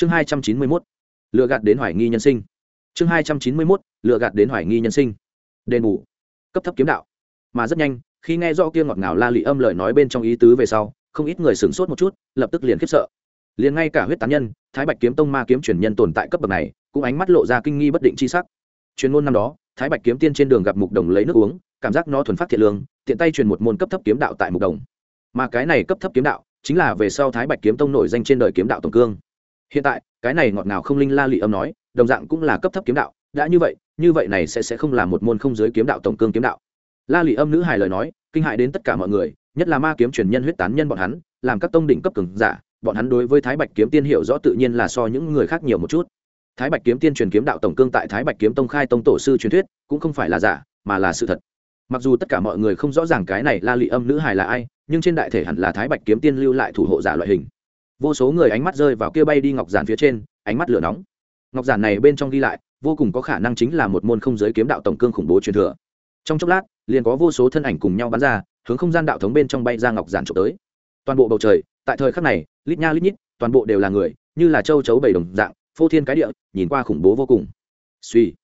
chương hai trăm chín mươi mốt, lựa gạt đến hoài nghi nhân sinh. Chương hai trăm chín mươi mốt, lựa gạt đến hoài nghi nhân sinh. Đền bù. Cấp thấp kiếm đạo. Mà rất nhanh, khi nghe do kia ngọt ngào la lị âm lời nói bên trong ý tứ về sau, không ít người sửng sốt một chút, lập tức liền khiếp sợ. Liền ngay cả huyết tán nhân, thái bạch kiếm tông ma kiếm truyền nhân tồn tại cấp bậc này, cũng ánh mắt lộ ra kinh nghi bất định chi sắc. Chuyên môn năm đó, thái bạch kiếm tiên trên đường gặp mục đồng lấy nước uống, cảm giác nó thuần phát thiện lương, tiện tay truyền một môn cấp thấp kiếm đạo tại mục đồng. Mà cái này cấp thấp kiếm đạo, chính là về sau thái bạch kiếm tông nổi danh trên đời kiếm đạo tổng cương hiện tại, cái này ngọt ngào không linh la lị âm nói, đồng dạng cũng là cấp thấp kiếm đạo, đã như vậy như vậy này sẽ sẽ không là một môn không giới kiếm đạo tổng cương kiếm đạo. La lị âm nữ hài lời nói, kinh hại đến tất cả mọi người, nhất là ma kiếm truyền nhân huyết tán nhân bọn hắn, làm các tông đỉnh cấp cường giả, bọn hắn đối với thái bạch kiếm tiên hiểu rõ tự nhiên là so những người khác nhiều một chút. Thái bạch kiếm tiên truyền kiếm đạo tổng cương tại thái bạch kiếm tông khai tông tổ sư truyền thuyết, cũng không phải là giả, mà là sự thật. Mặc dù tất cả mọi người không rõ ràng cái này la lị âm nữ hài là ai, nhưng trên đại thể hẳn là thái bạch kiếm tiên lưu lại thủ hộ giả loại hình vô số người ánh mắt rơi vào kia bay đi ngọc giản phía trên, ánh mắt lửa nóng. Ngọc giản này bên trong ghi lại, vô cùng có khả năng chính là một môn không giới kiếm đạo tổng cương khủng bố truyền thừa. Trong chốc lát, liền có vô số thân ảnh cùng nhau bắn ra, hướng không gian đạo thống bên trong bay ra ngọc giản trộm tới. Toàn bộ bầu trời, tại thời khắc này, lít nha lít nhít, toàn bộ đều là người, như là châu chấu bảy đồng dạng, phô thiên cái địa, nhìn qua khủng bố vô cùng. Suy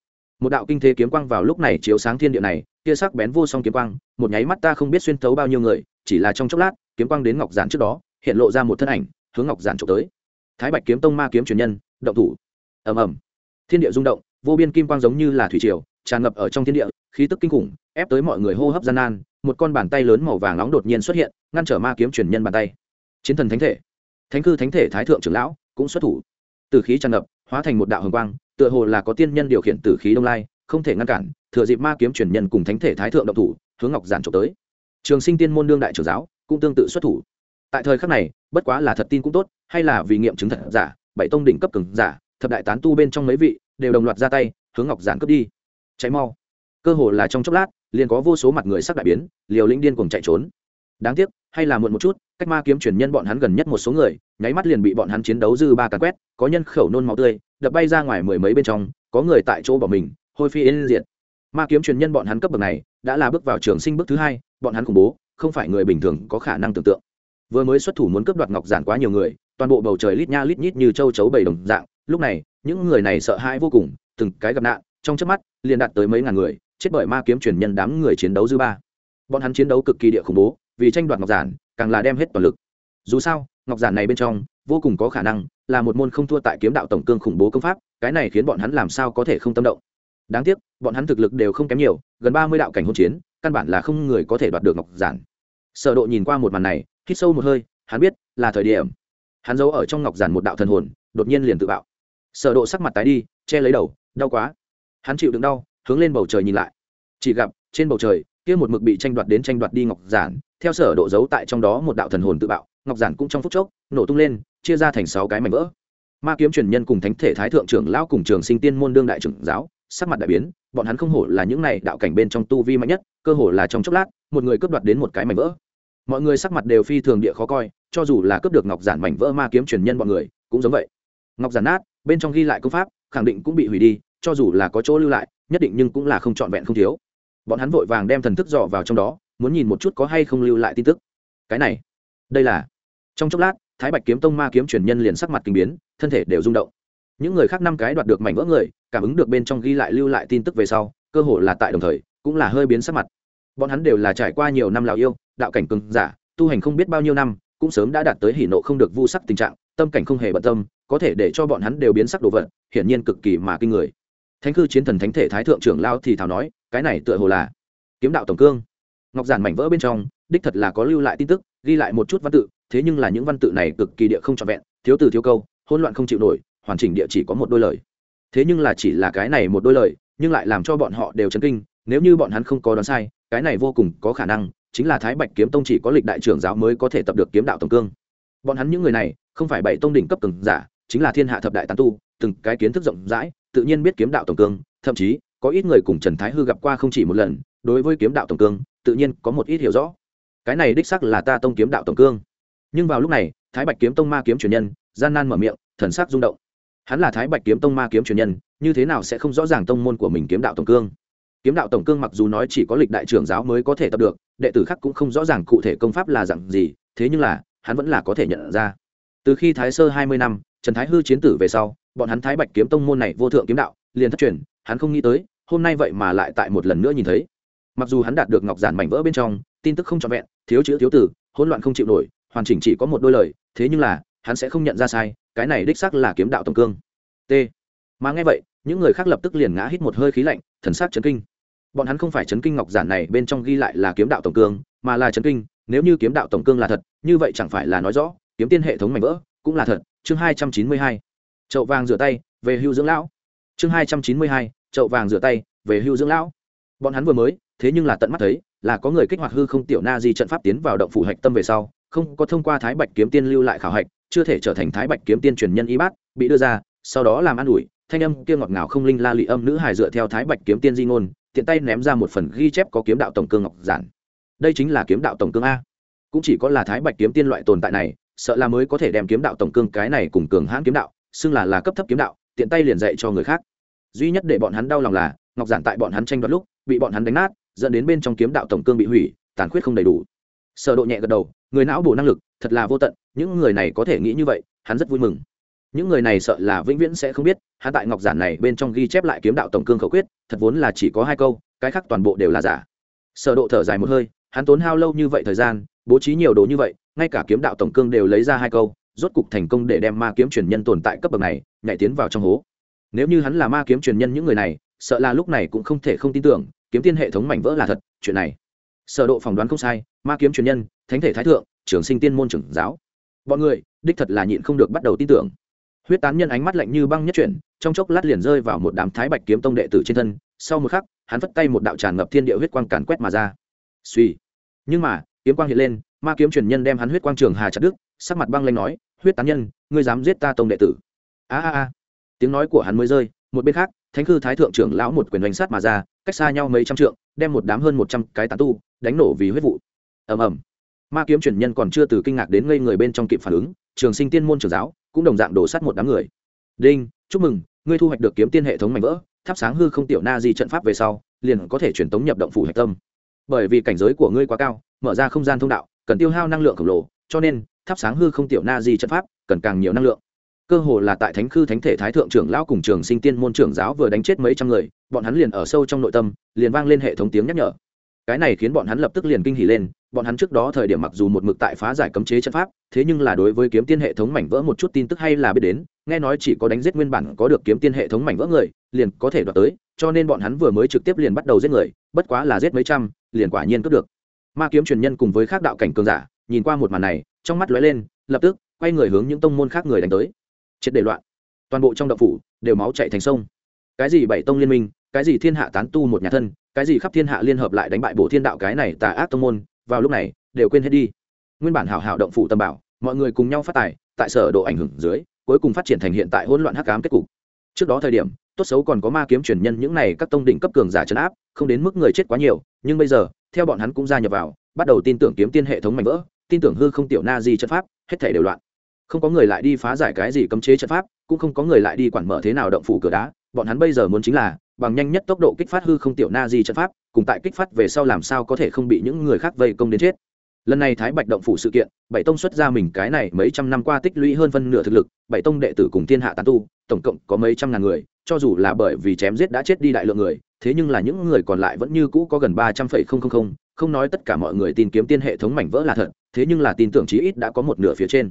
một đạo kinh thế kiếm quang vào lúc này chiếu sáng thiên địa này, kia sắc bén vô song kiếm quang, một nháy mắt ta không biết xuyên thấu bao nhiêu người, chỉ là trong chốc lát, kiếm quang đến ngọc giản trước đó, hiện lộ ra một thân ảnh hướng ngọc giản trộm tới. Thái bạch kiếm tông ma kiếm truyền nhân, động thủ. Ầm ầm. Thiên địa rung động, vô biên kim quang giống như là thủy triều, tràn ngập ở trong thiên địa, khí tức kinh khủng, ép tới mọi người hô hấp gian nan, một con bàn tay lớn màu vàng nóng đột nhiên xuất hiện, ngăn trở ma kiếm truyền nhân bàn tay. Chiến thần thánh thể. Thánh cư thánh thể thái thượng trưởng lão cũng xuất thủ. Từ khí tràn ngập, hóa thành một đạo hồng quang, tựa hồ là có tiên nhân điều khiển tử khí đông lai, không thể ngăn cản, thừa dịp ma kiếm truyền nhân cùng thánh thể thái thượng động thủ, hướng ngọc giản trộm tới. Trường sinh tiên môn đương đại trưởng giáo cũng tương tự xuất thủ. Tại thời khắc này bất quá là thật tin cũng tốt, hay là vì nghiệm chứng thật giả, bảy tông đỉnh cấp cường giả, thập đại tán tu bên trong mấy vị, đều đồng loạt ra tay, hướng ngọc giản cướp đi. Cháy mau. Cơ hồ là trong chốc lát, liền có vô số mặt người sắc đại biến, liều lĩnh điên cùng chạy trốn. Đáng tiếc, hay là muộn một chút, cách ma kiếm truyền nhân bọn hắn gần nhất một số người, nháy mắt liền bị bọn hắn chiến đấu dư ba càn quét, có nhân khẩu nôn máu tươi, đập bay ra ngoài mười mấy bên trong, có người tại chỗ bỏ mình, hôi phi yên diệt. Ma kiếm truyền nhân bọn hắn cấp bậc này, đã là bước vào trường sinh bước thứ hai, bọn hắn khủng bố, không phải người bình thường có khả năng tưởng tượng vừa mới xuất thủ muốn cướp đoạt ngọc giản quá nhiều người, toàn bộ bầu trời lít nha lít nhít như châu chấu bảy đồng dạng. Lúc này, những người này sợ hãi vô cùng, từng cái gặp nạn, trong chớp mắt, liền đạt tới mấy ngàn người, chết bởi ma kiếm truyền nhân đám người chiến đấu dư ba. Bọn hắn chiến đấu cực kỳ địa khủng bố, vì tranh đoạt ngọc giản, càng là đem hết toàn lực. Dù sao, ngọc giản này bên trong, vô cùng có khả năng là một môn không thua tại kiếm đạo tổng cương khủng bố công pháp, cái này khiến bọn hắn làm sao có thể không tâm động. Đáng tiếc, bọn hắn thực lực đều không kém nhiều, gần ba mươi đạo cảnh hôn chiến, căn bản là không người có thể đoạt được ngọc giản. Sở độ nhìn qua một màn này hít sâu một hơi, hắn biết là thời điểm. Hắn giấu ở trong ngọc giản một đạo thần hồn, đột nhiên liền tự bạo. Sở độ sắc mặt tái đi, che lấy đầu, đau quá. Hắn chịu đựng đau, hướng lên bầu trời nhìn lại. Chỉ gặp, trên bầu trời, kia một mực bị tranh đoạt đến tranh đoạt đi ngọc giản, theo sở độ giấu tại trong đó một đạo thần hồn tự bạo, ngọc giản cũng trong phút chốc, nổ tung lên, chia ra thành sáu cái mảnh vỡ. Ma kiếm truyền nhân cùng thánh thể thái thượng trưởng lão cùng trường sinh tiên môn đương đại trưởng giáo, sắc mặt đại biến, bọn hắn không hổ là những này đạo cảnh bên trong tu vi mạnh nhất, cơ hồ là trong chốc lát, một người cướp đoạt đến một cái mảnh vỡ mọi người sắc mặt đều phi thường địa khó coi, cho dù là cướp được ngọc giản mảnh vỡ ma kiếm truyền nhân bọn người, cũng giống vậy. Ngọc giản nát, bên trong ghi lại công pháp, khẳng định cũng bị hủy đi, cho dù là có chỗ lưu lại, nhất định nhưng cũng là không trọn vẹn không thiếu. Bọn hắn vội vàng đem thần thức dò vào trong đó, muốn nhìn một chút có hay không lưu lại tin tức. Cái này, đây là, trong chốc lát, thái bạch kiếm tông ma kiếm truyền nhân liền sắc mặt kinh biến, thân thể đều rung động. Những người khác năm cái đoạt được mảnh vỡ người, cảm ứng được bên trong ghi lại lưu lại tin tức về sau, cơ hội là tại đồng thời, cũng là hơi biến sắc mặt bọn hắn đều là trải qua nhiều năm lào yêu, đạo cảnh cường giả, tu hành không biết bao nhiêu năm, cũng sớm đã đạt tới hỉ nộ không được vu sắc tình trạng, tâm cảnh không hề bận tâm, có thể để cho bọn hắn đều biến sắc đồ vật, hiển nhiên cực kỳ mà kinh người. Thánh cư chiến thần thánh thể thái thượng trưởng lao thì thảo nói, cái này tựa hồ là kiếm đạo tổng cương. Ngọc giản mảnh vỡ bên trong, đích thật là có lưu lại tin tức, ghi lại một chút văn tự, thế nhưng là những văn tự này cực kỳ địa không trọn vẹn, thiếu từ thiếu câu, hỗn loạn không chịu nổi, hoàn chỉnh địa chỉ có một đôi lời. Thế nhưng là chỉ là cái này một đôi lời, nhưng lại làm cho bọn họ đều chấn kinh nếu như bọn hắn không có đoán sai, cái này vô cùng có khả năng chính là thái bạch kiếm tông chỉ có lịch đại trưởng giáo mới có thể tập được kiếm đạo tổng cương. Bọn hắn những người này không phải bảy tông đỉnh cấp từng giả, chính là thiên hạ thập đại tán tu, từng cái kiến thức rộng rãi, tự nhiên biết kiếm đạo tổng cương, thậm chí có ít người cùng trần thái hư gặp qua không chỉ một lần, đối với kiếm đạo tổng cương, tự nhiên có một ít hiểu rõ. Cái này đích sắc là ta tông kiếm đạo tổng cương. Nhưng vào lúc này, thái bạch kiếm tông ma kiếm truyền nhân, gian nan mở miệng, thần sắc rung động. Hắn là thái bạch kiếm tông ma kiếm truyền nhân, như thế nào sẽ không rõ ràng tông môn của mình kiếm đạo tổng cương? Kiếm đạo tổng cương mặc dù nói chỉ có lịch đại trưởng giáo mới có thể tập được, đệ tử khác cũng không rõ ràng cụ thể công pháp là dặn gì, thế nhưng là, hắn vẫn là có thể nhận ra. Từ khi thái sơ hai mươi năm, trần thái hư chiến tử về sau, bọn hắn thái bạch kiếm tông môn này vô thượng kiếm đạo, liền thất truyền, hắn không nghĩ tới, hôm nay vậy mà lại tại một lần nữa nhìn thấy. Mặc dù hắn đạt được ngọc giản mảnh vỡ bên trong, tin tức không trọn vẹn, thiếu chữ thiếu tử hỗn loạn không chịu nổi, hoàn chỉnh chỉ có một đôi lời, thế nhưng là, hắn sẽ không nhận ra sai, cái này đích xác là kiếm đạo tổng cương. T. Mà nghe vậy, những người khác lập tức liền ngã hít một hơi khí lạnh, thần sắc chấn kinh bọn hắn không phải chấn kinh ngọc giản này, bên trong ghi lại là kiếm đạo tổng cương, mà là chấn kinh, nếu như kiếm đạo tổng cương là thật, như vậy chẳng phải là nói rõ, kiếm tiên hệ thống mảnh vỡ cũng là thật. Chương hai trăm chín mươi hai, chậu vàng rửa tay, về hưu dưỡng lão. Chương hai trăm chín mươi hai, chậu vàng rửa tay, về hưu dưỡng lão. Bọn hắn vừa mới, thế nhưng là tận mắt thấy, là có người kích hoạt hư không tiểu na di trận pháp tiến vào động phủ hạch tâm về sau, không có thông qua thái bạch kiếm tiên lưu lại khảo hạch, chưa thể trở thành thái bạch kiếm tiên truyền nhân y bát, bị đưa ra, sau đó làm ăn ủi, thanh âm kia ngọt ngào không linh la lị âm nữ hài dựa theo thái bạch kiếm tiên di ngôn tiện tay ném ra một phần ghi chép có kiếm đạo tổng cương ngọc giản. Đây chính là kiếm đạo tổng cương a. Cũng chỉ có là thái bạch kiếm tiên loại tồn tại này, sợ là mới có thể đem kiếm đạo tổng cương cái này cùng cường hãn kiếm đạo, xưng là là cấp thấp kiếm đạo, tiện tay liền dạy cho người khác. Duy nhất để bọn hắn đau lòng là, ngọc giản tại bọn hắn tranh đoạt lúc, bị bọn hắn đánh nát, dẫn đến bên trong kiếm đạo tổng cương bị hủy, tàn khuyết không đầy đủ. Sở độ nhẹ gật đầu, người não bổ năng lực, thật là vô tận, những người này có thể nghĩ như vậy, hắn rất vui mừng những người này sợ là vĩnh viễn sẽ không biết hắn tại ngọc giản này bên trong ghi chép lại kiếm đạo tổng cương khẩu quyết, thật vốn là chỉ có hai câu, cái khác toàn bộ đều là giả. Sở độ thở dài một hơi, hắn tốn hao lâu như vậy thời gian, bố trí nhiều đồ như vậy, ngay cả kiếm đạo tổng cương đều lấy ra hai câu, rốt cục thành công để đem ma kiếm truyền nhân tồn tại cấp bậc này, nhảy tiến vào trong hố. Nếu như hắn là ma kiếm truyền nhân những người này, sợ là lúc này cũng không thể không tin tưởng, kiếm tiên hệ thống mảnh vỡ là thật, chuyện này. Sở độ phỏng đoán không sai, ma kiếm truyền nhân, thánh thể thái thượng trưởng sinh tiên môn trưởng giáo. Bọn người, đích thật là nhịn không được bắt đầu tin tưởng huyết tán nhân ánh mắt lạnh như băng nhất chuyển, trong chốc lát liền rơi vào một đám thái bạch kiếm tông đệ tử trên thân, sau một khắc, hắn vất tay một đạo tràn ngập thiên địa huyết quang càn quét mà ra. Suy nhưng mà, kiếm quang hiện lên, ma kiếm truyền nhân đem hắn huyết quang trường hà chặt đức sắc mặt băng lanh nói, huyết tán nhân, ngươi dám giết ta tông đệ tử. A a a. Tiếng nói của hắn mới rơi, một bên khác, thánh cư thái thượng trưởng lão một quyền đánh sát mà ra, cách xa nhau mấy trăm trượng, đem một đám hơn một trăm cái tán tu, đánh nổ vì huyết vụ. Ầm ầm. Ma kiếm truyền nhân còn chưa từ kinh ngạc đến ngây người bên trong kịp phản ứng, trường sinh tiên môn trưởng giáo cũng đồng dạng đổ sát một đám người. Đinh, chúc mừng, ngươi thu hoạch được kiếm tiên hệ thống mảnh vỡ thắp sáng hư không tiểu na di trận pháp về sau, liền có thể truyền tống nhập động phủ hạch tâm. Bởi vì cảnh giới của ngươi quá cao, mở ra không gian thông đạo, cần tiêu hao năng lượng khổng lồ, cho nên thắp sáng hư không tiểu na di trận pháp cần càng nhiều năng lượng. Cơ hồ là tại thánh khư thánh thể thái thượng trưởng lão cùng trường sinh tiên môn trưởng giáo vừa đánh chết mấy trăm người, bọn hắn liền ở sâu trong nội tâm, liền vang lên hệ thống tiếng nhắc nhở. Cái này khiến bọn hắn lập tức liền kinh hỉ lên bọn hắn trước đó thời điểm mặc dù một mực tại phá giải cấm chế trận pháp, thế nhưng là đối với kiếm tiên hệ thống mảnh vỡ một chút tin tức hay là biết đến, nghe nói chỉ có đánh giết nguyên bản có được kiếm tiên hệ thống mảnh vỡ người, liền có thể đoạt tới, cho nên bọn hắn vừa mới trực tiếp liền bắt đầu giết người, bất quá là giết mấy trăm, liền quả nhiên cướp được. Ma kiếm truyền nhân cùng với khác đạo cảnh cường giả, nhìn qua một màn này, trong mắt lóe lên, lập tức, quay người hướng những tông môn khác người đánh tới. Triệt để loạn. Toàn bộ trong đậu phủ, đều máu chạy thành sông. Cái gì bảy tông liên minh, cái gì thiên hạ tán tu một nhà thân, cái gì khắp thiên hạ liên hợp lại đánh bại bộ thiên đạo cái này tà ác tông môn vào lúc này, đều quên hết đi. Nguyên bản hảo hảo động phủ tâm bảo, mọi người cùng nhau phát tài, tại sở độ ảnh hưởng dưới, cuối cùng phát triển thành hiện tại hỗn loạn hắc ám kết cục. Trước đó thời điểm, tốt xấu còn có ma kiếm truyền nhân những này các tông đỉnh cấp cường giả chấn áp, không đến mức người chết quá nhiều, nhưng bây giờ, theo bọn hắn cũng gia nhập vào, bắt đầu tin tưởng kiếm tiên hệ thống mạnh vỡ, tin tưởng hư không tiểu na di trận pháp, hết thảy đều loạn. Không có người lại đi phá giải cái gì cấm chế trận pháp, cũng không có người lại đi quản mở thế nào động phủ cửa đá, bọn hắn bây giờ muốn chính là bằng nhanh nhất tốc độ kích phát hư không tiểu na di trận pháp, cùng tại kích phát về sau làm sao có thể không bị những người khác vây công đến chết. Lần này thái bạch động phủ sự kiện, bảy tông xuất ra mình cái này mấy trăm năm qua tích lũy hơn phân nửa thực lực, bảy tông đệ tử cùng thiên hạ tán tu, tổng cộng có mấy trăm ngàn người, cho dù là bởi vì chém giết đã chết đi đại lượng người, thế nhưng là những người còn lại vẫn như cũ có gần ba trăm phẩy không không không không nói tất cả mọi người tìm kiếm tiên hệ thống mảnh vỡ là thật, thế nhưng là tin tưởng chí ít đã có một nửa phía trên.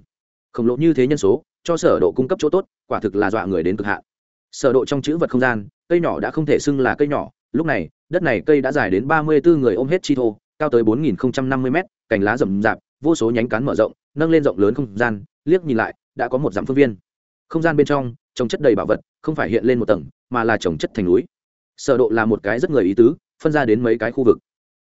Khổng lồ như thế nhân số, cho sở độ cung cấp chỗ tốt, quả thực là dọa người đến cực hạn. Sở độ trong chữ vật không gian cây nhỏ đã không thể xưng là cây nhỏ. Lúc này, đất này cây đã dài đến ba mươi bốn người ôm hết chi thô, cao tới bốn nghìn năm mươi mét, cành lá rậm rạp, vô số nhánh cán mở rộng, nâng lên rộng lớn không gian, liếc nhìn lại, đã có một dặm phương viên. Không gian bên trong, trồng chất đầy bảo vật, không phải hiện lên một tầng, mà là trồng chất thành núi. Sở độ là một cái rất người ý tứ, phân ra đến mấy cái khu vực.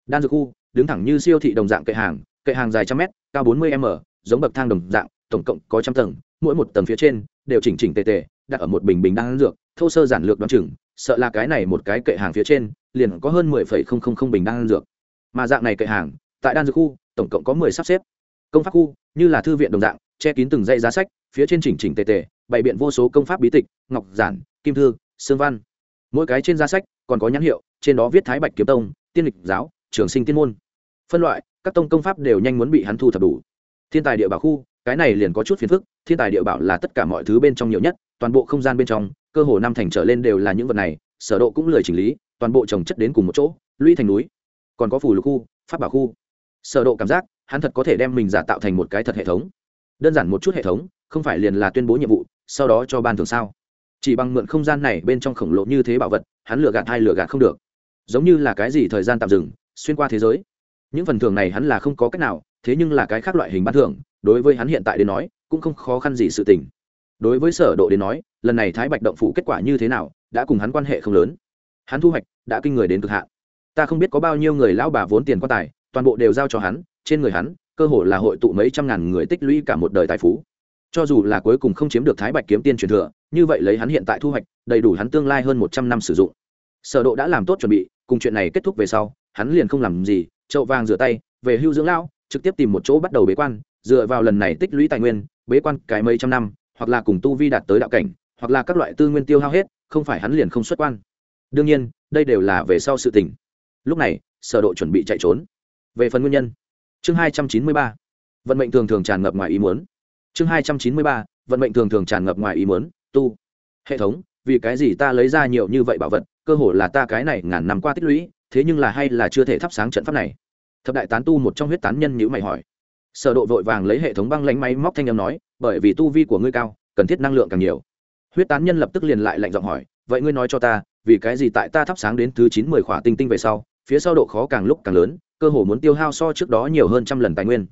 Đan dược khu, đứng thẳng như siêu thị đồng dạng kệ hàng kệ hàng dài trăm mét, cao bốn mươi m, giống bậc thang đồng dạng, tổng cộng có trăm tầng, mỗi một tầng phía trên, đều chỉnh chỉnh tề tề, đặt ở một bình bình đan dược thô sơ giản lược đoán chừng, sợ là cái này một cái kệ hàng phía trên, liền có hơn mười phẩy không không không bình đan dược. Mà dạng này kệ hàng, tại đan dược khu, tổng cộng có mười sắp xếp. Công pháp khu, như là thư viện đồng dạng, che kín từng dãy giá sách, phía trên chỉnh chỉnh tề tề, bày biện vô số công pháp bí tịch, ngọc giản, kim thư sương văn. Mỗi cái trên giá sách còn có nhãn hiệu, trên đó viết thái bạch kiếm tông, tiên lịch giáo, trường sinh tiên môn. Phân loại, các tông công pháp đều nhanh muốn bị hắn thu thập đủ. Thiên tài địa bảo khu, cái này liền có chút phiền phức, thiên tài địa bảo là tất cả mọi thứ bên trong nhiều nhất, toàn bộ không gian bên trong cơ hồ năm thành trở lên đều là những vật này, sở độ cũng lười chỉnh lý, toàn bộ trồng chất đến cùng một chỗ, lũy thành núi, còn có phủ lục khu, pháp bảo khu. Sở độ cảm giác, hắn thật có thể đem mình giả tạo thành một cái thật hệ thống. Đơn giản một chút hệ thống, không phải liền là tuyên bố nhiệm vụ, sau đó cho ban thường sao? Chỉ bằng mượn không gian này bên trong khổng lồ như thế bảo vật, hắn lừa gạt hay lừa gạt không được. Giống như là cái gì thời gian tạm dừng, xuyên qua thế giới. Những phần thưởng này hắn là không có cách nào, thế nhưng là cái khác loại hình ban thưởng, đối với hắn hiện tại đến nói, cũng không khó khăn gì sự tình đối với sở độ đến nói, lần này thái bạch động phủ kết quả như thế nào, đã cùng hắn quan hệ không lớn. Hắn thu hoạch, đã kinh người đến cực hạn. Ta không biết có bao nhiêu người lão bà vốn tiền quan tài, toàn bộ đều giao cho hắn, trên người hắn, cơ hồ là hội tụ mấy trăm ngàn người tích lũy cả một đời tài phú. Cho dù là cuối cùng không chiếm được thái bạch kiếm tiên truyền thừa, như vậy lấy hắn hiện tại thu hoạch, đầy đủ hắn tương lai hơn một trăm năm sử dụng. Sở độ đã làm tốt chuẩn bị, cùng chuyện này kết thúc về sau, hắn liền không làm gì, chậu vàng rửa tay, về hưu dưỡng lão, trực tiếp tìm một chỗ bắt đầu bế quan, dựa vào lần này tích lũy tài nguyên, bế quan cái mấy trăm năm hoặc là cùng tu vi đạt tới đạo cảnh, hoặc là các loại tư nguyên tiêu hao hết, không phải hắn liền không xuất quan. Đương nhiên, đây đều là về sau sự tình. Lúc này, sở độ chuẩn bị chạy trốn. Về phần nguyên nhân. Chương 293 vận mệnh thường thường tràn ngập ngoài ý muốn. Chương 293 vận mệnh thường thường tràn ngập ngoài ý muốn. Tu. Hệ thống, vì cái gì ta lấy ra nhiều như vậy bảo vật, cơ hồ là ta cái này ngàn năm qua tích lũy, thế nhưng là hay là chưa thể thắp sáng trận pháp này? Thập đại tán tu một trong huyết tán nhân nhữ mày hỏi. Sở độ vội vàng lấy hệ thống băng lãnh máy móc thanh âm nói bởi vì tu vi của ngươi cao, cần thiết năng lượng càng nhiều. Huyết tán nhân lập tức liền lại lạnh giọng hỏi, vậy ngươi nói cho ta, vì cái gì tại ta thắp sáng đến thứ chín mười khỏa tinh tinh về sau, phía sau độ khó càng lúc càng lớn, cơ hồ muốn tiêu hao so trước đó nhiều hơn trăm lần tài nguyên?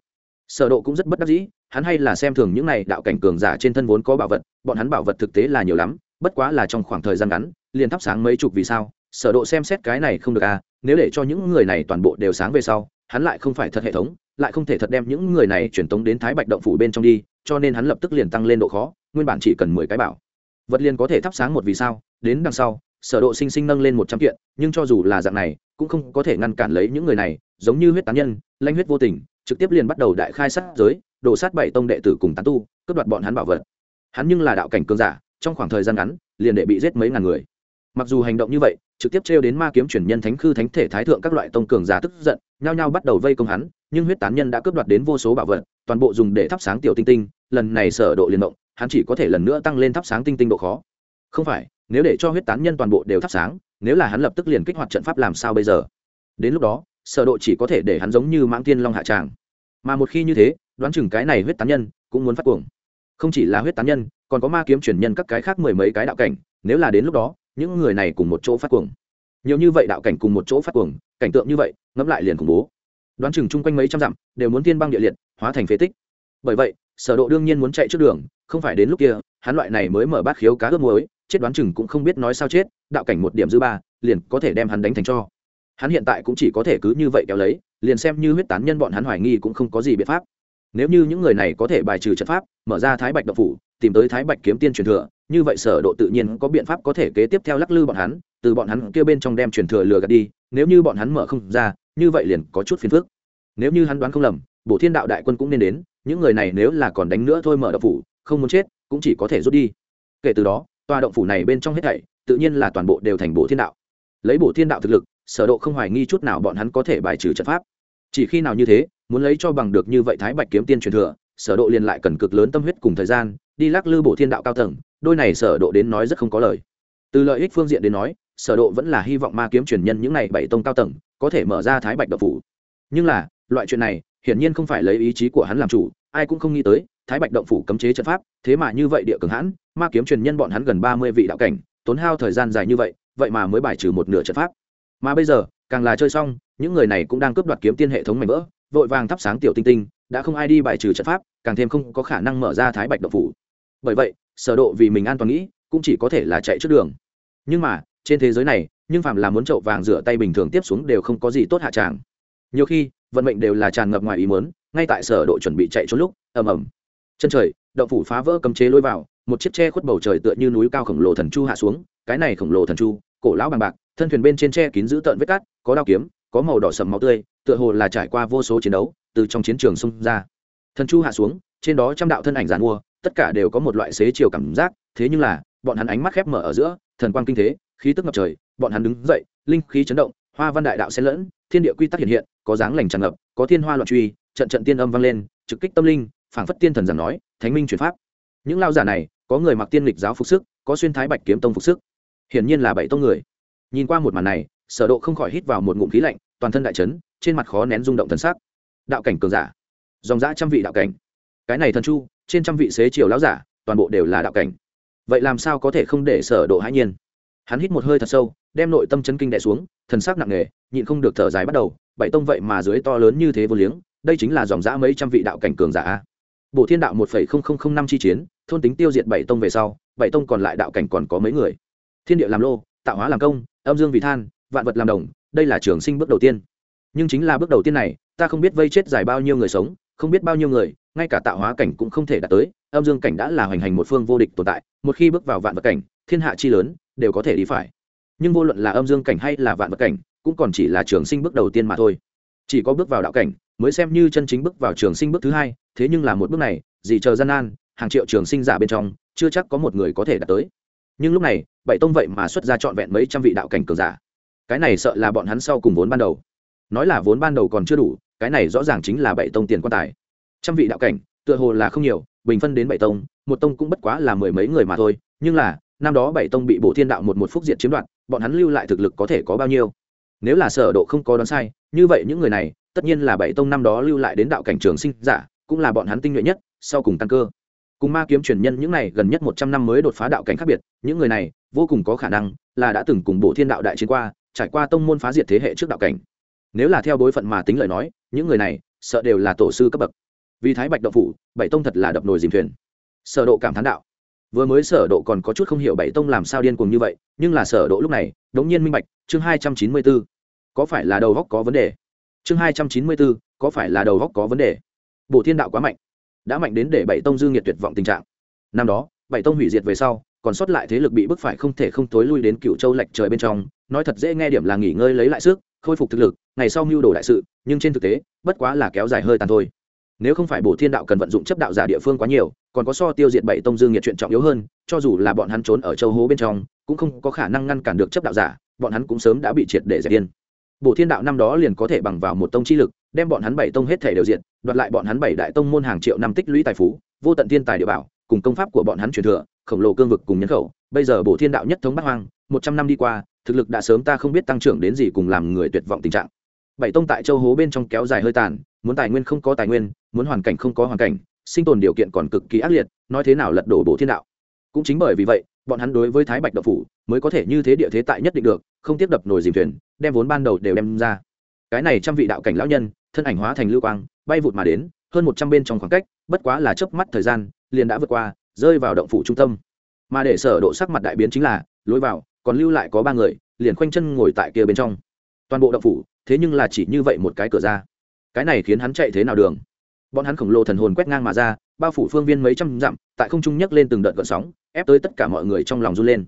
Sở độ cũng rất bất đắc dĩ, hắn hay là xem thường những này đạo cảnh cường giả trên thân vốn có bảo vật, bọn hắn bảo vật thực tế là nhiều lắm, bất quá là trong khoảng thời gian ngắn, liền thắp sáng mấy chục vì sao, sở độ xem xét cái này không được à nếu để cho những người này toàn bộ đều sáng về sau hắn lại không phải thật hệ thống, lại không thể thật đem những người này truyền tống đến thái bạch động phủ bên trong đi, cho nên hắn lập tức liền tăng lên độ khó, nguyên bản chỉ cần mười cái bảo. Vật liền có thể thắp sáng một vì sao, đến đằng sau, sở độ sinh sinh nâng lên một trăm kiện, nhưng cho dù là dạng này, cũng không có thể ngăn cản lấy những người này, giống như huyết tán nhân lanh huyết vô tình, trực tiếp liền bắt đầu đại khai sát giới, đổ sát bảy tông đệ tử cùng tán tu, cướp đoạt bọn hắn bảo vật. Hắn nhưng là đạo cảnh cường giả, trong khoảng thời gian ngắn, liền để bị giết mấy ngàn người mặc dù hành động như vậy, trực tiếp trêu đến ma kiếm chuyển nhân thánh khư thánh thể thái thượng các loại tông cường giả tức giận, nhao nhao bắt đầu vây công hắn, nhưng huyết tán nhân đã cướp đoạt đến vô số bảo vật, toàn bộ dùng để thắp sáng tiểu tinh tinh, lần này sở độ liền động, hắn chỉ có thể lần nữa tăng lên thắp sáng tinh tinh độ khó. Không phải, nếu để cho huyết tán nhân toàn bộ đều thắp sáng, nếu là hắn lập tức liền kích hoạt trận pháp làm sao bây giờ? Đến lúc đó, sở độ chỉ có thể để hắn giống như mãng tiên long hạ tràng. Mà một khi như thế, đoán chừng cái này huyết tán nhân cũng muốn phát cuồng. Không chỉ là huyết tán nhân, còn có ma kiếm chuyển nhân các cái khác mười mấy cái đạo cảnh, nếu là đến lúc đó những người này cùng một chỗ phát cuồng. Nhiều như vậy đạo cảnh cùng một chỗ phát cuồng, cảnh tượng như vậy, ngẫm lại liền khủng bố. Đoán chừng chung quanh mấy trăm dặm, đều muốn tiên băng địa liệt, hóa thành phế tích. Bởi vậy, sở độ đương nhiên muốn chạy trước đường, không phải đến lúc kia, hắn loại này mới mở bát khiếu cá ướp muối, chết đoán chừng cũng không biết nói sao chết, đạo cảnh một điểm dư ba, liền có thể đem hắn đánh thành cho. Hắn hiện tại cũng chỉ có thể cứ như vậy kéo lấy, liền xem như huyết tán nhân bọn hắn hoài nghi cũng không có gì biện pháp. Nếu như những người này có thể bài trừ trận pháp, mở ra thái bạch độc phủ, tìm tới thái bạch kiếm tiên truyền thừa như vậy sở độ tự nhiên có biện pháp có thể kế tiếp theo lắc lư bọn hắn, từ bọn hắn kia bên trong đem truyền thừa lừa gạt đi, nếu như bọn hắn mở không ra, như vậy liền có chút phiền phức. Nếu như hắn đoán không lầm bộ thiên đạo đại quân cũng nên đến, những người này nếu là còn đánh nữa thôi mở động phủ, không muốn chết, cũng chỉ có thể rút đi. Kể từ đó, tòa động phủ này bên trong hết thảy, tự nhiên là toàn bộ đều thành bộ thiên đạo. Lấy bộ thiên đạo thực lực, sở độ không hoài nghi chút nào bọn hắn có thể bài trừ trận pháp. Chỉ khi nào như thế, muốn lấy cho bằng được như vậy thái bạch kiếm tiên truyền thừa, sở độ liền lại cần cực lớn tâm huyết cùng thời gian, đi lắc lư bộ thiên đạo cao tầng đôi này sở độ đến nói rất không có lời. Từ lợi ích phương diện đến nói, sở độ vẫn là hy vọng ma kiếm truyền nhân những này bảy tông cao tầng, có thể mở ra thái bạch độc phủ. Nhưng là, loại chuyện này, hiển nhiên không phải lấy ý chí của hắn làm chủ, ai cũng không nghĩ tới, thái bạch động phủ cấm chế trận pháp, thế mà như vậy địa cường hãn, ma kiếm truyền nhân bọn hắn gần ba mươi vị đạo cảnh, tốn hao thời gian dài như vậy vậy mà mới bài trừ một nửa trận pháp. Mà bây giờ, càng là chơi xong, những người này cũng đang cướp đoạt kiếm tiên hệ thống mảnh vỡ, vội vàng thắp sáng tiểu tinh tinh, đã không ai đi bài trừ trận pháp, càng thêm không có khả năng mở ra thái bạch động phủ. Bởi vậy sở độ vì mình an toàn nghĩ, cũng chỉ có thể là chạy trước đường. Nhưng mà, trên thế giới này, nhưng phàm là muốn chậu vàng rửa tay bình thường tiếp xuống đều không có gì tốt hạ tràng. Nhiều khi, vận mệnh đều là tràn ngập ngoài ý muốn, ngay tại sở độ chuẩn bị chạy trốn lúc, ầm ầm. Chân trời, động phủ phá vỡ cấm chế lôi vào, một chiếc tre khuất bầu trời tựa như núi cao khổng lồ thần chu hạ xuống, cái này khổng lồ thần chu, cổ lão bằng bạc, thân thuyền bên trên tre kín giữ tợn vết cát, có đao kiếm, có màu đỏ sầm máu tươi, tựa hồ là trải qua vô số chiến đấu, từ trong chiến trường xung ra. Thần chu hạ xuống, trên đó trăm đạo thân ảnh giàn mua tất cả đều có một loại xế chiều cảm giác, thế nhưng là, bọn hắn ánh mắt khép mở ở giữa, thần quang kinh thế, khí tức ngập trời, bọn hắn đứng dậy, linh khí chấn động, hoa văn đại đạo xen lẫn, thiên địa quy tắc hiện hiện, có dáng lành tràn ngập, có thiên hoa loạn truy, trận trận tiên âm vang lên, trực kích tâm linh, phảng phất tiên thần giảng nói, thánh minh chuyển pháp. Những lao giả này, có người mặc tiên lịch giáo phục sức, có xuyên thái bạch kiếm tông phục sức. Hiển nhiên là bảy tông người. Nhìn qua một màn này, sở độ không khỏi hít vào một ngụm khí lạnh, toàn thân đại chấn, trên mặt khó nén rung động thần sắc. Đạo cảnh cường giả. Dòng dã trăm vị đạo cảnh. Cái này thần chu trên trăm vị xế chiều lão giả, toàn bộ đều là đạo cảnh. Vậy làm sao có thể không để sở độ hãi nhiên? Hắn hít một hơi thật sâu, đem nội tâm chấn kinh đè xuống, thần sắc nặng nề, nhịn không được thở dài bắt đầu, bảy tông vậy mà dưới to lớn như thế vô liếng, đây chính là dòng dã mấy trăm vị đạo cảnh cường giả bộ thiên đạo một năm chi chiến, thôn tính tiêu diệt bảy tông về sau, bảy tông còn lại đạo cảnh còn có mấy người. Thiên địa làm lô, tạo hóa làm công, âm dương vì than, vạn vật làm đồng, đây là trường sinh bước đầu tiên. Nhưng chính là bước đầu tiên này, ta không biết vây chết dài bao nhiêu người sống, không biết bao nhiêu người ngay cả tạo hóa cảnh cũng không thể đạt tới, âm dương cảnh đã là hoành hành một phương vô địch tồn tại, một khi bước vào vạn vật cảnh, thiên hạ chi lớn, đều có thể đi phải. Nhưng vô luận là âm dương cảnh hay là vạn vật cảnh, cũng còn chỉ là trường sinh bước đầu tiên mà thôi. Chỉ có bước vào đạo cảnh, mới xem như chân chính bước vào trường sinh bước thứ hai, thế nhưng là một bước này, gì chờ gian nan, hàng triệu trường sinh giả bên trong, chưa chắc có một người có thể đạt tới. Nhưng lúc này, bảy tông vậy mà xuất ra trọn vẹn mấy trăm vị đạo cảnh cường giả. Cái này sợ là bọn hắn sau cùng vốn ban đầu. Nói là vốn ban đầu còn chưa đủ, cái này rõ ràng chính là bảy tông tiền quan tài trăm vị đạo cảnh, tựa hồ là không nhiều, bình phân đến bảy tông, một tông cũng bất quá là mười mấy người mà thôi, nhưng là, năm đó bảy tông bị bộ thiên đạo một một phúc diệt chiếm đoạt, bọn hắn lưu lại thực lực có thể có bao nhiêu? Nếu là sở độ không có đoán sai, như vậy những người này, tất nhiên là bảy tông năm đó lưu lại đến đạo cảnh trường sinh giả, cũng là bọn hắn tinh nhuệ nhất, sau cùng tăng cơ. Cùng ma kiếm truyền nhân những này gần nhất một trăm năm mới đột phá đạo cảnh khác biệt, những người này, vô cùng có khả năng là đã từng cùng bộ thiên đạo đại chiến qua, trải qua tông môn phá diệt thế hệ trước đạo cảnh. Nếu là theo bối phận mà tính lời nói, những người này, sợ đều là tổ sư cấp bậc vì thái bạch đậu phủ, bảy tông thật là đập nồi dìm thuyền. Sở độ cảm thán đạo, vừa mới sở độ còn có chút không hiểu bảy tông làm sao điên cuồng như vậy, nhưng là sở độ lúc này, đống nhiên minh bạch, chương 294 có phải là đầu góc có vấn đề? Chương 294 có phải là đầu góc có vấn đề? Bộ thiên đạo quá mạnh, đã mạnh đến để bảy tông dư nghiệt tuyệt vọng tình trạng. Năm đó, bảy tông hủy diệt về sau, còn sót lại thế lực bị bức phải không thể không tối lui đến cựu châu lệch trời bên trong, nói thật dễ nghe điểm là nghỉ ngơi lấy lại sức, khôi phục thực lực, ngày sau mưu đồ đại sự, nhưng trên thực tế, bất quá là kéo dài hơi tàn thôi nếu không phải bộ thiên đạo cần vận dụng chấp đạo giả địa phương quá nhiều, còn có so tiêu diệt bảy tông dương nhiệt chuyện trọng yếu hơn, cho dù là bọn hắn trốn ở châu hố bên trong, cũng không có khả năng ngăn cản được chấp đạo giả, bọn hắn cũng sớm đã bị triệt để dẹp yên. Bộ thiên đạo năm đó liền có thể bằng vào một tông chi lực, đem bọn hắn bảy tông hết thể đều diện đoạt lại bọn hắn bảy đại tông môn hàng triệu năm tích lũy tài phú, vô tận thiên tài địa bảo, cùng công pháp của bọn hắn truyền thừa, khổng lồ cương vực cùng nhân khẩu. Bây giờ bộ thiên đạo nhất thống bắc hoang, một trăm năm đi qua, thực lực đã sớm ta không biết tăng trưởng đến gì cùng làm người tuyệt vọng tình trạng. Bảy tông tại châu hố bên trong kéo dài hơi tàn muốn tài nguyên không có tài nguyên, muốn hoàn cảnh không có hoàn cảnh, sinh tồn điều kiện còn cực kỳ ác liệt, nói thế nào lật đổ bộ thiên đạo. Cũng chính bởi vì vậy, bọn hắn đối với thái bạch đậu phủ mới có thể như thế địa thế tại nhất định được, không tiếp đập nổi dìm thuyền, đem vốn ban đầu đều đem ra. Cái này trăm vị đạo cảnh lão nhân, thân ảnh hóa thành lưu quang, bay vụt mà đến, hơn một trăm bên trong khoảng cách, bất quá là chớp mắt thời gian, liền đã vượt qua, rơi vào động phủ trung tâm. Mà để sở độ sắc mặt đại biến chính là, lối vào, còn lưu lại có ba người, liền khoanh chân ngồi tại kia bên trong. Toàn bộ động phủ, thế nhưng là chỉ như vậy một cái cửa ra cái này khiến hắn chạy thế nào đường? Bọn hắn khổng lồ thần hồn quét ngang mà ra, bao phủ phương viên mấy trăm dặm, tại không trung nhấc lên từng đợt gợn sóng, ép tới tất cả mọi người trong lòng run lên.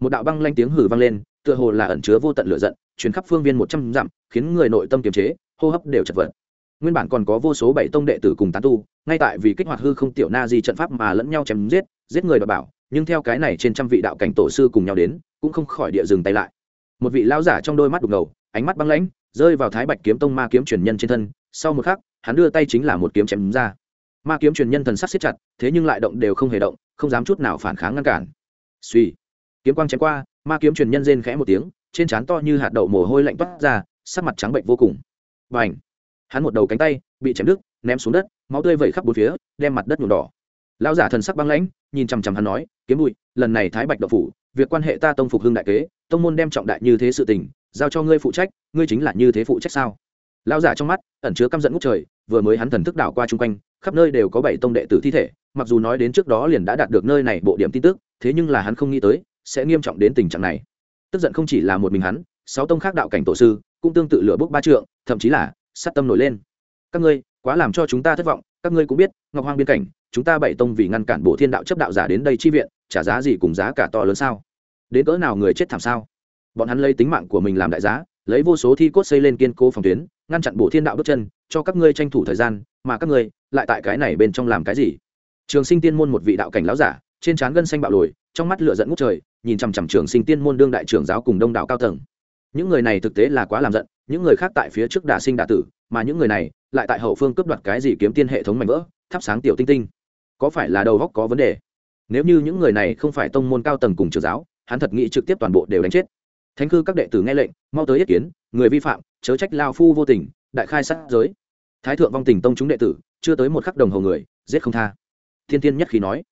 Một đạo băng lanh tiếng hử vang lên, tựa hồ là ẩn chứa vô tận lửa giận chuyến khắp phương viên một trăm dặm, khiến người nội tâm kiềm chế, hô hấp đều chật vật. Nguyên bản còn có vô số bảy tông đệ tử cùng tán tu, ngay tại vì kích hoạt hư không tiểu na di trận pháp mà lẫn nhau chém giết giết người đảm bảo, nhưng theo cái này trên trăm vị đạo cảnh tổ sư cùng nhau đến, cũng không khỏi địa dừng tay lại. Một vị lão giả trong đôi mắt đục ngầu, ánh mắt băng lãnh, rơi vào thái bạch kiếm tông ma kiếm truyền nhân trên thân sau một khắc, hắn đưa tay chính là một kiếm chém ra. Ma kiếm truyền nhân thần sắc siết chặt, thế nhưng lại động đều không hề động, không dám chút nào phản kháng ngăn cản. Suy kiếm quang chém qua, ma kiếm truyền nhân rên khẽ một tiếng, trên trán to như hạt đậu mồ hôi lạnh toát ra, sắc mặt trắng bệnh vô cùng. Và hắn một đầu cánh tay, bị chém đứt, ném xuống đất, máu tươi vẩy khắp bốn phía, đem mặt đất nhuộm đỏ. Lão giả thần sắc băng lãnh, nhìn chằm chằm hắn nói, kiếm bụi, lần này thái bạch đậu phủ, việc quan hệ ta tông phục hưng đại kế, tông môn đem trọng đại như thế sự tình, giao cho ngươi phụ trách, ngươi chính là như thế phụ trách sao? Lão giả trong mắt ẩn chứa căm giận ngút trời, vừa mới hắn thần thức đảo qua chung quanh, khắp nơi đều có bảy tông đệ tử thi thể, mặc dù nói đến trước đó liền đã đạt được nơi này bộ điểm tin tức, thế nhưng là hắn không nghĩ tới, sẽ nghiêm trọng đến tình trạng này. Tức giận không chỉ là một mình hắn, sáu tông khác đạo cảnh tổ sư cũng tương tự lửa bốc ba trượng, thậm chí là sát tâm nổi lên. Các ngươi, quá làm cho chúng ta thất vọng, các ngươi cũng biết, ngọc hoang biên cảnh, chúng ta bảy tông vì ngăn cản bộ thiên đạo chấp đạo giả đến đây chi viện, trả giá gì cùng giá cả to lớn sao? Đến cỡ nào người chết thảm sao? Bọn hắn lấy tính mạng của mình làm đại giá, lấy vô số thi cốt xây lên kiên cố phòng tuyến ngăn chặn bổ thiên đạo bước chân, cho các ngươi tranh thủ thời gian, mà các ngươi lại tại cái này bên trong làm cái gì? Trường sinh tiên môn một vị đạo cảnh láo giả, trên trán gân xanh bạo lồi, trong mắt lửa dẫn ngút trời, nhìn chằm chằm trường sinh tiên môn đương đại trưởng giáo cùng đông đạo cao tầng. Những người này thực tế là quá làm giận, những người khác tại phía trước đả sinh đả tử, mà những người này lại tại hậu phương cướp đoạt cái gì kiếm tiên hệ thống mạnh vỡ, thắp sáng tiểu tinh tinh. Có phải là đầu góc có vấn đề? Nếu như những người này không phải tông môn cao tầng cùng trường giáo, hắn thật nghĩ trực tiếp toàn bộ đều đánh chết thánh cư các đệ tử nghe lệnh, mau tới ý kiến, người vi phạm, chớ trách lao phu vô tình, đại khai sát giới. Thái thượng vong tình tông chúng đệ tử, chưa tới một khắc đồng hồ người, giết không tha. Thiên tiên nhất khi nói,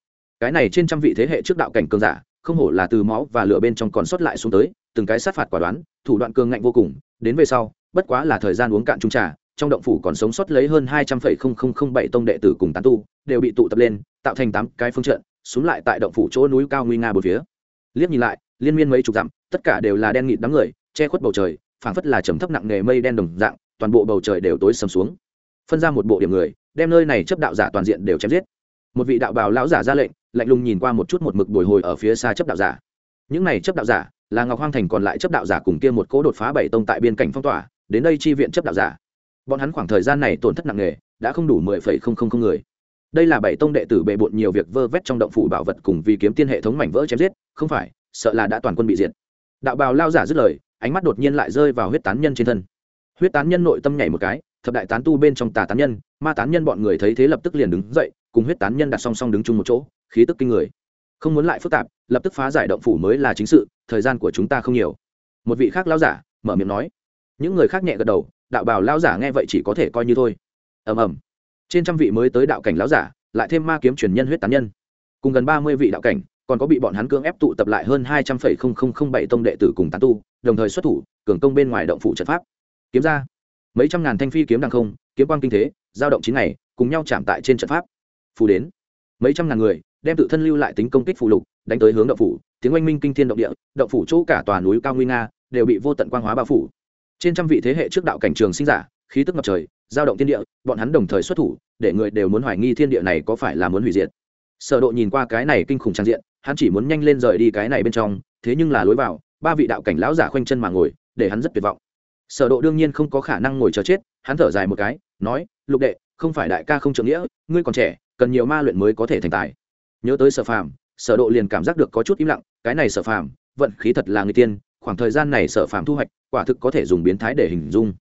cái này trên trăm vị thế hệ trước đạo cảnh cường giả, không hổ là từ máu và lửa bên trong còn sót lại xuống tới, từng cái sát phạt quả đoán, thủ đoạn cường ngạnh vô cùng, đến về sau, bất quá là thời gian uống cạn trung trà, trong động phủ còn sống sót lấy hơn hai trăm phẩy không không không bảy tông đệ tử cùng tán tu, đều bị tụ tập lên, tạo thành tám cái phương trận xuống lại tại động phủ chỗ núi cao nguy nga bốn phía. Liếc nhìn lại liên miên mấy chục dặm, tất cả đều là đen nghịt đám người, che khuất bầu trời, phảng phất là trầm thấp nặng nề mây đen đồng dạng, toàn bộ bầu trời đều tối sầm xuống. Phân ra một bộ điểm người, đem nơi này chấp đạo giả toàn diện đều chém giết. Một vị đạo bào lão giả ra lệnh, lạnh lùng nhìn qua một chút một mực bồi hồi ở phía xa chấp đạo giả. Những này chấp đạo giả, là ngọc hoang thành còn lại chấp đạo giả cùng kia một cỗ đột phá bảy tông tại biên cảnh phong tỏa, đến đây chi viện chấp đạo giả. Bọn hắn khoảng thời gian này tổn thất nặng nề, đã không đủ mười phẩy không không không người. Đây là bảy tông đệ tử bề bộn nhiều việc vơ vét trong động phủ bảo vật cùng vì kiếm tiên hệ thống mảnh vỡ chém giết, không phải sợ là đã toàn quân bị diệt. Đạo bào lao giả dứt lời, ánh mắt đột nhiên lại rơi vào huyết tán nhân trên thân. Huyết tán nhân nội tâm nhảy một cái, thập đại tán tu bên trong tà tán nhân, ma tán nhân bọn người thấy thế lập tức liền đứng dậy, cùng huyết tán nhân đặt song song đứng chung một chỗ, khí tức kinh người. Không muốn lại phức tạp, lập tức phá giải động phủ mới là chính sự, thời gian của chúng ta không nhiều. Một vị khác lao giả, mở miệng nói. Những người khác nhẹ gật đầu, đạo bào lao giả nghe vậy chỉ có thể coi như thôi. Ầm ầm. Trên trăm vị mới tới đạo cảnh lão giả, lại thêm ma kiếm truyền nhân huyết tán nhân. Cùng gần ba mươi vị đạo cảnh còn có bị bọn hắn cưỡng ép tụ tập lại hơn hai trăm phẩy không không không bảy tông đệ tử cùng tán tu, đồng thời xuất thủ, cường công bên ngoài động phủ trận pháp. Kiếm ra. Mấy trăm ngàn thanh phi kiếm đằng không, kiếm quang kinh thế, giao động chín ngày, cùng nhau chạm tại trên trận pháp. Phù đến. Mấy trăm ngàn người, đem tự thân lưu lại tính công kích phù lục, đánh tới hướng động phủ, tiếng oanh minh kinh thiên động địa, động phủ chỗ cả tòa núi cao nguy nga, đều bị vô tận quang hóa bao phủ. Trên trăm vị thế hệ trước đạo cảnh trường sinh giả, khí tức ngập trời, giao động thiên địa, bọn hắn đồng thời xuất thủ, để người đều muốn hoài nghi thiên địa này có phải là muốn hủy diệt. Sở độ nhìn qua cái này kinh khủng trang diện hắn chỉ muốn nhanh lên rời đi cái này bên trong, thế nhưng là lối vào, ba vị đạo cảnh lão giả khoanh chân mà ngồi, để hắn rất tuyệt vọng. Sở độ đương nhiên không có khả năng ngồi chờ chết, hắn thở dài một cái, nói, lục đệ, không phải đại ca không trưởng nghĩa, ngươi còn trẻ, cần nhiều ma luyện mới có thể thành tài. Nhớ tới sở phàm, sở độ liền cảm giác được có chút im lặng, cái này sở phàm, vận khí thật là người tiên, khoảng thời gian này sở phàm thu hoạch, quả thực có thể dùng biến thái để hình dung.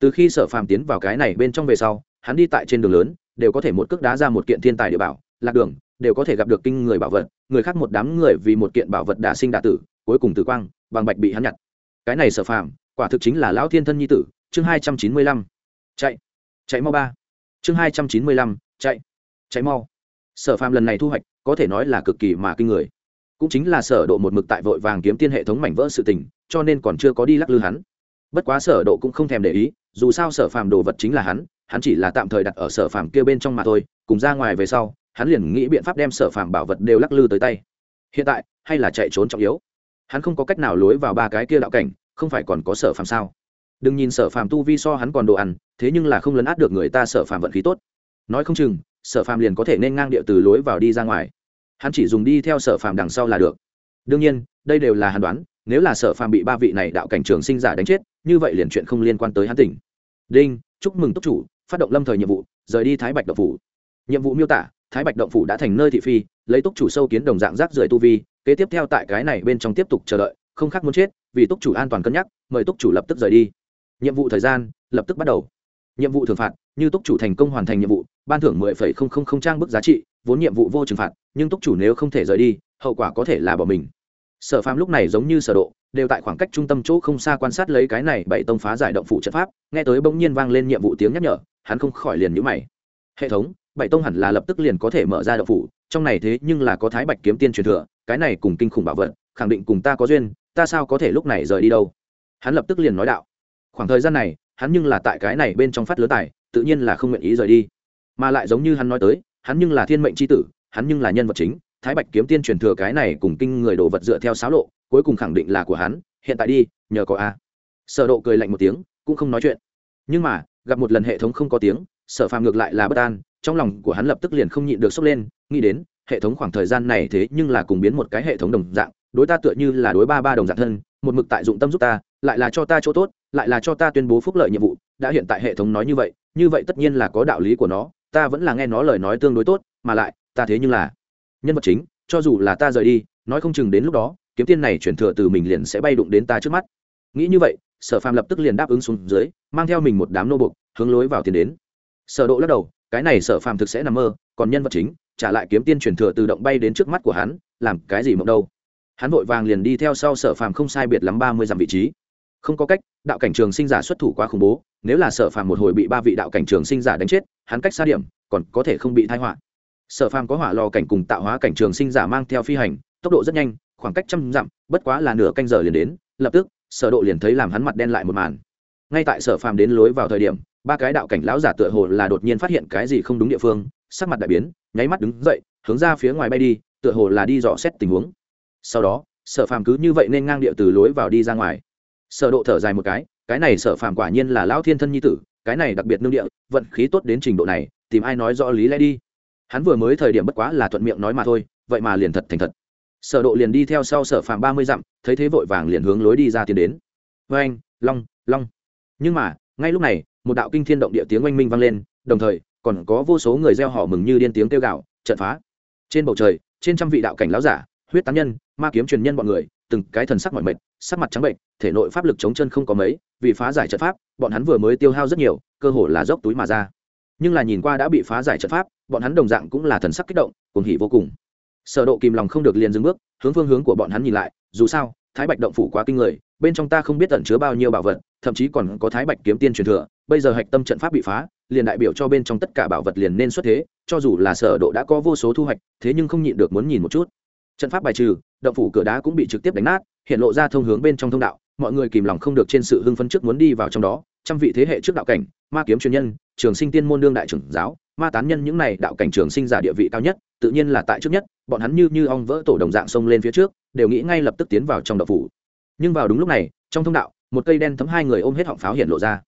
Từ khi sở phàm tiến vào cái này bên trong về sau, hắn đi tại trên đường lớn, đều có thể một cước đá ra một kiện thiên tài địa bảo lạc đường, đều có thể gặp được kinh người bảo vật, người khác một đám người vì một kiện bảo vật đả sinh đả tử, cuối cùng tử quang, bằng bạch bị hắn nhặt. Cái này sở phàm, quả thực chính là lão thiên thân nhi tử, chương hai trăm chín mươi lăm. Chạy. Chạy mau ba. Chương hai trăm chín mươi lăm, chạy. Chạy mau. Sở phàm lần này thu hoạch, có thể nói là cực kỳ mà kinh người. Cũng chính là sở độ một mực tại vội vàng kiếm tiên hệ thống mảnh vỡ sự tình, cho nên còn chưa có đi lắc lư hắn. Bất quá sở độ cũng không thèm để ý, dù sao sở phàm đồ vật chính là hắn hắn chỉ là tạm thời đặt ở sở phàm kia bên trong mà thôi, cùng ra ngoài về sau hắn liền nghĩ biện pháp đem sở phàm bảo vật đều lắc lư tới tay. Hiện tại, hay là chạy trốn trọng yếu. Hắn không có cách nào lối vào ba cái kia đạo cảnh, không phải còn có sở phàm sao? Đừng nhìn sở phàm tu vi so hắn còn đồ ăn, thế nhưng là không lấn át được người ta sở phàm vận khí tốt. Nói không chừng, sở phàm liền có thể nên ngang địa từ lối vào đi ra ngoài. Hắn chỉ dùng đi theo sở phàm đằng sau là được. Đương nhiên, đây đều là hàn đoán, nếu là sở phàm bị ba vị này đạo cảnh trường sinh giả đánh chết, như vậy liền chuyện không liên quan tới hắn tỉnh. Đinh, chúc mừng túc chủ, phát động lâm thời nhiệm vụ, rời đi thái bạch độc phủ. Nhiệm vụ miêu tả thái bạch động phủ đã thành nơi thị phi, lấy túc chủ sâu kiến đồng dạng rác rưởi tu vi, kế tiếp theo tại cái này bên trong tiếp tục chờ đợi, không khác muốn chết, vì túc chủ an toàn cân nhắc, mời túc chủ lập tức rời đi. Nhiệm vụ thời gian, lập tức bắt đầu. Nhiệm vụ thường phạt, như túc chủ thành công hoàn thành nhiệm vụ, ban thưởng mười phẩy không không không trang bức giá trị, vốn nhiệm vụ vô trừng phạt, nhưng túc chủ nếu không thể rời đi, hậu quả có thể là bỏ mình. Sở phàm lúc này giống như sở độ, đều tại khoảng cách trung tâm chỗ không xa quan sát lấy cái này bảy tông phá giải động phủ trận pháp, nghe tới bỗng nhiên vang lên nhiệm vụ tiếng nhắc nhở, hắn không khỏi liền nhíu mày. Hệ thống bảy tông hẳn là lập tức liền có thể mở ra đạo phủ, trong này thế nhưng là có thái bạch kiếm tiên truyền thừa, cái này cùng kinh khủng bảo vật, khẳng định cùng ta có duyên, ta sao có thể lúc này rời đi đâu? Hắn lập tức liền nói đạo. Khoảng thời gian này, hắn nhưng là tại cái này bên trong phát lứa tài, tự nhiên là không nguyện ý rời đi. Mà lại giống như hắn nói tới, hắn nhưng là thiên mệnh c h i tử, hắn nhưng là nhân vật chính, thái bạch kiếm tiên truyền thừa cái này cùng kinh người đồ vật dựa theo xáo lộ, cuối cùng khẳng định là của hắn, hiện tại đi, nhờ có a. Sở độ cười lạnh một tiếng, cũng không nói chuyện. Nhưng mà, gặp một lần hệ thống không có tiếng, sở phàm ngược lại là bất an trong lòng của hắn lập tức liền không nhịn được sốc lên, nghĩ đến, hệ thống khoảng thời gian này thế nhưng là cùng biến một cái hệ thống đồng dạng, đối ta tựa như là đối ba ba đồng dạng thân, một mực tại dụng tâm giúp ta, lại là cho ta chỗ tốt, lại là cho ta tuyên bố phúc lợi nhiệm vụ, đã hiện tại hệ thống nói như vậy như vậy tất nhiên là có đạo lý của nó, ta vẫn là nghe nó lời nói tương đối tốt, mà lại, ta thế nhưng là nhân vật chính, cho dù là ta rời đi, nói không chừng đến lúc đó, kiếm tiên này chuyển thừa từ mình liền sẽ bay đụng đến ta trước mắt. Nghĩ như vậy, sở phàm lập tức liền đáp ứng xuống dưới, mang theo mình một đám nô bục hướng lối vào tiền đến. Sở độ lắc đầu cái này sở phàm thực sẽ nằm mơ, còn nhân vật chính, trả lại kiếm tiên truyền thừa tự động bay đến trước mắt của hắn, làm cái gì mộng đâu. Hắn vội vàng liền đi theo sau sở phàm không sai biệt lắm ba mươi dặm vị trí. Không có cách, đạo cảnh trường sinh giả xuất thủ quá khủng bố, nếu là sở phàm một hồi bị ba vị đạo cảnh trường sinh giả đánh chết, hắn cách xa điểm, còn có thể không bị thai họa. Sở phàm có hỏa lò cảnh cùng tạo hóa cảnh trường sinh giả mang theo phi hành, tốc độ rất nhanh, khoảng cách trăm dặm, bất quá là nửa canh giờ liền đến, lập tức, sở độ liền thấy làm hắn mặt đen lại một màn. Ngay tại sở phàm đến lối vào thời điểm ba cái đạo cảnh lão giả tựa hồ là đột nhiên phát hiện cái gì không đúng địa phương, sắc mặt đại biến, nháy mắt đứng dậy, hướng ra phía ngoài bay đi, tựa hồ là đi dò xét tình huống. Sau đó, sở phàm cứ như vậy nên ngang địa từ lối vào đi ra ngoài. Sở độ thở dài một cái cái này sở phàm quả nhiên là lão thiên thân nhi tử, cái này đặc biệt nương địa, vận khí tốt đến trình độ này, tìm ai nói rõ lý lẽ đi. Hắn vừa mới thời điểm bất quá là thuận miệng nói mà thôi, vậy mà liền thật thành thật. Sở độ liền đi theo sau sở phàm ba mươi dặm, thấy thế vội vàng liền hướng lối đi ra tiến đến. Với anh long long. Nhưng mà ngay lúc này một đạo kinh thiên động địa tiếng oanh minh vang lên đồng thời còn có vô số người reo hò mừng như điên tiếng kêu gạo, trận phá. Trên bầu trời trên trăm vị đạo cảnh lão giả huyết tán nhân ma kiếm truyền nhân bọn người từng cái thần sắc mỏi mệt sắc mặt trắng bệnh thể nội pháp lực chống chân không có mấy vì phá giải trận pháp bọn hắn vừa mới tiêu hao rất nhiều cơ hồ là dốc túi mà ra. Nhưng là nhìn qua đã bị phá giải trận pháp bọn hắn đồng dạng cũng là thần sắc kích động cùng hỉ vô cùng. Sở độ kìm lòng không được liền dừng bước hướng phương hướng của bọn hắn nhìn lại dù sao thái bạch động phủ quá kinh người bên trong ta không biết tận chứa bao nhiêu bảo vật, thậm chí còn có thái bạch kiếm tiên truyền thừa, bây giờ hạch tâm trận pháp bị phá, liền đại biểu cho bên trong tất cả bảo vật liền nên xuất thế, cho dù là sở độ đã có vô số thu hoạch, thế nhưng không nhịn được muốn nhìn một chút. Trận pháp bài trừ, động phủ cửa đá cũng bị trực tiếp đánh nát, hiện lộ ra thông hướng bên trong thông đạo, mọi người kìm lòng không được trên sự hưng phấn trước muốn đi vào trong đó, trăm vị thế hệ trước đạo cảnh, ma kiếm truyền nhân, trường sinh tiên môn đương đại trưởng giáo, ma tán nhân những này đạo cảnh trường sinh giả địa vị cao nhất, tự nhiên là tại trước nhất, bọn hắn như như ong vỡ tổ đồng dạng xông lên phía trước, đều nghĩ ngay lập tức tiến vào trong động phủ nhưng vào đúng lúc này, trong thông đạo, một cây đen thấm hai người ôm hết họng pháo hiện lộ ra.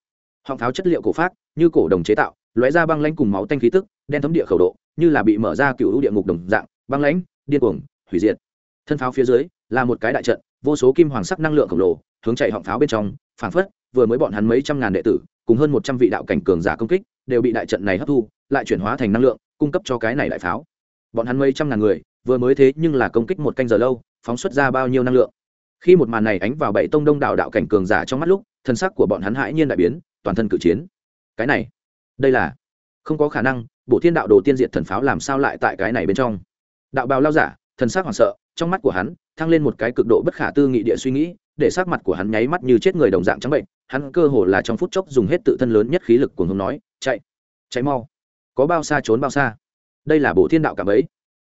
Họng pháo chất liệu cổ phát như cổ đồng chế tạo, lóe ra băng lãnh cùng máu tanh khí tức, đen thấm địa khẩu độ, như là bị mở ra cựu địa ngục đồng dạng, băng lãnh, điên cuồng, hủy diệt. Thân pháo phía dưới, là một cái đại trận, vô số kim hoàng sắc năng lượng khổng lồ, hướng chạy họng pháo bên trong, phảng phất, vừa mới bọn hắn mấy trăm ngàn đệ tử, cùng hơn một trăm vị đạo cảnh cường giả công kích, đều bị đại trận này hấp thu, lại chuyển hóa thành năng lượng, cung cấp cho cái này đại pháo. Bọn hắn mấy trăm ngàn người, vừa mới thế nhưng là công kích một canh giờ lâu, phóng xuất ra bao nhiêu năng lượng? Khi một màn này ánh vào bảy tông đông đảo đạo cảnh cường giả trong mắt lúc, thân sắc của bọn hắn hãi nhiên đại biến, toàn thân cự chiến. Cái này, đây là, không có khả năng bộ thiên đạo đồ tiên diệt thần pháo làm sao lại tại cái này bên trong. Đạo bào lao giả thần sắc hoảng sợ, trong mắt của hắn, thăng lên một cái cực độ bất khả tư nghị địa suy nghĩ, để sắc mặt của hắn nháy mắt như chết người đồng dạng trắng bệnh, hắn cơ hồ là trong phút chốc dùng hết tự thân lớn nhất khí lực của hông nói, chạy chạy mau. Có bao xa trốn bao xa. Đây là bộ thiên đạo cảm ấy.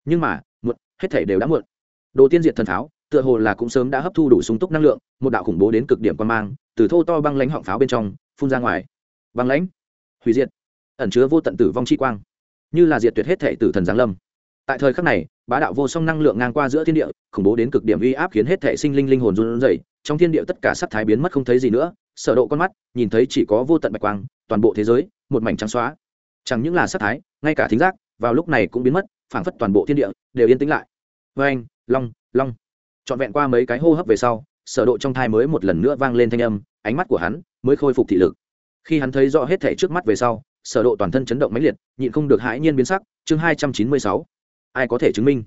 Nhưng mà, muộn, hết thể đều đã muộn. Đồ tiên diệt thần pháo tựa hồ là cũng sớm đã hấp thu đủ sung túc năng lượng, một đạo khủng bố đến cực điểm quan mang, từ thô to băng lãnh họng pháo bên trong, phun ra ngoài. Băng lãnh, hủy diệt, ẩn chứa vô tận tử vong chi quang, như là diệt tuyệt hết thể tử thần giáng lâm. Tại thời khắc này, bá đạo vô song năng lượng ngang qua giữa thiên địa, khủng bố đến cực điểm uy áp khiến hết thể sinh linh linh hồn run rẩy, trong thiên địa tất cả sắc thái biến mất không thấy gì nữa, sở độ con mắt, nhìn thấy chỉ có vô tận bạch quang, toàn bộ thế giới, một mảnh trắng xóa. Chẳng những là sắc thái, ngay cả thính giác, vào lúc này cũng biến mất, phảng phất toàn bộ thiên địa đều yên tĩnh lại. Với anh long long trọn vẹn qua mấy cái hô hấp về sau, sở độ trong thai mới một lần nữa vang lên thanh âm, ánh mắt của hắn mới khôi phục thị lực. Khi hắn thấy rõ hết thảy trước mắt về sau, sở độ toàn thân chấn động mãnh liệt, nhịn không được hãi nhiên biến sắc, chương 296 ai có thể chứng minh?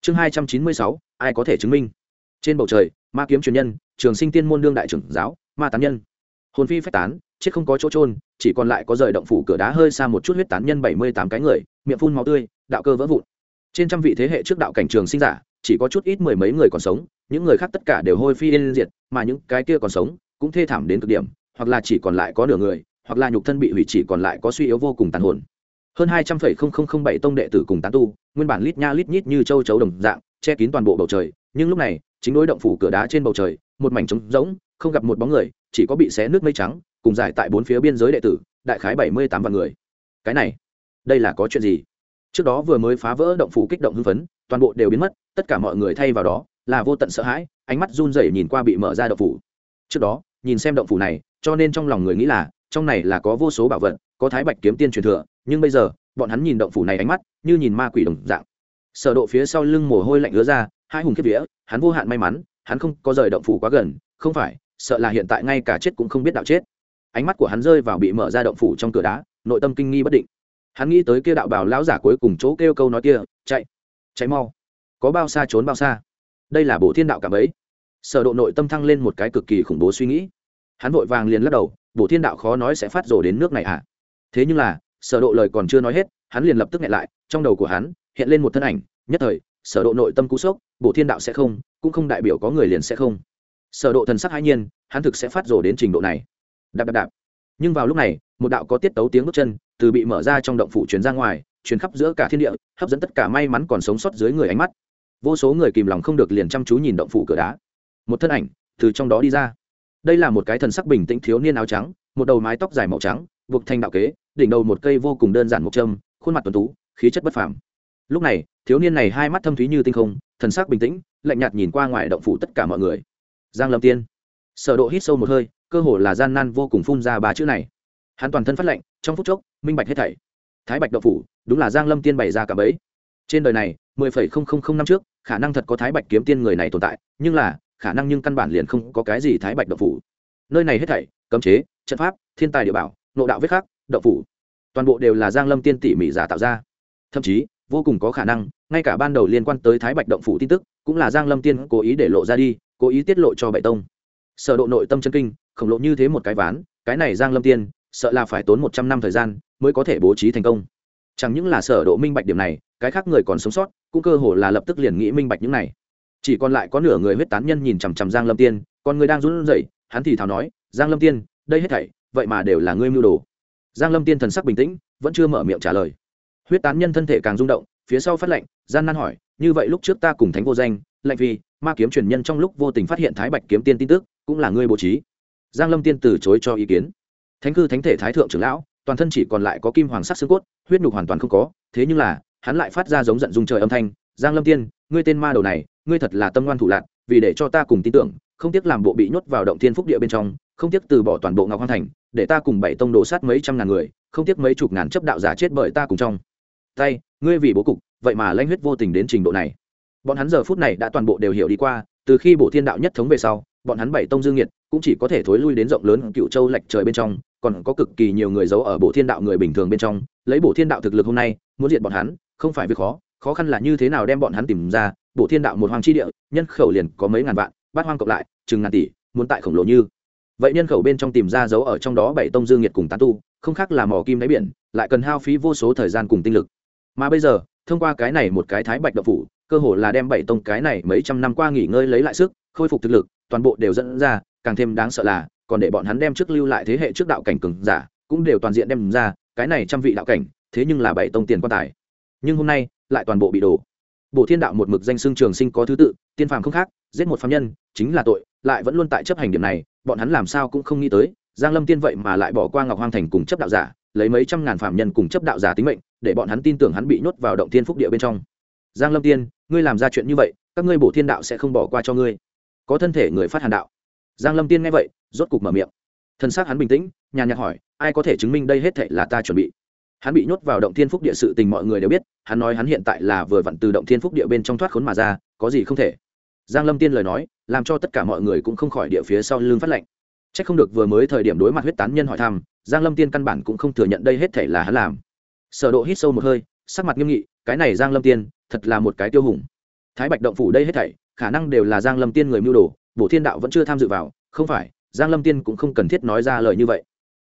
Chương 296 ai có thể chứng minh? Trên bầu trời, ma kiếm truyền nhân, trường sinh tiên môn đương đại trưởng giáo, ma tán nhân. Hồn phi phách tán, chết không có chỗ trôn chỉ còn lại có rời động phủ cửa đá hơi xa một chút huyết tán nhân bảy mươi tám cái người, miệng phun máu tươi, đạo cơ vỡ vụn. Trên trăm vị thế hệ trước đạo cảnh trường sinh giả chỉ có chút ít mười mấy người còn sống, những người khác tất cả đều hôi phi yên diệt, mà những cái kia còn sống cũng thê thảm đến cực điểm, hoặc là chỉ còn lại có nửa người, hoặc là nhục thân bị hủy chỉ còn lại có suy yếu vô cùng tàn hồn. Hơn hai trăm phẩy không không không bảy tông đệ tử cùng tán tu, nguyên bản lít nha lít nhít như châu chấu đồng dạng, che kín toàn bộ bầu trời, nhưng lúc này, chính đối động phủ cửa đá trên bầu trời, một mảnh trống rỗng, không gặp một bóng người, chỉ có bị xé nước mây trắng, cùng giải tại bốn phía biên giới đệ tử, đại khái bảy mươi tám vạn người. Cái này, đây là có chuyện gì? Trước đó vừa mới phá vỡ động phủ kích động hưng phấn, toàn bộ đều biến mất, tất cả mọi người thay vào đó là vô tận sợ hãi, ánh mắt run rẩy nhìn qua bị mở ra động phủ. Trước đó, nhìn xem động phủ này, cho nên trong lòng người nghĩ là, trong này là có vô số bảo vật, có thái bạch kiếm tiên truyền thừa, nhưng bây giờ, bọn hắn nhìn động phủ này ánh mắt, như nhìn ma quỷ đồng dạng. Sở độ phía sau lưng mồ hôi lạnh ứa ra, hai hùng kiếp vía, hắn vô hạn may mắn, hắn không có rời động phủ quá gần, không phải, sợ là hiện tại ngay cả chết cũng không biết đạo chết. Ánh mắt của hắn rơi vào bị mở ra động phủ trong cửa đá, nội tâm kinh nghi bất định hắn nghĩ tới kia đạo bảo lão giả cuối cùng chỗ kêu câu nói kia, chạy chạy mau. Có bao xa trốn bao xa. Đây là bộ thiên đạo cảm ấy. Sở độ nội tâm thăng lên một cái cực kỳ khủng bố suy nghĩ. Hắn vội vàng liền lắc đầu bộ thiên đạo khó nói sẽ phát rồ đến nước này à? Thế nhưng là, sở độ lời còn chưa nói hết, hắn liền lập tức nhẹ lại, trong đầu của hắn hiện lên một thân ảnh, nhất thời, sở độ nội tâm cú sốc bộ thiên đạo sẽ không, cũng không đại biểu có người liền sẽ không. Sở độ thần sắc hai nhiên, hắn thực sẽ phát rồ đến trình độ này. Đạp đạp đạp. Nhưng vào lúc này, một đạo có tiết tấu tiếng bước chân từ bị mở ra trong động phủ truyền ra ngoài, truyền khắp giữa cả thiên địa, hấp dẫn tất cả may mắn còn sống sót dưới người ánh mắt. Vô số người kìm lòng không được liền chăm chú nhìn động phủ cửa đá. Một thân ảnh từ trong đó đi ra. Đây là một cái thần sắc bình tĩnh thiếu niên áo trắng, một đầu mái tóc dài màu trắng, buộc thành đạo kế, đỉnh đầu một cây vô cùng đơn giản mộc trâm khuôn mặt tuấn tú, khí chất bất phàm. Lúc này, thiếu niên này hai mắt thâm thúy như tinh không, thần sắc bình tĩnh, lạnh nhạt nhìn qua ngoài động phủ tất cả mọi người. Giang lâm tiên. Sở độ hít sâu một hơi, cơ hồ là gian nan vô cùng phun ra ba chữ này. Hắn toàn thân phát lạnh trong phút chốc, minh bạch hết thảy. Thái bạch đậu phủ, đúng là giang lâm tiên bày ra cả bấy trên đời này, mười phẩy không không không năm trước, khả năng thật có thái bạch kiếm tiên người này tồn tại, nhưng là, khả năng nhưng căn bản liền không có cái gì thái bạch đậu phủ. Nơi này hết thảy, cấm chế, trận pháp, thiên tài địa bảo nộ đạo vết khắc đậu phủ, toàn bộ đều là giang lâm tiên tỉ mỉ giả tạo ra. Thậm chí, vô cùng có khả năng, ngay cả ban đầu liên quan tới thái bạch động phủ tin tức, cũng là giang lâm tiên cố ý để lộ ra đi, cố ý tiết lộ cho bệ tông. Sở độ nội tâm chân kinh, khổng lộ như thế một cái ván, cái này giang lâm tiên sợ là phải tốn một trăm năm thời gian mới có thể bố trí thành công. Chẳng những là sở độ minh bạch điểm này, cái khác người còn sống sót, cũng cơ hồ là lập tức liền nghĩ minh bạch những này. Chỉ còn lại có nửa người huyết tán nhân nhìn chằm chằm giang lâm tiên còn người đang run rẩy, hắn thì thào nói, giang lâm tiên, đây hết thảy, vậy mà đều là ngươi mưu đồ. Giang lâm tiên thần sắc bình tĩnh, vẫn chưa mở miệng trả lời. Huyết tán nhân thân thể càng rung động, phía sau phát lệnh, gian nan hỏi, như vậy lúc trước ta cùng thánh vô danh, lệnh vì ma kiếm truyền nhân trong lúc vô tình phát hiện thái bạch kiếm tiên tin tức, cũng là ngươi bố trí. Giang lâm tiên từ chối cho ý kiến thánh cư thánh thể thái thượng trưởng lão, toàn thân chỉ còn lại có kim hoàng sắc xương cốt, huyết nhục hoàn toàn không có, thế nhưng là, hắn lại phát ra giống giận dung trời âm thanh, giang lâm tiên, ngươi tên ma đầu này, ngươi thật là tâm ngoan thủ lạc vì để cho ta cùng tin tưởng, không tiếc làm bộ bị nhốt vào động thiên phúc địa bên trong, không tiếc từ bỏ toàn bộ ngọc hoang thành, để ta cùng bảy tông đổ sát mấy trăm ngàn người, không tiếc mấy chục ngàn chấp đạo giả chết bởi ta cùng trong tay, ngươi vì bố cục, vậy mà lanh huyết vô tình đến trình độ này. Bọn hắn giờ phút này đã toàn bộ đều hiểu đi qua, từ khi bộ thiên đạo nhất thống về sau, bọn hắn bảy tông dương nhiệt cũng chỉ có thể thối lui đến rộng lớn cựu châu lệch trời bên trong, còn có cực kỳ nhiều người giấu ở bộ thiên đạo người bình thường bên trong, lấy bộ thiên đạo thực lực hôm nay, muốn diệt bọn hắn, không phải việc khó khó khăn là như thế nào đem bọn hắn tìm ra bộ thiên đạo một hoàng chi địa, nhân khẩu liền có mấy ngàn vạn, bát hoang cộng lại, chừng ngàn tỷ, muốn tại khổng lồ như. Vậy nhân khẩu bên trong tìm ra giấu ở trong đó bảy tông dương nhiệt cùng tán tu, không khác là mỏ kim đáy biển, lại cần hao phí vô số thời gian cùng tinh lực. Mà bây giờ, thông qua cái này một cái thái bạch đậu phủ, cơ hồ là đem bảy tông cái này mấy trăm năm qua nghỉ ngơi lấy lại sức, khôi phục thực lực, toàn bộ đều dẫn ra càng thêm đáng sợ là, còn để bọn hắn đem trước lưu lại thế hệ trước đạo cảnh cường giả, cũng đều toàn diện đem ra, cái này trăm vị đạo cảnh, thế nhưng là bảy tông tiền quan tài. Nhưng hôm nay, lại toàn bộ bị đổ. Bộ thiên đạo một mực danh xương trường sinh có thứ tự, tiên phàm không khác, giết một phạm nhân, chính là tội, lại vẫn luôn tại chấp hành điểm này, bọn hắn làm sao cũng không nghĩ tới, giang lâm tiên vậy mà lại bỏ qua ngọc hoang thành cùng chấp đạo giả, lấy mấy trăm ngàn phạm nhân cùng chấp đạo giả tính mệnh, để bọn hắn tin tưởng hắn bị nhốt vào động thiên phúc địa bên trong. Giang lâm tiên, ngươi làm ra chuyện như vậy, các ngươi bổ thiên đạo sẽ không bỏ qua cho ngươi. Có thân thể người phát hàn đạo giang lâm tiên nghe vậy, rốt cục mở miệng. Thân xác hắn bình tĩnh, nhàn nhạt hỏi, ai có thể chứng minh đây hết thệ là ta chuẩn bị? Hắn bị nhốt vào động thiên phúc địa sự tình mọi người đều biết, hắn nói hắn hiện tại là vừa vặn từ động thiên phúc địa bên trong thoát khốn mà ra, có gì không thể. Giang lâm tiên lời nói, làm cho tất cả mọi người cũng không khỏi địa phía sau lưng phát lệnh. Chắc không được vừa mới thời điểm đối mặt huyết tán nhân hỏi thăm, giang lâm tiên căn bản cũng không thừa nhận đây hết thể là hắn làm. Sở độ hít sâu một hơi, sắc mặt nghiêm nghị, cái này giang lâm tiên, thật là một cái tiêu hùng. Thái bạch động phủ đây hết thảy, khả năng đều là giang lâm tiên người mưu đồ bổ thiên đạo vẫn chưa tham dự vào, không phải, giang lâm tiên cũng không cần thiết nói ra lời như vậy.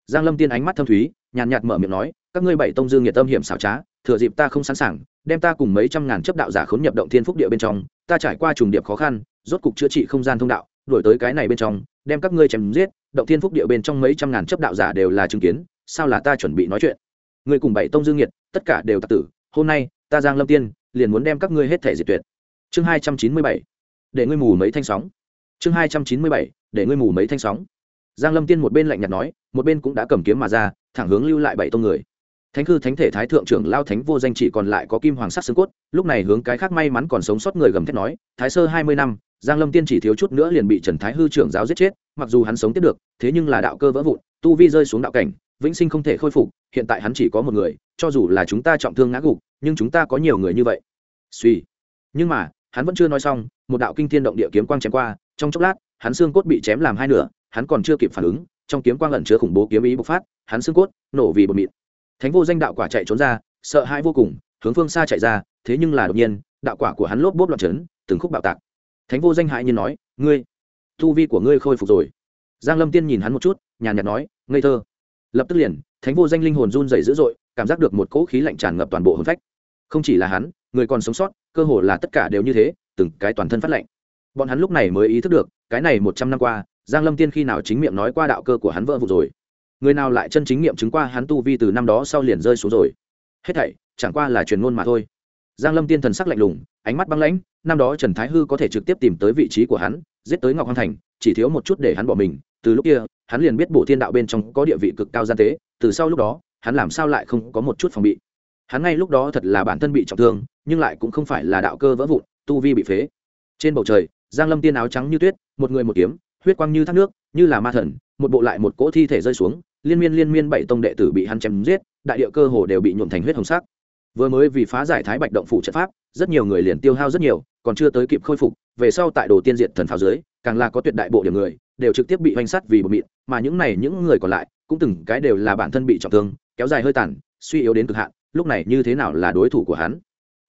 Giang lâm tiên ánh mắt thâm thúy, nhàn nhạt mở miệng nói, các ngươi bảy tông dương nhiệt tâm hiểm xảo trá, thừa dịp ta không sẵn sàng, đem ta cùng mấy trăm ngàn chấp đạo giả khốn nhập động thiên phúc địa bên trong, ta trải qua trùng điệp khó khăn, rốt cục chữa trị không gian thông đạo, đuổi tới cái này bên trong, đem các ngươi chém giết, động thiên phúc địa bên trong mấy trăm ngàn chấp đạo giả đều là chứng kiến, sao là ta chuẩn bị nói chuyện? Ngươi cùng bảy tông dương nhiệt tất cả đều tạc tử, hôm nay, ta giang lâm tiên, liền muốn đem các ngươi hết thể diệt tuyệt. Chương hai trăm chín mươi bảy, để ngươi mù mấy thanh sóng chương hai trăm chín mươi bảy, để ngươi mù mấy thanh sóng. Giang lâm tiên một bên lạnh nhạt nói, một bên cũng đã cầm kiếm mà ra, thẳng hướng lưu lại bảy tông người. Thánh cư thánh thể thái thượng trưởng lao thánh vô danh chỉ còn lại có kim hoàng sắc xương cốt, lúc này hướng cái khác may mắn còn sống sót người gầm thét nói, thái sơ hai mươi năm, giang lâm tiên chỉ thiếu chút nữa liền bị trần thái hư trưởng giáo giết chết, mặc dù hắn sống tiếp được, thế nhưng là đạo cơ vỡ vụn, tu vi rơi xuống đạo cảnh, vĩnh sinh không thể khôi phục, hiện tại hắn chỉ có một người, cho dù là chúng ta trọng thương ngã gục, nhưng chúng ta có nhiều người như vậy. Suy. Nhưng mà, hắn vẫn chưa nói xong, một đạo kinh thiên động địa kiếm quang chém qua trong chốc lát, hắn xương cốt bị chém làm hai nửa, hắn còn chưa kịp phản ứng, trong kiếm quang ẩn chứa khủng bố kiếm ý bộc phát, hắn xương cốt nổ vì bột mịn. Thánh vô danh đạo quả chạy trốn ra, sợ hãi vô cùng, hướng phương xa chạy ra, thế nhưng là đột nhiên, đạo quả của hắn lốp bốp loạn trấn, từng khúc bạo tạc. Thánh vô danh hại nhiên nói, ngươi thu vi của ngươi khôi phục rồi. Giang lâm tiên nhìn hắn một chút, nhàn nhạt nói, ngây thơ. Lập tức liền, thánh vô danh linh hồn run rẩy dữ dội, cảm giác được một cỗ khí lạnh tràn ngập toàn bộ hồn phách. Không chỉ là hắn, người còn sống sót, cơ hồ là tất cả đều như thế, từng cái toàn thân phát lạnh bọn hắn lúc này mới ý thức được, cái này một trăm năm qua, giang lâm tiên khi nào chính miệng nói qua đạo cơ của hắn vỡ vụn rồi. Người nào lại chân chính nghiệm chứng qua hắn tu vi từ năm đó sau liền rơi xuống rồi? Hết thảy, chẳng qua là truyền ngôn mà thôi. Giang lâm tiên thần sắc lạnh lùng, ánh mắt băng lãnh, năm đó trần thái hư có thể trực tiếp tìm tới vị trí của hắn, giết tới ngọc hoàng thành, chỉ thiếu một chút để hắn bỏ mình. Từ lúc kia, hắn liền biết bộ thiên đạo bên trong có địa vị cực cao gian tế, từ sau lúc đó, hắn làm sao lại không có một chút phòng bị? Hắn ngay lúc đó thật là bản thân bị trọng thương, nhưng lại cũng không phải là đạo cơ vỡ vụn, tu vi bị phế. Trên bầu trời giang lâm tiên áo trắng như tuyết, một người một kiếm, huyết quang như thác nước, như là ma thần, một bộ lại một cỗ thi thể rơi xuống, liên miên liên miên bảy tông đệ tử bị hắn chém giết, đại địa cơ hồ đều bị nhuộm thành huyết hồng sắc. Vừa mới vì phá giải thái bạch động phủ trận pháp, rất nhiều người liền tiêu hao rất nhiều, còn chưa tới kịp khôi phục, về sau tại đồ tiên diệt thần pháo dưới, càng là có tuyệt đại bộ điểm người, đều trực tiếp bị hoành sắt vì bột mịn, mà những này những người còn lại, cũng từng cái đều là bản thân bị trọng thương, kéo dài hơi tàn, suy yếu đến cực hạn, lúc này như thế nào là đối thủ của hắn?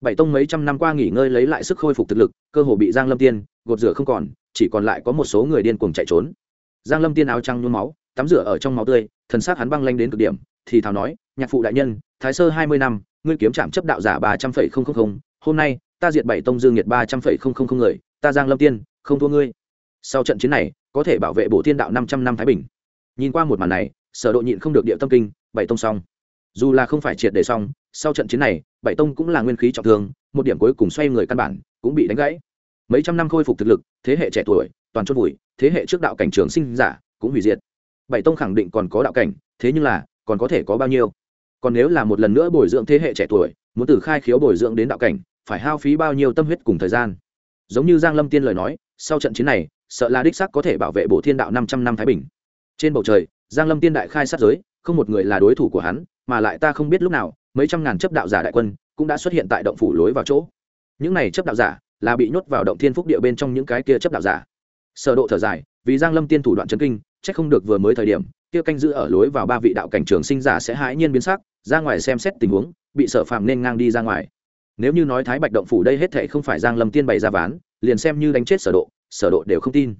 Bảy tông mấy trăm năm qua nghỉ ngơi lấy lại sức khôi phục thực lực, cơ hồ bị giang lâm tiên, gột rửa không còn, chỉ còn lại có một số người điên cuồng chạy trốn. Giang lâm tiên áo trăng nhuốm máu, tắm rửa ở trong máu tươi, thần xác hắn băng lanh đến cực điểm, thì thào nói, nhạc phụ đại nhân, thái sơ hai mươi năm, ngươi kiếm trạm chấp đạo giả ba trăm phẩy không không không, hôm nay, ta diệt bảy tông dương nhiệt ba trăm phẩy không không không người, ta giang lâm tiên, không thua ngươi. Sau trận chiến này, có thể bảo vệ bộ thiên đạo năm trăm năm thái bình. Nhìn qua một màn này, sở độ nhịn không được địa tâm kinh, bảy tông xong dù là không phải triệt để xong, sau trận chiến này, bảy tông cũng là nguyên khí trọng thương, một điểm cuối cùng xoay người căn bản, cũng bị đánh gãy. Mấy trăm năm khôi phục thực lực, thế hệ trẻ tuổi, toàn chốt vùi, thế hệ trước đạo cảnh trường sinh giả, cũng hủy diệt. Bảy tông khẳng định còn có đạo cảnh, thế nhưng là, còn có thể có bao nhiêu? Còn nếu là một lần nữa bồi dưỡng thế hệ trẻ tuổi, muốn từ khai khiếu bồi dưỡng đến đạo cảnh, phải hao phí bao nhiêu tâm huyết cùng thời gian? Giống như giang lâm tiên lời nói, sau trận chiến này, sợ là đích sắc có thể bảo vệ bộ thiên đạo năm trăm năm thái bình. Trên bầu trời, giang lâm tiên đại khai sát giới, không một người là đối thủ của hắn mà lại ta không biết lúc nào, mấy trăm ngàn chấp đạo giả đại quân cũng đã xuất hiện tại động phủ lối vào chỗ. Những này chấp đạo giả là bị nhốt vào động thiên phúc địa bên trong những cái kia chấp đạo giả. Sở độ thở dài, vì giang lâm tiên thủ đoạn chấn kinh, chắc không được vừa mới thời điểm, kia canh giữ ở lối vào ba vị đạo cảnh trường sinh giả sẽ hãi nhiên biến sắc, ra ngoài xem xét tình huống, bị sở phàm nên ngang đi ra ngoài. Nếu như nói thái bạch động phủ đây hết thảy không phải giang lâm tiên bày ra ván, liền xem như đánh chết sở độ sở độ đều không tin.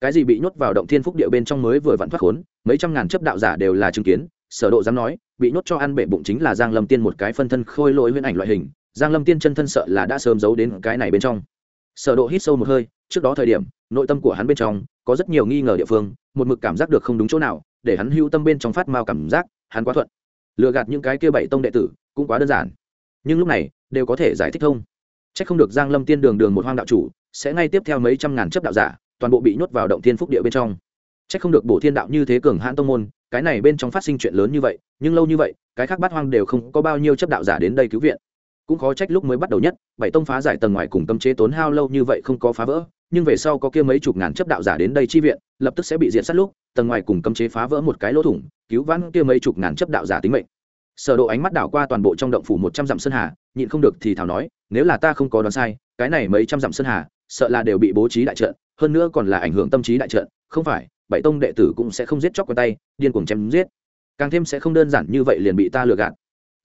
Cái gì bị nhốt vào động thiên phúc địa bên trong mới vừa vặn thoát khốn, mấy trăm ngàn chấp đạo giả đều là chứng kiến, sở độ dám nói bị nhốt cho ăn bể bụng chính là giang lâm tiên một cái phân thân khôi lỗi huyễn ảnh loại hình. Giang lâm tiên chân thân sợ là đã sớm giấu đến cái này bên trong. Sở độ hít sâu một hơi, trước đó thời điểm, nội tâm của hắn bên trong có rất nhiều nghi ngờ địa phương, một mực cảm giác được không đúng chỗ nào, để hắn hưu tâm bên trong phát mao cảm giác, hắn quá thuận. Lừa gạt những cái kia bảy tông đệ tử cũng quá đơn giản. Nhưng lúc này, đều có thể giải thích thông chắc không được giang lâm tiên đường đường một hoang đạo chủ, sẽ ngay tiếp theo mấy trăm ngàn chấp đạo giả, toàn bộ bị nhốt vào động thiên phúc địa bên trong chắc không được bổ thiên đạo như thế cường hãn tông môn, cái này bên trong phát sinh chuyện lớn như vậy, nhưng lâu như vậy, cái khác bát hoang đều không có bao nhiêu chấp đạo giả đến đây cứu viện. Cũng khó trách lúc mới bắt đầu nhất, bảy tông phá giải tầng ngoài cùng tâm chế tốn hao lâu như vậy không có phá vỡ, nhưng về sau có kia mấy chục ngàn chấp đạo giả đến đây chi viện, lập tức sẽ bị diện sát lúc, tầng ngoài cùng cấm chế phá vỡ một cái lỗ thủng, cứu vãn kia mấy chục ngàn chấp đạo giả tính mệnh. Sở độ ánh mắt đảo qua toàn bộ trong động phủ một trăm dặm sơn hà, nhịn không được thì thảo nói, nếu là ta không có đoán sai, cái này mấy trăm dặm sơn hà, sợ là đều bị bố trí đại trận, hơn nữa còn là ảnh hưởng tâm trí đại trận, không phải bảy tông đệ tử cũng sẽ không giết chóc qua tay, điên cuồng chém giết. Càng thêm sẽ không đơn giản như vậy liền bị ta lừa gạt.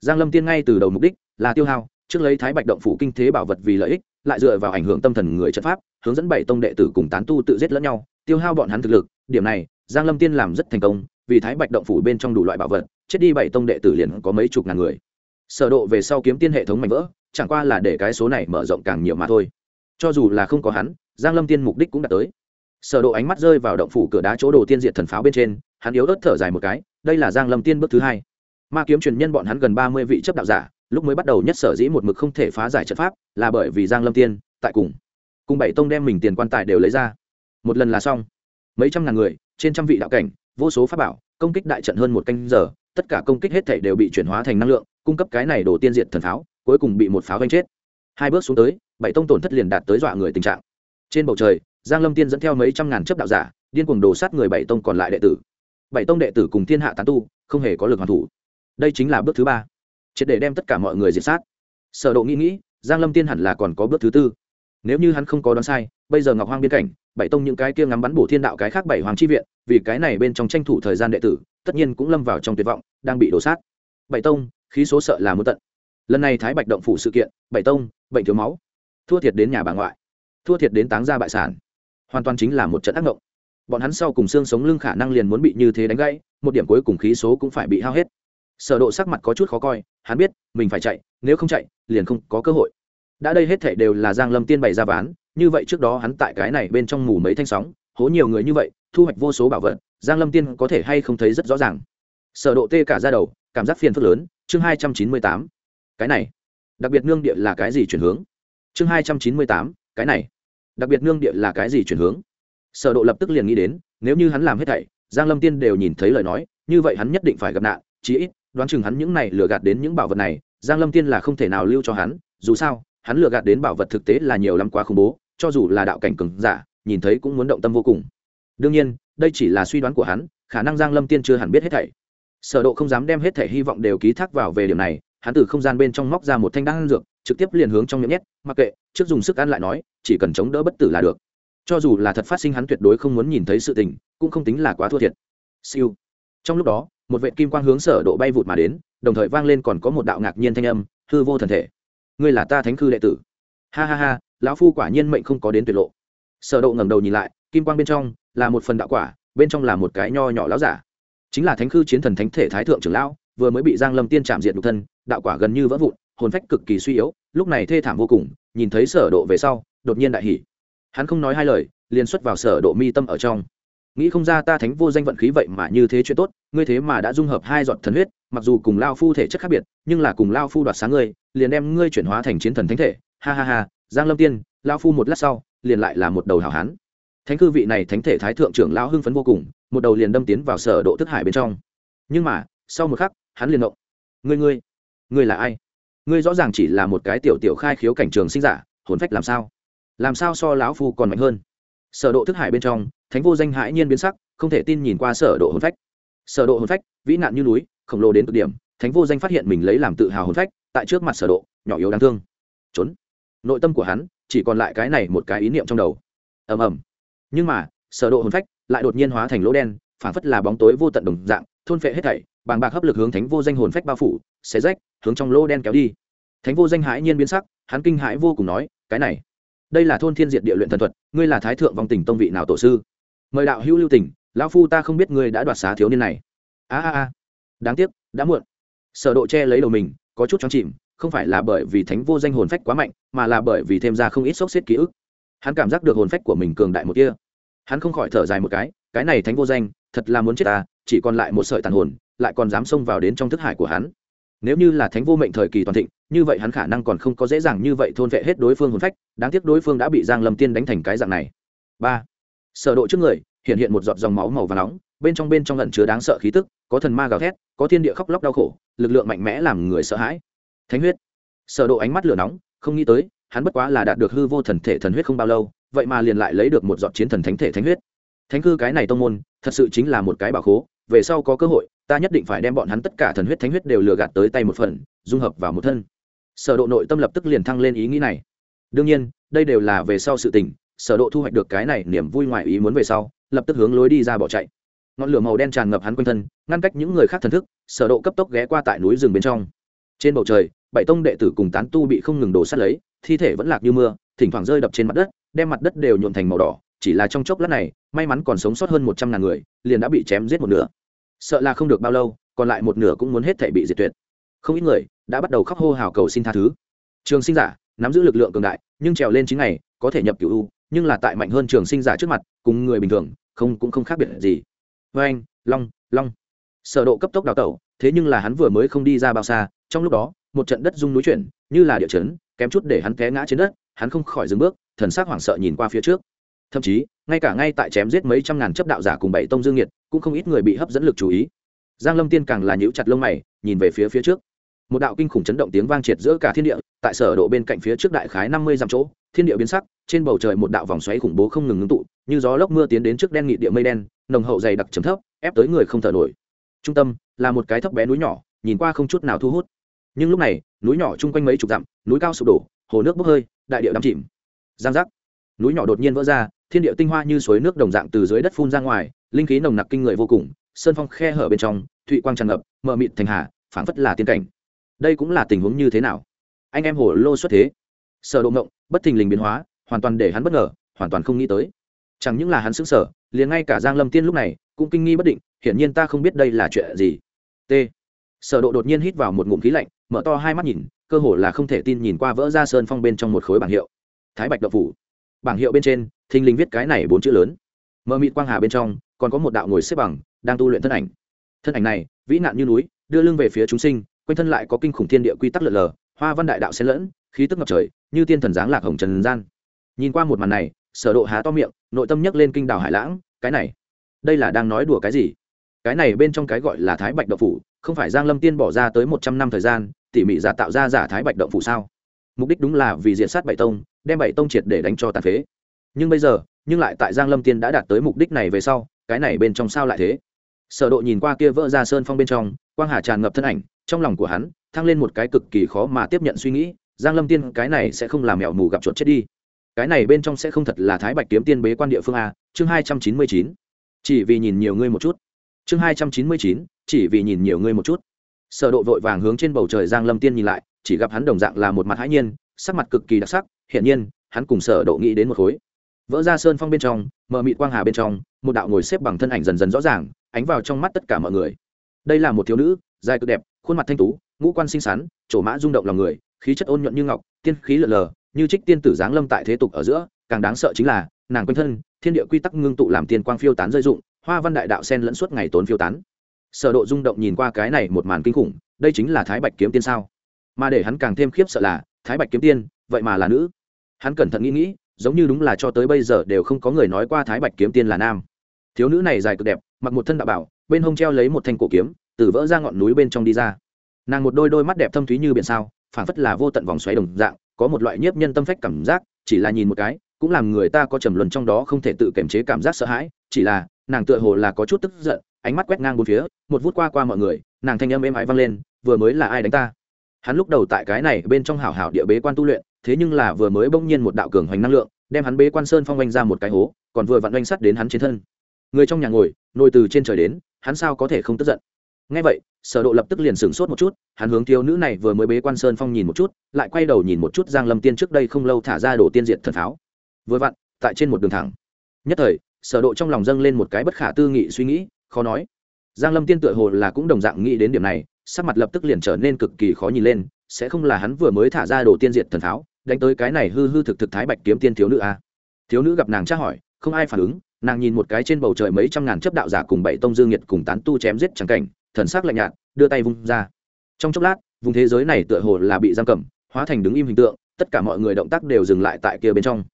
Giang lâm tiên ngay từ đầu mục đích là tiêu hao, trước lấy thái bạch động phủ kinh thế bảo vật vì lợi ích, lại dựa vào ảnh hưởng tâm thần người trận pháp, hướng dẫn bảy tông đệ tử cùng tán tu tự giết lẫn nhau, tiêu hao bọn hắn thực lực. Điểm này, giang lâm tiên làm rất thành công, vì thái bạch động phủ bên trong đủ loại bảo vật, chết đi bảy tông đệ tử liền có mấy chục ngàn người. Sở độ về sau kiếm tiên hệ thống mạnh vỡ, chẳng qua là để cái số này mở rộng càng nhiều mà thôi. Cho dù là không có hắn, giang lâm tiên mục đích cũng đạt tới sở độ ánh mắt rơi vào động phủ cửa đá chỗ đồ tiên diệt thần pháo bên trên, hắn yếu ớt thở dài một cái, đây là giang lâm tiên bước thứ hai. Ma kiếm truyền nhân bọn hắn gần 30 vị chấp đạo giả, lúc mới bắt đầu nhất sở dĩ một mực không thể phá giải trận pháp, là bởi vì giang lâm tiên, tại cùng cùng bảy tông đem mình tiền quan tài đều lấy ra. Một lần là xong. Mấy trăm ngàn người, trên trăm vị đạo cảnh, vô số pháp bảo, công kích đại trận hơn một canh giờ, tất cả công kích hết thảy đều bị chuyển hóa thành năng lượng, cung cấp cái này đồ tiên diệt thần pháo, cuối cùng bị một pháo đánh chết. Hai bước xuống tới, bảy tông tổn thất liền đạt tới dọa người tình trạng. Trên bầu trời giang lâm tiên dẫn theo mấy trăm ngàn chấp đạo giả, điên cuồng đổ sát người bảy tông còn lại đệ tử. Bảy tông đệ tử cùng thiên hạ tán tu, không hề có lực hoàn thủ. Đây chính là bước thứ ba. Triệt để đem tất cả mọi người diệt sát. Sở độ nghĩ nghĩ, giang lâm tiên hẳn là còn có bước thứ tư. Nếu như hắn không có đoán sai, bây giờ ngọc hoang biên cảnh, bảy tông những cái kia ngắm bắn bổ thiên đạo cái khác bảy hoàng chi viện, vì cái này bên trong tranh thủ thời gian đệ tử, tất nhiên cũng lâm vào trong tuyệt vọng, đang bị đổ sát. Bảy tông, khí số sợ là muốn tận. Lần này thái bạch động phủ sự kiện, bảy tông, bệnh thiếu máu. Thua thiệt đến nhà bà ngoại. Thua thiệt đến táng gia bại sản hoàn toàn chính là một trận ác mộng bọn hắn sau cùng xương sống lưng khả năng liền muốn bị như thế đánh gãy, một điểm cuối cùng khí số cũng phải bị hao hết. Sở độ sắc mặt có chút khó coi, hắn biết, mình phải chạy, nếu không chạy, liền không có cơ hội. Đã đây hết thảy đều là giang lâm tiên bày ra ván, như vậy trước đó hắn tại cái này bên trong mù mấy thanh sóng, hố nhiều người như vậy, thu hoạch vô số bảo vật, giang lâm tiên có thể hay không thấy rất rõ ràng. Sở độ tê cả ra đầu, cảm giác phiền phức lớn, chương 298 cái này, đặc biệt nương địa là cái gì chuyển hướng? Chương 298 cái này đặc biệt nương địa là cái gì chuyển hướng? Sở độ lập tức liền nghĩ đến, nếu như hắn làm hết thảy, giang lâm tiên đều nhìn thấy lời nói, như vậy hắn nhất định phải gặp nạn, chí ít, đoán chừng hắn những này lừa gạt đến những bảo vật này, giang lâm tiên là không thể nào lưu cho hắn, dù sao, hắn lừa gạt đến bảo vật thực tế là nhiều lắm quá khủng bố, cho dù là đạo cảnh cường giả, nhìn thấy cũng muốn động tâm vô cùng. Đương nhiên, đây chỉ là suy đoán của hắn, khả năng giang lâm tiên chưa hẳn biết hết thảy. Sở độ không dám đem hết thảy hy vọng đều ký thác vào về điểm này, hắn từ không gian bên trong móc ra một thanh đan dược, trực tiếp liền hướng trong miệng nhét, mặc kệ, trước dùng sức ăn lại nói chỉ cần chống đỡ bất tử là được. Cho dù là thật phát sinh hắn tuyệt đối không muốn nhìn thấy sự tình, cũng không tính là quá thua thiệt. Siêu. Trong lúc đó, một vệ kim quang hướng sở độ bay vụt mà đến, đồng thời vang lên còn có một đạo ngạc nhiên thanh âm, hư vô thần thể, ngươi là ta thánh cư đệ tử. Ha ha ha, lão phu quả nhiên mệnh không có đến tuyệt lộ. Sở độ ngẩng đầu nhìn lại, kim quang bên trong là một phần đạo quả, bên trong là một cái nho nhỏ lão giả. Chính là thánh cư chiến thần thánh thể thái thượng trưởng lão, vừa mới bị giang lâm tiên chạm diệt nhục thân, đạo quả gần như vỡ vụn, hồn phách cực kỳ suy yếu, lúc này thê thảm vô cùng, nhìn thấy sở độ về sau đột nhiên đại hỉ. Hắn không nói hai lời, liền xuất vào sở độ mi tâm ở trong. Nghĩ không ra ta thánh vô danh vận khí vậy mà như thế chuyện tốt, ngươi thế mà đã dung hợp hai giọt thần huyết, mặc dù cùng lao phu thể chất khác biệt, nhưng là cùng lao phu đoạt sáng ngươi, liền đem ngươi chuyển hóa thành chiến thần thánh thể. Ha ha ha, giang lâm tiên, lao phu một lát sau, liền lại là một đầu hảo hán. Thánh cư vị này thánh thể thái thượng trưởng lão hưng phấn vô cùng, một đầu liền đâm tiến vào sở độ thức hải bên trong. Nhưng mà, sau một khắc, hắn liền động. Ngươi ngươi ngươi là ai? Ngươi rõ ràng chỉ là một cái tiểu tiểu khai khiếu cảnh trường sinh giả, hồn phách làm sao? Làm sao so lão phu còn mạnh hơn? Sở độ thức hải bên trong, thánh vô danh hãi nhiên biến sắc, không thể tin nhìn qua sở độ hồn phách. Sở độ hồn phách, vĩ nạn như núi, khổng lồ đến cực điểm, thánh vô danh phát hiện mình lấy làm tự hào hồn phách, tại trước mặt sở độ, nhỏ yếu đáng thương. Trốn. Nội tâm của hắn, chỉ còn lại cái này một cái ý niệm trong đầu. Ầm ầm. Nhưng mà, sở độ hồn phách lại đột nhiên hóa thành lỗ đen, phản phất là bóng tối vô tận đồng dạng, thôn phệ hết thảy, bàng bạc hấp lực hướng thánh vô danh hồn phách bao phủ, xé rách, hướng trong lỗ đen kéo đi. Thánh vô danh hãi nhiên biến sắc, hắn kinh hãi vô cùng nói, cái này đây là thôn thiên diệt địa luyện thần thuật, ngươi là thái thượng vong tình tông vị nào tổ sư? Mời đạo hữu lưu tình lão phu ta không biết ngươi đã đoạt xá thiếu niên này. A a a. Đáng tiếc, đã muộn. Sở độ che lấy đầu mình, có chút chóng chìm, không phải là bởi vì thánh vô danh hồn phách quá mạnh, mà là bởi vì thêm ra không ít sốc xếp ký ức. Hắn cảm giác được hồn phách của mình cường đại một kia hắn không khỏi thở dài một cái cái này thánh vô danh, thật là muốn chết ta, chỉ còn lại một sợi tàn hồn, lại còn dám xông vào đến trong thức hải của hắn. Nếu như là thánh vô mệnh thời kỳ toàn thịnh như vậy hắn khả năng còn không có dễ dàng như vậy thôn vệ hết đối phương hồn phách, đáng tiếc đối phương đã bị giang lâm tiên đánh thành cái dạng này. Ba, sở độ trước người, hiện hiện một giọt dòng máu màu vàng nóng, bên trong bên trong lẩn chứa đáng sợ khí tức, có thần ma gào thét, có thiên địa khóc lóc đau khổ, lực lượng mạnh mẽ làm người sợ hãi. Thánh huyết. Sở độ ánh mắt lửa nóng, không nghĩ tới, hắn bất quá là đạt được hư vô thần thể thần huyết không bao lâu, vậy mà liền lại lấy được một giọt chiến thần thánh thể thánh huyết. Thánh cư cái này tông môn, thật sự chính là một cái bảo khố, về sau có cơ hội, ta nhất định phải đem bọn hắn tất cả thần huyết thánh huyết đều lừa gạt tới tay một phần, dung hợp vào một thân sở độ nội tâm lập tức liền thăng lên ý nghĩ này. Đương nhiên, đây đều là về sau sự tình, sở độ thu hoạch được cái này niềm vui ngoài ý muốn về sau, lập tức hướng lối đi ra bỏ chạy. Ngọn lửa màu đen tràn ngập hắn quanh thân, ngăn cách những người khác thần thức, sở độ cấp tốc ghé qua tại núi rừng bên trong. Trên bầu trời, bảy tông đệ tử cùng tán tu bị không ngừng đổ sát lấy, thi thể vẫn lạc như mưa, thỉnh thoảng rơi đập trên mặt đất, đem mặt đất đều nhuộm thành màu đỏ, chỉ là trong chốc lát này, may mắn còn sống sót hơn một trăm ngàn người, liền đã bị chém giết một nửa. Sợ là không được bao lâu, còn lại một nửa cũng muốn hết thể bị diệt tuyệt. Không ít người đã bắt đầu khóc hô hào cầu xin tha thứ. Trường sinh giả, nắm giữ lực lượng cường đại, nhưng trèo lên chín ngày, có thể nhập cựu u, nhưng là tại mạnh hơn trường sinh giả trước mặt, cùng người bình thường, không, cũng không khác biệt gì. Vê anh, long long. Sở độ cấp tốc đào tẩu, thế nhưng là hắn vừa mới không đi ra bao xa, trong lúc đó, một trận đất rung núi chuyển, như là địa chấn, kém chút để hắn té ngã trên đất, hắn không khỏi dừng bước, thần sắc hoảng sợ nhìn qua phía trước. Thậm chí, ngay cả ngay tại chém giết mấy trăm ngàn chấp đạo giả cùng bảy tông dương nhiệt cũng không ít người bị hấp dẫn lực chú ý. Giang lâm tiên càng là nhíu chặt lông mày, nhìn về phía phía trước một đạo kinh khủng chấn động tiếng vang triệt giữa cả thiên địa, tại sở độ bên cạnh phía trước đại khái năm mươi dặm chỗ, thiên địa biến sắc, trên bầu trời một đạo vòng xoáy khủng bố không ngừng ngưng tụ, như gió lốc mưa tiến đến trước đen nghị địa mây đen, nồng hậu dày đặc chấm thấp, ép tới người không thở nổi. Trung tâm là một cái thấp bé núi nhỏ, nhìn qua không chút nào thu hút. Nhưng lúc này, núi nhỏ chung quanh mấy chục dặm, núi cao sụp đổ, hồ nước bốc hơi, đại địa đắm chìm. Giang giác. Núi nhỏ đột nhiên vỡ ra, thiên địa tinh hoa như suối nước đồng dạng từ dưới đất phun ra ngoài, linh khí nồng nặc kinh người vô cùng, sơn phong khe hở bên trong, thụy quang tràn ngập, mờ mịt thành hà, phảng phất là tiên cảnh đây cũng là tình huống như thế nào? Anh em hồ lô xuất thế. Sở độ ngộng, bất thình lình biến hóa, hoàn toàn để hắn bất ngờ, hoàn toàn không nghĩ tới. Chẳng những là hắn sững sờ, liền ngay cả giang lâm tiên lúc này cũng kinh nghi bất định, hiển nhiên ta không biết đây là chuyện gì. T. Sở độ đột nhiên hít vào một ngụm khí lạnh, mở to hai mắt nhìn, cơ hồ là không thể tin nhìn qua vỡ ra sơn phong bên trong một khối bảng hiệu. Thái bạch đậu phủ. Bảng hiệu bên trên, thình lình viết cái này bốn chữ lớn. Mờ mịt quang hà bên trong, còn có một đạo ngồi xếp bằng, đang tu luyện thân ảnh. Thân ảnh này, vĩ nạn như núi, đưa lưng về phía chúng sinh quanh thân lại có kinh khủng thiên địa quy tắc lượn lờ, hoa văn đại đạo xen lẫn, khí tức ngập trời, như tiên thần dáng lạc hồng trần gian. Nhìn qua một màn này, sở độ há to miệng, nội tâm nhấc lên kinh đảo hải lãng, cái này, đây là đang nói đùa cái gì? Cái này bên trong cái gọi là thái bạch động phủ, không phải giang lâm tiên bỏ ra tới một trăm năm thời gian, tỉ mỉ giả tạo ra giả thái bạch động phủ sao? Mục đích đúng là vì diện sát bảy tông, đem bảy tông triệt để đánh cho tàn phế. Nhưng bây giờ, nhưng lại tại giang lâm tiên đã đạt tới mục đích này về sau, cái này bên trong sao lại thế? Sở độ nhìn qua kia vỡ ra sơn phong bên trong, quang hà tràn ngập thân ảnh trong lòng của hắn, thăng lên một cái cực kỳ khó mà tiếp nhận suy nghĩ, giang lâm tiên, cái này sẽ không làm mèo mù gặp chuột chết đi. Cái này bên trong sẽ không thật là thái bạch kiếm tiên bế quan địa phương a, chương hai trăm chín mươi chín. Chỉ vì nhìn nhiều ngươi một chút. Chương hai trăm chín mươi chín, chỉ vì nhìn nhiều ngươi một chút. Sở độ vội vàng hướng trên bầu trời giang lâm tiên nhìn lại, chỉ gặp hắn đồng dạng là một mặt hãi nhiên, sắc mặt cực kỳ đặc sắc, hiển nhiên, hắn cùng sở độ nghĩ đến một khối. Vỡ ra sơn phong bên trong, mờ mịt quang hà bên trong, một đạo ngồi xếp bằng thân ảnh dần dần rõ ràng, ánh vào trong mắt tất cả mọi người. Đây là một thiếu nữ, dài cực đẹp khuôn mặt thanh tú, ngũ quan xinh xắn, trổ mã rung động lòng người, khí chất ôn nhuận như ngọc, tiên khí lợn lờ, như trích tiên tử giáng lâm tại thế tục ở giữa, càng đáng sợ chính là, nàng quanh thân, thiên địa quy tắc ngưng tụ làm tiên quang phiêu tán rơi dụng hoa văn đại đạo sen lẫn suốt ngày tốn phiêu tán. Sở độ rung động nhìn qua cái này một màn kinh khủng, đây chính là thái bạch kiếm tiên sao? Mà để hắn càng thêm khiếp sợ là, thái bạch kiếm tiên, vậy mà là nữ. Hắn cẩn thận nghĩ nghĩ, giống như đúng là cho tới bây giờ đều không có người nói qua thái bạch kiếm tiên là nam. Thiếu nữ này dài cực đẹp, mặc một thân đạo bảo, bên hông treo lấy một thanh cổ kiếm từ vỡ ra ngọn núi bên trong đi ra. Nàng một đôi đôi mắt đẹp thâm thúy như biển sao, phảng phất là vô tận vòng xoáy đồng dạng, có một loại nhiếp nhân tâm phách cảm giác, chỉ là nhìn một cái, cũng làm người ta có trầm luân trong đó không thể tự kiềm chế cảm giác sợ hãi, chỉ là, nàng tựa hồ là có chút tức giận, ánh mắt quét ngang bốn phía, một vút qua qua mọi người, nàng thanh âm êm ái vang lên, vừa mới là ai đánh ta? Hắn lúc đầu tại cái này bên trong hảo hảo địa bế quan tu luyện, thế nhưng là vừa mới bỗng nhiên một đạo cường hoành năng lượng, đem hắn bế quan sơn phong oanh ra một cái hố, còn vừa vặn oanh sắt đến hắn trên thân. Người trong nhà ngồi, nồi từ trên trời đến, hắn sao có thể không tức giận? Ngay vậy, sở độ lập tức liền sửng sốt một chút, hắn hướng thiếu nữ này vừa mới bế quan sơn phong nhìn một chút, lại quay đầu nhìn một chút giang lâm tiên trước đây không lâu thả ra đổ tiên diệt thần pháo. Vừa vặn, tại trên một đường thẳng. Nhất thời, sở độ trong lòng dâng lên một cái bất khả tư nghị suy nghĩ, khó nói. Giang lâm tiên tựa hồ là cũng đồng dạng nghĩ đến điểm này, sắc mặt lập tức liền trở nên cực kỳ khó nhìn lên, sẽ không là hắn vừa mới thả ra đổ tiên diệt thần pháo, đánh tới cái này hư hư thực thực thái bạch kiếm tiên thiếu nữ à? thiếu nữ gặp nàng tra hỏi, không ai phản ứng, nàng nhìn một cái trên bầu trời mấy trăm ngàn chấp đạo giả cùng bảy tông dương nhiệt cùng tán tu chém giết chẳng cảnh thần sắc lạnh nhạt, đưa tay vung ra. Trong chốc lát, vùng thế giới này tựa hồ là bị giam cầm, hóa thành đứng im hình tượng, tất cả mọi người động tác đều dừng lại tại kia bên trong.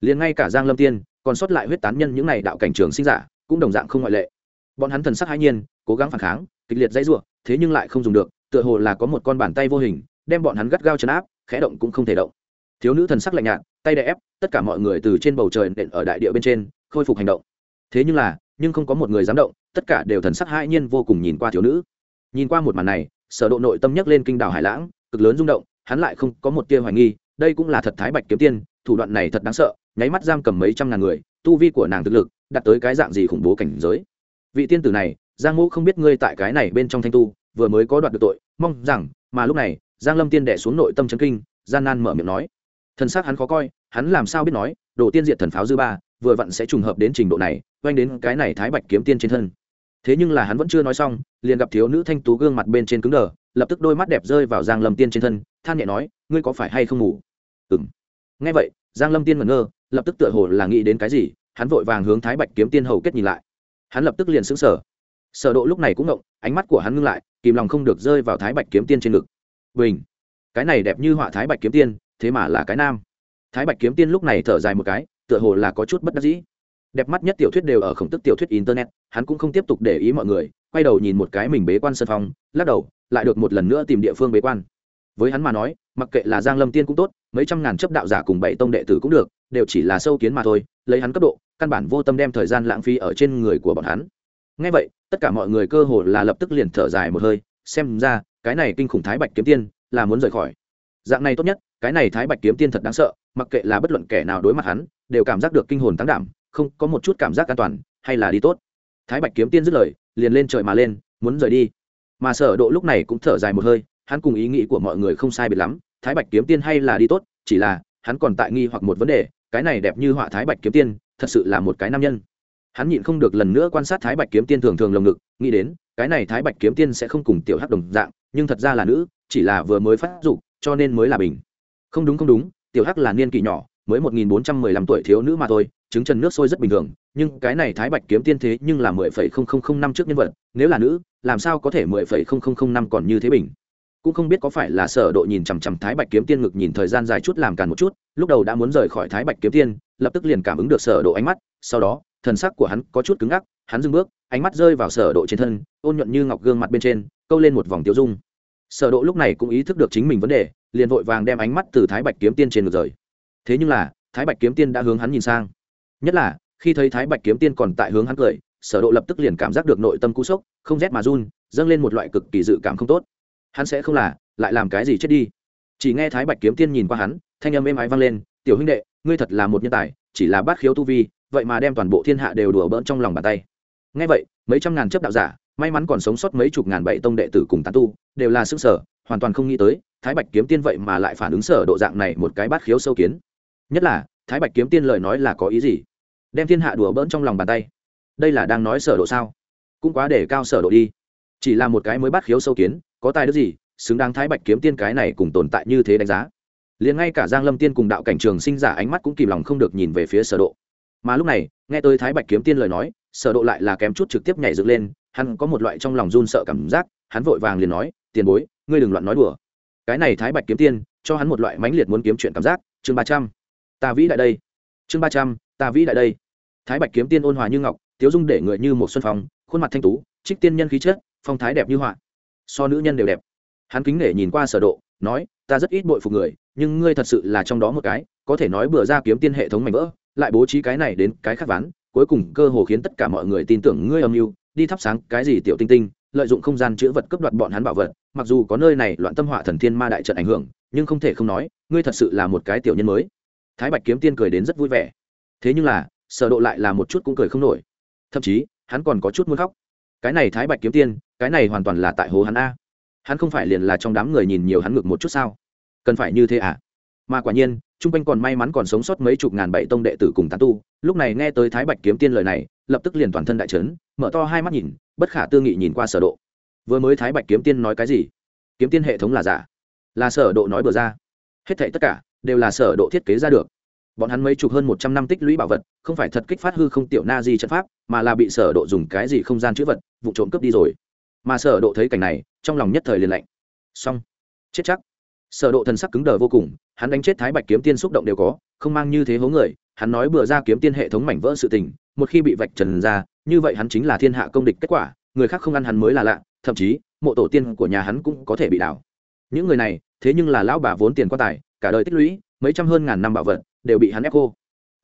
Liền ngay cả giang lâm tiên, còn sót lại huyết tán nhân những này đạo cảnh trường sinh giả, cũng đồng dạng không ngoại lệ. Bọn hắn thần sắc hãi nhiên, cố gắng phản kháng, kịch liệt dãy rủa, thế nhưng lại không dùng được, tựa hồ là có một con bàn tay vô hình, đem bọn hắn gắt gao chấn áp, khẽ động cũng không thể động. Thiếu nữ thần sắc lạnh nhạt, tay đè ép, tất cả mọi người từ trên bầu trời nện ở đại địa bên trên, khôi phục hành động. Thế nhưng là nhưng không có một người dám động, tất cả đều thần sắc hãi nhiên vô cùng nhìn qua thiếu nữ. Nhìn qua một màn này, sở độ nội tâm nhấc lên kinh đảo hải lãng, cực lớn rung động, hắn lại không có một tia hoài nghi, đây cũng là thật thái bạch kiếm tiên, thủ đoạn này thật đáng sợ, nháy mắt giam cầm mấy trăm ngàn người, tu vi của nàng thực lực, đạt tới cái dạng gì khủng bố cảnh giới. Vị tiên tử này, giang ngũ không biết ngươi tại cái này bên trong thanh tu, vừa mới có đoạt được tội, mong rằng, mà lúc này, giang lâm tiên đẻ xuống nội tâm chấn kinh, gian nan mở miệng nói. Thần sắc hắn khó coi, hắn làm sao biết nói? Đồ tiên diệt thần pháo dư ba, vừa vặn sẽ trùng hợp đến trình độ này, oanh đến cái này thái bạch kiếm tiên trên thân. Thế nhưng là hắn vẫn chưa nói xong, liền gặp thiếu nữ thanh tú gương mặt bên trên cứng đờ, lập tức đôi mắt đẹp rơi vào giang lâm tiên trên thân, than nhẹ nói, ngươi có phải hay không ngủ? Ừng ngay vậy, giang lâm tiên ngẩn ngơ, lập tức tựa hồ là nghĩ đến cái gì, hắn vội vàng hướng thái bạch kiếm tiên hầu kết nhìn lại. Hắn lập tức liền sững sờ. Sở độ lúc này cũng ngộng, ánh mắt của hắn ngưng lại, kìm lòng không được rơi vào thái bạch kiếm tiên trên ngực. Bình, cái này đẹp như họa thái bạch kiếm tiên, thế mà là cái nam thái bạch kiếm tiên lúc này thở dài một cái, tựa hồ là có chút bất đắc dĩ. Đẹp mắt nhất tiểu thuyết đều ở khổng tức tiểu thuyết internet, hắn cũng không tiếp tục để ý mọi người, quay đầu nhìn một cái mình bế quan sân phong, lắc đầu, lại được một lần nữa tìm địa phương bế quan. Với hắn mà nói, mặc kệ là giang lâm tiên cũng tốt, mấy trăm ngàn chấp đạo giả cùng bảy tông đệ tử cũng được, đều chỉ là sâu kiến mà thôi, lấy hắn cấp độ, căn bản vô tâm đem thời gian lãng phí ở trên người của bọn hắn. Ngay vậy, tất cả mọi người cơ hồ là lập tức liền thở dài một hơi, xem ra, cái này kinh khủng thái bạch kiếm tiên là muốn rời khỏi. Dạng này tốt nhất cái này thái bạch kiếm tiên thật đáng sợ, mặc kệ là bất luận kẻ nào đối mặt hắn, đều cảm giác được kinh hồn tăng đảm, không có một chút cảm giác an toàn, hay là đi tốt. Thái bạch kiếm tiên dứt lời, liền lên trời mà lên, muốn rời đi. Mà sở độ lúc này cũng thở dài một hơi, hắn cùng ý nghĩ của mọi người không sai biệt lắm, thái bạch kiếm tiên hay là đi tốt, chỉ là, hắn còn tại nghi hoặc một vấn đề, cái này đẹp như họa thái bạch kiếm tiên, thật sự là một cái nam nhân. Hắn nhịn không được lần nữa quan sát thái bạch kiếm tiên thường thường lồng ngực, nghĩ đến, cái này thái bạch kiếm tiên sẽ không cùng tiểu hắc đồng dạng, nhưng thật ra là nữ, chỉ là vừa mới phát dục, cho nên mới là bình không đúng không đúng, tiểu hắc là niên kỷ nhỏ, mới một nghìn bốn trăm mười lăm tuổi thiếu nữ mà thôi chứng trần nước sôi rất bình thường, nhưng cái này thái bạch kiếm tiên thế nhưng là mười phẩy không không không năm trước nhân vật, nếu là nữ, làm sao có thể mười phẩy không không không năm còn như thế bình? Cũng không biết có phải là sở độ nhìn chằm chằm thái bạch kiếm tiên ngực nhìn thời gian dài chút làm càn một chút, lúc đầu đã muốn rời khỏi thái bạch kiếm tiên, lập tức liền cảm ứng được sở độ ánh mắt, sau đó, thần sắc của hắn có chút cứng ngắc, hắn dừng bước, ánh mắt rơi vào sở độ trên thân, ôn nhuận như ngọc gương mặt bên trên, câu lên một vòng tiêu dung. Sở độ lúc này cũng ý thức được chính mình vấn đề liền vội vàng đem ánh mắt từ thái bạch kiếm tiên trên ngược rời. Thế nhưng là, thái bạch kiếm tiên đã hướng hắn nhìn sang. Nhất là, khi thấy thái bạch kiếm tiên còn tại hướng hắn cười, sở độ lập tức liền cảm giác được nội tâm cú sốc, không rét mà run, dâng lên một loại cực kỳ dự cảm không tốt. Hắn sẽ không là, lại làm cái gì chết đi. Chỉ nghe thái bạch kiếm tiên nhìn qua hắn, thanh âm êm ái vang lên, tiểu huynh đệ, ngươi thật là một nhân tài, chỉ là bát khiếu tu vi, vậy mà đem toàn bộ thiên hạ đều đùa bỡn trong lòng bàn tay. Nghe vậy, mấy trăm ngàn chấp đạo giả, may mắn còn sống sót mấy chục ngàn bảy tông đệ tử cùng tán tu, đều là sức sở, hoàn toàn không nghĩ tới thái bạch kiếm tiên vậy mà lại phản ứng sở độ dạng này một cái bát khiếu sâu kiến. Nhất là, thái bạch kiếm tiên lời nói là có ý gì? Đem thiên hạ đùa bỡn trong lòng bàn tay. Đây là đang nói sở độ sao? Cũng quá để cao sở độ đi. Chỉ là một cái mới bát khiếu sâu kiến, có tài đức gì, xứng đáng thái bạch kiếm tiên cái này cùng tồn tại như thế đánh giá? Liền ngay cả giang lâm tiên cùng đạo cảnh trường sinh giả ánh mắt cũng kìm lòng không được nhìn về phía sở độ. Mà lúc này, nghe tới thái bạch kiếm tiên lời nói, sở độ lại là kém chút trực tiếp nhảy dựng lên, hắn có một loại trong lòng run sợ cảm giác, hắn vội vàng liền nói, tiền bối, ngươi đừng loạn nói đùa cái này thái bạch kiếm tiên, cho hắn một loại mãnh liệt muốn kiếm chuyện cảm giác. Chương ba trăm. Ta vĩ đại đây. Chương ba trăm, ta vĩ đại đây. Thái bạch kiếm tiên ôn hòa như ngọc, tiếu dung để người như một xuân phong, khuôn mặt thanh tú, trích tiên nhân khí chất, phong thái đẹp như họa. So nữ nhân đều đẹp. Hắn kính nể nhìn qua sở độ, nói, ta rất ít bội phục người, nhưng ngươi thật sự là trong đó một cái, có thể nói bừa ra kiếm tiên hệ thống mạnh vỡ, lại bố trí cái này đến cái khác ván, cuối cùng cơ hồ khiến tất cả mọi người tin tưởng ngươi âm mưu, đi thắp sáng cái gì tiểu tinh tinh, lợi dụng không gian chữa vật cướp đoạt bọn hắn bảo vật mặc dù có nơi này loạn tâm họa thần thiên ma đại trận ảnh hưởng, nhưng không thể không nói, ngươi thật sự là một cái tiểu nhân mới. Thái bạch kiếm tiên cười đến rất vui vẻ. Thế nhưng là, sở độ lại là một chút cũng cười không nổi. Thậm chí, hắn còn có chút muốn khóc. Cái này thái bạch kiếm tiên, cái này hoàn toàn là tại hố hắn a. Hắn không phải liền là trong đám người nhìn nhiều hắn ngược một chút sao? Cần phải như thế à? Mà quả nhiên trung quanh còn may mắn còn sống sót mấy chục ngàn bảy tông đệ tử cùng tán tu, lúc này nghe tới thái bạch kiếm tiên lời này, lập tức liền toàn thân đại trấn mở to hai mắt nhìn, bất khả tư nghị nhìn qua sở độ vừa mới thái bạch kiếm tiên nói cái gì? Kiếm tiên hệ thống là giả. Là sở độ nói bừa ra. Hết thảy tất cả đều là sở độ thiết kế ra được. Bọn hắn mấy chục hơn một trăm năm tích lũy bảo vật, không phải thật kích phát hư không tiểu na di trận pháp, mà là bị sở độ dùng cái gì không gian chữ vật, vụ trộm cướp đi rồi. Mà sở độ thấy cảnh này, trong lòng nhất thời liền lạnh. Xong. Chết chắc. Sở độ thần sắc cứng đờ vô cùng, hắn đánh chết thái bạch kiếm tiên xúc động đều có, không mang như thế hố người, hắn nói bừa ra kiếm tiên hệ thống mảnh vỡ sự tình, một khi bị vạch trần ra, như vậy hắn chính là thiên hạ công địch kết quả, người khác không ăn hắn mới là lạ thậm chí, mộ tổ tiên của nhà hắn cũng có thể bị đảo. Những người này, thế nhưng là lão bà vốn tiền quan tài, cả đời tích lũy, mấy trăm hơn ngàn năm bảo vật, đều bị hắn ép cô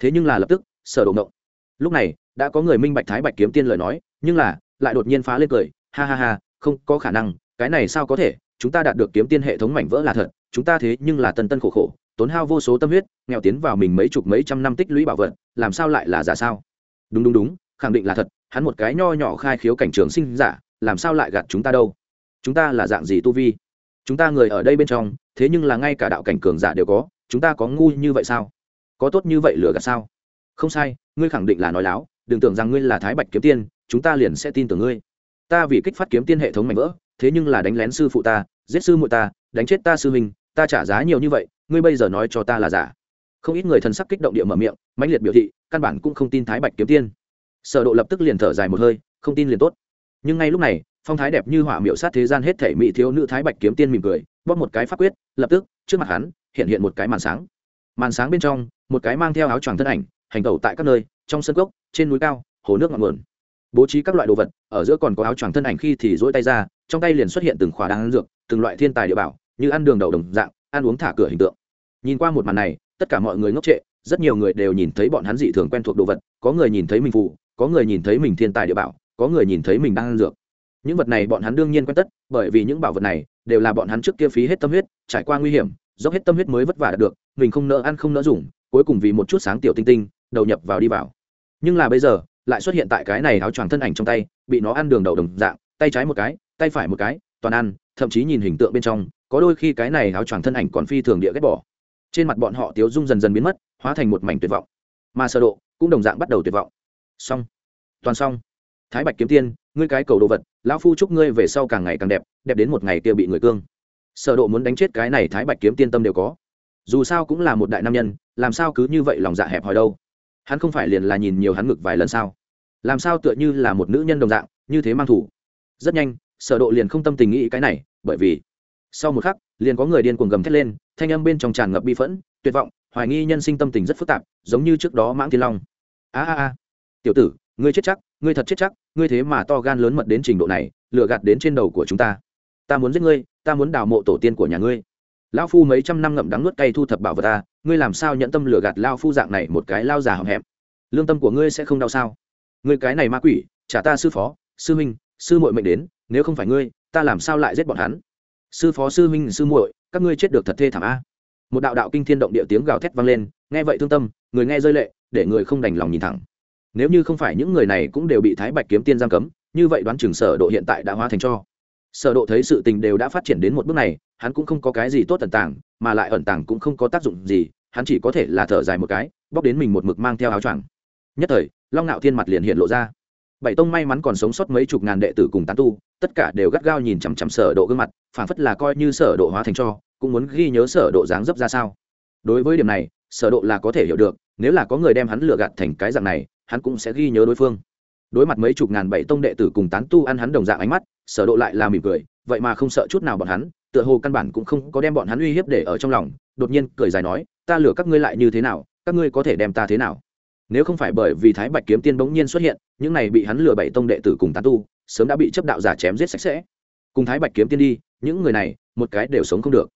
thế nhưng là lập tức, sở đổ động lúc này, đã có người minh bạch thái bạch kiếm tiên lời nói, nhưng là, lại đột nhiên phá lên cười, ha ha ha, không có khả năng, cái này sao có thể, chúng ta đạt được kiếm tiên hệ thống mảnh vỡ là thật, chúng ta thế nhưng là tân tân khổ khổ, tốn hao vô số tâm huyết, nghèo tiến vào mình mấy chục mấy trăm năm tích lũy bảo vật, làm sao lại là giả sao? Đúng đúng đúng, khẳng định là thật, hắn một cái nho nhỏ khai khiếu cảnh trường sinh giả làm sao lại gạt chúng ta đâu? Chúng ta là dạng gì tu vi? Chúng ta người ở đây bên trong, thế nhưng là ngay cả đạo cảnh cường giả đều có, chúng ta có ngu như vậy sao? Có tốt như vậy lừa gạt sao? Không sai, ngươi khẳng định là nói láo, đừng tưởng rằng ngươi là thái bạch kiếm tiên, chúng ta liền sẽ tin tưởng ngươi. Ta vì kích phát kiếm tiên hệ thống mạnh vỡ, thế nhưng là đánh lén sư phụ ta, giết sư muội ta, đánh chết ta sư huynh, ta trả giá nhiều như vậy, ngươi bây giờ nói cho ta là giả. Không ít người thần sắc kích động địa mở miệng, mãnh liệt biểu thị, căn bản cũng không tin thái bạch kiếm tiên. Sở độ lập tức liền thở dài một hơi, không tin liền tốt nhưng ngay lúc này, phong thái đẹp như hỏa miệu sát thế gian hết thể mỹ thiếu nữ thái bạch kiếm tiên mỉm cười, bóp một cái phát quyết, lập tức, trước mặt hắn, hiện hiện một cái màn sáng. Màn sáng bên trong, một cái mang theo áo choàng thân ảnh, hành tẩu tại các nơi, trong sân cốc, trên núi cao, hồ nước ngọn nguồn. Bố trí các loại đồ vật, ở giữa còn có áo choàng thân ảnh khi thì dỗi tay ra, trong tay liền xuất hiện từng khỏa đan dược, từng loại thiên tài địa bảo, như ăn đường đầu đồng dạng, ăn uống thả cửa hình tượng. Nhìn qua một màn này, tất cả mọi người ngốc trệ, rất nhiều người đều nhìn thấy bọn hắn dị thường quen thuộc đồ vật, có người nhìn thấy mình phụ có người nhìn thấy mình thiên tài địa bảo có người nhìn thấy mình đang ăn dược. Những vật này bọn hắn đương nhiên quen tất, bởi vì những bảo vật này đều là bọn hắn trước kia phí hết tâm huyết, trải qua nguy hiểm, dốc hết tâm huyết mới vất vả đạt được, mình không nỡ ăn không nỡ dùng, cuối cùng vì một chút sáng tiểu tinh tinh, đầu nhập vào đi vào. Nhưng là bây giờ, lại xuất hiện tại cái này áo choàng thân ảnh trong tay, bị nó ăn đường đầu đồng dạng, tay trái một cái, tay phải một cái, toàn ăn, thậm chí nhìn hình tượng bên trong, có đôi khi cái này áo choàng thân ảnh còn phi thường địa ghét bỏ. Trên mặt bọn họ tiếu dung dần dần biến mất, hóa thành một mảnh tuyệt vọng. Mà sơ độ cũng đồng dạng bắt đầu tuyệt vọng. Xong. Toàn xong thái bạch kiếm tiên, ngươi cái cầu đồ vật, lão phu chúc ngươi về sau càng ngày càng đẹp đẹp đến một ngày kia bị người cương. Sở độ muốn đánh chết cái này thái bạch kiếm tiên tâm đều có. Dù sao cũng là một đại nam nhân, làm sao cứ như vậy lòng dạ hẹp hòi đâu? Hắn không phải liền là nhìn nhiều hắn ngực vài lần sao? Làm sao tựa như là một nữ nhân đồng dạng, như thế mang thủ? Rất nhanh, sở độ liền không tâm tình nghĩ cái này, bởi vì sau một khắc, liền có người điên cuồng gầm thét lên, thanh âm bên trong tràn ngập bi phẫn, tuyệt vọng, hoài nghi nhân sinh tâm tình rất phức tạp, giống như trước đó mãng thiên long. A a a. Tiểu tử ngươi chết chắc, ngươi thật chết chắc, ngươi thế mà to gan lớn mật đến trình độ này, lừa gạt đến trên đầu của chúng ta. Ta muốn giết ngươi, ta muốn đào mộ tổ tiên của nhà ngươi. Lão phu mấy trăm năm ngậm đắng nuốt cay thu thập bảo vật ta, ngươi làm sao nhận tâm lừa gạt lao phu dạng này một cái lao già hậm hẹm? Lương tâm của ngươi sẽ không đau sao? Ngươi cái này ma quỷ, trả ta sư phó, sư minh sư muội mệnh đến, nếu không phải ngươi, ta làm sao lại giết bọn hắn? Sư phó, sư minh sư muội, các ngươi chết được thật thê thảm a. Một đạo đạo kinh thiên động địa tiếng gào thét vang lên, nghe vậy thương tâm, người nghe rơi lệ, để người không đành lòng nhìn thẳng nếu như không phải những người này cũng đều bị thái bạch kiếm tiên giam cấm, như vậy đoán chừng sở độ hiện tại đã hóa thành cho. Sở độ thấy sự tình đều đã phát triển đến một bước này, hắn cũng không có cái gì tốt ẩn tàng, mà lại ẩn tàng cũng không có tác dụng gì, hắn chỉ có thể là thở dài một cái, bóc đến mình một mực mang theo áo choàng. Nhất thời, long nạo thiên mặt liền hiện lộ ra. Bảy tông may mắn còn sống sót mấy chục ngàn đệ tử cùng tán tu, tất cả đều gắt gao nhìn chằm chằm sở độ gương mặt, phảng phất là coi như sở độ hóa thành cho, cũng muốn ghi nhớ sở độ dáng dấp ra sao. Đối với điểm này, sở độ là có thể hiểu được nếu là có người đem hắn lừa gạt thành cái dạng này, hắn cũng sẽ ghi nhớ đối phương. Đối mặt mấy chục ngàn bảy tông đệ tử cùng tán tu ăn hắn đồng dạng ánh mắt, sở độ lại là mỉm cười, vậy mà không sợ chút nào bọn hắn, tựa hồ căn bản cũng không có đem bọn hắn uy hiếp để ở trong lòng, đột nhiên cười dài nói, ta lừa các ngươi lại như thế nào, các ngươi có thể đem ta thế nào? Nếu không phải bởi vì thái bạch kiếm tiên bỗng nhiên xuất hiện, những này bị hắn lừa bảy tông đệ tử cùng tán tu, sớm đã bị chấp đạo giả chém giết sạch sẽ. Cùng thái bạch kiếm tiên đi, những người này, một cái đều sống không được.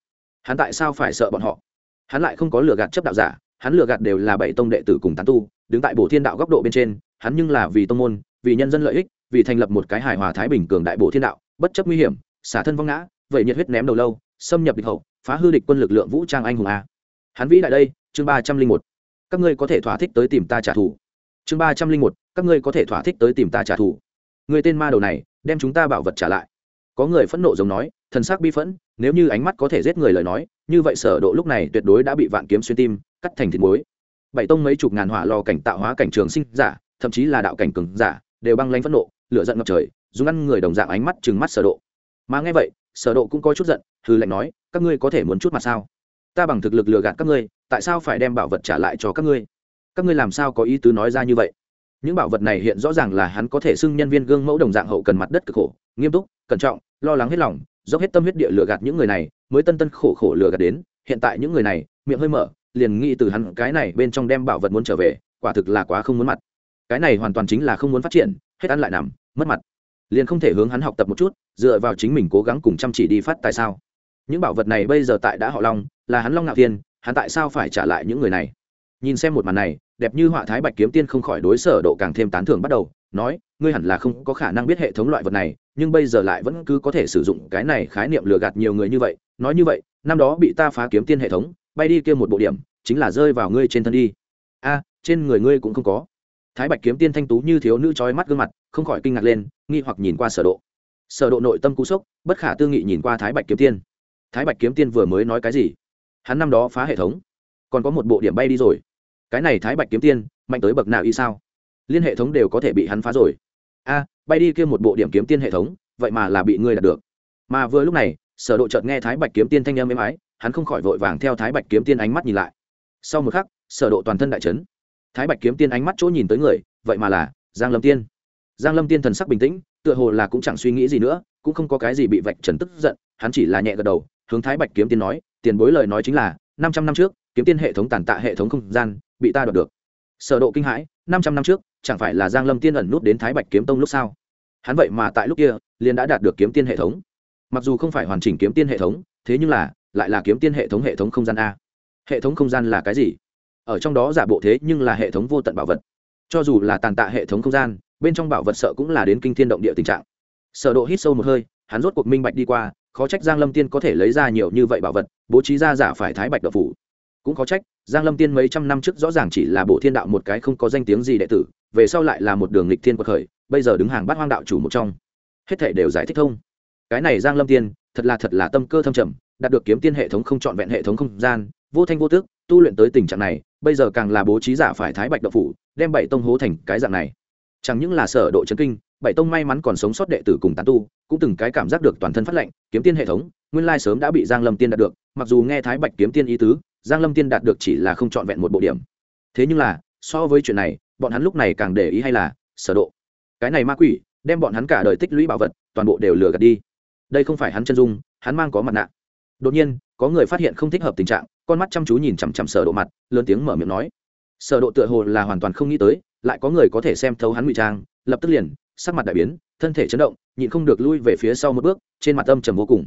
Hắn tại sao phải sợ bọn họ? Hắn lại không có lừa gạt chấp đạo giả hắn lừa gạt đều là bảy tông đệ tử cùng tán tu, đứng tại bổ thiên đạo góc độ bên trên, hắn nhưng là vì tông môn, vì nhân dân lợi ích, vì thành lập một cái hài hòa thái bình cường đại bổ thiên đạo, bất chấp nguy hiểm, xả thân vong ngã, vậy nhiệt huyết ném đầu lâu, xâm nhập địch hậu, phá hư địch quân lực lượng vũ trang anh hùng a. Hắn vĩ đại đây, chương ba trăm linh một. Các ngươi có thể thỏa thích tới tìm ta trả thù. Chương ba trăm linh một, các ngươi có thể thỏa thích tới tìm ta trả thù. Người tên ma đầu này, đem chúng ta bảo vật trả lại. Có người phẫn nộ giống nói, thần sắc bi phẫn, nếu như ánh mắt có thể giết người lời nói, như vậy sở độ lúc này tuyệt đối đã bị vạn kiếm xuyên tim cắt thành thịt muối. Bảy tông mấy chục ngàn hỏa lò cảnh tạo hóa cảnh trường sinh giả, thậm chí là đạo cảnh cường giả, đều băng lãnh phẫn nộ, lửa giận ngập trời, dùng ăn người đồng dạng ánh mắt trừng mắt sở độ. Mà nghe vậy, sở độ cũng có chút giận, hừ lạnh nói, các ngươi có thể muốn chút mặt sao? Ta bằng thực lực lừa gạt các ngươi, tại sao phải đem bảo vật trả lại cho các ngươi? Các ngươi làm sao có ý tứ nói ra như vậy? Những bảo vật này hiện rõ ràng là hắn có thể xưng nhân viên gương mẫu đồng dạng hậu cần mặt đất cực khổ, nghiêm túc, cẩn trọng, lo lắng hết lòng, dốc hết tâm huyết địa lừa gạt những người này, mới tân tân khổ khổ lừa gạt đến, hiện tại những người này, miệng hơi mở liền nghĩ từ hắn cái này bên trong đem bảo vật muốn trở về, quả thực là quá không muốn mặt. Cái này hoàn toàn chính là không muốn phát triển, hết ăn lại nằm, mất mặt. Liền không thể hướng hắn học tập một chút, dựa vào chính mình cố gắng cùng chăm chỉ đi phát tại sao. Những bảo vật này bây giờ tại đã họ long, là hắn long ngạo thiên, hắn tại sao phải trả lại những người này? Nhìn xem một màn này, đẹp như họa thái bạch kiếm tiên không khỏi đối sở độ càng thêm tán thưởng bắt đầu, nói, ngươi hẳn là không có khả năng biết hệ thống loại vật này, nhưng bây giờ lại vẫn cứ có thể sử dụng cái này khái niệm lừa gạt nhiều người như vậy. Nói như vậy, năm đó bị ta phá kiếm tiên hệ thống bay đi kia một bộ điểm, chính là rơi vào ngươi trên thân đi. A, trên người ngươi cũng không có. Thái bạch kiếm tiên thanh tú như thiếu nữ trói mắt gương mặt, không khỏi kinh ngạc lên, nghi hoặc nhìn qua sở độ. Sở độ nội tâm cú sốc, bất khả tư nghị nhìn qua thái bạch kiếm tiên. Thái bạch kiếm tiên vừa mới nói cái gì? Hắn năm đó phá hệ thống, còn có một bộ điểm bay đi rồi. Cái này thái bạch kiếm tiên, mạnh tới bậc nào y sao? Liên hệ thống đều có thể bị hắn phá rồi. A, bay đi kia một bộ điểm kiếm tiên hệ thống, vậy mà là bị ngươi đạt được. Mà vừa lúc này, sở độ chợt nghe thái bạch kiếm tiên thanh âm êm ái hắn không khỏi vội vàng theo thái bạch kiếm tiên ánh mắt nhìn lại. Sau một khắc, sở độ toàn thân đại chấn. Thái bạch kiếm tiên ánh mắt chỗ nhìn tới người, vậy mà là giang lâm tiên. Giang lâm tiên thần sắc bình tĩnh, tựa hồ là cũng chẳng suy nghĩ gì nữa, cũng không có cái gì bị vạch trần tức giận, hắn chỉ là nhẹ gật đầu, hướng thái bạch kiếm tiên nói, tiền bối lời nói chính là, năm trăm năm trước, kiếm tiên hệ thống tàn tạ hệ thống không gian, bị ta đoạt được. Sở độ kinh hãi, năm trăm năm trước, chẳng phải là giang lâm tiên ẩn nút đến thái bạch kiếm tông lúc sao? Hắn vậy mà tại lúc kia, liền đã đạt được kiếm tiên hệ thống. Mặc dù không phải hoàn chỉnh kiếm tiên hệ thống, thế nhưng là lại là kiếm tiên hệ thống hệ thống không gian a. Hệ thống không gian là cái gì? Ở trong đó giả bộ thế nhưng là hệ thống vô tận bảo vật. Cho dù là tàn tạ hệ thống không gian, bên trong bảo vật sợ cũng là đến kinh thiên động địa tình trạng. Sở độ hít sâu một hơi, hắn rốt cuộc minh bạch đi qua, khó trách giang lâm tiên có thể lấy ra nhiều như vậy bảo vật, bố trí ra giả phải thái bạch đạo phủ. Cũng khó trách, giang lâm tiên mấy trăm năm trước rõ ràng chỉ là bộ thiên đạo một cái không có danh tiếng gì đệ tử, về sau lại là một đường lịch thiên quật khởi, bây giờ đứng hàng bát hoang đạo chủ một trong. Hết thảy đều giải thích thông. Cái này giang lâm tiên, thật là thật là tâm cơ thâm trầm đạt được kiếm tiên hệ thống không chọn vẹn hệ thống không gian, vô thanh vô tước tu luyện tới tình trạng này, bây giờ càng là bố trí giả phải thái bạch đạo phủ, đem bảy tông hố thành cái dạng này. Chẳng những là sở độ chấn kinh, bảy tông may mắn còn sống sót đệ tử cùng tán tu, cũng từng cái cảm giác được toàn thân phát lệnh kiếm tiên hệ thống, nguyên lai sớm đã bị giang lâm tiên đạt được, mặc dù nghe thái bạch kiếm tiên ý tứ, giang lâm tiên đạt được chỉ là không trọn vẹn một bộ điểm. Thế nhưng là, so với chuyện này, bọn hắn lúc này càng để ý hay là sở độ. Cái này ma quỷ, đem bọn hắn cả đời tích lũy bảo vật, toàn bộ đều lừa gạt đi. Đây không phải hắn chân dung, hắn mang có mặt nạ đột nhiên, có người phát hiện không thích hợp tình trạng, con mắt chăm chú nhìn chằm chằm sở độ mặt, lớn tiếng mở miệng nói. Sở độ tựa hồ là hoàn toàn không nghĩ tới, lại có người có thể xem thấu hắn ngụy trang, lập tức liền, sắc mặt đại biến, thân thể chấn động, nhịn không được lui về phía sau một bước, trên mặt âm trầm vô cùng.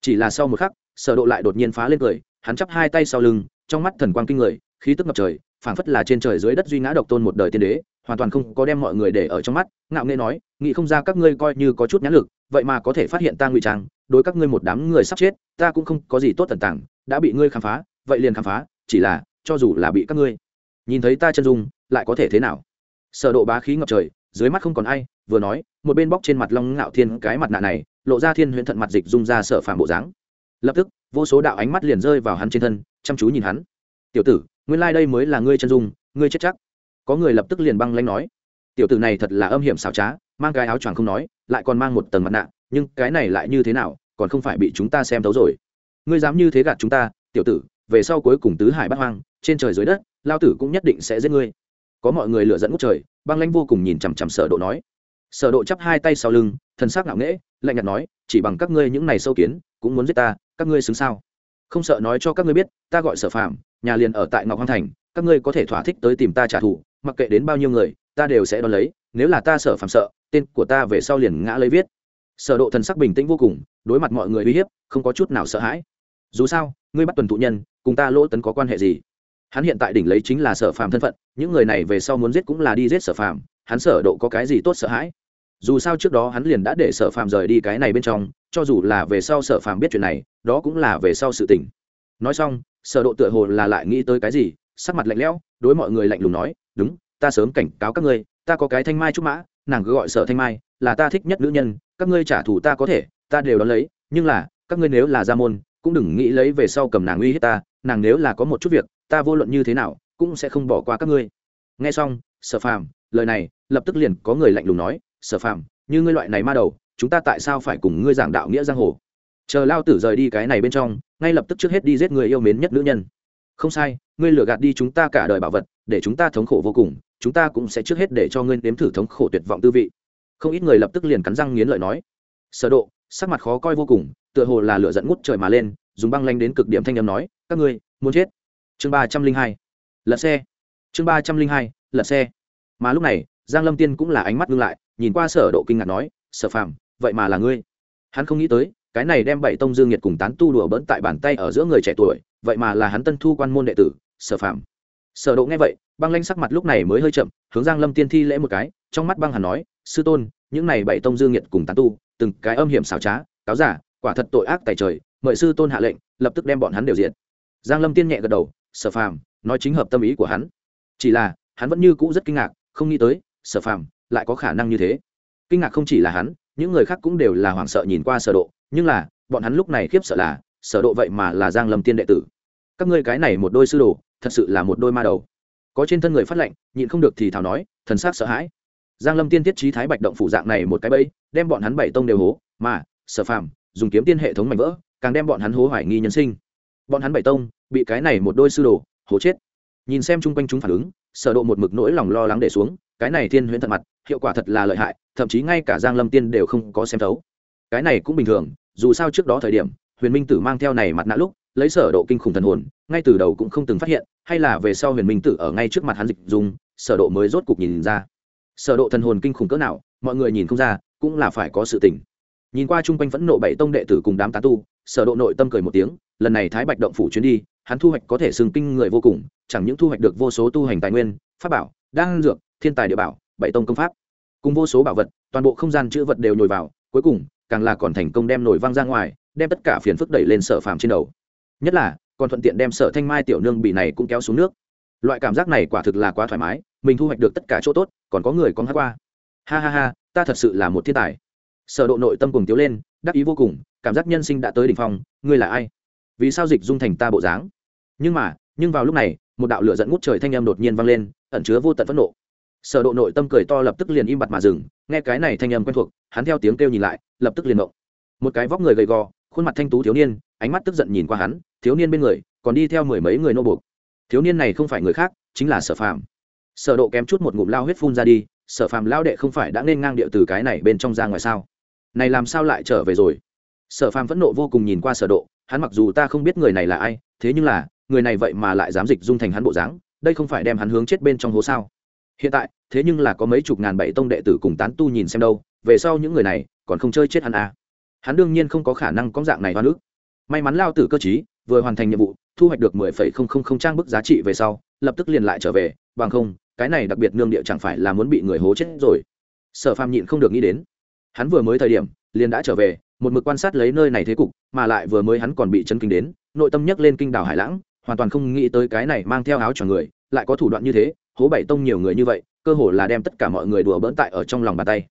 Chỉ là sau một khắc, sở độ lại đột nhiên phá lên cười, hắn chắp hai tay sau lưng, trong mắt thần quang kinh người, khí tức ngập trời, phảng phất là trên trời dưới đất duy ngã độc tôn một đời tiên đế, hoàn toàn không có đem mọi người để ở trong mắt, ngạo nghễ nói, nghĩ không ra các ngươi coi như có chút nhãn lực, vậy mà có thể phát hiện ta ngụy trang đối các ngươi một đám người sắp chết, ta cũng không có gì tốt tận tàng, đã bị ngươi khám phá, vậy liền khám phá, chỉ là, cho dù là bị các ngươi. Nhìn thấy ta chân dung, lại có thể thế nào? Sở độ bá khí ngập trời, dưới mắt không còn ai, vừa nói, một bên bóc trên mặt long ngạo thiên cái mặt nạ này, lộ ra thiên huyễn thận mặt dịch dung ra sở phàm bộ dáng. Lập tức, vô số đạo ánh mắt liền rơi vào hắn trên thân, chăm chú nhìn hắn. Tiểu tử, nguyên lai like đây mới là ngươi chân dung, ngươi chết chắc. Có người lập tức liền băng lãnh nói. Tiểu tử này thật là âm hiểm xảo trá, mang cái áo choàng không nói, lại còn mang một tầng mặt nạ nhưng cái này lại như thế nào, còn không phải bị chúng ta xem thấu rồi. Ngươi dám như thế gạt chúng ta, tiểu tử, về sau cuối cùng tứ hải bắt hoang, trên trời dưới đất, lao tử cũng nhất định sẽ giết ngươi. Có mọi người lựa dẫn ngút trời, băng lãnh vô cùng nhìn chằm chằm sở độ nói. Sở độ chắp hai tay sau lưng, thần sắc ngạo nghễ, lạnh nhạt nói, chỉ bằng các ngươi những này sâu kiến, cũng muốn giết ta, các ngươi xứng sao? Không sợ nói cho các ngươi biết, ta gọi sở phạm nhà liền ở tại ngọc hoang thành, các ngươi có thể thỏa thích tới tìm ta trả thù, mặc kệ đến bao nhiêu người, ta đều sẽ đón lấy, nếu là ta sở phạm sợ, tên của ta về sau liền ngã lấy viết sở độ thần sắc bình tĩnh vô cùng, đối mặt mọi người uy hiếp, không có chút nào sợ hãi. Dù sao, ngươi bắt tuần thụ nhân, cùng ta lỗ tấn có quan hệ gì? Hắn hiện tại đỉnh lấy chính là sở phàm thân phận, những người này về sau muốn giết cũng là đi giết sở phàm, hắn sở độ có cái gì tốt sợ hãi? Dù sao trước đó hắn liền đã để sở phàm rời đi cái này bên trong, cho dù là về sau sở phàm biết chuyện này, đó cũng là về sau sự tình. Nói xong, sở độ tựa hồ là lại nghĩ tới cái gì, sắc mặt lạnh lẽo, đối mọi người lạnh lùng nói, đúng, ta sớm cảnh cáo các ngươi, ta có cái thanh mai trúc mã nàng cứ gọi sở thanh mai, là ta thích nhất nữ nhân, các ngươi trả thù ta có thể, ta đều đón lấy, nhưng là, các ngươi nếu là gia môn, cũng đừng nghĩ lấy về sau cầm nàng uy hiếp ta, nàng nếu là có một chút việc, ta vô luận như thế nào, cũng sẽ không bỏ qua các ngươi. Nghe xong, sở phàm, lời này, lập tức liền có người lạnh lùng nói, sở phàm, như ngươi loại này ma đầu, chúng ta tại sao phải cùng ngươi giảng đạo nghĩa giang hồ? Chờ lao tử rời đi cái này bên trong, ngay lập tức trước hết đi giết người yêu mến nhất nữ nhân. Không sai, ngươi lừa gạt đi chúng ta cả đời bảo vật, để chúng ta thống khổ vô cùng chúng ta cũng sẽ trước hết để cho ngươi nếm thử thống khổ tuyệt vọng tư vị. Không ít người lập tức liền cắn răng nghiến lợi nói. Sở độ, sắc mặt khó coi vô cùng, tựa hồ là lửa giận ngút trời mà lên, dùng băng lanh đến cực điểm thanh âm nói, các ngươi, muốn chết. Chương ba trăm linh hai, lật xe. Chương ba trăm linh hai, lật xe. Mà lúc này, giang lâm tiên cũng là ánh mắt ngưng lại, nhìn qua sở độ kinh ngạc nói, sở phàm, vậy mà là ngươi. Hắn không nghĩ tới, cái này đem bảy tông dương nhiệt cùng tán tu đùa bỡn tại bàn tay ở giữa người trẻ tuổi, vậy mà là hắn tân thu quan môn đệ tử, sở phàm sở độ nghe vậy, băng lanh sắc mặt lúc này mới hơi chậm, hướng giang lâm tiên thi lễ một cái, trong mắt băng hàn nói, sư tôn, những này bảy tông dương nhiệt cùng tán tu, từng cái âm hiểm xảo trá, cáo giả, quả thật tội ác tại trời, mời sư tôn hạ lệnh, lập tức đem bọn hắn đều diện giang lâm tiên nhẹ gật đầu, sở phàm, nói chính hợp tâm ý của hắn. Chỉ là, hắn vẫn như cũ rất kinh ngạc, không nghĩ tới, sở phàm lại có khả năng như thế. Kinh ngạc không chỉ là hắn, những người khác cũng đều là hoảng sợ nhìn qua sở độ, nhưng là, bọn hắn lúc này khiếp sợ là, sở độ vậy mà là giang lâm tiên đệ tử. Các ngươi cái này một đôi sư đồ thật sự là một đôi ma đầu. Có trên thân người phát lệnh nhịn không được thì thảo nói, thần sắc sợ hãi. Giang lâm tiên tiết trí thái bạch động phủ dạng này một cái bẫy, đem bọn hắn bảy tông đều hố, mà, sở phàm, dùng kiếm tiên hệ thống mạnh vỡ, càng đem bọn hắn hố hoài nghi nhân sinh. Bọn hắn bảy tông, bị cái này một đôi sư đồ, hố chết. Nhìn xem chung quanh chúng phản ứng, sở độ một mực nỗi lòng lo lắng để xuống, cái này thiên huyễn thật mặt, hiệu quả thật là lợi hại, thậm chí ngay cả giang lâm tiên đều không có xem thấu. Cái này cũng bình thường, dù sao trước đó thời điểm, huyền minh tử mang theo này mặt nạ lúc lấy sở độ kinh khủng thần hồn, ngay từ đầu cũng không từng phát hiện, hay là về sau huyền minh tử ở ngay trước mặt hắn dịch dùng sở độ mới rốt cục nhìn ra. Sở độ thần hồn kinh khủng cỡ nào, mọi người nhìn không ra, cũng là phải có sự tỉnh nhìn qua chung quanh phẫn nộ bảy tông đệ tử cùng đám tán tu, sở độ nội tâm cười một tiếng, lần này thái bạch động phủ chuyến đi, hắn thu hoạch có thể sừng kinh người vô cùng, chẳng những thu hoạch được vô số tu hành tài nguyên, pháp bảo, đan dược, thiên tài địa bảo, bảy tông công pháp, cùng vô số bảo vật, toàn bộ không gian chữ vật đều nhồi vào, cuối cùng, càng là còn thành công đem nổi vang ra ngoài, đem tất cả phiền phức đẩy lên sở phàm trên đầu nhất là, còn thuận tiện đem sở thanh mai tiểu nương bị này cũng kéo xuống nước. Loại cảm giác này quả thực là quá thoải mái, mình thu hoạch được tất cả chỗ tốt, còn có người con hát qua. Ha ha ha, ta thật sự là một thiên tài. Sở độ nội tâm cùng tiếu lên, đắc ý vô cùng, cảm giác nhân sinh đã tới đỉnh phong, ngươi là ai? Vì sao dịch dung thành ta bộ dáng? Nhưng mà, nhưng vào lúc này, một đạo lửa dẫn ngút trời thanh âm đột nhiên vang lên, ẩn chứa vô tận phẫn nộ. Sở độ nội tâm cười to lập tức liền im bặt mà dừng, nghe cái này thanh âm quen thuộc, hắn theo tiếng kêu nhìn lại, lập tức liền động một cái vóc người gầy gò khuôn mặt thanh tú thiếu niên, ánh mắt tức giận nhìn qua hắn, thiếu niên bên người, còn đi theo mười mấy người nô buộc. Thiếu niên này không phải người khác, chính là sở phàm. Sở độ kém chút một ngụm lao huyết phun ra đi, sở phàm lao đệ không phải đã nên ngang điệu từ cái này bên trong ra ngoài sao? Này làm sao lại trở về rồi? Sở phàm vẫn nộ vô cùng nhìn qua sở độ, hắn mặc dù ta không biết người này là ai, thế nhưng là, người này vậy mà lại dám dịch dung thành hắn bộ dáng, đây không phải đem hắn hướng chết bên trong hố sao? Hiện tại, thế nhưng là có mấy chục ngàn bảy tông đệ tử cùng tán tu nhìn xem đâu, về sau những người này còn không chơi chết hắn à hắn đương nhiên không có khả năng có dạng này hoa nước may mắn lao tử cơ chí vừa hoàn thành nhiệm vụ, thu hoạch được mười phẩy không không không trang bức giá trị về sau, lập tức liền lại trở về, bằng không, cái này đặc biệt nương địa chẳng phải là muốn bị người hố chết rồi. Sở phàm nhịn không được nghĩ đến. Hắn vừa mới thời điểm, liền đã trở về, một mực quan sát lấy nơi này thế cục, mà lại vừa mới hắn còn bị chấn kinh đến, nội tâm nhấc lên kinh đảo hải lãng, hoàn toàn không nghĩ tới cái này mang theo áo cho người, lại có thủ đoạn như thế, hố bảy tông nhiều người như vậy, cơ hồ là đem tất cả mọi người đùa bỡn tại ở trong lòng bàn tay.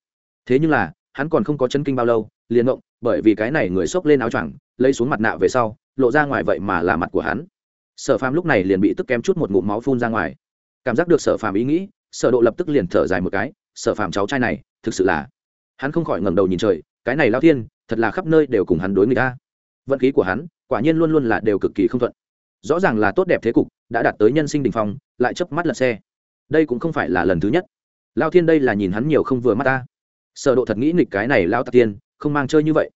Thế nhưng là, hắn còn không có chấn kinh bao lâu, liền động bởi vì cái này người xốc lên áo choàng, lấy xuống mặt nạ về sau, lộ ra ngoài vậy mà là mặt của hắn. Sở phàm lúc này liền bị tức kém chút một ngụm máu phun ra ngoài. Cảm giác được sở phàm ý nghĩ, sở độ lập tức liền thở dài một cái, sở phàm cháu trai này, thực sự là hắn không khỏi ngẩng đầu nhìn trời, cái này lao thiên, thật là khắp nơi đều cùng hắn đối người ta vận khí của hắn, quả nhiên luôn luôn là đều cực kỳ không thuận. Rõ ràng là tốt đẹp thế cục, đã đạt tới nhân sinh đình phong, lại chớp mắt lật xe. Đây cũng không phải là lần thứ nhất. Lao thiên đây là nhìn hắn nhiều không vừa mắt ta. Sở độ thật nghĩ nghịch cái này lao tạc tiên không mang chơi như vậy.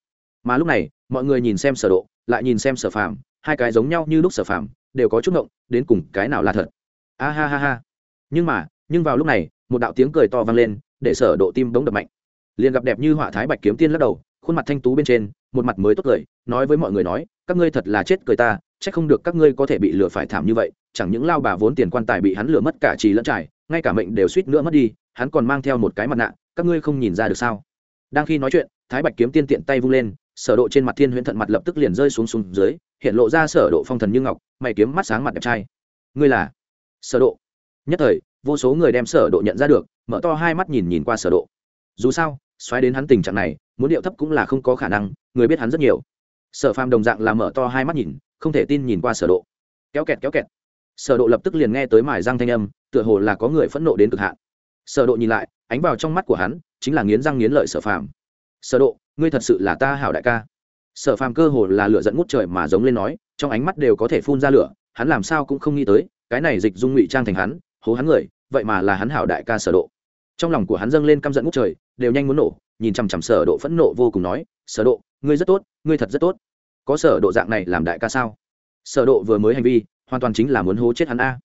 Mà lúc này, mọi người nhìn xem sở độ, lại nhìn xem sở phàm, hai cái giống nhau như lúc sở phàm, đều có chút ngộng, đến cùng cái nào là thật? A ha ha ha. Nhưng mà, nhưng vào lúc này, một đạo tiếng cười to vang lên, để sở độ tim đống đập mạnh. Liền gặp đẹp như họa thái bạch kiếm tiên lắc đầu, khuôn mặt thanh tú bên trên, một mặt mới tốt cười, nói với mọi người nói, các ngươi thật là chết cười ta, chắc không được các ngươi có thể bị lừa phải thảm như vậy, chẳng những lao bà vốn tiền quan tài bị hắn lừa mất cả trì lẫn trải, ngay cả mệnh đều suýt nữa mất đi, hắn còn mang theo một cái mặt nạ, các ngươi không nhìn ra được sao? Đang khi nói chuyện thái bạch kiếm tiên tiện tay vung lên, sở độ trên mặt thiên huyễn thận mặt lập tức liền rơi xuống xuống dưới, hiện lộ ra sở độ phong thần như ngọc, mày kiếm mắt sáng mặt đẹp trai. Ngươi là? Sở độ. Nhất thời, vô số người đem sở độ nhận ra được, mở to hai mắt nhìn nhìn qua sở độ. Dù sao, xoáy đến hắn tình trạng này, muốn điệu thấp cũng là không có khả năng, người biết hắn rất nhiều. Sở phàm đồng dạng là mở to hai mắt nhìn, không thể tin nhìn qua sở độ. Kéo kẹt kéo kẹt. Sở độ lập tức liền nghe tới mài răng thanh âm, tựa hồ là có người phẫn nộ đến cực hạn. Sở độ nhìn lại, ánh vào trong mắt của hắn, chính là nghiến răng nghiến lợi sở phàm sở độ, ngươi thật sự là ta hảo đại ca. Sở phàm cơ hồ là lửa giận ngút trời mà giống lên nói, trong ánh mắt đều có thể phun ra lửa, hắn làm sao cũng không nghĩ tới, cái này dịch dung ngụy trang thành hắn, hố hắn người, vậy mà là hắn hảo đại ca sở độ. Trong lòng của hắn dâng lên căm giận ngút trời, đều nhanh muốn nổ, nhìn chằm chằm sở độ phẫn nộ vô cùng nói, sở độ, ngươi rất tốt, ngươi thật rất tốt. Có sở độ dạng này làm đại ca sao? Sở độ vừa mới hành vi, hoàn toàn chính là muốn hố chết hắn a.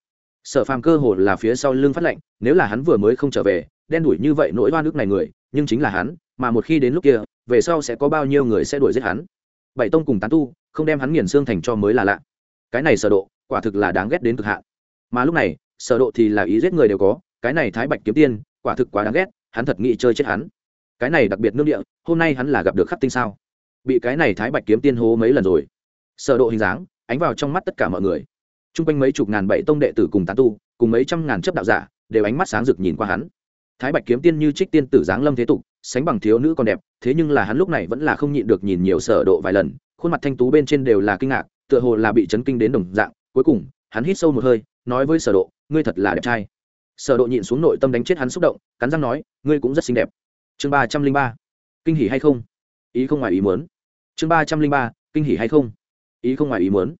Sở phàm cơ hồ là phía sau lưng phát lệnh, nếu là hắn vừa mới không trở về, đen đuổi như vậy nỗi oan nước này người, nhưng chính là hắn mà một khi đến lúc kia, về sau sẽ có bao nhiêu người sẽ đuổi giết hắn. Bảy tông cùng tán tu, không đem hắn nghiền xương thành cho mới là lạ. Cái này sở độ, quả thực là đáng ghét đến cực hạn. Mà lúc này, sở độ thì là ý giết người đều có, cái này thái bạch kiếm tiên, quả thực quá đáng ghét, hắn thật nghĩ chơi chết hắn. Cái này đặc biệt nương địa, hôm nay hắn là gặp được khắc tinh sao? Bị cái này thái bạch kiếm tiên hố mấy lần rồi. Sở độ hình dáng, ánh vào trong mắt tất cả mọi người. Trung quanh mấy chục ngàn bảy tông đệ tử cùng tán tu, cùng mấy trăm ngàn chấp đạo giả, đều ánh mắt sáng rực nhìn qua hắn thái bạch kiếm tiên như trích tiên tử dáng lâm thế tục, sánh bằng thiếu nữ còn đẹp, thế nhưng là hắn lúc này vẫn là không nhịn được nhìn nhiều sở độ vài lần, khuôn mặt thanh tú bên trên đều là kinh ngạc, tựa hồ là bị chấn kinh đến đồng dạng. Cuối cùng, hắn hít sâu một hơi, nói với sở độ, ngươi thật là đẹp trai. Sở độ nhịn xuống nội tâm đánh chết hắn xúc động, cắn răng nói, ngươi cũng rất xinh đẹp. Chương ba trăm linh ba. Kinh hỉ hay không? Ý không ngoài ý muốn. Chương ba trăm linh ba. Kinh hỉ hay không? Ý không ngoài ý muốn.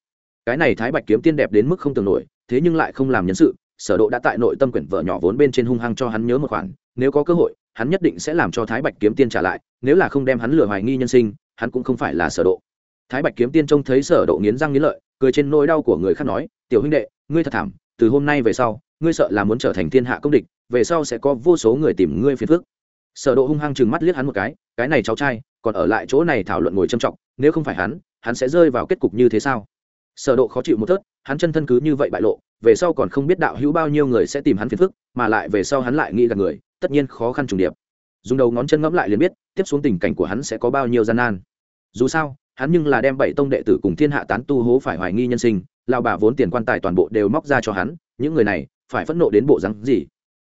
Cái này thái bạch kiếm tiên đẹp đến mức không tưởng nổi, thế nhưng lại không làm nhân sự sở độ đã tại nội tâm quyển vợ nhỏ vốn bên trên hung hăng cho hắn nhớ một khoản, nếu có cơ hội, hắn nhất định sẽ làm cho thái bạch kiếm tiên trả lại, nếu là không đem hắn lừa hoài nghi nhân sinh, hắn cũng không phải là sở độ. Thái bạch kiếm tiên trông thấy sở độ nghiến răng nghiến lợi, cười trên nỗi đau của người khác nói, tiểu huynh đệ, ngươi thật thảm, từ hôm nay về sau, ngươi sợ là muốn trở thành thiên hạ công địch, về sau sẽ có vô số người tìm ngươi phiền phức. Sở độ hung hăng chừng mắt liếc hắn một cái cái này cháu trai, còn ở lại chỗ này thảo luận ngồi trâm trọng nếu không phải hắn hắn sẽ rơi vào kết cục như thế sao? Sở độ khó chịu một thớt, hắn chân thân cứ như vậy bại lộ về sau còn không biết đạo hữu bao nhiêu người sẽ tìm hắn phiền phức mà lại về sau hắn lại nghĩ là người tất nhiên khó khăn trùng điệp. Dùng đầu ngón chân ngẫm lại liền biết tiếp xuống tình cảnh của hắn sẽ có bao nhiêu gian nan. Dù sao hắn nhưng là đem bảy tông đệ tử cùng thiên hạ tán tu hố phải hoài nghi nhân sinh lao bà vốn tiền quan tài toàn bộ đều móc ra cho hắn những người này phải phẫn nộ đến bộ rắn gì?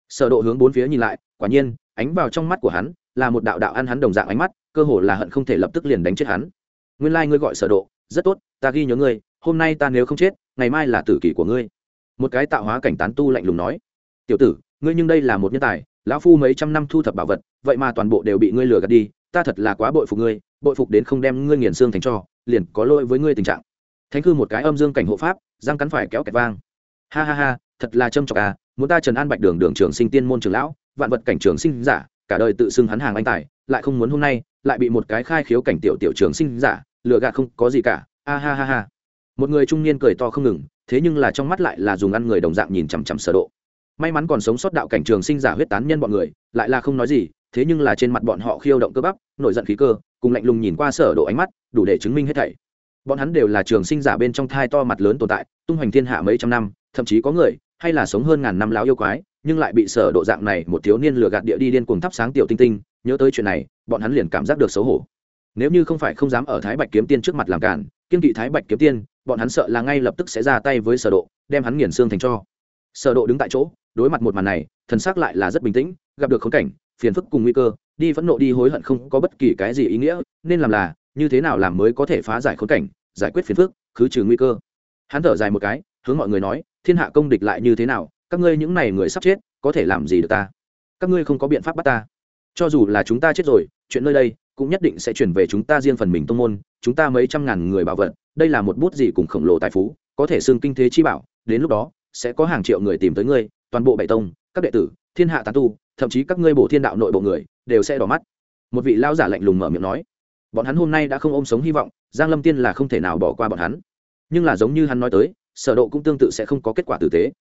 Sở độ hướng bốn phía nhìn lại quả nhiên ánh vào trong mắt của hắn là một đạo đạo ăn hắn đồng dạng ánh mắt cơ hồ là hận không thể lập tức liền đánh chết hắn. Nguyên lai like ngươi gọi sở độ rất tốt ta ghi nhớ ngươi hôm nay ta nếu không chết, ngày mai là tử kỷ của ngươi. Một cái tạo hóa cảnh tán tu lạnh lùng nói, tiểu tử, ngươi nhưng đây là một nhân tài, lão phu mấy trăm năm thu thập bảo vật, vậy mà toàn bộ đều bị ngươi lừa gạt đi, ta thật là quá bội phục ngươi, bội phục đến không đem ngươi nghiền xương thành cho, liền có lỗi với ngươi tình trạng. Thánh cư một cái âm dương cảnh hộ pháp, răng cắn phải kéo kẹt vang. Ha ha ha, thật là trâm trọc à muốn ta trần an bạch đường đường trường sinh tiên môn trường lão, vạn vật cảnh trường sinh giả, cả đời tự xưng hắn hàng anh tài, lại không muốn hôm nay, lại bị một cái khai khiếu cảnh tiểu tiểu trường sinh giả, lừa gạt không có gì cả. A ha ha ha một người trung niên cười to không ngừng, thế nhưng là trong mắt lại là dùng ăn người đồng dạng nhìn chằm chằm sở độ. May mắn còn sống sót đạo cảnh trường sinh giả huyết tán nhân bọn người, lại là không nói gì, thế nhưng là trên mặt bọn họ khiêu động cơ bắp, nổi giận khí cơ, cùng lạnh lùng nhìn qua sở độ ánh mắt, đủ để chứng minh hết thảy. Bọn hắn đều là trường sinh giả bên trong thai to mặt lớn tồn tại, tung hoành thiên hạ mấy trăm năm, thậm chí có người, hay là sống hơn ngàn năm lão yêu quái, nhưng lại bị sở độ dạng này một thiếu niên lừa gạt địa đi điên cuồng thắp sáng tiểu tinh tinh, nhớ tới chuyện này, bọn hắn liền cảm giác được xấu hổ. Nếu như không phải không dám ở thái bạch kiếm tiên trước mặt làm cản kiên kỵ thái bạch kiếm tiên bọn hắn sợ là ngay lập tức sẽ ra tay với sở độ, đem hắn nghiền xương thành cho. Sở độ đứng tại chỗ, đối mặt một màn này, thần sắc lại là rất bình tĩnh, gặp được khốn cảnh, phiền phức cùng nguy cơ, đi vẫn nộ đi hối hận không có bất kỳ cái gì ý nghĩa, nên làm là, như thế nào làm mới có thể phá giải khốn cảnh, giải quyết phiền phức, khứ trừ nguy cơ. Hắn thở dài một cái, hướng mọi người nói, thiên hạ công địch lại như thế nào, các ngươi những này người sắp chết, có thể làm gì được ta? Các ngươi không có biện pháp bắt ta. Cho dù là chúng ta chết rồi, chuyện nơi đây cũng nhất định sẽ chuyển về chúng ta riêng phần mình tông môn, chúng ta mấy trăm ngàn người bảo vật đây là một bút gì cùng khổng lồ tài phú, có thể xưng kinh thế chi bảo, đến lúc đó, sẽ có hàng triệu người tìm tới ngươi, toàn bộ bảy tông, các đệ tử, thiên hạ tán tu, thậm chí các ngươi bổ thiên đạo nội bộ người, đều sẽ đỏ mắt. Một vị lao giả lạnh lùng mở miệng nói. Bọn hắn hôm nay đã không ôm sống hy vọng, giang lâm tiên là không thể nào bỏ qua bọn hắn. Nhưng là giống như hắn nói tới, sở độ cũng tương tự sẽ không có kết quả tử tế.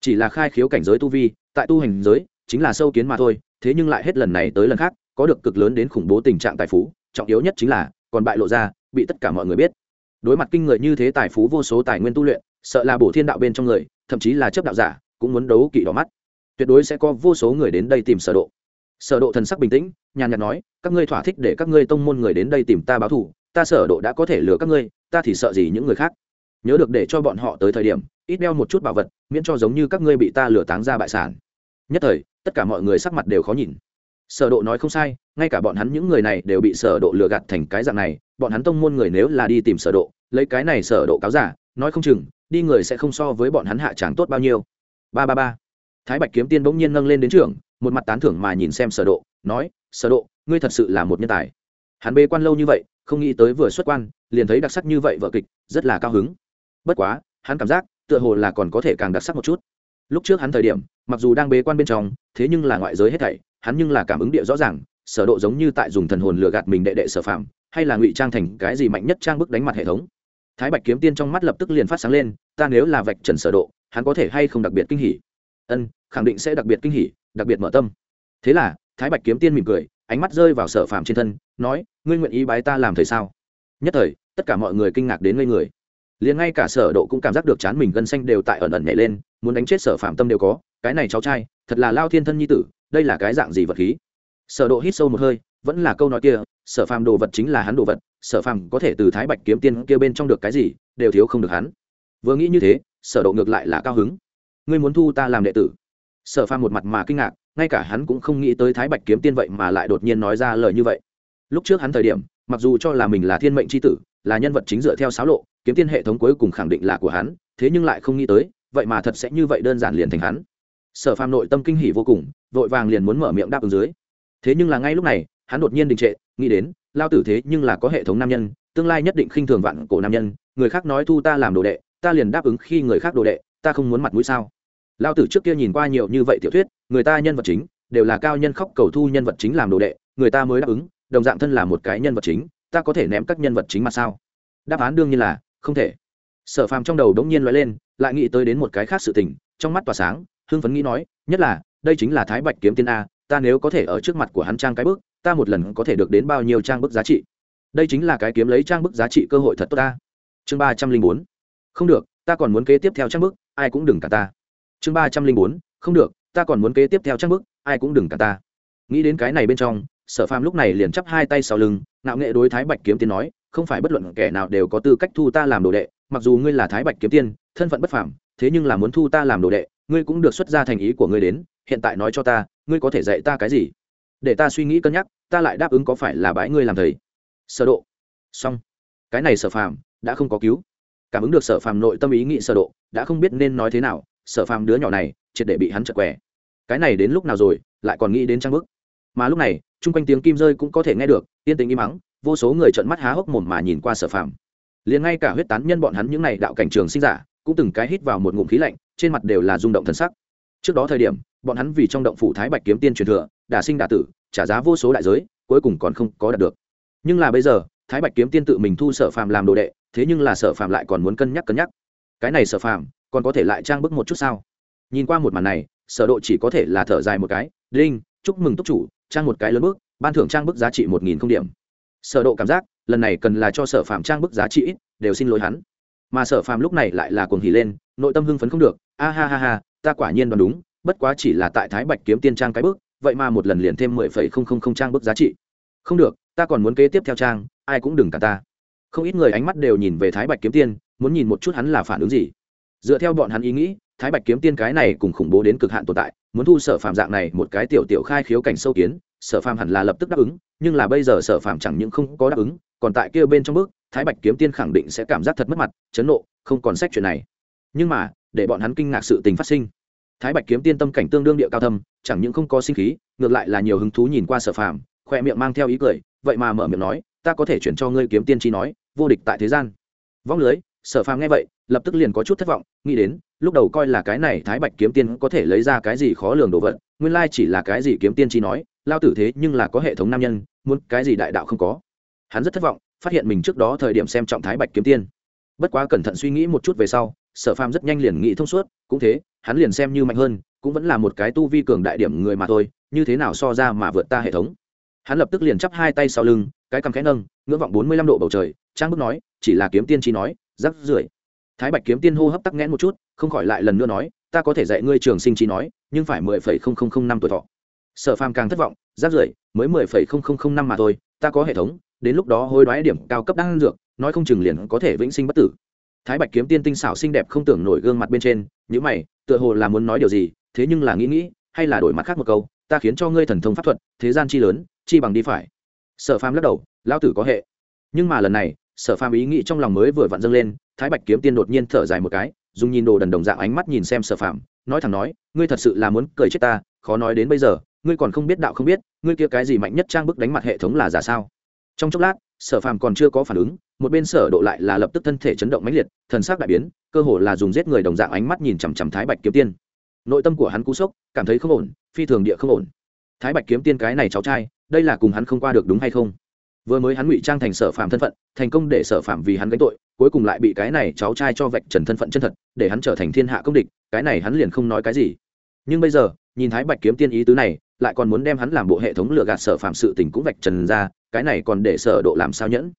Chỉ là khai khiếu cảnh giới tu vi, tại tu hành giới, chính là sâu kiến mà thôi, thế nhưng lại hết lần này tới lần khác, có được cực lớn đến khủng bố tình trạng tài phú, trọng yếu nhất chính là, còn bại lộ ra, bị tất cả mọi người biết đối mặt kinh người như thế tài phú vô số tài nguyên tu luyện, sợ là bổ thiên đạo bên trong người, thậm chí là chấp đạo giả, cũng muốn đấu kỵ đỏ mắt. Tuyệt đối sẽ có vô số người đến đây tìm sở độ. Sở độ thần sắc bình tĩnh, nhàn nhạt nói, các ngươi thỏa thích để các ngươi tông môn người đến đây tìm ta báo thù, ta sở độ đã có thể lừa các ngươi, ta thì sợ gì những người khác? Nhớ được để cho bọn họ tới thời điểm, ít đeo một chút bảo vật, miễn cho giống như các ngươi bị ta lừa táng ra bại sản. Nhất thời, tất cả mọi người sắc mặt đều khó nhìn sở độ nói không sai, ngay cả bọn hắn những người này đều bị sở độ lừa gạt thành cái dạng này, bọn hắn tông môn người nếu là đi tìm sở độ, lấy cái này sở độ cáo giả, nói không chừng, đi người sẽ không so với bọn hắn hạ tráng tốt bao nhiêu. Ba ba ba. Thái bạch kiếm tiên bỗng nhiên nâng lên đến trường một mặt tán thưởng mà nhìn xem sở độ, nói, sở độ, ngươi thật sự là một nhân tài. Hắn bê quan lâu như vậy, không nghĩ tới vừa xuất quan, liền thấy đặc sắc như vậy vở kịch, rất là cao hứng. Bất quá, hắn cảm giác, tựa hồ là còn có thể càng đặc sắc một chút. Lúc trước hắn thời điểm, mặc dù đang bế quan bên trong, thế nhưng là ngoại giới hết thảy hắn nhưng là cảm ứng địa rõ ràng, sở độ giống như tại dùng thần hồn lừa gạt mình đệ đệ sở phạm hay là ngụy trang thành cái gì mạnh nhất trang bức đánh mặt hệ thống. Thái bạch kiếm tiên trong mắt lập tức liền phát sáng lên, ta nếu là vạch trần sở độ, hắn có thể hay không đặc biệt kinh hỉ? Ân, khẳng định sẽ đặc biệt kinh hỉ, đặc biệt mở tâm. Thế là, thái bạch kiếm tiên mỉm cười, ánh mắt rơi vào sở phạm trên thân, nói, ngươi nguyện ý bái ta làm thầy sao? Nhất thời, tất cả mọi người kinh ngạc đến ngây người. Liền ngay cả sở độ cũng cảm giác được chán mình gân xanh đều tại ẩn ẩn nhảy lên, muốn đánh chết sở phạm tâm đều có, cái này cháu trai, thật là lao thiên thân nhi tử đây là cái dạng gì vật khí? Sở độ hít sâu một hơi, vẫn là câu nói kia, sở phàm đồ vật chính là hắn đồ vật, sở phàm có thể từ thái bạch kiếm tiên kia bên trong được cái gì, đều thiếu không được hắn. Vừa nghĩ như thế, sở độ ngược lại là cao hứng. Ngươi muốn thu ta làm đệ tử? Sở phàm một mặt mà kinh ngạc, ngay cả hắn cũng không nghĩ tới thái bạch kiếm tiên vậy mà lại đột nhiên nói ra lời như vậy. Lúc trước hắn thời điểm, mặc dù cho là mình là thiên mệnh chi tử, là nhân vật chính dựa theo sáo lộ, kiếm tiên hệ thống cuối cùng khẳng định là của hắn, thế nhưng lại không nghĩ tới, vậy mà thật sẽ như vậy đơn giản liền thành hắn sở phàm nội tâm kinh hỉ vô cùng, vội vàng liền muốn mở miệng đáp ứng dưới. Thế nhưng là ngay lúc này, hắn đột nhiên đình trệ, nghĩ đến, lao tử thế nhưng là có hệ thống nam nhân, tương lai nhất định khinh thường vạn cổ nam nhân, người khác nói thu ta làm đồ đệ, ta liền đáp ứng khi người khác đồ đệ, ta không muốn mặt mũi sao? Lao tử trước kia nhìn qua nhiều như vậy tiểu thuyết, người ta nhân vật chính, đều là cao nhân khóc cầu thu nhân vật chính làm đồ đệ, người ta mới đáp ứng, đồng dạng thân là một cái nhân vật chính, ta có thể ném các nhân vật chính mà sao? Đáp án đương nhiên là không thể. Sở phàm trong đầu đống nhiên loại lên, lại nghĩ tới đến một cái khác sự tình, trong mắt tỏa sáng hưng phấn nghĩ nói, nhất là, đây chính là thái bạch kiếm tiên a, ta nếu có thể ở trước mặt của hắn trang cái bước, ta một lần có thể được đến bao nhiêu trang bức giá trị? Đây chính là cái kiếm lấy trang bức giá trị cơ hội thật tốt ta chương ba trăm linh bốn. Không được, ta còn muốn kế tiếp theo trang bức, ai cũng đừng cả ta. Chương ba trăm linh bốn. Không được, ta còn muốn kế tiếp theo trang bức, ai cũng đừng cả ta. Nghĩ đến cái này bên trong, sở phàm lúc này liền chắp hai tay sau lưng, ngạo nghệ đối thái bạch kiếm tiên nói, không phải bất luận kẻ nào đều có tư cách thu ta làm đồ đệ, mặc dù ngươi là thái bạch kiếm tiên, thân phận bất phàm, thế nhưng là muốn thu ta làm đồ đệ ngươi cũng được xuất ra thành ý của ngươi đến, hiện tại nói cho ta, ngươi có thể dạy ta cái gì? Để ta suy nghĩ cân nhắc, ta lại đáp ứng có phải là bãi ngươi làm thầy. Sở độ. Xong. Cái này sở phàm đã không có cứu. Cảm ứng được sở phàm nội tâm ý nghĩ sở độ, đã không biết nên nói thế nào, sở phàm đứa nhỏ này, triệt để bị hắn chật quẻ. Cái này đến lúc nào rồi, lại còn nghĩ đến trang bức. Mà lúc này, chung quanh tiếng kim rơi cũng có thể nghe được, yên tĩnh im mắng vô số người trợn mắt há hốc mồm mà nhìn qua sở phàm. Liền ngay cả huyết tán nhân bọn hắn những n à y đạo cảnh trường sinh giả cũng từng cái hít vào một ngụm khí lạnh, trên mặt đều là rung động thần sắc. Trước đó thời điểm, bọn hắn vì trong động phủ thái bạch kiếm tiên truyền thừa, đả sinh đả tử, trả giá vô số đại giới, cuối cùng còn không có đạt được. Nhưng là bây giờ, thái bạch kiếm tiên tự mình thu sở phàm làm đồ đệ, thế nhưng là sở phàm lại còn muốn cân nhắc cân nhắc. Cái này sở phàm, còn có thể lại trang bức một chút sao? Nhìn qua một màn này, sở độ chỉ có thể là thở dài một cái, đinh, chúc mừng túc chủ, trang một cái lớn bước ban thưởng trang bức giá trị một nghìn không điểm. Sở độ cảm giác, lần này cần là cho sở phàm trang bức giá trị ít, đều xin lỗi hắn mà sở phàm lúc này lại là cuồng hỉ lên, nội tâm hưng phấn không được, a ha ha ha, ta quả nhiên đoán đúng, bất quá chỉ là tại thái bạch kiếm tiên trang cái bước, vậy mà một lần liền thêm mười phẩy không không không trang bước giá trị. Không được, ta còn muốn kế tiếp theo trang, ai cũng đừng cả ta. Không ít người ánh mắt đều nhìn về thái bạch kiếm tiên, muốn nhìn một chút hắn là phản ứng gì. Dựa theo bọn hắn ý nghĩ, thái bạch kiếm tiên cái này cùng khủng bố đến cực hạn tồn tại, muốn thu sở phàm dạng này một cái tiểu tiểu khai khiếu cảnh sâu kiến, sở phàm hẳn là lập tức đáp ứng, nhưng là bây giờ sở phàm chẳng những không có đáp ứng, còn tại kia bên trong bước thái bạch kiếm tiên khẳng định sẽ cảm giác thật mất mặt, chấn nộ, không còn sách chuyện này. Nhưng mà, để bọn hắn kinh ngạc sự tình phát sinh. Thái bạch kiếm tiên tâm cảnh tương đương địa cao thâm, chẳng những không có sinh khí, ngược lại là nhiều hứng thú nhìn qua sở phàm, khoe miệng mang theo ý cười, vậy mà mở miệng nói, ta có thể chuyển cho ngươi kiếm tiên chi nói, vô địch tại thế gian. Vong lưới, sở phàm nghe vậy, lập tức liền có chút thất vọng, nghĩ đến, lúc đầu coi là cái này thái bạch kiếm tiên có thể lấy ra cái gì khó lường đồ vật, nguyên lai chỉ là cái gì kiếm tiên chi nói, lao tử thế nhưng là có hệ thống nam nhân, muốn cái gì đại đạo không có. Hắn rất thất vọng phát hiện mình trước đó thời điểm xem trọng thái bạch kiếm tiên. Bất quá cẩn thận suy nghĩ một chút về sau, sở phàm rất nhanh liền nghĩ thông suốt, cũng thế, hắn liền xem như mạnh hơn, cũng vẫn là một cái tu vi cường đại điểm người mà thôi, như thế nào so ra mà vượt ta hệ thống. Hắn lập tức liền chắp hai tay sau lưng, cái cằm khẽ nâng, ngưỡng vọng bốn mươi lăm độ bầu trời, trang bức nói, chỉ là kiếm tiên chi nói, rắc rưởi. Thái bạch kiếm tiên hô hấp tắc nghẽn một chút, không khỏi lại lần nữa nói, ta có thể dạy ngươi trường sinh chi nói, nhưng phải mười phẩy không không không năm tuổi thọ. Sở phàm càng thất vọng, rắc rưởi, mới mười phẩy không không không năm mà thôi, ta có hệ thống đến lúc đó hối đoái điểm cao cấp đang dược, nói không chừng liền có thể vĩnh sinh bất tử. Thái bạch kiếm tiên tinh xảo xinh đẹp không tưởng nổi gương mặt bên trên những mày, tựa hồ là muốn nói điều gì, thế nhưng là nghĩ nghĩ, hay là đổi mặt khác một câu, ta khiến cho ngươi thần thông pháp thuật, thế gian chi lớn, chi bằng đi phải. Sở phàm lắc đầu lao tử có hệ. Nhưng mà lần này, sở phàm ý nghĩ trong lòng mới vừa vặn dâng lên, thái bạch kiếm tiên đột nhiên thở dài một cái, dùng nhìn đồ đần đồng dạng ánh mắt nhìn xem sở phàm, nói thẳng nói, ngươi thật sự là muốn cười chết ta, khó nói đến bây giờ, ngươi còn không biết đạo không biết, ngươi kia cái gì mạnh nhất trang bức đánh mặt hệ thống là giả sao? Trong chốc lát, sở phàm còn chưa có phản ứng, một bên sở độ lại là lập tức thân thể chấn động mãnh liệt, thần sắc đại biến, cơ hồ là dùng giết người đồng dạng ánh mắt nhìn chằm chằm thái bạch kiếm tiên. Nội tâm của hắn cú sốc, cảm thấy không ổn, phi thường địa không ổn. Thái bạch kiếm tiên cái này cháu trai, đây là cùng hắn không qua được đúng hay không? Vừa mới hắn ngụy trang thành sở phạm thân phận, thành công để sở phạm vì hắn gánh tội, cuối cùng lại bị cái này cháu trai cho vạch trần thân phận chân thật, để hắn trở thành thiên hạ công địch, cái này hắn liền không nói cái gì. Nhưng bây giờ, nhìn thái bạch kiếm tiên ý tứ này, lại còn muốn đem hắn làm bộ hệ thống lừa gạt sở phạm sự tình cũng vạch trần ra cái này còn để sở độ làm sao nhẫn?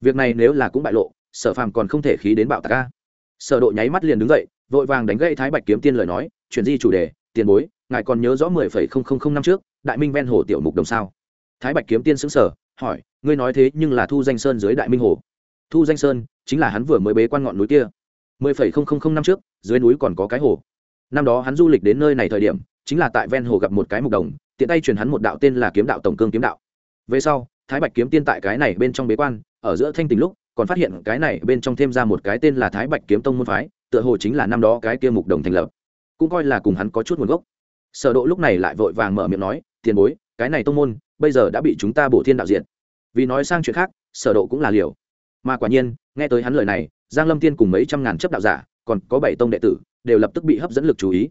Việc này nếu là cũng bại lộ sở phàm còn không thể khí đến bạo tạc ca sở độ nháy mắt liền đứng dậy vội vàng đánh gậy thái bạch kiếm tiên lời nói chuyển di chủ đề tiền bối ngài còn nhớ rõ mười phẩy không không không năm trước đại minh ven hồ tiểu mục đồng sao? Thái bạch kiếm tiên sững sờ, hỏi ngươi nói thế nhưng là thu danh sơn dưới đại minh hồ? Thu danh sơn chính là hắn vừa mới bế quan ngọn núi kia. Mười phẩy không không không năm trước dưới núi còn có cái hồ. Năm đó hắn du lịch đến nơi này thời điểm chính là tại ven hồ gặp một cái mục đồng tiện tay truyền hắn một đạo tên là kiếm đạo tổng cương kiếm đạo. Về sau thái bạch kiếm tiên tại cái này bên trong bế quan, ở giữa thanh tình lúc, còn phát hiện cái này bên trong thêm ra một cái tên là thái bạch kiếm tông môn phái, tựa hồ chính là năm đó cái kia mục đồng thành lập. Cũng coi là cùng hắn có chút nguồn gốc. Sở độ lúc này lại vội vàng mở miệng nói, tiền bối, cái này tông môn, bây giờ đã bị chúng ta bổ thiên đạo diện vì nói sang chuyện khác, sở độ cũng là liều. Mà quả nhiên, nghe tới hắn lời này, giang lâm tiên cùng mấy trăm ngàn chấp đạo giả, còn có bảy tông đệ tử, đều lập tức bị hấp dẫn lực chú ý.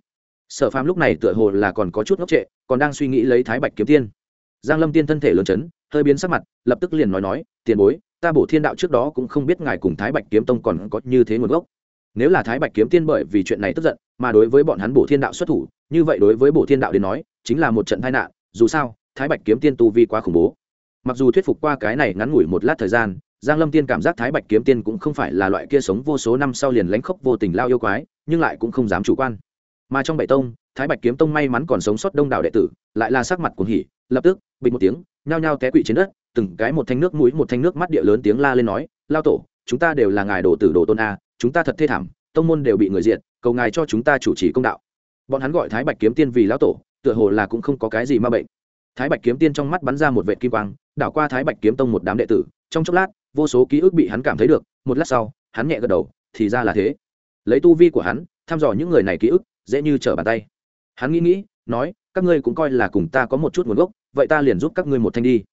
Sở phàm lúc này tựa hồ là còn có chút ngốc trệ, còn đang suy nghĩ lấy thái bạch kiếm tiên. Giang lâm tiên thân thể lớn chấn hơi biến sắc mặt, lập tức liền nói nói, tiền bối, ta bổ thiên đạo trước đó cũng không biết ngài cùng thái bạch kiếm tông còn có như thế nguồn gốc. Nếu là thái bạch kiếm tiên bởi vì chuyện này tức giận, mà đối với bọn hắn bổ thiên đạo xuất thủ, như vậy đối với bổ thiên đạo đến nói, chính là một trận tai nạn, dù sao, thái bạch kiếm tiên tu vi quá khủng bố. Mặc dù thuyết phục qua cái này ngắn ngủi một lát thời gian, giang lâm tiên cảm giác thái bạch kiếm tiên cũng không phải là loại kia sống vô số năm sau liền lánh khốc vô tình lao yêu quái, nhưng lại cũng không dám chủ quan. Mà trong bảy tông, thái bạch kiếm tông may mắn còn sống sót đông đảo đệ tử, lại là sắc mặt cuồng hỉ lập tức, bình một tiếng, nhao nhao té quỵ trên đất, từng cái một thanh nước mũi, một thanh nước mắt địa lớn tiếng la lên nói, lao tổ, chúng ta đều là ngài đồ tử đồ tôn a, chúng ta thật thê thảm, tông môn đều bị người diện cầu ngài cho chúng ta chủ trì công đạo. Bọn hắn gọi thái bạch kiếm tiên vì lão tổ, tựa hồ là cũng không có cái gì ma bệnh. Thái bạch kiếm tiên trong mắt bắn ra một vệ kim quang, đảo qua thái bạch kiếm tông một đám đệ tử, trong chốc lát, vô số ký ức bị hắn cảm thấy được, một lát sau, hắn nhẹ gật đầu, thì ra là thế. Lấy tu vi của hắn, thăm dò những người này ký ức, dễ như trở bàn tay. Hắn nghĩ nghĩ, nói các ngươi cũng coi là cùng ta có một chút nguồn gốc, vậy ta liền giúp các ngươi một thanh đi.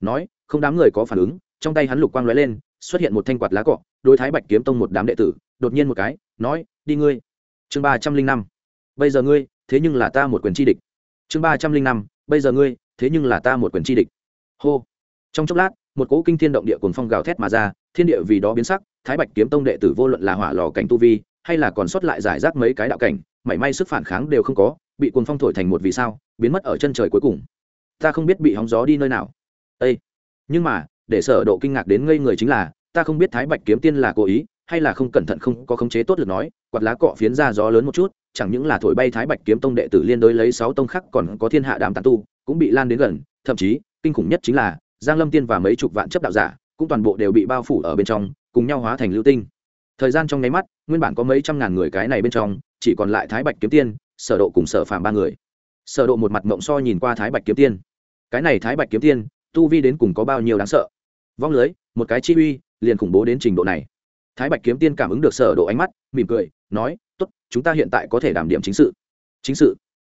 Nói, không đám người có phản ứng, trong tay hắn lục quang lóe lên, xuất hiện một thanh quạt lá cọ, đối thái bạch kiếm tông một đám đệ tử, đột nhiên một cái, nói, đi ngươi. Chương ba trăm linh năm. Bây giờ ngươi, thế nhưng là ta một quyền chi địch. Chương ba trăm linh năm. Bây giờ ngươi, thế nhưng là ta một quyền chi địch. Hô. Trong chốc lát, một cỗ kinh thiên động địa cuồng phong gào thét mà ra, thiên địa vì đó biến sắc, thái bạch kiếm tông đệ tử vô luận là hỏa lò cảnh tu vi, hay là còn sót lại giải rác mấy cái đạo cảnh, mảy may sức phản kháng đều không có bị cuồng phong thổi thành một vì sao, biến mất ở chân trời cuối cùng. Ta không biết bị hóng gió đi nơi nào. Ây nhưng mà, để sở độ kinh ngạc đến ngây người chính là, ta không biết thái bạch kiếm tiên là cố ý, hay là không cẩn thận không có khống chế tốt lực nói, quạt lá cọ phiến ra gió lớn một chút, chẳng những là thổi bay thái bạch kiếm tông đệ tử liên đối lấy sáu tông khác còn có thiên hạ Đám tán tu, cũng bị lan đến gần, thậm chí, kinh khủng nhất chính là, giang lâm tiên và mấy chục vạn chấp đạo giả, cũng toàn bộ đều bị bao phủ ở bên trong, cùng nhau hóa thành lưu tinh. Thời gian trong nháy mắt, nguyên bản có mấy trăm ngàn người cái này bên trong, chỉ còn lại thái bạch kiếm tiên sở độ cùng sở phàm ba người. Sở độ một mặt mộng so nhìn qua thái bạch kiếm tiên. Cái này thái bạch kiếm tiên, tu vi đến cùng có bao nhiêu đáng sợ? Vong lưới, một cái chi uy, liền khủng bố đến trình độ này. Thái bạch kiếm tiên cảm ứng được sở độ ánh mắt, mỉm cười, nói, tốt, chúng ta hiện tại có thể đảm điểm chính sự. Chính sự.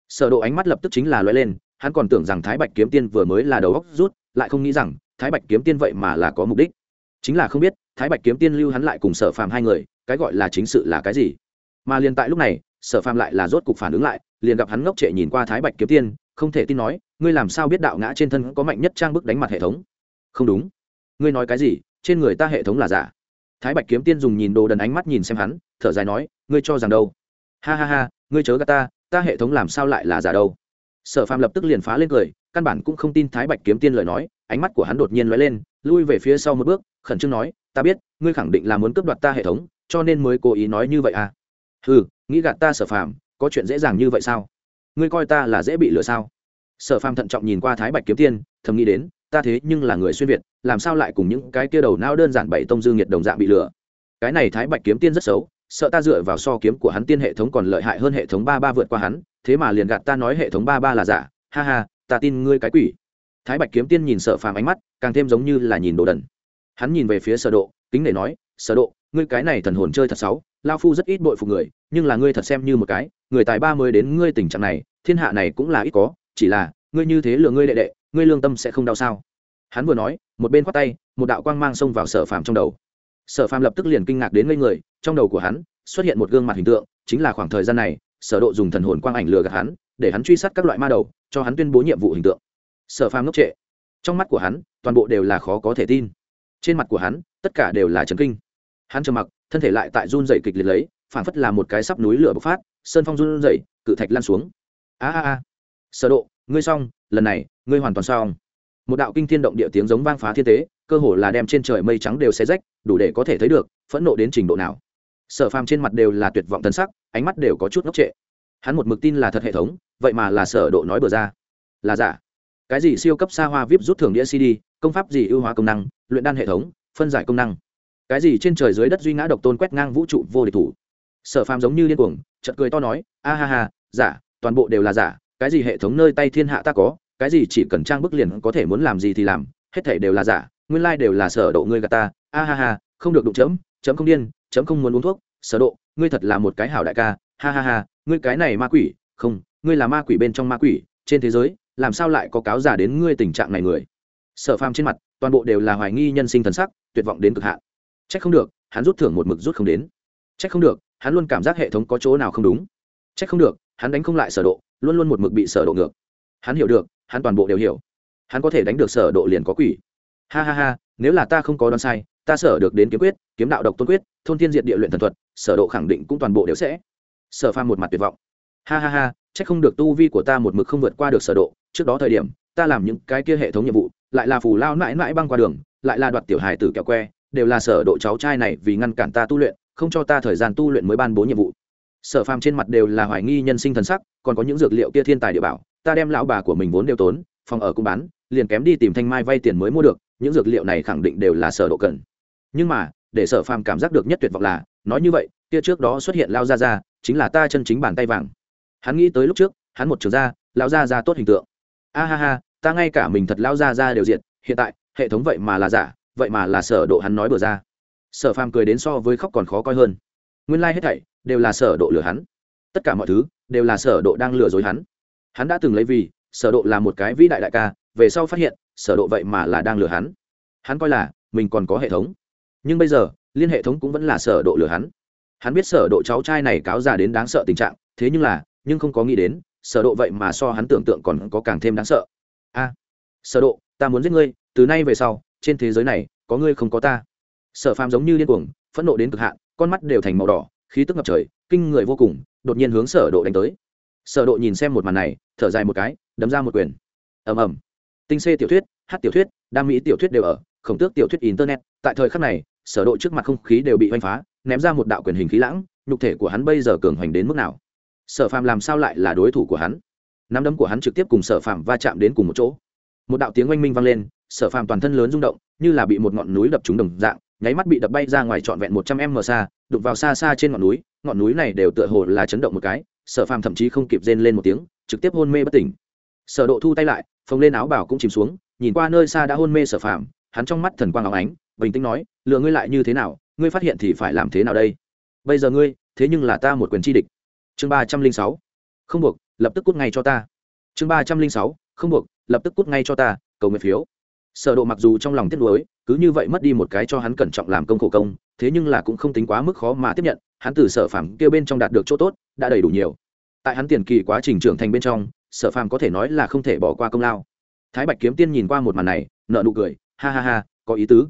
Sở độ ánh mắt lập tức chính là lóe lên, hắn còn tưởng rằng thái bạch kiếm tiên vừa mới là đầu óc rút, lại không nghĩ rằng thái bạch kiếm tiên vậy mà là có mục đích. Chính là không biết, thái bạch kiếm tiên lưu hắn lại cùng sở phàm hai người, cái gọi là chính sự là cái gì? Mà liền tại lúc này sở phàm lại là rốt cục phản ứng lại, liền gặp hắn ngốc trệ nhìn qua thái bạch kiếm tiên, không thể tin nói, ngươi làm sao biết đạo ngã trên thân có mạnh nhất trang bức đánh mặt hệ thống? Không đúng. Ngươi nói cái gì? Trên người ta hệ thống là giả. Thái bạch kiếm tiên dùng nhìn đồ đần ánh mắt nhìn xem hắn, thở dài nói, ngươi cho rằng đâu? Ha ha ha, ngươi chớ gà ta ta hệ thống làm sao lại là giả đâu? Sở phàm lập tức liền phá lên cười, căn bản cũng không tin thái bạch kiếm tiên lời nói, ánh mắt của hắn đột nhiên lóe lên, lui về phía sau một bước, khẩn trương nói, ta biết, ngươi khẳng định là muốn cướp đoạt ta hệ thống, cho nên mới cố ý nói như vậy à? Ừ nghĩ gạt ta sở phàm, có chuyện dễ dàng như vậy sao? Ngươi coi ta là dễ bị lừa sao? Sở phàm thận trọng nhìn qua thái bạch kiếm tiên, thầm nghĩ đến, ta thế nhưng là người xuyên việt, làm sao lại cùng những cái kia đầu não đơn giản bảy tông dương nhiệt đồng dạng bị lừa? Cái này thái bạch kiếm tiên rất xấu, sợ ta dựa vào so kiếm của hắn tiên hệ thống còn lợi hại hơn hệ thống ba ba vượt qua hắn, thế mà liền gạt ta nói hệ thống ba ba là giả, ha ha, ta tin ngươi cái quỷ. Thái bạch kiếm tiên nhìn sợ phàm ánh mắt, càng thêm giống như là nhìn đồ đần. Hắn nhìn về phía sở độ, kính để nói sở độ, ngươi cái này thần hồn chơi thật xấu, lao phu rất ít bội phục người, nhưng là ngươi thật xem như một cái, người tài ba mới đến ngươi tình trạng này, thiên hạ này cũng là ít có, chỉ là, ngươi như thế lừa ngươi đệ đệ, ngươi lương tâm sẽ không đau sao? Hắn vừa nói, một bên khoát tay, một đạo quang mang xông vào sở phàm trong đầu. Sở phàm lập tức liền kinh ngạc đến ngây người, trong đầu của hắn xuất hiện một gương mặt hình tượng, chính là khoảng thời gian này, sở độ dùng thần hồn quang ảnh lừa gạt hắn, để hắn truy sát các loại ma đầu, cho hắn tuyên bố nhiệm vụ hình tượng. Sở phàm ngốc trệ. Trong mắt của hắn, toàn bộ đều là khó có thể tin. Trên mặt của hắn, tất cả đều là chấn kinh hắn trầm mặc, thân thể lại tại run dày kịch liệt lấy phản phất là một cái sắp núi lửa bộc phát, sơn phong run dày cự thạch lan xuống. A a a. Sở độ, ngươi xong, lần này, ngươi hoàn toàn xong. Một đạo kinh thiên động địa tiếng giống vang phá thiên tế, cơ hồ là đem trên trời mây trắng đều xé rách, đủ để có thể thấy được, phẫn nộ đến trình độ nào. Sở phàm trên mặt đều là tuyệt vọng thân sắc, ánh mắt đều có chút ngốc trệ. Hắn một mực tin là thật hệ thống, vậy mà là sở độ nói bừa ra. Là giả. Cái gì siêu cấp xa hoa vip rút thưởng đĩa cd công pháp gì ưu hóa công năng, luyện đan hệ thống, phân giải công năng cái gì trên trời dưới đất duy ngã độc tôn quét ngang vũ trụ vô địch thủ? Sở phàm giống như điên cuồng, chợt cười to nói, a ha ha, giả, toàn bộ đều là giả, cái gì hệ thống nơi tay thiên hạ ta có, cái gì chỉ cần trang bức liền có thể muốn làm gì thì làm, hết thể đều là giả, nguyên lai đều là sở độ ngươi gạt ta, a ha ha, không được đụng chấm chấm không điên, chấm không muốn uống thuốc, sở độ, ngươi thật là một cái hảo đại ca, ha ha ha, ngươi cái này ma quỷ, không, ngươi là ma quỷ bên trong ma quỷ, trên thế giới, làm sao lại có cáo giả đến ngươi tình trạng này người? Sở phàm trên mặt, toàn bộ đều là hoài nghi nhân sinh thần sắc, tuyệt vọng đến cực hạn trách không được, hắn rút thưởng một mực rút không đến. Trách không được, hắn luôn cảm giác hệ thống có chỗ nào không đúng. Trách không được, hắn đánh không lại sở độ, luôn luôn một mực bị sở độ ngược. Hắn hiểu được, hắn toàn bộ đều hiểu. Hắn có thể đánh được sở độ liền có quỷ. Ha ha ha, nếu là ta không có đoán sai, ta sở được đến kiếm quyết, kiếm đạo độc tôn quyết, thôn thiên diệt địa luyện thần thuật, sở độ khẳng định cũng toàn bộ đều sẽ. Sở phàm một mặt tuyệt vọng. Ha ha ha chắc không được tu vi của ta một mực không vượt qua được sở độ, trước đó thời điểm, ta làm những cái kia hệ thống nhiệm vụ, lại là phù lao mãi mãi băng qua đường, lại là đoạt tiểu hài tử kẹo que đều là sở độ cháu trai này vì ngăn cản ta tu luyện không cho ta thời gian tu luyện mới ban bố nhiệm vụ. Sở phàm trên mặt đều là hoài nghi nhân sinh thần sắc còn có những dược liệu kia thiên tài địa bảo ta đem lão bà của mình vốn đều tốn phòng ở cũng bán liền kém đi tìm thanh mai vay tiền mới mua được những dược liệu này khẳng định đều là sở độ cần. Nhưng mà để sở phàm cảm giác được nhất tuyệt vọng là nói như vậy kia trước đó xuất hiện lao gia gia, chính là ta chân chính bàn tay vàng. Hắn nghĩ tới lúc trước hắn một trường ra lao gia gia tốt hình tượng. A ha ha ta ngay cả mình thật lao gia gia đều diện hiện tại hệ thống vậy mà là giả vậy mà là sở độ hắn nói bừa ra. Sở phàm cười đến so với khóc còn khó coi hơn. Nguyên lai like hết thảy đều là sở độ lừa hắn. Tất cả mọi thứ đều là sở độ đang lừa dối hắn. Hắn đã từng lấy vì, sở độ là một cái vĩ đại đại ca, về sau phát hiện, sở độ vậy mà là đang lừa hắn. Hắn coi là mình còn có hệ thống. Nhưng bây giờ, liên hệ thống cũng vẫn là sở độ lừa hắn. Hắn biết sở độ cháu trai này cáo già đến đáng sợ tình trạng, thế nhưng là, nhưng không có nghĩ đến, sở độ vậy mà so hắn tưởng tượng còn có càng thêm đáng sợ. A, sở độ, ta muốn giết ngươi, từ nay về sau trên thế giới này, có ngươi không có ta. Sở phàm giống như điên cuồng, phẫn nộ đến cực hạn, con mắt đều thành màu đỏ, khí tức ngập trời, kinh người vô cùng, đột nhiên hướng sở độ đánh tới. Sở độ nhìn xem một màn này, thở dài một cái, đấm ra một quyền. Ầm ầm. Tinh xê tiểu thuyết, hát tiểu thuyết, đam mỹ tiểu thuyết đều ở, khổng tước tiểu thuyết internet. Tại thời khắc này, sở độ trước mặt không khí đều bị hoành phá, ném ra một đạo quyền hình khí lãng, nhục thể của hắn bây giờ cường hoành đến mức nào? Sở phàm làm sao lại là đối thủ của hắn? Nắm đấm của hắn trực tiếp cùng sở phàm va chạm đến cùng một chỗ. Một đạo tiếng oanh minh vang lên sở phàm toàn thân lớn rung động, như là bị một ngọn núi đập trúng đồng dạng, nháy mắt bị đập bay ra ngoài trọn vẹn một trăm m xa đục vào xa xa trên ngọn núi ngọn núi này đều tựa hồ là chấn động một cái, sở phàm thậm chí không kịp rên lên một tiếng, trực tiếp hôn mê bất tỉnh. Sở độ thu tay lại, phồng lên áo bảo cũng chìm xuống, nhìn qua nơi xa đã hôn mê sở phàm, hắn trong mắt thần quang óng ánh, bình tĩnh nói, lừa ngươi lại như thế nào, ngươi phát hiện thì phải làm thế nào đây? Bây giờ ngươi, thế nhưng là ta một quyền chi địch. Chương ba trăm linh sáu, không buộc, lập tức cút ngay cho ta. Chương ba trăm linh sáu, không buộc, lập tức cút ngay cho ta, cầu nguyện phiếu sở độ mặc dù trong lòng tiếc nuối, cứ như vậy mất đi một cái cho hắn cẩn trọng làm công khổ công, thế nhưng là cũng không tính quá mức khó mà tiếp nhận, hắn từ sở phàm kia bên trong đạt được chỗ tốt, đã đầy đủ nhiều. Tại hắn tiền kỳ quá trình trưởng thành bên trong, sở phàm có thể nói là không thể bỏ qua công lao. Thái bạch kiếm tiên nhìn qua một màn này, nở nụ cười, ha ha ha, có ý tứ.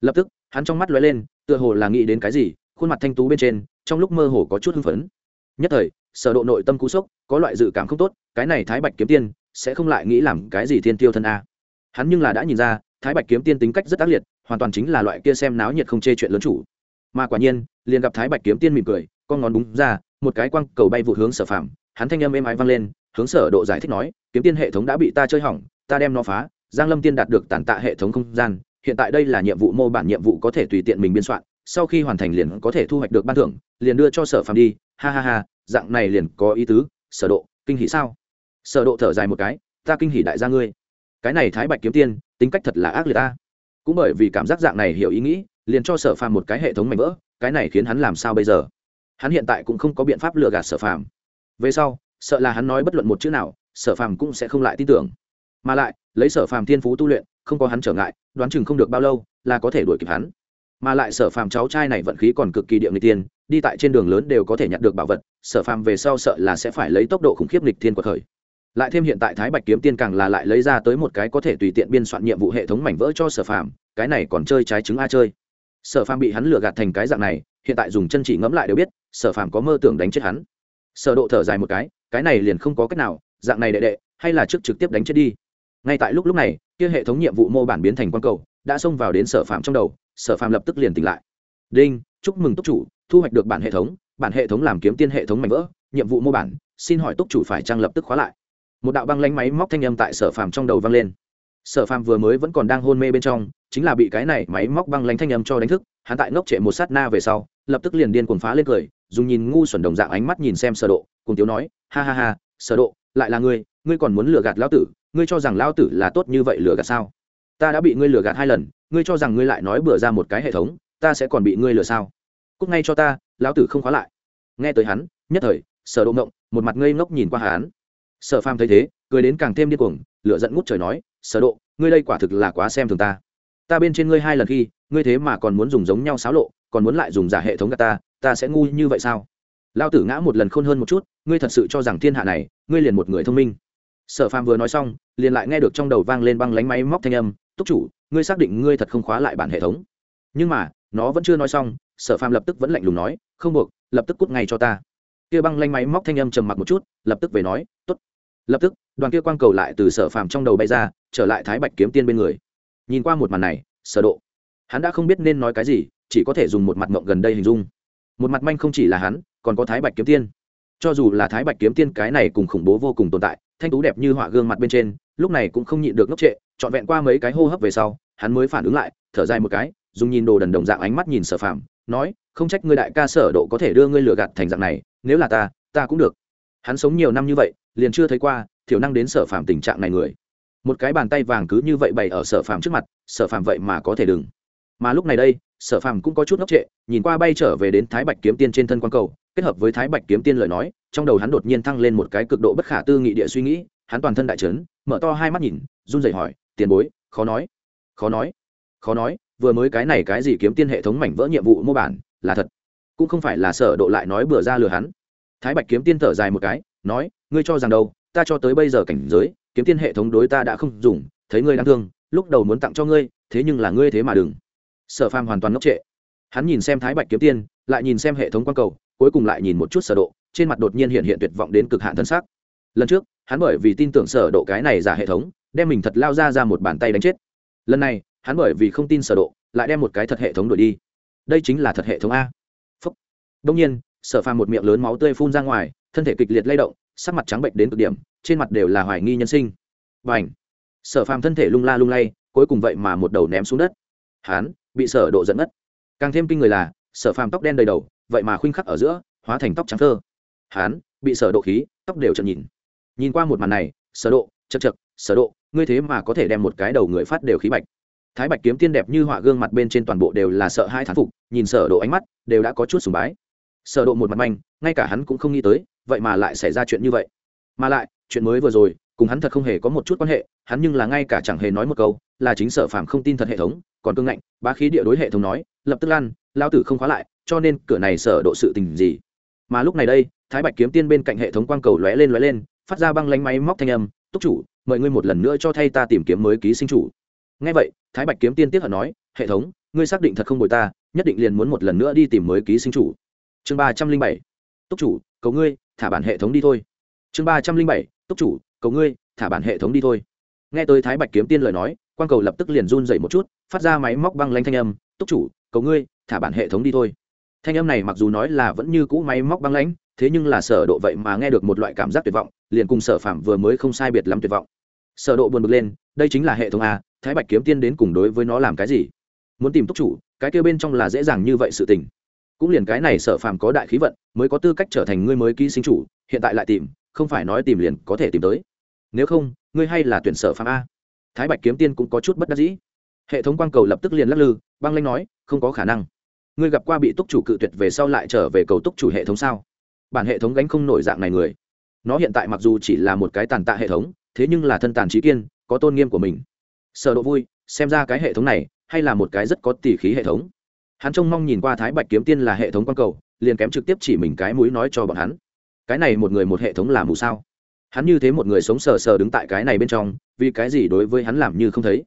Lập tức, hắn trong mắt lóe lên, tựa hồ là nghĩ đến cái gì, khuôn mặt thanh tú bên trên, trong lúc mơ hồ có chút hưng phấn. Nhất thời, sở độ nội tâm cú sốc, có loại dự cảm không tốt, cái này thái bạch kiếm tiên, sẽ không lại nghĩ làm cái gì thiên tiêu thân a hắn nhưng là đã nhìn ra, thái bạch kiếm tiên tính cách rất ác liệt, hoàn toàn chính là loại kia xem náo nhiệt không chê chuyện lớn chủ. Mà quả nhiên, liền gặp thái bạch kiếm tiên mỉm cười, con ngón đúng ra, một cái quăng cầu bay vụ hướng sở phạm hắn thanh âm êm ái vang lên, hướng sở độ giải thích nói, kiếm tiên hệ thống đã bị ta chơi hỏng, ta đem nó phá, giang lâm tiên đạt được tản tạ hệ thống không gian, hiện tại đây là nhiệm vụ mô bản nhiệm vụ có thể tùy tiện mình biên soạn, sau khi hoàn thành liền có thể thu hoạch được ban thưởng, liền đưa cho sở phạm đi. Ha ha ha, dạng này liền có ý tứ, sở độ, kinh hỉ sao? Sở độ thở dài một cái, ta kinh hỉ đại gia ngươi cái này thái bạch kiếm tiên, tính cách thật là ác liệt ta. Cũng bởi vì cảm giác dạng này hiểu ý nghĩ, liền cho sở phàm một cái hệ thống mạnh vỡ, cái này khiến hắn làm sao bây giờ? Hắn hiện tại cũng không có biện pháp lừa gạt sở phàm. Về sau, sợ là hắn nói bất luận một chữ nào, sở phàm cũng sẽ không lại tin tưởng. Mà lại, lấy sở phàm thiên phú tu luyện, không có hắn trở ngại, đoán chừng không được bao lâu, là có thể đuổi kịp hắn. Mà lại sở phàm cháu trai này vận khí còn cực kỳ địa người tiên, đi tại trên đường lớn đều có thể nhặt được bảo vật, sở phàm về sau sợ là sẽ phải lấy tốc độ khủng khiếp lịch thiên của Khởi lại thêm hiện tại thái bạch kiếm tiên càng là lại lấy ra tới một cái có thể tùy tiện biên soạn nhiệm vụ hệ thống mảnh vỡ cho sở phàm, cái này còn chơi trái trứng a chơi. Sở phàm bị hắn lừa gạt thành cái dạng này, hiện tại dùng chân chỉ ngẫm lại đều biết, sở phàm có mơ tưởng đánh chết hắn. Sở độ thở dài một cái cái này liền không có cách nào, dạng này đệ đệ, hay là trước trực tiếp đánh chết đi. Ngay tại lúc lúc này, kia hệ thống nhiệm vụ mô bản biến thành quan cầu, đã xông vào đến sở phàm trong đầu, sở phàm lập tức liền tỉnh lại. Đinh, chúc mừng túc chủ, thu hoạch được bản hệ thống, bản hệ thống làm kiếm tiên hệ thống mảnh vỡ, nhiệm vụ mô bản, xin hỏi túc chủ phải trang lập tức khóa lại? Một đạo băng lánh máy móc thanh âm tại sở phàm trong đầu vang lên. Sở phàm vừa mới vẫn còn đang hôn mê bên trong, chính là bị cái này máy móc băng lánh thanh âm cho đánh thức, hắn tại ngốc trệ một sát na về sau, lập tức liền điên cuồng phá lên cười, dùng nhìn ngu xuẩn đồng dạng ánh mắt nhìn xem sở độ, cùng tiếu nói, ha ha ha, sở độ, lại là ngươi ngươi còn muốn lừa gạt lão tử, ngươi cho rằng lão tử là tốt như vậy lừa gạt sao? Ta đã bị ngươi lừa gạt hai lần, ngươi cho rằng ngươi lại nói bừa ra một cái hệ thống, ta sẽ còn bị ngươi lừa sao? Cúc ngay cho ta, lão tử không khóa lại. Nghe tới hắn, nhất thời, sở độ ngộng, một mặt ngây ngốc nhìn qua hắn sở phàm thấy thế, cười đến càng thêm điên cuồng, lửa giận ngút trời nói, sở độ, ngươi đây quả thực là quá xem thường ta. Ta bên trên ngươi hai lần khi, ngươi thế mà còn muốn dùng giống nhau xáo lộ, còn muốn lại dùng giả hệ thống gạt ta ta sẽ ngu như vậy sao? Lao tử ngã một lần khôn hơn một chút, ngươi thật sự cho rằng thiên hạ này, ngươi liền một người thông minh. Sở phàm vừa nói xong, liền lại nghe được trong đầu vang lên băng lánh máy móc thanh âm, túc chủ, ngươi xác định ngươi thật không khóa lại bản hệ thống? Nhưng mà, nó vẫn chưa nói xong, sở phàm lập tức vẫn lạnh lùng nói, không buộc, lập tức cút ngay cho ta. Kia băng lanh máy móc thanh âm trầm mặc một chút, lập tức về nói, tốt lập tức, đoàn kia quang cầu lại từ sở phàm trong đầu bay ra, trở lại thái bạch kiếm tiên bên người. Nhìn qua một màn này, sở độ. Hắn đã không biết nên nói cái gì, chỉ có thể dùng một mặt mộng gần đây hình dung. Một mặt manh không chỉ là hắn, còn có thái bạch kiếm tiên. Cho dù là thái bạch kiếm tiên cái này cùng khủng bố vô cùng tồn tại, thanh tú đẹp như họa gương mặt bên trên, lúc này cũng không nhịn được ngốc trệ, trọn vẹn qua mấy cái hô hấp về sau, hắn mới phản ứng lại, thở dài một cái, dùng nhìn đồ đần đồng dạng ánh mắt nhìn sở phàm, nói, không trách ngươi đại ca sở độ có thể đưa ngươi lừa gạt thành dạng này, nếu là ta ta cũng được. Hắn sống nhiều năm như vậy liền chưa thấy qua, thiểu năng đến sở phàm tình trạng này người. Một cái bàn tay vàng cứ như vậy bày ở sở phàm trước mặt, sở phàm vậy mà có thể đừng. Mà lúc này đây, sở phàm cũng có chút ngốc trệ, nhìn qua bay trở về đến thái bạch kiếm tiên trên thân quan cầu, kết hợp với thái bạch kiếm tiên lời nói, trong đầu hắn đột nhiên thăng lên một cái cực độ bất khả tư nghị địa suy nghĩ, hắn toàn thân đại trấn mở to hai mắt nhìn, run rẩy hỏi, tiền bối, khó nói khó nói khó nói, vừa mới cái này cái gì kiếm tiên hệ thống mảnh vỡ nhiệm vụ mô bản, là thật. Cũng không phải là sở độ lại nói bừa ra lừa hắn. Thái bạch kiếm tiên thở dài một cái, nói ngươi cho rằng đâu, ta cho tới bây giờ cảnh giới, kiếm tiên hệ thống đối ta đã không dùng, thấy ngươi đáng thương, lúc đầu muốn tặng cho ngươi, thế nhưng là ngươi thế mà đừng. Sở phàm hoàn toàn ngốc trệ. Hắn nhìn xem thái bạch kiếm tiên, lại nhìn xem hệ thống quan cầu, cuối cùng lại nhìn một chút sở độ, trên mặt đột nhiên hiện hiện tuyệt vọng đến cực hạn thân xác. Lần trước, hắn bởi vì tin tưởng sở độ cái này giả hệ thống, đem mình thật lao ra ra một bàn tay đánh chết. Lần này, hắn bởi vì không tin sở độ, lại đem một cái thật hệ thống đuổi đi. Đây chính là thật hệ thống a. Phúc. đông nhiên, sở phàm một miệng lớn máu tươi phun ra ngoài thân thể kịch liệt lay động sắc mặt trắng bệnh đến cực điểm trên mặt đều là hoài nghi nhân sinh. Và ảnh sở phàm thân thể lung la lung lay cuối cùng vậy mà một đầu ném xuống đất. Hán, bị sở độ giận mất. Càng thêm kinh người là sở phàm tóc đen đầy đầu vậy mà khuynh khắc ở giữa hóa thành tóc trắng thơ. Hán, bị sở độ khí tóc đều chợt nhìn. Nhìn qua một màn này sở độ chật chật sở độ ngươi thế mà có thể đem một cái đầu người phát đều khí bạch. Thái bạch kiếm tiên đẹp như họa gương mặt bên trên toàn bộ đều là sợ hai thán phục nhìn sở độ ánh mắt đều đã có chút sùng bái. Sở độ một mặt manh ngay cả hắn cũng không nghĩ tới vậy mà lại xảy ra chuyện như vậy. Mà lại, chuyện mới vừa rồi, cùng hắn thật không hề có một chút quan hệ, hắn nhưng là ngay cả chẳng hề nói một câu, là chính sở phàm không tin thật hệ thống, còn cương ngạnh, bá khí địa đối hệ thống nói, lập tức lan, lao tử không khóa lại, cho nên cửa này sở độ sự tình gì. Mà lúc này đây, thái bạch kiếm tiên bên cạnh hệ thống quang cầu lóe lên lóe lên, phát ra băng lánh máy móc thanh âm, túc chủ, mời ngươi một lần nữa cho thay ta tìm kiếm mới ký sinh chủ. Ngay vậy, thái bạch kiếm tiên tiếp hận nói, hệ thống, ngươi xác định thật không bồi ta, nhất định liền muốn một lần nữa đi tìm mới ký sinh chủ. Chương ba trăm linh bảy, túc chủ, cầu ngươi thả bản hệ thống đi thôi. Chương ba trăm linh bảy, túc chủ, cầu ngươi, thả bản hệ thống đi thôi. Nghe tới thái bạch kiếm tiên lời nói quan cầu lập tức liền run dậy một chút, phát ra máy móc băng lanh thanh âm, túc chủ, cầu ngươi, thả bản hệ thống đi thôi. Thanh âm này mặc dù nói là vẫn như cũ máy móc băng lãnh, thế nhưng là sở độ vậy mà nghe được một loại cảm giác tuyệt vọng, liền cùng sở phạm vừa mới không sai biệt lắm tuyệt vọng. Sở độ buồn bực lên, đây chính là hệ thống a, thái bạch kiếm tiên đến cùng đối với nó làm cái gì? Muốn tìm túc chủ, cái kia bên trong là dễ dàng như vậy sự tình cũng liền cái này sở phàm có đại khí vận, mới có tư cách trở thành ngươi mới ký sinh chủ, hiện tại lại tìm, không phải nói tìm liền có thể tìm tới. Nếu không, ngươi hay là tuyển sở phàm a. Thái bạch kiếm tiên cũng có chút bất đắc dĩ. Hệ thống quang cầu lập tức liền lắc lư, băng lanh nói, không có khả năng. Ngươi gặp qua bị túc chủ cự tuyệt về sau lại trở về cầu túc chủ hệ thống sao? Bản hệ thống gánh không nổi dạng này người. Nó hiện tại mặc dù chỉ là một cái tàn tạ hệ thống, thế nhưng là thân tàn trí kiên, có tôn nghiêm của mình. Sở độ vui, xem ra cái hệ thống này hay là một cái rất có tỷ khí hệ thống hắn trông mong nhìn qua thái bạch kiếm tiên là hệ thống quan cầu, liền kém trực tiếp chỉ mình cái mũi nói cho bọn hắn. Cái này một người một hệ thống làm mù sao? Hắn như thế một người sống sờ sờ đứng tại cái này bên trong, vì cái gì đối với hắn làm như không thấy?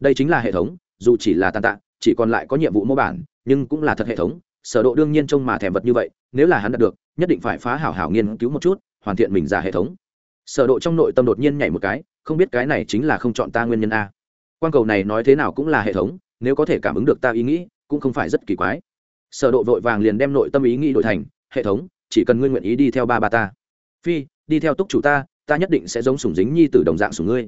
Đây chính là hệ thống, dù chỉ là tàn tạ, chỉ còn lại có nhiệm vụ mô bản, nhưng cũng là thật hệ thống, sở độ đương nhiên trông mà thèm vật như vậy, nếu là hắn đạt được, nhất định phải phá hảo hảo nghiên cứu một chút, hoàn thiện mình ra hệ thống. Sở độ trong nội tâm đột nhiên nhảy một cái, không biết cái này chính là không chọn ta nguyên nhân a. Quan cầu này nói thế nào cũng là hệ thống, nếu có thể cảm ứng được ta ý nghĩ cũng không phải rất kỳ quái. Sở độ vội vàng liền đem nội tâm ý nghĩ đổi thành, hệ thống, chỉ cần ngươi nguyện ý đi theo ba ba ta. Phi, đi theo túc chủ ta ta nhất định sẽ giống sủng dính nhi tử đồng dạng sủng ngươi.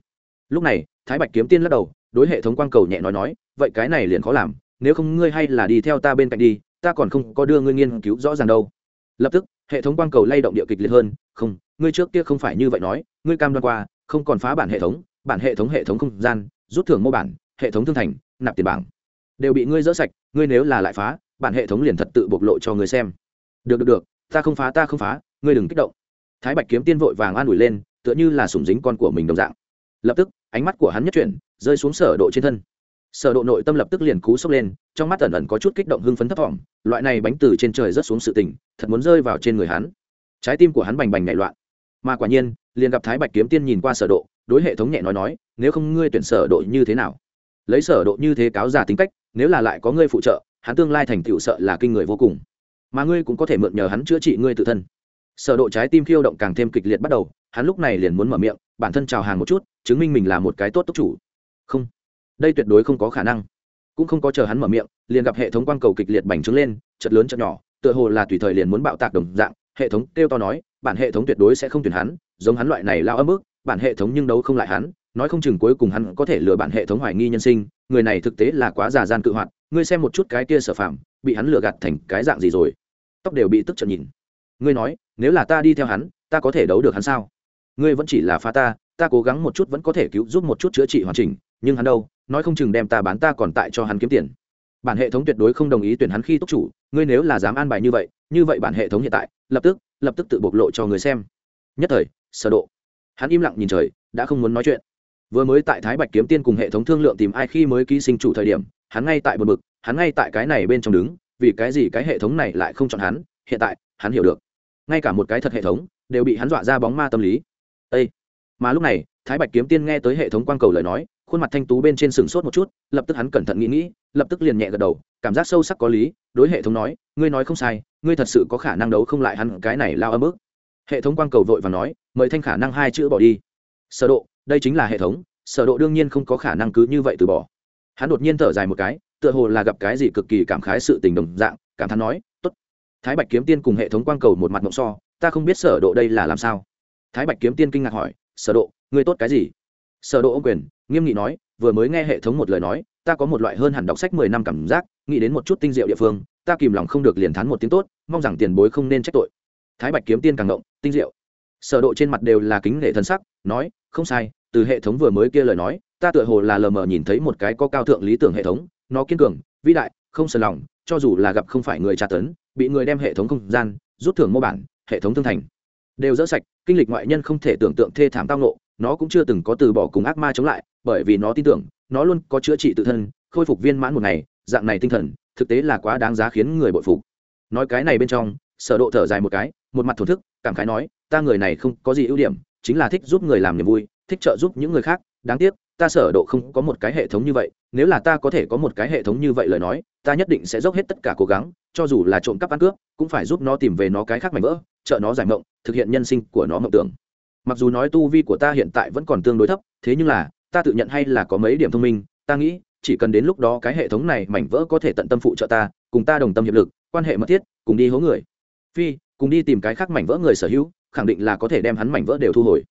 Lúc này, thái bạch kiếm tiên lắc đầu, đối hệ thống quan cầu nhẹ nói nói, vậy cái này liền khó làm, nếu không ngươi hay là đi theo ta bên cạnh đi, ta còn không có đưa ngươi nghiên cứu rõ ràng đâu. Lập tức, hệ thống quan cầu lay động địa kịch liệt hơn, không, ngươi trước kia không phải như vậy nói, ngươi cam đoan qua, không còn phá bản hệ thống, bản hệ thống hệ thống không gian, rút thưởng mô bản, hệ thống thương thành, nạp tiền bảng đều bị ngươi dỡ sạch, ngươi nếu là lại phá, bản hệ thống liền thật tự bộc lộ cho ngươi xem. Được được được, ta không phá, ta không phá, ngươi đừng kích động. Thái bạch kiếm tiên vội vàng an ủi lên, tựa như là sủng dính con của mình đồng dạng. Lập tức, ánh mắt của hắn nhất chuyển, rơi xuống sở độ trên thân. Sở độ nội tâm lập tức liền cú sốc lên, trong mắt ẩn ẩn có chút kích động hưng phấn thấp thỏm, loại này bánh từ trên trời rớt xuống sự tình, thật muốn rơi vào trên người hắn. Trái tim của hắn bành bành nhảy loạn. Mà quả nhiên, liền gặp thái bạch kiếm tiên nhìn qua sở độ, đối hệ thống nhẹ nói nói, nếu không ngươi tuyển sở độ như thế nào? Lấy sở độ như thế cáo giả tính cách nếu là lại có ngươi phụ trợ, hắn tương lai thành tựu sợ là kinh người vô cùng. Mà ngươi cũng có thể mượn nhờ hắn chữa trị ngươi tự thân. Sở độ trái tim khiêu động càng thêm kịch liệt bắt đầu, hắn lúc này liền muốn mở miệng, bản thân chào hàng một chút, chứng minh mình là một cái tốt tốc chủ. Không. Đây tuyệt đối không có khả năng. Cũng không có chờ hắn mở miệng, liền gặp hệ thống quang cầu kịch liệt bành trướng lên chật lớn chật nhỏ, tựa hồ là tùy thời liền muốn bạo tạc đồng dạng, hệ thống kêu to nói, bản hệ thống tuyệt đối sẽ không tuyển hắn, giống hắn loại này lao âm ức, bản hệ thống nhưng đấu không lại hắn nói không chừng cuối cùng hắn có thể lừa bản hệ thống hoài nghi nhân sinh, người này thực tế là quá già gian cự hoạt, ngươi xem một chút cái kia sở phạm bị hắn lừa gạt thành cái dạng gì rồi. Tóc đều bị tức trận nhìn. Ngươi nói, nếu là ta đi theo hắn, ta có thể đấu được hắn sao? Ngươi vẫn chỉ là phá ta ta cố gắng một chút vẫn có thể cứu giúp một chút chữa trị hoàn chỉnh, nhưng hắn đâu, nói không chừng đem ta bán ta còn tại cho hắn kiếm tiền. Bản hệ thống tuyệt đối không đồng ý tuyển hắn khi túc chủ, ngươi nếu là dám an bài như vậy như vậy bản hệ thống hiện tại, lập tức lập tức tự bộc lộ cho người xem. Nhất thời, sở độ. Hắn im lặng nhìn trời, đã không muốn nói chuyện vừa mới tại thái bạch kiếm tiên cùng hệ thống thương lượng tìm ai khi mới ký sinh chủ thời điểm, hắn ngay tại một mực hắn ngay tại cái này bên trong đứng, vì cái gì cái hệ thống này lại không chọn hắn, hiện tại, hắn hiểu được. Ngay cả một cái thật hệ thống, đều bị hắn dọa ra bóng ma tâm lý. Ê! mà lúc này, thái bạch kiếm tiên nghe tới hệ thống quang cầu lời nói, khuôn mặt thanh tú bên trên sừng sốt một chút, lập tức hắn cẩn thận nghĩ nghĩ, lập tức liền nhẹ gật đầu, cảm giác sâu sắc có lý, đối hệ thống nói, ngươi nói không sai, ngươi thật sự có khả năng đấu không lại hắn cái này lao âm ức. Hệ thống quang cầu vội và nói, mời thanh khả năng hai chữ bỏ đi. Sở độ đây chính là hệ thống, sở độ đương nhiên không có khả năng cứ như vậy từ bỏ. Hắn đột nhiên thở dài một cái, tựa hồ là gặp cái gì cực kỳ cảm khái sự tình đồng dạng, cảm thán nói, tốt, thái bạch kiếm tiên cùng hệ thống quang cầu một mặt ngọng so, ta không biết sở độ đây là làm sao. Thái bạch kiếm tiên kinh ngạc hỏi, sở độ, ngươi tốt cái gì? Sở độ ôm quyền, nghiêm nghị nói, vừa mới nghe hệ thống một lời nói, ta có một loại hơn hẳn đọc sách mười năm cảm giác, nghĩ đến một chút tinh diệu địa phương, ta kìm lòng không được liền thán một tiếng tốt, mong rằng tiền bối không nên trách tội. Thái bạch kiếm tiên càng ngộng, tinh diệu. Sở độ trên mặt đều là kính nể thần sắc, nói, không sai từ hệ thống vừa mới kia lời nói, ta tựa hồ là lờ mờ nhìn thấy một cái có cao thượng lý tưởng hệ thống, nó kiên cường, vĩ đại, không sờ lòng, cho dù là gặp không phải người tra tấn, bị người đem hệ thống không gian, rút thưởng mô bản, hệ thống thương thành. Đều dỡ sạch, kinh lịch ngoại nhân không thể tưởng tượng thê thảm tao nộ nó cũng chưa từng có từ bỏ cùng ác ma chống lại, bởi vì nó tin tưởng, nó luôn có chữa trị tự thân, khôi phục viên mãn một ngày, dạng này tinh thần, thực tế là quá đáng giá khiến người bội phục. Nói cái này bên trong, sở độ thở dài một cái, một mặt thổn thức, cảm khái nói, ta người này không có gì ưu điểm, chính là thích giúp người làm niềm vui thích trợ giúp những người khác, đáng tiếc, ta sở độ không có một cái hệ thống như vậy, nếu là ta có thể có một cái hệ thống như vậy lời nói, ta nhất định sẽ dốc hết tất cả cố gắng, cho dù là trộm cắp ăn cướp, cũng phải giúp nó tìm về nó cái khác mảnh vỡ, trợ nó giải mộng, thực hiện nhân sinh của nó mộng tưởng. Mặc dù nói tu vi của ta hiện tại vẫn còn tương đối thấp, thế nhưng là, ta tự nhận hay là có mấy điểm thông minh, ta nghĩ, chỉ cần đến lúc đó cái hệ thống này mảnh vỡ có thể tận tâm phụ trợ ta, cùng ta đồng tâm hiệp lực, quan hệ mật thiết, cùng đi hố người. Phi, cùng đi tìm cái khác mảnh vỡ người sở hữu, khẳng định là có thể đem hắn mảnh vỡ đều thu hồi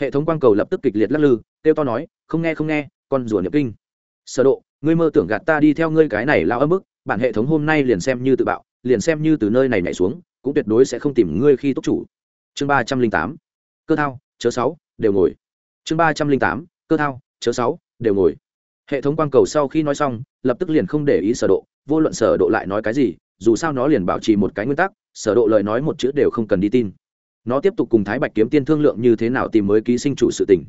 hệ thống quang cầu lập tức kịch liệt lắc lư, kêu to nói, không nghe không nghe, con rùa niệm kinh. Sở độ, ngươi mơ tưởng gạt ta đi theo ngươi cái này lao âm bức, bản hệ thống hôm nay liền xem như tự bạo, liền xem như từ nơi này nhảy xuống, cũng tuyệt đối sẽ không tìm ngươi khi túc chủ. Chương ba trăm linh tám, cơ thao, chớ sáu, đều ngồi. Chương ba trăm linh tám, cơ thao, chớ sáu, đều ngồi. Hệ thống quang cầu sau khi nói xong, lập tức liền không để ý sở độ, vô luận sở độ lại nói cái gì, dù sao nó liền bảo trì một cái nguyên tắc, sở độ lời nói một chữ đều không cần đi tin nó tiếp tục cùng thái bạch kiếm tiên thương lượng như thế nào tìm mới ký sinh chủ sự tình.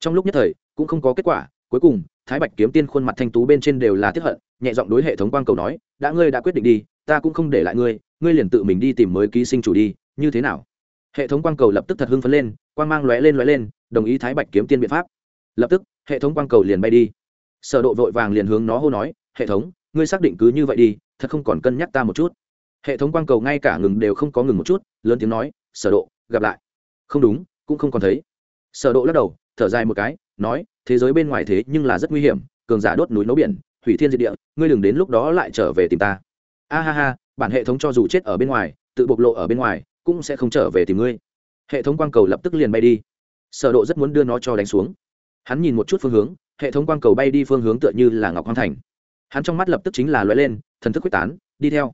Trong lúc nhất thời, cũng không có kết quả, cuối cùng, thái bạch kiếm tiên khuôn mặt thanh tú bên trên đều là tiếp hận, nhẹ giọng đối hệ thống quang cầu nói, đã ngươi đã quyết định đi, ta cũng không để lại ngươi ngươi liền tự mình đi tìm mới ký sinh chủ đi, như thế nào? Hệ thống quang cầu lập tức thật hưng phấn lên, quang mang lóe lên lóe lên, đồng ý thái bạch kiếm tiên biện pháp. Lập tức, hệ thống quang cầu liền bay đi. Sở độ vội vàng liền hướng nó hô nói, hệ thống, ngươi xác định cứ như vậy đi, thật không còn cân nhắc ta một chút. Hệ thống quang cầu ngay cả ngừng đều không có ngừng một chút, lớn tiếng nói, sở độ gặp lại. Không đúng, cũng không còn thấy. Sở độ lắc đầu, thở dài một cái, nói, thế giới bên ngoài thế nhưng là rất nguy hiểm, cường giả đốt núi nấu biển, hủy thiên diệt địa, ngươi đừng đến lúc đó lại trở về tìm ta. A ha ha, bản hệ thống cho dù chết ở bên ngoài, tự bộc lộ ở bên ngoài, cũng sẽ không trở về tìm ngươi. Hệ thống quang cầu lập tức liền bay đi. Sở độ rất muốn đưa nó cho đánh xuống. Hắn nhìn một chút phương hướng, hệ thống quang cầu bay đi phương hướng tựa như là ngọc hoang thành. Hắn trong mắt lập tức chính là lóe lên, thần thức quyết tán, đi theo.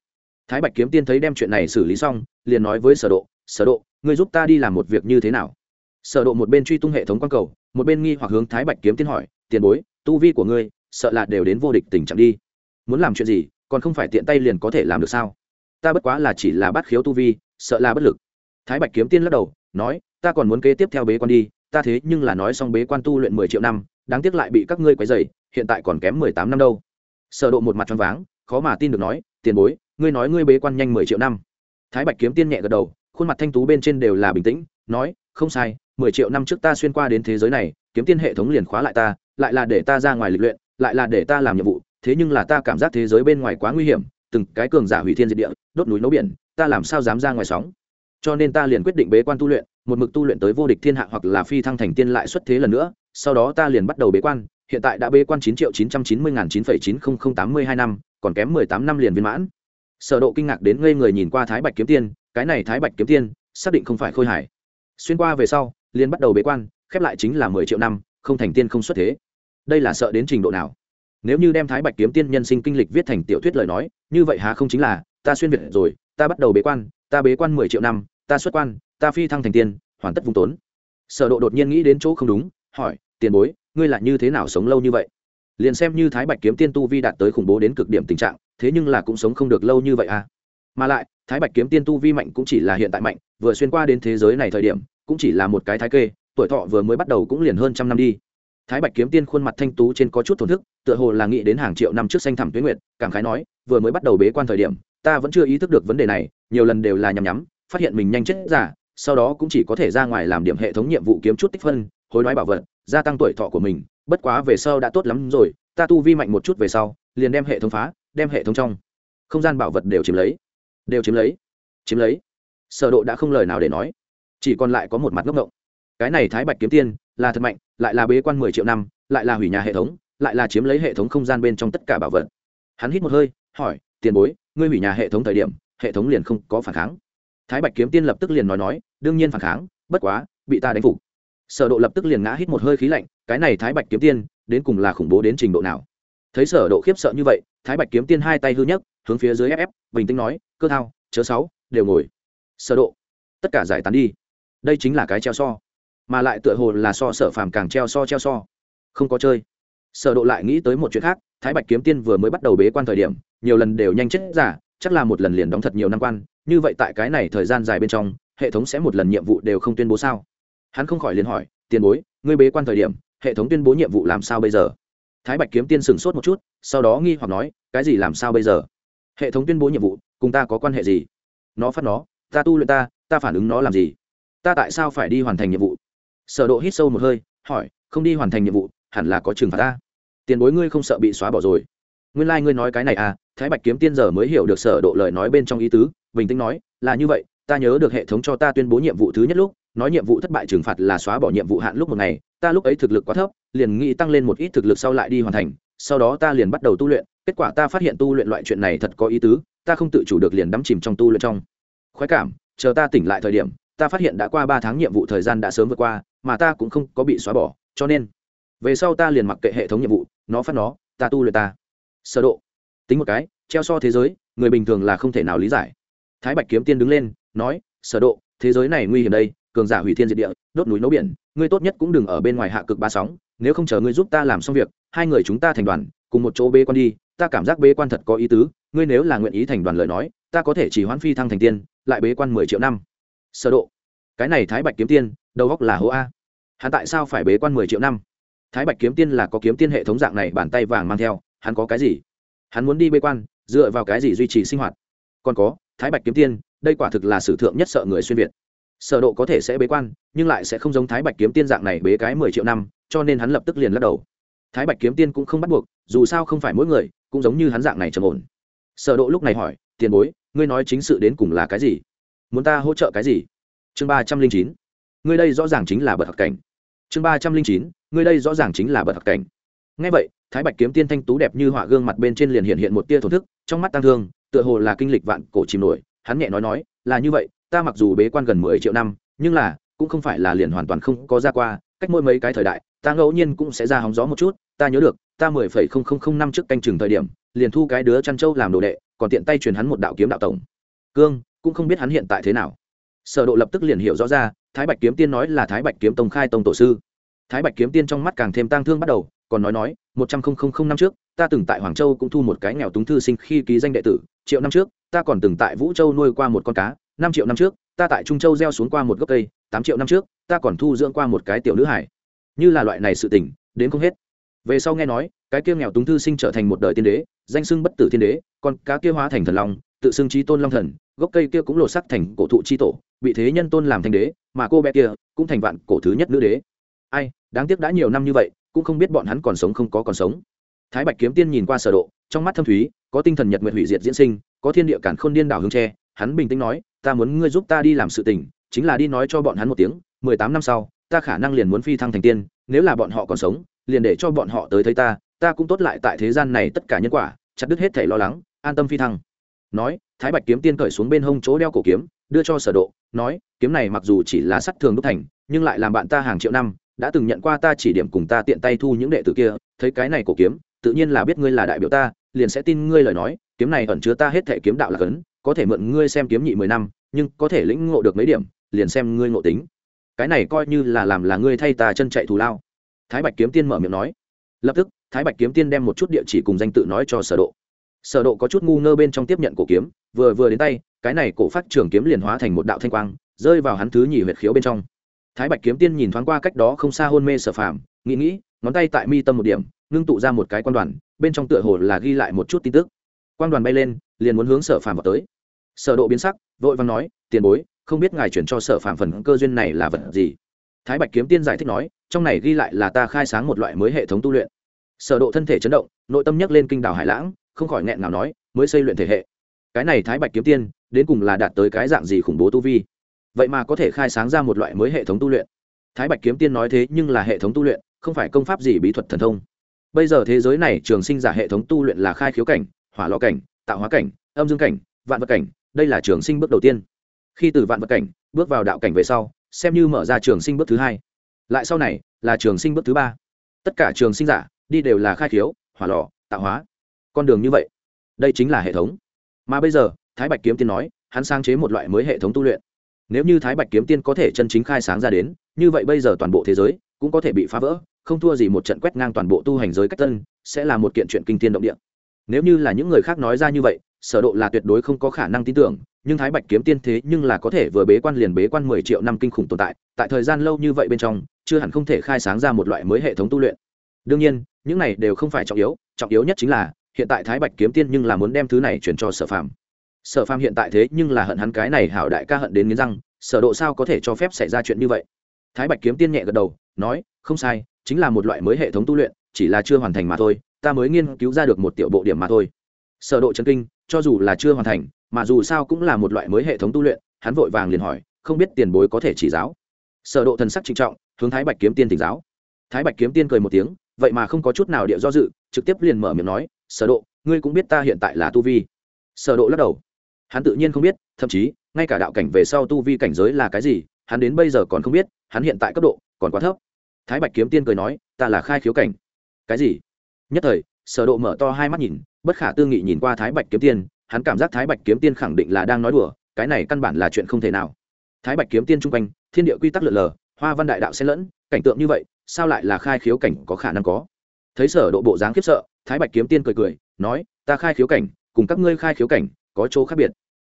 Thái bạch kiếm tiên thấy đem chuyện này xử lý xong, liền nói với sở độ sở độ ngươi giúp ta đi làm một việc như thế nào? Sở độ một bên truy tung hệ thống quan cầu, một bên nghi hoặc hướng thái bạch kiếm tiên hỏi, tiền bối, tu vi của ngươi, sợ là đều đến vô địch tình trạng đi. Muốn làm chuyện gì, còn không phải tiện tay liền có thể làm được sao? Ta bất quá là chỉ là bắt khiếu tu vi, sợ là bất lực. Thái bạch kiếm tiên lắc đầu, nói, ta còn muốn kế tiếp theo bế quan đi, ta thế nhưng là nói xong bế quan tu luyện mười triệu năm, đáng tiếc lại bị các ngươi quấy rầy, hiện tại còn kém mười tám năm đâu. Sở độ một mặt tròn váng, khó mà tin được nói, tiền bối, ngươi nói ngươi bế quan nhanh mười triệu năm. Thái bạch kiếm tiên nhẹ gật đầu khuôn mặt thanh tú bên trên đều là bình tĩnh, nói, không sai, mười triệu năm trước ta xuyên qua đến thế giới này, kiếm tiên hệ thống liền khóa lại ta, lại là để ta ra ngoài lịch luyện, lại là để ta làm nhiệm vụ, thế nhưng là ta cảm giác thế giới bên ngoài quá nguy hiểm, từng cái cường giả hủy thiên diệt địa, đốt núi nấu biển, ta làm sao dám ra ngoài sóng? Cho nên ta liền quyết định bế quan tu luyện, một mực tu luyện tới vô địch thiên hạ hoặc là phi thăng thành tiên lại xuất thế lần nữa, sau đó ta liền bắt đầu bế quan, hiện tại đã bế quan chín triệu chín trăm chín mươi chín phẩy chín không không tám mươi hai năm, còn kém mười tám năm liền viên mãn. Sở độ kinh ngạc đến ngây người nhìn qua thái bạch kiếm tiên cái này thái bạch kiếm tiên, xác định không phải khôi hải xuyên qua về sau, liền bắt đầu bế quan, khép lại chính là mười triệu năm, không thành tiên không xuất thế. Đây là sợ đến trình độ nào? Nếu như đem thái bạch kiếm tiên nhân sinh kinh lịch viết thành tiểu thuyết lời nói, như vậy há không chính là, ta xuyên việt rồi, ta bắt đầu bế quan, ta bế quan mười triệu năm, ta xuất quan, ta phi thăng thành tiên, hoàn tất vung tốn. Sở độ đột nhiên nghĩ đến chỗ không đúng, hỏi, tiền bối, ngươi là như thế nào sống lâu như vậy? Liền xem như thái bạch kiếm tiên tu vi đạt tới khủng bố đến cực điểm tình trạng, thế nhưng là cũng sống không được lâu như vậy à? Mà lại, thái bạch kiếm tiên tu vi mạnh cũng chỉ là hiện tại mạnh, vừa xuyên qua đến thế giới này thời điểm, cũng chỉ là một cái thái kê, tuổi thọ vừa mới bắt đầu cũng liền hơn trăm năm đi. Thái bạch kiếm tiên khuôn mặt thanh tú trên có chút thổn thức, tựa hồ là nghĩ đến hàng triệu năm trước xanh thẳm tuyến nguyệt, cảm khái nói, vừa mới bắt đầu bế quan thời điểm, ta vẫn chưa ý thức được vấn đề này, nhiều lần đều là nhằm nhắm, phát hiện mình nhanh chết giả, sau đó cũng chỉ có thể ra ngoài làm điểm hệ thống nhiệm vụ kiếm chút tích phân, hối đoái bảo vật, gia tăng tuổi thọ của mình, bất quá về sau đã tốt lắm rồi, ta tu vi mạnh một chút về sau, liền đem hệ thống phá, đem hệ thống trong không gian bảo vật đều chiếm lấy đều chiếm lấy. Chiếm lấy. Sở độ đã không lời nào để nói. Chỉ còn lại có một mặt ngốc ngộng. Cái này thái bạch kiếm tiên, là thật mạnh, lại là bế quan mười triệu năm, lại là hủy nhà hệ thống, lại là chiếm lấy hệ thống không gian bên trong tất cả bảo vật. Hắn hít một hơi, hỏi, tiền bối, ngươi hủy nhà hệ thống thời điểm, hệ thống liền không có phản kháng? Thái bạch kiếm tiên lập tức liền nói nói, đương nhiên phản kháng, bất quá, bị ta đánh phục. Sở độ lập tức liền ngã hít một hơi khí lạnh, cái này thái bạch kiếm tiên, đến cùng là khủng bố đến trình độ nào? Thấy sở độ khiếp sợ như vậy, thái bạch kiếm tiên hai tay hư nhấc hướng phía dưới ép bình tĩnh nói, cơ thao, chớ sáu, đều ngồi. Sở độ, tất cả giải tán đi. Đây chính là cái treo so. Mà lại tựa hồ là so sở phàm càng treo so treo so. Không có chơi. Sở độ lại nghĩ tới một chuyện khác, thái bạch kiếm tiên vừa mới bắt đầu bế quan thời điểm, nhiều lần đều nhanh chết giả, chắc là một lần liền đóng thật nhiều năm quan, như vậy tại cái này thời gian dài bên trong, hệ thống sẽ một lần nhiệm vụ đều không tuyên bố sao? Hắn không khỏi liền hỏi, tiền bối, ngươi bế quan thời điểm, hệ thống tuyên bố nhiệm vụ làm sao bây giờ? Thái bạch kiếm tiên sửng sốt một chút, sau đó nghi hoặc nói, cái gì làm sao bây giờ? Hệ thống tuyên bố nhiệm vụ, cùng ta có quan hệ gì? Nó phát nó, ta tu luyện ta ta phản ứng nó làm gì? Ta tại sao phải đi hoàn thành nhiệm vụ? Sở độ hít sâu một hơi, hỏi, không đi hoàn thành nhiệm vụ, hẳn là có trừng phạt ta. Tiền bối ngươi không sợ bị xóa bỏ rồi. Nguyên lai like ngươi nói cái này à thái bạch kiếm tiên giờ mới hiểu được sở độ lời nói bên trong ý tứ, bình tĩnh nói, là như vậy, ta nhớ được hệ thống cho ta tuyên bố nhiệm vụ thứ nhất lúc, nói nhiệm vụ thất bại trừng phạt là xóa bỏ nhiệm vụ hạn lúc một ngày, ta lúc ấy thực lực quá thấp, liền nghĩ tăng lên một ít thực lực sau lại đi hoàn thành, sau đó ta liền bắt đầu tu luyện kết quả ta phát hiện tu luyện loại chuyện này thật có ý tứ, ta không tự chủ được liền đắm chìm trong tu luyện trong. Khoái cảm, chờ ta tỉnh lại thời điểm, ta phát hiện đã qua ba tháng nhiệm vụ thời gian đã sớm vượt qua, mà ta cũng không có bị xóa bỏ, cho nên, về sau ta liền mặc kệ hệ thống nhiệm vụ, nó phát nó, ta tu luyện ta. Sơ độ. Tính một cái, treo so thế giới, người bình thường là không thể nào lý giải. Thái bạch kiếm tiên đứng lên, nói sở độ, thế giới này nguy hiểm đây, cường giả hủy thiên diệt địa, đốt núi nấu biển, ngươi tốt nhất cũng đừng ở bên ngoài hạ cực ba sóng, nếu không chờ ngươi giúp ta làm xong việc, hai người chúng ta thành đoàn, cùng một chỗ bê quan đi ta cảm giác bế quan thật có ý tứ, ngươi nếu là nguyện ý thành đoàn lời nói, ta có thể chỉ hoãn phi thăng thành tiên, lại bế quan mười triệu năm. Sơ độ. Cái này thái bạch kiếm tiên, đầu góc là hố a. Hắn tại sao phải bế quan mười triệu năm? Thái bạch kiếm tiên là có kiếm tiên hệ thống dạng này bàn tay vàng mang theo, hắn có cái gì? Hắn muốn đi bế quan, dựa vào cái gì duy trì sinh hoạt? Còn có, thái bạch kiếm tiên, đây quả thực là sử thượng nhất sợ người xuyên việt. Sở độ có thể sẽ bế quan, nhưng lại sẽ không giống thái bạch kiếm tiên dạng này bế cái mười triệu năm, cho nên hắn lập tức liền lắc đầu thái bạch kiếm tiên cũng không bắt buộc, dù sao không phải mỗi người cũng giống như hắn dạng này trầm ổn. Sở độ lúc này hỏi, tiền bối, ngươi nói chính sự đến cùng là cái gì? Muốn ta hỗ trợ cái gì? Chương ba trăm linh chín, ngươi đây rõ ràng chính là bậc học cảnh. Chương ba trăm linh chín, ngươi đây rõ ràng chính là bậc học cảnh. Ngay vậy, thái bạch kiếm tiên thanh tú đẹp như họa gương mặt bên trên liền hiện hiện một tia thổn thức, trong mắt tăng thương, tựa hồ là kinh lịch vạn cổ chìm nổi. Hắn nhẹ nói nói, là như vậy, ta mặc dù bế quan gần mười triệu năm, nhưng là cũng không phải là liền hoàn toàn không có ra qua, cách mỗi mấy cái thời đại ta ngẫu nhiên cũng sẽ ra hóng gió một chút, ta nhớ được, ta mười phẩy không không không năm trước canh chừng thời điểm, liền thu cái đứa chăn trâu làm đồ đệ, còn tiện tay truyền hắn một đạo kiếm đạo tổng. Cương, cũng không biết hắn hiện tại thế nào. Sở độ lập tức liền hiểu rõ ra, thái bạch kiếm tiên nói là thái bạch kiếm tông khai tông tổ sư. Thái bạch kiếm tiên trong mắt càng thêm tang thương bắt đầu, còn nói nói, một trăm năm trước, ta từng tại hoàng châu cũng thu một cái nghèo túng thư sinh khi ký danh đệ tử, triệu năm trước, ta còn từng tại vũ châu nuôi qua một con cá, năm triệu năm trước, ta tại trung châu gieo xuống qua một gốc cây, tám triệu năm trước, ta còn thu dưỡng qua một cái tiểu nữ hải như là loại này sự tình, đến không hết. Về sau nghe nói, cái kia nghèo túng thư sinh trở thành một đời tiên đế, danh xưng bất tử thiên đế, còn cá kia hóa thành thần long, tự xưng trí tôn long thần, gốc cây kia cũng lột sắc thành cổ thụ chi tổ, bị thế nhân tôn làm thành đế, mà cô bé kia cũng thành vạn cổ thứ nhất nữ đế. Ai, đáng tiếc đã nhiều năm như vậy, cũng không biết bọn hắn còn sống không có còn sống. Thái bạch kiếm tiên nhìn qua sở độ, trong mắt thâm thúy, có tinh thần nhật nguyện hủy diệt diễn sinh, có thiên địa cản khôn điên đảo hương tre, hắn bình tĩnh nói, ta muốn ngươi giúp ta đi làm sự tình, chính là đi nói cho bọn hắn một tiếng, mười tám năm sau ta khả năng liền muốn phi thăng thành tiên, nếu là bọn họ còn sống, liền để cho bọn họ tới thấy ta ta cũng tốt lại tại thế gian này tất cả nhân quả, chặt đứt hết thể lo lắng, an tâm phi thăng. Nói, thái bạch kiếm tiên cởi xuống bên hông chỗ đeo cổ kiếm, đưa cho sở độ, nói, kiếm này mặc dù chỉ là sắt thường đúc thành, nhưng lại làm bạn ta hàng triệu năm, đã từng nhận qua ta chỉ điểm cùng ta tiện tay thu những đệ tử kia, thấy cái này cổ kiếm, tự nhiên là biết ngươi là đại biểu ta, liền sẽ tin ngươi lời nói, kiếm này ẩn chứa ta hết thể kiếm đạo là cấn, có thể mượn ngươi xem kiếm nhị mười năm, nhưng có thể lĩnh ngộ được mấy điểm, liền xem ngươi ngộ tính cái này coi như là làm là ngươi thay ta chân chạy thù lao. Thái bạch kiếm tiên mở miệng nói. Lập tức, thái bạch kiếm tiên đem một chút địa chỉ cùng danh tự nói cho sở độ. Sở độ có chút ngu ngơ bên trong tiếp nhận cổ kiếm, vừa vừa đến tay, cái này cổ phát trường kiếm liền hóa thành một đạo thanh quang, rơi vào hắn thứ nhì huyệt khiếu bên trong. Thái bạch kiếm tiên nhìn thoáng qua cách đó không xa hôn mê sở phàm, nghĩ nghĩ, ngón tay tại mi tâm một điểm, ngưng tụ ra một cái quan đoàn, bên trong tựa hồ là ghi lại một chút tin tức. Quan đoàn bay lên, liền muốn hướng sở phàm vào tới. Sở độ biến sắc, vội vàng nói, tiền bối không biết ngài chuyển cho sở phàm phần cơ duyên này là vật gì. Thái bạch kiếm tiên giải thích nói, trong này ghi lại là ta khai sáng một loại mới hệ thống tu luyện. Sở độ thân thể chấn động, nội tâm nhấc lên kinh đảo hải lãng, không khỏi nghẹn nào nói, mới xây luyện thể hệ. Cái này thái bạch kiếm tiên, đến cùng là đạt tới cái dạng gì khủng bố tu vi? Vậy mà có thể khai sáng ra một loại mới hệ thống tu luyện. Thái bạch kiếm tiên nói thế nhưng là hệ thống tu luyện, không phải công pháp gì bí thuật thần thông. Bây giờ thế giới này trường sinh giả hệ thống tu luyện là khai khiếu cảnh, hỏa lò cảnh, tạo hóa cảnh, âm dương cảnh, vạn vật cảnh, đây là trường sinh bước đầu tiên khi từ vạn vật cảnh bước vào đạo cảnh về sau, xem như mở ra trường sinh bước thứ hai. Lại sau này là trường sinh bước thứ ba. Tất cả trường sinh giả đi đều là khai khiếu, hỏa lò, tạo hóa. Con đường như vậy, đây chính là hệ thống. Mà bây giờ, thái bạch kiếm tiên nói, hắn sáng chế một loại mới hệ thống tu luyện. Nếu như thái bạch kiếm tiên có thể chân chính khai sáng ra đến, như vậy bây giờ toàn bộ thế giới cũng có thể bị phá vỡ, không thua gì một trận quét ngang toàn bộ tu hành giới cách tân, sẽ là một kiện chuyện kinh tiên động địa. Nếu như là những người khác nói ra như vậy, sở độ là tuyệt đối không có khả năng tin tưởng nhưng thái bạch kiếm tiên thế nhưng là có thể vừa bế quan liền bế quan 10 triệu năm kinh khủng tồn tại tại thời gian lâu như vậy bên trong, chưa hẳn không thể khai sáng ra một loại mới hệ thống tu luyện. Đương nhiên, những này đều không phải trọng yếu trọng yếu nhất chính là, hiện tại thái bạch kiếm tiên nhưng là muốn đem thứ này chuyển cho sở phàm. Sở phàm hiện tại thế nhưng là hận hắn cái này hảo đại ca hận đến nghiến răng, sở độ sao có thể cho phép xảy ra chuyện như vậy? Thái bạch kiếm tiên nhẹ gật đầu, nói, không sai, chính là một loại mới hệ thống tu luyện, chỉ là chưa hoàn thành mà thôi, ta mới nghiên cứu ra được một tiểu bộ điểm mà thôi. Sở độ chấn kinh, cho dù là chưa hoàn thành mà dù sao cũng là một loại mới hệ thống tu luyện, hắn vội vàng liền hỏi, không biết tiền bối có thể chỉ giáo. Sở độ thần sắc trịnh trọng, hướng thái bạch kiếm tiên tỉnh giáo. Thái bạch kiếm tiên cười một tiếng, vậy mà không có chút nào địa do dự, trực tiếp liền mở miệng nói, sở độ, ngươi cũng biết ta hiện tại là tu vi. Sở độ lắc đầu. Hắn tự nhiên không biết, thậm chí, ngay cả đạo cảnh về sau tu vi cảnh giới là cái gì, hắn đến bây giờ còn không biết, hắn hiện tại cấp độ còn quá thấp. Thái bạch kiếm tiên cười nói, ta là khai khiếu cảnh. Cái gì? Nhất thời, sở độ mở to hai mắt nhìn, bất khả tư nghị nhìn qua thái bạch kiếm tiên hắn cảm giác thái bạch kiếm tiên khẳng định là đang nói đùa, cái này căn bản là chuyện không thể nào. Thái bạch kiếm tiên trung quanh, thiên địa quy tắc lượn lờ, hoa văn đại đạo xen lẫn, cảnh tượng như vậy, sao lại là khai khiếu cảnh có khả năng có? Thấy sở độ bộ dáng khiếp sợ, thái bạch kiếm tiên cười cười, nói, ta khai khiếu cảnh, cùng các ngươi khai khiếu cảnh có chỗ khác biệt.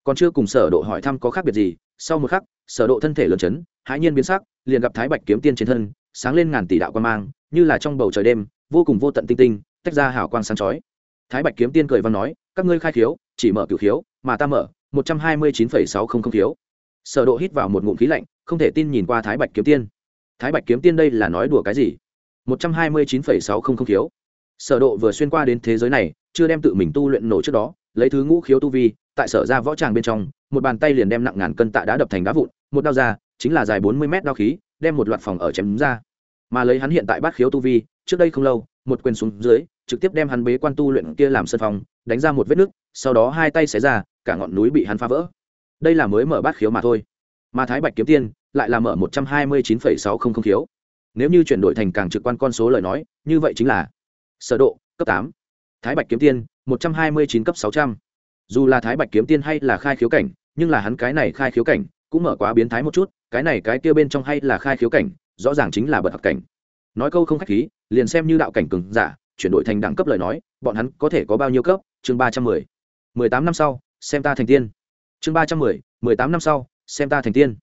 Còn chưa cùng sở độ hỏi thăm có khác biệt gì, sau một khắc, sở độ thân thể lớn chấn, hãi nhiên biến sắc, liền gặp thái bạch kiếm tiên trên thân, sáng lên ngàn tỷ đạo quang mang, như là trong bầu trời đêm, vô cùng vô tận tinh tinh, tách ra hào quang sáng chói. Thái bạch kiếm tiên cười văn nói các ngươi khai khiếu, chỉ mở cửu khiếu, mà ta mở, một trăm hai mươi chín phẩy sáu không không khiếu. Sở độ hít vào một ngụm khí lạnh, không thể tin nhìn qua thái bạch kiếm tiên. Thái bạch kiếm tiên đây là nói đùa cái gì? một trăm hai mươi chín phẩy sáu không không khiếu. Sở độ vừa xuyên qua đến thế giới này, chưa đem tự mình tu luyện nổ trước đó, lấy thứ ngũ khiếu tu vi, tại sở ra võ tràng bên trong, một bàn tay liền đem nặng ngàn cân tạ đá đập thành đá vụn, một đao ra, chính là dài bốn mươi mét đao khí, đem một loạt phòng ở chém ra. Mà lấy hắn hiện tại bát khiếu tu vi, trước đây không lâu, một quyền xuống dưới, trực tiếp đem hắn bế quan tu luyện kia làm sân phòng đánh ra một vết nứt, sau đó hai tay xé ra, cả ngọn núi bị hắn phá vỡ. Đây là mới mở bát khiếu mà thôi. Mà thái bạch kiếm tiên lại là mở một trăm hai mươi chín phẩy sáu không không khiếu. Nếu như chuyển đổi thành càng trực quan con số lời nói, như vậy chính là sở độ, cấp tám. Thái bạch kiếm tiên, một trăm hai mươi chín cấp sáu trăm. Dù là thái bạch kiếm tiên hay là khai khiếu cảnh, nhưng là hắn cái này khai khiếu cảnh cũng mở quá biến thái một chút, cái này cái kia bên trong hay là khai khiếu cảnh, rõ ràng chính là bậc học cảnh. Nói câu không khách khí, liền xem như đạo cảnh cường giả chuyển đổi thành đẳng cấp lời nói, bọn hắn có thể có bao nhiêu cấp? Chương ba trăm mười. Mười tám năm sau, xem ta thành tiên. Chương ba trăm mười mười tám năm sau, xem ta thành tiên.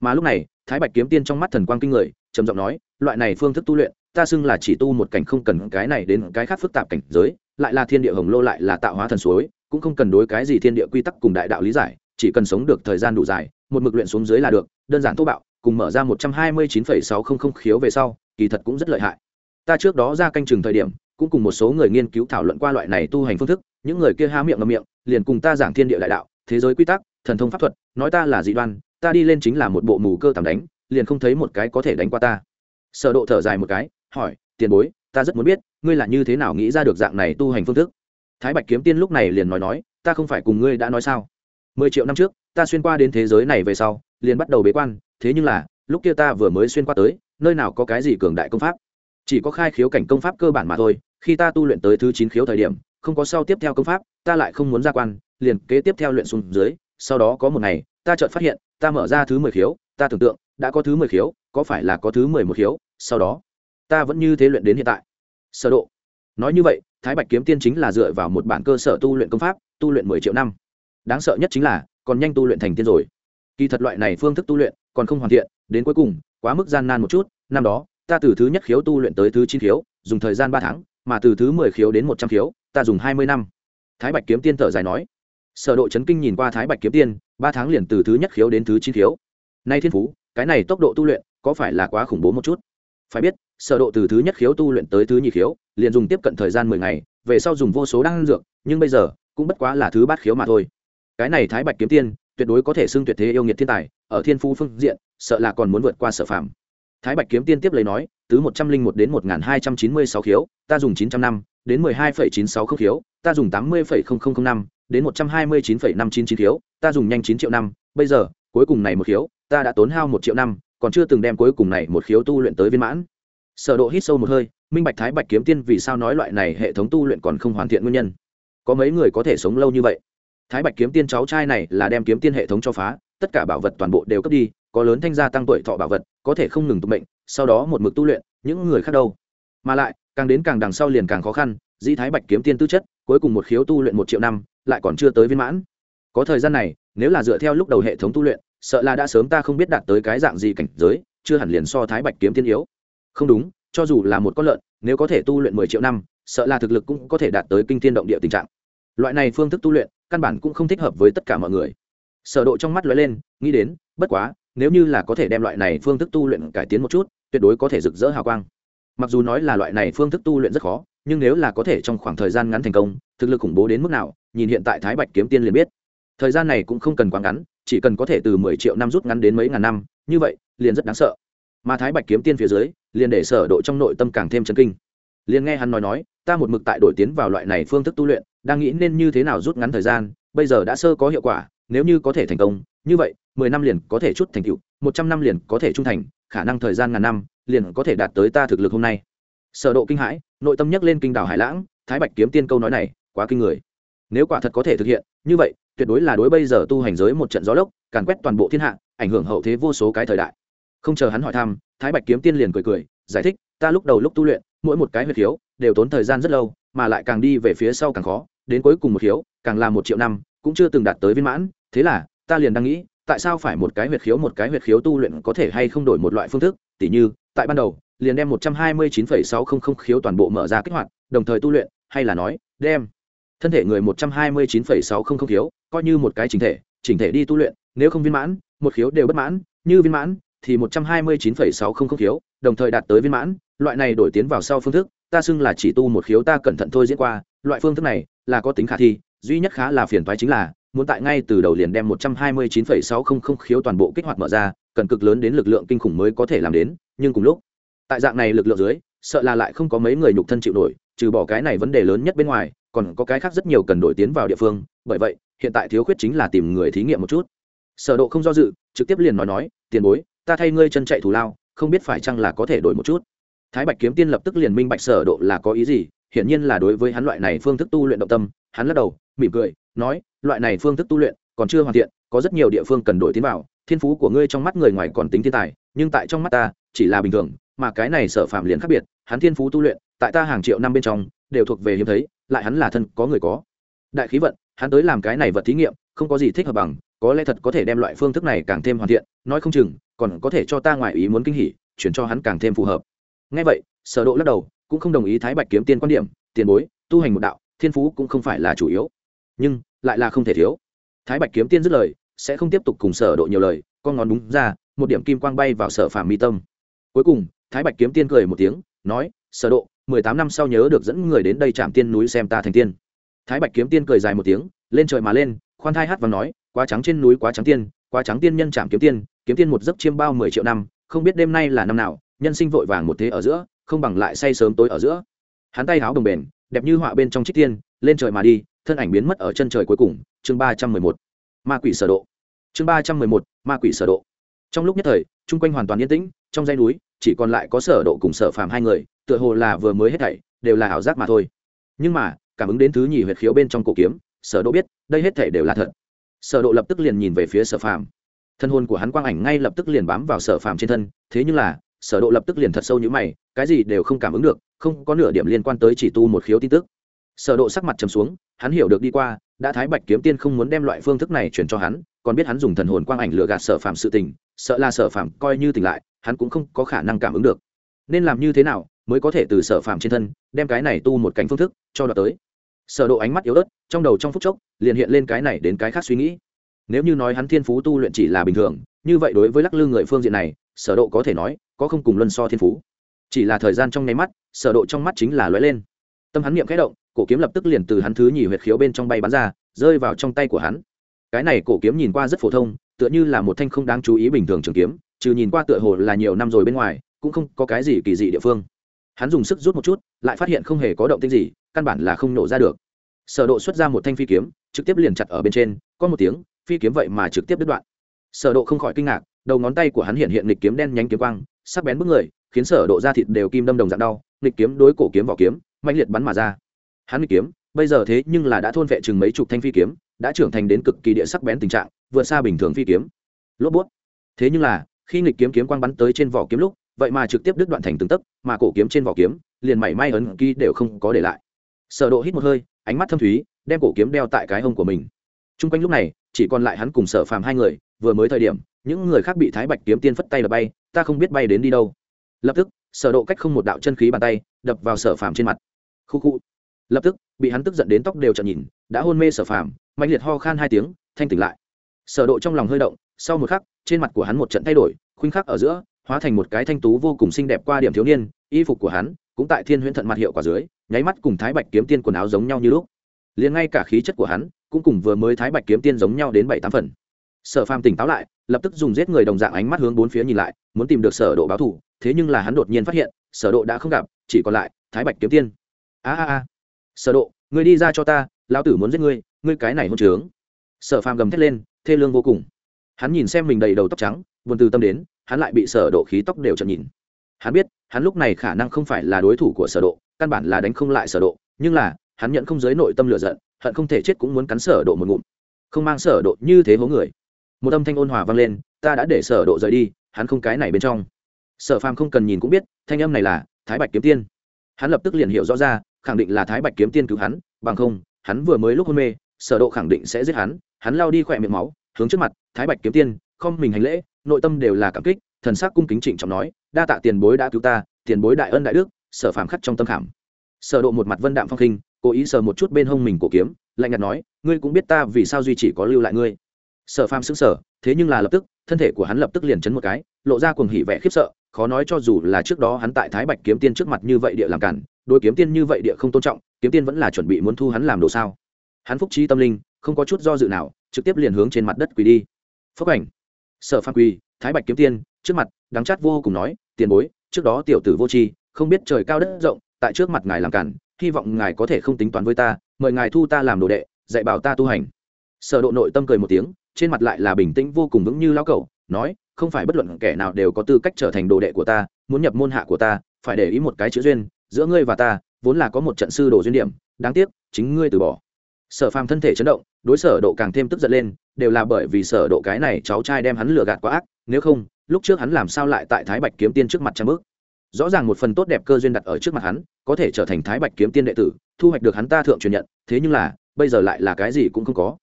Mà lúc này, thái bạch kiếm tiên trong mắt thần quang kinh người, trầm giọng nói, loại này phương thức tu luyện, ta xưng là chỉ tu một cảnh không cần cái này đến cái khác phức tạp cảnh giới, lại là thiên địa hồng lô lại là tạo hóa thần suối, cũng không cần đối cái gì thiên địa quy tắc cùng đại đạo lý giải, chỉ cần sống được thời gian đủ dài, một mực luyện xuống dưới là được, đơn giản thô bạo, cùng mở ra một trăm hai mươi chín phẩy sáu không không khiếu về sau, kỳ thật cũng rất lợi hại. Ta trước đó ra canh chừng thời điểm cũng cùng một số người nghiên cứu thảo luận qua loại này tu hành phương thức, những người kia há miệng ngậm miệng, liền cùng ta giảng thiên địa đại đạo, thế giới quy tắc, thần thông pháp thuật, nói ta là dị đoan, ta đi lên chính là một bộ mù cơ tầm đánh, liền không thấy một cái có thể đánh qua ta. Sở độ thở dài một cái, hỏi, tiền bối, ta rất muốn biết, ngươi là như thế nào nghĩ ra được dạng này tu hành phương thức? Thái bạch kiếm tiên lúc này liền nói nói, ta không phải cùng ngươi đã nói sao? Mười triệu năm trước, ta xuyên qua đến thế giới này về sau, liền bắt đầu bế quan, thế nhưng là, lúc kia ta vừa mới xuyên qua tới, nơi nào có cái gì cường đại công pháp? Chỉ có khai khiếu cảnh công pháp cơ bản mà thôi, khi ta tu luyện tới thứ chín khiếu thời điểm, không có sau tiếp theo công pháp, ta lại không muốn ra quan, liền kế tiếp theo luyện xuống dưới, sau đó có một ngày, ta chợt phát hiện, ta mở ra thứ mười khiếu, ta tưởng tượng, đã có thứ mười khiếu, có phải là có thứ mười một khiếu, sau đó, ta vẫn như thế luyện đến hiện tại. Sở độ. Nói như vậy, thái bạch kiếm tiên chính là dựa vào một bản cơ sở tu luyện công pháp, tu luyện mười triệu năm. Đáng sợ nhất chính là, còn nhanh tu luyện thành tiên rồi. Kỳ thật loại này phương thức tu luyện, còn không hoàn thiện, đến cuối cùng, quá mức gian nan một chút, năm đó ta từ thứ nhất khiếu tu luyện tới thứ chín khiếu, dùng thời gian ba tháng, mà từ thứ mười khiếu đến một trăm khiếu, ta dùng hai mươi năm. Thái bạch kiếm tiên thở dài nói. Sở độ chấn kinh nhìn qua thái bạch kiếm tiên, ba tháng liền từ thứ nhất khiếu đến thứ chín khiếu. Nay thiên phú, cái này tốc độ tu luyện, có phải là quá khủng bố một chút? Phải biết, sở độ từ thứ nhất khiếu tu luyện tới thứ nhị khiếu, liền dùng tiếp cận thời gian mười ngày, về sau dùng vô số đan dược, nhưng bây giờ, cũng bất quá là thứ bát khiếu mà thôi. Cái này thái bạch kiếm tiên, tuyệt đối có thể xưng tuyệt thế yêu nghiệt thiên tài, ở thiên phú phương diện, sợ là còn muốn vượt qua sở phạm thái bạch kiếm tiên tiếp lấy nói từ một trăm linh một đến một nghìn hai trăm chín mươi sáu khiếu, ta dùng chín trăm năm, đến mười hai phẩy chín sáu không khiếu, ta dùng tám mươi phẩy không không không năm, đến một trăm hai mươi chín phẩy năm chín chín khiếu, ta dùng nhanh chín triệu năm, bây giờ, cuối cùng này một khiếu, ta đã tốn hao một triệu năm, còn chưa từng đem cuối cùng này một khiếu tu luyện tới viên mãn. Sở độ hít sâu một hơi, minh bạch thái bạch kiếm tiên vì sao nói loại này hệ thống tu luyện còn không hoàn thiện nguyên nhân. Có mấy người có thể sống lâu như vậy? Thái bạch kiếm tiên cháu trai này là đem kiếm tiên hệ thống cho phá, tất cả bảo vật toàn bộ đều cấp đi, có lớn thanh gia tăng tuổi thọ bảo vật có thể không ngừng tụ mệnh, sau đó một mực tu luyện, những người khác đâu? Mà lại, càng đến càng đằng sau liền càng khó khăn, dĩ thái bạch kiếm tiên tư chất, cuối cùng một khiếu tu luyện một triệu năm, lại còn chưa tới viên mãn. Có thời gian này, nếu là dựa theo lúc đầu hệ thống tu luyện, sợ là đã sớm ta không biết đạt tới cái dạng gì cảnh giới, chưa hẳn liền so thái bạch kiếm tiên yếu. Không đúng, cho dù là một con lợn, nếu có thể tu luyện mười triệu năm, sợ là thực lực cũng có thể đạt tới kinh thiên động địa tình trạng. Loại này phương thức tu luyện, căn bản cũng không thích hợp với tất cả mọi người. Sở độ trong mắt lóe lên, nghĩ đến, bất quá nếu như là có thể đem loại này phương thức tu luyện cải tiến một chút, tuyệt đối có thể rực rỡ hào quang. Mặc dù nói là loại này phương thức tu luyện rất khó, nhưng nếu là có thể trong khoảng thời gian ngắn thành công, thực lực khủng bố đến mức nào, nhìn hiện tại thái bạch kiếm tiên liền biết. Thời gian này cũng không cần quá ngắn, chỉ cần có thể từ mười triệu năm rút ngắn đến mấy ngàn năm, như vậy, liền rất đáng sợ. Mà thái bạch kiếm tiên phía dưới, liền để sở độ trong nội tâm càng thêm chấn kinh. Liền nghe hắn nói nói, ta một mực tại đổi tiến vào loại này phương thức tu luyện, đang nghĩ nên như thế nào rút ngắn thời gian, bây giờ đã sơ có hiệu quả, nếu như có thể thành công, như vậy mười năm liền có thể chút thành tựu, một trăm năm liền có thể trung thành, khả năng thời gian ngàn năm liền có thể đạt tới ta thực lực hôm nay. Sở độ kinh hãi, nội tâm nhắc lên kinh đảo hải lãng, thái bạch kiếm tiên câu nói này, quá kinh người. Nếu quả thật có thể thực hiện, như vậy, tuyệt đối là đối bây giờ tu hành giới một trận gió lốc, càn quét toàn bộ thiên hạ, ảnh hưởng hậu thế vô số cái thời đại. Không chờ hắn hỏi thăm, thái bạch kiếm tiên liền cười cười, giải thích, ta lúc đầu lúc tu luyện, mỗi một cái huyệt khiếu đều tốn thời gian rất lâu, mà lại càng đi về phía sau càng khó, đến cuối cùng một khiếu, càng là một triệu năm, cũng chưa từng đạt tới viên mãn, thế là, ta liền đang nghĩ tại sao phải một cái huyệt khiếu một cái huyệt khiếu tu luyện có thể hay không đổi một loại phương thức? Tỉ như, tại ban đầu, liền đem một trăm hai mươi chín phẩy sáu không không khiếu toàn bộ mở ra kích hoạt, đồng thời tu luyện, hay là nói, đem thân thể người một trăm hai mươi chín phẩy sáu không không khiếu coi như một cái chỉnh thể chỉnh thể đi tu luyện, nếu không viên mãn, một khiếu đều bất mãn, như viên mãn, thì một trăm hai mươi chín phẩy sáu không không khiếu, đồng thời đạt tới viên mãn, loại này đổi tiến vào sau phương thức, ta xưng là chỉ tu một khiếu ta cẩn thận thôi diễn qua, loại phương thức này là có tính khả thi, duy nhất khá là phiền toái chính là muốn tại ngay từ đầu liền đem một trăm hai mươi chín phẩy sáu không không khiếu toàn bộ kích hoạt mở ra, cần cực lớn đến lực lượng kinh khủng mới có thể làm đến, nhưng cùng lúc, tại dạng này lực lượng dưới, sợ là lại không có mấy người nhục thân chịu nổi, trừ bỏ cái này vấn đề lớn nhất bên ngoài, còn có cái khác rất nhiều cần đổi tiến vào địa phương, bởi vậy, hiện tại thiếu khuyết chính là tìm người thí nghiệm một chút. Sở độ không do dự, trực tiếp liền nói nói, tiền bối, ta thay ngươi chân chạy thủ lao, không biết phải chăng là có thể đổi một chút. Thái bạch kiếm tiên lập tức liền minh bạch sở độ là có ý gì hiển nhiên là đối với hắn loại này phương thức tu luyện động tâm, hắn lắc đầu, mỉm cười, nói, loại này phương thức tu luyện còn chưa hoàn thiện, có rất nhiều địa phương cần đổi tiến vào, thiên phú của ngươi trong mắt người ngoài còn tính thiên tài, nhưng tại trong mắt ta, chỉ là bình thường, mà cái này sở phạm liền khác biệt, hắn thiên phú tu luyện, tại ta hàng triệu năm bên trong, đều thuộc về hiếm thấy, lại hắn là thân có người có. Đại khí vận, hắn tới làm cái này vật thí nghiệm, không có gì thích hợp bằng, có lẽ thật có thể đem loại phương thức này càng thêm hoàn thiện, nói không chừng, còn có thể cho ta ngoài ý muốn kinh hỉ, chuyển cho hắn càng thêm phù hợp. Ngay vậy, sở độ lắc đầu cũng không đồng ý thái bạch kiếm tiên quan điểm, tiền bối, tu hành một đạo, thiên phú cũng không phải là chủ yếu. Nhưng, lại là không thể thiếu. Thái bạch kiếm tiên dứt lời, sẽ không tiếp tục cùng sở độ nhiều lời, con ngón đúng ra, một điểm kim quang bay vào sở phàm mi tâm. Cuối cùng, thái bạch kiếm tiên cười một tiếng, nói, sở độ, mười tám năm sau nhớ được dẫn người đến đây chạm tiên núi xem ta thành tiên. Thái bạch kiếm tiên cười dài một tiếng, lên trời mà lên, khoan thai hát và nói, quá trắng trên núi quá trắng tiên, quá trắng tiên nhân chạm kiếm tiên kiếm tiên một giấc chiêm bao mười triệu năm, không biết đêm nay là năm nào, nhân sinh vội vàng một thế ở giữa không bằng lại say sớm tối ở giữa. Hắn tay háo đồng bền, đẹp như họa bên trong trích tiên, lên trời mà đi, thân ảnh biến mất ở chân trời cuối cùng, chương ba trăm mười một. Ma quỷ sở độ. Chương ba trăm mười một, ma quỷ sở độ. Trong lúc nhất thời, chung quanh hoàn toàn yên tĩnh, trong dây núi, chỉ còn lại có sở độ cùng sở phàm hai người, tựa hồ là vừa mới hết thảy, đều là ảo giác mà thôi. Nhưng mà, cảm ứng đến thứ nhì huyệt khiếu bên trong cổ kiếm, sở độ biết, đây hết thảy đều là thật. Sở độ lập tức liền nhìn về phía sở phàm. Thân hồn của hắn quang ảnh ngay lập tức liền bám vào sở phàm trên thân, thế nhưng là sở độ lập tức liền thật sâu như mày, cái gì đều không cảm ứng được, không có nửa điểm liên quan tới chỉ tu một khiếu tin tức. Sở độ sắc mặt trầm xuống, hắn hiểu được đi qua, đã thái bạch kiếm tiên không muốn đem loại phương thức này chuyển cho hắn, còn biết hắn dùng thần hồn quang ảnh lừa gạt sở phạm sự tình, sợ là sở phạm coi như tỉnh lại, hắn cũng không có khả năng cảm ứng được. Nên làm như thế nào mới có thể từ sở phạm trên thân đem cái này tu một cảnh phương thức cho đoạt tới? Sở độ ánh mắt yếu ớt, trong đầu trong phút chốc liền hiện lên cái này đến cái khác suy nghĩ nếu như nói hắn thiên phú tu luyện chỉ là bình thường, như vậy đối với lắc lư người phương diện này, sở độ có thể nói, có không cùng luân so thiên phú. Chỉ là thời gian trong nháy mắt, sở độ trong mắt chính là lóe lên. Tâm hắn niệm khẽ động, cổ kiếm lập tức liền từ hắn thứ nhì huyệt khiếu bên trong bay bắn ra, rơi vào trong tay của hắn. Cái này cổ kiếm nhìn qua rất phổ thông, tựa như là một thanh không đáng chú ý bình thường trường kiếm, trừ nhìn qua tựa hồ là nhiều năm rồi bên ngoài, cũng không có cái gì kỳ dị địa phương. Hắn dùng sức rút một chút, lại phát hiện không hề có động tĩnh gì, căn bản là không nổ ra được. Sở độ xuất ra một thanh phi kiếm, trực tiếp liền chặt ở bên trên, có một tiếng phi kiếm vậy mà trực tiếp đứt đoạn. Sở độ không khỏi kinh ngạc, đầu ngón tay của hắn hiện hiện nghịch kiếm đen nhánh kiếm quang, sắc bén bức người, khiến sở độ da thịt đều kim đâm đồng dạng đau, nghịch kiếm đối cổ kiếm vỏ kiếm mạnh liệt bắn mà ra. Hắn nghịch kiếm, bây giờ thế nhưng là đã thôn vệ chừng mấy chục thanh phi kiếm, đã trưởng thành đến cực kỳ địa sắc bén tình trạng, vượt xa bình thường phi kiếm. Lốp bút. Thế nhưng là, khi nghịch kiếm kiếm quang bắn tới trên vỏ kiếm lúc, vậy mà trực tiếp đứt đoạn thành từng tấc, mà cổ kiếm trên vỏ kiếm, liền mảy may ấn ký đều không có để lại. Sở độ hít một hơi, ánh mắt thâm thúy, đem cổ kiếm đeo tại cái hông của mình. Trung quanh lúc này chỉ còn lại hắn cùng sở phàm hai người, vừa mới thời điểm, những người khác bị thái bạch kiếm tiên phất tay đập bay, ta không biết bay đến đi đâu. Lập tức, sở độ cách không một đạo chân khí bàn tay, đập vào sở phàm trên mặt. Khu khu. Lập tức, bị hắn tức giận đến tóc đều trợn nhìn, đã hôn mê sở phàm mạnh liệt ho khan hai tiếng, thanh tỉnh lại. Sở độ trong lòng hơi động, sau một khắc, trên mặt của hắn một trận thay đổi, khuynh khắc ở giữa, hóa thành một cái thanh tú vô cùng xinh đẹp qua điểm thiếu niên, y phục của hắn cũng tại thiên huyễn thận mặt hiệu quả dưới, nháy mắt cùng thái bạch kiếm tiên quần áo giống nhau như lúc. Liền ngay cả khí chất của hắn cũng cùng vừa mới thái bạch kiếm tiên giống nhau đến bảy tám phần. Sở phàm tỉnh táo lại, lập tức dùng giết người đồng dạng ánh mắt hướng bốn phía nhìn lại, muốn tìm được sở độ báo thù thế nhưng là hắn đột nhiên phát hiện, sở độ đã không gặp, chỉ còn lại thái bạch kiếm tiên. A a a. Sở độ, ngươi đi ra cho ta, lão tử muốn giết ngươi ngươi cái này hôn trướng. Sở phàm gầm thét lên, thê lương vô cùng. Hắn nhìn xem mình đầy đầu tóc trắng, buồn từ tâm đến, hắn lại bị sở độ khí tóc đều chậm nhìn. Hắn biết, hắn lúc này khả năng không phải là đối thủ của sở độ, căn bản là đánh không lại sở độ, nhưng là, hắn nhận không giới nội tâm lửa giận hận không thể chết cũng muốn cắn sở độ một ngụm. Không mang sở độ như thế hố người. Một âm thanh ôn hòa vang lên, ta đã để sở độ rời đi, hắn không cái này bên trong. Sở phàm không cần nhìn cũng biết, thanh âm này là thái bạch kiếm tiên. Hắn lập tức liền hiểu rõ ra, khẳng định là thái bạch kiếm tiên cứu hắn, bằng không, hắn vừa mới lúc hôn mê, sở độ khẳng định sẽ giết hắn. Hắn lao đi khỏe miệng máu, hướng trước mặt, thái bạch kiếm tiên, không mình hành lễ, nội tâm đều là cảm kích, thần sắc cung kính trịnh trọng nói, đa tạ tiền bối đã cứu ta, tiền bối đại ân đại đức. Sở phàm khắc trong tâm khảm. Sở độ một mặt vân đạm phong khinh cố ý sờ một chút bên hông mình cổ kiếm, lạnh nhạt nói, ngươi cũng biết ta vì sao duy chỉ có lưu lại ngươi. Sở phàm xứng sở thế nhưng là lập tức, thân thể của hắn lập tức liền chấn một cái, lộ ra cuồng hỉ vẻ khiếp sợ, khó nói cho dù là trước đó hắn tại thái bạch kiếm tiên trước mặt như vậy địa làm cản, đối kiếm tiên như vậy địa không tôn trọng, kiếm tiên vẫn là chuẩn bị muốn thu hắn làm đồ sao. Hắn phúc trí tâm linh, không có chút do dự nào, trực tiếp liền hướng trên mặt đất quỳ đi. Phúc ảnh. Sở phan quỳ, thái bạch kiếm tiên, trước mặt, đắng chát vô cùng nói, tiền bối, trước đó tiểu tử vô tri, không biết trời cao đất rộng, tại trước mặt ngài làm cản hy vọng ngài có thể không tính toán với ta, mời ngài thu ta làm đồ đệ, dạy bảo ta tu hành. Sở độ nội tâm cười một tiếng, trên mặt lại là bình tĩnh vô cùng vững như lão cẩu, nói, không phải bất luận kẻ nào đều có tư cách trở thành đồ đệ của ta, muốn nhập môn hạ của ta, phải để ý một cái chữ duyên, giữa ngươi và ta, vốn là có một trận sư đồ duyên điểm, đáng tiếc, chính ngươi từ bỏ. Sở phàm thân thể chấn động, đối sở độ càng thêm tức giận lên, đều là bởi vì sở độ cái này cháu trai đem hắn lừa gạt quá ác, nếu không, lúc trước hắn làm sao lại tại thái bạch kiếm tiên trước mặt trăm bước? Rõ ràng một phần tốt đẹp cơ duyên đặt ở trước mặt hắn, có thể trở thành thái bạch kiếm tiên đệ tử, thu hoạch được hắn ta thượng truyền nhận, thế nhưng là, bây giờ lại là cái gì cũng không có.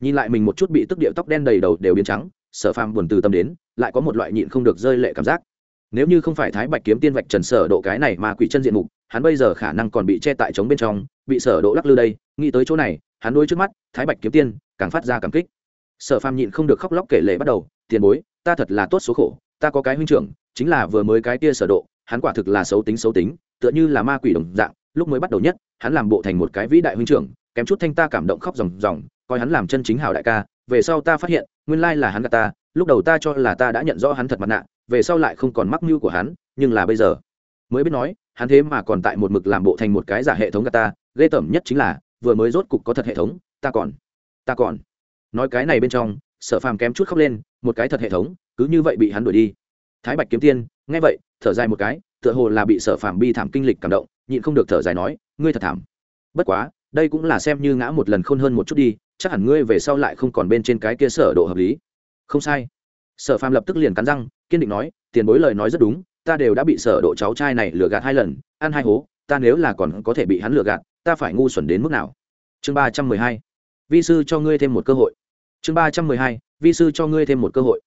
Nhìn lại mình một chút bị tức điệu tóc đen đầy đầu đều biến trắng, sở phàm buồn từ tâm đến, lại có một loại nhịn không được rơi lệ cảm giác. Nếu như không phải thái bạch kiếm tiên vạch trần sở độ cái này mà quỷ chân diện mục, hắn bây giờ khả năng còn bị che tại trống bên trong, bị sở độ lắc lư đây, nghĩ tới chỗ này, hắn đối trước mắt thái bạch kiếm tiên càng phát ra cảm kích. Sở phàm nhịn không được khóc lóc kể lệ bắt đầu, tiền bối, ta thật là tốt số khổ, ta có cái huynh trưởng, chính là vừa mới cái kia sở độ hắn quả thực là xấu tính xấu tính, tựa như là ma quỷ đồng dạng, lúc mới bắt đầu nhất, hắn làm bộ thành một cái vĩ đại huynh trưởng, kém chút thanh ta cảm động khóc ròng ròng, coi hắn làm chân chính hào đại ca, về sau ta phát hiện, nguyên lai là hắn gạt ta, lúc đầu ta cho là ta đã nhận rõ hắn thật mặt nạ, về sau lại không còn mắc mưu của hắn, nhưng là bây giờ, mới biết nói, hắn thế mà còn tại một mực làm bộ thành một cái giả hệ thống gạt ta, ghê tởm nhất chính là, vừa mới rốt cục có thật hệ thống, ta còn ta còn. Nói cái này bên trong, sở phàm kém chút khóc lên, một cái thật hệ thống, cứ như vậy bị hắn đuổi đi. Thái bạch kiếm tiên nghe vậy, thở dài một cái, tựa hồ là bị sở phàm bi thảm kinh lịch cảm động, nhịn không được thở dài nói, ngươi thật thảm. Bất quá, đây cũng là xem như ngã một lần khôn hơn một chút đi, chắc hẳn ngươi về sau lại không còn bên trên cái kia sở độ hợp lý. Không sai. Sở phàm lập tức liền cắn răng, kiên định nói, tiền bối lời nói rất đúng, ta đều đã bị sở độ cháu trai này lừa gạt hai lần, ăn hai hố, ta nếu là còn có thể bị hắn lừa gạt, ta phải ngu xuẩn đến mức nào? Chương ba trăm mười hai. Vi sư cho ngươi thêm một cơ hội. Chương ba trăm mười hai. Vi sư cho ngươi thêm một cơ hội.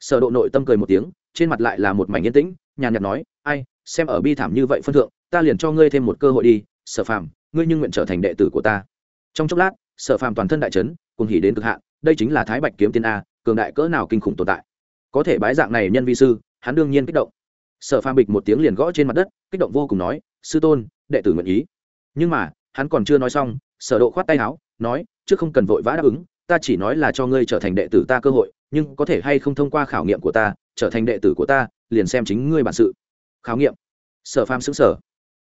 Sở độ nội tâm cười một tiếng trên mặt lại là một mảnh yên tĩnh, nhàn nhạt nói, ai, xem ở bi thảm như vậy phân thượng, ta liền cho ngươi thêm một cơ hội đi, sở phàm, ngươi nhưng nguyện trở thành đệ tử của ta. Trong chốc lát, sở phàm toàn thân đại chấn cùng hỉ đến cực hạn, đây chính là thái bạch kiếm tiên a, cường đại cỡ nào kinh khủng tồn tại. Có thể bái dạng này nhân vi sư, hắn đương nhiên kích động. Sở phàm bịch một tiếng liền gõ trên mặt đất, kích động vô cùng nói, sư tôn, đệ tử nguyện ý. Nhưng mà, hắn còn chưa nói xong, sở độ khoát tay áo, nói trước không cần vội vã đáp ứng, ta chỉ nói là cho ngươi trở thành đệ tử ta cơ hội, nhưng có thể hay không thông qua khảo nghiệm của ta trở thành đệ tử của ta, liền xem chính ngươi bản sự. Khảo nghiệm. Sở phàm xứng sở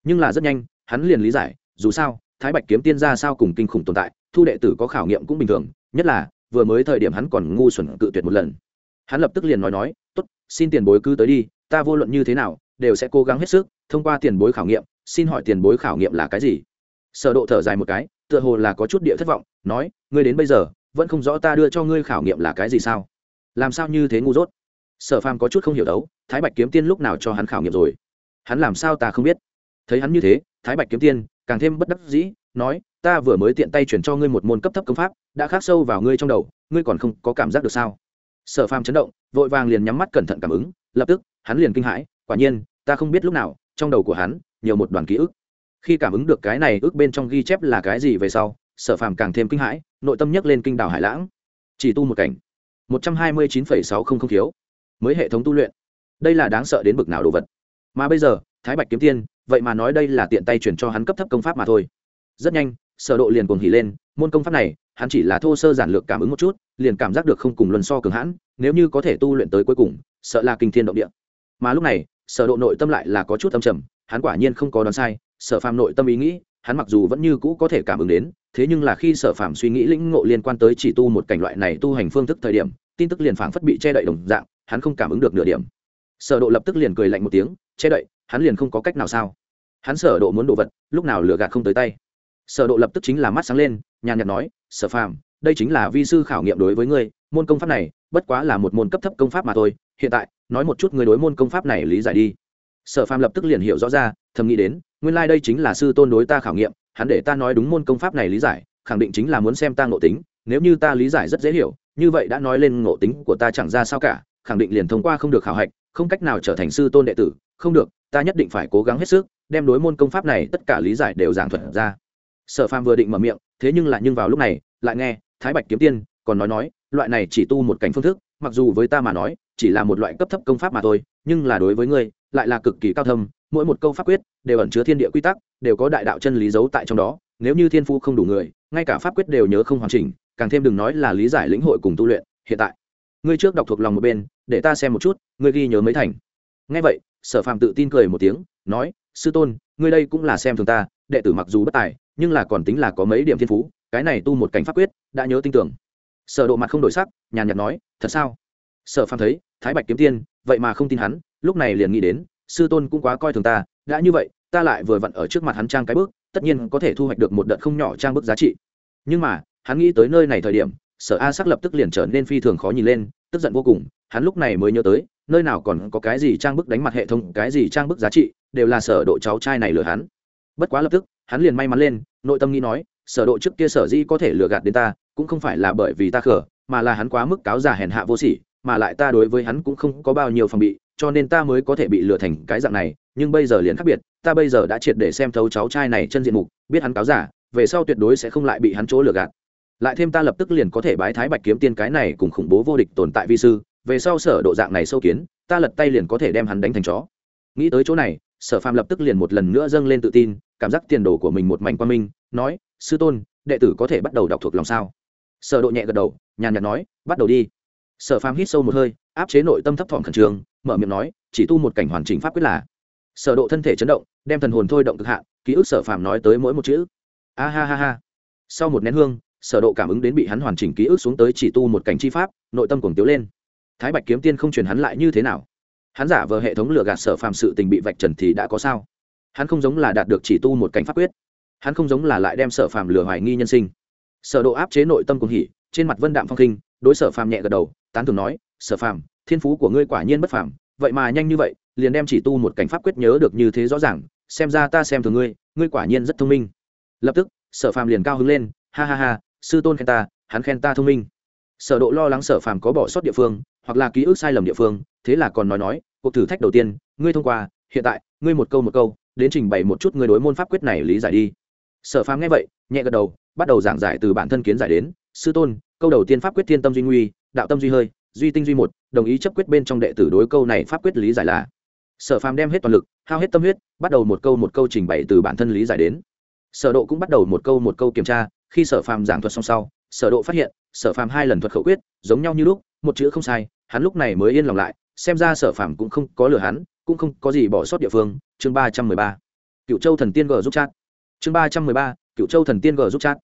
nhưng là rất nhanh, hắn liền lý giải, dù sao, thái bạch kiếm tiên ra sao cùng kinh khủng tồn tại, thu đệ tử có khảo nghiệm cũng bình thường, nhất là, vừa mới thời điểm hắn còn ngu xuẩn cự tuyệt một lần. Hắn lập tức liền nói nói, tốt, xin tiền bối cứ tới đi, ta vô luận như thế nào, đều sẽ cố gắng hết sức, thông qua tiền bối khảo nghiệm, xin hỏi tiền bối khảo nghiệm là cái gì? Sở độ thở dài một cái, tựa hồ là có chút địa thất vọng, nói, ngươi đến bây giờ, vẫn không rõ ta đưa cho ngươi khảo nghiệm là cái gì sao? Làm sao như thế ngu dốt? Sở phàm có chút không hiểu đấu, thái bạch kiếm tiên lúc nào cho hắn khảo nghiệm rồi? Hắn làm sao ta không biết? Thấy hắn như thế, thái bạch kiếm tiên càng thêm bất đắc dĩ, nói, ta vừa mới tiện tay chuyển cho ngươi một môn cấp thấp công pháp, đã khắc sâu vào ngươi trong đầu, ngươi còn không có cảm giác được sao? Sở phàm chấn động, vội vàng liền nhắm mắt cẩn thận cảm ứng, lập tức, hắn liền kinh hãi, quả nhiên, ta không biết lúc nào, trong đầu của hắn, nhiều một đoàn ký ức. Khi cảm ứng được cái này ước bên trong ghi chép là cái gì về sau, sở phàm càng thêm kinh hãi, nội tâm nhấc lên kinh đảo hải lãng. Chỉ tu một cảnh. Một trăm hai mươi chín sáu không không thiếu mới hệ thống tu luyện. Đây là đáng sợ đến bực nào đồ vật. Mà bây giờ, thái bạch kiếm tiên, vậy mà nói đây là tiện tay chuyển cho hắn cấp thấp công pháp mà thôi. Rất nhanh, sở độ liền cuồng hỉ lên, môn công pháp này, hắn chỉ là thô sơ giản lược cảm ứng một chút, liền cảm giác được không cùng luân so cường hãn, nếu như có thể tu luyện tới cuối cùng, sợ là kinh thiên động địa. Mà lúc này, sở độ nội tâm lại là có chút âm trầm, hắn quả nhiên không có đoán sai, sở phàm nội tâm ý nghĩ, hắn mặc dù vẫn như cũ có thể cảm ứng đến, thế nhưng là khi sở phàm suy nghĩ lĩnh ngộ liên quan tới chỉ tu một cảnh loại này tu hành phương thức thời điểm, tin tức liền phảng phất bị che đậy đồng dạng hắn không cảm ứng được nửa điểm. Sở độ lập tức liền cười lạnh một tiếng, che đậy, hắn liền không có cách nào sao? Hắn sở độ muốn đồ vật, lúc nào lừa gạt không tới tay? Sở độ lập tức chính là mắt sáng lên, nhàn nhạt nói, sở phàm, đây chính là vi sư khảo nghiệm đối với ngươi, môn công pháp này, bất quá là một môn cấp thấp công pháp mà thôi, hiện tại, nói một chút ngươi đối môn công pháp này lý giải đi. Sở phàm lập tức liền hiểu rõ ra, thầm nghĩ đến, nguyên lai like đây chính là sư tôn đối ta khảo nghiệm, hắn để ta nói đúng môn công pháp này lý giải, khẳng định chính là muốn xem ta ngộ tính, nếu như ta lý giải rất dễ hiểu, như vậy đã nói lên ngộ tính của ta chẳng ra sao cả khẳng định liền thông qua không được khảo hạch, không cách nào trở thành sư tôn đệ tử. Không được, ta nhất định phải cố gắng hết sức, đem đối môn công pháp này tất cả lý giải đều giảng thuật ra. Sở phàm vừa định mở miệng, thế nhưng lại nhưng vào lúc này, lại nghe thái bạch kiếm tiên còn nói nói, loại này chỉ tu một cảnh phương thức, mặc dù với ta mà nói, chỉ là một loại cấp thấp công pháp mà thôi, nhưng là đối với ngươi, lại là cực kỳ cao thâm, mỗi một câu pháp quyết đều ẩn chứa thiên địa quy tắc, đều có đại đạo chân lý giấu tại trong đó, nếu như thiên phu không đủ người, ngay cả pháp quyết đều nhớ không hoàn chỉnh, càng thêm đừng nói là lý giải lĩnh hội cùng tu luyện, hiện tại ngươi trước đọc thuộc lòng một bên, để ta xem một chút, ngươi ghi nhớ mấy thành. Ngay vậy, sở phàm tự tin cười một tiếng, nói, sư tôn, ngươi đây cũng là xem thường ta, đệ tử mặc dù bất tài, nhưng là còn tính là có mấy điểm thiên phú, cái này tu một cảnh pháp quyết, đã nhớ tin tưởng. Sở độ mặt không đổi sắc, nhàn nhạt nói, thật sao? Sở phàm thấy, thái bạch kiếm tiên, vậy mà không tin hắn, lúc này liền nghĩ đến, sư tôn cũng quá coi thường ta, đã như vậy, ta lại vừa vặn ở trước mặt hắn trang cái bước tất nhiên có thể thu hoạch được một đợt không nhỏ trang bức giá trị. Nhưng mà, hắn nghĩ tới nơi này thời điểm sở a sắc lập tức liền trở nên phi thường khó nhìn lên, tức giận vô cùng, hắn lúc này mới nhớ tới, nơi nào còn có cái gì trang bức đánh mặt hệ thống, cái gì trang bức giá trị, đều là sở độ cháu trai này lừa hắn. Bất quá lập tức, hắn liền may mắn lên, nội tâm nghĩ nói, sở độ trước kia sở dĩ có thể lừa gạt đến ta, cũng không phải là bởi vì ta khở mà là hắn quá mức cáo già hèn hạ vô sỉ, mà lại ta đối với hắn cũng không có bao nhiêu phòng bị, cho nên ta mới có thể bị lừa thành cái dạng này, nhưng bây giờ liền khác biệt, ta bây giờ đã triệt để xem thấu cháu trai này chân diện mục, biết hắn cáo giả về sau tuyệt đối sẽ không lại bị hắn chỗ lừa gạt lại thêm ta lập tức liền có thể bái thái bạch kiếm tiên cái này cùng khủng bố vô địch tồn tại vi sư, về sau sở độ dạng này sâu kiến, ta lật tay liền có thể đem hắn đánh thành chó. Nghĩ tới chỗ này, sở phàm lập tức liền một lần nữa dâng lên tự tin, cảm giác tiền đồ của mình một mảnh quan minh nói, sư tôn, đệ tử có thể bắt đầu đọc thuộc lòng sao? Sở độ nhẹ gật đầu, nhàn nhạt nói, bắt đầu đi. Sở phàm hít sâu một hơi, áp chế nội tâm thấp thỏm khẩn trương, mở miệng nói, chỉ tu một cảnh hoàn chỉnh pháp quyết là. Sở độ thân thể chấn động, đem thần hồn thôi động cực hạn, ký ức sở phàm nói tới mỗi một chữ. A ha ha ha. Sau một nén hương sở độ cảm ứng đến bị hắn hoàn chỉnh ký ức xuống tới chỉ tu một cảnh chi pháp, nội tâm cuồng tiếu lên. Thái bạch kiếm tiên không truyền hắn lại như thế nào? Hắn giả vờ hệ thống lừa gạt sở phàm sự tình bị vạch trần thì đã có sao? Hắn không giống là đạt được chỉ tu một cảnh pháp quyết. Hắn không giống là lại đem sở phàm lừa hoài nghi nhân sinh. Sở độ áp chế nội tâm cuồng hỉ, trên mặt vân đạm phong khinh, đối sở phàm nhẹ gật đầu, tán thưởng nói, sở phàm, thiên phú của ngươi quả nhiên bất phàm, vậy mà nhanh như vậy, liền đem chỉ tu một cảnh pháp quyết nhớ được như thế rõ ràng, xem ra ta xem thường ngươi ngươi quả nhiên rất thông minh. Lập tức, sở phàm liền cao hứng lên, ha ha ha sư tôn khen ta, hắn khen ta thông minh. Sở độ lo lắng sở phàm có bỏ sót địa phương, hoặc là ký ức sai lầm địa phương, thế là còn nói nói, cuộc thử thách đầu tiên, ngươi thông qua, hiện tại, ngươi một câu một câu, đến trình bày một chút ngươi đối môn pháp quyết này lý giải đi. Sở phàm nghe vậy, nhẹ gật đầu, bắt đầu giảng giải từ bản thân kiến giải đến, sư tôn, câu đầu tiên pháp quyết thiên tâm duy nguy, đạo tâm duy hơi, duy tinh duy một, đồng ý chấp quyết bên trong đệ tử đối câu này pháp quyết lý giải là. Sở phàm đem hết toàn lực, hao hết tâm huyết, bắt đầu một câu một câu trình bày từ bản thân lý giải đến. Sở độ cũng bắt đầu một câu một câu kiểm tra khi sở phàm giảng thuật xong sau, sở độ phát hiện, sở phàm hai lần thuật khẩu quyết, giống nhau như lúc, một chữ không sai, hắn lúc này mới yên lòng lại, xem ra sở phàm cũng không có lừa hắn, cũng không có gì bỏ sót địa phương. Chương ba trăm mười ba. Cựu châu thần tiên g giúp chat. Chương ba trăm mười ba. Cựu châu thần tiên g giúp chat.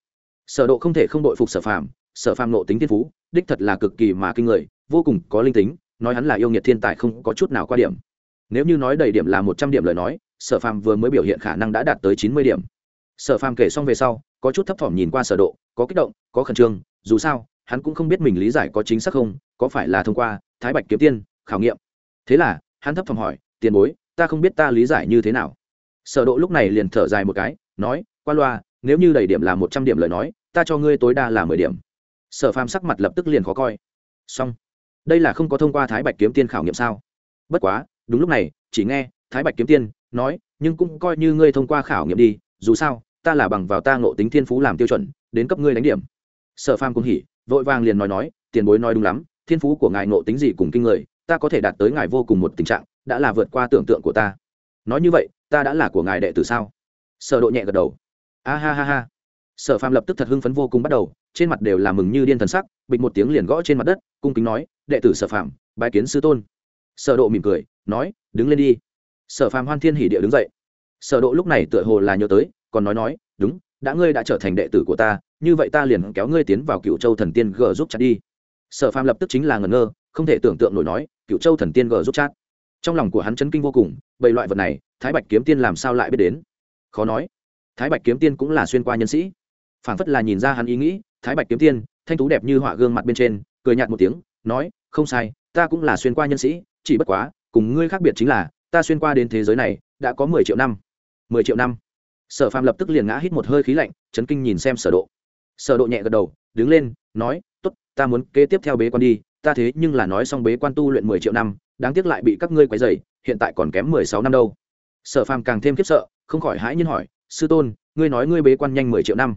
Sở độ không thể không đội phục sở phàm sở phàm nộ tính thiên phú, đích thật là cực kỳ mà kinh người, vô cùng có linh tính, nói hắn là yêu nghiệt thiên tài không có chút nào qua điểm. Nếu như nói đầy điểm là một trăm điểm lời nói, sở phàm vừa mới biểu hiện khả năng đã đạt tới chín mươi điểm sở phàm kể xong về sau, có chút thấp thỏm nhìn qua sở độ, có kích động, có khẩn trương, dù sao, hắn cũng không biết mình lý giải có chính xác không, có phải là thông qua thái bạch kiếm tiên, khảo nghiệm. Thế là, hắn thấp thỏm hỏi, tiền bối, ta không biết ta lý giải như thế nào. Sở độ lúc này liền thở dài một cái, nói, qua loa, nếu như đầy điểm là một trăm điểm lời nói, ta cho ngươi tối đa là mười điểm. Sở phàm sắc mặt lập tức liền khó coi. Xong, đây là không có thông qua thái bạch kiếm tiên khảo nghiệm sao? Bất quá, đúng lúc này, chỉ nghe thái bạch kiếm tiên nói, nhưng cũng coi như ngươi thông qua khảo nghiệm đi, dù sao ta là bằng vào ta ngộ tính thiên phú làm tiêu chuẩn, đến cấp ngươi đánh điểm. Sở phàm cũng hỉ, vội vàng liền nói nói, tiền bối nói đúng lắm, thiên phú của ngài ngộ tính gì cùng kinh người, ta có thể đạt tới ngài vô cùng một tình trạng, đã là vượt qua tưởng tượng của ta. Nói như vậy, ta đã là của ngài đệ tử sao? Sở độ nhẹ gật đầu. A ha ha ha. Sở phàm lập tức thật hưng phấn vô cùng bắt đầu, trên mặt đều là mừng như điên thần sắc, bịch một tiếng liền gõ trên mặt đất, cung kính nói, đệ tử sở phàm, bái kiến sư tôn. Sở độ mỉm cười, nói, đứng lên đi. Sở phàm hoan thiên hỉ địa đứng dậy. Sở độ lúc này tựa hồ là nhớ tới còn nói nói, đúng, đã ngươi đã trở thành đệ tử của ta, như vậy ta liền kéo ngươi tiến vào cựu châu thần tiên g giúp chặt đi. Sở phàm lập tức chính là ngẩn ngơ, không thể tưởng tượng nổi nói cựu châu thần tiên g giúp chat. Trong lòng của hắn chấn kinh vô cùng, bầy loại vật này, thái bạch kiếm tiên làm sao lại biết đến? Khó nói. Thái bạch kiếm tiên cũng là xuyên qua nhân sĩ. Phảng phất là nhìn ra hắn ý nghĩ, thái bạch kiếm tiên, thanh tú đẹp như họa gương mặt bên trên, cười nhạt một tiếng, nói, không sai, ta cũng là xuyên qua nhân sĩ, chỉ bất quá, cùng ngươi khác biệt chính là, ta xuyên qua đến thế giới này, đã có mười triệu năm. Mười triệu năm sở phàm lập tức liền ngã hít một hơi khí lạnh, chấn kinh nhìn xem sở độ. Sở độ nhẹ gật đầu, đứng lên, nói, tốt, ta muốn kế tiếp theo bế quan đi, ta thế nhưng là nói xong bế quan tu luyện mười triệu năm, đáng tiếc lại bị các ngươi quấy rầy, hiện tại còn kém mười sáu năm đâu. Sở phàm càng thêm khiếp sợ, không khỏi hãi nhiên hỏi, sư tôn, ngươi nói ngươi bế quan nhanh mười triệu năm.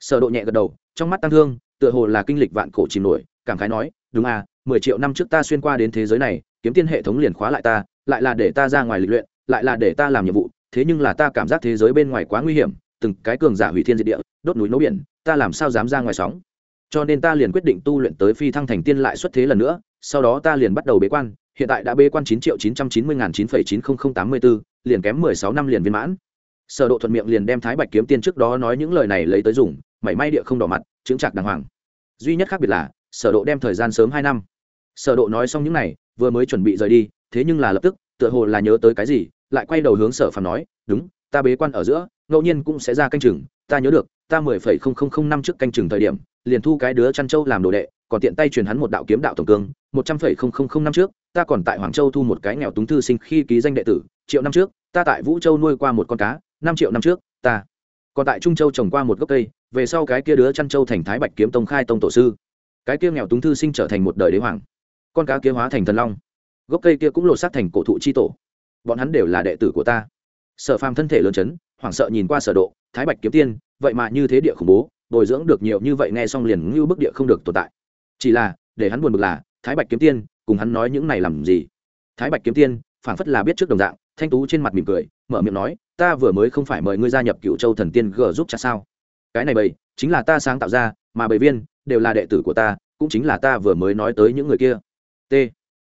Sở độ nhẹ gật đầu, trong mắt tăng thương, tựa hồ là kinh lịch vạn cổ chìm nổi, cảm khái nói, đúng à mười triệu năm trước ta xuyên qua đến thế giới này, kiếm tiên hệ thống liền khóa lại ta, lại là để ta ra ngoài lịch luyện, lại là để ta làm nhiệm vụ thế nhưng là ta cảm giác thế giới bên ngoài quá nguy hiểm, từng cái cường giả hủy thiên diệt địa, đốt núi nấu biển, ta làm sao dám ra ngoài sóng? Cho nên ta liền quyết định tu luyện tới phi thăng thành tiên lại xuất thế lần nữa, sau đó ta liền bắt đầu bế quan, hiện tại đã bế quan chín triệu chín trăm chín mươi nghìn chín phẩy chín không không tám mươi bốn liền kém mười sáu năm liền viên mãn. Sở độ thuận miệng liền đem thái bạch kiếm tiên trước đó nói những lời này lấy tới dùng, mảy may địa không đỏ mặt chứng chặt đàng hoàng. Duy nhất khác biệt là, sở độ đem thời gian sớm hai năm. Sở độ nói xong những này, vừa mới chuẩn bị rời đi, thế nhưng là lập tức, tựa hồ là nhớ tới cái gì lại quay đầu hướng sở phàm nói, đúng, ta bế quan ở giữa, ngẫu nhiên cũng sẽ ra canh chừng, ta nhớ được, ta mười phẩy không không không năm trước canh chừng thời điểm, liền thu cái đứa chăn châu làm đồ đệ, còn tiện tay truyền hắn một đạo kiếm đạo tổng cương, một trăm phẩy không không không năm trước, ta còn tại hoàng châu thu một cái nghèo túng thư sinh khi ký danh đệ tử, triệu năm trước, ta tại vũ châu nuôi qua một con cá, năm triệu năm trước, ta còn tại trung châu trồng qua một gốc cây, về sau cái kia đứa chăn châu thành thái bạch kiếm tông khai tông tổ sư. Cái kia nghèo túng thư sinh trở thành một đời đế hoàng, con cá kia hóa thành thần long, gốc cây kia cũng lột xác thành cổ thụ chi tổ bọn hắn đều là đệ tử của ta. Sở phàm thân thể lớn chấn, hoảng sợ nhìn qua sở độ, thái bạch kiếm tiên, vậy mà như thế địa khủng bố, bồi dưỡng được nhiều như vậy nghe xong liền ngưu bức địa không được tồn tại. Chỉ là, để hắn buồn bực là, thái bạch kiếm tiên, cùng hắn nói những này làm gì? Thái bạch kiếm tiên, phảng phất là biết trước đồng dạng, thanh tú trên mặt mỉm cười, mở miệng nói, ta vừa mới không phải mời ngươi gia nhập cựu châu thần tiên g giúp chặt sao? Cái này bầy, chính là ta sáng tạo ra, mà bầy viên, đều là đệ tử của ta, cũng chính là ta vừa mới nói tới những người kia. T.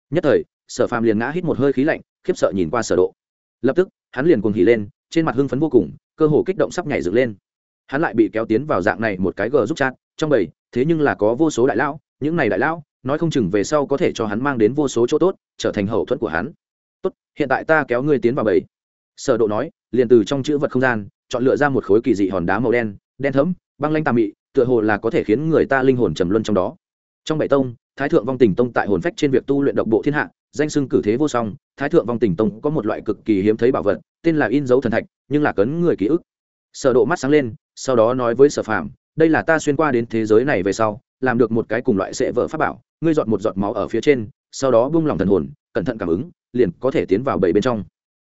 Nhất thời, sở phàm liền ngã hít một hơi khí lạnh khiếp sợ nhìn qua sở độ. Lập tức, hắn liền cuồng hỉ lên, trên mặt hưng phấn vô cùng, cơ hồ kích động sắp nhảy dựng lên. Hắn lại bị kéo tiến vào dạng này một cái gờ giúp chat, trong bầy, thế nhưng là có vô số đại lão, những này đại lão, nói không chừng về sau có thể cho hắn mang đến vô số chỗ tốt, trở thành hậu thuẫn của hắn. Tốt, hiện tại ta kéo ngươi tiến vào bầy. Sở độ nói, liền từ trong chữ vật không gian, chọn lựa ra một khối kỳ dị hòn đá màu đen đen thẫm, băng lanh tà mị, tựa hồ là có thể khiến người ta linh hồn trầm luân trong đó. Trong bảy tông, thái thượng vong tình tông tại hồn phách trên việc tu luyện độc bộ thiên hạ danh xưng cử thế vô song, thái thượng vong tình tông có một loại cực kỳ hiếm thấy bảo vật, tên là in dấu thần thạch, nhưng là cấn người ký ức. Sở độ mắt sáng lên, sau đó nói với sở phàm, đây là ta xuyên qua đến thế giới này về sau, làm được một cái cùng loại sệ vợ pháp bảo, ngươi dọn một giọt máu ở phía trên, sau đó buông lòng thần hồn, cẩn thận cảm ứng, liền có thể tiến vào bảy bên trong.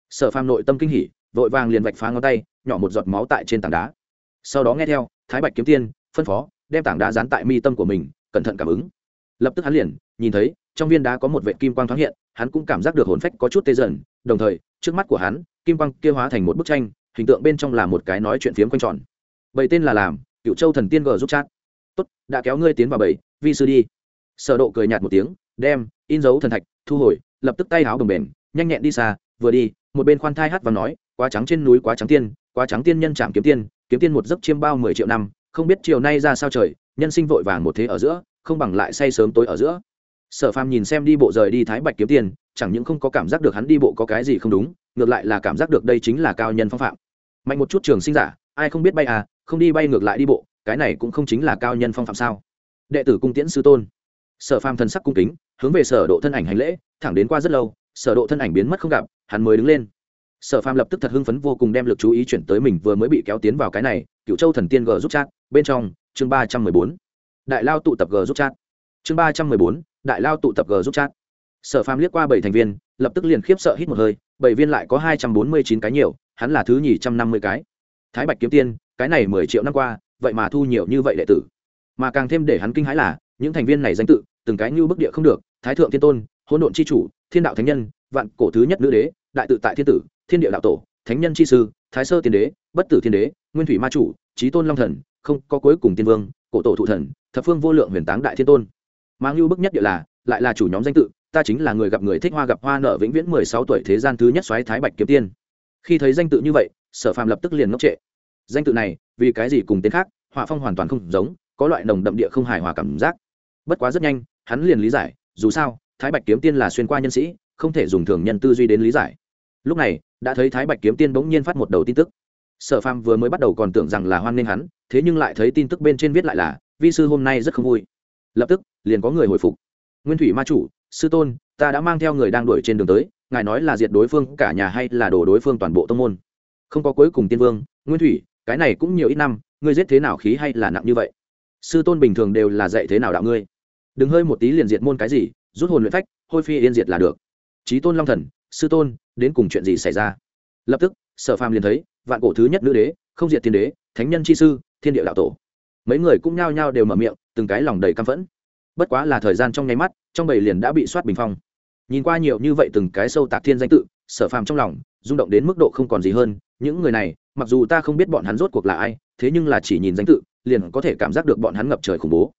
Sở phàm nội tâm kinh hỉ, vội vàng liền vạch phá ngón tay, nhỏ một giọt máu tại trên tảng đá. Sau đó nghe theo, thái bạch kiếm tiên, phân phó, đem tảng đá dán tại mi tâm của mình, cẩn thận cảm ứng. Lập tức hắn liền, nhìn thấy trong viên đá có một vệ kim quang thoáng hiện, hắn cũng cảm giác được hồn phách có chút tê dần, đồng thời, trước mắt của hắn, kim quang kia hóa thành một bức tranh, hình tượng bên trong là một cái nói chuyện phiếm quanh tròn. Bảy tên là làm cựu châu thần tiên g giúp chat. Tốt, đã kéo ngươi tiến vào bảy vi sư đi. Sở độ cười nhạt một tiếng, đem, in dấu thần thạch, thu hồi, lập tức tay háo đồng bền nhanh nhẹn đi xa, vừa đi, một bên khoan thai hát và nói, quá trắng trên núi quá trắng tiên, quá trắng tiên nhân chạm kiếm tiên kiếm tiên một giấc chiêm bao mười triệu năm, không biết chiều nay ra sao trời, nhân sinh vội vàng một thế ở giữa, không bằng lại say sớm tối ở giữa sở phàm nhìn xem đi bộ rời đi thái bạch kiếm tiền, chẳng những không có cảm giác được hắn đi bộ có cái gì không đúng, ngược lại là cảm giác được đây chính là cao nhân phong phạm. Mạnh một chút trường sinh giả, ai không biết bay à không đi bay ngược lại đi bộ, cái này cũng không chính là cao nhân phong phạm sao? Đệ tử cung tiễn sư tôn. Sở phàm thần sắc cung kính, hướng về sở độ thân ảnh hành lễ, thẳng đến qua rất lâu, sở độ thân ảnh biến mất không gặp, hắn mới đứng lên. Sở phàm lập tức thật hưng phấn vô cùng đem lực chú ý chuyển tới mình vừa mới bị kéo tiến vào cái này cựu châu thần tiên g giúp chat, bên trong, chương ba trăm mười bốn. Đại lao tụ tập g giúp chat chương ba trăm mười bốn, đại lao tụ tập g giúp chat. Sở phàm liếc qua bảy thành viên, lập tức liền khiếp sợ hít một hơi, bảy viên lại có hai trăm bốn mươi chín cái nhiều, hắn là thứ nhì trăm năm mươi cái. Thái bạch kiếm tiên, cái này mười triệu năm qua, vậy mà thu nhiều như vậy đệ tử. Mà càng thêm để hắn kinh hãi là, những thành viên này danh tự, từng cái như bức địa không được, thái thượng thiên tôn, hỗn độn c h i chủ, thiên đạo thánh nhân, vạn cổ thứ nhất nữ đế, đại tự tại thiên tử, thiên địa đạo tổ, thánh nhân c h i sư, thái sơ tiên đế, bất tử thiên đế, nguyên thủy ma chủ trí tôn long thần, không có cuối cùng tiên vương, cổ tổ thụ thần, thập phương vô lượng huyền táng đại thiên tôn mang lưu bức nhất địa là, lại là chủ nhóm danh tự, ta chính là người gặp người thích hoa gặp hoa nợ vĩnh viễn mười sáu tuổi thế gian thứ nhất xoáy thái bạch kiếm tiên. Khi thấy danh tự như vậy, sở phàm lập tức liền ngốc trệ. Danh tự này, vì cái gì cùng tên khác, họa phong hoàn toàn không giống, có loại nồng đậm địa không hài hòa cảm giác. Bất quá rất nhanh, hắn liền lý giải, dù sao, thái bạch kiếm tiên là xuyên qua nhân sĩ, không thể dùng thường nhân tư duy đến lý giải. Lúc này, đã thấy thái bạch kiếm tiên bỗng nhiên phát một đầu tin tức. Sở phàm vừa mới bắt đầu còn tưởng rằng là hoan nghênh hắn, thế nhưng lại thấy tin tức bên trên viết lại là, vi sư hôm nay rất không vui. Lập tức liền có người hồi phục. Nguyên thủy ma chủ, sư tôn, ta đã mang theo người đang đuổi trên đường tới, ngài nói là diệt đối phương, cả nhà hay là đổ đối phương toàn bộ tông môn? Không có cuối cùng tiên vương, nguyên thủy, cái này cũng nhiều ít năm, ngươi giết thế nào khí hay là nặng như vậy? Sư tôn bình thường đều là dạy thế nào đạo ngươi? Đừng hơi một tí liền diệt môn cái gì, rút hồn luyện phách, hôi phi yên diệt là được. Trí tôn long thần, sư tôn, đến cùng chuyện gì xảy ra? Lập tức, sở phàm liền thấy, vạn cổ thứ nhất nữ đế, không diệt thiên đế, thánh nhân chi sư, thiên địa đạo tổ. Mấy người cũng nhao nhao đều mở miệng, từng cái lòng đầy căm phẫn bất quá là thời gian trong nháy mắt, trong bầy liền đã bị soát bình phong. Nhìn qua nhiều như vậy từng cái sâu tạc thiên danh tự, sở phàm trong lòng rung động đến mức độ không còn gì hơn, những người này, mặc dù ta không biết bọn hắn rốt cuộc là ai, thế nhưng là chỉ nhìn danh tự, liền có thể cảm giác được bọn hắn ngập trời khủng bố.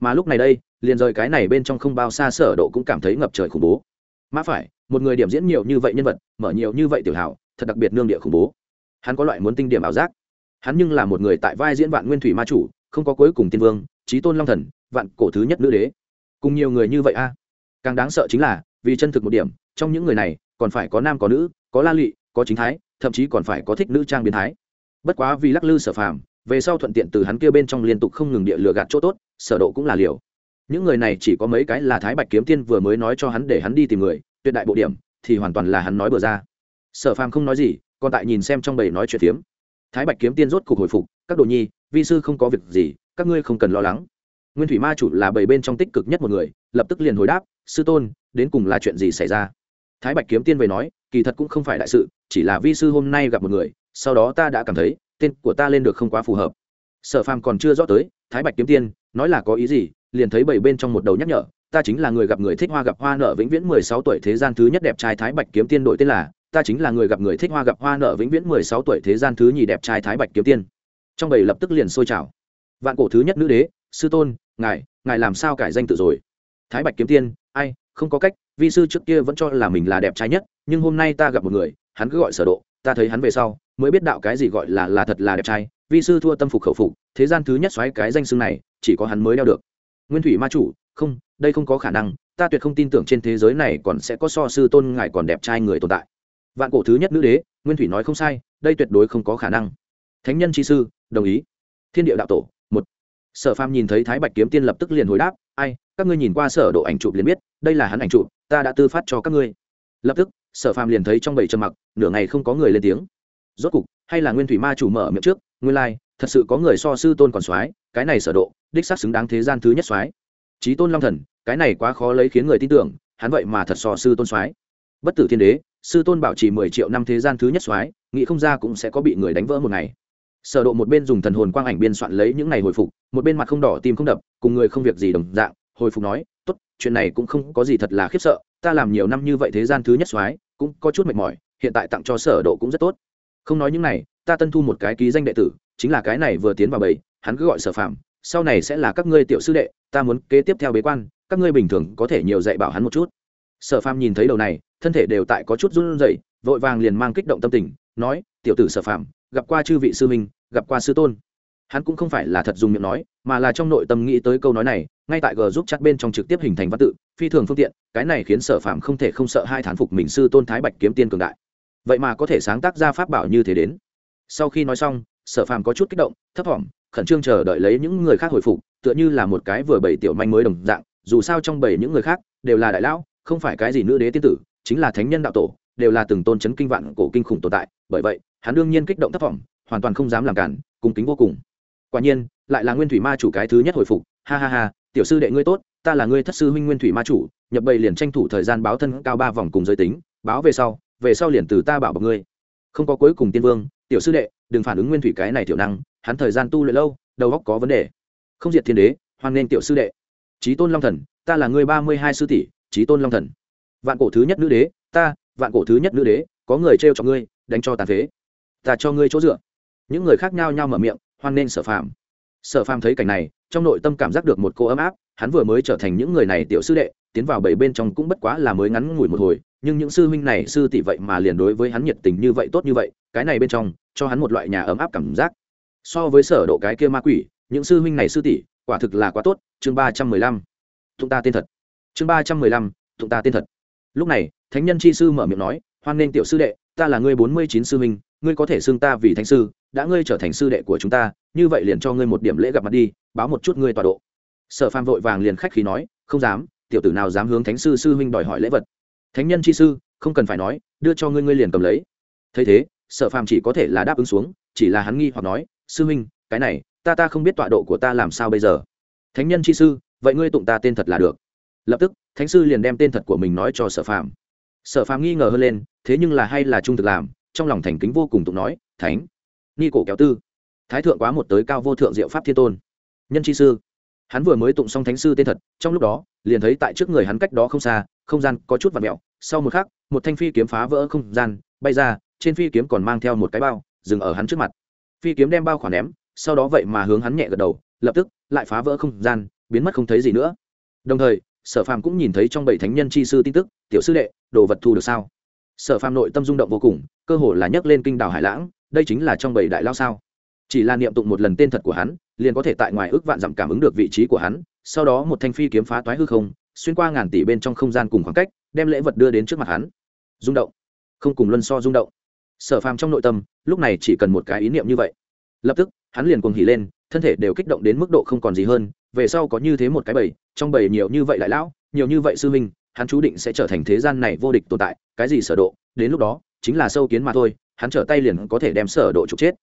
Mà lúc này đây, liền rời cái này bên trong không bao xa sở độ cũng cảm thấy ngập trời khủng bố. Mã phải, một người điểm diễn nhiều như vậy nhân vật, mở nhiều như vậy tiểu hảo thật đặc biệt nương địa khủng bố. Hắn có loại muốn tinh điểm ảo giác. Hắn nhưng là một người tại vai diễn vạn nguyên thủy ma chủ, không có cuối cùng tiên vương trí tôn long thần vạn cổ thứ nhất nữ đế. Cùng nhiều người như vậy a. Càng đáng sợ chính là, vì chân thực một điểm, trong những người này, còn phải có nam có nữ, có la lị, có chính thái, thậm chí còn phải có thích nữ trang biến thái. Bất quá vì lắc lư sở phàm, về sau thuận tiện từ hắn kia bên trong liên tục không ngừng địa lừa gạt chỗ tốt, sở độ cũng là liều. Những người này chỉ có mấy cái là thái bạch kiếm tiên vừa mới nói cho hắn để hắn đi tìm người, tuyệt đại bộ điểm, thì hoàn toàn là hắn nói bừa ra. Sở phàm không nói gì, còn tại nhìn xem trong bầy nói chuyện tiếm thái bạch kiếm tiên rốt cục hồi phục, các đồ nhi, vi sư không có việc gì, các ngươi không cần lo lắng nguyên thủy ma chủ là bảy bên trong tích cực nhất một người, lập tức liền hồi đáp, sư tôn, đến cùng là chuyện gì xảy ra? Thái bạch kiếm tiên về nói, kỳ thật cũng không phải đại sự, chỉ là vi sư hôm nay gặp một người, sau đó ta đã cảm thấy, tên của ta lên được không quá phù hợp. Sở phàm còn chưa rõ tới, thái bạch kiếm tiên nói là có ý gì, liền thấy bảy bên trong một đầu nhắc nhở, ta chính là người gặp người thích hoa gặp hoa nợ vĩnh viễn mười sáu tuổi thế gian thứ nhất đẹp trai thái bạch kiếm tiên đội tên là, ta chính là người gặp người thích hoa gặp hoa nợ vĩnh viễn mười sáu tuổi thế gian thứ nhì đẹp trai thái bạch kiếm tiên. Trong bảy lập tức liền sôi trào. Vạn cổ thứ nhất nữ đế sư tôn, ngài ngài làm sao cải danh tự rồi? Thái bạch kiếm tiên, ai, không có cách, vi sư trước kia vẫn cho là mình là đẹp trai nhất, nhưng hôm nay ta gặp một người, hắn cứ gọi sở độ, ta thấy hắn về sau, mới biết đạo cái gì gọi là là thật là đẹp trai, vi sư thua tâm phục khẩu phục, thế gian thứ nhất xoáy cái danh xưng này, chỉ có hắn mới đeo được. Nguyên thủy ma chủ, không, đây không có khả năng, ta tuyệt không tin tưởng trên thế giới này còn sẽ có so sư tôn ngài còn đẹp trai người tồn tại. Vạn cổ thứ nhất nữ đế, nguyên thủy nói không sai, đây tuyệt đối không có khả năng. Thánh nhân chi sư, đồng ý. Thiên địa đạo tổ sở phàm nhìn thấy thái bạch kiếm tiên lập tức liền hồi đáp ai các ngươi nhìn qua sở độ ảnh chụp liền biết đây là hắn ảnh chụp ta đã tư phát cho các ngươi. Lập tức sở phàm liền thấy trong bảy trầm mặc nửa ngày không có người lên tiếng. Rốt cục hay là nguyên thủy ma chủ mở miệng trước nguyên lai、like, thật sự có người so sư tôn còn soái cái này sở độ đích xác xứng đáng thế gian thứ nhất soái. Trí tôn long thần cái này quá khó lấy khiến người tin tưởng hắn vậy mà thật so sư tôn soái. Bất tử thiên đế sư tôn bảo trì mười triệu năm thế gian thứ nhất soái nghĩ không ra cũng sẽ có bị người đánh vỡ một ngày sở độ một bên dùng thần hồn quang ảnh biên soạn lấy những ngày hồi phục, một bên mặt không đỏ tim không đập, cùng người không việc gì đồng dạng, hồi phục nói, tốt, chuyện này cũng không có gì thật là khiếp sợ, ta làm nhiều năm như vậy thế gian thứ nhất soái, cũng có chút mệt mỏi, hiện tại tặng cho sở độ cũng rất tốt. Không nói những này, ta tân thu một cái ký danh đệ tử, chính là cái này vừa tiến vào bảy hắn cứ gọi sở phạm sau này sẽ là các ngươi tiểu sư đệ, ta muốn kế tiếp theo bế quan, các ngươi bình thường có thể nhiều dạy bảo hắn một chút. Sở phạm nhìn thấy đầu này, thân thể đều tại có chút run rẩy, vội vàng liền mang kích động tâm tình, nói, tiểu tử sở phạm gặp qua chư vị sư minh gặp qua sư tôn. Hắn cũng không phải là thật dùng miệng nói, mà là trong nội tâm nghĩ tới câu nói này, ngay tại g giúp chặt bên trong trực tiếp hình thành văn tự, phi thường phương tiện, cái này khiến sở phạm không thể không sợ hai thán phục mình sư tôn thái bạch kiếm tiên cường đại. Vậy mà có thể sáng tác ra pháp bảo như thế đến. Sau khi nói xong, sở phạm có chút kích động, thấp thỏm, khẩn trương chờ đợi lấy những người khác hồi phục, tựa như là một cái vừa bảy tiểu manh mới đồng dạng, dù sao trong bảy những người khác, đều là đại lão, không phải cái gì nữ đế tiên tử, chính là thánh nhân đạo tổ, đều là từng tôn chấn kinh vạn cổ kinh khủng tồn tại, bởi vậy hắn đương nhiên kích động thất vọng, hoàn toàn không dám làm cản cung kính vô cùng. Quả nhiên lại là nguyên thủy ma chủ cái thứ nhất hồi phục. Ha ha ha tiểu sư đệ ngươi tốt ta là ngươi thất sư huynh nguyên thủy ma chủ nhập bầy liền tranh thủ thời gian báo thân cao ba vòng cùng giới tính báo về sau về sau liền từ ta bảo bọc ngươi. Không có cuối cùng tiên vương tiểu sư đệ đừng phản ứng nguyên thủy cái này tiểu năng hắn thời gian tu luyện lâu đầu óc có vấn đề. Không diệt thiên đế hoan nên tiểu sư đệ. Trí tôn long thần ta là ngươi ba mươi hai sư tỷ trí tôn long thần. Vạn cổ thứ nhất nữ đế ta vạn cổ thứ nhất nữ đế có người trêu cho ngươi đánh cho tàn phế ta cho ngươi chỗ dựa. Những người khác nhau nhau mở miệng, hoan nên sở phàm. Sở phàm thấy cảnh này, trong nội tâm cảm giác được một cô ấm áp, hắn vừa mới trở thành những người này tiểu sư đệ, tiến vào bảy bên trong cũng bất quá là mới ngắn ngủi một hồi, nhưng những sư huynh này sư tỷ vậy mà liền đối với hắn nhiệt tình như vậy tốt như vậy, cái này bên trong, cho hắn một loại nhà ấm áp cảm giác. So với sở độ cái kia ma quỷ, những sư huynh này sư tỷ, quả thực là quá tốt, chương ba trăm mười lăm. Tụng ta tên thật. Chương ba trăm mười lăm tụng ta tên thật. Lúc này, thánh nhân chi sư mở miệng nói, hoan nghênh tiểu sư đệ ta là ngươi bốn mươi chín sư huynh, ngươi có thể xưng ta vì thánh sư, đã ngươi trở thành sư đệ của chúng ta, như vậy liền cho ngươi một điểm lễ gặp mặt đi, báo một chút ngươi tọa độ. Sở phàm vội vàng liền khách khí nói, không dám, tiểu tử nào dám hướng thánh sư sư huynh đòi hỏi lễ vật. Thánh nhân chi sư, không cần phải nói, đưa cho ngươi ngươi liền cầm lấy. Thấy thế, sở phàm chỉ có thể là đáp ứng xuống, chỉ là hắn nghi hoặc nói, sư huynh, cái này, ta ta không biết tọa độ của ta làm sao bây giờ. Thánh nhân chi sư, vậy ngươi tụng ta tên thật là được. Lập tức, thánh sư liền đem tên thật của mình nói cho sở phàm sở phàm nghi ngờ hơn lên, thế nhưng là hay là trung thực làm, trong lòng thành kính vô cùng tụng nói, thánh, ni cổ kéo tư, thái thượng quá một tới cao vô thượng diệu pháp thiên tôn, nhân chi sư. Hắn vừa mới tụng xong thánh sư tên thật, trong lúc đó, liền thấy tại trước người hắn cách đó không xa, không gian có chút và mẹo, sau một khắc, một thanh phi kiếm phá vỡ không gian, bay ra, trên phi kiếm còn mang theo một cái bao, dừng ở hắn trước mặt. Phi kiếm đem bao khoản ném, sau đó vậy mà hướng hắn nhẹ gật đầu, lập tức, lại phá vỡ không gian, biến mất không thấy gì nữa. Đồng thời, sở phàm cũng nhìn thấy trong bảy thánh nhân chi sư tin tức, tiểu sư đệ đồ vật thu được sao? Sở phàm nội tâm rung động vô cùng, cơ hồ là nhấc lên kinh đảo hải lãng, đây chính là trong bảy đại lao sao? Chỉ là niệm tụng một lần tên thật của hắn, liền có thể tại ngoài ước vạn dặm cảm ứng được vị trí của hắn, sau đó một thanh phi kiếm phá toái hư không, xuyên qua ngàn tỷ bên trong không gian cùng khoảng cách, đem lễ vật đưa đến trước mặt hắn. Rung động. Không cùng luân so rung động. Sở phàm trong nội tâm, lúc này chỉ cần một cái ý niệm như vậy. Lập tức, hắn liền cuồng hỉ lên, thân thể đều kích động đến mức độ không còn gì hơn, về sau có như thế một cái bầy, trong bầy nhiều như vậy lại lão, nhiều như vậy sư minh hắn chú định sẽ trở thành thế gian này vô địch tồn tại, cái gì sở độ, đến lúc đó, chính là sâu kiến mà thôi, hắn trở tay liền có thể đem sở độ trục chết.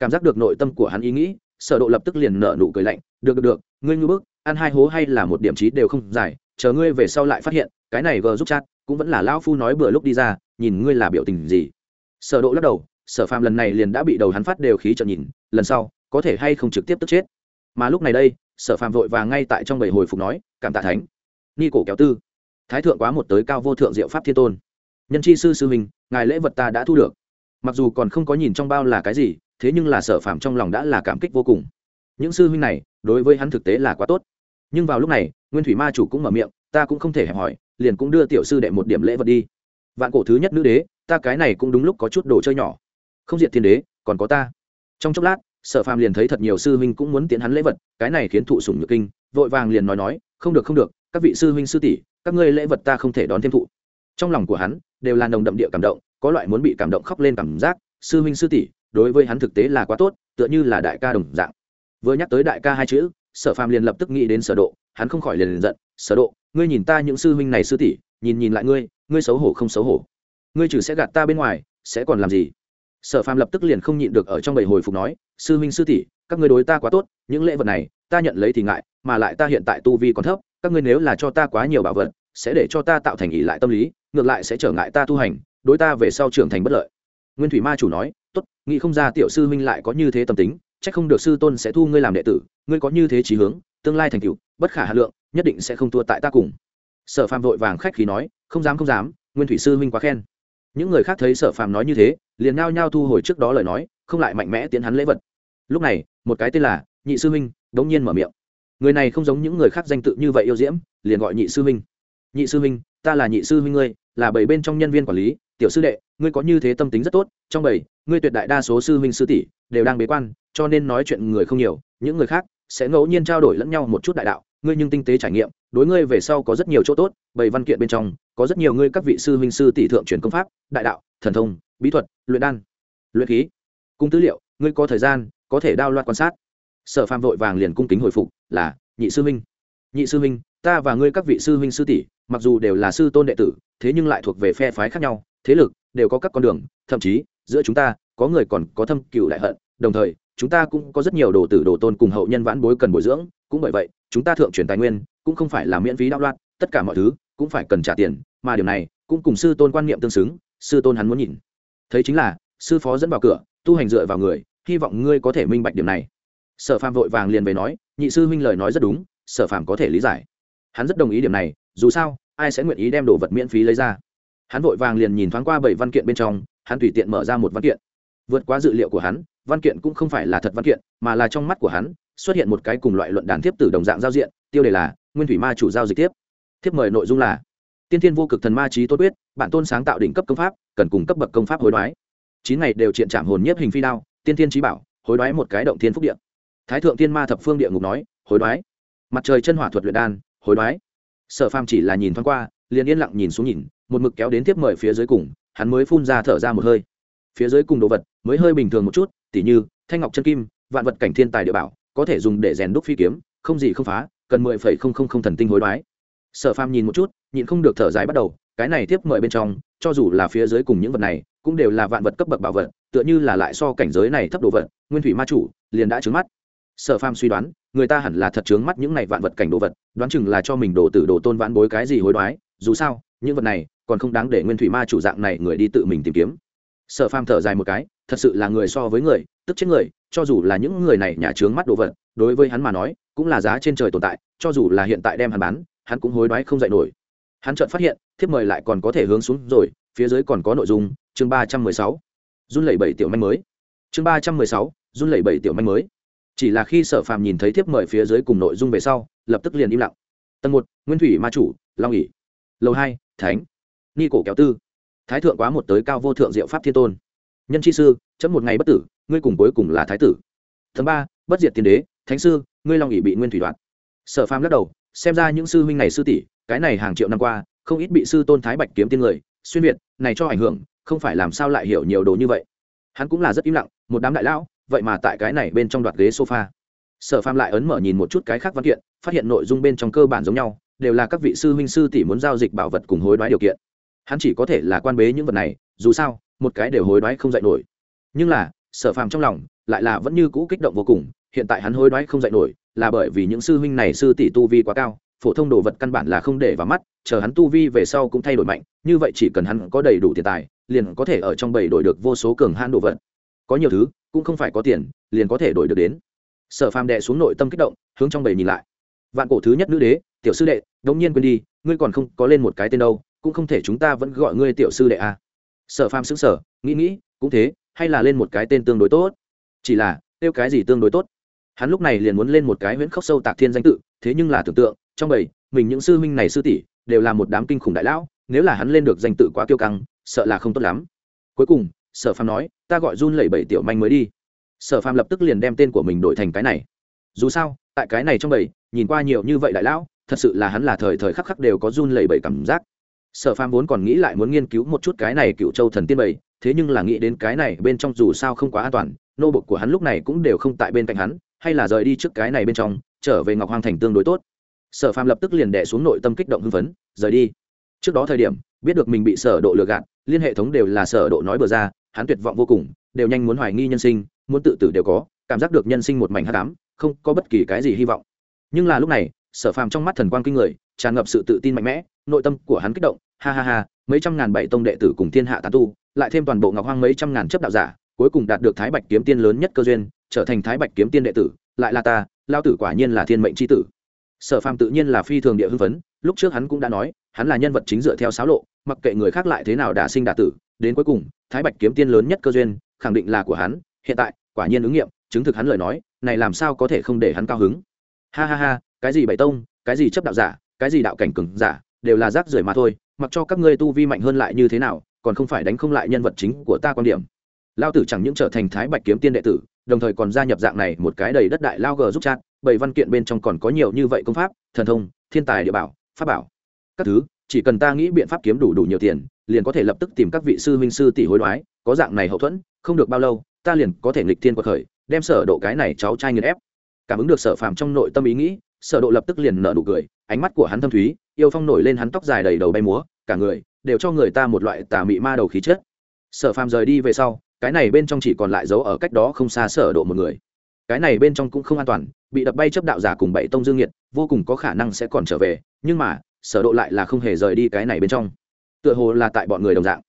Cảm giác được nội tâm của hắn ý nghĩ, sở độ lập tức liền nở nụ cười lạnh, được được được, ngươi ngư bước ăn hai hố hay là một điểm trí đều không giải, chờ ngươi về sau lại phát hiện, cái này vừa giúp chat, cũng vẫn là lão phu nói bữa lúc đi ra, nhìn ngươi là biểu tình gì. Sở độ lắc đầu, sở phàm lần này liền đã bị đầu hắn phát đều khí trợn nhìn, lần sau, có thể hay không trực tiếp tức chết. Mà lúc này đây, sở phàm vội vàng ngay tại trong bầy hồi phục nói, cảm tạ thánh. Ni cổ kéo tư thái thượng quá một tới cao vô thượng diệu pháp thiên tôn. Nhân chi sư sư mình ngài lễ vật ta đã thu được. Mặc dù còn không có nhìn trong bao là cái gì, thế nhưng là sở phàm trong lòng đã là cảm kích vô cùng. Những sư huynh này, đối với hắn thực tế là quá tốt. Nhưng vào lúc này, nguyên thủy ma chủ cũng mở miệng, ta cũng không thể hẹp hỏi, liền cũng đưa tiểu sư đệ một điểm lễ vật đi. Vạn cổ thứ nhất nữ đế, ta cái này cũng đúng lúc có chút đồ chơi nhỏ. Không diện thiên đế, còn có ta. Trong chốc lát, sở phàm liền thấy thật nhiều sư huynh cũng muốn tiến hắn lễ vật, cái này khiến thụ sủng nhược kinh, vội vàng liền nói nói, không được không được, các vị sư huynh sư tỷ các ngươi lễ vật ta không thể đón thêm thụ. Trong lòng của hắn đều là nồng đậm địa cảm động có loại muốn bị cảm động khóc lên cảm giác. Sư huynh sư tỷ đối với hắn thực tế là quá tốt tựa như là đại ca đồng dạng. Vừa nhắc tới đại ca hai chữ sở phàm liền lập tức nghĩ đến sở độ hắn không khỏi liền, liền giận. Sở độ ngươi nhìn ta những sư huynh này sư tỷ nhìn nhìn lại ngươi ngươi xấu hổ không xấu hổ? Ngươi trừ sẽ gạt ta bên ngoài sẽ còn làm gì? Sở phàm lập tức liền không nhịn được ở trong bầy hồi phục nói sư huynh sư tỷ các ngươi đối ta quá tốt những lễ vật này ta nhận lấy thì ngại mà lại ta hiện tại tu vi còn thấp các ngươi nếu là cho ta quá nhiều bảo vật, sẽ để cho ta tạo thành ý lại tâm lý, ngược lại sẽ trở ngại ta tu hành, đối ta về sau trưởng thành bất lợi. Nguyên thủy ma chủ nói, tốt, nghĩ không ra tiểu sư huynh lại có như thế tâm tính, chắc không được sư tôn sẽ thu ngươi làm đệ tử, ngươi có như thế trí hướng, tương lai thành cựu bất khả hà lượng, nhất định sẽ không thua tại ta cùng. Sở phàm vội vàng khách khí nói, không dám không dám, nguyên thủy sư huynh quá khen. Những người khác thấy sở phàm nói như thế, liền nao nhao thu hồi trước đó lời nói, không lại mạnh mẽ tiến hắn lễ vật. Lúc này, một cái tên là nhị sư huynh đống nhiên mở miệng người này không giống những người khác danh tự như vậy yêu diễm, liền gọi nhị sư huynh. Nhị sư huynh, ta là nhị sư huynh ngươi, là bảy bên trong nhân viên quản lý, tiểu sư đệ, ngươi có như thế tâm tính rất tốt, trong bảy, ngươi tuyệt đại đa số sư huynh sư tỷ đều đang bế quan, cho nên nói chuyện người không nhiều, những người khác sẽ ngẫu nhiên trao đổi lẫn nhau một chút đại đạo, ngươi nhưng tinh tế trải nghiệm, đối ngươi về sau có rất nhiều chỗ tốt, bảy văn kiện bên trong, có rất nhiều ngươi các vị sư huynh sư tỷ thượng truyền công pháp, đại đạo, thần thông, bí thuật, luyện đan, luyện khí cung tư liệu, ngươi có thời gian, có thể đao loạt quan sát. Sở phàm vội vàng liền cung kính hồi phục là, nhị sư huynh. Nhị sư huynh, ta và ngươi các vị sư huynh sư tỷ, mặc dù đều là sư tôn đệ tử, thế nhưng lại thuộc về phe phái khác nhau, thế lực đều có các con đường, thậm chí, giữa chúng ta, có người còn có thâm cựu đại hận, đồng thời, chúng ta cũng có rất nhiều đồ tử đồ tôn cùng hậu nhân vãn bối cần bồi dưỡng, cũng bởi vậy, chúng ta thượng truyền tài nguyên, cũng không phải là miễn phí đạo loạn, tất cả mọi thứ, cũng phải cần trả tiền, mà điều này, cũng cùng sư tôn quan niệm tương xứng, sư tôn hắn muốn nhìn. Thấy chính là, sư phó dẫn vào cửa, tu hành dựa vào người, hy vọng ngươi có thể minh bạch điểm này. Sở phàm vội vàng liền về nói nhị sư huynh lời nói rất đúng, sở phàm có thể lý giải. Hắn rất đồng ý điểm này, dù sao, ai sẽ nguyện ý đem đồ vật miễn phí lấy ra? Hắn vội vàng liền nhìn thoáng qua bảy văn kiện bên trong, hắn tùy tiện mở ra một văn kiện. Vượt qua dự liệu của hắn, văn kiện cũng không phải là thật văn kiện, mà là trong mắt của hắn, xuất hiện một cái cùng loại luận đàn tiếp từ đồng dạng giao diện, tiêu đề là nguyên thủy ma chủ giao dịch tiếp thiếp mời nội dung là tiên thiên vô cực thần ma trí tốt quyết, bản tôn sáng tạo đỉnh cấp công pháp, cần cùng cấp bậc công pháp hối đoái. Chín ngày đều triện trảm hồn nhiếp hình phi đao, tiên thiên trí bảo, hối đoái một cái động thiên phúc điện thái thượng tiên ma thập phương địa ngục nói, hối đoái. Mặt trời chân hỏa thuật luyện đan, hối đoái. Sở phàm chỉ là nhìn thoáng qua, liền yên lặng nhìn xuống nhìn, một mực kéo đến tiếp mời phía dưới cùng, hắn mới phun ra thở ra một hơi. Phía dưới cùng đồ vật, mới hơi bình thường một chút, tỉ như, thanh ngọc chân kim, vạn vật cảnh thiên tài địa bảo, có thể dùng để rèn đúc phi kiếm, không gì không phá, cần mười phẩy không không không thần tinh hối đoái. Sở phàm nhìn một chút, nhịn không được thở dài bắt đầu, cái này tiếp mời bên trong, cho dù là phía dưới cùng những vật này, cũng đều là vạn vật cấp bậc bảo vật, tựa như là lại so cảnh giới này thấp đồ vật, nguyên thủy ma chủ, liền đã trứng mắt sở phàm suy đoán, người ta hẳn là thật trướng mắt những này vạn vật cảnh đồ vật, đoán chừng là cho mình đồ tử đồ tôn vãn bối cái gì hối đoái, dù sao, những vật này còn không đáng để nguyên thủy ma chủ dạng này người đi tự mình tìm kiếm. Sở phàm thở dài một cái, thật sự là người so với người, tức chết người, cho dù là những người này nhà trướng mắt đồ vật, đối với hắn mà nói, cũng là giá trên trời tồn tại, cho dù là hiện tại đem hắn bán, hắn cũng hối đoái không dạy nổi. Hắn chợt phát hiện, thiếp mời lại còn có thể hướng xuống rồi, phía dưới còn có nội dung, chương ba trăm mười sáu. Run lẩy bảy tiểu manh mới. Chương ba trăm mười sáu, run lẩy bảy tiểu manh mới chỉ là khi sở phàm nhìn thấy thiếp mời phía dưới cùng nội dung về sau, lập tức liền im lặng. Tầng một nguyên thủy ma chủ, long ỉ lầu hai, thánh, ni cổ kéo tư, thái thượng quá một tới cao vô thượng diệu pháp thiên tôn, nhân chi sư, chấm một ngày bất tử, ngươi cùng cuối cùng là thái tử. Thứ ba, bất diệt tiên đế, thánh sư, ngươi long ỉ bị nguyên thủy đoạn. Sở phàm lắc đầu, xem ra những sư huynh này sư tỷ, cái này hàng triệu năm qua, không ít bị sư tôn thái bạch kiếm tiên người, xuyên việt, này cho ảnh hưởng, không phải làm sao lại hiểu nhiều đồ như vậy. Hắn cũng là rất im lặng, một đám đại lão vậy mà tại cái này bên trong đoạt ghế sofa. Sở phàm lại ấn mở nhìn một chút cái khác văn kiện, phát hiện nội dung bên trong cơ bản giống nhau, đều là các vị sư huynh sư tỷ muốn giao dịch bảo vật cùng hối đoái điều kiện. Hắn chỉ có thể là quan bế những vật này, dù sao, một cái đều hối đoái không dạy nổi. Nhưng là, sở phàm trong lòng lại là vẫn như cũ kích động vô cùng, hiện tại hắn hối đoái không dạy nổi, là bởi vì những sư huynh này sư tỷ tu vi quá cao, phổ thông đồ vật căn bản là không để vào mắt, chờ hắn tu vi về sau cũng thay đổi mạnh, như vậy chỉ cần hắn có đầy đủ tiền tài, liền có thể ở trong bầy đổi được vô số cường hãn đồ vật có nhiều thứ, cũng không phải có tiền, liền có thể đổi được đến. Sở phàm đệ xuống nội tâm kích động, hướng trong bầy nhìn lại. Vạn cổ thứ nhất nữ đế, tiểu sư đệ, đống nhiên quên đi, ngươi còn không có lên một cái tên đâu, cũng không thể chúng ta vẫn gọi ngươi tiểu sư đệ à. sở phàm xứng sở nghĩ nghĩ, cũng thế, hay là lên một cái tên tương đối tốt? Chỉ là tiêu cái gì tương đối tốt? Hắn lúc này liền muốn lên một cái huyễn khốc sâu tạc thiên danh tự, thế nhưng là tưởng tượng, trong bầy, mình những sư huynh này sư tỷ, đều là một đám kinh khủng đại lão, nếu là hắn lên được danh tự quá kiêu căng, sợ là không tốt lắm. Cuối cùng sở phàm nói, ta gọi run lẩy bẩy tiểu manh mới đi. Sở phàm lập tức liền đem tên của mình đổi thành cái này. Dù sao, tại cái này trong bầy, nhìn qua nhiều như vậy đại lão, thật sự là hắn là thời thời khắc khắc đều có run lẩy bẩy cảm giác. Sở phàm vốn còn nghĩ lại muốn nghiên cứu một chút cái này cựu châu thần tiên bầy, thế nhưng là nghĩ đến cái này bên trong dù sao không quá an toàn, nô bộc của hắn lúc này cũng đều không tại bên cạnh hắn, hay là rời đi trước cái này bên trong, trở về ngọc hoàng thành tương đối tốt. Sở phàm lập tức liền đẻ xuống nội tâm kích động hưng phấn, rời đi. Trước đó thời điểm, biết được mình bị sở độ lừa gạt, liên hệ thống đều là sở độ nói bừa ra hắn tuyệt vọng vô cùng, đều nhanh muốn hoài nghi nhân sinh, muốn tự tử đều có, cảm giác được nhân sinh một mảnh hát đám không có bất kỳ cái gì hy vọng. Nhưng là lúc này, sở phàm trong mắt thần quang kinh người, tràn ngập sự tự tin mạnh mẽ, nội tâm của hắn kích động, ha ha ha, mấy trăm ngàn bảy tông đệ tử cùng thiên hạ tán tu, lại thêm toàn bộ ngọc hoang mấy trăm ngàn chấp đạo giả, cuối cùng đạt được thái bạch kiếm tiên lớn nhất cơ duyên, trở thành thái bạch kiếm tiên đệ tử, lại là ta, lao tử quả nhiên là thiên mệnh tri tử. Sở phàm tự nhiên là phi thường địa hưng phấn, lúc trước hắn cũng đã nói, hắn là nhân vật chính dựa theo sáo lộ, mặc kệ người khác lại thế nào đả sinh đả tử đến cuối cùng, thái bạch kiếm tiên lớn nhất cơ duyên, khẳng định là của hắn, hiện tại, quả nhiên ứng nghiệm, chứng thực hắn lời nói, này làm sao có thể không để hắn cao hứng. Ha ha ha, cái gì bảy tông, cái gì chấp đạo giả, cái gì đạo cảnh cừng giả, đều là rác rưởi mà thôi, mặc cho các ngươi tu vi mạnh hơn lại như thế nào, còn không phải đánh không lại nhân vật chính của ta quan điểm. Lao tử chẳng những trở thành thái bạch kiếm tiên đệ tử, đồng thời còn gia nhập dạng này một cái đầy đất đại lao gờ giúp chat, bảy văn kiện bên trong còn có nhiều như vậy công pháp, thần thông, thiên tài địa bảo, pháp bảo, các thứ chỉ cần ta nghĩ biện pháp kiếm đủ đủ nhiều tiền, liền có thể lập tức tìm các vị sư huynh sư tỷ hối đoái, có dạng này hậu thuẫn, không được bao lâu, ta liền có thể nghịch thiên quật khởi, đem sở độ cái này cháu trai nghiền ép. Cảm ứng được sở phàm trong nội tâm ý nghĩ, sở độ lập tức liền nở nụ cười, ánh mắt của hắn thâm thúy, yêu phong nổi lên hắn tóc dài đầy đầu bay múa, cả người đều cho người ta một loại tà mị ma đầu khí chất. Sở phàm rời đi về sau, cái này bên trong chỉ còn lại dấu ở cách đó không xa sở độ một người. Cái này bên trong cũng không an toàn, bị đập bay chấp đạo giả cùng bảy tông dương nhiệt vô cùng có khả năng sẽ còn trở về, nhưng mà sở độ lại là không hề rời đi cái này bên trong. Tựa hồ là tại bọn người đồng dạng.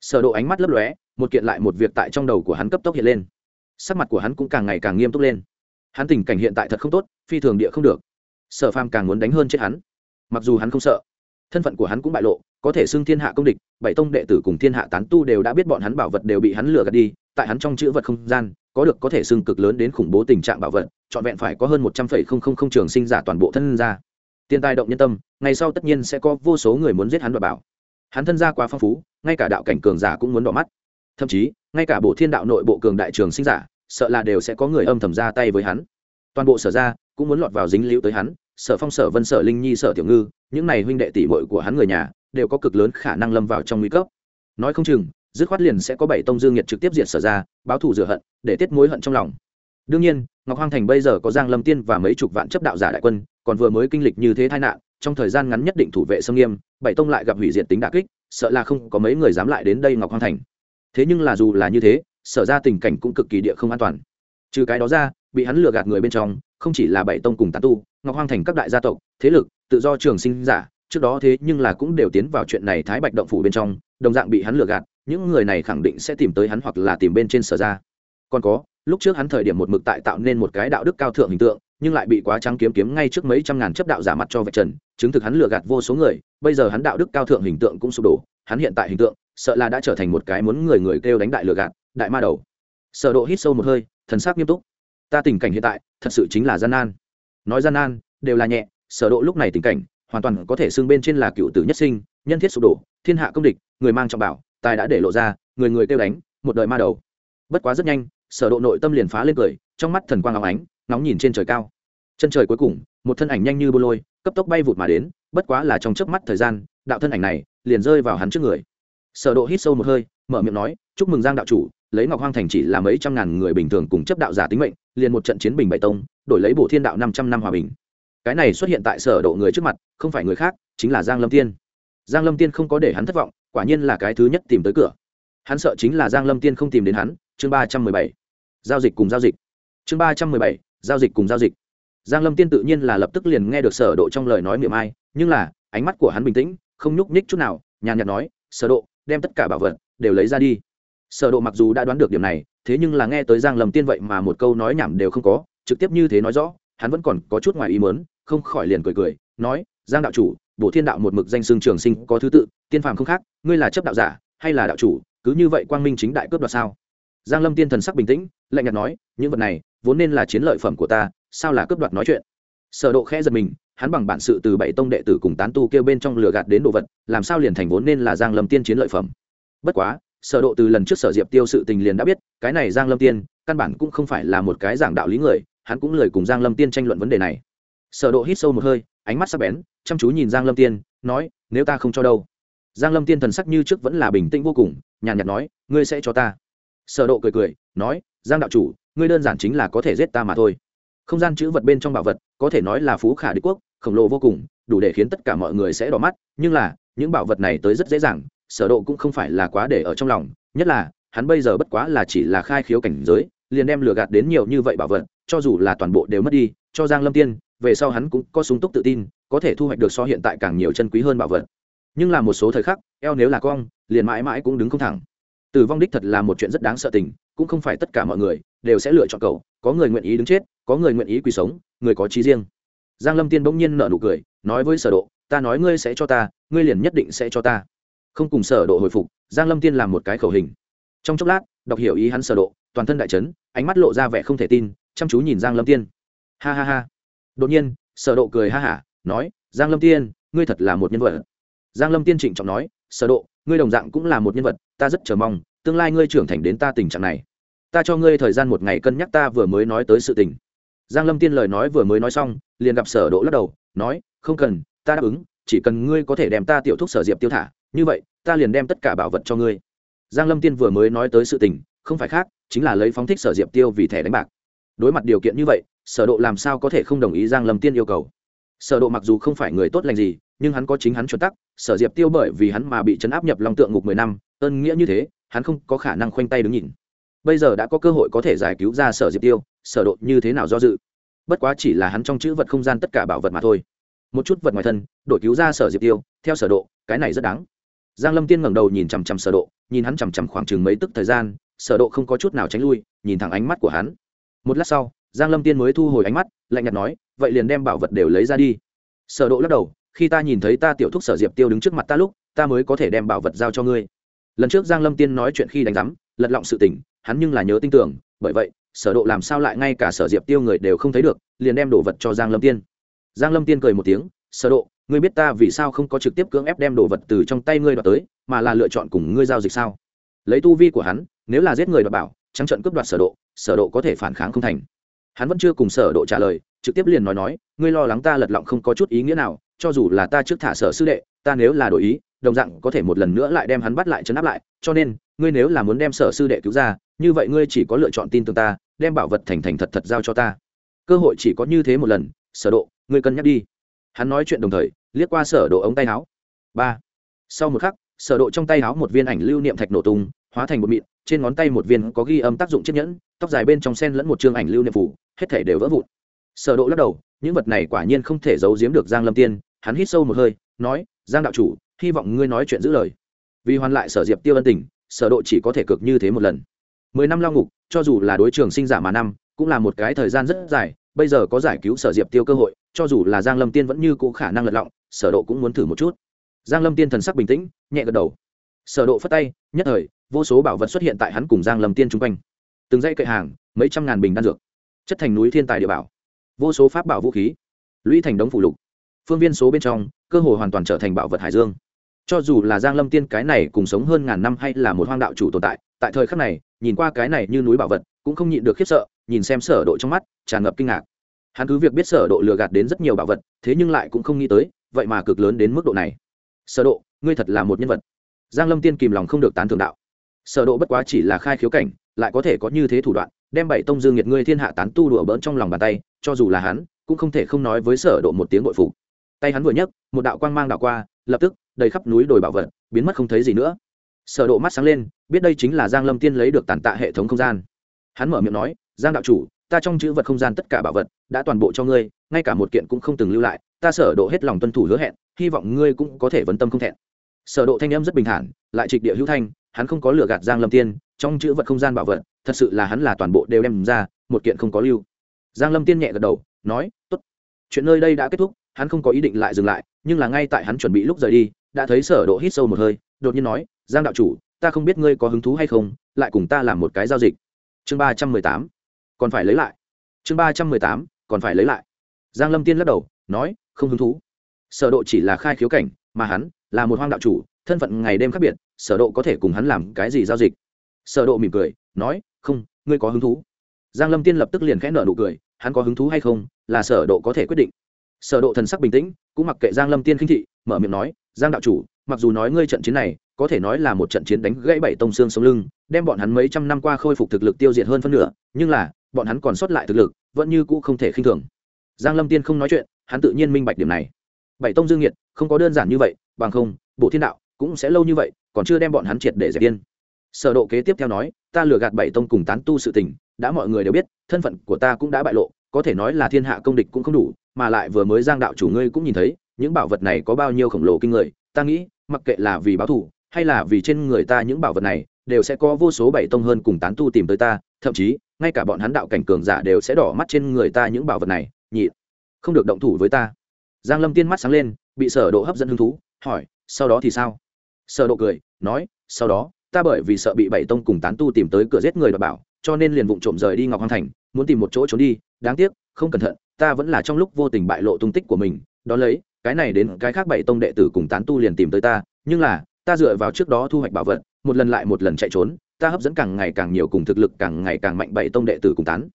Sở độ ánh mắt lấp lóe, một kiện lại một việc tại trong đầu của hắn cấp tốc hiện lên. Sắc mặt của hắn cũng càng ngày càng nghiêm túc lên. Hắn tình cảnh hiện tại thật không tốt, phi thường địa không được. Sở phàm càng muốn đánh hơn chết hắn. Mặc dù hắn không sợ, thân phận của hắn cũng bại lộ, có thể xưng thiên hạ công địch, bảy tông đệ tử cùng thiên hạ tán tu đều đã biết bọn hắn bảo vật đều bị hắn lừa gạt đi, tại hắn trong chữ vật không gian, có được có thể xưng cực lớn đến khủng bố tình trạng bảo vật, trọn vẹn phải có hơn một trăm phẩy không không không trường sinh giả toàn bộ thân ra. Tiền tài động nhân tâm ngày sau tất nhiên sẽ có vô số người muốn giết hắn và bảo. Hắn thân gia quá phong phú, ngay cả đạo cảnh cường giả cũng muốn đỏ mắt. Thậm chí, ngay cả bộ thiên đạo nội bộ cường đại trường sinh giả, sợ là đều sẽ có người âm thầm ra tay với hắn. Toàn bộ sở ra cũng muốn lọt vào dính liễu tới hắn, sở phong, sở vân, sở linh nhi, sở tiểu ngư, những này huynh đệ tỷ bội của hắn người nhà, đều có cực lớn khả năng lâm vào trong nguy cấp. Nói không chừng, dứt khoát liền sẽ có bảy tông dương nhiệt trực tiếp diệt sở ra báo thù rửa hận, để tiết mối hận trong lòng. Đương nhiên, ngọc hoang thành bây giờ có giang lâm tiên và mấy chục vạn chấp đạo giả đại quân, còn vừa mới kinh lịch như thế tai nạn trong thời gian ngắn nhất định thủ vệ sâm nghiêm, bảy tông lại gặp hủy diệt tính đả kích, sợ là không có mấy người dám lại đến đây ngọc hoang thành. Thế nhưng là dù là như thế, sở ra tình cảnh cũng cực kỳ địa không an toàn. Trừ cái đó ra, bị hắn lừa gạt người bên trong, không chỉ là bảy tông cùng tán tu, ngọc hoang thành các đại gia tộc, thế lực, tự do trường sinh giả, trước đó thế nhưng là cũng đều tiến vào chuyện này thái bạch động phủ bên trong, đồng dạng bị hắn lừa gạt, những người này khẳng định sẽ tìm tới hắn hoặc là tìm bên trên sở ra. Còn có, lúc trước hắn thời điểm một mực tại tạo nên một cái đạo đức cao thượng hình tượng nhưng lại bị quá trắng kiếm kiếm ngay trước mấy trăm ngàn chấp đạo giả mặt cho vạch trần, chứng thực hắn lừa gạt vô số người, bây giờ hắn đạo đức cao thượng hình tượng cũng sụp đổ, hắn hiện tại hình tượng, sợ là đã trở thành một cái muốn người người kêu đánh đại lừa gạt, đại ma đầu. Sở độ hít sâu một hơi, thần sắc nghiêm túc. Ta tình cảnh hiện tại, thật sự chính là gian nan. Nói gian nan, đều là nhẹ, sở độ lúc này tình cảnh, hoàn toàn có thể xương bên trên là cựu tử nhất sinh, nhân thiết sụp đổ, thiên hạ công địch, người mang trọng bảo, tài đã để lộ ra, người người kêu đánh, một đời ma đầu. Bất quá rất nhanh, sở độ nội tâm liền phá lên cười, trong mắt thần quang óng ánh nóng nhìn trên trời cao. Chân trời cuối cùng, một thân ảnh nhanh như bô lôi, cấp tốc bay vụt mà đến, bất quá là trong chớp mắt thời gian, đạo thân ảnh này liền rơi vào hắn trước người. Sở độ hít sâu một hơi, mở miệng nói, chúc mừng giang đạo chủ, lấy ngọc hoang thành chỉ là mấy trăm ngàn người bình thường cùng chấp đạo giả tính mệnh, liền một trận chiến bình bảy tông, đổi lấy bổ thiên đạo 500 năm hòa bình. Cái này xuất hiện tại sở độ người trước mặt, không phải người khác, chính là giang lâm tiên. Giang lâm tiên không có để hắn thất vọng, quả nhiên là cái thứ nhất tìm tới cửa. Hắn sợ chính là giang lâm tiên không tìm đến hắn. Chương ba trăm mười bảy. Giao dịch cùng giao dịch. Chương ba trăm mười bảy giao dịch cùng giao dịch. Giang lâm tiên tự nhiên là lập tức liền nghe được sở độ trong lời nói miệng ai, nhưng là, ánh mắt của hắn bình tĩnh, không nhúc nhích chút nào, nhàn nhạt nói, sở độ, đem tất cả bảo vật đều lấy ra đi. Sở độ mặc dù đã đoán được điểm này, thế nhưng là nghe tới giang lâm tiên vậy mà một câu nói nhảm đều không có, trực tiếp như thế nói rõ, hắn vẫn còn có chút ngoài ý muốn, không khỏi liền cười cười, nói, giang đạo chủ bộ thiên đạo một mực danh sương trường sinh có thứ tự, tiên phàm không khác, ngươi là chấp đạo giả, hay là đạo chủ, cứ như vậy quang minh chính đại cướp đoạt sao? Giang lâm tiên thần sắc bình tĩnh, lạnh nhạt nói, những vật này vốn nên là chiến lợi phẩm của ta, sao là cướp đoạt nói chuyện? Sở độ khẽ giật mình, hắn bằng bản sự từ bảy tông đệ tử cùng tán tu kêu bên trong lừa gạt đến đồ vật, làm sao liền thành vốn nên là giang lâm tiên chiến lợi phẩm? Bất quá, sở độ từ lần trước sở diệp tiêu sự tình liền đã biết, cái này giang lâm tiên, căn bản cũng không phải là một cái giảng đạo lý người, hắn cũng lười cùng giang lâm tiên tranh luận vấn đề này. Sở độ hít sâu một hơi, ánh mắt sắc bén, chăm chú nhìn giang lâm tiên, nói, nếu ta không cho đâu? Giang lâm tiên thần sắc như trước vẫn là bình tĩnh vô cùng, nhàn nhạt nói, ngươi sẽ cho ta. Sở độ cười cười, nói, giang đạo chủ ngươi đơn giản chính là có thể giết ta mà thôi. Không gian chữ vật bên trong bảo vật, có thể nói là phú khả đế quốc, khổng lồ vô cùng, đủ để khiến tất cả mọi người sẽ đỏ mắt. Nhưng là, những bảo vật này tới rất dễ dàng, sở độ cũng không phải là quá để ở trong lòng. Nhất là, hắn bây giờ bất quá là chỉ là khai khiếu cảnh giới, liền đem lừa gạt đến nhiều như vậy bảo vật, cho dù là toàn bộ đều mất đi, cho giang lâm tiên, về sau hắn cũng có sung túc tự tin, có thể thu hoạch được so hiện tại càng nhiều chân quý hơn bảo vật. Nhưng là một số thời khắc, eo nếu là cong, liền mãi mãi cũng đứng không thẳng. Tử vong đích thật là một chuyện rất đáng sợ tình cũng không phải tất cả mọi người đều sẽ lựa chọn cầu có người nguyện ý đứng chết, có người nguyện ý quỳ sống, người có trí riêng. Giang lâm tiên bỗng nhiên nở nụ cười, nói với sở độ, ta nói ngươi sẽ cho ta, ngươi liền nhất định sẽ cho ta. Không cùng sở độ hồi phục, giang lâm tiên làm một cái khẩu hình. Trong chốc lát, đọc hiểu ý hắn sở độ, toàn thân đại chấn, ánh mắt lộ ra vẻ không thể tin, chăm chú nhìn giang lâm tiên. Ha ha ha. Đột nhiên, sở độ cười ha hả, nói, giang lâm tiên, ngươi thật là một nhân vật. Giang lâm tiên trịnh trọng nói, sở độ, ngươi đồng dạng cũng là một nhân vật, ta rất chờ mong tương lai ngươi trưởng thành đến ta tình trạng này. Ta cho ngươi thời gian một ngày cân nhắc ta vừa mới nói tới sự tình. Giang lâm tiên lời nói vừa mới nói xong, liền gặp sở đỗ lắc đầu, nói, không cần, ta đáp ứng, chỉ cần ngươi có thể đem ta tiểu thúc sở diệp tiêu thả, như vậy, ta liền đem tất cả bảo vật cho ngươi. Giang lâm tiên vừa mới nói tới sự tình, không phải khác, chính là lấy phóng thích sở diệp tiêu vì thẻ đánh bạc. Đối mặt điều kiện như vậy, sở độ làm sao có thể không đồng ý giang lâm tiên yêu cầu? Sở độ mặc dù không phải người tốt lành gì, nhưng hắn có chính hắn chuẩn tắc, sở diệp tiêu bởi vì hắn mà bị chấn áp nhập long tượng ngục 10 năm, ơn nghĩa như thế hắn không có khả năng khoanh tay đứng nhìn. Bây giờ đã có cơ hội có thể giải cứu ra sở diệp tiêu, sở độ như thế nào do dự? Bất quá chỉ là hắn trong chữ vật không gian tất cả bảo vật mà thôi. Một chút vật ngoài thân đổi cứu ra sở diệp tiêu, theo sở độ, cái này rất đáng. Giang lâm tiên ngẩng đầu nhìn chằm chằm sở độ, nhìn hắn chằm chằm khoảng chừng mấy tức thời gian, sở độ không có chút nào tránh lui, nhìn thẳng ánh mắt của hắn. Một lát sau, giang lâm tiên mới thu hồi ánh mắt, lạnh nhạt nói, vậy liền đem bảo vật đều lấy ra đi. Sở độ lắc đầu, khi ta nhìn thấy ta tiểu thúc sở diệp tiêu đứng trước mặt ta lúc, ta mới có thể đem bảo vật giao cho ngươi lần trước giang lâm tiên nói chuyện khi đánh giám, lật lọng sự tình, hắn nhưng là nhớ tin tưởng, bởi vậy, sở độ làm sao lại ngay cả sở diệp tiêu người đều không thấy được, liền đem đồ vật cho giang lâm tiên. Giang lâm tiên cười một tiếng, sở độ, ngươi biết ta vì sao không có trực tiếp cưỡng ép đem đồ vật từ trong tay ngươi đoạt tới, mà là lựa chọn cùng ngươi giao dịch sao? Lấy tu vi của hắn, nếu là giết người đoạt bảo, trắng trận cướp đoạt sở độ sở độ có thể phản kháng không thành. Hắn vẫn chưa cùng sở độ trả lời, trực tiếp liền nói nói, ngươi lo lắng ta lật lọng không có chút ý nghĩa nào, cho dù là ta trước thả sở sư đệ, ta nếu là đổi ý đồng dạng có thể một lần nữa lại đem hắn bắt lại chấn áp lại, cho nên, ngươi nếu là muốn đem sở sư đệ cứu ra, như vậy ngươi chỉ có lựa chọn tin tưởng ta, đem bảo vật thành thành thật thật giao cho ta. Cơ hội chỉ có như thế một lần, sở độ, ngươi cân nhắc đi. Hắn nói chuyện đồng thời, liếc qua sở độ ống tay áo. Ba. Sau một khắc, sở độ trong tay áo một viên ảnh lưu niệm thạch nổ tung, hóa thành một mịn, trên ngón tay một viên có ghi âm tác dụng chiếc nhẫn, tóc dài bên trong sen lẫn một chương ảnh lưu niệm phủ, hết thể đều vỡ vụn. Sở độ lắc đầu, những vật này quả nhiên không thể giấu giếm được giang lâm tiên, hắn hít sâu một hơi, nói, giang đạo chủ hy vọng ngươi nói chuyện giữ lời. Vì hoàn lại sở diệp tiêu ân tình, sở độ chỉ có thể cực như thế một lần. Mười năm lao ngục, cho dù là đối trường sinh giả mà năm, cũng là một cái thời gian rất dài, bây giờ có giải cứu sở diệp tiêu cơ hội, cho dù là giang lâm tiên vẫn như cũ khả năng lật lọng, sở độ cũng muốn thử một chút. Giang lâm tiên thần sắc bình tĩnh, nhẹ gật đầu. Sở độ phất tay, nhất thời, vô số bảo vật xuất hiện tại hắn cùng giang lâm tiên trung quanh. Từng dãy cậy hàng, mấy trăm ngàn bình đan dược. Chất thành núi thiên tài địa bảo. Vô số pháp bảo vũ khí. Lũy thành đống phủ lục. Phương viên số bên trong, cơ hội hoàn toàn trở thành bảo vật hải dương cho dù là giang lâm tiên cái này cùng sống hơn ngàn năm hay là một hoang đạo chủ tồn tại tại thời khắc này, nhìn qua cái này như núi bảo vật, cũng không nhịn được khiếp sợ, nhìn xem sở độ trong mắt, tràn ngập kinh ngạc. Hắn cứ việc biết sở độ lừa gạt đến rất nhiều bảo vật, thế nhưng lại cũng không nghĩ tới, vậy mà cực lớn đến mức độ này. Sở độ, ngươi thật là một nhân vật. Giang lâm tiên kìm lòng không được tán thưởng đạo. Sở độ bất quá chỉ là khai khiếu cảnh, lại có thể có như thế thủ đoạn, đem bảy tông dương nhiệt ngươi thiên hạ tán tu đùa bỡn trong lòng bàn tay, cho dù là hắn, cũng không thể không nói với sở độ một tiếng bội phục. Tay hắn vừa nhấc, một đạo quang mang đạo qua, lập tức đầy khắp núi đồi bảo vật, biến mất không thấy gì nữa. Sở độ mắt sáng lên, biết đây chính là giang lâm tiên lấy được tàn tạ hệ thống không gian. Hắn mở miệng nói, giang đạo chủ, ta trong chữ vật không gian tất cả bảo vật đã toàn bộ cho ngươi, ngay cả một kiện cũng không từng lưu lại, ta sở độ hết lòng tuân thủ hứa hẹn, hy vọng ngươi cũng có thể vấn tâm không thẹn. Sở độ thanh âm rất bình thản, lại trịch địa hữu thanh, hắn không có lừa gạt giang lâm tiên, trong chữ vật không gian bảo vật, thật sự là hắn là toàn bộ đều đem ra, một kiện không có lưu. Giang lâm tiên nhẹ gật đầu, nói, tốt, chuyện nơi đây đã kết thúc, hắn không có ý định lại dừng lại, nhưng là ngay tại hắn chuẩn bị lúc rời đi đã thấy sở độ hít sâu một hơi, đột nhiên nói, giang đạo chủ, ta không biết ngươi có hứng thú hay không, lại cùng ta làm một cái giao dịch. Chương ba trăm mười tám, còn phải lấy lại. Chương ba trăm mười tám, còn phải lấy lại. Giang lâm tiên lắc đầu, nói, không hứng thú. Sở độ chỉ là khai khiếu cảnh, mà hắn là một hoang đạo chủ, thân phận ngày đêm khác biệt, sở độ có thể cùng hắn làm cái gì giao dịch? Sở độ mỉm cười, nói, không, ngươi có hứng thú. Giang lâm tiên lập tức liền khẽ nở nụ cười, hắn có hứng thú hay không, là sở độ có thể quyết định sở độ thần sắc bình tĩnh, cũng mặc kệ giang lâm tiên khinh thị, mở miệng nói, giang đạo chủ, mặc dù nói ngươi trận chiến này, có thể nói là một trận chiến đánh gãy bảy tông xương sống lưng, đem bọn hắn mấy trăm năm qua khôi phục thực lực tiêu diệt hơn phân nửa, nhưng là, bọn hắn còn sót lại thực lực, vẫn như cũ không thể khinh thường giang lâm tiên không nói chuyện, hắn tự nhiên minh bạch điểm này bảy tông dương nhiệt không có đơn giản như vậy, bằng không bộ thiên đạo cũng sẽ lâu như vậy, còn chưa đem bọn hắn triệt để giải điên. sở độ kế tiếp theo nói, ta lừa gạt bảy tông cùng tán tu sự tình, đã mọi người đều biết, thân phận của ta cũng đã bại lộ, có thể nói là thiên hạ công địch cũng không đủ mà lại vừa mới giang đạo chủ ngươi cũng nhìn thấy, những bảo vật này có bao nhiêu khổng lồ kinh người, ta nghĩ, mặc kệ là vì báo thù, hay là vì trên người ta những bảo vật này, đều sẽ có vô số bảy tông hơn cùng tán tu tìm tới ta, thậm chí, ngay cả bọn hắn đạo cảnh cường giả đều sẽ đỏ mắt trên người ta những bảo vật này, nhị, không được động thủ với ta. Giang lâm tiên mắt sáng lên, bị sở độ hấp dẫn hứng thú, hỏi, sau đó thì sao? Sở độ cười, nói, sau đó, ta bởi vì sợ bị bảy tông cùng tán tu tìm tới cửa giết người đoạt bảo, cho nên liền vụng trộm rời đi ngọc hoàng thành, muốn tìm một chỗ trốn đi, đáng tiếc, không cẩn thận ta vẫn là trong lúc vô tình bại lộ tung tích của mình đó lấy, cái này đến cái khác bảy tông đệ tử cùng tán tu liền tìm tới ta, nhưng là, ta dựa vào trước đó thu hoạch bảo vật, một lần lại một lần chạy trốn, ta hấp dẫn càng ngày càng nhiều cùng thực lực càng ngày càng mạnh bảy tông đệ tử cùng tán.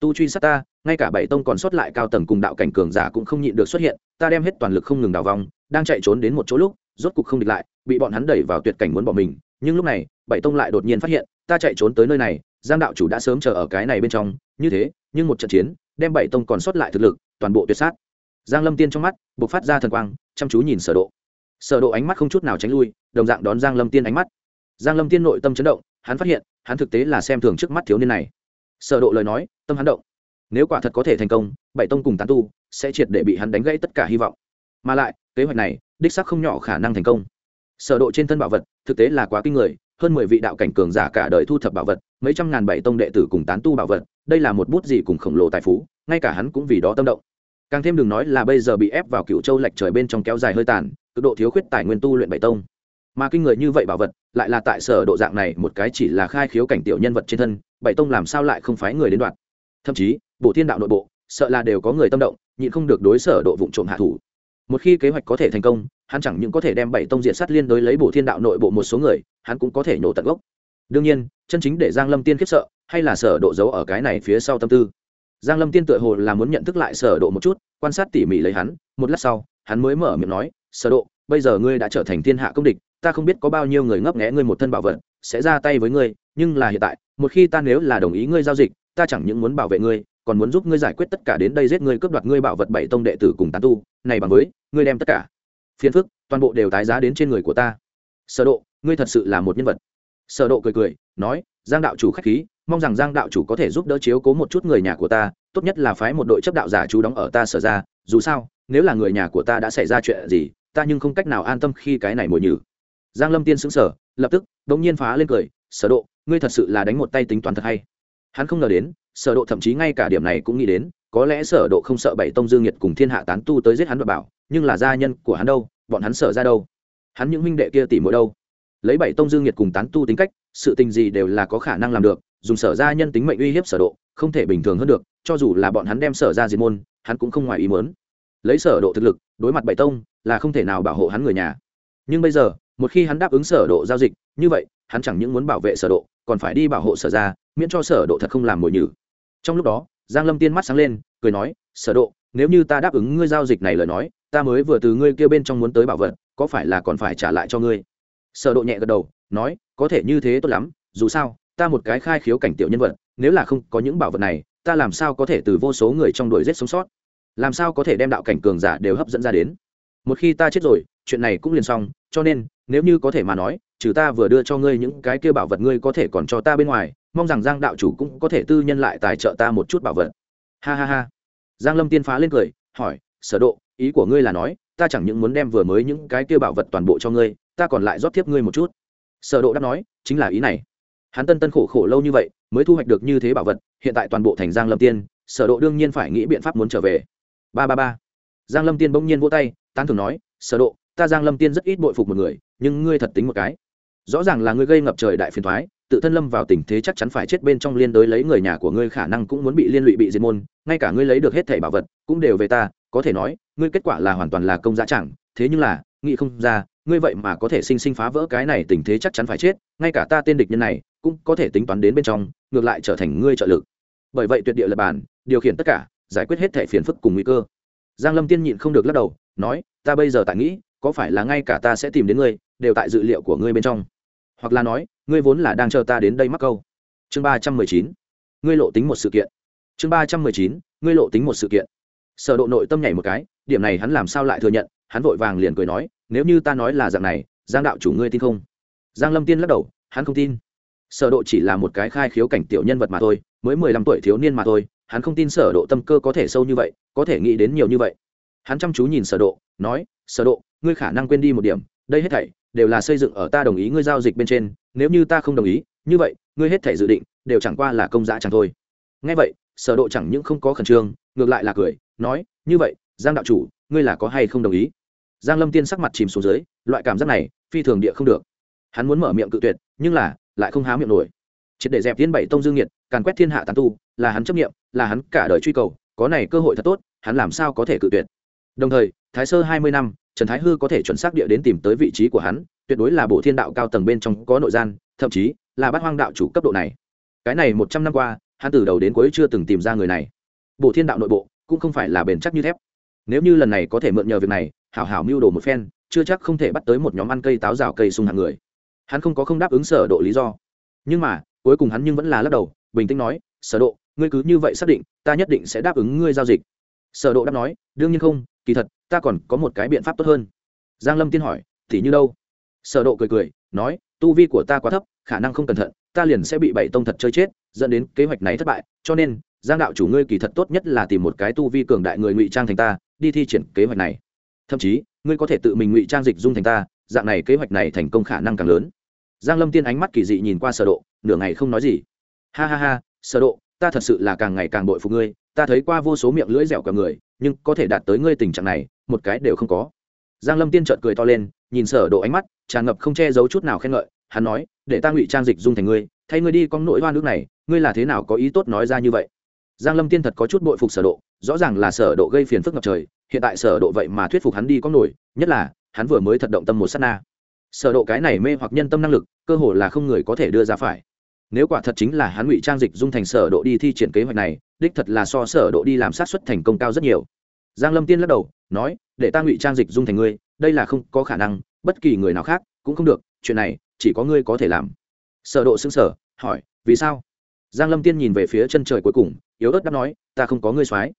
Tu truy sát ta, ngay cả bảy tông còn sót lại cao tầng cùng đạo cảnh cường giả cũng không nhịn được xuất hiện, ta đem hết toàn lực không ngừng đào vòng, đang chạy trốn đến một chỗ lúc, rốt cục không địch lại, bị bọn hắn đẩy vào tuyệt cảnh muốn bỏ mình, nhưng lúc này, bảy tông lại đột nhiên phát hiện, ta chạy trốn tới nơi này, giang đạo chủ đã sớm chờ ở cái này bên trong, như thế, nhưng một trận chiến đem bảy tông còn sót lại thực lực, toàn bộ tuyệt sát. Giang lâm tiên trong mắt buộc phát ra thần quang, chăm chú nhìn sở độ. Sở độ ánh mắt không chút nào tránh lui, đồng dạng đón giang lâm tiên ánh mắt. Giang lâm tiên nội tâm chấn động, hắn phát hiện, hắn thực tế là xem thường trước mắt thiếu niên này. Sở độ lời nói, tâm hắn động. Nếu quả thật có thể thành công, bảy tông cùng tán tu sẽ triệt để bị hắn đánh gãy tất cả hy vọng. Mà lại, kế hoạch này, đích xác không nhỏ khả năng thành công. Sở độ trên thân bảo vật, thực tế là quá kinh người hơn mười vị đạo cảnh cường giả cả đời thu thập bảo vật, mấy trăm ngàn bảy tông đệ tử cùng tán tu bảo vật, đây là một bút gì cùng khổng lồ tài phú, ngay cả hắn cũng vì đó tâm động. Càng thêm đừng nói là bây giờ bị ép vào cựu châu lệch trời bên trong kéo dài hơi tàn, cực độ thiếu khuyết tài nguyên tu luyện bảy tông. Mà kinh người như vậy bảo vật, lại là tại sở độ dạng này, một cái chỉ là khai khiếu cảnh tiểu nhân vật trên thân, bảy tông làm sao lại không phái người đến đoạt? Thậm chí bộ thiên đạo nội bộ, sợ là đều có người tâm động, nhịn không được đối sở độ vụng trộm hạ thủ. Một khi kế hoạch có thể thành công hắn chẳng những có thể đem bảy tông diện sát liên đối lấy bổ thiên đạo nội bộ một số người, hắn cũng có thể nổ tận gốc. Đương nhiên, chân chính để giang lâm tiên khiếp sợ, hay là sở độ giấu ở cái này phía sau tâm tư. Giang lâm tiên tựa hồ là muốn nhận thức lại sở độ một chút, quan sát tỉ mỉ lấy hắn, một lát sau, hắn mới mở miệng nói, sở độ, bây giờ ngươi đã trở thành thiên hạ công địch, ta không biết có bao nhiêu người ngấp nghé ngươi một thân bảo vật, sẽ ra tay với ngươi, nhưng là hiện tại, một khi ta nếu là đồng ý ngươi giao dịch, ta chẳng những muốn bảo vệ ngươi, còn muốn giúp ngươi giải quyết tất cả đến đây giết ngươi cướp đoạt ngươi bảo vật bảy tông đệ tử cùng tán tu, này bằng với, ngươi đem tất cả phiền phức, toàn bộ đều tái giá đến trên người của ta. Sở độ, ngươi thật sự là một nhân vật. Sở độ cười cười, nói, giang đạo chủ khách khí, mong rằng giang đạo chủ có thể giúp đỡ chiếu cố một chút người nhà của ta, tốt nhất là phái một đội chấp đạo giả chú đóng ở ta sở ra, dù sao, nếu là người nhà của ta đã xảy ra chuyện gì, ta nhưng không cách nào an tâm khi cái này mồi nhử. Giang lâm tiên sững sờ, lập tức, đống nhiên phá lên cười, sở độ, ngươi thật sự là đánh một tay tính toán thật hay. Hắn không ngờ đến, sở độ thậm chí ngay cả điểm này cũng nghĩ đến, có lẽ sở độ không sợ bảy tông dương nhiệt cùng thiên hạ tán tu tới giết hắn và bảo nhưng là gia nhân của hắn đâu, bọn hắn sở ra đâu? Hắn những huynh đệ kia tỉ mỗi đâu? Lấy bảy tông dương nhiệt cùng tán tu tính cách, sự tình gì đều là có khả năng làm được, dùng sở gia nhân tính mệnh uy hiếp sở độ, không thể bình thường hơn được, cho dù là bọn hắn đem sở gia diệt môn, hắn cũng không ngoài ý muốn. Lấy sở độ thực lực, đối mặt bảy tông, là không thể nào bảo hộ hắn người nhà. Nhưng bây giờ, một khi hắn đáp ứng sở độ giao dịch, như vậy, hắn chẳng những muốn bảo vệ sở độ, còn phải đi bảo hộ sở gia, miễn cho sở độ thật không làm mồi nhử. Trong lúc đó, giang lâm tiên mắt sáng lên, cười nói, sở độ, nếu như ta đáp ứng ngươi giao dịch này lời nói ta mới vừa từ ngươi kia bên trong muốn tới bảo vật, có phải là còn phải trả lại cho ngươi? Sở độ nhẹ gật đầu, nói, có thể như thế tốt lắm, dù sao, ta một cái khai khiếu cảnh tiểu nhân vật, nếu là không có những bảo vật này, ta làm sao có thể từ vô số người trong đuổi giết sống sót? Làm sao có thể đem đạo cảnh cường giả đều hấp dẫn ra đến? Một khi ta chết rồi, chuyện này cũng liền xong, cho nên, nếu như có thể mà nói, trừ ta vừa đưa cho ngươi những cái kia bảo vật ngươi có thể còn cho ta bên ngoài, mong rằng giang đạo chủ cũng có thể tư nhân lại tài trợ ta một chút bảo vật. Ha ha ha. Giang lâm tiên phá lên cười, hỏi, sở độ ý của ngươi là nói, ta chẳng những muốn đem vừa mới những cái kia bảo vật toàn bộ cho ngươi, ta còn lại rót tiếp ngươi một chút. Sở độ đáp nói, chính là ý này. Hắn tân tân khổ khổ lâu như vậy, mới thu hoạch được như thế bảo vật, hiện tại toàn bộ thành giang lâm tiên, sở độ đương nhiên phải nghĩ biện pháp muốn trở về. Ba ba ba. Giang lâm tiên bỗng nhiên vỗ tay, tán thưởng nói, sở độ, ta giang lâm tiên rất ít bội phục một người, nhưng ngươi thật tính một cái. Rõ ràng là ngươi gây ngập trời đại phiền toái, tự thân lâm vào tình thế chắc chắn phải chết bên trong liên đối lấy người nhà của ngươi khả năng cũng muốn bị liên lụy bị diệt môn, ngay cả ngươi lấy được hết thảy bảo vật, cũng đều về ta, có thể nói ngươi kết quả là hoàn toàn là công giá chẳng, thế nhưng là, nghĩ không ra, ngươi vậy mà có thể sinh sinh phá vỡ cái này tình thế chắc chắn phải chết, ngay cả ta tên địch nhân này, cũng có thể tính toán đến bên trong, ngược lại trở thành ngươi trợ lực. Bởi vậy tuyệt địa lập bản, điều khiển tất cả, giải quyết hết thẻ phiền phức cùng nguy cơ. Giang lâm tiên nhịn không được lắc đầu, nói, ta bây giờ tại nghĩ, có phải là ngay cả ta sẽ tìm đến ngươi, đều tại dự liệu của ngươi bên trong. Hoặc là nói, ngươi vốn là đang chờ ta đến đây mắc câu. Chương ba trăm mười chín, ngươi lộ tính một sự kiện. Chương ba trăm mười chín, ngươi lộ tính một sự kiện. Sở độ nội tâm nhảy một cái điểm này hắn làm sao lại thừa nhận, hắn vội vàng liền cười nói, nếu như ta nói là dạng này, giang đạo chủ ngươi tin không? Giang lâm tiên lắc đầu, hắn không tin. Sở độ chỉ là một cái khai khiếu cảnh tiểu nhân vật mà thôi, mới mười lăm tuổi thiếu niên mà thôi, hắn không tin sở độ tâm cơ có thể sâu như vậy, có thể nghĩ đến nhiều như vậy. Hắn chăm chú nhìn sở độ, nói, sở độ, ngươi khả năng quên đi một điểm, đây hết thảy đều là xây dựng ở ta đồng ý ngươi giao dịch bên trên, nếu như ta không đồng ý, như vậy, ngươi hết thảy dự định đều chẳng qua là công dã chẳng thôi. Nghe vậy, sở độ chẳng những không có khẩn trương, ngược lại là cười, nói, như vậy giang đạo chủ, ngươi là có hay không đồng ý? Giang lâm tiên sắc mặt chìm xuống dưới, loại cảm giác này, phi thường địa không được. Hắn muốn mở miệng cự tuyệt, nhưng là, lại không há miệng nổi. Triệt để dẹp tiên bảy tông dương nhiệt càn quét thiên hạ tàn tu, là hắn chấp nghiệm là hắn cả đời truy cầu, có này cơ hội thật tốt, hắn làm sao có thể cự tuyệt? Đồng thời, thái sơ hai mươi năm, trần thái hư có thể chuẩn xác địa đến tìm tới vị trí của hắn, tuyệt đối là bộ thiên đạo cao tầng bên trong có nội gian, thậm chí là bát hoang đạo chủ cấp độ này. Cái này một trăm năm qua, hắn từ đầu đến cuối chưa từng tìm ra người này. Bộ thiên đạo nội bộ, cũng không phải là bền chắc như thép nếu như lần này có thể mượn nhờ việc này, hảo hảo mưu đồ một phen, chưa chắc không thể bắt tới một nhóm ăn cây táo rào cây sung hàng người. Hắn không có không đáp ứng sở độ lý do. Nhưng mà, cuối cùng hắn nhưng vẫn là lắc đầu, bình tĩnh nói, sở độ, ngươi cứ như vậy xác định, ta nhất định sẽ đáp ứng ngươi giao dịch. Sở độ đáp nói, đương nhiên không, kỳ thật, ta còn có một cái biện pháp tốt hơn. Giang lâm tiên hỏi, thì như đâu? Sở độ cười cười, nói, tu vi của ta quá thấp, khả năng không cẩn thận, ta liền sẽ bị bảy tông thật chơi chết, dẫn đến kế hoạch này thất bại, cho nên, giang đạo chủ ngươi kỳ thật tốt nhất là tìm một cái tu vi cường đại người ngụy trang thành ta đi thi triển kế hoạch này. Thậm chí, ngươi có thể tự mình ngụy trang dịch dung thành ta, dạng này kế hoạch này thành công khả năng càng lớn. Giang lâm tiên ánh mắt kỳ dị nhìn qua sở độ, nửa ngày không nói gì. Ha ha ha, sở độ, ta thật sự là càng ngày càng bội phục ngươi, ta thấy qua vô số miệng lưỡi dẻo cả người, nhưng có thể đạt tới ngươi tình trạng này, một cái đều không có. Giang lâm tiên trợn cười to lên, nhìn sở độ ánh mắt, tràn ngập không che giấu chút nào khen ngợi, hắn nói, để ta ngụy trang dịch dung thành ngươi, thay ngươi đi con nỗi hoa nước này, ngươi là thế nào có ý tốt nói ra như vậy? Giang lâm tiên thật có chút bội phục sở độ, rõ ràng là sở độ gây phiền phức ngập trời, hiện tại sở độ vậy mà thuyết phục hắn đi có nổi, nhất là, hắn vừa mới thật động tâm một sát na. Sở độ cái này mê hoặc nhân tâm năng lực, cơ hồ là không người có thể đưa ra phải. Nếu quả thật chính là hắn ngụy trang dịch dung thành sở độ đi thi triển kế hoạch này, đích thật là so sở độ đi làm sát xuất thành công cao rất nhiều. Giang lâm tiên lắc đầu, nói, để ta ngụy trang dịch dung thành ngươi, đây là không có khả năng, bất kỳ người nào khác cũng không được, chuyện này chỉ có ngươi có thể làm. Sở độ sững sờ, hỏi, vì sao? Giang lâm tiên nhìn về phía chân trời cuối cùng yếu ớt đáp nói, ta không có ngươi xoáy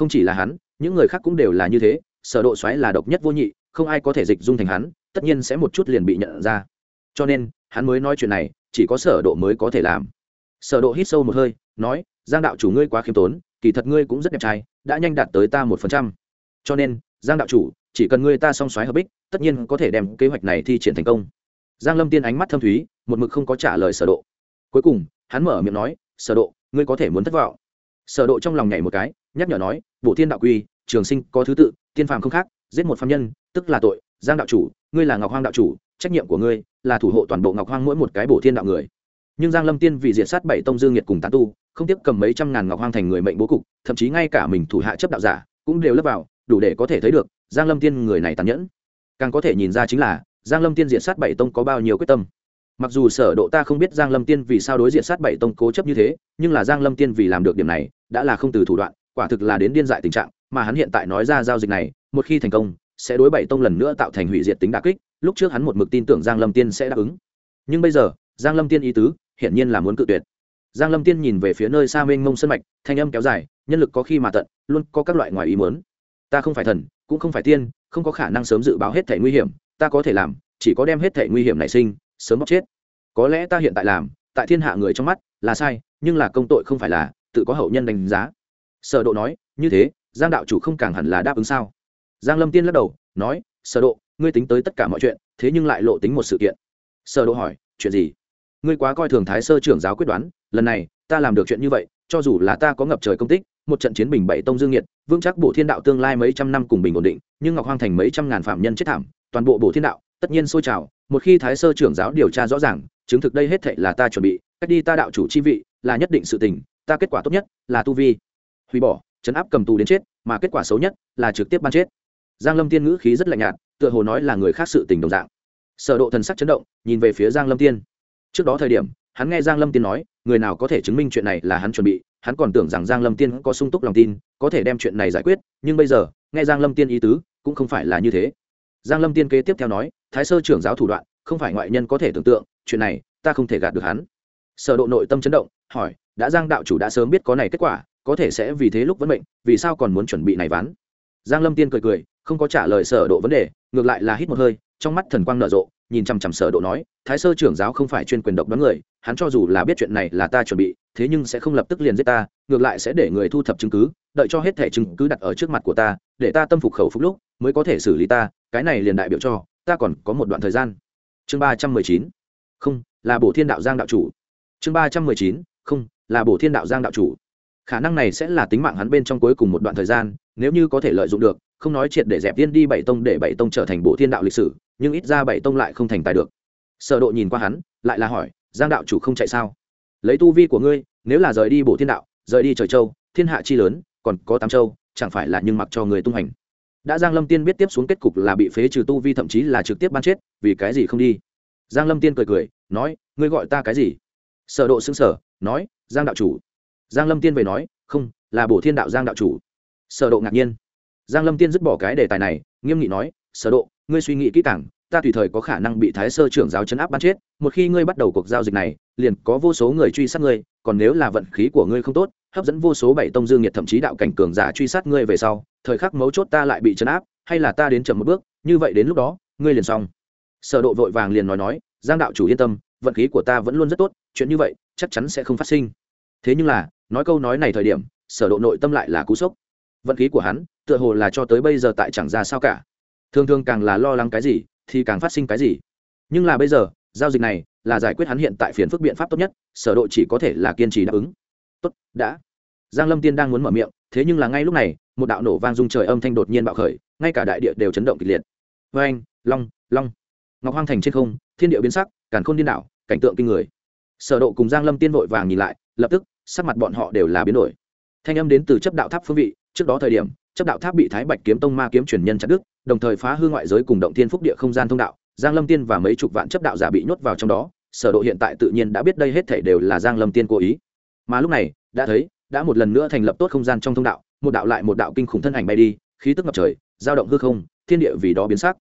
không chỉ là hắn, những người khác cũng đều là như thế, sở độ xoáy là độc nhất vô nhị, không ai có thể dịch dung thành hắn, tất nhiên sẽ một chút liền bị nhận ra. Cho nên, hắn mới nói chuyện này, chỉ có sở độ mới có thể làm. Sở độ hít sâu một hơi, nói, giang đạo chủ ngươi quá khiêm tốn, kỳ thật ngươi cũng rất đẹp trai, đã nhanh đạt tới ta một phần trăm. Cho nên, giang đạo chủ, chỉ cần ngươi ta song xoáy hợp bích, tất nhiên có thể đem kế hoạch này thi triển thành công. Giang lâm tiên ánh mắt thâm thúy, một mực không có trả lời sở độ. Cuối cùng, hắn mở miệng nói, sở độ, ngươi có thể muốn thất vọng sở độ trong lòng nhảy một cái, nhắc nhở nói bộ thiên đạo quy, trường sinh có thứ tự, tiên phàm không khác, giết một phàm nhân, tức là tội, giang đạo chủ, ngươi là ngọc hoang đạo chủ, trách nhiệm của ngươi là thủ hộ toàn bộ ngọc hoang mỗi một cái bổ thiên đạo người. Nhưng giang lâm tiên vì diệt sát bảy tông dương nhiệt cùng tán tu, không tiếp cầm mấy trăm ngàn ngọc hoang thành người mệnh bố cục, thậm chí ngay cả mình thủ hạ chấp đạo giả cũng đều lấp vào, đủ để có thể thấy được giang lâm tiên người này tàn nhẫn. Càng có thể nhìn ra chính là, giang lâm tiên diệt sát bảy tông có bao nhiêu quyết tâm mặc dù sở độ ta không biết giang lâm tiên vì sao đối diện sát bảy tông cố chấp như thế, nhưng là giang lâm tiên vì làm được điểm này, đã là không từ thủ đoạn, quả thực là đến điên dại tình trạng, mà hắn hiện tại nói ra giao dịch này, một khi thành công, sẽ đối bảy tông lần nữa tạo thành hủy diệt tính đả kích, lúc trước hắn một mực tin tưởng giang lâm tiên sẽ đáp ứng. Nhưng bây giờ, giang lâm tiên ý tứ, hiển nhiên là muốn cự tuyệt. Giang lâm tiên nhìn về phía nơi xa mênh mông sân mạch, thanh âm kéo dài, nhân lực có khi mà tận, luôn có các loại ngoài ý muốn. Ta không phải thần, cũng không phải tiên, không có khả năng sớm dự báo hết thể nguy hiểm, ta có thể làm, chỉ có đem hết thể nguy hiểm nảy sinh sớm bóc chết. Có lẽ ta hiện tại làm, tại thiên hạ người trong mắt, là sai, nhưng là công tội không phải là, tự có hậu nhân đánh giá. Sở độ nói, như thế, giang đạo chủ không càng hẳn là đáp ứng sao? Giang lâm tiên lắc đầu, nói, sở độ, ngươi tính tới tất cả mọi chuyện, thế nhưng lại lộ tính một sự kiện. Sở độ hỏi, chuyện gì? Ngươi quá coi thường thái sơ trưởng giáo quyết đoán, lần này, ta làm được chuyện như vậy, cho dù là ta có ngập trời công tích, một trận chiến bình bảy tông dương nhiệt vững chắc bộ thiên đạo tương lai mấy trăm năm cùng bình ổn định, nhưng ngọc hoang thành mấy trăm ngàn phạm nhân chết thảm, toàn bộ bộ thiên đạo, tất nhiên sôi trào một khi thái sơ trưởng giáo điều tra rõ ràng, chứng thực đây hết thệ là ta chuẩn bị, cách đi ta đạo chủ chi vị là nhất định sự tình, ta kết quả tốt nhất là tu vi. Hủy bỏ chấn áp cầm tù đến chết, mà kết quả xấu nhất là trực tiếp ban chết. Giang lâm tiên ngữ khí rất lạnh nhạt, tựa hồ nói là người khác sự tình đồng dạng. Sở độ thần sắc chấn động, nhìn về phía giang lâm tiên. Trước đó thời điểm, hắn nghe giang lâm tiên nói, người nào có thể chứng minh chuyện này là hắn chuẩn bị, hắn còn tưởng rằng giang lâm tiên có sung túc lòng tin, có thể đem chuyện này giải quyết, nhưng bây giờ, nghe giang lâm tiên ý tứ, cũng không phải là như thế giang lâm tiên kế tiếp theo nói, thái sơ trưởng giáo thủ đoạn, không phải ngoại nhân có thể tưởng tượng, chuyện này, ta không thể gạt được hắn. Sở độ nội tâm chấn động, hỏi, đã giang đạo chủ đã sớm biết có này kết quả, có thể sẽ vì thế lúc vẫn mệnh, vì sao còn muốn chuẩn bị này ván? Giang lâm tiên cười cười, không có trả lời sở độ vấn đề, ngược lại là hít một hơi, trong mắt thần quang nở rộ, nhìn chăm chăm sở độ nói, thái sơ trưởng giáo không phải chuyên quyền độc đoán người, hắn cho dù là biết chuyện này là ta chuẩn bị, thế nhưng sẽ không lập tức liền giết ta, ngược lại sẽ để người thu thập chứng cứ, đợi cho hết thẻ chứng cứ đặt ở trước mặt của ta, để ta tâm phục khẩu phục lúc, mới có thể xử lý ta cái này liền đại biểu cho, ta còn có một đoạn thời gian. Chương ba trăm mười chín. Không, là bổ thiên đạo giang đạo chủ. Chương ba trăm mười chín. Không, là bổ thiên đạo giang đạo chủ. Khả năng này sẽ là tính mạng hắn bên trong cuối cùng một đoạn thời gian, nếu như có thể lợi dụng được, không nói triệt để dẹp tiên đi bảy tông để bảy tông trở thành bộ thiên đạo lịch sử, nhưng ít ra bảy tông lại không thành tài được. Sở độ nhìn qua hắn, lại là hỏi, giang đạo chủ không chạy sao? Lấy tu vi của ngươi, nếu là rời đi bộ thiên đạo, rời đi trời châu, thiên hạ chi lớn, còn có tám châu, chẳng phải là nhưng mặc cho người tung hành? Đã giang lâm tiên biết tiếp xuống kết cục là bị phế trừ tu vi thậm chí là trực tiếp ban chết, vì cái gì không đi? Giang lâm tiên cười cười, nói, ngươi gọi ta cái gì? Sở độ sững sờ, nói, giang đạo chủ. Giang lâm tiên về nói, không, là bổ thiên đạo giang đạo chủ. Sở độ ngạc nhiên. Giang lâm tiên dứt bỏ cái đề tài này, nghiêm nghị nói, sở độ, ngươi suy nghĩ kỹ càng, ta tùy thời có khả năng bị thái sơ trưởng giáo chấn áp bắn chết, một khi ngươi bắt đầu cuộc giao dịch này, liền có vô số người truy sát ngươi, còn nếu là vận khí của ngươi không tốt, hấp dẫn vô số bảy tông dương nhiệt thậm chí đạo cảnh cường giả truy sát ngươi về sau thời khắc mấu chốt ta lại bị chấn áp, hay là ta đến chậm một bước, như vậy đến lúc đó, ngươi liền xong. Sở độ vội vàng liền nói nói, giang đạo chủ yên tâm, vận khí của ta vẫn luôn rất tốt, chuyện như vậy, chắc chắn sẽ không phát sinh. Thế nhưng là, nói câu nói này thời điểm, sở độ nội tâm lại là cú sốc. Vận khí của hắn, tựa hồ là cho tới bây giờ tại chẳng ra sao cả. Thường thường càng là lo lắng cái gì, thì càng phát sinh cái gì. Nhưng là bây giờ, giao dịch này là giải quyết hắn hiện tại phiền phức biện pháp tốt nhất, sở độ chỉ có thể là kiên trì đáp ứng. Tốt, đã giang lâm tiên đang muốn mở miệng thế nhưng là ngay lúc này một đạo nổ vang rung trời âm thanh đột nhiên bạo khởi ngay cả đại địa đều chấn động kịch liệt. Với anh long long. Ngọc hoang thành trên không thiên địa biến sắc càn khôn điên đảo cảnh tượng kinh người. Sở độ cùng giang lâm tiên vội vàng nhìn lại lập tức sắc mặt bọn họ đều là biến đổi. Thanh âm đến từ chấp đạo tháp phương vị trước đó thời điểm chấp đạo tháp bị thái bạch kiếm tông ma kiếm truyền nhân chặt đứt, đồng thời phá hư ngoại giới cùng động thiên phúc địa không gian thông đạo giang lâm tiên và mấy chục vạn chấp đạo giả bị nhốt vào trong đó sở độ hiện tại tự nhiên đã biết đây hết thảy đều là giang lâm tiên cố ý. Mà lúc này đã thấy đã một lần nữa thành lập tốt không gian trong thông đạo, một đạo lại một đạo kinh khủng thân ảnh bay đi, khí tức ngập trời, dao động hư không, thiên địa vì đó biến sắc.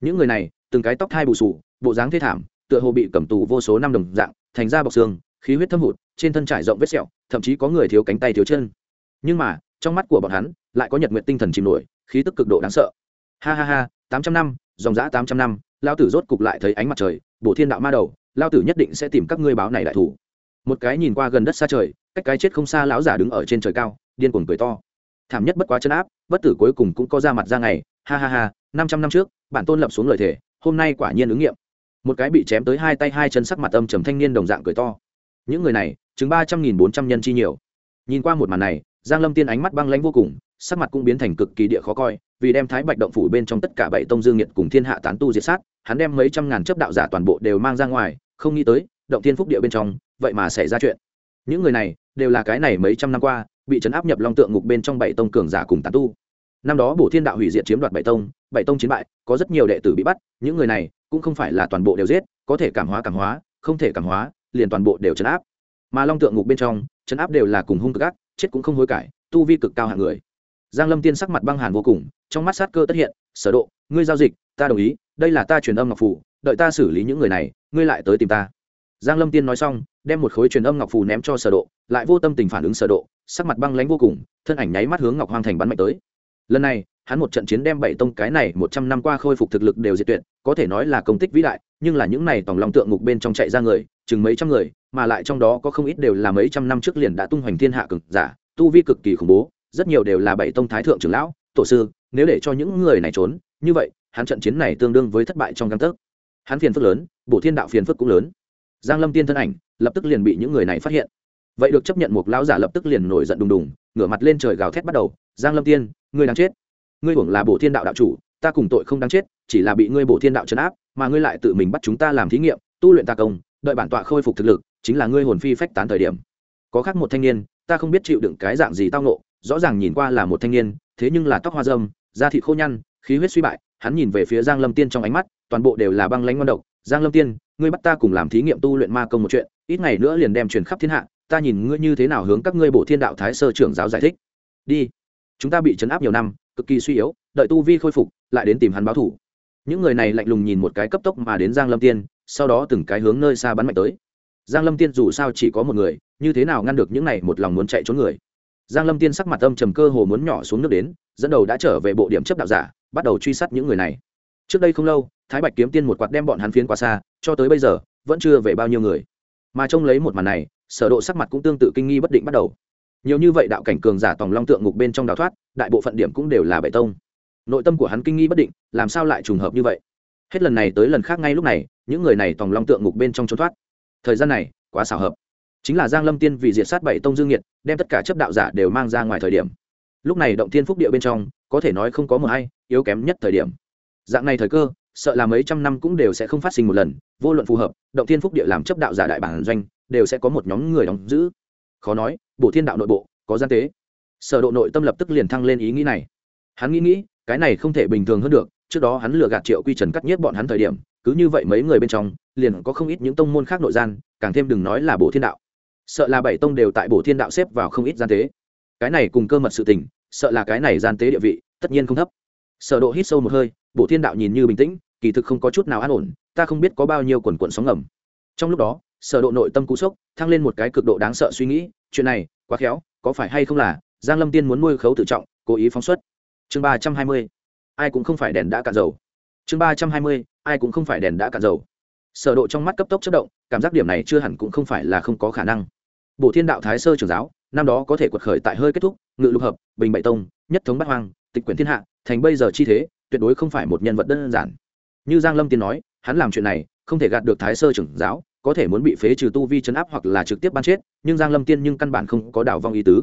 Những người này, từng cái tóc thai bù sù, bộ dáng thê thảm, tựa hồ bị cầm tù vô số năm đồng dạng, thành ra bọc xương, khí huyết thâm hụt, trên thân trải rộng vết sẹo, thậm chí có người thiếu cánh tay thiếu chân. Nhưng mà, trong mắt của bọn hắn, lại có nhật nguyện tinh thần chìm nổi, khí tức cực độ đáng sợ. Ha ha ha, tám trăm năm, dòng giã tám trăm năm lao tử rốt cục lại thấy ánh mặt trời, bổ thiên đạo ma đầu lao tử nhất định sẽ tìm các ngươi báo này đại thủ. Một cái nhìn qua gần đất xa trời cách cái chết không xa lão giả đứng ở trên trời cao, điên cuồng cười to. Thảm nhất bất quá chân áp, bất tử cuối cùng cũng có ra mặt ra ngày, ha ha ha, năm trăm năm trước, bản tôn lập xuống lời thề, hôm nay quả nhiên ứng nghiệm. Một cái bị chém tới hai tay hai chân sắc mặt âm trầm thanh niên đồng dạng cười to. Những người này chứng ba trăm nghìn bốn trăm nhân chi nhiều. Nhìn qua một màn này, giang lâm tiên ánh mắt băng lãnh vô cùng, sắc mặt cũng biến thành cực kỳ địa khó coi, vì đem thái bạch động phủ bên trong tất cả bảy tông dương nhiệt cùng thiên hạ tán tu diệt sát, hắn đem mấy trăm ngàn chấp đạo giả toàn bộ đều mang ra ngoài, không nghĩ tới, động thiên phúc địa bên trong, vậy mà xảy ra chuyện. Những người này đều là cái này mấy trăm năm qua, bị trấn áp nhập long tượng ngục bên trong bảy tông cường giả cùng tán tu. Năm đó bổ thiên đạo hủy diệt chiếm đoạt bảy tông bảy tông chiến bại, có rất nhiều đệ tử bị bắt, những người này cũng không phải là toàn bộ đều giết, có thể cảm hóa cảm hóa, không thể cảm hóa, liền toàn bộ đều trấn áp. Mà long tượng ngục bên trong, trấn áp đều là cùng hung cực ác, chết cũng không hối cải, tu vi cực cao hạng người. Giang lâm tiên sắc mặt băng hàn vô cùng, trong mắt sát cơ tất hiện, sở độ, ngươi giao dịch, ta đồng ý, đây là ta truyền âm ngọc phủ, đợi ta xử lý những người này, ngươi lại tới tìm ta giang lâm tiên nói xong, đem một khối truyền âm ngọc phù ném cho sở độ, lại vô tâm tình phản ứng sở độ, sắc mặt băng lãnh vô cùng, thân ảnh nháy mắt hướng ngọc hoang thành bắn mạnh tới. Lần này, hắn một trận chiến đem bảy tông cái này một trăm năm qua khôi phục thực lực đều diệt tuyệt, có thể nói là công tích vĩ đại, nhưng là những này tòng lòng tượng ngục bên trong chạy ra người, chừng mấy trăm người, mà lại trong đó có không ít đều là mấy trăm năm trước liền đã tung hoành thiên hạ cực giả, tu vi cực kỳ khủng bố, rất nhiều đều là bảy tông thái thượng trưởng lão, tổ sư, nếu để cho những người này trốn, như vậy, hắn trận chiến này tương đương với thất bại trong căn tấc. Hắn phiền phức lớn, bổ thiên đạo phiền phức cũng lớn giang lâm tiên thân ảnh lập tức liền bị những người này phát hiện. Vậy được chấp nhận một lão giả lập tức liền nổi giận đùng đùng, ngửa mặt lên trời gào thét bắt đầu, giang lâm tiên, ngươi đang chết. Ngươi hưởng là bổ thiên đạo đạo chủ, ta cùng tội không đáng chết, chỉ là bị ngươi bổ thiên đạo trấn áp, mà ngươi lại tự mình bắt chúng ta làm thí nghiệm, tu luyện ta công, đợi bản tọa khôi phục thực lực, chính là ngươi hồn phi phách tán thời điểm. Có khác một thanh niên, ta không biết chịu đựng cái dạng gì tao nộ rõ ràng nhìn qua là một thanh niên, thế nhưng là tóc hoa dâm da thịt khô nhăn, khí huyết suy bại, hắn nhìn về phía giang lâm tiên trong ánh mắt, toàn bộ đều là băng lãnh ngon độc. Giang lâm tiên ngươi bắt ta cùng làm thí nghiệm tu luyện ma công một chuyện, ít ngày nữa liền đem truyền khắp thiên hạ, ta nhìn ngươi như thế nào hướng các ngươi bộ thiên đạo thái sơ trưởng giáo giải thích. Đi. Chúng ta bị chấn áp nhiều năm, cực kỳ suy yếu, đợi tu vi khôi phục, lại đến tìm hắn báo thủ. Những người này lạnh lùng nhìn một cái cấp tốc mà đến giang lâm tiên, sau đó từng cái hướng nơi xa bắn mạnh tới. Giang lâm tiên dù sao chỉ có một người, như thế nào ngăn được những này một lòng muốn chạy trốn người? Giang lâm tiên sắc mặt âm trầm cơ hồ muốn nhỏ xuống nước đến, dẫn đầu đã trở về bộ điểm chấp đạo giả, bắt đầu truy sát những người này. Trước đây không lâu thái bạch kiếm tiên một quạt đem bọn hắn phiến quá xa, cho tới bây giờ, vẫn chưa về bao nhiêu người. Mà trông lấy một màn này, sở độ sắc mặt cũng tương tự kinh nghi bất định bắt đầu. Nhiều như vậy đạo cảnh cường giả tòng long tượng ngục bên trong đào thoát, đại bộ phận điểm cũng đều là bảy tông. Nội tâm của hắn kinh nghi bất định, làm sao lại trùng hợp như vậy? Hết lần này tới lần khác ngay lúc này, những người này tòng long tượng ngục bên trong trốn thoát. Thời gian này, quá xảo hợp. Chính là giang lâm tiên vì diệt sát bảy tông dương nhiệt đem tất cả chấp đạo giả đều mang ra ngoài thời điểm. Lúc này động thiên phúc địa bên trong, có thể nói không có một hay, yếu kém nhất thời điểm. Dạng này thời cơ sợ là mấy trăm năm cũng đều sẽ không phát sinh một lần, vô luận phù hợp, động thiên phúc địa làm chấp đạo giả đại bản doanh, đều sẽ có một nhóm người đóng giữ. Khó nói bộ thiên đạo nội bộ, có gian tế. Sở độ nội tâm lập tức liền thăng lên ý nghĩ này. Hắn nghĩ nghĩ, cái này không thể bình thường hơn được, trước đó hắn lừa gạt triệu quy trần cắt nhất bọn hắn thời điểm, cứ như vậy mấy người bên trong, liền có không ít những tông môn khác nội gian, càng thêm đừng nói là bộ thiên đạo. Sợ là bảy tông đều tại bộ thiên đạo xếp vào không ít gian tế. Cái này cùng cơ mật sự tình, sợ là cái này gian tế địa vị, tất nhiên không thấp. Sở độ hít sâu một hơi bộ thiên đạo nhìn như bình tĩnh kỳ thực không có chút nào an ổn, ta không biết có bao nhiêu quần quần sóng ngầm. Trong lúc đó, sở độ nội tâm cú sốc, thăng lên một cái cực độ đáng sợ suy nghĩ, chuyện này, quá khéo, có phải hay không là, giang lâm tiên muốn nuôi khấu tự trọng, cố ý phóng xuất. Chương ba trăm hai mươi, ai cũng không phải đèn đã cạn dầu. Chương ba trăm hai mươi, ai cũng không phải đèn đã cạn dầu. Sở độ trong mắt cấp tốc chớp động, cảm giác điểm này chưa hẳn cũng không phải là không có khả năng. Bổ thiên đạo thái sơ trưởng giáo, năm đó có thể quật khởi tại hơi kết thúc, ngự lục hợp, bình bảy tông, nhất thống bát hoang, tịch quyển thiên hạ, thành bây giờ chi thế, tuyệt đối không phải một nhân vật đơn giản như giang lâm tiên nói, hắn làm chuyện này, không thể gạt được thái sơ trưởng giáo, có thể muốn bị phế trừ tu vi chấn áp hoặc là trực tiếp ban chết, nhưng giang lâm tiên nhưng căn bản không có đảo vong ý tứ.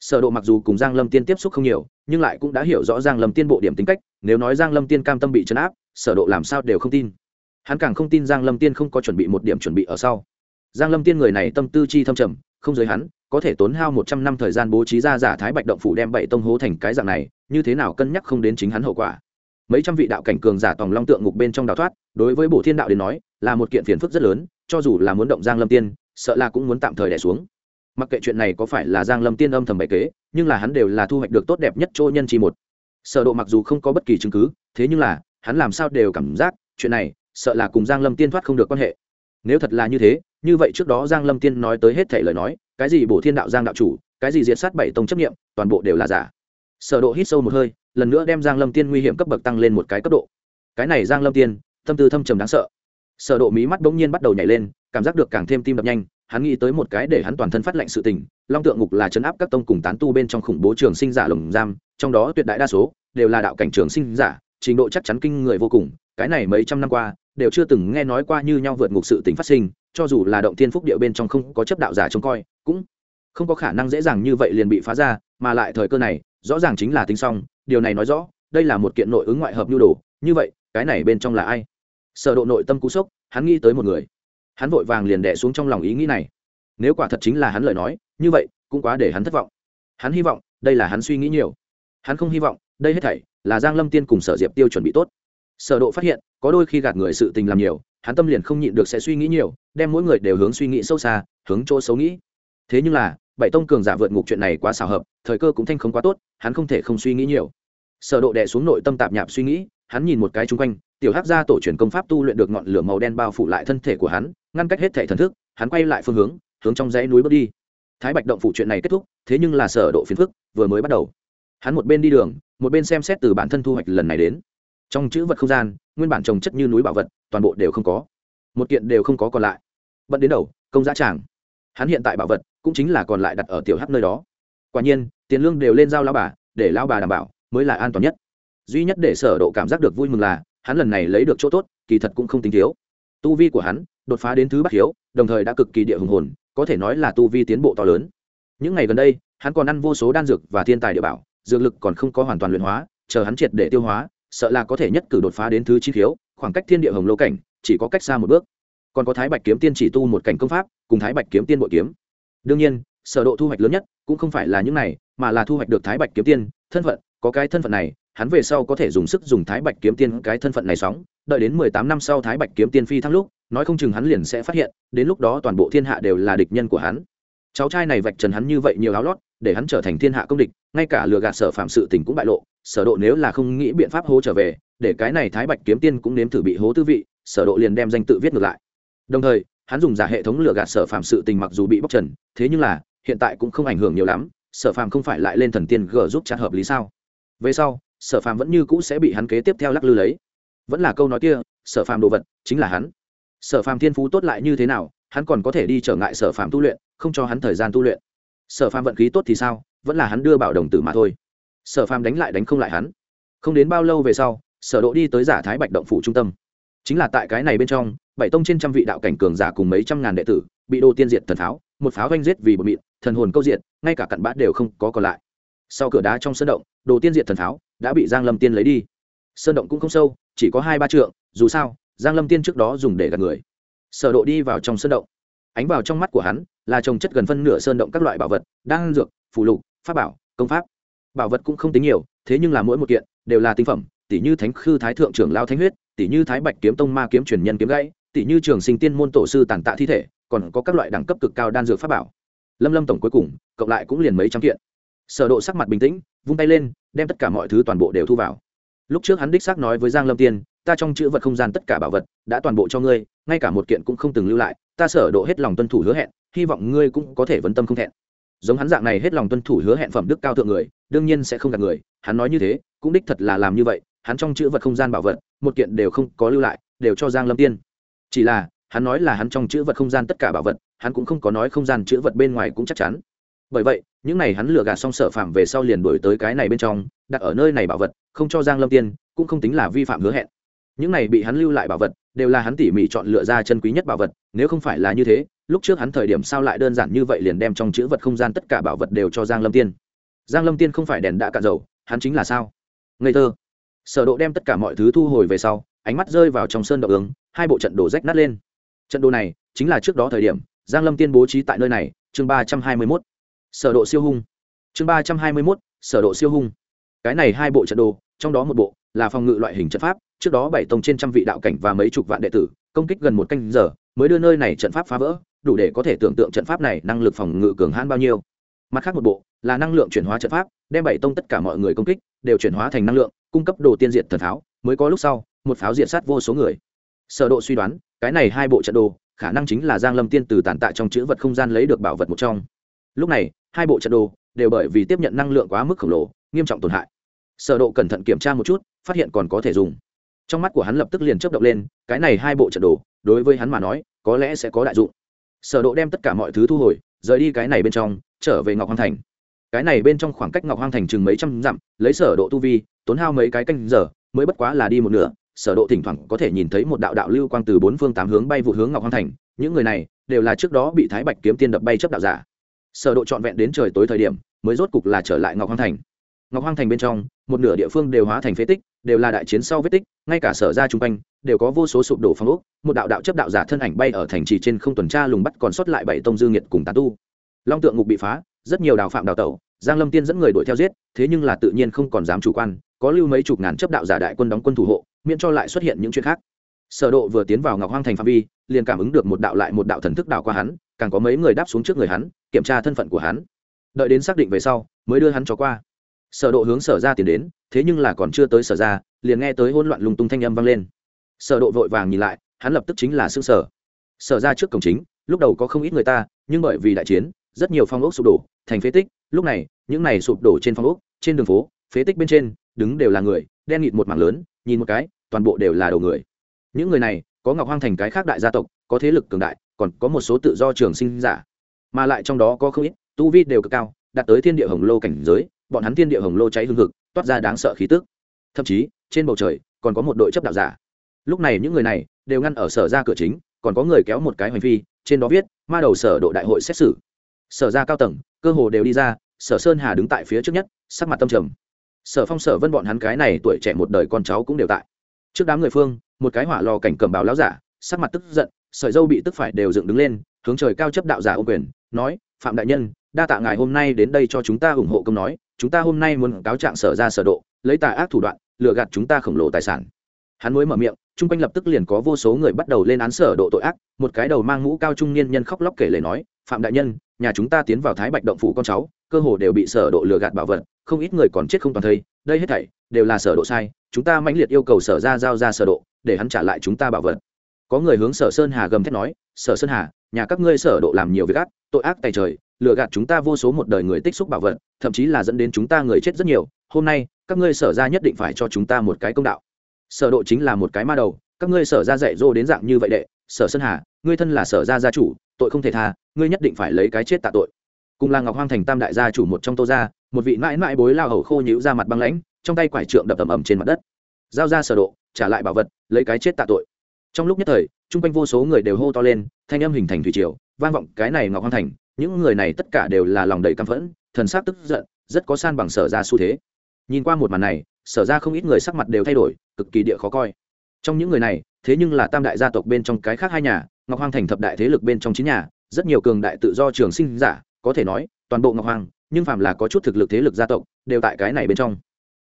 Sở độ mặc dù cùng giang lâm tiên tiếp xúc không nhiều, nhưng lại cũng đã hiểu rõ giang lâm tiên bộ điểm tính cách, nếu nói giang lâm tiên cam tâm bị chấn áp, sở độ làm sao đều không tin. Hắn càng không tin giang lâm tiên không có chuẩn bị một điểm chuẩn bị ở sau. Giang lâm tiên người này tâm tư chi thâm trầm, không giới hắn, có thể tốn hao một trăm năm thời gian bố trí ra giả thái bạch động phủ đem bảy tông hố thành cái dạng này, như thế nào cân nhắc không đến chính hắn hậu quả mấy trăm vị đạo cảnh cường giả tòng long tượng ngục bên trong đào thoát đối với bổ thiên đạo đến nói là một kiện phiền phức rất lớn cho dù là muốn động giang lâm tiên sợ là cũng muốn tạm thời đẻ xuống. Mặc kệ chuyện này có phải là giang lâm tiên âm thầm bày kế nhưng là hắn đều là thu hoạch được tốt đẹp nhất chỗ nhân chi một. Sở độ mặc dù không có bất kỳ chứng cứ thế nhưng là hắn làm sao đều cảm giác chuyện này sợ là cùng giang lâm tiên thoát không được quan hệ. Nếu thật là như thế như vậy trước đó giang lâm tiên nói tới hết thảy lời nói cái gì bổ thiên đạo giang đạo chủ cái gì diệt sát bảy tông chấp niệm, toàn bộ đều là giả. Sở độ hít sâu một hơi lần nữa đem giang lâm tiên nguy hiểm cấp bậc tăng lên một cái cấp độ. Cái này giang lâm tiên, tâm tư thâm trầm đáng sợ. Sở độ mí mắt bỗng nhiên bắt đầu nhảy lên, cảm giác được càng thêm tim đập nhanh, hắn nghĩ tới một cái để hắn toàn thân phát lệnh sự tình, long tượng ngục là chấn áp các tông cùng tán tu bên trong khủng bố trường sinh giả lồng giam, trong đó tuyệt đại đa số đều là đạo cảnh trường sinh giả, trình độ chắc chắn kinh người vô cùng, cái này mấy trăm năm qua, đều chưa từng nghe nói qua như nhau vượt ngục sự tình phát sinh, cho dù là động thiên phúc địa bên trong không có chấp đạo giả trông coi, cũng không có khả năng dễ dàng như vậy liền bị phá ra, mà lại thời cơ này, rõ ràng chính là tính xong điều này nói rõ, đây là một kiện nội ứng ngoại hợp nhu đồ, như vậy, cái này bên trong là ai? Sở độ nội tâm cú sốc, hắn nghĩ tới một người. Hắn vội vàng liền đè xuống trong lòng ý nghĩ này. Nếu quả thật chính là hắn lời nói, như vậy, cũng quá để hắn thất vọng. Hắn hy vọng, đây là hắn suy nghĩ nhiều. Hắn không hy vọng, đây hết thảy là giang lâm tiên cùng sở diệp tiêu chuẩn bị tốt. Sở độ phát hiện, có đôi khi gạt người sự tình làm nhiều, hắn tâm liền không nhịn được sẽ suy nghĩ nhiều, đem mỗi người đều hướng suy nghĩ sâu xa, hướng chỗ xấu nghĩ. Thế nhưng là bảy tông cường giả vượt ngục chuyện này quá xảo hợp, thời cơ cũng thanh không quá tốt, hắn không thể không suy nghĩ nhiều. Sở độ đè xuống nội tâm tạp nhạp suy nghĩ, hắn nhìn một cái chung quanh, tiểu hắc gia tổ truyền công pháp tu luyện được ngọn lửa màu đen bao phủ lại thân thể của hắn, ngăn cách hết thể thần thức, hắn quay lại phương hướng hướng trong dãy núi bước đi. Thái bạch động phủ chuyện này kết thúc, thế nhưng là sở độ phiền phức, vừa mới bắt đầu. Hắn một bên đi đường, một bên xem xét từ bản thân thu hoạch lần này đến. Trong chữ vật không gian, nguyên bản trồng chất như núi bảo vật, toàn bộ đều không có. Một kiện đều không có còn lại. Bận đến đầu, công giá tràng. Hắn hiện tại bảo vật cũng chính là còn lại đặt ở tiểu hắc nơi đó. Quả nhiên tiền lương đều lên giao lao bà để lao bà đảm bảo mới là an toàn nhất. Duy nhất để sở độ cảm giác được vui mừng là hắn lần này lấy được chỗ tốt kỳ thật cũng không tính thiếu. Tu vi của hắn đột phá đến thứ bát hiếu đồng thời đã cực kỳ địa hùng hồn có thể nói là tu vi tiến bộ to lớn. Những ngày gần đây hắn còn ăn vô số đan dược và thiên tài địa bảo dược lực còn không có hoàn toàn luyện hóa chờ hắn triệt để tiêu hóa sợ là có thể nhất cử đột phá đến thứ chín thiếu, khoảng cách thiên địa hồng lô cảnh chỉ có cách xa một bước. Còn có thái bạch kiếm tiên chỉ tu một cảnh công pháp cùng thái bạch kiếm tiên bội kiếm đương nhiên, sở độ thu hoạch lớn nhất cũng không phải là những này, mà là thu hoạch được thái bạch kiếm tiên thân phận. Có cái thân phận này, hắn về sau có thể dùng sức dùng thái bạch kiếm tiên cái thân phận này sóng. Đợi đến mười tám năm sau thái bạch kiếm tiên phi thăng lúc, nói không chừng hắn liền sẽ phát hiện, đến lúc đó toàn bộ thiên hạ đều là địch nhân của hắn. Cháu trai này vạch trần hắn như vậy nhiều áo lót, để hắn trở thành thiên hạ công địch, ngay cả lừa gạt sở phạm sự tình cũng bại lộ. Sở độ nếu là không nghĩ biện pháp hố trở về, để cái này thái bạch kiếm tiên cũng nếm thử bị hố tư vị, sở độ liền đem danh tự viết ngược lại. Đồng thời hắn dùng giả hệ thống lừa gạt sở phạm sự tình mặc dù bị bóc trần, thế nhưng là, hiện tại cũng không ảnh hưởng nhiều lắm, sở phạm không phải lại lên thần tiên g giúp chặt hợp lý sao? Về sau, sở phạm vẫn như cũ sẽ bị hắn kế tiếp theo lắc lư lấy. Vẫn là câu nói kia, sở phàm đồ vật, chính là hắn. Sở phàm thiên phú tốt lại như thế nào, hắn còn có thể đi trở ngại sở phàm tu luyện, không cho hắn thời gian tu luyện. Sở phàm vận khí tốt thì sao, vẫn là hắn đưa bảo đồng tử mà thôi. Sở phàm đánh lại đánh không lại hắn. Không đến bao lâu về sau, sở độ đi tới giả thái bạch động phủ trung tâm. Chính là tại cái này bên trong bảy tông trên trăm vị đạo cảnh cường giả cùng mấy trăm ngàn đệ tử, bị đô tiên diệt thần pháo, một pháo vanh giết vì bột mịn thần hồn câu diệt, ngay cả cặn bã đều không có còn lại. Sau cửa đá trong sơn động đồ tiên diệt thần pháo đã bị giang lâm tiên lấy đi. Sơn động cũng không sâu, chỉ có hai ba trượng, dù sao, giang lâm tiên trước đó dùng để gạt người. Sở độ đi vào trong sơn động. Ánh vào trong mắt của hắn là trồng chất gần phân nửa sơn động các loại bảo vật đang dược, phù lục, pháp bảo, công pháp. Bảo vật cũng không tính nhiều, thế nhưng là mỗi một kiện đều là tinh phẩm tỷ như thánh khư thái thượng trưởng lao thánh huyết tỷ như thái bạch kiếm tông ma kiếm truyền nhân kiếm gãy tỷ như trường sinh tiên môn tổ sư tàn tạ thi thể, còn có các loại đẳng cấp cực cao đan dược pháp bảo. Lâm lâm tổng cuối cùng, cộng lại cũng liền mấy trăm kiện. Sở độ sắc mặt bình tĩnh, vung tay lên, đem tất cả mọi thứ toàn bộ đều thu vào. Lúc trước hắn đích xác nói với giang lâm tiên, ta trong chữ vật không gian tất cả bảo vật đã toàn bộ cho ngươi, ngay cả một kiện cũng không từng lưu lại, ta sở độ hết lòng tuân thủ hứa hẹn, hy vọng ngươi cũng có thể vấn tâm không thẹn. Giống hắn dạng này hết lòng tuân thủ hứa hẹn phẩm đức cao thượng người, đương nhiên sẽ không gạt người, hắn nói như thế, cũng đích thật là làm như vậy, hắn trong chữ vật không gian bảo vật, một kiện đều không có lưu lại, đều cho giang lâm tiên chỉ là, hắn nói là hắn trong chữ vật không gian tất cả bảo vật, hắn cũng không có nói không gian chữ vật bên ngoài cũng chắc chắn. Bởi vậy, những này hắn lừa gạt xong sở phạm về sau liền đổi tới cái này bên trong, đặt ở nơi này bảo vật, không cho giang lâm tiên, cũng không tính là vi phạm hứa hẹn. Những này bị hắn lưu lại bảo vật, đều là hắn tỉ mỉ chọn lựa ra chân quý nhất bảo vật, nếu không phải là như thế, lúc trước hắn thời điểm sao lại đơn giản như vậy liền đem trong chữ vật không gian tất cả bảo vật đều cho giang lâm tiên? Giang lâm tiên không phải đèn đã cạn dầu, hắn chính là sao? Ngây thơ. Sở độ đem tất cả mọi thứ thu hồi về sau ánh mắt rơi vào trong sơn động ứng hai bộ trận đồ rách nát lên trận đồ này chính là trước đó thời điểm giang lâm tiên bố trí tại nơi này chương ba trăm hai mươi 321. sở độ siêu hung chương ba trăm hai mươi 321, sở độ siêu hung cái này hai bộ trận đồ trong đó một bộ là phòng ngự loại hình trận pháp trước đó bảy tông trên trăm vị đạo cảnh và mấy chục vạn đệ tử công kích gần một canh giờ mới đưa nơi này trận pháp phá vỡ đủ để có thể tưởng tượng trận pháp này năng lực phòng ngự cường hãn bao nhiêu mặt khác một bộ là năng lượng chuyển hóa trận pháp đem bảy tông tất cả mọi người công kích đều chuyển hóa thành năng lượng cung cấp đồ tiên diện thần tháo mới có lúc sau, một pháo diện sát vô số người. Sở độ suy đoán, cái này hai bộ trận đồ, khả năng chính là giang lâm tiên từ tàn tạ trong chữ vật không gian lấy được bảo vật một trong. Lúc này, hai bộ trận đồ đều bởi vì tiếp nhận năng lượng quá mức khổng lồ, nghiêm trọng tổn hại. Sở độ cẩn thận kiểm tra một chút, phát hiện còn có thể dùng. Trong mắt của hắn lập tức liền chớp động lên, cái này hai bộ trận đồ, đối với hắn mà nói, có lẽ sẽ có đại dụng. Sở độ đem tất cả mọi thứ thu hồi, rời đi cái này bên trong, trở về ngọc hoang thành. Cái này bên trong khoảng cách ngọc hoang thành chừng mấy trăm dặm, lấy sở độ tu vi, tốn hao mấy cái canh giờ mới bất quá là đi một nửa, sở độ thỉnh thoảng có thể nhìn thấy một đạo đạo lưu quang từ bốn phương tám hướng bay vụ hướng ngọc hoang thành, những người này đều là trước đó bị thái bạch kiếm tiên đập bay chấp đạo giả. Sở độ trọn vẹn đến trời tối thời điểm, mới rốt cục là trở lại ngọc hoang thành. Ngọc hoang thành bên trong, một nửa địa phương đều hóa thành phế tích, đều là đại chiến sau vết tích, ngay cả sở ra chung quanh, đều có vô số sụp đổ phong ốc, một đạo đạo chấp đạo giả thân ảnh bay ở thành trì trên không tuần tra lùng bắt còn sót lại bảy tông dương nhiệt cùng tán tu. Long tượng ngục bị phá, rất nhiều đào phạm đào tẩu, giang lâm tiên dẫn người đuổi theo giết, thế nhưng là tự nhiên không còn dám chủ quan có lưu mấy chục ngàn chấp đạo giả đại quân đóng quân thủ hộ, miễn cho lại xuất hiện những chuyện khác. Sở độ vừa tiến vào ngọc hoang thành phạm vi, liền cảm ứng được một đạo lại một đạo thần thức đảo qua hắn, càng có mấy người đáp xuống trước người hắn, kiểm tra thân phận của hắn. Đợi đến xác định về sau, mới đưa hắn cho qua. Sở độ hướng sở ra tiến đến, thế nhưng là còn chưa tới sở ra, liền nghe tới hỗn loạn lung tung thanh âm vang lên. Sở độ vội vàng nhìn lại, hắn lập tức chính là sương sở. Sở ra trước cổng chính, lúc đầu có không ít người ta, nhưng bởi vì đại chiến, rất nhiều phong ốc sụp đổ, thành phế tích, lúc này, những này sụp đổ trên phong ốc, trên đường phố, phế tích bên trên đứng đều là người, đen nghịt một mảng lớn, nhìn một cái, toàn bộ đều là đầu người. Những người này, có ngọc hoang thành cái khác đại gia tộc, có thế lực cường đại, còn có một số tự do trường sinh giả. Mà lại trong đó có không ít, tu vi đều cực cao, đạt tới thiên địa hồng lô cảnh giới, bọn hắn thiên địa hồng lô cháy hương thực toát ra đáng sợ khí tức. Thậm chí, trên bầu trời, còn có một đội chấp đạo giả. Lúc này những người này, đều ngăn ở sở ra cửa chính, còn có người kéo một cái hành phi, trên đó viết, ma đầu sở độ đại hội xét xử. Sở ra cao tầng, cơ hồ đều đi ra, sở sơn hà đứng tại phía trước nhất, sắc mặt tâm trầm sở phong, sở vân bọn hắn cái này tuổi trẻ một đời con cháu cũng đều tại. Trước đám người phương, một cái hỏa lò cảnh cầm báo láo giả, sắc mặt tức giận, sợi dâu bị tức phải đều dựng đứng lên, hướng trời cao chấp đạo giả ô quyền, nói, phạm đại nhân, đa tạ ngài hôm nay đến đây cho chúng ta ủng hộ công nói, chúng ta hôm nay muốn cáo trạng sở ra sở độ, lấy tà ác thủ đoạn, lừa gạt chúng ta khổng lồ tài sản. Hắn mới mở miệng, chung quanh lập tức liền có vô số người bắt đầu lên án sở độ tội ác, một cái đầu mang mũ cao trung niên nhân khóc lóc kể lời nói, phạm đại nhân, nhà chúng ta tiến vào thái bạch động phủ con cháu, cơ hồ đều bị sở độ lừa gạt bảo vật không ít người còn chết không toàn thây, đây hết thảy đều là sở độ sai, chúng ta mãnh liệt yêu cầu sở ra giao ra sở độ, để hắn trả lại chúng ta bảo vật. Có người hướng sở sơn hà gầm thét nói, sở sơn hà, nhà các ngươi sở độ làm nhiều việc ác, tội ác tày trời, lừa gạt chúng ta vô số một đời người tích xúc bảo vật, thậm chí là dẫn đến chúng ta người chết rất nhiều, hôm nay, các ngươi sở ra nhất định phải cho chúng ta một cái công đạo. Sở độ chính là một cái ma đầu, các ngươi sở ra dạy dỗ đến dạng như vậy đệ, sở sơn hà, ngươi thân là sở gia gia chủ, tội không thể tha, ngươi nhất định phải lấy cái chết tạ tội. Cùng là ngọc hoang thành tam đại gia chủ một trong tô gia một vị mãi mãi bối lao hầu khô nhíu ra mặt băng lãnh, trong tay quải trượng đập ầm ầm trên mặt đất. Giao ra sở độ, trả lại bảo vật, lấy cái chết tạ tội. Trong lúc nhất thời, chung quanh vô số người đều hô to lên, thanh âm hình thành thủy triều, vang vọng cái này ngọc hoang thành, những người này tất cả đều là lòng đầy căm phẫn, thần sắc tức giận, rất có san bằng sở ra xu thế. Nhìn qua một màn này, sở ra không ít người sắc mặt đều thay đổi, cực kỳ địa khó coi. Trong những người này, thế nhưng là tam đại gia tộc bên trong cái khác hai nhà, ngọc hoang thành thập đại thế lực bên trong chín nhà, rất nhiều cường đại tự do trường sinh giả, có thể nói, toàn bộ ngọc hoang nhưng phàm là có chút thực lực thế lực gia tộc, đều tại cái này bên trong.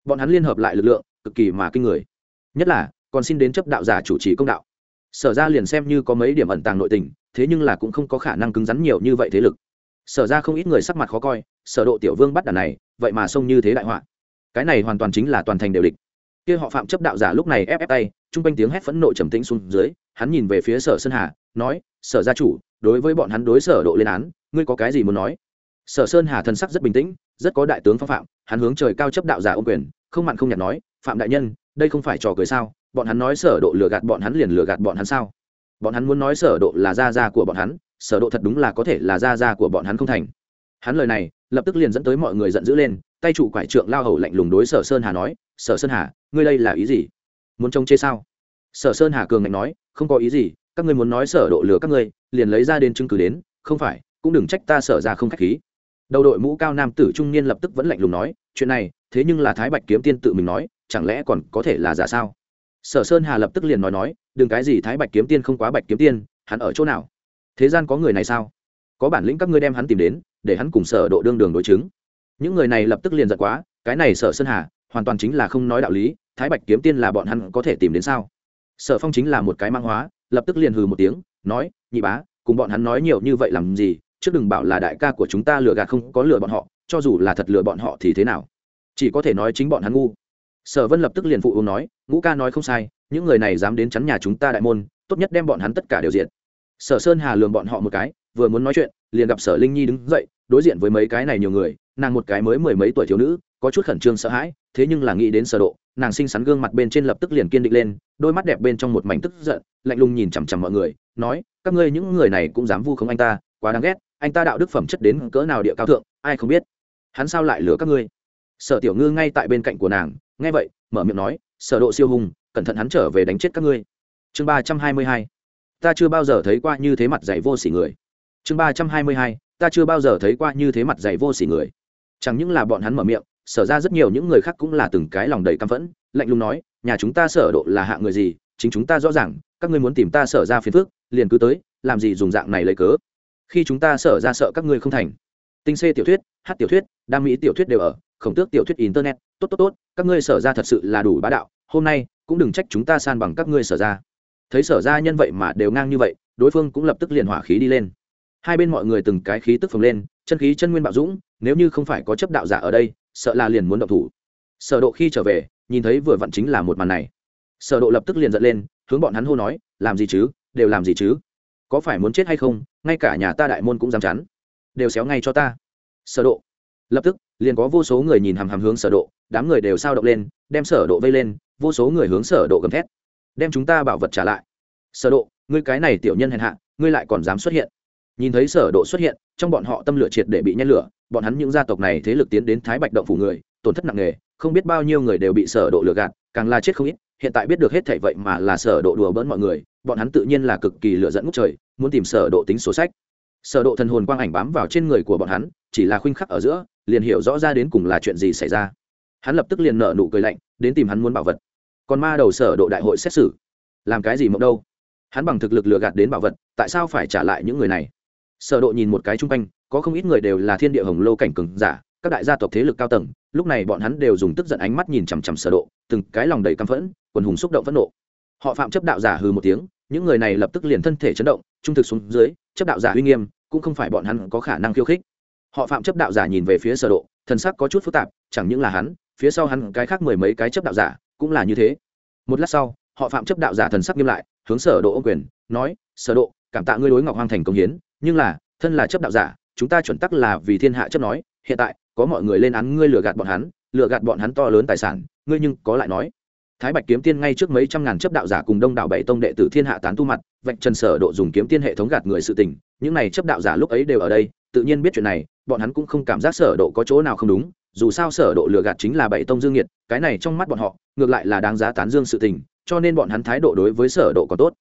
Bọn hắn liên hợp lại lực lượng, cực kỳ mà kinh người. Nhất là, còn xin đến chấp đạo giả chủ trì công đạo. Sở ra liền xem như có mấy điểm ẩn tàng nội tình, thế nhưng là cũng không có khả năng cứng rắn nhiều như vậy thế lực. Sở ra không ít người sắc mặt khó coi, sở độ tiểu vương bắt đàn này, vậy mà xông như thế đại họa. Cái này hoàn toàn chính là toàn thành đều địch. Kia họ phạm chấp đạo giả lúc này ép ép tay trung quanh tiếng hét phẫn nộ trầm tĩnh xuống dưới, hắn nhìn về phía sở sơn hà, nói, sở gia chủ, đối với bọn hắn đối sở độ lên án, ngươi có cái gì muốn nói? Sở sơn hà thần sắc rất bình tĩnh, rất có đại tướng phong phạm, hắn hướng trời cao chấp đạo giả ôm quyền, không mặn không nhạt nói, phạm đại nhân, đây không phải trò cười sao? Bọn hắn nói sở độ lừa gạt bọn hắn liền lừa gạt bọn hắn sao? Bọn hắn muốn nói sở độ là gia gia của bọn hắn, sở độ thật đúng là có thể là gia gia của bọn hắn không thành. Hắn lời này, lập tức liền dẫn tới mọi người giận dữ lên, tay trụ quải trượng lao hầu lạnh lùng đối sở sơn hà nói, sở sơn hà, ngươi đây là ý gì? Muốn trông chê sao? Sở sơn hà cường ngạnh nói, không có ý gì, các ngươi muốn nói sở độ lừa các ngươi, liền lấy ra đến chứng cứ đến, không phải, cũng đừng trách ta sở ra không khách khí đầu đội mũ cao nam tử trung niên lập tức vẫn lạnh lùng nói, chuyện này, thế nhưng là thái bạch kiếm tiên tự mình nói, chẳng lẽ còn có thể là giả sao? Sở sơn hà lập tức liền nói nói, đừng cái gì thái bạch kiếm tiên không quá bạch kiếm tiên, hắn ở chỗ nào? Thế gian có người này sao? Có bản lĩnh các ngươi đem hắn tìm đến, để hắn cùng sở độ đương đường đối chứng. Những người này lập tức liền giật quá, cái này sở sơn hà, hoàn toàn chính là không nói đạo lý, thái bạch kiếm tiên là bọn hắn có thể tìm đến sao? Sở phong chính là một cái mang hóa, lập tức liền hừ một tiếng, nói, nhị bá, cùng bọn hắn nói nhiều như vậy làm gì trước đừng bảo là đại ca của chúng ta lừa gạt không có lừa bọn họ, cho dù là thật lừa bọn họ thì thế nào? Chỉ có thể nói chính bọn hắn ngu. Sở vân lập tức liền phụ uống nói, ngũ ca nói không sai, những người này dám đến chắn nhà chúng ta đại môn, tốt nhất đem bọn hắn tất cả đều diện sở sơn hà lường bọn họ một cái, vừa muốn nói chuyện, liền gặp sở linh nhi đứng dậy, đối diện với mấy cái này nhiều người, nàng một cái mới mười mấy tuổi thiếu nữ, có chút khẩn trương sợ hãi, thế nhưng là nghĩ đến sở độ, nàng xinh xắn gương mặt bên trên lập tức liền kiên định lên, đôi mắt đẹp bên trong một mảnh tức giận, lạnh lùng nhìn chằm chằm mọi người, nói, các ngươi những người này cũng dám vu khống anh ta, quá đáng ghét anh ta đạo đức phẩm chất đến cỡ nào địa cao thượng, ai không biết. Hắn sao lại lừa các ngươi? Sở tiểu ngư ngay tại bên cạnh của nàng, nghe vậy, mở miệng nói, sở độ siêu hùng, cẩn thận hắn trở về đánh chết các ngươi. Chương ba trăm hai mươi hai. Ta chưa bao giờ thấy qua như thế mặt dày vô sỉ người. Chương ba trăm hai mươi hai. Ta chưa bao giờ thấy qua như thế mặt dày vô sỉ người. Chẳng những là bọn hắn mở miệng, sở ra rất nhiều những người khác cũng là từng cái lòng đầy căm phẫn, lạnh lùng nói, nhà chúng ta sở độ là hạ người gì, chính chúng ta rõ ràng, các ngươi muốn tìm ta sở ra phiền phức, liền cứ tới, làm gì dùng dạng này lấy cớ? Khi chúng ta sở ra sợ các ngươi không thành. Tinh xê tiểu thuyết, hát tiểu thuyết đam mỹ tiểu thuyết đều ở, khổng tước tiểu thuyết internet, tốt tốt tốt, các ngươi sở ra thật sự là đủ bá đạo, hôm nay cũng đừng trách chúng ta san bằng các ngươi sở ra. Thấy sở ra nhân vậy mà đều ngang như vậy, đối phương cũng lập tức liền hỏa khí đi lên. Hai bên mọi người từng cái khí tức phồng lên, chân khí chân nguyên bạo dũng, nếu như không phải có chấp đạo giả ở đây, sợ là liền muốn động thủ. Sở độ khi trở về, nhìn thấy vừa vặn chính là một màn này. Sở độ lập tức liền giận lên, hướng bọn hắn hô nói, làm gì chứ? Đều làm gì chứ? Có phải muốn chết hay không? Ngay cả nhà ta đại môn cũng dám chắn. Đều xéo ngay cho ta. Sở độ. Lập tức, liền có vô số người nhìn hàm hàm hướng sở độ, đám người đều sao động lên, đem sở độ vây lên, vô số người hướng sở độ gầm thét. Đem chúng ta bảo vật trả lại. Sở độ, ngươi cái này tiểu nhân hèn hạ, ngươi lại còn dám xuất hiện. Nhìn thấy sở độ xuất hiện, trong bọn họ tâm lửa triệt để bị nhen lửa, bọn hắn những gia tộc này thế lực tiến đến thái bạch động phủ người, tổn thất nặng nề, không biết bao nhiêu người đều bị sở độ lừa gạt, càng là chết không ít, hiện tại biết được hết thảy vậy mà là sở độ đùa bỡn mọi người bọn hắn tự nhiên là cực kỳ lựa dẫn ngút trời, muốn tìm sở độ tính số sách. Sở độ thần hồn quang ảnh bám vào trên người của bọn hắn, chỉ là khuynh khắc ở giữa, liền hiểu rõ ra đến cùng là chuyện gì xảy ra. Hắn lập tức liền nở nụ cười lạnh, đến tìm hắn muốn bảo vật. Còn ma đầu sở độ đại hội xét xử. Làm cái gì mộng đâu? Hắn bằng thực lực lừa gạt đến bảo vật, tại sao phải trả lại những người này? Sở độ nhìn một cái trung quanh, có không ít người đều là thiên địa hồng lô cảnh cường giả, các đại gia tộc thế lực cao tầng, lúc này bọn hắn đều dùng tức giận ánh mắt nhìn chằm chằm sở độ, từng cái lòng đầy căm phẫn, quần hùng xúc động phẫn nộ. Họ phạm chấp đạo giả hừ một tiếng những người này lập tức liền thân thể chấn động, trung thực xuống dưới, chấp đạo giả uy nghiêm, cũng không phải bọn hắn có khả năng khiêu khích. Họ phạm chấp đạo giả nhìn về phía sở độ, thần sắc có chút phức tạp, chẳng những là hắn, phía sau hắn cái khác mười mấy cái chấp đạo giả cũng là như thế. Một lát sau, họ phạm chấp đạo giả thần sắc nghiêm lại, hướng sở độ ô quyền, nói, sở độ, cảm tạ ngươi đối ngọc hoang thành công hiến, nhưng là, thân là chấp đạo giả, chúng ta chuẩn tắc là vì thiên hạ chấp nói, hiện tại, có mọi người lên án ngươi lừa gạt bọn hắn, lừa gạt bọn hắn to lớn tài sản, ngươi nhưng có lại nói thái bạch kiếm tiên ngay trước mấy trăm ngàn chấp đạo giả cùng đông đảo bảy tông đệ tử thiên hạ tán tu mặt, vạch trần sở độ dùng kiếm tiên hệ thống gạt người sự tình, những này chấp đạo giả lúc ấy đều ở đây, tự nhiên biết chuyện này, bọn hắn cũng không cảm giác sở độ có chỗ nào không đúng, dù sao sở độ lừa gạt chính là bảy tông dương nhiệt cái này trong mắt bọn họ, ngược lại là đáng giá tán dương sự tình, cho nên bọn hắn thái độ đối với sở độ có tốt.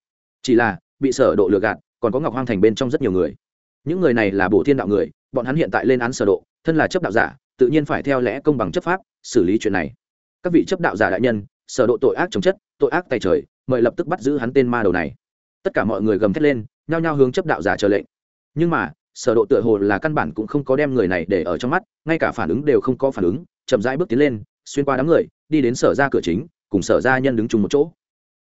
Chỉ là, bị sở độ lừa gạt, còn có ngọc hoang thành bên trong rất nhiều người. Những người này là bộ thiên đạo người, bọn hắn hiện tại lên án sở độ, thân là chấp đạo giả, tự nhiên phải theo lẽ công bằng chấp pháp, xử lý chuyện này. Các vị chấp đạo giả đại nhân sở độ tội ác chống chất, tội ác tay trời, mời lập tức bắt giữ hắn tên ma đầu này. Tất cả mọi người gầm thét lên, nhao nhao hướng chấp đạo giả chờ lệnh. Nhưng mà, sở độ tựa hồ là căn bản cũng không có đem người này để ở trong mắt, ngay cả phản ứng đều không có phản ứng, chậm rãi bước tiến lên, xuyên qua đám người, đi đến sở ra cửa chính, cùng sở gia nhân đứng chung một chỗ.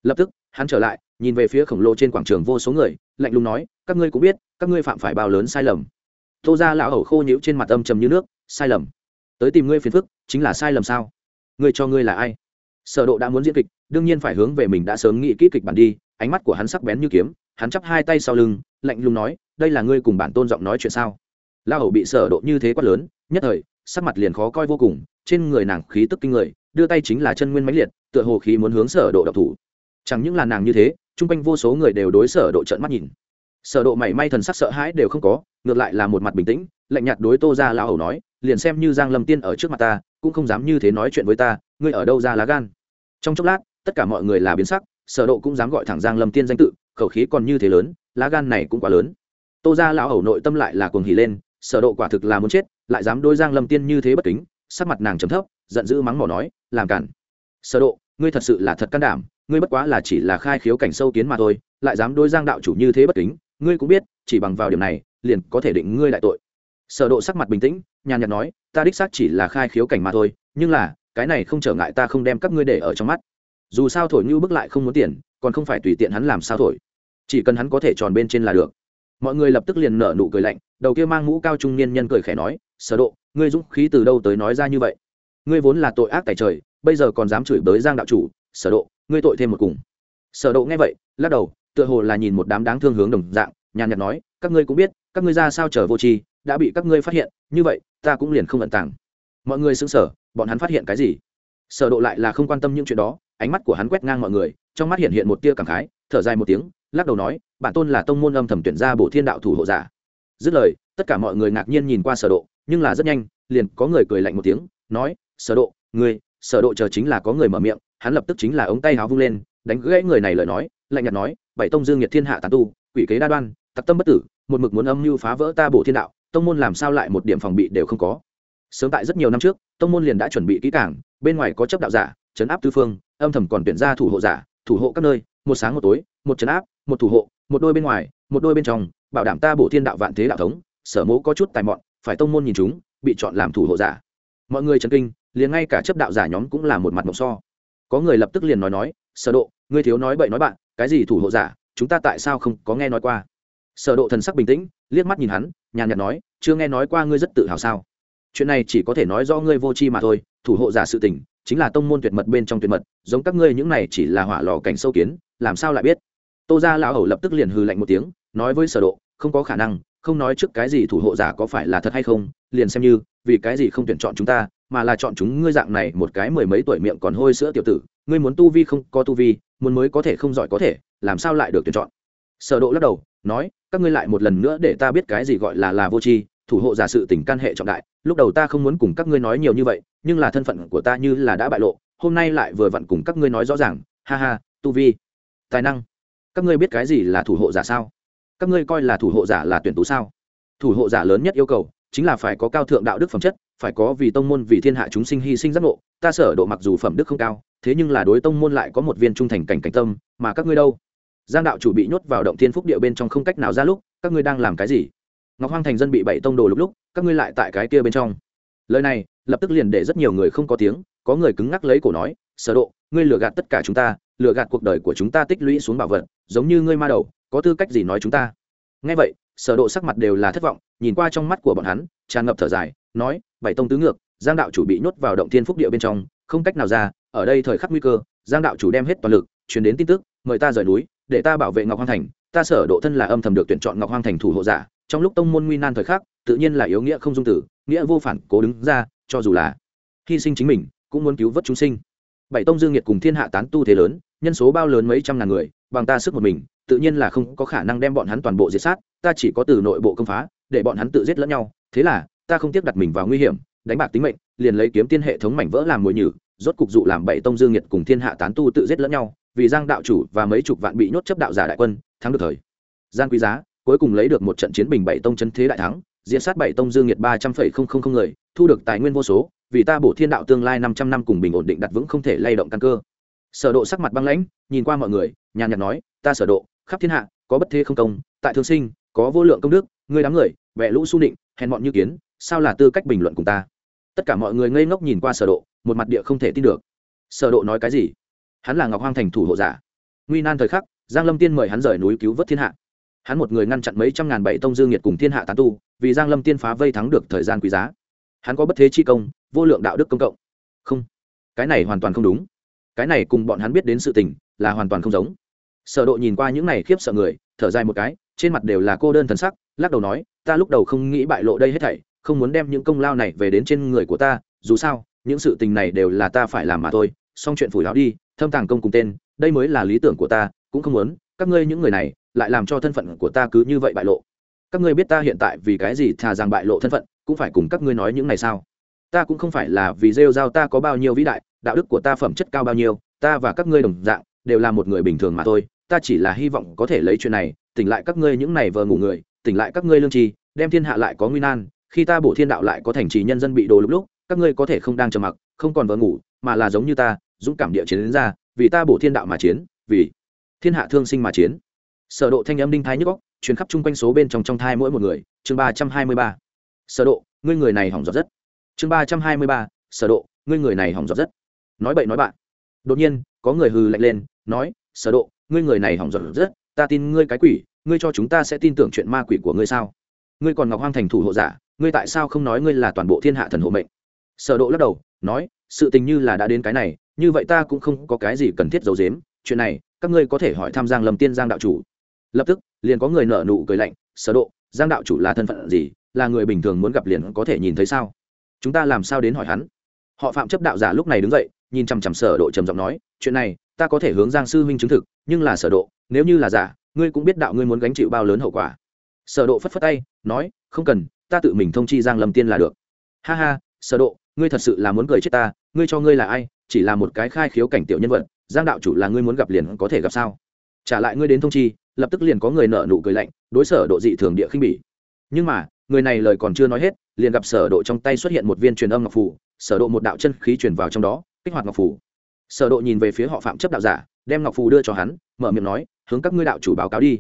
Lập tức, hắn trở lại, nhìn về phía khổng lồ trên quảng trường vô số người, lạnh lùng nói, các ngươi cũng biết, các ngươi phạm phải bao lớn sai lầm. Tô ra lão hầu khô nhíu trên mặt âm trầm như nước, sai lầm? Tới tìm ngươi phiền phức, chính là sai lầm sao? Ngươi cho ngươi là ai? Sở độ đã muốn diễn kịch, đương nhiên phải hướng về mình đã sớm nghĩ kỹ kịch bản đi, ánh mắt của hắn sắc bén như kiếm, hắn chắp hai tay sau lưng, lạnh lùng nói, đây là ngươi cùng bản tôn giọng nói chuyện sao? La hầu bị sở độ như thế quá lớn, nhất thời, sắc mặt liền khó coi vô cùng, trên người nàng khí tức kinh người, đưa tay chính là chân nguyên mãnh liệt, tựa hồ khí muốn hướng sở độ độc thủ. Chẳng những là nàng như thế trung quanh vô số người đều đối sở độ trợn mắt nhìn. Sở độ mảy may thần sắc sợ hãi đều không có, ngược lại là một mặt bình tĩnh, lạnh nhạt đối tô gia lão hầu nói, liền xem như giang lâm tiên ở trước mặt ta, cũng không dám như thế nói chuyện với ta ngươi ở đâu ra lá gan? Trong chốc lát, tất cả mọi người là biến sắc, sở độ cũng dám gọi thẳng giang lâm tiên danh tự, khẩu khí còn như thế lớn, lá gan này cũng quá lớn. Tô gia lão hầu nội tâm lại là cuồng hỉ lên, sở độ quả thực là muốn chết, lại dám đối giang lâm tiên như thế bất kính, sắc mặt nàng trầm thấp, giận dữ mắng mỏ nói, làm cản. Sở độ, ngươi thật sự là thật can đảm, ngươi bất quá là chỉ là khai khiếu cảnh sâu kiến mà thôi, lại dám đối giang đạo chủ như thế bất kính, ngươi cũng biết, chỉ bằng vào điểm này, liền có thể định ngươi đại tội. Sở độ sắc mặt bình tĩnh, nhàn nhạt nói, ta đích xác chỉ là khai khiếu cảnh mà thôi, nhưng là cái này không trở ngại ta không đem các ngươi để ở trong mắt. Dù sao thổi như bức lại không muốn tiền, còn không phải tùy tiện hắn làm sao thổi. Chỉ cần hắn có thể tròn bên trên là được. Mọi người lập tức liền nở nụ cười lạnh, đầu kia mang mũ cao trung niên nhân cười khẽ nói, sở độ, ngươi dũng khí từ đâu tới nói ra như vậy? Ngươi vốn là tội ác tại trời, bây giờ còn dám chửi bới giang đạo chủ, sở độ, ngươi tội thêm một cùng. Sở độ nghe vậy, lắc đầu, tựa hồ là nhìn một đám đáng thương hướng đồng dạng, nhàn nhạt nói, các ngươi cũng biết, các ngươi ra sao trở vô tri, đã bị các ngươi phát hiện, như vậy, ta cũng liền không ẩn tàng. Mọi người sững sờ bọn hắn phát hiện cái gì? Sở độ lại là không quan tâm những chuyện đó, ánh mắt của hắn quét ngang mọi người, trong mắt hiện hiện một tia cảm khái, thở dài một tiếng, lắc đầu nói, bản tôn là tông môn âm thầm tuyển ra bổ thiên đạo thủ hộ giả. Dứt lời, tất cả mọi người ngạc nhiên nhìn qua sở độ, nhưng là rất nhanh, liền có người cười lạnh một tiếng, nói, sở độ, ngươi, sở độ chờ chính là có người mở miệng, hắn lập tức chính là ống tay áo vung lên, đánh gãy người này lời nói, lạnh nhạt nói, bảy tông dương nhiệt thiên hạ tán tu, quỷ kế đa đoan, tặc tâm bất tử, một mực muốn âm mưu phá vỡ ta bổ thiên đạo, tông môn làm sao lại một điểm phòng bị đều không có? Sớm tại rất nhiều năm trước, tông môn liền đã chuẩn bị kỹ càng, bên ngoài có chấp đạo giả chấn áp tư phương, âm thầm còn tuyển ra thủ hộ giả, thủ hộ các nơi, một sáng một tối, một chấn áp, một thủ hộ, một đôi bên ngoài, một đôi bên trong, bảo đảm ta bổ thiên đạo vạn thế đạo thống, sở mẫu có chút tài mọn, phải tông môn nhìn chúng, bị chọn làm thủ hộ giả. Mọi người chấn kinh, liền ngay cả chấp đạo giả nhóm cũng là một mặt mộng so. Có người lập tức liền nói nói, sở độ, ngươi thiếu nói bậy nói bạn, cái gì thủ hộ giả, chúng ta tại sao không có nghe nói qua? Sở độ thần sắc bình tĩnh, liếc mắt nhìn hắn, nhàn nhạt nói, chưa nghe nói qua ngươi rất tự hào sao? Chuyện này chỉ có thể nói do ngươi vô tri mà thôi, thủ hộ giả sự tình, chính là tông môn tuyệt mật bên trong tuyệt mật, giống các ngươi những này chỉ là hỏa lò cảnh sâu kiến, làm sao lại biết? Tô gia lão hầu lập tức liền hừ lạnh một tiếng, nói với sở độ, không có khả năng, không nói trước cái gì thủ hộ giả có phải là thật hay không, liền xem như, vì cái gì không tuyển chọn chúng ta, mà là chọn chúng ngươi dạng này một cái mười mấy tuổi miệng còn hôi sữa tiểu tử, ngươi muốn tu vi không có tu vi, muốn mới có thể không giỏi có thể, làm sao lại được tuyển chọn? Sở độ lắc đầu, nói, các ngươi lại một lần nữa để ta biết cái gì gọi là là vô tri thủ hộ giả sự tình can hệ trọng đại, lúc đầu ta không muốn cùng các ngươi nói nhiều như vậy, nhưng là thân phận của ta như là đã bại lộ, hôm nay lại vừa vặn cùng các ngươi nói rõ ràng, ha ha, tu vi, tài năng, các ngươi biết cái gì là thủ hộ giả sao? Các ngươi coi là thủ hộ giả là tuyển tú sao? Thủ hộ giả lớn nhất yêu cầu chính là phải có cao thượng đạo đức phẩm chất, phải có vì tông môn, vì thiên hạ chúng sinh hy sinh giác ngộ, ta sở độ mặc dù phẩm đức không cao, thế nhưng là đối tông môn lại có một viên trung thành cảnh cảnh tâm, mà các ngươi đâu? Giang đạo chủ bị nhốt vào động thiên phúc địa bên trong không cách nào ra lúc, các ngươi đang làm cái gì? Ngọc hoang thành dân bị bảy tông đồ lúc lúc, các ngươi lại tại cái kia bên trong. Lời này, lập tức liền để rất nhiều người không có tiếng, có người cứng ngắc lấy cổ nói, sở độ, ngươi lừa gạt tất cả chúng ta, lừa gạt cuộc đời của chúng ta tích lũy xuống bảo vật, giống như ngươi ma đầu, có tư cách gì nói chúng ta? Nghe vậy, sở độ sắc mặt đều là thất vọng, nhìn qua trong mắt của bọn hắn, tràn ngập thở dài, nói, bảy tông tứ ngược, giang đạo chủ bị nhốt vào động thiên phúc địa bên trong, không cách nào ra, ở đây thời khắc nguy cơ, giang đạo chủ đem hết toàn lực, truyền đến tin tức, mời ta rời núi, để ta bảo vệ ngọc hoang thành. Ta sở độ thân là âm thầm được tuyển chọn ngọc hoang thành thủ hộ giả trong lúc tông môn nguy nan thời khắc, tự nhiên là yếu nghĩa không dung tử, nghĩa vô phản, cố đứng ra, cho dù là hy sinh chính mình, cũng muốn cứu vớt chúng sinh. Bảy tông dương nhiệt cùng thiên hạ tán tu thế lớn, nhân số bao lớn mấy trăm ngàn người, bằng ta sức một mình, tự nhiên là không có khả năng đem bọn hắn toàn bộ diệt sát, ta chỉ có từ nội bộ công phá, để bọn hắn tự giết lẫn nhau. Thế là, ta không tiếp đặt mình vào nguy hiểm, đánh bạc tính mệnh, liền lấy kiếm tiên hệ thống mảnh vỡ làm mồi nhử, rốt cục dụ làm bảy tông dương nhiệt cùng thiên hạ tán tu tự giết lẫn nhau, vì giang đạo chủ và mấy chục vạn bị nhốt chấp đạo giả đại quân, thắng được thời. Gian quý giá cuối cùng lấy được một trận chiến bình bảy tông chân thế đại thắng diễn sát bảy tông dương nhiệt ba trăm phẩy không không không người, thu được tài nguyên vô số, vì ta bổ thiên đạo tương lai năm trăm năm cùng bình ổn định đặt vững không thể lay động căn cơ. Sở độ sắc mặt băng lãnh, nhìn qua mọi người, nhàn nhạt nói, ta sở độ, khắp thiên hạ, có bất thế không công, tại thương sinh, có vô lượng công đức, ngươi đám người vẽ lũ su định hèn mọn như kiến, sao là tư cách bình luận cùng ta? Tất cả mọi người ngây ngốc nhìn qua sở độ, một mặt địa không thể tin được. Sở độ nói cái gì? Hắn là ngọc hoang thành thủ hộ giả. Nguy nan thời khắc, giang lâm tiên mời hắn rời núi cứu vớt thiên hạ hắn một người ngăn chặn mấy trăm ngàn bảy tông dương nhiệt cùng thiên hạ tán tu, vì giang lâm tiên phá vây thắng được thời gian quý giá. Hắn có bất thế chi công, vô lượng đạo đức công cộng. Không, cái này hoàn toàn không đúng. Cái này cùng bọn hắn biết đến sự tình, là hoàn toàn không giống. Sở độ nhìn qua những này khiếp sợ người, thở dài một cái, trên mặt đều là cô đơn thần sắc, lắc đầu nói, ta lúc đầu không nghĩ bại lộ đây hết thảy, không muốn đem những công lao này về đến trên người của ta, dù sao, những sự tình này đều là ta phải làm mà thôi, xong chuyện phủi lão đi, thâm tàng công cùng tên, đây mới là lý tưởng của ta, cũng không muốn các ngươi những người này lại làm cho thân phận của ta cứ như vậy bại lộ. Các ngươi biết ta hiện tại vì cái gì thà rằng bại lộ thân phận cũng phải cùng các ngươi nói những này sao? Ta cũng không phải là vì rêu giao ta có bao nhiêu vĩ đại đạo đức của ta phẩm chất cao bao nhiêu ta và các ngươi đồng dạng đều là một người bình thường mà thôi. Ta chỉ là hy vọng có thể lấy chuyện này tỉnh lại các ngươi những này vờ ngủ người tỉnh lại các ngươi lương tri, đem thiên hạ lại có nguy nan khi ta bổ thiên đạo lại có thành trì nhân dân bị đồ lúc lúc các ngươi có thể không đang trầm mặc không còn vờ ngủ mà là giống như ta dũng cảm địa chiến đến ra vì ta bổ thiên đạo mà chiến vì thiên hạ thương sinh mà chiến. Sở độ thanh âm đinh thái nhức óc, truyền khắp chung quanh số bên trong trong thai mỗi một người. Chương ba trăm hai mươi ba. Sở độ, ngươi người này hỏng giọt rất. Chương ba trăm hai mươi ba. Sở độ, ngươi người này hỏng giọt rất. Nói bậy nói bạn. Đột nhiên, có người hừ lạnh lên, nói, sở độ, ngươi người này hỏng giọt rất. Ta tin ngươi cái quỷ, ngươi cho chúng ta sẽ tin tưởng chuyện ma quỷ của ngươi sao? Ngươi còn ngọc hoang thành thủ hộ giả, ngươi tại sao không nói ngươi là toàn bộ thiên hạ thần hộ mệnh? Sở độ lắc đầu, nói, sự tình như là đã đến cái này, như vậy ta cũng không có cái gì cần thiết giấu giếm chuyện này, các ngươi có thể hỏi tham giang lâm tiên giang đạo chủ. Lập tức, liền có người nở nụ cười lạnh, sở độ, giang đạo chủ là thân phận gì? Là người bình thường muốn gặp liền có thể nhìn thấy sao? Chúng ta làm sao đến hỏi hắn? Họ phạm chấp đạo giả lúc này đứng dậy, nhìn chằm chằm sở độ trầm giọng nói, chuyện này, ta có thể hướng giang sư huynh chứng thực, nhưng là sở độ, nếu như là giả, ngươi cũng biết đạo ngươi muốn gánh chịu bao lớn hậu quả. Sở độ phất phất tay, nói, không cần, ta tự mình thông chi giang lâm tiên là được. Ha ha, sở độ, ngươi thật sự là muốn cười chết ta, ngươi cho ngươi là ai, chỉ là một cái khai khiếu cảnh tiểu nhân vật giang đạo chủ là ngươi muốn gặp liền có thể gặp sao? Trả lại ngươi đến thông chi, lập tức liền có người nợ nụ cười lạnh, đối sở độ dị thường địa khinh bỉ. Nhưng mà, người này lời còn chưa nói hết, liền gặp sở độ trong tay xuất hiện một viên truyền âm ngọc phù, sở độ một đạo chân khí truyền vào trong đó, kích hoạt ngọc phù. Sở độ nhìn về phía họ phạm chấp đạo giả, đem ngọc phù đưa cho hắn, mở miệng nói, hướng các ngươi đạo chủ báo cáo đi.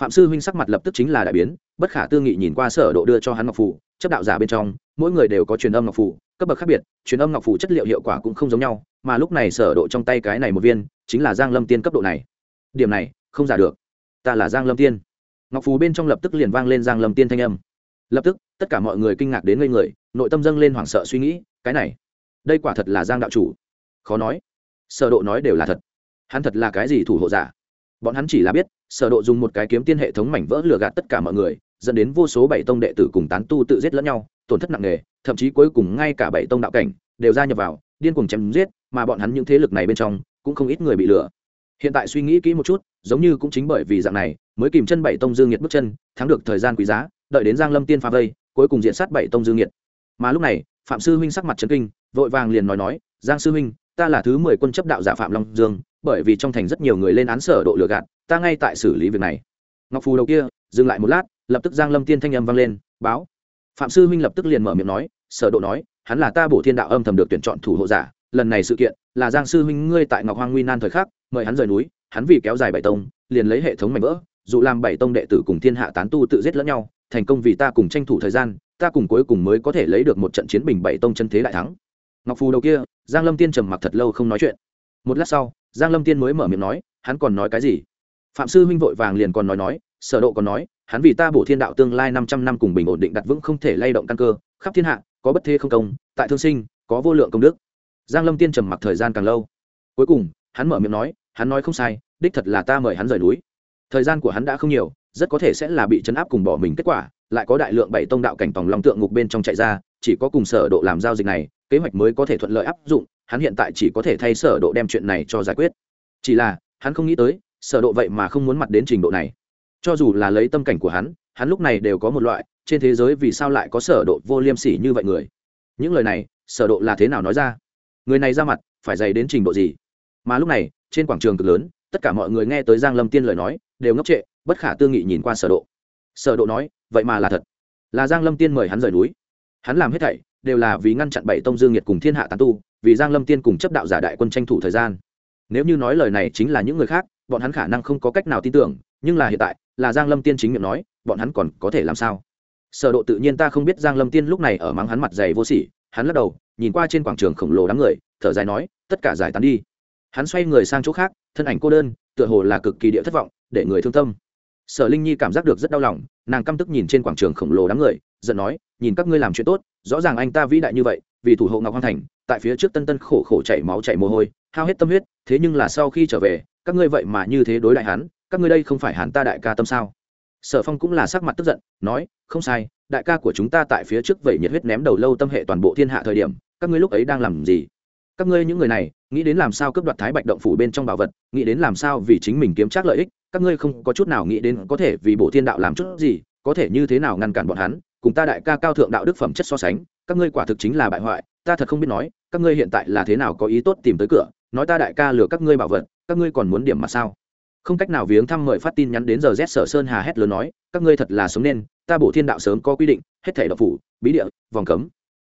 Phạm sư huynh sắc mặt lập tức chính là đại biến, bất khả tư nghị nhìn qua sở độ đưa cho hắn ngọc phù, chấp đạo giả bên trong, mỗi người đều có truyền âm ngọc phù cấp bậc khác biệt, truyền âm ngọc phù chất liệu hiệu quả cũng không giống nhau, mà lúc này sở độ trong tay cái này một viên, chính là giang lâm tiên cấp độ này. Điểm này, không giả được. Ta là giang lâm tiên. Ngọc phù bên trong lập tức liền vang lên giang lâm tiên thanh âm. Lập tức, tất cả mọi người kinh ngạc đến ngây người, nội tâm dâng lên hoảng sợ suy nghĩ, cái này, đây quả thật là giang đạo chủ. Khó nói. Sở độ nói đều là thật. Hắn thật là cái gì thủ hộ giả? Bọn hắn chỉ là biết, sở độ dùng một cái kiếm tiên hệ thống mảnh vỡ lừa gạt tất cả mọi người, dẫn đến vô số bảy tông đệ tử cùng tán tu tự giết lẫn nhau tổn thất nặng nề, thậm chí cuối cùng ngay cả bảy tông đạo cảnh đều gia nhập vào, điên cuồng chém giết, mà bọn hắn những thế lực này bên trong cũng không ít người bị lừa. Hiện tại suy nghĩ kỹ một chút, giống như cũng chính bởi vì dạng này, mới kìm chân bảy tông dương nhiệt bước chân, thắng được thời gian quý giá, đợi đến giang lâm tiên pha vây, cuối cùng diện sát bảy tông dương nhiệt. Mà lúc này, phạm sư huynh sắc mặt trấn kinh, vội vàng liền nói nói, giang sư huynh, ta là thứ mười quân chấp đạo giả phạm long dương, bởi vì trong thành rất nhiều người lên án sở độ lừa gạt, ta ngay tại xử lý việc này. Ngọc phù đầu kia, dừng lại một lát, lập tức giang lâm tiên thanh âm vang lên, báo phạm sư huynh lập tức liền mở miệng nói, sở độ nói, hắn là ta bổ thiên đạo âm thầm được tuyển chọn thủ hộ giả, lần này sự kiện là giang sư huynh ngươi tại ngọc hoang nguy nan thời khắc, mời hắn rời núi, hắn vì kéo dài bảy tông, liền lấy hệ thống mảnh vỡ dụ làm bảy tông đệ tử cùng thiên hạ tán tu tự giết lẫn nhau, thành công vì ta cùng tranh thủ thời gian, ta cùng cuối cùng mới có thể lấy được một trận chiến bình bảy tông chân thế đại thắng. Ngọc phù đầu kia, giang lâm tiên trầm mặc thật lâu không nói chuyện. Một lát sau, giang lâm tiên mới mở miệng nói, hắn còn nói cái gì? Phạm sư huynh vội vàng liền còn nói nói sở độ còn nói, hắn vì ta bổ thiên đạo tương lai 500 năm cùng bình ổn định đặt vững không thể lay động căn cơ, khắp thiên hạ, có bất thế không công, tại thương sinh, có vô lượng công đức. Giang lâm tiên trầm mặc thời gian càng lâu. Cuối cùng, hắn mở miệng nói, hắn nói không sai, đích thật là ta mời hắn rời núi. Thời gian của hắn đã không nhiều, rất có thể sẽ là bị chấn áp cùng bỏ mình. Kết quả, lại có đại lượng bảy tông đạo cảnh tòng long tượng ngục bên trong chạy ra, chỉ có cùng sở độ làm giao dịch này, kế hoạch mới có thể thuận lợi áp dụng, hắn hiện tại chỉ có thể thay sở độ đem chuyện này cho giải quyết. Chỉ là, hắn không nghĩ tới, sở độ vậy mà không muốn mặt đến trình độ này cho dù là lấy tâm cảnh của hắn hắn lúc này đều có một loại, trên thế giới vì sao lại có sở độ vô liêm sỉ như vậy người? Những lời này, sở độ là thế nào nói ra? Người này ra mặt, phải dày đến trình độ gì? Mà lúc này, trên quảng trường cực lớn, tất cả mọi người nghe tới giang lâm tiên lời nói, đều ngốc trệ, bất khả tư nghị nhìn qua sở độ. Sở độ nói, vậy mà là thật. Là giang lâm tiên mời hắn rời núi. Hắn làm hết thảy, đều là vì ngăn chặn bảy tông dương nhiệt cùng thiên hạ tán tu, vì giang lâm tiên cùng chấp đạo giả đại quân tranh thủ thời gian. Nếu như nói lời này chính là những người khác, bọn hắn khả năng không có cách nào tin tưởng nhưng là hiện tại, là giang lâm tiên chính miệng nói, bọn hắn còn có thể làm sao? Sở độ tự nhiên ta không biết giang lâm tiên lúc này ở mắng hắn mặt dày vô sỉ, hắn lắc đầu, nhìn qua trên quảng trường khổng lồ đám người, thở dài nói, tất cả giải tán đi. Hắn xoay người sang chỗ khác, thân ảnh cô đơn, tựa hồ là cực kỳ địa thất vọng, để người thương tâm. Sở linh nhi cảm giác được rất đau lòng, nàng căm tức nhìn trên quảng trường khổng lồ đám người, giận nói, nhìn các ngươi làm chuyện tốt, rõ ràng anh ta vĩ đại như vậy, vì thủ hộ ngọc hoàng thành, tại phía trước tân tân khổ khổ chảy máu chảy mồ hôi, hao hết tâm huyết, thế nhưng là sau khi trở về, các ngươi vậy mà như thế đối đại hắn các ngươi đây không phải hắn ta đại ca tâm sao? Sở phong cũng là sắc mặt tức giận, nói, không sai, đại ca của chúng ta tại phía trước vậy nhiệt huyết ném đầu lâu tâm hệ toàn bộ thiên hạ thời điểm, các ngươi lúc ấy đang làm gì? Các ngươi những người này, nghĩ đến làm sao cướp đoạt thái bạch động phủ bên trong bảo vật, nghĩ đến làm sao vì chính mình kiếm trác lợi ích, các ngươi không có chút nào nghĩ đến có thể vì bộ thiên đạo làm chút gì, có thể như thế nào ngăn cản bọn hắn, cùng ta đại ca cao thượng đạo đức phẩm chất so sánh, các ngươi quả thực chính là bại hoại, ta thật không biết nói, các ngươi hiện tại là thế nào có ý tốt tìm tới cửa, nói ta đại ca lừa các ngươi bảo vật, các ngươi còn muốn điểm mà sao? Không cách nào viếng thăm mời phát tin nhắn đến giờ z sở sơn hà hét lớn nói, các ngươi thật là sống nên, ta bổ thiên đạo sớm có quy định, hết thể độc phủ, bí địa, vòng cấm.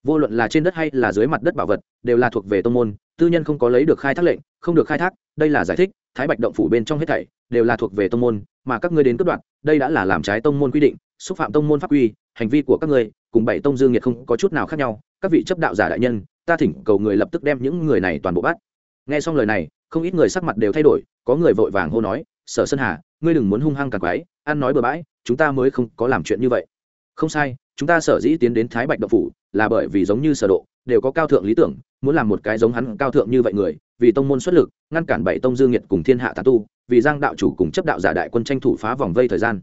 Vô luận là trên đất hay là dưới mặt đất bảo vật, đều là thuộc về tông môn, tư nhân không có lấy được khai thác lệnh, không được khai thác, đây là giải thích, thái bạch động phủ bên trong hết thảy đều là thuộc về tông môn, mà các ngươi đến cướp đoạt, đây đã là làm trái tông môn quy định, xúc phạm tông môn pháp quy, hành vi của các ngươi, cùng bảy tông dương nhiệt không có chút nào khác nhau, các vị chấp đạo giả đại nhân, ta thỉnh cầu người lập tức đem những người này toàn bộ bắt. Nghe xong lời này không ít người sắc mặt đều thay đổi, có người vội vàng hô nói, sở sơn hà, ngươi đừng muốn hung hăng càng quái, ăn nói bừa bãi, chúng ta mới không có làm chuyện như vậy. Không sai, chúng ta sở dĩ tiến đến thái bạch động phủ là bởi vì giống như sở độ, đều có cao thượng lý tưởng, muốn làm một cái giống hắn cao thượng như vậy người, vì tông môn xuất lực, ngăn cản bảy tông dương nhiệt cùng thiên hạ tà tu, vì giang đạo chủ cùng chấp đạo giả đại quân tranh thủ phá vòng vây thời gian.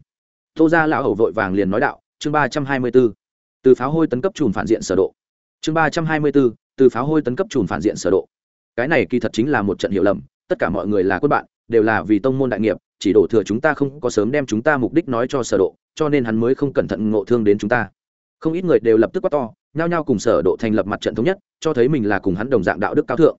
Tô gia lão hầu vội vàng liền nói đạo, chương ba trăm hai mươi 324 từ pháo hôi tấn cấp chùm phản diện sở độ. Chương ba trăm hai mươi 324 từ pháo hôi tấn cấp chùm phản diện sở độ cái này kỳ thật chính là một trận hiểu lầm, tất cả mọi người là quân bạn, đều là vì tông môn đại nghiệp, chỉ đổ thừa chúng ta không có sớm đem chúng ta mục đích nói cho sở độ, cho nên hắn mới không cẩn thận ngộ thương đến chúng ta. Không ít người đều lập tức quát to, nhao nhao cùng sở độ thành lập mặt trận thống nhất, cho thấy mình là cùng hắn đồng dạng đạo đức cao thượng.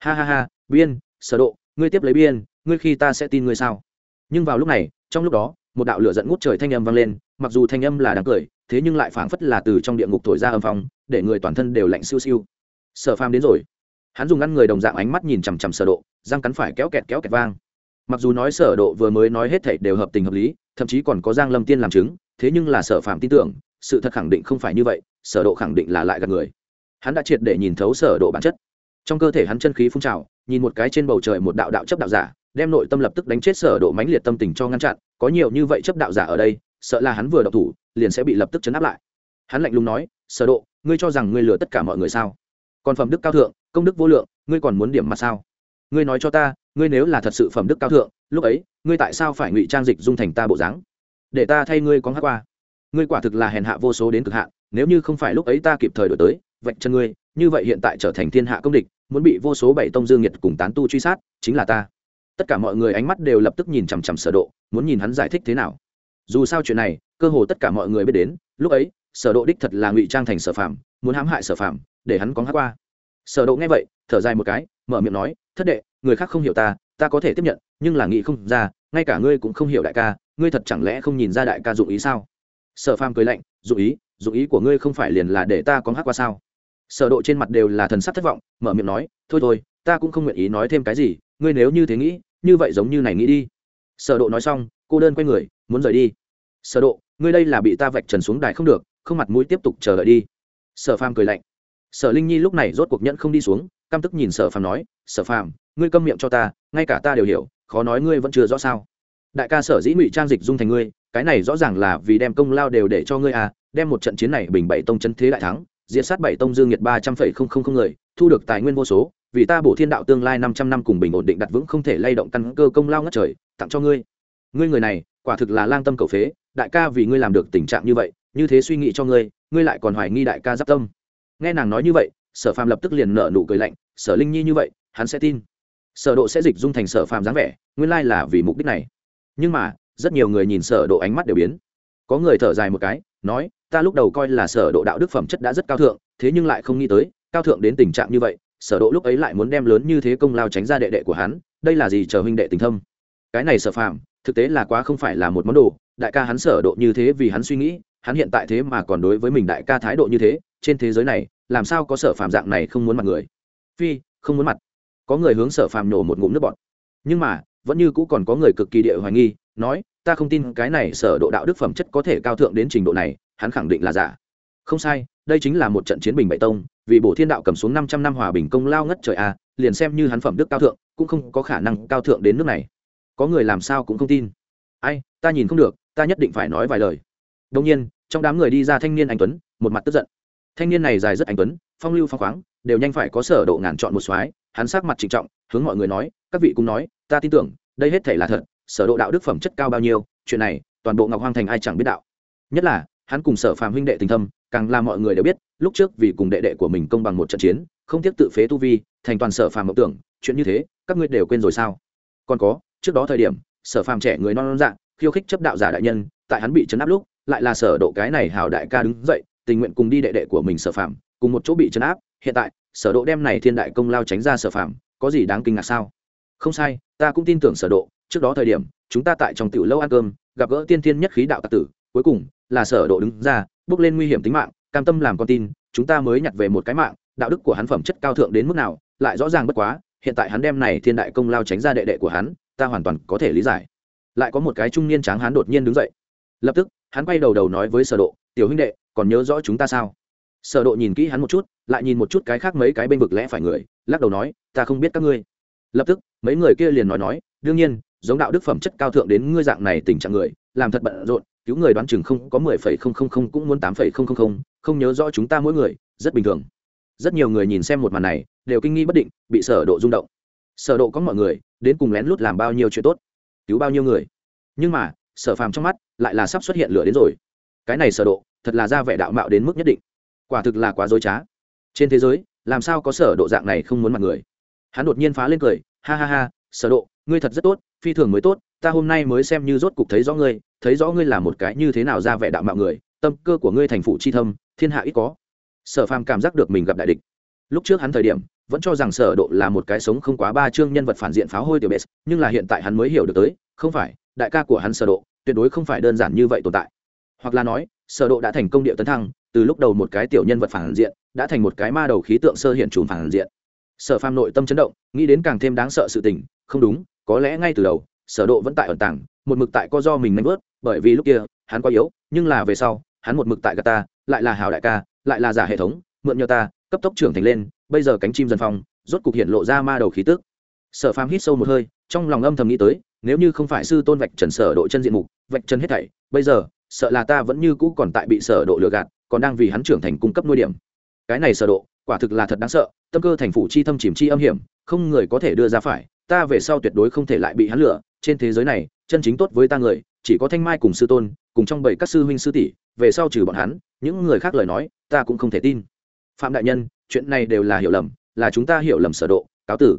Ha ha ha, biên, sở độ, ngươi tiếp lấy biên, ngươi khi ta sẽ tin ngươi sao? Nhưng vào lúc này, trong lúc đó, một đạo lửa giận ngút trời thanh âm vang lên, mặc dù thanh âm là đáng cười, thế nhưng lại phảng phất là từ trong địa ngục thổi ra âm phong, để người toàn thân đều lạnh siêu siêu. Sở phàm đến rồi hắn dùng ngăn người đồng dạng ánh mắt nhìn chằm chằm sở độ, răng cắn phải kéo kẹt kéo kẹt vang. Mặc dù nói sở độ vừa mới nói hết thảy đều hợp tình hợp lý, thậm chí còn có giang lâm tiên làm chứng, thế nhưng là sở phạm tin tưởng, sự thật khẳng định không phải như vậy, sở độ khẳng định là lại gạt người. Hắn đã triệt để nhìn thấu sở độ bản chất. Trong cơ thể hắn chân khí phun trào, nhìn một cái trên bầu trời một đạo đạo chấp đạo giả, đem nội tâm lập tức đánh chết sở độ mãnh liệt tâm tình cho ngăn chặn, có nhiều như vậy chấp đạo giả ở đây, sợ là hắn vừa độc thủ, liền sẽ bị lập tức chấn áp lại. Hắn lạnh lùng nói, sở độ, ngươi cho rằng ngươi lừa tất cả mọi người sao? Còn phẩm đức cao thượng công đức vô lượng, ngươi còn muốn điểm mặt sao? Ngươi nói cho ta, ngươi nếu là thật sự phẩm đức cao thượng, lúc ấy, ngươi tại sao phải ngụy trang dịch dung thành ta bộ dáng? Để ta thay ngươi có hát qua. Ngươi quả thực là hèn hạ vô số đến cực hạn, nếu như không phải lúc ấy ta kịp thời đổi tới, vạch chân ngươi, như vậy hiện tại trở thành thiên hạ công địch, muốn bị vô số bảy tông dương nhiệt cùng tán tu truy sát, chính là ta. Tất cả mọi người ánh mắt đều lập tức nhìn chằm chằm sở độ, muốn nhìn hắn giải thích thế nào. Dù sao chuyện này, cơ hồ tất cả mọi người biết đến, lúc ấy, sở độ đích thật là ngụy trang thành sở phạm muốn hãm hại sở phạm để hắn có hát qua sở độ nghe vậy, thở dài một cái, mở miệng nói, thất đệ, người khác không hiểu ta ta có thể tiếp nhận, nhưng là nghĩ không ra, ngay cả ngươi cũng không hiểu đại ca, ngươi thật chẳng lẽ không nhìn ra đại ca dụng ý sao? Sở phàm cười lạnh dụng ý dụng ý của ngươi không phải liền là để ta có hắc qua sao? Sở độ trên mặt đều là thần sắc thất vọng, mở miệng nói, thôi thôi, ta cũng không nguyện ý nói thêm cái gì, ngươi nếu như thế nghĩ, như vậy giống như này nghĩ đi. Sở độ nói xong, cô đơn quay người, muốn rời đi. Sở độ, ngươi đây là bị ta vạch trần xuống đài không được, không mặt mũi tiếp tục chờ đợi đi. Sở phàm cười lạnh sở linh nhi lúc này rốt cuộc nhận không đi xuống, căm tức nhìn sở phàm nói, sở phàm, ngươi câm miệng cho ta, ngay cả ta đều hiểu, khó nói ngươi vẫn chưa rõ sao. Đại ca sở dĩ ngụy trang dịch dung thành ngươi, cái này rõ ràng là vì đem công lao đều để cho ngươi à đem một trận chiến này bình bảy tông chân thế đại thắng, diệt sát bảy tông dương nhiệt ba trăm phẩy không không không người, thu được tài nguyên vô số, vì ta bổ thiên đạo tương lai năm trăm năm cùng bình ổn định đặt vững không thể lay động căn cơ công lao ngất trời, tặng cho ngươi. Ngươi người này, quả thực là lang tâm cầu phế, đại ca vì ngươi làm được tình trạng như vậy, như thế suy nghĩ cho ngươi ngươi lại còn hoài nghi đại ca giáp tâm nghe nàng nói như vậy, sở phàm lập tức liền nở nụ cười lạnh, sở linh nhi như vậy, hắn sẽ tin. Sở độ sẽ dịch dung thành sở phàm dáng vẻ, nguyên lai là vì mục đích này. Nhưng mà, rất nhiều người nhìn sở độ ánh mắt đều biến. Có người thở dài một cái, nói, ta lúc đầu coi là sở độ đạo đức phẩm chất đã rất cao thượng, thế nhưng lại không nghĩ tới, cao thượng đến tình trạng như vậy, sở độ lúc ấy lại muốn đem lớn như thế công lao tránh ra đệ đệ của hắn, đây là gì chờ huynh đệ tình thâm? Cái này sở phàm, thực tế là quá không phải là một món đồ, đại ca hắn sở độ như thế vì hắn suy nghĩ, hắn hiện tại thế mà còn đối với mình đại ca thái độ như thế, trên thế giới này làm sao có sở phàm dạng này không muốn mặt người? Phi, không muốn mặt. Có người hướng sở phàm nổ một ngụm nước bọt. Nhưng mà, vẫn như cũ còn có người cực kỳ địa hoài nghi, nói, ta không tin cái này sở độ đạo đức phẩm chất có thể cao thượng đến trình độ này, hắn khẳng định là giả. Không sai, đây chính là một trận chiến bình bệ tông, vì bổ thiên đạo cầm xuống 500 năm hòa bình công lao ngất trời a, liền xem như hắn phẩm đức cao thượng, cũng không có khả năng cao thượng đến nước này. Có người làm sao cũng không tin. Ai, ta nhìn không được, ta nhất định phải nói vài lời. Đông nhiên, trong đám người đi ra thanh niên anh tuấn, một mặt tức giận thanh niên này dài rất anh tuấn, phong lưu phong khoáng, đều nhanh phải có sở độ ngàn chọn một soái, hắn sắc mặt trịnh trọng, hướng mọi người nói, các vị cũng nói, ta tin tưởng, đây hết thể là thật, sở độ đạo đức phẩm chất cao bao nhiêu, chuyện này, toàn bộ ngọc hoang thành ai chẳng biết đạo. Nhất là, hắn cùng sở phàm huynh đệ tình thâm, càng làm mọi người đều biết, lúc trước vì cùng đệ đệ của mình công bằng một trận chiến, không tiếc tự phế tu vi, thành toàn sở phàm mộng tưởng, chuyện như thế, các ngươi đều quên rồi sao? Còn có, trước đó thời điểm, sở phàm trẻ người non non dạng khiêu khích chấp đạo giả đại nhân, tại hắn bị chấn áp lúc, lại là sở độ cái này hào đại ca đứng dậy tình nguyện cùng đi đệ đệ của mình sở phạm cùng một chỗ bị chấn áp, hiện tại, sở độ đem này thiên đại công lao tránh ra sở phạm có gì đáng kinh ngạc sao? Không sai, ta cũng tin tưởng sở độ, trước đó thời điểm, chúng ta tại trong tiểu lâu ăn cơm, gặp gỡ tiên thiên nhất khí đạo tặc tử, cuối cùng, là sở độ đứng ra, bước lên nguy hiểm tính mạng, cam tâm làm con tin, chúng ta mới nhặt về một cái mạng, đạo đức của hắn phẩm chất cao thượng đến mức nào, lại rõ ràng bất quá, hiện tại hắn đem này thiên đại công lao tránh ra đệ đệ của hắn, ta hoàn toàn có thể lý giải. Lại có một cái trung niên tráng hắn đột nhiên đứng dậy. Lập tức, hắn quay đầu đầu nói với sở độ tiểu huynh đệ, còn nhớ rõ chúng ta sao? Sở độ nhìn kỹ hắn một chút, lại nhìn một chút cái khác mấy cái bên vực lẽ phải người, lắc đầu nói, ta không biết các ngươi. Lập tức, mấy người kia liền nói nói, đương nhiên, giống đạo đức phẩm chất cao thượng đến ngươi dạng này tình trạng người, làm thật bận rộn, cứu người đoán chừng không có mười phẩy không không không cũng muốn tám phẩy không không không không nhớ rõ chúng ta mỗi người, rất bình thường. Rất nhiều người nhìn xem một màn này, đều kinh nghi bất định, bị sở độ rung động. Sở độ có mọi người, đến cùng lén lút làm bao nhiêu chuyện tốt, cứu bao nhiêu người. Nhưng mà, sở phàm trong mắt lại là sắp xuất hiện lửa đến rồi cái này sở độ, thật là ra vẻ đạo mạo đến mức nhất định. Quả thực là quá dối trá. Trên thế giới, làm sao có sở độ dạng này không muốn mặt người? Hắn đột nhiên phá lên cười, ha ha ha, sở độ, ngươi thật rất tốt, phi thường mới tốt, ta hôm nay mới xem như rốt cục thấy rõ ngươi, thấy rõ ngươi là một cái như thế nào ra vẻ đạo mạo người, tâm cơ của ngươi thành phụ chi thâm, thiên hạ ít có. Sở phàm cảm giác được mình gặp đại địch. Lúc trước hắn thời điểm, vẫn cho rằng sở độ là một cái sống không quá ba chương nhân vật phản diện pháo hôi tiểu bệ, nhưng là hiện tại hắn mới hiểu được tới, không phải, đại ca của hắn sở độ, tuyệt đối không phải đơn giản như vậy tồn tại hoặc là nói, sở độ đã thành công địa tấn thăng, từ lúc đầu một cái tiểu nhân vật phản diện, đã thành một cái ma đầu khí tượng sơ hiện trùm phản diện. Sở phàm nội tâm chấn động, nghĩ đến càng thêm đáng sợ sự tình, không đúng, có lẽ ngay từ đầu, sở độ vẫn tại ẩn tàng, một mực tại co do mình nanh vớt, bởi vì lúc kia, hắn quá yếu, nhưng là về sau, hắn một mực tại gà ta, lại là hảo đại ca, lại là giả hệ thống, mượn nhờ ta, cấp tốc trưởng thành lên, bây giờ cánh chim dần phong, rốt cục hiện lộ ra ma đầu khí tức. Sở phàm hít sâu một hơi, trong lòng âm thầm nghĩ tới, nếu như không phải sư tôn vạch trần sở độ chân diện mục, vạch trần hết thảy, bây giờ sợ là ta vẫn như cũ còn tại bị sở độ lừa gạt, còn đang vì hắn trưởng thành cung cấp nuôi điểm. Cái này sở độ, quả thực là thật đáng sợ, tâm cơ thành phủ chi thâm chìm chi âm hiểm, không người có thể đưa ra phải, ta về sau tuyệt đối không thể lại bị hắn lừa, trên thế giới này, chân chính tốt với ta người, chỉ có thanh mai cùng sư tôn, cùng trong bảy các sư huynh sư tỷ, về sau trừ bọn hắn, những người khác lời nói, ta cũng không thể tin. Phạm đại nhân, chuyện này đều là hiểu lầm, là chúng ta hiểu lầm sở độ, cáo tử.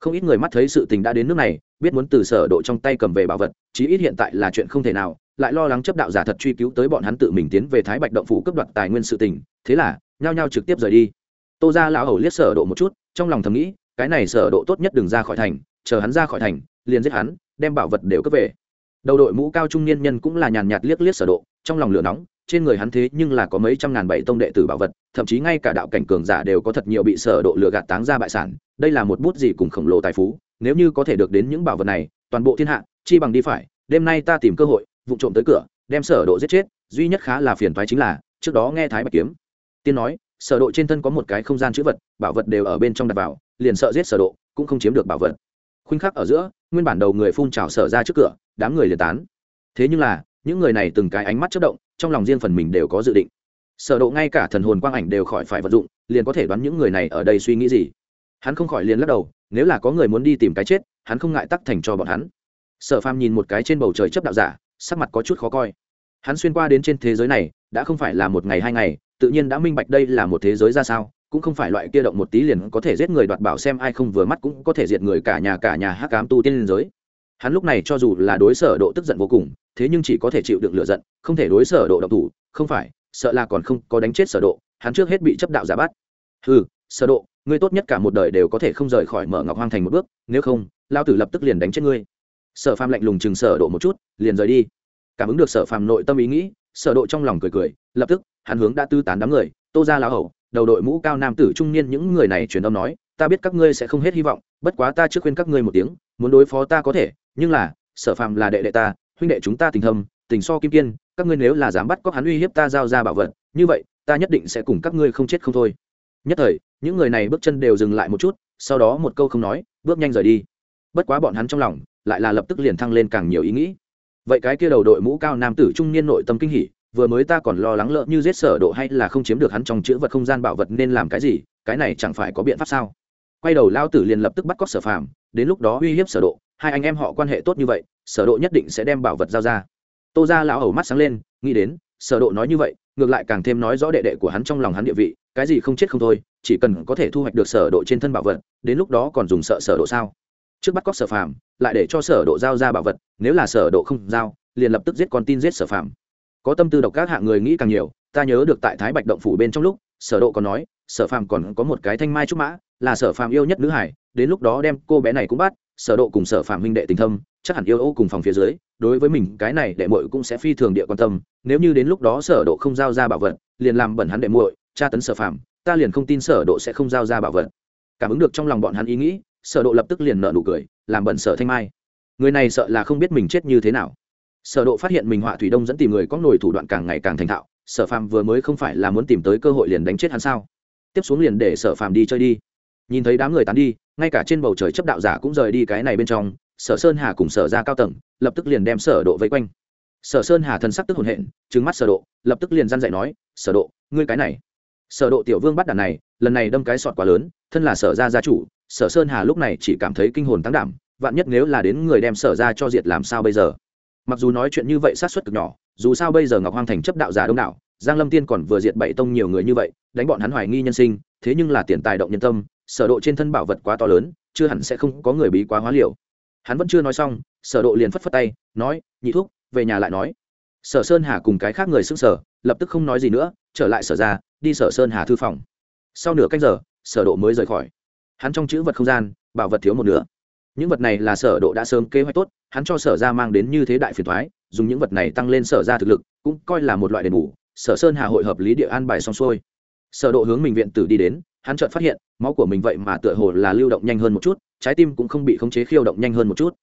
Không ít người mắt thấy sự tình đã đến nước này, biết muốn từ sở độ trong tay cầm về bảo vật, chí ít hiện tại là chuyện không thể nào lại lo lắng chấp đạo giả thật truy cứu tới bọn hắn tự mình tiến về thái bạch động phủ cướp đoạt tài nguyên sự tình, thế là, nhao nhao trực tiếp rời đi. Tô gia lão hầu liếc sở độ một chút, trong lòng thầm nghĩ, cái này sở độ tốt nhất đừng ra khỏi thành, chờ hắn ra khỏi thành, liền giết hắn, đem bảo vật đều cướp về. Đầu đội mũ cao trung niên nhân cũng là nhàn nhạt liếc liếc sở độ, trong lòng lửa nóng, trên người hắn thế nhưng là có mấy trăm ngàn bảy tông đệ tử bảo vật, thậm chí ngay cả đạo cảnh cường giả đều có thật nhiều bị sở độ lừa gạt táng ra bại sản, đây là một bút gì cùng khổng lồ tài phú, nếu như có thể được đến những bảo vật này, toàn bộ thiên hạ, chi bằng đi phải, đêm nay ta tìm cơ hội vụ trộm tới cửa, đem sở độ giết chết, duy nhất khá là phiền toái chính là, trước đó nghe thái bạch kiếm. Tiên nói, sở độ trên thân có một cái không gian chữ vật, bảo vật đều ở bên trong đặt vào, liền sợ giết sở độ, cũng không chiếm được bảo vật. Khuynh khắc ở giữa, nguyên bản đầu người phun trào sở ra trước cửa, đám người liền tán. Thế nhưng là, những người này từng cái ánh mắt chớp động, trong lòng riêng phần mình đều có dự định. Sở độ ngay cả thần hồn quang ảnh đều khỏi phải vận dụng, liền có thể đoán những người này ở đây suy nghĩ gì. Hắn không khỏi liền lắc đầu, nếu là có người muốn đi tìm cái chết, hắn không ngại tắc thành cho bọn hắn. Sở phàm nhìn một cái trên bầu trời chấp đạo giả sắc mặt có chút khó coi. Hắn xuyên qua đến trên thế giới này, đã không phải là một ngày hai ngày, tự nhiên đã minh bạch đây là một thế giới ra sao, cũng không phải loại kia động một tí liền có thể giết người đoạt bảo xem ai không vừa mắt cũng có thể diệt người cả nhà cả nhà hắc cám tu tiên liên giới. Hắn lúc này cho dù là đối sở độ tức giận vô cùng, thế nhưng chỉ có thể chịu đựng lửa giận, không thể đối sở độ động thủ, không phải, sợ là còn không có đánh chết sở độ, hắn trước hết bị chấp đạo giả bắt. Hừ, sở độ, ngươi tốt nhất cả một đời đều có thể không rời khỏi mở ngọc hoang thành một bước, nếu không, lao tử lập tức liền đánh chết ngươi sở phàm lạnh lùng chừng sở độ một chút, liền rời đi. Cảm ứng được sở phàm nội tâm ý nghĩ, sở độ trong lòng cười cười, lập tức, hắn hướng đã tư tán đám người, tô ra lão hậu đầu đội mũ cao nam tử trung niên những người này truyền âm nói, ta biết các ngươi sẽ không hết hy vọng, bất quá ta trước khuyên các ngươi một tiếng, muốn đối phó ta có thể, nhưng là, sở phàm là đệ đệ ta, huynh đệ chúng ta tình thâm, tình so kim kiên, các ngươi nếu là dám bắt cóc hắn uy hiếp ta giao ra bảo vật, như vậy, ta nhất định sẽ cùng các ngươi không chết không thôi. Nhất thời, những người này bước chân đều dừng lại một chút, sau đó một câu không nói, bước nhanh rời đi. Bất quá bọn hắn trong lòng lại là lập tức liền thăng lên càng nhiều ý nghĩ. Vậy cái kia đầu đội mũ cao nam tử trung niên nội tâm kinh hỉ, vừa mới ta còn lo lắng lỡ như giết sở độ hay là không chiếm được hắn trong chữ vật không gian bảo vật nên làm cái gì, cái này chẳng phải có biện pháp sao? Quay đầu lao tử liền lập tức bắt cóc sở phàm, đến lúc đó uy hiếp sở độ, hai anh em họ quan hệ tốt như vậy, sở độ nhất định sẽ đem bảo vật giao ra. Tô gia lão hầu mắt sáng lên, nghĩ đến, sở độ nói như vậy, ngược lại càng thêm nói rõ đệ đệ của hắn trong lòng hắn địa vị, cái gì không chết không thôi, chỉ cần có thể thu hoạch được sở độ trên thân bảo vật, đến lúc đó còn dùng sợ sở độ sao? Trước bắt cóc sở phàm, lại để cho sở độ giao ra bảo vật, nếu là sở độ không giao, liền lập tức giết con tin giết sở phàm. Có tâm tư độc các hạng người nghĩ càng nhiều, ta nhớ được tại thái bạch động phủ bên trong lúc, sở độ còn nói, sở phàm còn có một cái thanh mai trúc mã, là sở phàm yêu nhất nữ hải, đến lúc đó đem cô bé này cũng bắt, sở độ cùng sở phàm huynh đệ tình thâm, chắc hẳn yêu ô cùng phòng phía dưới, đối với mình, cái này đệ muội cũng sẽ phi thường địa quan tâm, nếu như đến lúc đó sở độ không giao ra bảo vật, liền làm bẩn hắn đệ muội, tra tấn sở phàm, ta liền không tin sở độ sẽ không giao ra bảo vật. Cảm ứng được trong lòng bọn hắn ý nghĩ sở độ lập tức liền nở nụ cười, làm bẩn sở thanh mai. Người này sợ là không biết mình chết như thế nào. Sở độ phát hiện mình họa thủy đông dẫn tìm người có nổi thủ đoạn càng ngày càng thành thạo, sở phàm vừa mới không phải là muốn tìm tới cơ hội liền đánh chết hắn sao? Tiếp xuống liền để sở phàm đi chơi đi. Nhìn thấy đám người tán đi, ngay cả trên bầu trời chấp đạo giả cũng rời đi cái này bên trong, sở sơn hà cùng sở ra cao tầng, lập tức liền đem sở độ vây quanh. Sở sơn hà thần sắc tức hồn hện, trừng mắt sở độ, lập tức liền gian dạy nói, sở độ, ngươi cái này. Sở độ tiểu vương bắt đàn này, lần này đâm cái sọt quá lớn, thân là sở gia gia chủ sở sơn hà lúc này chỉ cảm thấy kinh hồn tăng đảm, vạn nhất nếu là đến người đem sở ra cho diệt làm sao bây giờ? Mặc dù nói chuyện như vậy sát suất cực nhỏ, dù sao bây giờ ngọc hoang thành chấp đạo giả đông đảo, giang lâm tiên còn vừa diệt bảy tông nhiều người như vậy, đánh bọn hắn hoài nghi nhân sinh, thế nhưng là tiền tài động nhân tâm, sở độ trên thân bảo vật quá to lớn, chưa hẳn sẽ không có người bí quá hóa liều. Hắn vẫn chưa nói xong, sở độ liền phất phất tay, nói, nhị thúc, về nhà lại nói. Sở sơn hà cùng cái khác người xưng sở lập tức không nói gì nữa, trở lại sở ra, đi sở sơn hà thư phòng. Sau nửa canh giờ, sở độ mới rời khỏi hắn trong chữ vật không gian, bảo vật thiếu một nửa. Những vật này là sở độ đã sớm kế hoạch tốt, hắn cho sở ra mang đến như thế đại phiền toái, dùng những vật này tăng lên sở ra thực lực, cũng coi là một loại đền bù, sở sơn hà hội hợp lý địa an bài xong xuôi. Sở độ hướng mình viện tử đi đến, hắn chợt phát hiện, máu của mình vậy mà tựa hồ là lưu động nhanh hơn một chút, trái tim cũng không bị khống chế khiêu động nhanh hơn một chút.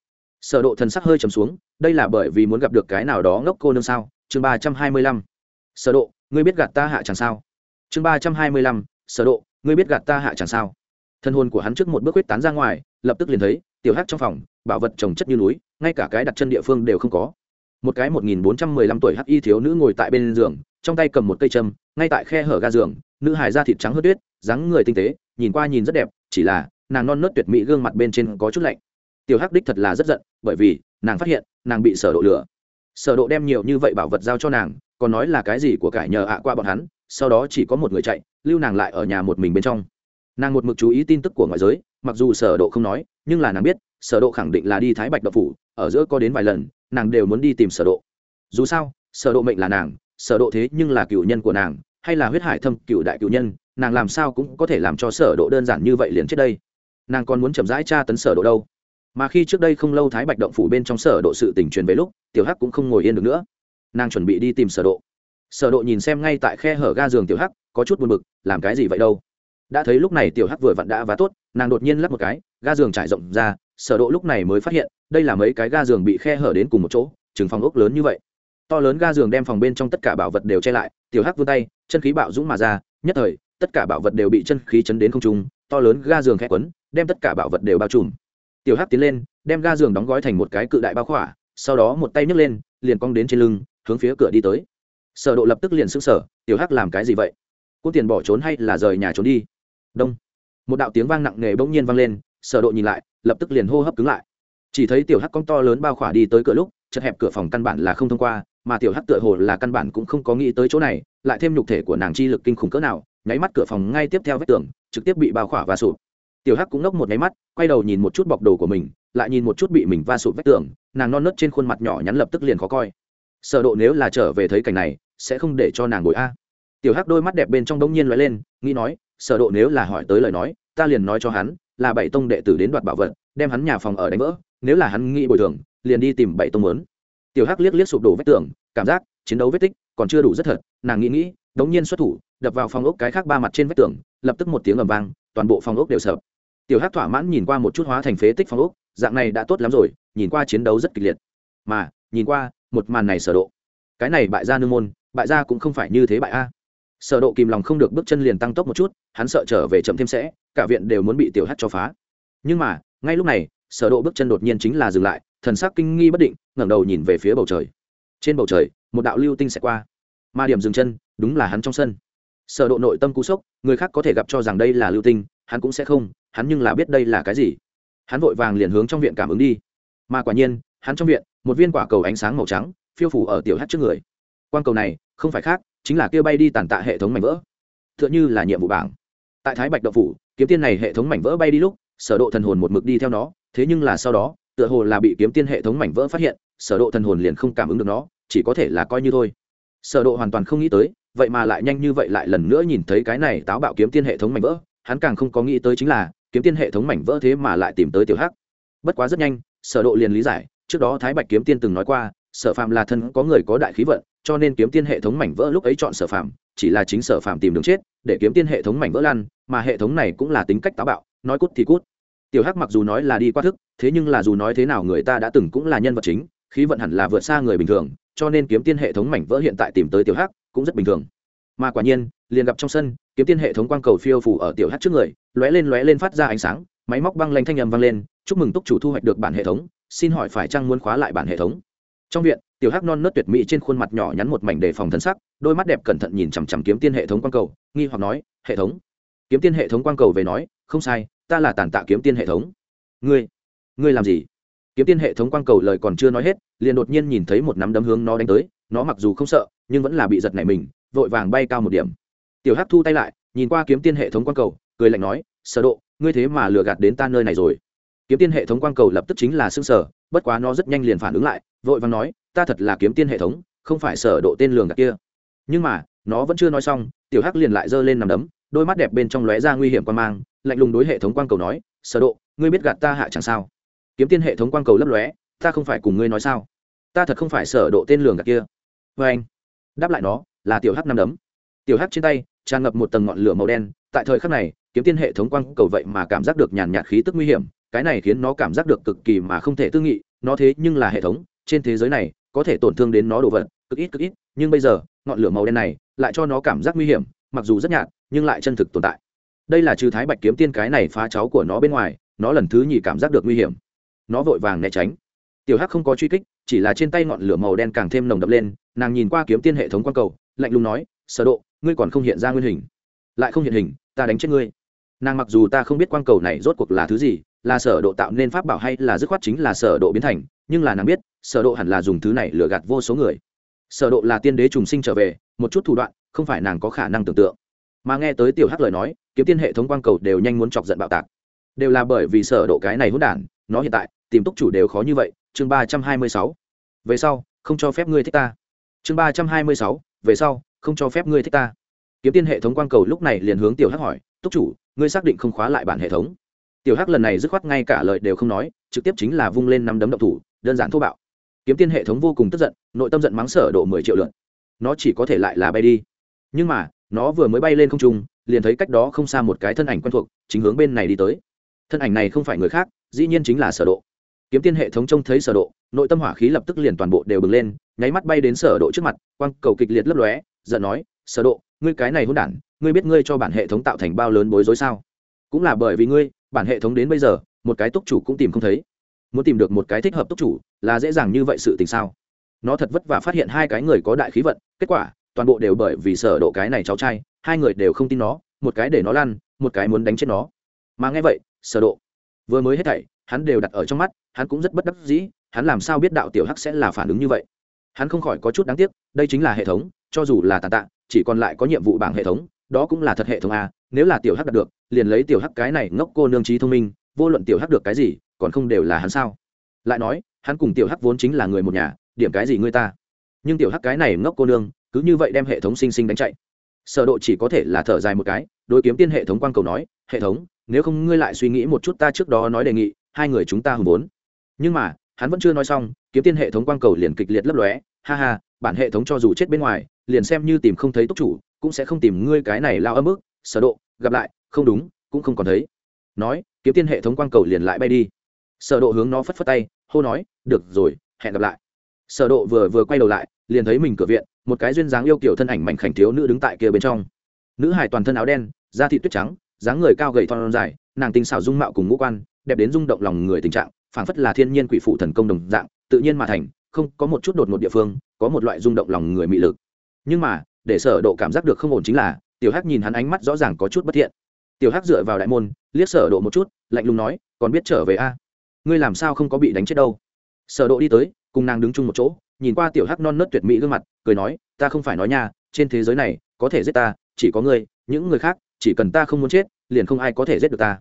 Sở độ thần sắc hơi trầm xuống, đây là bởi vì muốn gặp được cái nào đó ngốc cô nương sao? Chương ba trăm hai mươi lăm. Sở độ, ngươi biết gạt ta hạ chẳng sao? Chương ba trăm hai mươi lăm, sở độ, ngươi biết gạt ta hạ chẳng sao? Thân hồn của hắn trước một bước quyết tán ra ngoài, lập tức liền thấy, tiểu hắc trong phòng, bảo vật trồng chất như núi, ngay cả cái đặt chân địa phương đều không có. Một cái một nghìn bốn trăm mười lăm tuổi hắc y thiếu nữ ngồi tại bên giường, trong tay cầm một cây châm, ngay tại khe hở ga giường, nữ hài da thịt trắng hớt tuyết, dáng người tinh tế, nhìn qua nhìn rất đẹp, chỉ là, nàng non nớt tuyệt mỹ gương mặt bên trên có chút lạnh. Tiểu hắc đích thật là rất giận, bởi vì, nàng phát hiện, nàng bị sở độ lừa. Sở độ đem nhiều như vậy bảo vật giao cho nàng, còn nói là cái gì của cải nhờ ạ qua bọn hắn, sau đó chỉ có một người chạy, lưu nàng lại ở nhà một mình bên trong nàng một mực chú ý tin tức của ngoại giới, mặc dù sở độ không nói, nhưng là nàng biết, sở độ khẳng định là đi thái bạch độc phủ, ở giữa có đến vài lần, nàng đều muốn đi tìm sở độ. Dù sao, sở độ mệnh là nàng, sở độ thế nhưng là cựu nhân của nàng, hay là huyết hải thâm cựu đại cựu nhân, nàng làm sao cũng có thể làm cho sở độ đơn giản như vậy liền chết đây. Nàng còn muốn chậm rãi tra tấn sở độ đâu. Mà khi trước đây không lâu thái bạch động phủ bên trong sở độ sự tình truyền về lúc, tiểu hắc cũng không ngồi yên được nữa. Nàng chuẩn bị đi tìm sở độ. Sở độ nhìn xem ngay tại khe hở ga giường tiểu hắc, có chút buồn bực, làm cái gì vậy đâu? Đã thấy lúc này tiểu hắc vừa vặn đã vá tốt, nàng đột nhiên lắp một cái, ga giường trải rộng ra, sở độ lúc này mới phát hiện, đây là mấy cái ga giường bị khe hở đến cùng một chỗ chừng phòng ốc lớn như vậy. To lớn ga giường đem phòng bên trong tất cả bảo vật đều che lại, tiểu hắc vươn tay, chân khí bạo dũng mà ra, nhất thời, tất cả bảo vật đều bị chân khí chấn đến không trung, to lớn ga giường khẽ quấn, đem tất cả bảo vật đều bao trùm. Tiểu hắc tiến lên, đem ga giường đóng gói thành một cái cự đại bao khỏa, sau đó một tay nhấc lên, liền cong đến trên lưng, hướng phía cửa đi tới. Sở độ lập tức liền sững sờ, tiểu hắc làm cái gì vậy? Cũng tiền bỏ trốn hay là rời nhà trốn đi? Đông. Một đạo tiếng vang nặng nề bỗng nhiên vang lên, sở độ nhìn lại, lập tức liền hô hấp cứng lại. Chỉ thấy tiểu hắc con to lớn bao khỏa đi tới cửa lúc chật hẹp cửa phòng căn bản là không thông qua, mà tiểu hắc tựa hồ là căn bản cũng không có nghĩ tới chỗ này, lại thêm nhục thể của nàng chi lực kinh khủng cỡ nào, nháy mắt cửa phòng ngay tiếp theo vách tường, trực tiếp bị bao khỏa và sụp. Tiểu hắc cũng ngốc một nháy mắt, quay đầu nhìn một chút bọc đồ của mình, lại nhìn một chút bị mình va sụp vách tường, nàng non nớt trên khuôn mặt nhỏ nhắn lập tức liền khó coi. Sở độ nếu là trở về thấy cảnh này, sẽ không để cho nàng ngồi a. Tiểu hắc đôi mắt đẹp bên trong đống nhiên lóe lên, nghĩ nói sở độ nếu là hỏi tới lời nói, ta liền nói cho hắn, là bảy tông đệ tử đến đoạt bảo vật, đem hắn nhà phòng ở đánh vỡ, nếu là hắn nghĩ bồi thường, liền đi tìm bảy tông muốn tiểu hắc liếc liếc sụp đổ vách tường, cảm giác chiến đấu vết tích còn chưa đủ rất thật, nàng nghĩ nghĩ, đống nhiên xuất thủ, đập vào phòng ốc cái khác ba mặt trên vách tường, lập tức một tiếng ầm vang, toàn bộ phòng ốc đều sập. Tiểu hắc thỏa mãn nhìn qua một chút hóa thành phế tích phòng ốc, dạng này đã tốt lắm rồi, nhìn qua chiến đấu rất kịch liệt. Mà, nhìn qua, một màn này sở độ. Cái này bại gia nương môn, bại gia cũng không phải như thế bại a sở độ kìm lòng không được bước chân liền tăng tốc một chút, hắn sợ trở về chậm thêm sẽ, cả viện đều muốn bị tiểu hắc cho phá. Nhưng mà, ngay lúc này, sở độ bước chân đột nhiên chính là dừng lại, thần sắc kinh nghi bất định, ngẩng đầu nhìn về phía bầu trời. Trên bầu trời, một đạo lưu tinh sẽ qua. Mà điểm dừng chân, đúng là hắn trong sân. Sở độ nội tâm cú sốc, người khác có thể gặp cho rằng đây là lưu tinh, hắn cũng sẽ không, hắn nhưng là biết đây là cái gì. Hắn vội vàng liền hướng trong viện cảm ứng đi. Mà quả nhiên, hắn trong viện, một viên quả cầu ánh sáng màu trắng, phiêu phủ ở tiểu hắc trước người. Quang cầu này, không phải khác chính là kia bay đi tàn tạ hệ thống mảnh vỡ. Tựa như là nhiệm vụ bảng. Tại thái bạch đậu phủ, kiếm tiên này hệ thống mảnh vỡ bay đi lúc, sở độ thần hồn một mực đi theo nó, thế nhưng là sau đó, tựa hồ là bị kiếm tiên hệ thống mảnh vỡ phát hiện, sở độ thần hồn liền không cảm ứng được nó, chỉ có thể là coi như thôi. Sở độ hoàn toàn không nghĩ tới, vậy mà lại nhanh như vậy lại lần nữa nhìn thấy cái này táo bạo kiếm tiên hệ thống mảnh vỡ, hắn càng không có nghĩ tới chính là, kiếm tiên hệ thống mảnh vỡ thế mà lại tìm tới tiểu hắc. Bất quá rất nhanh, sở độ liền lý giải, trước đó thái bạch kiếm tiên từng nói qua, sở phàm là thân có người có đại khí vận cho nên kiếm tiên hệ thống mảnh vỡ lúc ấy chọn sở phạm chỉ là chính sở phạm tìm đường chết, để kiếm tiên hệ thống mảnh vỡ lan mà hệ thống này cũng là tính cách táo bạo, nói cút thì cút. Tiểu hắc mặc dù nói là đi qua thức, thế nhưng là dù nói thế nào người ta đã từng cũng là nhân vật chính, khí vận hẳn là vượt xa người bình thường, cho nên kiếm tiên hệ thống mảnh vỡ hiện tại tìm tới tiểu hắc cũng rất bình thường. Mà quả nhiên, liền gặp trong sân, kiếm tiên hệ thống quang cầu phiêu phủ ở tiểu hắc trước người, lóe lên lóe lên phát ra ánh sáng, máy móc băng lanh thanh âm vang lên, chúc mừng túc chủ thu hoạch được bản hệ thống, xin hỏi phải chăng muốn khóa lại bản hệ thống? Trong viện tiểu hắc non nớt tuyệt mỹ trên khuôn mặt nhỏ nhắn một mảnh đề phòng thân sắc, đôi mắt đẹp cẩn thận nhìn chằm chằm kiếm tiên hệ thống quang cầu, nghi hoặc nói, hệ thống. Kiếm tiên hệ thống quang cầu về nói, không sai, ta là tàn tạ kiếm tiên hệ thống. Ngươi ngươi làm gì? Kiếm tiên hệ thống quang cầu lời còn chưa nói hết, liền đột nhiên nhìn thấy một nắm đấm hướng nó đánh tới, nó mặc dù không sợ, nhưng vẫn là bị giật nảy mình, vội vàng bay cao một điểm. Tiểu hắc thu tay lại, nhìn qua kiếm tiên hệ thống quang cầu, cười lạnh nói, sở độ, ngươi thế mà lừa gạt đến ta nơi này rồi. Kiếm tiên hệ thống quang cầu lập tức chính là xương sở bất quá nó rất nhanh liền phản ứng lại vội vàng nói, ta thật là kiếm tiên hệ thống, không phải sở độ tên lường gạt kia. Nhưng mà, nó vẫn chưa nói xong, tiểu hắc liền lại giơ lên nằm đấm, đôi mắt đẹp bên trong lóe ra nguy hiểm quan mang, lạnh lùng đối hệ thống quang cầu nói, sở độ, ngươi biết gạt ta hạ chẳng sao? Kiếm tiên hệ thống quang cầu lấp lóe, ta không phải cùng ngươi nói sao? Ta thật không phải sở độ tên lường gạt kia. Với anh, đáp lại nó, là tiểu hắc nằm đấm. Tiểu hắc trên tay, tràn ngập một tầng ngọn lửa màu đen, tại thời khắc này, kiếm tiên hệ thống quang cầu vậy mà cảm giác được nhàn nhạt khí tức nguy hiểm, cái này khiến nó cảm giác được cực kỳ mà không thể tư nghị, nó thế nhưng là hệ thống trên thế giới này có thể tổn thương đến nó đồ vật, cực ít cực ít, nhưng bây giờ, ngọn lửa màu đen này lại cho nó cảm giác nguy hiểm, mặc dù rất nhạt, nhưng lại chân thực tồn tại. Đây là trừ thái bạch kiếm tiên cái này phá cháu của nó bên ngoài, nó lần thứ nhì cảm giác được nguy hiểm. Nó vội vàng né tránh. Tiểu hắc không có truy kích, chỉ là trên tay ngọn lửa màu đen càng thêm nồng đập lên, nàng nhìn qua kiếm tiên hệ thống quang cầu, lạnh lùng nói, sở độ, ngươi còn không hiện ra nguyên hình. Lại không hiện hình, ta đánh chết ngươi. Nàng mặc dù ta không biết quang cầu này rốt cuộc là thứ gì, là sở độ tạo nên pháp bảo hay là dứt khoát chính là sở độ biến thành, nhưng là nàng biết sở độ hẳn là dùng thứ này lừa gạt vô số người. Sở độ là tiên đế trùng sinh trở về, một chút thủ đoạn, không phải nàng có khả năng tưởng tượng. Mà nghe tới tiểu hắc lời nói, kiếm tiên hệ thống quang cầu đều nhanh muốn chọc giận bạo tạc. Đều là bởi vì sở độ cái này hỗn đản, nó hiện tại, tìm túc chủ đều khó như vậy. Chương 326 về sau, không cho phép ngươi thích ta. Chương 326 về sau, không cho phép ngươi thích ta. Kiếm tiên hệ thống quang cầu lúc này liền hướng tiểu hắc hỏi, túc chủ, ngươi xác định không khóa lại bản hệ thống? Tiểu hắc lần này dứt khoát ngay cả lời đều không nói, trực tiếp chính là vung lên năm đấm động thủ, đơn giản thô bạo kiếm tiên hệ thống vô cùng tức giận nội tâm giận mắng sở độ mười triệu lượng, nó chỉ có thể lại là bay đi. Nhưng mà nó vừa mới bay lên không trung liền thấy cách đó không xa một cái thân ảnh quen thuộc chính hướng bên này đi tới. Thân ảnh này không phải người khác dĩ nhiên chính là sở độ. Kiếm tiên hệ thống trông thấy sở độ nội tâm hỏa khí lập tức liền toàn bộ đều bừng lên nháy mắt bay đến sở độ trước mặt quang cầu kịch liệt lấp lóe giận nói sở độ ngươi cái này hỗn đản ngươi biết ngươi cho bản hệ thống tạo thành bao lớn bối rối sao? Cũng là bởi vì ngươi bản hệ thống đến bây giờ một cái túc chủ cũng tìm không thấy muốn tìm được một cái thích hợp túc chủ là dễ dàng như vậy sự tình sao? Nó thật vất vả phát hiện hai cái người có đại khí vận, kết quả, toàn bộ đều bởi vì sở độ cái này cháu trai, hai người đều không tin nó, một cái để nó lăn, một cái muốn đánh chết nó. Mà nghe vậy, sở độ, vừa mới hết thảy, hắn đều đặt ở trong mắt, hắn cũng rất bất đắc dĩ, hắn làm sao biết đạo tiểu hắc sẽ là phản ứng như vậy? Hắn không khỏi có chút đáng tiếc, đây chính là hệ thống, cho dù là tàn tạ, chỉ còn lại có nhiệm vụ bảng hệ thống, đó cũng là thật hệ thống à nếu là tiểu hắc đạt được, liền lấy tiểu hắc cái này ngốc cô nương trí thông minh, vô luận tiểu hắc được cái gì còn không đều là hắn sao? Lại nói, hắn cùng tiểu hắc vốn chính là người một nhà, điểm cái gì ngươi ta? Nhưng tiểu hắc cái này ngốc cô nương, cứ như vậy đem hệ thống sinh sinh đánh chạy. Sở độ chỉ có thể là thở dài một cái, đối kiếm tiên hệ thống quan cầu nói, hệ thống, nếu không ngươi lại suy nghĩ một chút ta trước đó nói đề nghị, hai người chúng ta hùng vốn. Nhưng mà, hắn vẫn chưa nói xong, kiếm tiên hệ thống quan cầu liền kịch liệt lấp lóe, ha ha, bản hệ thống cho dù chết bên ngoài, liền xem như tìm không thấy túc chủ, cũng sẽ không tìm ngươi cái này lao âm ức. Sở độ, gặp lại, không đúng, cũng không còn thấy. Nói, kiếm tiên hệ thống quan cầu liền lại bay đi sở độ hướng nó phất phất tay, hô nói, được rồi, hẹn gặp lại. Sở độ vừa vừa quay đầu lại, liền thấy mình cửa viện, một cái duyên dáng yêu kiểu thân ảnh mảnh khảnh thiếu nữ đứng tại kia bên trong. Nữ hài toàn thân áo đen, da thịt tuyết trắng, dáng người cao gầy thon dài, nàng tinh xảo dung mạo cùng ngũ quan, đẹp đến rung động lòng người tình trạng, phảng phất là thiên nhiên quỷ phụ thần công đồng dạng, tự nhiên mà thành, không có một chút đột ngột địa phương, có một loại rung động lòng người mị lực. Nhưng mà, để sở độ cảm giác được không ổn chính là, tiểu hắc nhìn hắn ánh mắt rõ ràng có chút bất thiện. Tiểu hắc dựa vào đại môn, liếc sở độ một chút, lạnh lùng nói, còn biết trở về a? Ngươi làm sao không có bị đánh chết đâu? Sở độ đi tới, cùng nàng đứng chung một chỗ, nhìn qua tiểu hắc non nớt tuyệt mỹ gương mặt, cười nói, ta không phải nói nha, trên thế giới này, có thể giết ta, chỉ có ngươi, những người khác, chỉ cần ta không muốn chết, liền không ai có thể giết được ta.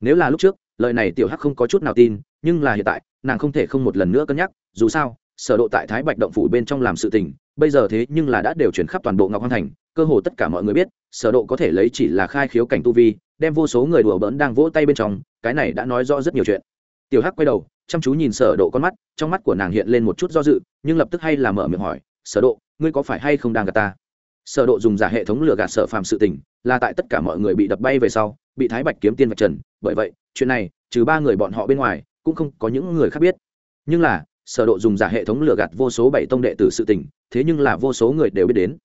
Nếu là lúc trước, lời này tiểu hắc không có chút nào tin, nhưng là hiện tại, nàng không thể không một lần nữa cân nhắc, dù sao, sở độ tại thái bạch động phủ bên trong làm sự tình, bây giờ thế nhưng là đã đều chuyển khắp toàn bộ ngọc hoang thành, cơ hồ tất cả mọi người biết, sở độ có thể lấy chỉ là khai khiếu cảnh tu vi, đem vô số người đùa bỡn đang vỗ tay bên trong, cái này đã nói rõ rất nhiều chuyện tiểu hắc quay đầu, chăm chú nhìn sở độ con mắt, trong mắt của nàng hiện lên một chút do dự, nhưng lập tức hay là mở miệng hỏi, sở độ, ngươi có phải hay không đang gạt ta? Sở độ dùng giả hệ thống lừa gạt sở phàm sự tình, là tại tất cả mọi người bị đập bay về sau, bị thái bạch kiếm tiên vạch trần. Bởi vậy, chuyện này, trừ ba người bọn họ bên ngoài, cũng không có những người khác biết. Nhưng là, sở độ dùng giả hệ thống lừa gạt vô số bảy tông đệ tử sự tình, thế nhưng là vô số người đều biết đến.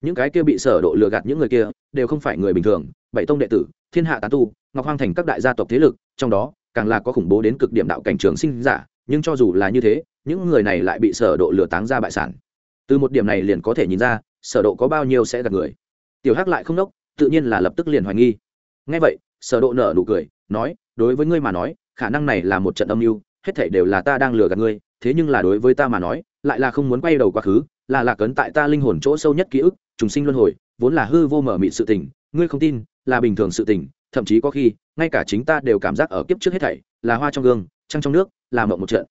Những cái kia bị sở độ lừa gạt những người kia, đều không phải người bình thường. Bảy tông đệ tử, thiên hạ tán tu, ngọc hoang thành các đại gia tộc thế lực, trong đó càng là có khủng bố đến cực điểm đạo cảnh trường sinh giả, nhưng cho dù là như thế, những người này lại bị sở độ lừa táng ra bại sản. Từ một điểm này liền có thể nhìn ra, sở độ có bao nhiêu sẽ gạt người. Tiểu hắc lại không nốc tự nhiên là lập tức liền hoài nghi. Nghe vậy, sở độ nở nụ cười, nói, đối với ngươi mà nói, khả năng này là một trận âm mưu, hết thảy đều là ta đang lừa gạt ngươi, thế nhưng là đối với ta mà nói, lại là không muốn quay đầu quá khứ, là lạc cấn tại ta linh hồn chỗ sâu nhất ký ức, trùng sinh luân hồi, vốn là hư vô mở mịt sự tình, ngươi không tin, là bình thường sự tình, thậm chí có khi ngay cả chính ta đều cảm giác ở kiếp trước hết thảy, là hoa trong gương, trăng trong nước, là mộng một trận.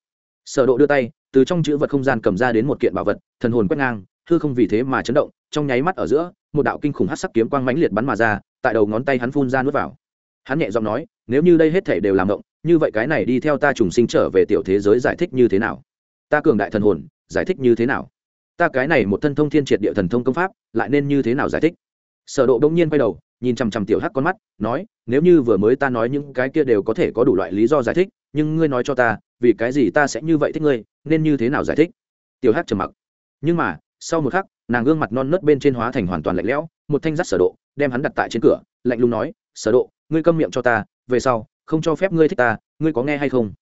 Sở độ đưa tay, từ trong chữ vật không gian cầm ra đến một kiện bảo vật, thần hồn quét ngang, hư không vì thế mà chấn động, trong nháy mắt ở giữa, một đạo kinh khủng hắc sắc kiếm quang mãnh liệt bắn mà ra, tại đầu ngón tay hắn phun ra nuốt vào. Hắn nhẹ giọng nói, nếu như đây hết thảy đều làm mộng, như vậy cái này đi theo ta trùng sinh trở về tiểu thế giới giải thích như thế nào? Ta cường đại thần hồn, giải thích như thế nào? Ta cái này một thân thông thiên triệt địa thần thông công pháp, lại nên như thế nào giải thích? Sở độ đông nhiên quay đầu nhìn chằm chằm tiểu hắc con mắt, nói, nếu như vừa mới ta nói những cái kia đều có thể có đủ loại lý do giải thích, nhưng ngươi nói cho ta, vì cái gì ta sẽ như vậy thích ngươi, nên như thế nào giải thích? Tiểu hắc trầm mặc. Nhưng mà, sau một khắc, nàng gương mặt non nớt bên trên hóa thành hoàn toàn lạnh lẽo, một thanh dắt sở độ, đem hắn đặt tại trên cửa, lạnh lùng nói, sở độ, ngươi câm miệng cho ta, về sau, không cho phép ngươi thích ta, ngươi có nghe hay không?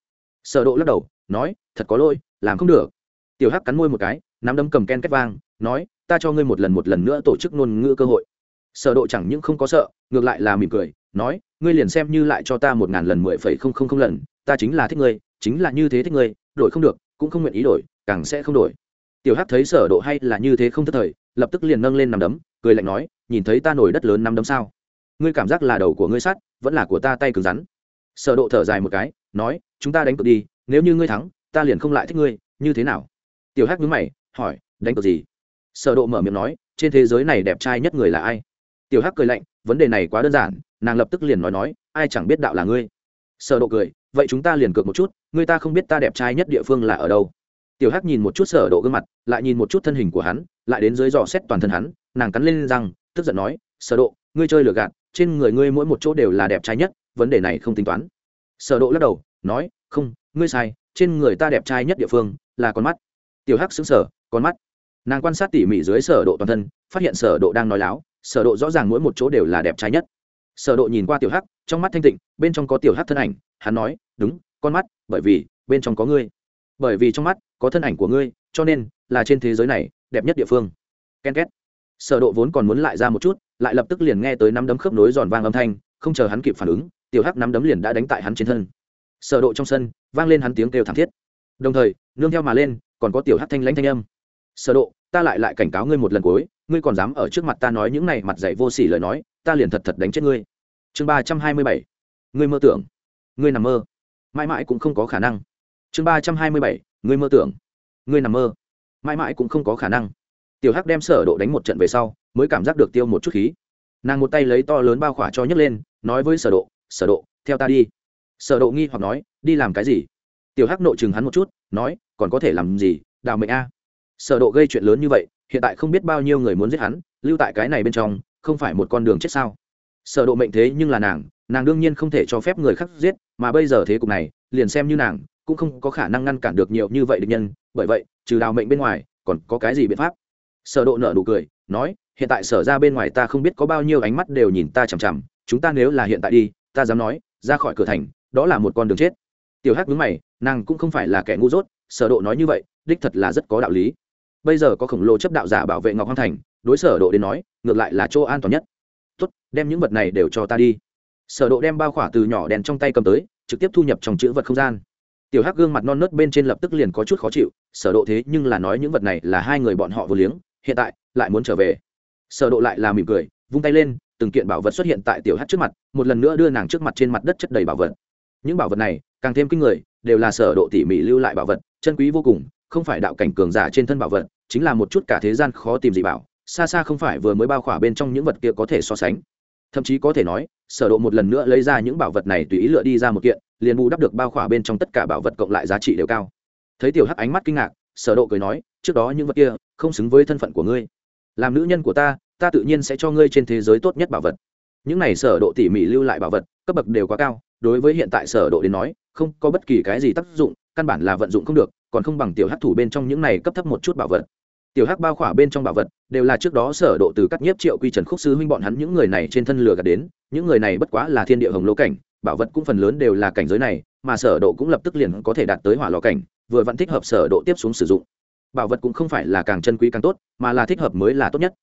Sở độ lắc đầu, nói, thật có lỗi, làm không được. Tiểu hắc cắn môi một cái, nắm đấm cầm ken kết vang, nói, ta cho ngươi một lần một lần nữa tổ chức ngôn ngữ cơ hội sở độ chẳng những không có sợ, ngược lại là mỉm cười, nói, ngươi liền xem như lại cho ta một ngàn lần mười phẩy không không không lần, ta chính là thích ngươi, chính là như thế thích ngươi, đổi không được, cũng không nguyện ý đổi, càng sẽ không đổi. Tiểu hắc thấy sở độ hay là như thế không thất thời, lập tức liền nâng lên nắm đấm, cười lạnh nói, nhìn thấy ta nổi đất lớn nắm đấm sao? Ngươi cảm giác là đầu của ngươi sắt, vẫn là của ta tay cứng rắn. Sở độ thở dài một cái, nói, chúng ta đánh cược đi, nếu như ngươi thắng, ta liền không lại thích ngươi, như thế nào? Tiểu hắc nhướng mày, hỏi, đánh cược gì? Sở độ mở miệng nói, trên thế giới này đẹp trai nhất người là ai? Tiểu hắc cười lạnh, vấn đề này quá đơn giản, nàng lập tức liền nói nói, ai chẳng biết đạo là ngươi. Sở độ cười, vậy chúng ta liền cược một chút, người ta không biết ta đẹp trai nhất địa phương là ở đâu. Tiểu hắc nhìn một chút sở độ gương mặt, lại nhìn một chút thân hình của hắn, lại đến dưới dò xét toàn thân hắn, nàng cắn lên răng, tức giận nói, sở độ, ngươi chơi lừa gạt, trên người ngươi mỗi một chỗ đều là đẹp trai nhất, vấn đề này không tính toán. Sở độ lắc đầu, nói, không, ngươi sai, trên người ta đẹp trai nhất địa phương là con mắt. Tiểu hắc sững sờ, con mắt. Nàng quan sát tỉ mỉ dưới sở độ toàn thân, phát hiện sở độ đang nói láo sở độ rõ ràng mỗi một chỗ đều là đẹp trai nhất. Sở độ nhìn qua tiểu hắc, trong mắt thanh tịnh, bên trong có tiểu hắc thân ảnh, hắn nói, đúng, con mắt, bởi vì bên trong có ngươi. Bởi vì trong mắt có thân ảnh của ngươi, cho nên là trên thế giới này đẹp nhất địa phương. Ken két. Sở độ vốn còn muốn lại ra một chút, lại lập tức liền nghe tới nắm đấm khớp nối giòn vang âm thanh, không chờ hắn kịp phản ứng, tiểu hắc nắm đấm liền đã đánh tại hắn trên thân. Sở độ trong sân, vang lên hắn tiếng kêu thảm thiết. Đồng thời, nương theo mà lên, còn có tiểu hắc thanh lãnh thanh âm. Sở độ, ta lại lại cảnh cáo ngươi một lần cuối ngươi còn dám ở trước mặt ta nói những này mặt dạy vô sỉ lời nói, ta liền thật thật đánh chết ngươi. Chương ba trăm hai mươi bảy. Ngươi mơ tưởng. Ngươi nằm mơ. Mãi mãi cũng không có khả năng. Chương ba trăm hai mươi bảy. Ngươi mơ tưởng. Ngươi nằm mơ. Mãi mãi cũng không có khả năng. Tiểu hắc đem sở độ đánh một trận về sau, mới cảm giác được tiêu một chút khí. Nàng một tay lấy to lớn bao khỏa cho nhấc lên, nói với sở độ sở độ, theo ta đi. Sở độ nghi hoặc nói, đi làm cái gì? Tiểu hắc nội chừng hắn một chút, nói, còn có thể làm gì? Đào mệnh a. Sở độ gây chuyện lớn như vậy hiện tại không biết bao nhiêu người muốn giết hắn, lưu tại cái này bên trong, không phải một con đường chết sao? Sở độ mệnh thế nhưng là nàng nàng đương nhiên không thể cho phép người khác giết, mà bây giờ thế cục này, liền xem như nàng, cũng không có khả năng ngăn cản được nhiều như vậy địch nhân, bởi vậy, trừ đào mệnh bên ngoài, còn có cái gì biện pháp? Sở độ nở nụ cười, nói, hiện tại sở ra bên ngoài ta không biết có bao nhiêu ánh mắt đều nhìn ta chằm chằm, chúng ta nếu là hiện tại đi, ta dám nói, ra khỏi cửa thành, đó là một con đường chết. Tiểu hắc nhướng mày, nàng cũng không phải là kẻ ngu dốt, sở độ nói như vậy, đích thật là rất có đạo lý bây giờ có khổng lồ chấp đạo giả bảo vệ ngọc hoang thành, đối sở độ đến nói, ngược lại là chỗ an toàn nhất. Tốt, đem những vật này đều cho ta đi. Sở độ đem bao khỏa từ nhỏ đèn trong tay cầm tới, trực tiếp thu nhập trong chữ vật không gian. Tiểu hắc gương mặt non nớt bên trên lập tức liền có chút khó chịu, sở độ thế nhưng là nói những vật này là hai người bọn họ vừa liếng, hiện tại lại muốn trở về. Sở độ lại là mỉm cười, vung tay lên, từng kiện bảo vật xuất hiện tại tiểu hắc trước mặt, một lần nữa đưa nàng trước mặt trên mặt đất chất đầy bảo vật. Những bảo vật này, càng thêm kinh người, đều là sở độ tỉ mỉ lưu lại bảo vật, chân quý vô cùng không phải đạo cảnh cường giả trên thân bảo vật, chính là một chút cả thế gian khó tìm gì bảo, xa xa không phải vừa mới bao khỏa bên trong những vật kia có thể so sánh. Thậm chí có thể nói, sở độ một lần nữa lấy ra những bảo vật này tùy ý lựa đi ra một kiện, liền bù đắp được bao khỏa bên trong tất cả bảo vật cộng lại giá trị đều cao. Thấy tiểu hắc ánh mắt kinh ngạc, sở độ cười nói, trước đó những vật kia, không xứng với thân phận của ngươi. Làm nữ nhân của ta ta tự nhiên sẽ cho ngươi trên thế giới tốt nhất bảo vật. Những này sở độ tỉ mỉ lưu lại bảo vật, cấp bậc đều quá cao, đối với hiện tại sở độ đến nói, không có bất kỳ cái gì tác dụng căn bản là vận dụng không được, còn không bằng tiểu hắc thủ bên trong những này cấp thấp một chút bảo vật. Tiểu hắc bao khỏa bên trong bảo vật, đều là trước đó sở độ từ cắt nhiếp triệu quy trần khúc sư huynh bọn hắn những người này trên thân lừa gạt đến, những người này bất quá là thiên địa hồng lô cảnh, bảo vật cũng phần lớn đều là cảnh giới này, mà sở độ cũng lập tức liền có thể đạt tới hỏa lò cảnh, vừa vẫn thích hợp sở độ tiếp xuống sử dụng. Bảo vật cũng không phải là càng chân quý càng tốt, mà là thích hợp mới là tốt nhất.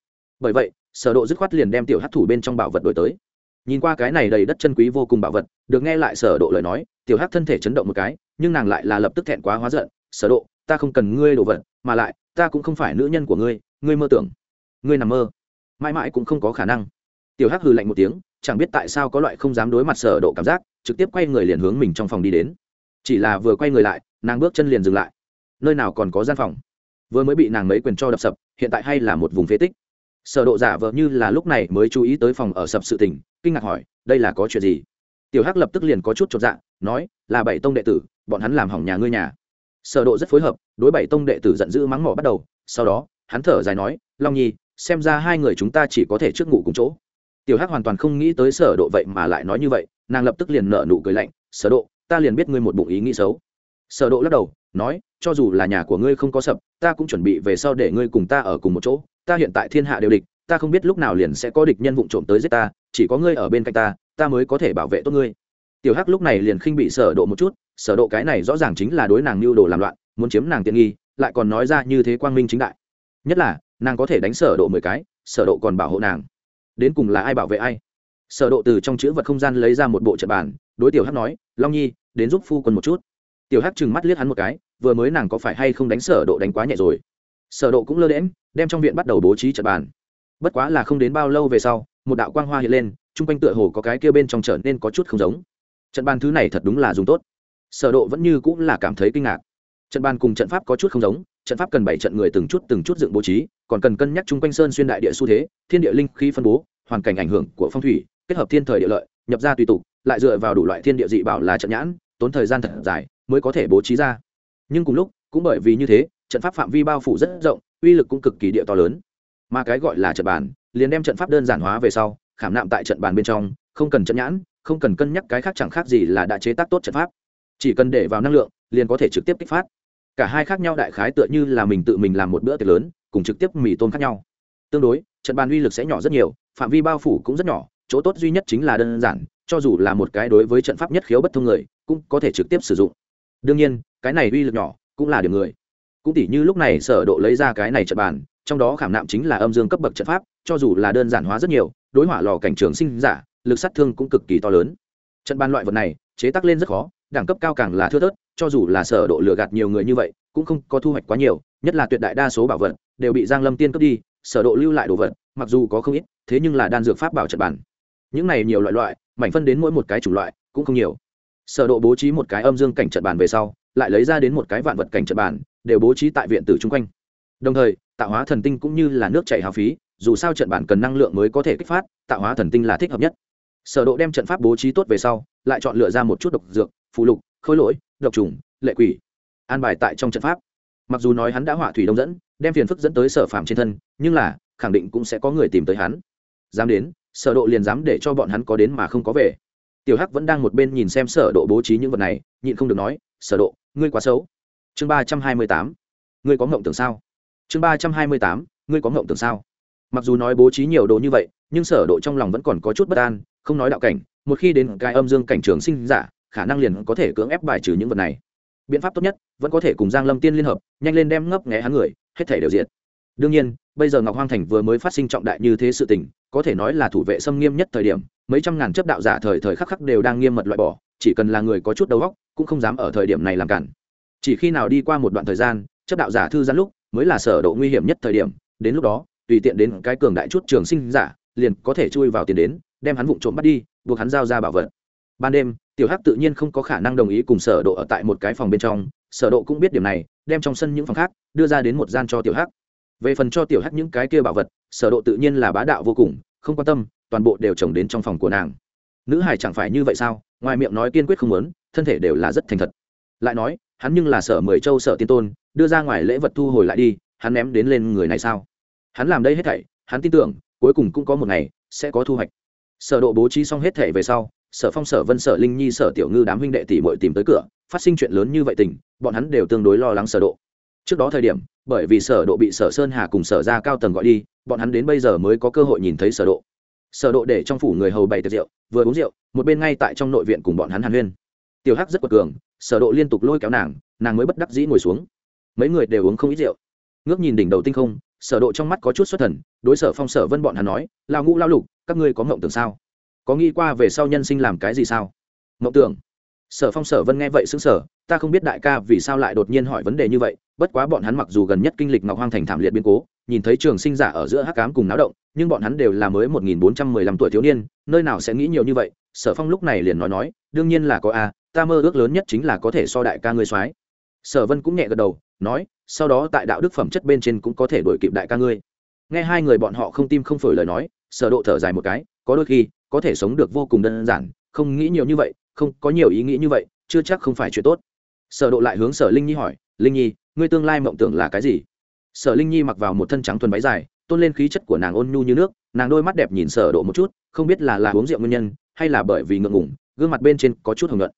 Bởi vậy, sở độ dứt khoát liền đem tiểu hắc thủ bên trong bảo vật đổi tới. Nhìn qua cái này đầy đất chân quý vô cùng bảo vật, được nghe lại sở độ lời nói tiểu hắc thân thể chấn động một cái, nhưng nàng lại là lập tức thẹn quá hóa giận, sở độ, ta không cần ngươi đổ vật, mà lại, ta cũng không phải nữ nhân của ngươi ngươi mơ tưởng, ngươi nằm mơ. Mãi mãi cũng không có khả năng. Tiểu hắc hừ lạnh một tiếng, chẳng biết tại sao có loại không dám đối mặt sở độ cảm giác, trực tiếp quay người liền hướng mình trong phòng đi đến. Chỉ là vừa quay người lại, nàng bước chân liền dừng lại. Nơi nào còn có gian phòng? Vừa mới bị nàng mấy quyền cho đập sập, hiện tại hay là một vùng phế tích. Sở độ giả vờ như là lúc này mới chú ý tới phòng ở sập sự tình, kinh ngạc hỏi, đây là có chuyện gì? Tiểu hắc lập tức liền có chút chột dạ nói, là bảy tông đệ tử, bọn hắn làm hỏng nhà ngươi nhà. Sở độ rất phối hợp, đối bảy tông đệ tử giận dữ mắng mỏ bắt đầu, sau đó, hắn thở dài nói, long nhi, xem ra hai người chúng ta chỉ có thể trước ngủ cùng chỗ. Tiểu hắc hoàn toàn không nghĩ tới sở độ vậy mà lại nói như vậy, nàng lập tức liền nở nụ cười lạnh, sở độ, ta liền biết ngươi một bụng ý nghĩ xấu. Sở độ lắc đầu, nói, cho dù là nhà của ngươi không có sập, ta cũng chuẩn bị về sau để ngươi cùng ta ở cùng một chỗ, ta hiện tại thiên hạ đều địch, ta không biết lúc nào liền sẽ có địch nhân vụng trộm tới giết ta, chỉ có ngươi ở bên cạnh ta ta mới có thể bảo vệ tốt ngươi. Tiểu hắc lúc này liền khinh bị sở độ một chút, sở độ cái này rõ ràng chính là đối nàng lưu đồ làm loạn, muốn chiếm nàng tiện nghi, lại còn nói ra như thế quang minh chính đại. Nhất là, nàng có thể đánh sở độ mười cái, sở độ còn bảo hộ nàng. Đến cùng là ai bảo vệ ai? Sở độ từ trong chữ vật không gian lấy ra một bộ trận bàn, đối tiểu hắc nói, long nhi, đến giúp phu quân một chút. Tiểu hắc trừng mắt liếc hắn một cái, vừa mới nàng có phải hay không đánh sở độ đánh quá nhẹ rồi? Sở độ cũng lơ đễm đem trong viện bắt đầu bố trí trận bàn. Bất quá là không đến bao lâu về sau, một đạo quang hoa hiện lên trung quanh tựa hồ có cái kia bên trong trở nên có chút không giống. Trận bàn thứ này thật đúng là dùng tốt. Sở độ vẫn như cũng là cảm thấy kinh ngạc. Trận bàn cùng trận pháp có chút không giống, trận pháp cần bảy trận người từng chút từng chút dựng bố trí, còn cần cân nhắc trung quanh sơn xuyên đại địa xu thế, thiên địa linh khí phân bố, hoàn cảnh ảnh hưởng của phong thủy, kết hợp thiên thời địa lợi, nhập ra tùy tục, lại dựa vào đủ loại thiên địa dị bảo là trận nhãn, tốn thời gian thật dài mới có thể bố trí ra. Nhưng cùng lúc, cũng bởi vì như thế, trận pháp phạm vi bao phủ rất rộng, uy lực cũng cực kỳ địa to lớn. Mà cái gọi là trận bàn, liền đem trận pháp đơn giản hóa về sau khảm nạm tại trận bàn bên trong, không cần trận nhãn, không cần cân nhắc cái khác chẳng khác gì là đã chế tác tốt trận pháp. Chỉ cần để vào năng lượng, liền có thể trực tiếp kích phát. Cả hai khác nhau đại khái tựa như là mình tự mình làm một bữa tiệc lớn, cùng trực tiếp mì tôm khác nhau. Tương đối, trận bàn uy lực sẽ nhỏ rất nhiều, phạm vi bao phủ cũng rất nhỏ, chỗ tốt duy nhất chính là đơn giản, cho dù là một cái đối với trận pháp nhất khiếu bất thông người, cũng có thể trực tiếp sử dụng. Đương nhiên, cái này uy lực nhỏ cũng là điểm người. Cũng tỉ như lúc này sở độ lấy ra cái này trận bàn, trong đó khảm nạm chính là âm dương cấp bậc trận pháp, cho dù là đơn giản hóa rất nhiều đối hỏa lò cảnh trường sinh giả lực sát thương cũng cực kỳ to lớn. Trận ban loại vật này chế tác lên rất khó đẳng cấp cao càng là thưa thớt cho dù là sở độ lừa gạt nhiều người như vậy cũng không có thu hoạch quá nhiều nhất là tuyệt đại đa số bảo vật đều bị giang lâm tiên cướp đi sở độ lưu lại đồ vật mặc dù có không ít thế nhưng là đan dược pháp bảo trận bản những này nhiều loại loại mảnh phân đến mỗi một cái chủng loại cũng không nhiều. Sở độ bố trí một cái âm dương cảnh trận bản về sau lại lấy ra đến một cái vạn vật cảnh trận bản, đều bố trí tại viện tử chung quanh. Đồng thời tạo hóa thần tinh cũng như là nước chảy hào phí dù sao trận bản cần năng lượng mới có thể kích phát, tạo hóa thần tinh là thích hợp nhất. Sở độ đem trận pháp bố trí tốt về sau, lại chọn lựa ra một chút độc dược, phù lục khối lỗi, độc trùng, lệ quỷ, an bài tại trong trận pháp. Mặc dù nói hắn đã hỏa thủy đông dẫn, đem phiền phức dẫn tới sở phạm trên thân, nhưng là, khẳng định cũng sẽ có người tìm tới hắn. Dám đến, sở độ liền dám để cho bọn hắn có đến mà không có về. Tiểu hắc vẫn đang một bên nhìn xem sở độ bố trí những vật này, nhịn không được nói, sở độ, ngươi quá xấu. Chương ba trăm hai mươi tám. Ngươi có ngọng tưởng sao? Chương ba trăm hai mươi tám. Ngươi có ngọng tưởng sao? Mặc dù nói bố trí nhiều đồ như vậy, nhưng sở độ trong lòng vẫn còn có chút bất an, không nói đạo cảnh, một khi đến cái âm dương cảnh trường sinh giả, khả năng liền có thể cưỡng ép bài trừ những vật này. Biện pháp tốt nhất, vẫn có thể cùng giang lâm tiên liên hợp, nhanh lên đem ngấp nghé hắn người, hết thể đều diệt. Đương nhiên, bây giờ ngọc hoang thành vừa mới phát sinh trọng đại như thế sự tình, có thể nói là thủ vệ xâm nghiêm nhất thời điểm, mấy trăm ngàn chấp đạo giả thời thời khắc khắc đều đang nghiêm mật loại bỏ, chỉ cần là người có chút đầu óc, cũng không dám ở thời điểm này làm cản. Chỉ khi nào đi qua một đoạn thời gian, chấp đạo giả thư giãn lúc, mới là sở độ nguy hiểm nhất thời điểm, đến lúc đó tùy tiện đến cái cường đại chút trường sinh giả, liền có thể chui vào tiền đến, đem hắn vụng trộm bắt đi, buộc hắn giao ra bảo vật. Ban đêm, tiểu hắc tự nhiên không có khả năng đồng ý cùng sở độ ở tại một cái phòng bên trong. Sở độ cũng biết điểm này, đem trong sân những phòng khác đưa ra đến một gian cho tiểu hắc. Về phần cho tiểu hắc những cái kia bảo vật, sở độ tự nhiên là bá đạo vô cùng, không quan tâm, toàn bộ đều trồng đến trong phòng của nàng. Nữ hải chẳng phải như vậy sao? Ngoài miệng nói kiên quyết không muốn, thân thể đều là rất thành thật. Lại nói, hắn nhưng là sở mười châu sở tiên tôn, đưa ra ngoài lễ vật thu hồi lại đi, hắn ném đến lên người này sao? Hắn làm đây hết thảy, hắn tin tưởng, cuối cùng cũng có một ngày, sẽ có thu hoạch. Sở độ bố trí xong hết thảy về sau, sở phong, sở vân, sở linh nhi, sở tiểu ngư đám huynh đệ tỷ muội tìm tới cửa, phát sinh chuyện lớn như vậy tình, bọn hắn đều tương đối lo lắng sở độ. Trước đó thời điểm, bởi vì sở độ bị sở sơn hà cùng sở gia cao tầng gọi đi, bọn hắn đến bây giờ mới có cơ hội nhìn thấy sở độ. Sở độ để trong phủ người hầu bày tiệc rượu, vừa uống rượu, một bên ngay tại trong nội viện cùng bọn hắn hàn huyên. Tiểu hắc rất quật cường, sở độ liên tục lôi kéo nàng nàng mới bất đắc dĩ ngồi xuống. Mấy người đều uống không ít rượu. Ngước nhìn đỉnh đầu tinh không sở độ trong mắt có chút xuất thần, đối sở phong sở vân bọn hắn nói lao ngũ lao lục, các ngươi có ngộng tưởng sao? Có nghĩ qua về sau nhân sinh làm cái gì sao? Ngộng tưởng? Sở phong sở vân nghe vậy sững sờ, ta không biết đại ca vì sao lại đột nhiên hỏi vấn đề như vậy, bất quá bọn hắn mặc dù gần nhất kinh lịch ngọc hoang thành thảm liệt biến cố, nhìn thấy trường sinh giả ở giữa hắc ám cùng náo động, nhưng bọn hắn đều là mới một nghìn bốn trăm mười lăm tuổi thiếu niên, nơi nào sẽ nghĩ nhiều như vậy? Sở phong lúc này liền nói nói, đương nhiên là có a, ta mơ ước lớn nhất chính là có thể so đại ca ngươi soái. Sở vân cũng nhẹ gật đầu, nói sau đó tại đạo đức phẩm chất bên trên cũng có thể đổi kịp đại ca ngươi. Nghe hai người bọn họ không tim không phổi lời nói, sở độ thở dài một cái, có đôi khi, có thể sống được vô cùng đơn giản, không nghĩ nhiều như vậy, không có nhiều ý nghĩ như vậy, chưa chắc không phải chuyện tốt. Sở độ lại hướng sở linh nhi hỏi, linh nhi, ngươi tương lai mộng tưởng là cái gì? Sở linh nhi mặc vào một thân trắng thuần váy dài, tôn lên khí chất của nàng ôn nhu như nước, nàng đôi mắt đẹp nhìn sở độ một chút, không biết là là uống rượu nguyên nhân, hay là bởi vì ngượng ngùng, gương mặt bên trên có chút hồng nhuận.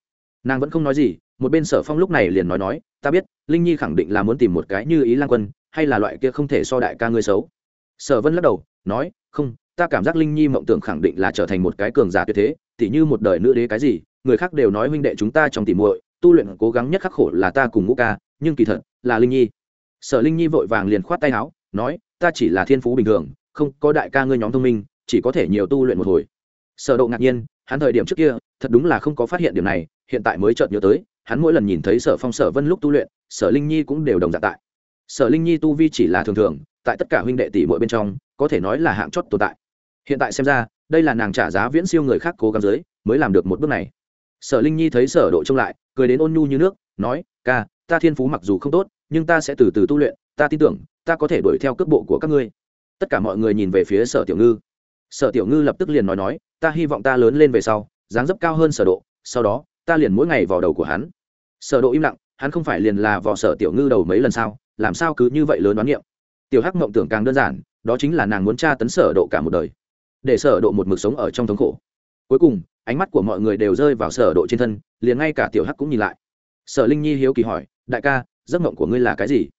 Nàng vẫn không nói gì một bên sở phong lúc này liền nói nói, ta biết, linh nhi khẳng định là muốn tìm một cái như ý lan quân, hay là loại kia không thể so đại ca ngươi xấu. Sở vân lắc đầu, nói, không, ta cảm giác linh nhi mộng tưởng khẳng định là trở thành một cái cường giả tuyệt thế, tỉ như một đời nữ đế cái gì, người khác đều nói huynh đệ chúng ta trong tỉ muội, tu luyện cố gắng nhất khắc khổ là ta cùng ngũ ca, nhưng kỳ thật là linh nhi. Sở linh nhi vội vàng liền khoát tay áo, nói, ta chỉ là thiên phú bình thường, không có đại ca ngươi nhóm thông minh, chỉ có thể nhiều tu luyện một hồi. Sở độ ngạc nhiên, hắn thời điểm trước kia, thật đúng là không có phát hiện điểm này, hiện tại mới chợt nhớ tới hắn mỗi lần nhìn thấy sở phong sở vân lúc tu luyện, sở linh nhi cũng đều đồng dạng tại. sở linh nhi tu vi chỉ là thường thường, tại tất cả huynh đệ tỷ muội bên trong, có thể nói là hạng chót tồn tại. hiện tại xem ra, đây là nàng trả giá viễn siêu người khác cố gắng dưới, mới làm được một bước này. sở linh nhi thấy sở độ trông lại, cười đến ôn nhu như nước, nói, ca, ta thiên phú mặc dù không tốt, nhưng ta sẽ từ từ tu luyện, ta tin tưởng, ta có thể đuổi theo cước bộ của các ngươi. Tất cả mọi người nhìn về phía sở tiểu ngư. Sở tiểu ngư lập tức liền nói nói, ta hy vọng ta lớn lên về sau, dáng dấp cao hơn sở độ, sau đó ta liền mỗi ngày vào đầu của hắn. Sở độ im lặng, hắn không phải liền là vò sở tiểu ngư đầu mấy lần sao? Làm sao cứ như vậy lớn đoán niệm? Tiểu hắc mộng tưởng càng đơn giản, đó chính là nàng muốn tra tấn sở độ cả một đời, để sở độ một mực sống ở trong thống khổ. Cuối cùng, ánh mắt của mọi người đều rơi vào sở độ trên thân, liền ngay cả tiểu hắc cũng nhìn lại. Sở linh nhi hiếu kỳ hỏi, đại ca, giấc mộng của ngươi là cái gì?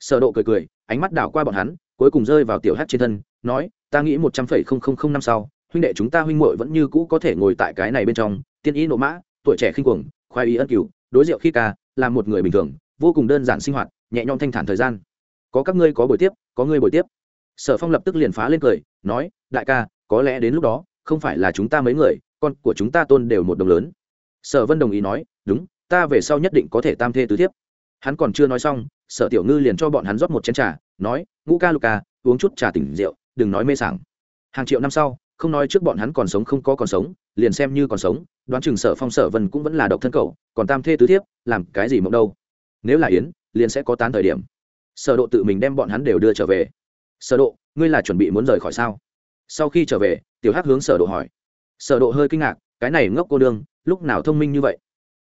Sở độ cười cười, ánh mắt đảo qua bọn hắn, cuối cùng rơi vào tiểu hắc trên thân, nói, ta nghĩ một trăm phẩy không không không năm sau, huynh đệ chúng ta huynh muội vẫn như cũ có thể ngồi tại cái này bên trong, tiên ý nộ mã tuổi trẻ khinh cuồng khoai ý ân cửu, đối rượu khi ca, là một người bình thường, vô cùng đơn giản sinh hoạt, nhẹ nhõm thanh thản thời gian. Có các ngươi có buổi tiếp, có ngươi buổi tiếp. Sở phong lập tức liền phá lên cười, nói, đại ca, có lẽ đến lúc đó, không phải là chúng ta mấy người, con của chúng ta tôn đều một đồng lớn. Sở vân đồng ý nói, đúng, ta về sau nhất định có thể tam thê tứ thiếp. Hắn còn chưa nói xong, sở tiểu ngư liền cho bọn hắn rót một chén trà, nói, ngũ ca, lục ca, uống chút trà tỉnh rượu, đừng nói mê sảng. Hàng triệu năm sau, không nói trước bọn hắn còn sống không có còn sống liền xem như còn sống, đoán chừng sở phong sở vân cũng vẫn là độc thân cậu, còn tam thê tứ thiếp, làm cái gì mộng đâu? Nếu là yến, liền sẽ có tán thời điểm. Sở độ tự mình đem bọn hắn đều đưa trở về. Sở độ, ngươi là chuẩn bị muốn rời khỏi sao? Sau khi trở về, tiểu hắc hướng sở độ hỏi. Sở độ hơi kinh ngạc, cái này ngốc cô đương lúc nào thông minh như vậy?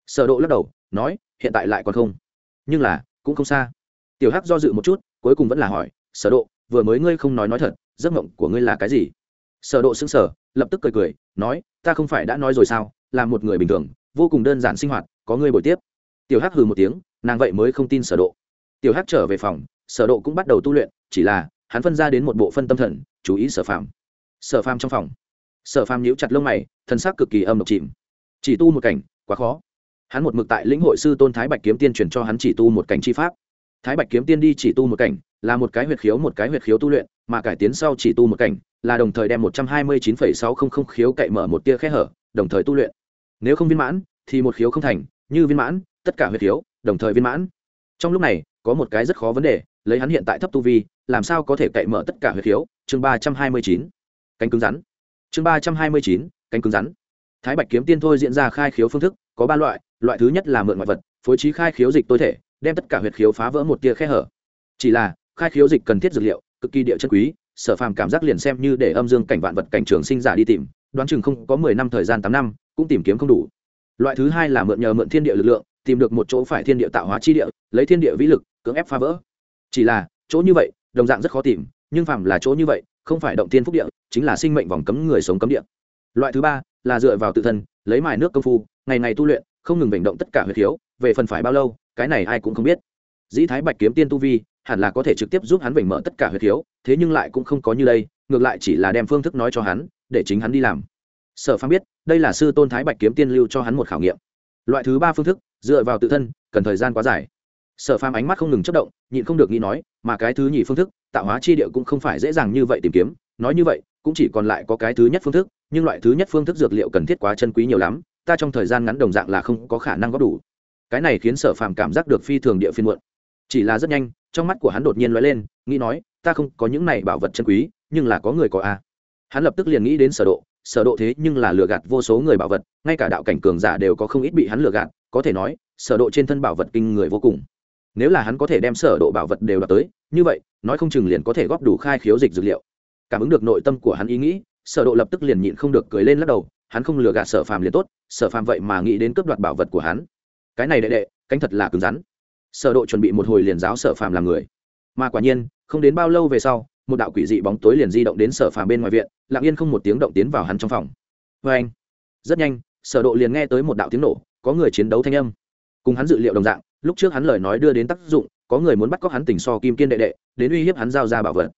Sở độ lắc đầu, nói, hiện tại lại còn không. Nhưng là, cũng không xa. Tiểu hắc do dự một chút, cuối cùng vẫn là hỏi, sở độ, vừa mới ngươi không nói nói thật, giấc mộng của ngươi là cái gì? Sở độ sững sờ, lập tức cười cười, nói, ta không phải đã nói rồi sao? Là một người bình thường, vô cùng đơn giản sinh hoạt, có người bồi tiếp. Tiểu hắc hừ một tiếng, nàng vậy mới không tin sở độ. Tiểu hắc trở về phòng, sở độ cũng bắt đầu tu luyện, chỉ là, hắn phân ra đến một bộ phân tâm thần, chú ý sở phàm. Sở phàm trong phòng. Sở phàm nhíu chặt lông mày, thần sắc cực kỳ âm độc chìm. Chỉ tu một cảnh, quá khó. Hắn một mực tại lĩnh hội sư tôn thái bạch kiếm tiên truyền cho hắn chỉ tu một cảnh chi pháp. Thái bạch kiếm tiên đi chỉ tu một cảnh, là một cái huyệt khiếu, một cái huyệt khiếu tu luyện, mà cải tiến sau chỉ tu một cảnh là đồng thời đem một trăm hai mươi chín phẩy sáu không không khiếu cậy mở một tia khe hở, đồng thời tu luyện. Nếu không viên mãn, thì một khiếu không thành, như viên mãn, tất cả huyệt khiếu, đồng thời viên mãn. Trong lúc này, có một cái rất khó vấn đề, lấy hắn hiện tại thấp tu vi, làm sao có thể cậy mở tất cả huyệt khiếu? Chương ba trăm hai mươi chín. Cánh cứng rắn. Chương ba trăm hai mươi chín, cánh cứng rắn. Thái bạch kiếm tiên thôi diễn ra khai khiếu phương thức, có ba loại loại thứ nhất là mượn ngoại vật, phối trí khai khiếu dịch tối thể, đem tất cả huyệt khiếu phá vỡ một tia khe hở. Chỉ là, khai khiếu dịch cần thiết dược liệu, cực kỳ địa chân quý sở phàm cảm giác liền xem như để âm dương cảnh vạn vật cảnh trường sinh giả đi tìm, đoán chừng không có mười năm thời gian tám năm, cũng tìm kiếm không đủ. Loại thứ hai là mượn nhờ mượn thiên địa lực lượng, tìm được một chỗ phải thiên địa tạo hóa chi địa, lấy thiên địa vĩ lực, cưỡng ép phá vỡ. Chỉ là, chỗ như vậy, đồng dạng rất khó tìm, nhưng phàm là chỗ như vậy, không phải động thiên phúc địa, chính là sinh mệnh vòng cấm người sống cấm địa. Loại thứ ba là dựa vào tự thân, lấy mài nước công phu, ngày ngày tu luyện, không ngừng vận động tất cả huyệt thiếu, về phần phải bao lâu, cái này ai cũng không biết. Dĩ thái bạch kiếm tiên tu vi hẳn là có thể trực tiếp giúp hắn vểnh mở tất cả huyệt thiếu, thế nhưng lại cũng không có như đây, ngược lại chỉ là đem phương thức nói cho hắn, để chính hắn đi làm. Sở phàm biết, đây là sư tôn thái bạch kiếm tiên lưu cho hắn một khảo nghiệm. Loại thứ ba phương thức, dựa vào tự thân, cần thời gian quá dài. Sở phàm ánh mắt không ngừng chất động, nhịn không được nghĩ nói, mà cái thứ nhì phương thức, tạo hóa chi địa cũng không phải dễ dàng như vậy tìm kiếm, nói như vậy, cũng chỉ còn lại có cái thứ nhất phương thức, nhưng loại thứ nhất phương thức dược liệu cần thiết quá chân quý nhiều lắm, ta trong thời gian ngắn đồng dạng là không có khả năng góp đủ. Cái này khiến sở phàm cảm giác được phi thường địa phiên muộn chỉ là rất nhanh, trong mắt của hắn đột nhiên lóe lên, nghĩ nói, ta không có những này bảo vật chân quý, nhưng là có người có a. Hắn lập tức liền nghĩ đến sở độ sở độ thế nhưng là lừa gạt vô số người bảo vật, ngay cả đạo cảnh cường giả đều có không ít bị hắn lừa gạt, có thể nói, sở độ trên thân bảo vật kinh người vô cùng. Nếu là hắn có thể đem sở độ bảo vật đều đạt tới, như vậy, nói không chừng liền có thể góp đủ khai khiếu dịch dược liệu. Cảm ứng được nội tâm của hắn ý nghĩ, sở độ lập tức liền nhịn không được cười lên lắc đầu, hắn không lừa gạt sở phàm liền tốt, sở phàm vậy mà nghĩ đến cướp đoạt bảo vật của hắn. Cái này đệ đệ, cánh thật là cứng rắn sở độ chuẩn bị một hồi liền giáo sở phàm làm người. Mà quả nhiên, không đến bao lâu về sau, một đạo quỷ dị bóng tối liền di động đến sở phàm bên ngoài viện, lặng yên không một tiếng động tiến vào hắn trong phòng. Với anh, rất nhanh, sở độ liền nghe tới một đạo tiếng nổ, có người chiến đấu thanh âm. Cùng hắn dự liệu đồng dạng, lúc trước hắn lời nói đưa đến tác dụng, có người muốn bắt cóc hắn tỉnh so kim kiên đệ đệ, đến uy hiếp hắn giao ra bảo vật.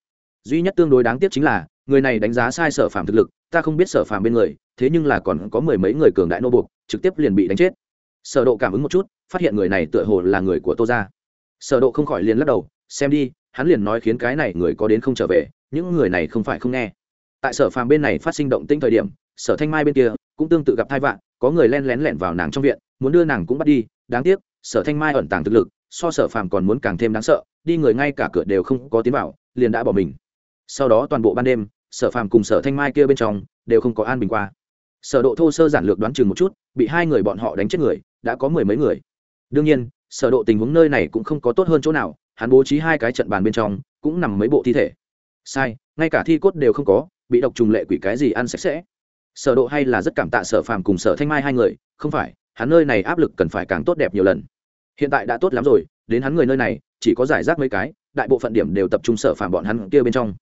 Duy nhất tương đối đáng tiếc chính là, người này đánh giá sai sở phàm thực lực, ta không biết sở phàm bên người, thế nhưng là còn có mười mấy người cường đại nô buộc, trực tiếp liền bị đánh chết sở độ cảm ứng một chút, phát hiện người này tựa hồ là người của tô gia sở độ không khỏi liền lắc đầu, xem đi, hắn liền nói khiến cái này người có đến không trở về, những người này không phải không nghe. Tại sở phàm bên này phát sinh động tĩnh thời điểm, sở thanh mai bên kia cũng tương tự gặp thai vạn, có người len lén lẻn vào nàng trong viện, muốn đưa nàng cũng bắt đi, đáng tiếc, sở thanh mai ẩn tàng thực lực, so sở phàm còn muốn càng thêm đáng sợ, đi người ngay cả cửa đều không có tiến vào, liền đã bỏ mình. Sau đó toàn bộ ban đêm, sở phàm cùng sở thanh mai kia bên trong, đều không có an bình qua sở độ thô sơ giản lược đoán chừng một chút, bị hai người bọn họ đánh chết người, đã có mười mấy người. Đương nhiên, sở độ tình huống nơi này cũng không có tốt hơn chỗ nào, hắn bố trí hai cái trận bàn bên trong, cũng nằm mấy bộ thi thể. Sai, ngay cả thi cốt đều không có, bị độc trùng lệ quỷ cái gì ăn sạch sẽ. Sở độ hay là rất cảm tạ sở phàm cùng sở thanh mai hai người, không phải, hắn nơi này áp lực cần phải càng tốt đẹp nhiều lần. Hiện tại đã tốt lắm rồi, đến hắn người nơi này, chỉ có giải rác mấy cái, đại bộ phận điểm đều tập trung sở phàm bọn hắn kia bên trong.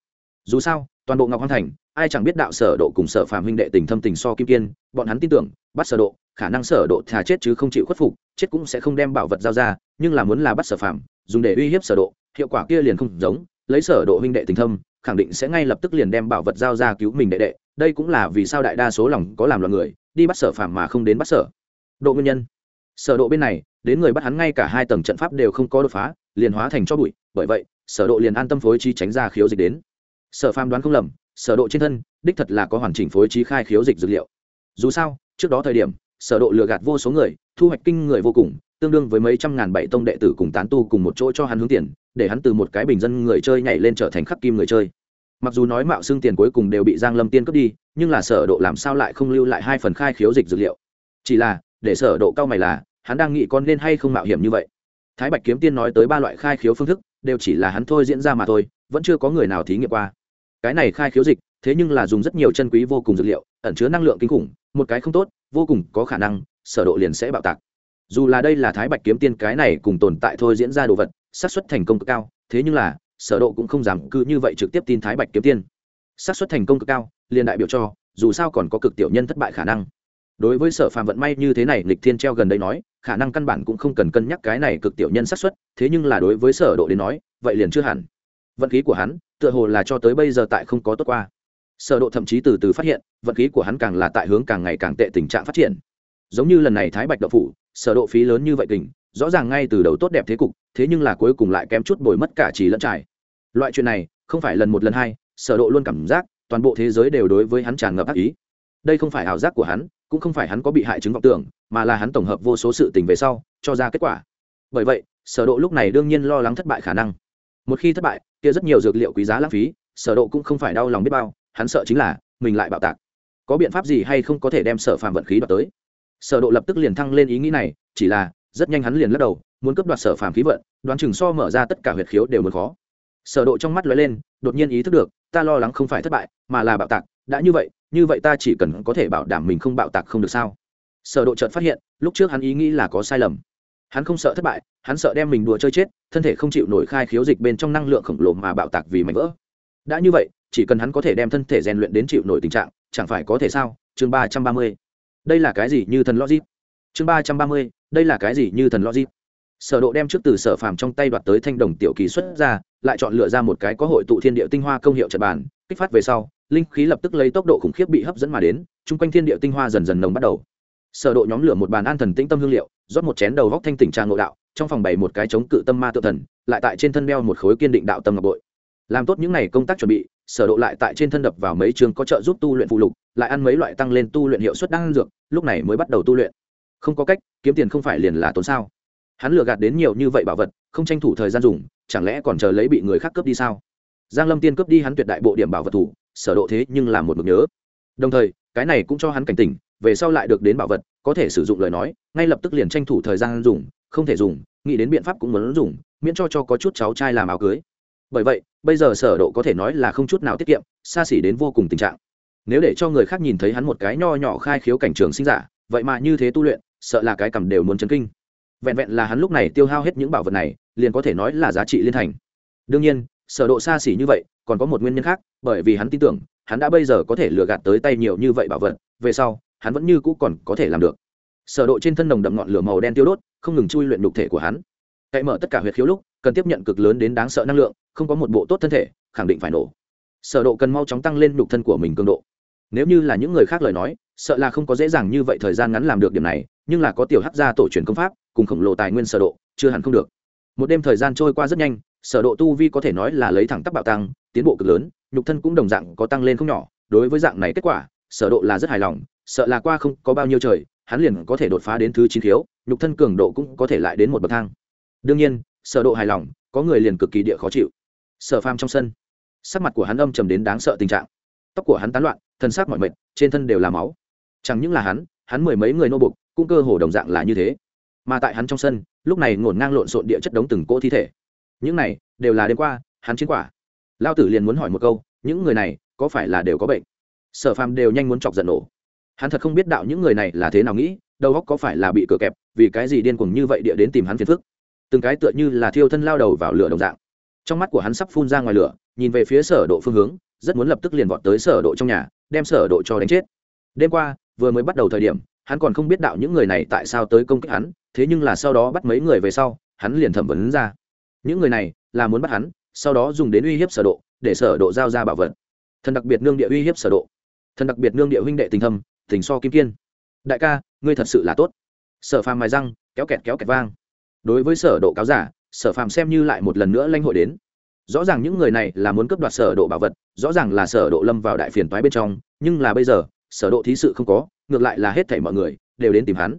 Dù sao, toàn bộ ngọc hoàng thành ai chẳng biết đạo sở độ cùng sở phàm huynh đệ tình thâm tình so kim kiên, bọn hắn tin tưởng, bắt sở độ, khả năng sở độ thà chết chứ không chịu khuất phục, chết cũng sẽ không đem bảo vật giao ra, nhưng là muốn là bắt sở phàm, dùng để uy hiếp sở độ, hiệu quả kia liền không giống, lấy sở độ huynh đệ tình thâm, khẳng định sẽ ngay lập tức liền đem bảo vật giao ra cứu mình đệ đệ, đây cũng là vì sao đại đa số lòng có làm loạn người, đi bắt sở phàm mà không đến bắt sở. Độ nguyên nhân. Sở độ bên này, đến người bắt hắn ngay cả hai tầng trận pháp đều không có đột phá, liền hóa thành cho bụi, bởi vậy, sở độ liền an tâm phối trí tránh ra khiếu dịch đến. Sở phàm đoán không lầm sở độ trên thân, đích thật là có hoàn chỉnh phối trí khai khiếu dịch dược liệu. Dù sao, trước đó thời điểm, sở độ lừa gạt vô số người, thu hoạch kinh người vô cùng, tương đương với mấy trăm ngàn bảy tông đệ tử cùng tán tu cùng một chỗ cho hắn hướng tiền, để hắn từ một cái bình dân người chơi nhảy lên trở thành khắc kim người chơi. Mặc dù nói mạo xương tiền cuối cùng đều bị giang lâm tiên cướp đi, nhưng là sở độ làm sao lại không lưu lại hai phần khai khiếu dịch dược liệu? Chỉ là, để sở độ cao mày là, hắn đang nghĩ con nên hay không mạo hiểm như vậy. Thái bạch kiếm tiên nói tới ba loại khai khiếu phương thức, đều chỉ là hắn thôi diễn ra mà thôi, vẫn chưa có người nào thí nghiệm qua cái này khai khiếu dịch, thế nhưng là dùng rất nhiều chân quý vô cùng dược liệu, ẩn chứa năng lượng kinh khủng, một cái không tốt, vô cùng có khả năng, sở độ liền sẽ bạo tạc. Dù là đây là thái bạch kiếm tiên cái này cùng tồn tại thôi diễn ra đồ vật, xác suất thành công cực cao, thế nhưng là, sở độ cũng không dám cứ như vậy trực tiếp tin thái bạch kiếm tiên. Xác suất thành công cực cao, liền đại biểu cho, dù sao còn có cực tiểu nhân thất bại khả năng. Đối với sở phàm vận may như thế này, lịch thiên treo gần đây nói, khả năng căn bản cũng không cần cân nhắc cái này cực tiểu nhân xác suất, thế nhưng là đối với sở độ đến nói, vậy liền chưa hẳn. Vận khí của hắn tựa hồ là cho tới bây giờ tại không có tốt qua. Sở độ thậm chí từ từ phát hiện, vận khí của hắn càng là tại hướng càng ngày càng tệ tình trạng phát triển. Giống như lần này thái bạch đậu phủ, sở độ phí lớn như vậy kình, rõ ràng ngay từ đầu tốt đẹp thế cục, thế nhưng là cuối cùng lại kém chút bồi mất cả chỉ lẫn trải. Loại chuyện này, không phải lần một lần hai, sở độ luôn cảm giác, toàn bộ thế giới đều đối với hắn tràn ngập ác ý. Đây không phải ảo giác của hắn, cũng không phải hắn có bị hại chứng vọng tưởng, mà là hắn tổng hợp vô số sự tình về sau, cho ra kết quả. Bởi vậy, sở độ lúc này đương nhiên lo lắng thất bại khả năng. Một khi thất bại kia rất nhiều dược liệu quý giá lãng phí, sở độ cũng không phải đau lòng biết bao, hắn sợ chính là mình lại bạo tạc. Có biện pháp gì hay không có thể đem sở phàm vận khí đoạt tới? Sở độ lập tức liền thăng lên ý nghĩ này, chỉ là, rất nhanh hắn liền lắc đầu, muốn cướp đoạt sở phàm khí vận, đoán chừng so mở ra tất cả huyệt khiếu đều muốn khó. Sở độ trong mắt lóe lên, đột nhiên ý thức được, ta lo lắng không phải thất bại, mà là bạo tạc, đã như vậy như vậy ta chỉ cần có thể bảo đảm mình không bạo tạc không được sao? Sở độ chợt phát hiện, lúc trước hắn ý nghĩ là có sai lầm. Hắn không sợ thất bại, hắn sợ đem mình đùa chơi chết thân thể không chịu nổi khai khiếu dịch bên trong năng lượng khổng lồ mà bạo tạc vì mảnh vỡ. Đã như vậy, chỉ cần hắn có thể đem thân thể rèn luyện đến chịu nổi tình trạng, chẳng phải có thể sao? Chương ba trăm ba mươi. Đây là cái gì như thần logic? Chương ba trăm ba mươi, đây là cái gì như thần logic? Sở độ đem trước từ sở phàm trong tay đoạt tới thanh đồng tiểu kỳ xuất ra, lại chọn lựa ra một cái có hội tụ thiên địa tinh hoa công hiệu trận bàn, kích phát về sau, linh khí lập tức lấy tốc độ khủng khiếp bị hấp dẫn mà đến, chung quanh thiên địa tinh hoa dần dần nồng bắt đầu. Sở độ nhóm lửa một bàn an thần tĩnh tâm hương liệu, rót một chén đầu góc thanh tỉnh trang ngộ đạo trong phòng bày một cái chống cự tâm ma tự thần, lại tại trên thân đeo một khối kiên định đạo tâm ngọc bội. Làm tốt những ngày công tác chuẩn bị, sở độ lại tại trên thân đập vào mấy trường có trợ giúp tu luyện phụ lục, lại ăn mấy loại tăng lên tu luyện hiệu suất đang dược, lúc này mới bắt đầu tu luyện. Không có cách, kiếm tiền không phải liền là tốn sao? Hắn lừa gạt đến nhiều như vậy bảo vật, không tranh thủ thời gian dùng, chẳng lẽ còn chờ lấy bị người khác cướp đi sao? Giang lâm tiên cướp đi hắn tuyệt đại bộ điểm bảo vật thủ, sở độ thế nhưng là một mực nhớ. Đồng thời, cái này cũng cho hắn cảnh tỉnh, về sau lại được đến bảo vật, có thể sử dụng lời nói, ngay lập tức liền tranh thủ thời gian dùng không thể dùng, nghĩ đến biện pháp cũng muốn dùng, miễn cho cho có chút cháu trai làm áo cưới. Bởi vậy, bây giờ sở độ có thể nói là không chút nào tiết kiệm, xa xỉ đến vô cùng tình trạng. Nếu để cho người khác nhìn thấy hắn một cái nho nhỏ khai khiếu cảnh trường sinh giả, vậy mà như thế tu luyện, sợ là cái cầm đều muốn chấn kinh. Vẹn vẹn là hắn lúc này tiêu hao hết những bảo vật này, liền có thể nói là giá trị liên thành. Đương nhiên, sở độ xa xỉ như vậy, còn có một nguyên nhân khác, bởi vì hắn tin tưởng, hắn đã bây giờ có thể lừa gạt tới tay nhiều như vậy bảo vật, về sau, hắn vẫn như cũ còn có thể làm được sở độ trên thân nồng đậm ngọn lửa màu đen tiêu đốt, không ngừng chui luyện nhục thể của hắn. Cậy mở tất cả huyệt khiếu lúc, cần tiếp nhận cực lớn đến đáng sợ năng lượng, không có một bộ tốt thân thể, khẳng định phải nổ. Sở độ cần mau chóng tăng lên nhục thân của mình cường độ. Nếu như là những người khác lời nói, sợ là không có dễ dàng như vậy thời gian ngắn làm được điểm này, nhưng là có tiểu hắc gia tổ truyền công pháp, cùng khổng lồ tài nguyên sở độ, chưa hẳn không được. Một đêm thời gian trôi qua rất nhanh, sở độ tu vi có thể nói là lấy thẳng tắp bạo tăng, tiến bộ cực lớn, nhục thân cũng đồng dạng có tăng lên không nhỏ. Đối với dạng này kết quả, sở độ là rất hài lòng, sợ là qua không có bao nhiêu trời hắn liền có thể đột phá đến thứ chín khiếu, nhục thân cường độ cũng có thể lại đến một bậc thang. Đương nhiên, sở độ hài lòng, có người liền cực kỳ địa khó chịu. Sở phàm trong sân, sắc mặt của hắn âm trầm đến đáng sợ tình trạng. Tóc của hắn tán loạn, thân xác mỏi mệt, trên thân đều là máu. Chẳng những là hắn hắn mười mấy người nô bục cũng cơ hồ đồng dạng là như thế. Mà tại hắn trong sân, lúc này ngổn ngang lộn xộn địa chất đống từng cỗ thi thể. Những này, đều là đêm qua, hắn chiến quả. Lao tử liền muốn hỏi một câu, những người này, có phải là đều có bệnh? Sở phàm đều nhanh muốn chọc giận nổ hắn thật không biết đạo những người này là thế nào nghĩ, đầu óc có phải là bị cửa kẹp, vì cái gì điên cuồng như vậy địa đến tìm hắn phiền phức. Từng cái tựa như là thiêu thân lao đầu vào lửa đồng dạng. Trong mắt của hắn sắp phun ra ngoài lửa, nhìn về phía sở độ phương hướng, rất muốn lập tức liền vọt tới sở độ trong nhà, đem sở độ cho đánh chết. Đêm qua, vừa mới bắt đầu thời điểm, hắn còn không biết đạo những người này tại sao tới công kích hắn, thế nhưng là sau đó bắt mấy người về sau, hắn liền thẩm vấn ra. Những người này là muốn bắt hắn, sau đó dùng đến uy hiếp sở độ, để sở độ giao ra bảo vật. Thần đặc biệt nương địa uy hiếp sở độ. Thần đặc biệt nương địa huynh đệ tình thâm tình so kim kiên. Đại ca, ngươi thật sự là tốt. Sở phàm mài răng, kéo kẹt kéo kẹt vang. Đối với sở độ cáo giả, sở phàm xem như lại một lần nữa lanh hội đến. Rõ ràng những người này là muốn cướp đoạt sở độ bảo vật, rõ ràng là sở độ lâm vào đại phiền toái bên trong, nhưng là bây giờ, sở độ thí sự không có, ngược lại là hết thảy mọi người đều đến tìm hắn.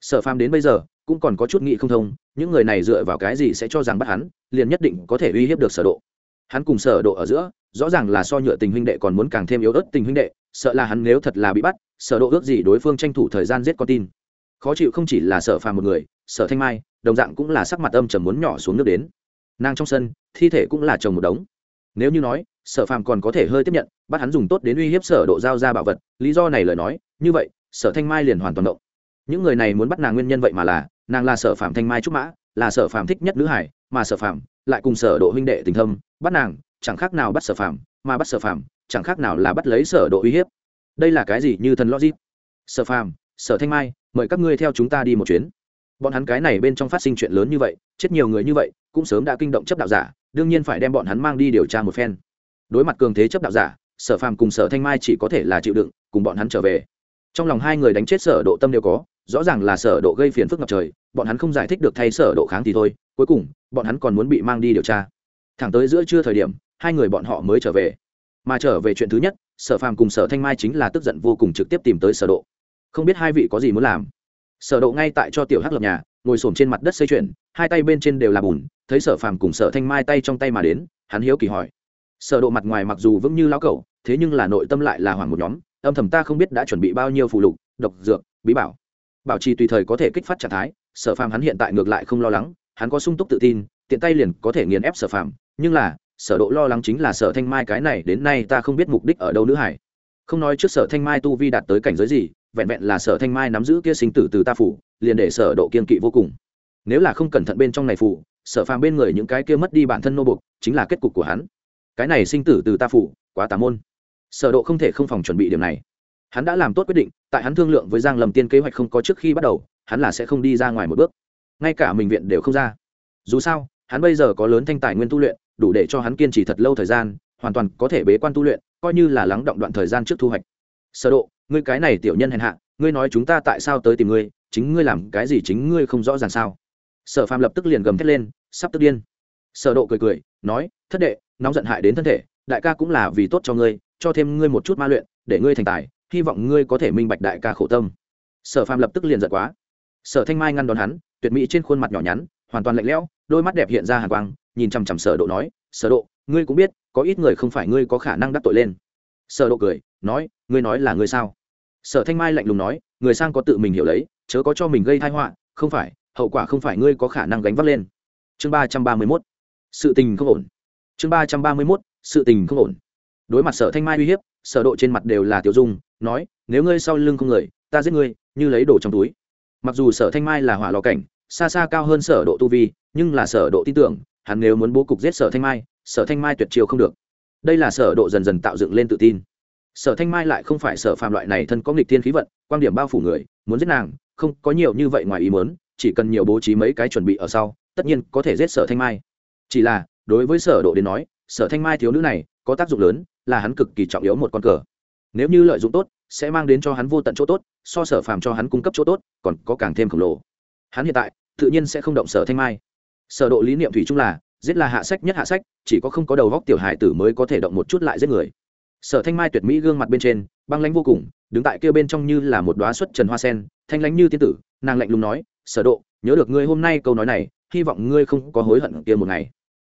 Sở phàm đến bây giờ, cũng còn có chút nghị không thông, những người này dựa vào cái gì sẽ cho rằng bắt hắn, liền nhất định có thể uy hiếp được sở độ hắn cùng sở độ ở giữa, rõ ràng là so nhựa tình huynh đệ còn muốn càng thêm yếu ớt tình huynh đệ, sợ là hắn nếu thật là bị bắt, sở độ ước gì đối phương tranh thủ thời gian giết con tin. Khó chịu không chỉ là sở phàm một người, sở thanh mai, đồng dạng cũng là sắc mặt âm trầm muốn nhỏ xuống nước đến. Nàng trong sân, thi thể cũng là chồng một đống. Nếu như nói, sở phàm còn có thể hơi tiếp nhận, bắt hắn dùng tốt đến uy hiếp sở độ giao ra bảo vật, lý do này lời nói, như vậy, sở thanh mai liền hoàn toàn động. Những người này muốn bắt nàng nguyên nhân vậy mà là, nàng là sở phàm thanh mai trúc mã, là sở phàm thích nhất nữ hải, mà sở phàm lại cùng sở độ huynh đệ tình thâm, bắt nàng, chẳng khác nào bắt sở phạm mà bắt sở phạm chẳng khác nào là bắt lấy sở độ uy hiếp. Đây là cái gì như thần logic? Sở phạm sở thanh mai, mời các ngươi theo chúng ta đi một chuyến. Bọn hắn cái này bên trong phát sinh chuyện lớn như vậy, chết nhiều người như vậy, cũng sớm đã kinh động chấp đạo giả, đương nhiên phải đem bọn hắn mang đi điều tra một phen. Đối mặt cường thế chấp đạo giả, sở phàm cùng sở thanh mai chỉ có thể là chịu đựng, cùng bọn hắn trở về. Trong lòng hai người đánh chết sở độ tâm đều có rõ ràng là sở độ gây phiền phức ngập trời, bọn hắn không giải thích được thay sở độ kháng thì thôi, cuối cùng, bọn hắn còn muốn bị mang đi điều tra. Thẳng tới giữa trưa thời điểm, hai người bọn họ mới trở về. Mà trở về chuyện thứ nhất, sở phàm cùng sở thanh mai chính là tức giận vô cùng trực tiếp tìm tới sở độ. Không biết hai vị có gì muốn làm? Sở độ ngay tại cho tiểu hắc lập nhà, ngồi xổm trên mặt đất xây chuyển hai tay bên trên đều là bùn, thấy sở phàm cùng sở thanh mai tay trong tay mà đến, hắn hiếu kỳ hỏi. Sở độ mặt ngoài mặc dù vững như lão cẩu, thế nhưng là nội tâm lại là hoảng một nhóm, âm thầm ta không biết đã chuẩn bị bao nhiêu phụ lục, độc dược, bí bảo bảo trì tùy thời có thể kích phát trạng thái sở phàm hắn hiện tại ngược lại không lo lắng hắn có sung túc tự tin tiện tay liền có thể nghiền ép sở phàm nhưng là sở độ lo lắng chính là sở thanh mai cái này đến nay ta không biết mục đích ở đâu nữ hải. Không nói trước sở thanh mai tu vi đạt tới cảnh giới gì vẹn vẹn là sở thanh mai nắm giữ kia sinh tử từ ta phủ liền để sở độ kiên kỵ vô cùng. Nếu là không cẩn thận bên trong này phủ sở phàm bên người những cái kia mất đi bản thân nô buộc, chính là kết cục của hắn. Cái này sinh tử từ ta phủ quá tà môn. Sở độ không thể không phòng chuẩn bị điểm này hắn đã làm tốt quyết định, tại hắn thương lượng với giang lầm tiên kế hoạch không có trước khi bắt đầu, hắn là sẽ không đi ra ngoài một bước. Ngay cả mình viện đều không ra. Dù sao, hắn bây giờ có lớn thanh tài nguyên tu luyện, đủ để cho hắn kiên trì thật lâu thời gian, hoàn toàn có thể bế quan tu luyện, coi như là lắng động đoạn thời gian trước thu hoạch. Sở độ, ngươi cái này tiểu nhân hèn hạ, ngươi nói chúng ta tại sao tới tìm ngươi, chính ngươi làm cái gì chính ngươi không rõ ràng sao? Sở phàm lập tức liền gầm thét lên, sắp tức điên. Sở độ cười cười, nói, thất đệ, nóng giận hại đến thân thể, đại ca cũng là vì tốt cho ngươi, cho thêm ngươi một chút ma luyện, để ngươi thành tài hy vọng ngươi có thể minh bạch đại ca khổ tâm. Sở phàm lập tức liền giận quá. Sở thanh mai ngăn đón hắn, tuyệt mỹ trên khuôn mặt nhỏ nhắn, hoàn toàn lạnh lẽo, đôi mắt đẹp hiện ra hàn quang, nhìn chằm chằm sở độ nói, sở độ, ngươi cũng biết, có ít người không phải ngươi có khả năng đắc tội lên. Sở độ cười, nói, ngươi nói là ngươi sao? Sở thanh mai lạnh lùng nói, người sang có tự mình hiểu lấy, chớ có cho mình gây tai họa, không phải, hậu quả không phải ngươi có khả năng gánh vác lên. Chương ba trăm ba mươi 331 sự tình không ổn. Chương ba trăm ba mươi 331 sự tình không ổn. Đối mặt sở thanh mai uy hiếp, sở độ trên mặt đều là tiểu dung nói, nếu ngươi sau lưng không người, ta giết ngươi, như lấy đồ trong túi. Mặc dù sở thanh mai là hỏa lò cảnh, xa xa cao hơn sở độ tu vi, nhưng là sở độ tin tưởng, hắn nếu muốn bố cục giết sở thanh mai, sở thanh mai tuyệt chiêu không được. Đây là sở độ dần dần tạo dựng lên tự tin. Sở thanh mai lại không phải sở phàm loại này thân có nghịch thiên khí vận, quan điểm bao phủ người, muốn giết nàng, không có nhiều như vậy ngoài ý muốn, chỉ cần nhiều bố trí mấy cái chuẩn bị ở sau, tất nhiên có thể giết sở thanh mai. Chỉ là, đối với sở độ đến nói, sở thanh mai thiếu nữ này, có tác dụng lớn, là hắn cực kỳ trọng yếu một con cờ nếu như lợi dụng tốt, sẽ mang đến cho hắn vô tận chỗ tốt, so sở phàm cho hắn cung cấp chỗ tốt, còn có càng thêm khổng lồ. Hắn hiện tại, tự nhiên sẽ không động sở thanh mai. Sở độ lý niệm thủy chung là, giết là hạ sách nhất hạ sách, chỉ có không có đầu góc tiểu hải tử mới có thể động một chút lại giết người. Sở thanh mai tuyệt mỹ gương mặt bên trên, băng lãnh vô cùng, đứng tại kia bên trong như là một đóa xuất trần hoa sen, thanh lãnh như tiên tử, nàng lạnh lùng nói, sở độ, nhớ được ngươi hôm nay câu nói này, hy vọng ngươi không có hối hận kia một ngày.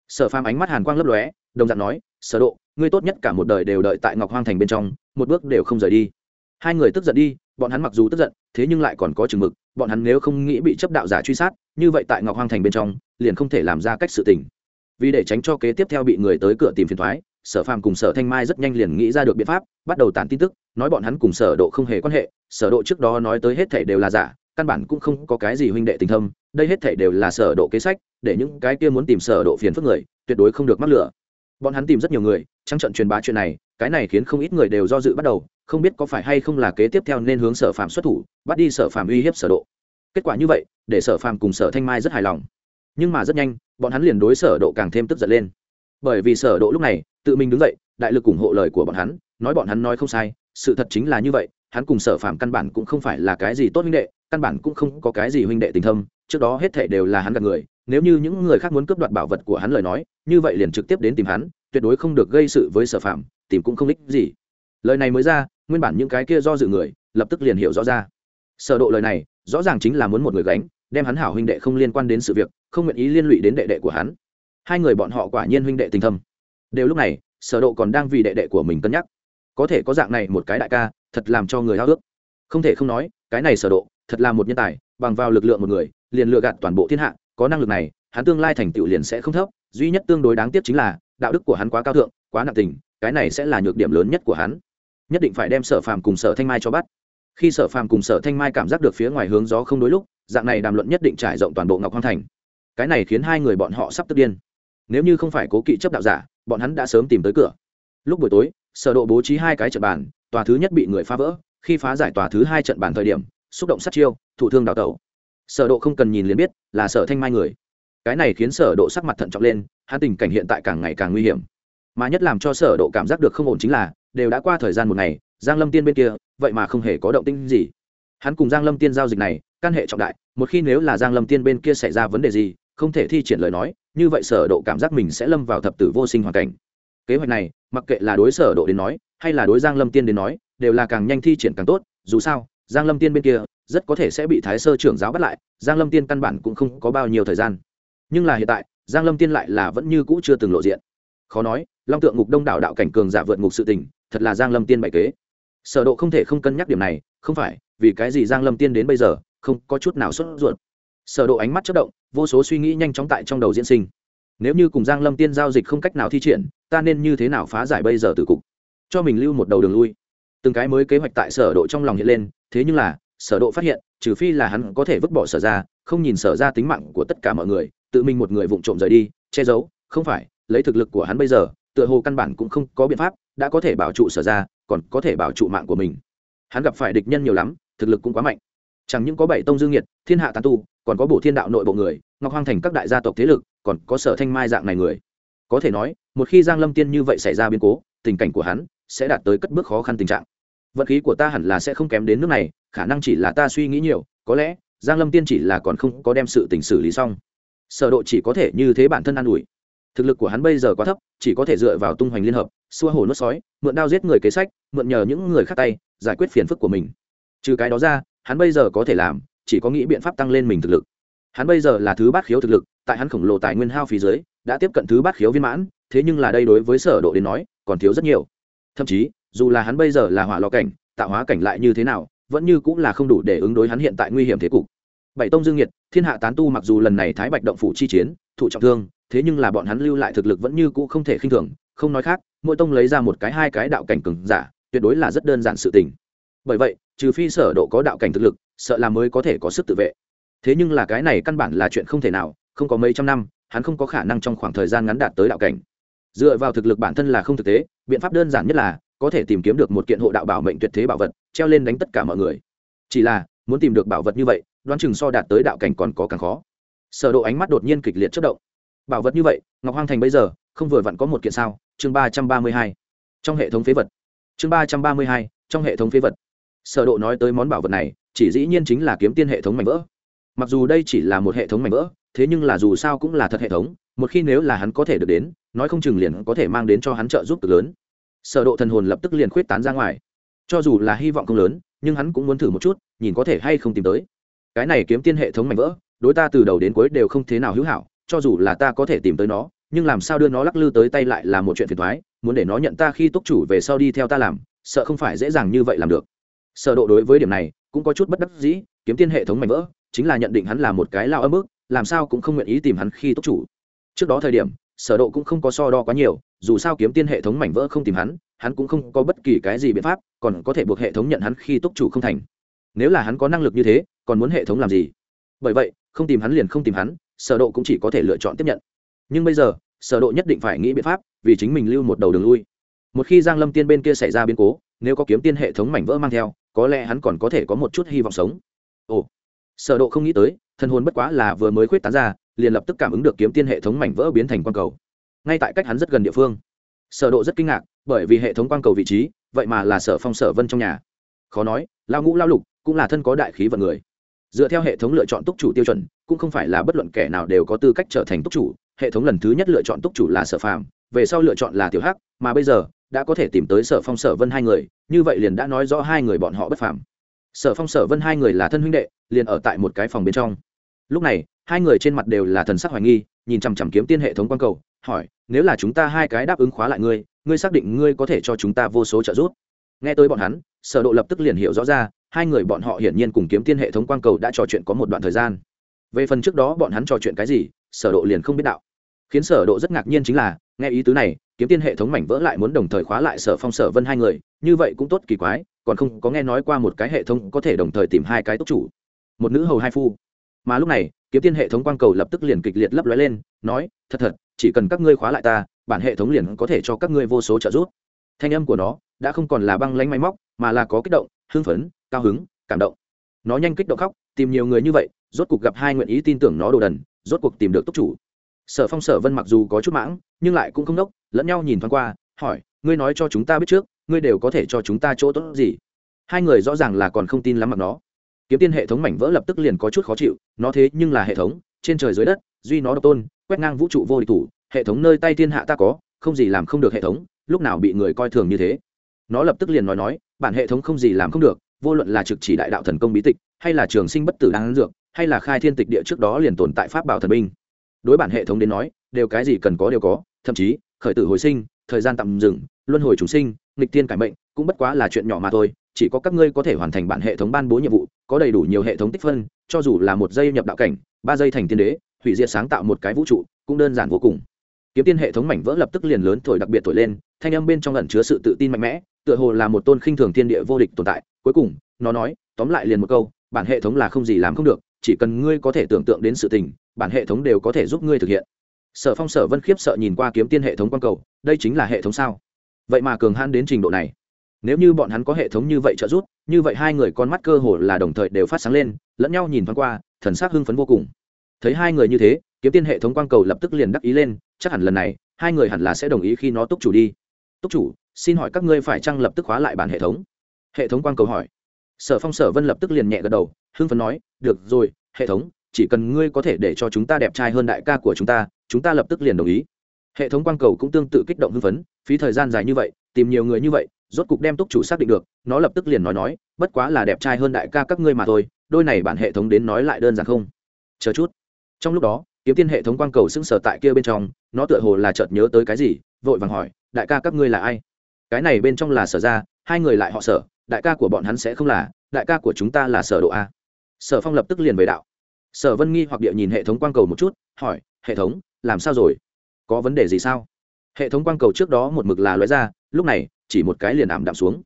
Sở phàm ánh mắt hàn quang lấp lóe, đồng dạng nói, sở độ, ngươi tốt nhất cả một đời đều đợi tại ngọc hoang thành bên trong một bước đều không rời đi. Hai người tức giận đi, bọn hắn mặc dù tức giận, thế nhưng lại còn có chừng mực, bọn hắn nếu không nghĩ bị chấp đạo giả truy sát, như vậy tại ngọc hoang thành bên trong, liền không thể làm ra cách sự tình. Vì để tránh cho kế tiếp theo bị người tới cửa tìm phiền thoái sở phàm cùng sở thanh mai rất nhanh liền nghĩ ra được biện pháp, bắt đầu tản tin tức, nói bọn hắn cùng sở độ không hề quan hệ, sở độ trước đó nói tới hết thảy đều là giả, căn bản cũng không có cái gì huynh đệ tình thâm, đây hết thảy đều là sở độ kế sách, để những cái kia muốn tìm sở độ phiền phức người, tuyệt đối không được mắc lửa bọn hắn tìm rất nhiều người trắng trận truyền bá chuyện này, cái này khiến không ít người đều do dự bắt đầu, không biết có phải hay không là kế tiếp theo nên hướng sở phạm xuất thủ, bắt đi sở phạm uy hiếp sở độ. Kết quả như vậy, để sở phạm cùng sở thanh mai rất hài lòng. Nhưng mà rất nhanh, bọn hắn liền đối sở độ càng thêm tức giận lên. Bởi vì sở độ lúc này, tự mình đứng dậy, đại lực ủng hộ lời của bọn hắn, nói bọn hắn nói không sai, sự thật chính là như vậy, hắn cùng sở phạm căn bản cũng không phải là cái gì tốt huynh đệ, căn bản cũng không có cái gì huynh đệ tình thâm, trước đó hết thảy đều là hắn gạt người nếu như những người khác muốn cướp đoạt bảo vật của hắn lời nói, như vậy liền trực tiếp đến tìm hắn, tuyệt đối không được gây sự với sở phạm tìm cũng không ích gì. Lời này mới ra, nguyên bản những cái kia do dự người, lập tức liền hiểu rõ ra. Sở độ lời này, rõ ràng chính là muốn một người gánh, đem hắn hảo huynh đệ không liên quan đến sự việc, không nguyện ý liên lụy đến đệ đệ của hắn. Hai người bọn họ quả nhiên huynh đệ tình thâm. Đều lúc này, sở độ còn đang vì đệ đệ của mình cân nhắc. Có thể có dạng này một cái đại ca, thật làm cho người háo ước không thể không nói, cái này sở độ, thật là một nhân tài, bằng vào lực lượng một người, liền lừa gạt toàn bộ thiên hạ có năng lực này, hắn tương lai thành tựu liền sẽ không thấp, duy nhất tương đối đáng tiếc chính là, đạo đức của hắn quá cao thượng, quá nặng tình, cái này sẽ là nhược điểm lớn nhất của hắn. Nhất định phải đem sở phàm cùng sở thanh mai cho bắt. Khi sở phàm cùng sở thanh mai cảm giác được phía ngoài hướng gió không đối lúc, dạng này đàm luận nhất định trải rộng toàn bộ ngọc hoang thành. Cái này khiến hai người bọn họ sắp tức điên. Nếu như không phải cố kỵ chấp đạo giả, bọn hắn đã sớm tìm tới cửa. Lúc buổi tối, sở độ bố trí hai cái trận bàn, tòa thứ nhất bị người phá vỡ, khi phá giải tòa thứ hai trận bàn thời điểm, xúc động sát chiêu, thủ thương đào tẩu sở độ không cần nhìn liền biết là sở thanh mai người. Cái này khiến sở độ sắc mặt thận trọng lên, hắn tình cảnh hiện tại càng ngày càng nguy hiểm. Mà nhất làm cho sở độ cảm giác được không ổn chính là, đều đã qua thời gian một ngày, giang lâm tiên bên kia, vậy mà không hề có động tĩnh gì. Hắn cùng giang lâm tiên giao dịch này, căn hệ trọng đại, một khi nếu là giang lâm tiên bên kia xảy ra vấn đề gì, không thể thi triển lời nói, như vậy sở độ cảm giác mình sẽ lâm vào thập tử vô sinh hoàn cảnh. Kế hoạch này, mặc kệ là đối sở độ đến nói, hay là đối giang lâm tiên đến nói, đều là càng nhanh thi triển càng tốt, dù sao, giang lâm tiên bên kia rất có thể sẽ bị thái sơ trưởng giáo bắt lại, giang lâm tiên căn bản cũng không có bao nhiêu thời gian. Nhưng là hiện tại, giang lâm tiên lại là vẫn như cũ chưa từng lộ diện. Khó nói, long tượng ngục đông đảo đạo cảnh cường giả vượt ngục sự tình, thật là giang lâm tiên bày kế. Sở độ không thể không cân nhắc điểm này, không phải, vì cái gì giang lâm tiên đến bây giờ, không có chút nào xuất ruột. Sở độ ánh mắt chớp động, vô số suy nghĩ nhanh chóng tại trong đầu diễn sinh. Nếu như cùng giang lâm tiên giao dịch không cách nào thi triển, ta nên như thế nào phá giải bây giờ từ cục? Cho mình lưu một đầu đường lui. Từng cái mới kế hoạch tại sở độ trong lòng hiện lên, thế nhưng là sở độ phát hiện, trừ phi là hắn có thể vứt bỏ sở ra, không nhìn sở ra tính mạng của tất cả mọi người, tự mình một người vụng trộm rời đi, che giấu, không phải, lấy thực lực của hắn bây giờ, tựa hồ căn bản cũng không có biện pháp, đã có thể bảo trụ sở ra, còn có thể bảo trụ mạng của mình. Hắn gặp phải địch nhân nhiều lắm, thực lực cũng quá mạnh. Chẳng những có bảy tông dương nhiệt thiên hạ tán tu, còn có bổ thiên đạo nội bộ người, ngọc hoang thành các đại gia tộc thế lực, còn có sở thanh mai dạng này người. Có thể nói, một khi giang lâm tiên như vậy xảy ra biến cố, tình cảnh của hắn sẽ đạt tới cất bước khó khăn tình trạng vận khí của ta hẳn là sẽ không kém đến nước này, khả năng chỉ là ta suy nghĩ nhiều, có lẽ, giang lâm tiên chỉ là còn không có đem sự tình xử lý xong. Sở độ chỉ có thể như thế bản thân an ủi. Thực lực của hắn bây giờ quá thấp, chỉ có thể dựa vào tung hoành liên hợp, xua hồ nuốt sói, mượn đao giết người kế sách, mượn nhờ những người khác tay, giải quyết phiền phức của mình. Trừ cái đó ra, hắn bây giờ có thể làm, chỉ có nghĩ biện pháp tăng lên mình thực lực. Hắn bây giờ là thứ bát khiếu thực lực, tại hắn khổng lồ tài nguyên hao phí dưới, đã tiếp cận thứ bát khiếu viên mãn, thế nhưng là đây đối với sở độ đến nói, còn thiếu rất nhiều. Thậm chí dù là hắn bây giờ là hỏa lò cảnh, tạo hóa cảnh lại như thế nào, vẫn như cũng là không đủ để ứng đối hắn hiện tại nguy hiểm thế cục. Bảy tông dương nhiệt thiên hạ tán tu mặc dù lần này thái bạch động phủ chi chiến, thụ trọng thương, thế nhưng là bọn hắn lưu lại thực lực vẫn như cũ không thể khinh thường, không nói khác, mỗi tông lấy ra một cái hai cái đạo cảnh cường giả, tuyệt đối là rất đơn giản sự tình. Bởi vậy, trừ phi sở độ có đạo cảnh thực lực, sợ là mới có thể có sức tự vệ. Thế nhưng là cái này căn bản là chuyện không thể nào, không có mấy trăm năm, hắn không có khả năng trong khoảng thời gian ngắn đạt tới đạo cảnh. Dựa vào thực lực bản thân là không thực tế, biện pháp đơn giản nhất là có thể tìm kiếm được một kiện hộ đạo bảo mệnh tuyệt thế bảo vật, treo lên đánh tất cả mọi người. Chỉ là, muốn tìm được bảo vật như vậy, đoán chừng so đạt tới đạo cảnh còn có càng khó. Sở độ ánh mắt đột nhiên kịch liệt chớp động. Bảo vật như vậy, ngọc hoang thành bây giờ, không vừa vặn có một kiện sao? Chương ba trăm ba mươi hai. Trong hệ thống phế vật. Chương ba trăm ba mươi hai, trong hệ thống phế vật. Sở độ nói tới món bảo vật này, chỉ dĩ nhiên chính là kiếm tiên hệ thống mảnh vỡ. Mặc dù đây chỉ là một hệ thống mảnh vỡ, thế nhưng là dù sao cũng là thật hệ thống, một khi nếu là hắn có thể được đến, nói không chừng liền có thể mang đến cho hắn trợ giúp cực lớn sở độ thần hồn lập tức liền khuyết tán ra ngoài. Cho dù là hy vọng không lớn, nhưng hắn cũng muốn thử một chút, nhìn có thể hay không tìm tới. Cái này kiếm tiên hệ thống mảnh vỡ, đối ta từ đầu đến cuối đều không thế nào hữu hảo, cho dù là ta có thể tìm tới nó, nhưng làm sao đưa nó lắc lư tới tay lại là một chuyện phiền toái, muốn để nó nhận ta khi túc chủ về sau đi theo ta làm, sợ không phải dễ dàng như vậy làm được. Sở độ đối với điểm này, cũng có chút bất đắc dĩ, kiếm tiên hệ thống mảnh vỡ, chính là nhận định hắn là một cái lao âm ức, làm sao cũng không nguyện ý tìm hắn khi túc chủ. Trước đó thời điểm sở độ cũng không có so đo quá nhiều, dù sao kiếm tiên hệ thống mảnh vỡ không tìm hắn hắn cũng không có bất kỳ cái gì biện pháp, còn có thể buộc hệ thống nhận hắn khi túc chủ không thành. Nếu là hắn có năng lực như thế, còn muốn hệ thống làm gì? Bởi vậy, không tìm hắn liền không tìm hắn, sở độ cũng chỉ có thể lựa chọn tiếp nhận. Nhưng bây giờ, sở độ nhất định phải nghĩ biện pháp, vì chính mình lưu một đầu đường lui. Một khi giang lâm tiên bên kia xảy ra biến cố, nếu có kiếm tiên hệ thống mảnh vỡ mang theo, có lẽ hắn còn có thể có một chút hy vọng sống. Ồ, sở độ không nghĩ tới, thần hồn bất quá là vừa mới khuyết tán ra liền lập tức cảm ứng được kiếm tiên hệ thống mảnh vỡ biến thành quang cầu. Ngay tại cách hắn rất gần địa phương, sở độ rất kinh ngạc, bởi vì hệ thống quang cầu vị trí, vậy mà là sở phong sở vân trong nhà. Khó nói lao ngũ lao lục cũng là thân có đại khí vận người. Dựa theo hệ thống lựa chọn túc chủ tiêu chuẩn, cũng không phải là bất luận kẻ nào đều có tư cách trở thành túc chủ. Hệ thống lần thứ nhất lựa chọn túc chủ là sở phàm, về sau lựa chọn là tiểu hắc, mà bây giờ, đã có thể tìm tới sở phong sở vân hai người, như vậy liền đã nói rõ hai người bọn họ bất phàm. Sở phong sở vân hai người là thân huynh đệ, liền ở tại một cái phòng bên trong. Lúc này hai người trên mặt đều là thần sắc hoài nghi, nhìn chằm chằm kiếm tiên hệ thống quang cầu, hỏi, nếu là chúng ta hai cái đáp ứng khóa lại ngươi ngươi xác định ngươi có thể cho chúng ta vô số trợ giúp? Nghe tới bọn hắn, sở độ lập tức liền hiểu rõ ra, hai người bọn họ hiển nhiên cùng kiếm tiên hệ thống quang cầu đã trò chuyện có một đoạn thời gian. Về phần trước đó bọn hắn trò chuyện cái gì, sở độ liền không biết đạo. Khiến sở độ rất ngạc nhiên chính là, nghe ý tứ này, kiếm tiên hệ thống mảnh vỡ lại muốn đồng thời khóa lại sở phong, sở vân hai người, như vậy cũng tốt kỳ quái, còn không có nghe nói qua một cái hệ thống có thể đồng thời tìm hai cái tốc chủ. Một nữ hầu hai phu. Mà lúc này kiếm tiên hệ thống quang cầu lập tức liền kịch liệt lấp lóe lên, nói, thật thật, chỉ cần các ngươi khóa lại ta, bản hệ thống liền có thể cho các ngươi vô số trợ giúp. Thanh âm của nó đã không còn là băng lánh máy móc, mà là có kích động, hưng phấn, cao hứng, cảm động. Nó nhanh kích động khóc, tìm nhiều người như vậy, rốt cuộc gặp hai nguyện ý tin tưởng nó đồ đần, rốt cuộc tìm được túc chủ. Sở phong, sở vân mặc dù có chút mãng, nhưng lại cũng không đốc, lẫn nhau nhìn thoáng qua, hỏi, ngươi nói cho chúng ta biết trước, ngươi đều có thể cho chúng ta chỗ tốt gì? Hai người rõ ràng là còn không tin lắm mặc nó kiếm tiên hệ thống mảnh vỡ lập tức liền có chút khó chịu, nó thế nhưng là hệ thống, trên trời dưới đất, duy nó độc tôn, quét ngang vũ trụ vô địch thủ, hệ thống nơi tay thiên hạ ta có, không gì làm không được hệ thống, lúc nào bị người coi thường như thế. Nó lập tức liền nói nói, bản hệ thống không gì làm không được, vô luận là trực chỉ đại đạo thần công bí tịch, hay là trường sinh bất tử đáng dược, hay là khai thiên tịch địa trước đó liền tồn tại pháp bảo thần binh. Đối bản hệ thống đến nói, đều cái gì cần có đều có, thậm chí, khởi tử hồi sinh, thời gian tạm dừng, luân hồi chúng sinh, nghịch tiên cải mệnh, cũng bất quá là chuyện nhỏ mà thôi chỉ có các ngươi có thể hoàn thành bản hệ thống ban bố nhiệm vụ, có đầy đủ nhiều hệ thống tích phân, cho dù là một giây nhập đạo cảnh, ba giây thành tiên đế, hủy diệt sáng tạo một cái vũ trụ, cũng đơn giản vô cùng. Kiếm tiên hệ thống mảnh vỡ lập tức liền lớn, thổi đặc biệt thổi lên, thanh âm bên trong ẩn chứa sự tự tin mạnh mẽ, tựa hồ là một tôn khinh thường thiên địa vô địch tồn tại. Cuối cùng, nó nói, tóm lại liền một câu, bản hệ thống là không gì làm không được, chỉ cần ngươi có thể tưởng tượng đến sự tình, bản hệ thống đều có thể giúp ngươi thực hiện. Sở phong, sở vân khiếp sợ nhìn qua kiếm tiên hệ thống quang cầu, đây chính là hệ thống sao? Vậy mà cường hãn đến trình độ này nếu như bọn hắn có hệ thống như vậy trợ giúp, như vậy hai người con mắt cơ hồ là đồng thời đều phát sáng lên, lẫn nhau nhìn thoáng qua, thần sắc hưng phấn vô cùng. Thấy hai người như thế, kiếm tiên hệ thống quang cầu lập tức liền đắc ý lên, chắc hẳn lần này, hai người hẳn là sẽ đồng ý khi nó túc chủ đi. Túc chủ, xin hỏi các ngươi phải chăng lập tức khóa lại bản hệ thống? Hệ thống quang cầu hỏi. Sở phong, sở vân lập tức liền nhẹ gật đầu, hưng phấn nói, được rồi, hệ thống, chỉ cần ngươi có thể để cho chúng ta đẹp trai hơn đại ca của chúng ta chúng ta lập tức liền đồng ý. Hệ thống quang cầu cũng tương tự kích động hưng phấn, phí thời gian dài như vậy, tìm nhiều người như vậy rốt cục đem túc chủ xác định được, nó lập tức liền nói nói, bất quá là đẹp trai hơn đại ca các ngươi mà thôi, đôi này bản hệ thống đến nói lại đơn giản không? Chờ chút. Trong lúc đó, kiếm tiên hệ thống quang cầu sững sờ tại kia bên trong, nó tựa hồ là chợt nhớ tới cái gì, vội vàng hỏi, đại ca các ngươi là ai? Cái này bên trong là sở ra, hai người lại họ sở, đại ca của bọn hắn sẽ không là, đại ca của chúng ta là sở độ a. Sở phong lập tức liền về đạo. Sở vân nghi hoặc địa nhìn hệ thống quang cầu một chút, hỏi, hệ thống, làm sao rồi? Có vấn đề gì sao? Hệ thống quang cầu trước đó một mực là loại ra, lúc này chỉ một cái liền ảm đạm xuống.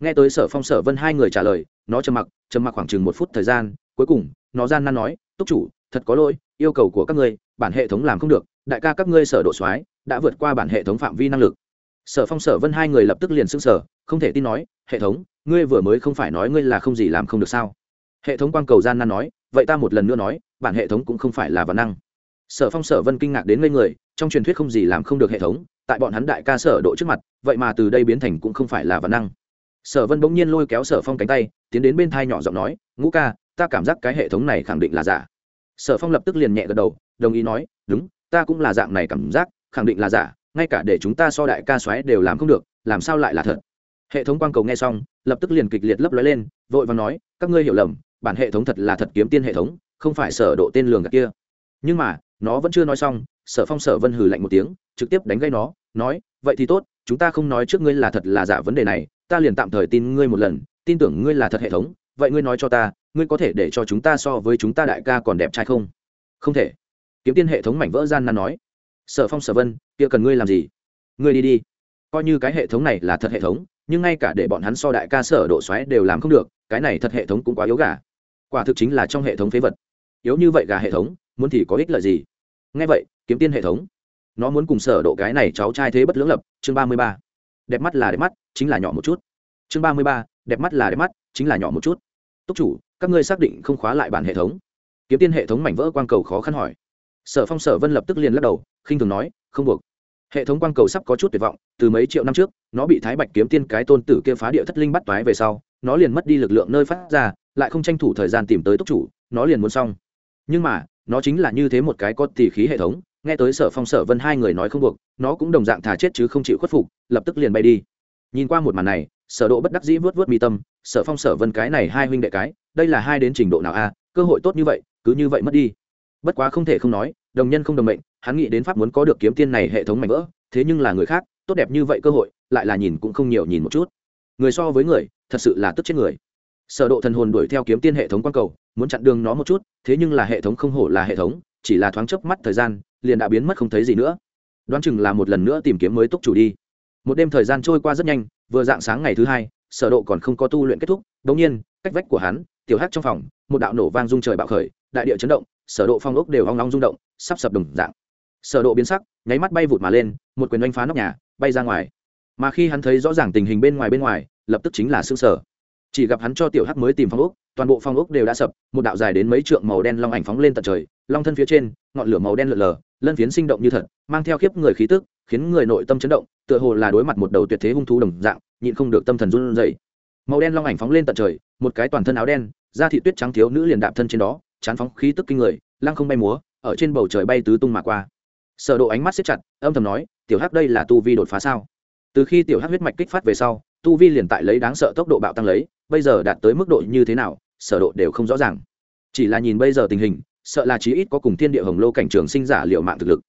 Nghe tới sở phong, sở vân hai người trả lời, nó trầm mặc trầm mặc khoảng chừng một phút thời gian, cuối cùng, nó gian nan nói, túc chủ, thật có lỗi, yêu cầu của các ngươi, bản hệ thống làm không được, đại ca các ngươi sở độ soái đã vượt qua bản hệ thống phạm vi năng lực. Sở phong, sở vân hai người lập tức liền sững sờ, không thể tin nói, hệ thống, ngươi vừa mới không phải nói ngươi là không gì làm không được sao? Hệ thống quang cầu gian nan nói, vậy ta một lần nữa nói, bản hệ thống cũng không phải là văn năng. Sở phong, sở vân kinh ngạc đến ngây người, trong truyền thuyết không gì làm không được hệ thống, tại bọn hắn đại ca sở độ trước mặt vậy mà từ đây biến thành cũng không phải là văn năng. Sở vân bỗng nhiên lôi kéo sở phong cánh tay, tiến đến bên thai nhỏ giọng nói, ngũ ca, ta cảm giác cái hệ thống này khẳng định là giả. Sở phong lập tức liền nhẹ gật đầu, đồng ý nói, đúng, ta cũng là dạng này cảm giác, khẳng định là giả, ngay cả để chúng ta so đại ca xoáy đều làm không được, làm sao lại là thật? Hệ thống quang cầu nghe xong, lập tức liền kịch liệt lấp lóe lên, vội và nói, các ngươi hiểu lầm, bản hệ thống thật là thật kiếm tiên hệ thống, không phải sở độ tên lường gạt kia. Nhưng mà, nó vẫn chưa nói xong, sở phong sở vân hừ lạnh một tiếng, trực tiếp đánh gây nó, nói, vậy thì tốt chúng ta không nói trước ngươi là thật là giả vấn đề này, ta liền tạm thời tin ngươi một lần, tin tưởng ngươi là thật hệ thống, vậy ngươi nói cho ta, ngươi có thể để cho chúng ta so với chúng ta đại ca còn đẹp trai không? Không thể. Kiếm tiên hệ thống mảnh vỡ gian nan nói. Sở phong, sở vân, kia cần ngươi làm gì? Ngươi đi đi. Coi như cái hệ thống này là thật hệ thống, nhưng ngay cả để bọn hắn so đại ca sở độ xoáy đều làm không được, cái này thật hệ thống cũng quá yếu gà. Quả thực chính là trong hệ thống phế vật. Yếu như vậy gà hệ thống, muốn thì có ích lợi gì? Ngay vậy, kiếm tiên hệ thống nó muốn cùng sở độ cái này cháu trai thế bất lưỡng lập, chương ba mươi ba. Đẹp mắt là đẹp mắt, chính là nhỏ một chút. Chương ba mươi ba, đẹp mắt là đẹp mắt, chính là nhỏ một chút. Túc chủ, các ngươi xác định không khóa lại bản hệ thống. Kiếm tiên hệ thống mảnh vỡ quang cầu khó khăn hỏi. Sở phong, sở vân lập tức liền lắc đầu, khinh thường nói, không buộc. Hệ thống quang cầu sắp có chút tuyệt vọng, từ mấy triệu năm trước, nó bị thái bạch kiếm tiên cái tôn tử kia phá địa thất linh bắt toái về sau, nó liền mất đi lực lượng nơi phát ra, lại không tranh thủ thời gian tìm tới túc chủ, nó liền muốn xong. Nhưng mà, nó chính là như thế một cái có tỉ khí hệ thống nghe tới sở phong sở vân hai người nói không buộc, nó cũng đồng dạng thà chết chứ không chịu khuất phục, lập tức liền bay đi. Nhìn qua một màn này, sở độ bất đắc dĩ vớt vớt mi tâm, sở phong sở vân cái này hai huynh đệ cái, đây là hai đến trình độ nào a, cơ hội tốt như vậy, cứ như vậy mất đi. Bất quá không thể không nói, đồng nhân không đồng mệnh, hắn nghĩ đến pháp muốn có được kiếm tiên này hệ thống mạnh vỡ, thế nhưng là người khác, tốt đẹp như vậy cơ hội, lại là nhìn cũng không nhiều nhìn một chút. Người so với người, thật sự là tức chết người. Sở độ thần hồn đuổi theo kiếm tiên hệ thống quan cầu, muốn chặn đường nó một chút, thế nhưng là hệ thống không hổ là hệ thống, chỉ là thoáng chớp mắt thời gian liền đã biến mất không thấy gì nữa. Đoán chừng là một lần nữa tìm kiếm mới túc chủ đi. Một đêm thời gian trôi qua rất nhanh, vừa dạng sáng ngày thứ hai, sở độ còn không có tu luyện kết thúc, đống nhiên, cách vách của hắn, tiểu hắc trong phòng, một đạo nổ vang rung trời bạo khởi, đại địa chấn động, sở độ phong ốc đều ong ong rung động, sắp sập đồng dạng. Sở độ biến sắc, nháy mắt bay vụt mà lên, một quyền đánh phá nóc nhà, bay ra ngoài. Mà khi hắn thấy rõ ràng tình hình bên ngoài bên ngoài, lập tức chính là sương sở. Chỉ gặp hắn cho tiểu hắc mới tìm phong ốc, toàn bộ phong ốc đều đã sập, một đạo dài đến mấy trượng màu đen long ảnh phóng lên tận trời, long thân phía trên, ngọn lửa màu đen lượn lờ lân phiến sinh động như thật, mang theo khiếp người khí tức, khiến người nội tâm chấn động, tựa hồ là đối mặt một đầu tuyệt thế hung thú đồng dạng, nhịn không được tâm thần run rẩy. Màu đen long ảnh phóng lên tận trời, một cái toàn thân áo đen, da thị tuyết trắng thiếu nữ liền đạp thân trên đó, chán phóng khí tức kinh người, lăng không bay múa, ở trên bầu trời bay tứ tung mà qua. Sở độ ánh mắt siết chặt, âm thầm nói, tiểu hắc đây là tu vi đột phá sao? Từ khi tiểu hắc huyết mạch kích phát về sau, tu vi liền tại lấy đáng sợ tốc độ bạo tăng lấy, bây giờ đạt tới mức độ như thế nào, sở độ đều không rõ ràng. Chỉ là nhìn bây giờ tình hình sợ là chí ít có cùng thiên địa hồng lô cảnh trường sinh giả liệu mạng thực lực.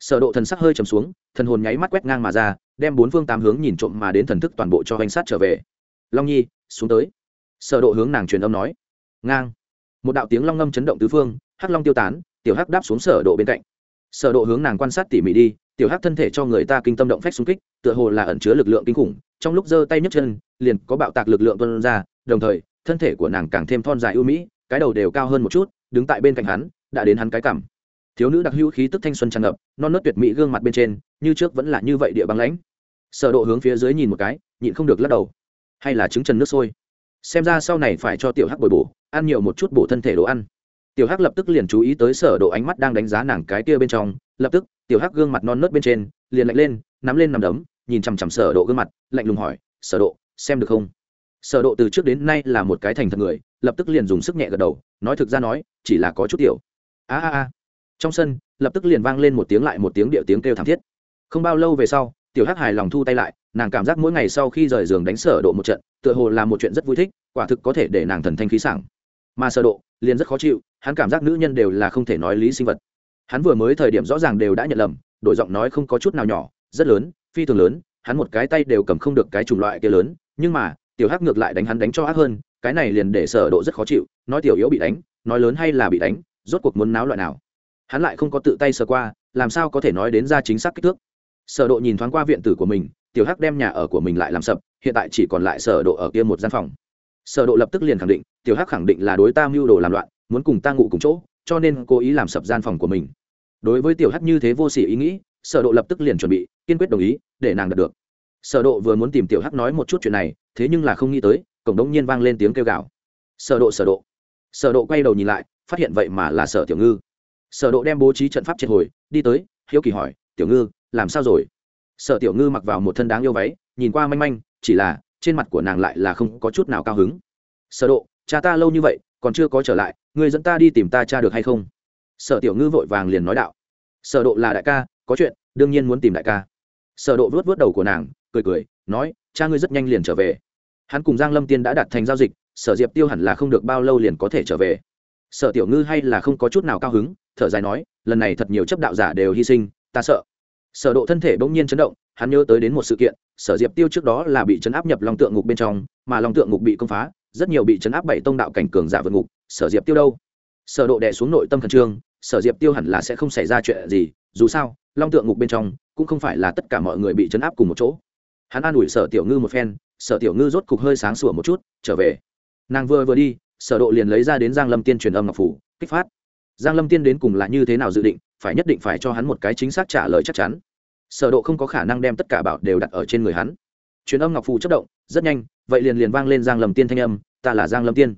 Sở độ thần sắc hơi trầm xuống, thần hồn nháy mắt quét ngang mà ra, đem bốn phương tám hướng nhìn trộm mà đến thần thức toàn bộ cho hành sát trở về. Long nhi, xuống tới. Sở độ hướng nàng truyền âm nói. Ngang. Một đạo tiếng long ngâm chấn động tứ phương, hắc long tiêu tán, tiểu hắc đáp xuống sở độ bên cạnh. Sở độ hướng nàng quan sát tỉ mỉ đi, tiểu hắc thân thể cho người ta kinh tâm động phách xung kích, tựa hồ là ẩn chứa lực lượng kinh khủng, trong lúc giơ tay nhấc chân, liền có bạo tạc lực lượng tuôn ra, đồng thời, thân thể của nàng càng thêm thon dài ưu mỹ cái đầu đều cao hơn một chút, đứng tại bên cạnh hắn, đã đến hắn cái cảm. thiếu nữ đặc hữu khí tức thanh xuân tràn ngập, non nớt tuyệt mỹ gương mặt bên trên, như trước vẫn là như vậy địa băng lãnh. Sở độ hướng phía dưới nhìn một cái, nhịn không được lắc đầu. Hay là trứng trần nước sôi. Xem ra sau này phải cho tiểu hắc bồi bổ, ăn nhiều một chút bổ thân thể đồ ăn. Tiểu hắc lập tức liền chú ý tới sở độ ánh mắt đang đánh giá nàng cái kia bên trong, lập tức, tiểu hắc gương mặt non nớt bên trên, liền lạnh lên, nắm lên nắm đấm, nhìn chằm chằm sở độ gương mặt, lạnh lùng hỏi, sở độ, xem được không? Sở độ từ trước đến nay là một cái thành thật người, lập tức liền dùng sức nhẹ gật đầu, nói thực ra nói, chỉ là có chút tiểu. A a a. Trong sân, lập tức liền vang lên một tiếng lại một tiếng điệu tiếng kêu thảm thiết. Không bao lâu về sau, tiểu hắc hài lòng thu tay lại, nàng cảm giác mỗi ngày sau khi rời giường đánh sở độ một trận, tựa hồ là một chuyện rất vui thích, quả thực có thể để nàng thần thanh khí sảng. Mà sở độ, liền rất khó chịu, hắn cảm giác nữ nhân đều là không thể nói lý sinh vật. Hắn vừa mới thời điểm rõ ràng đều đã nhận lầm, đổi giọng nói không có chút nào nhỏ, rất lớn, phi thường lớn, hắn một cái tay đều cầm không được cái chủng loại kia lớn, nhưng mà tiểu hắc ngược lại đánh hắn đánh cho ác hơn, cái này liền để sở độ rất khó chịu, nói tiểu yếu bị đánh, nói lớn hay là bị đánh, rốt cuộc muốn náo loại nào. Hắn lại không có tự tay sờ qua, làm sao có thể nói đến ra chính xác kích thước. Sở độ nhìn thoáng qua viện tử của mình, tiểu hắc đem nhà ở của mình lại làm sập, hiện tại chỉ còn lại sở độ ở kia một gian phòng. Sở độ lập tức liền khẳng định, tiểu hắc khẳng định là đối ta mưu đồ làm loạn, muốn cùng ta ngủ cùng chỗ, cho nên cố ý làm sập gian phòng của mình. Đối với tiểu hắc như thế vô sỉ ý nghĩ, sở độ lập tức liền chuẩn bị, kiên quyết đồng ý, để nàng đạt được sở độ vừa muốn tìm tiểu hắc nói một chút chuyện này, thế nhưng là không nghĩ tới, cổng đống nhiên vang lên tiếng kêu gào. Sở độ sở độ. Sở độ quay đầu nhìn lại, phát hiện vậy mà là sở tiểu ngư. Sở độ đem bố trí trận pháp triệt hồi, đi tới, hiếu kỳ hỏi, tiểu ngư, làm sao rồi? Sở tiểu ngư mặc vào một thân đáng yêu váy, nhìn qua manh manh, chỉ là, trên mặt của nàng lại là không có chút nào cao hứng. Sở độ, cha ta lâu như vậy, còn chưa có trở lại người dẫn ta đi tìm ta cha được hay không? Sở tiểu ngư vội vàng liền nói đạo. Sở độ là đại ca, có chuyện, đương nhiên muốn tìm đại ca. Sở độ vuốt vuốt đầu của nàng cười cười, nói, cha ngươi rất nhanh liền trở về. Hắn cùng giang lâm tiên đã đặt thành giao dịch, sở diệp tiêu hẳn là không được bao lâu liền có thể trở về. Sở tiểu ngư hay là không có chút nào cao hứng, thở dài nói, lần này thật nhiều chấp đạo giả đều hy sinh, ta sợ. Sở độ thân thể bỗng nhiên chấn động, hắn nhớ tới đến một sự kiện, sở diệp tiêu trước đó là bị chấn áp nhập long tượng ngục bên trong, mà long tượng ngục bị công phá, rất nhiều bị chấn áp bảy tông đạo cảnh cường giả vượt ngục, sở diệp tiêu đâu? Sở độ đè xuống nội tâm khẩn trương, sở diệp tiêu hẳn là sẽ không xảy ra chuyện gì, dù sao, long tượng ngục bên trong cũng không phải là tất cả mọi người bị chấn áp cùng một chỗ hắn an ủi sở tiểu ngư một phen, sở tiểu ngư rốt cục hơi sáng sủa một chút, trở về. Nàng vừa vừa đi, sở độ liền lấy ra đến giang lâm tiên truyền âm ngọc phủ, kích phát. Giang lâm tiên đến cùng là như thế nào dự định, phải nhất định phải cho hắn một cái chính xác trả lời chắc chắn. Sở độ không có khả năng đem tất cả bảo đều đặt ở trên người hắn. Truyền âm ngọc phù chớp động, rất nhanh, vậy liền liền vang lên giang lâm tiên thanh âm, ta là giang lâm tiên.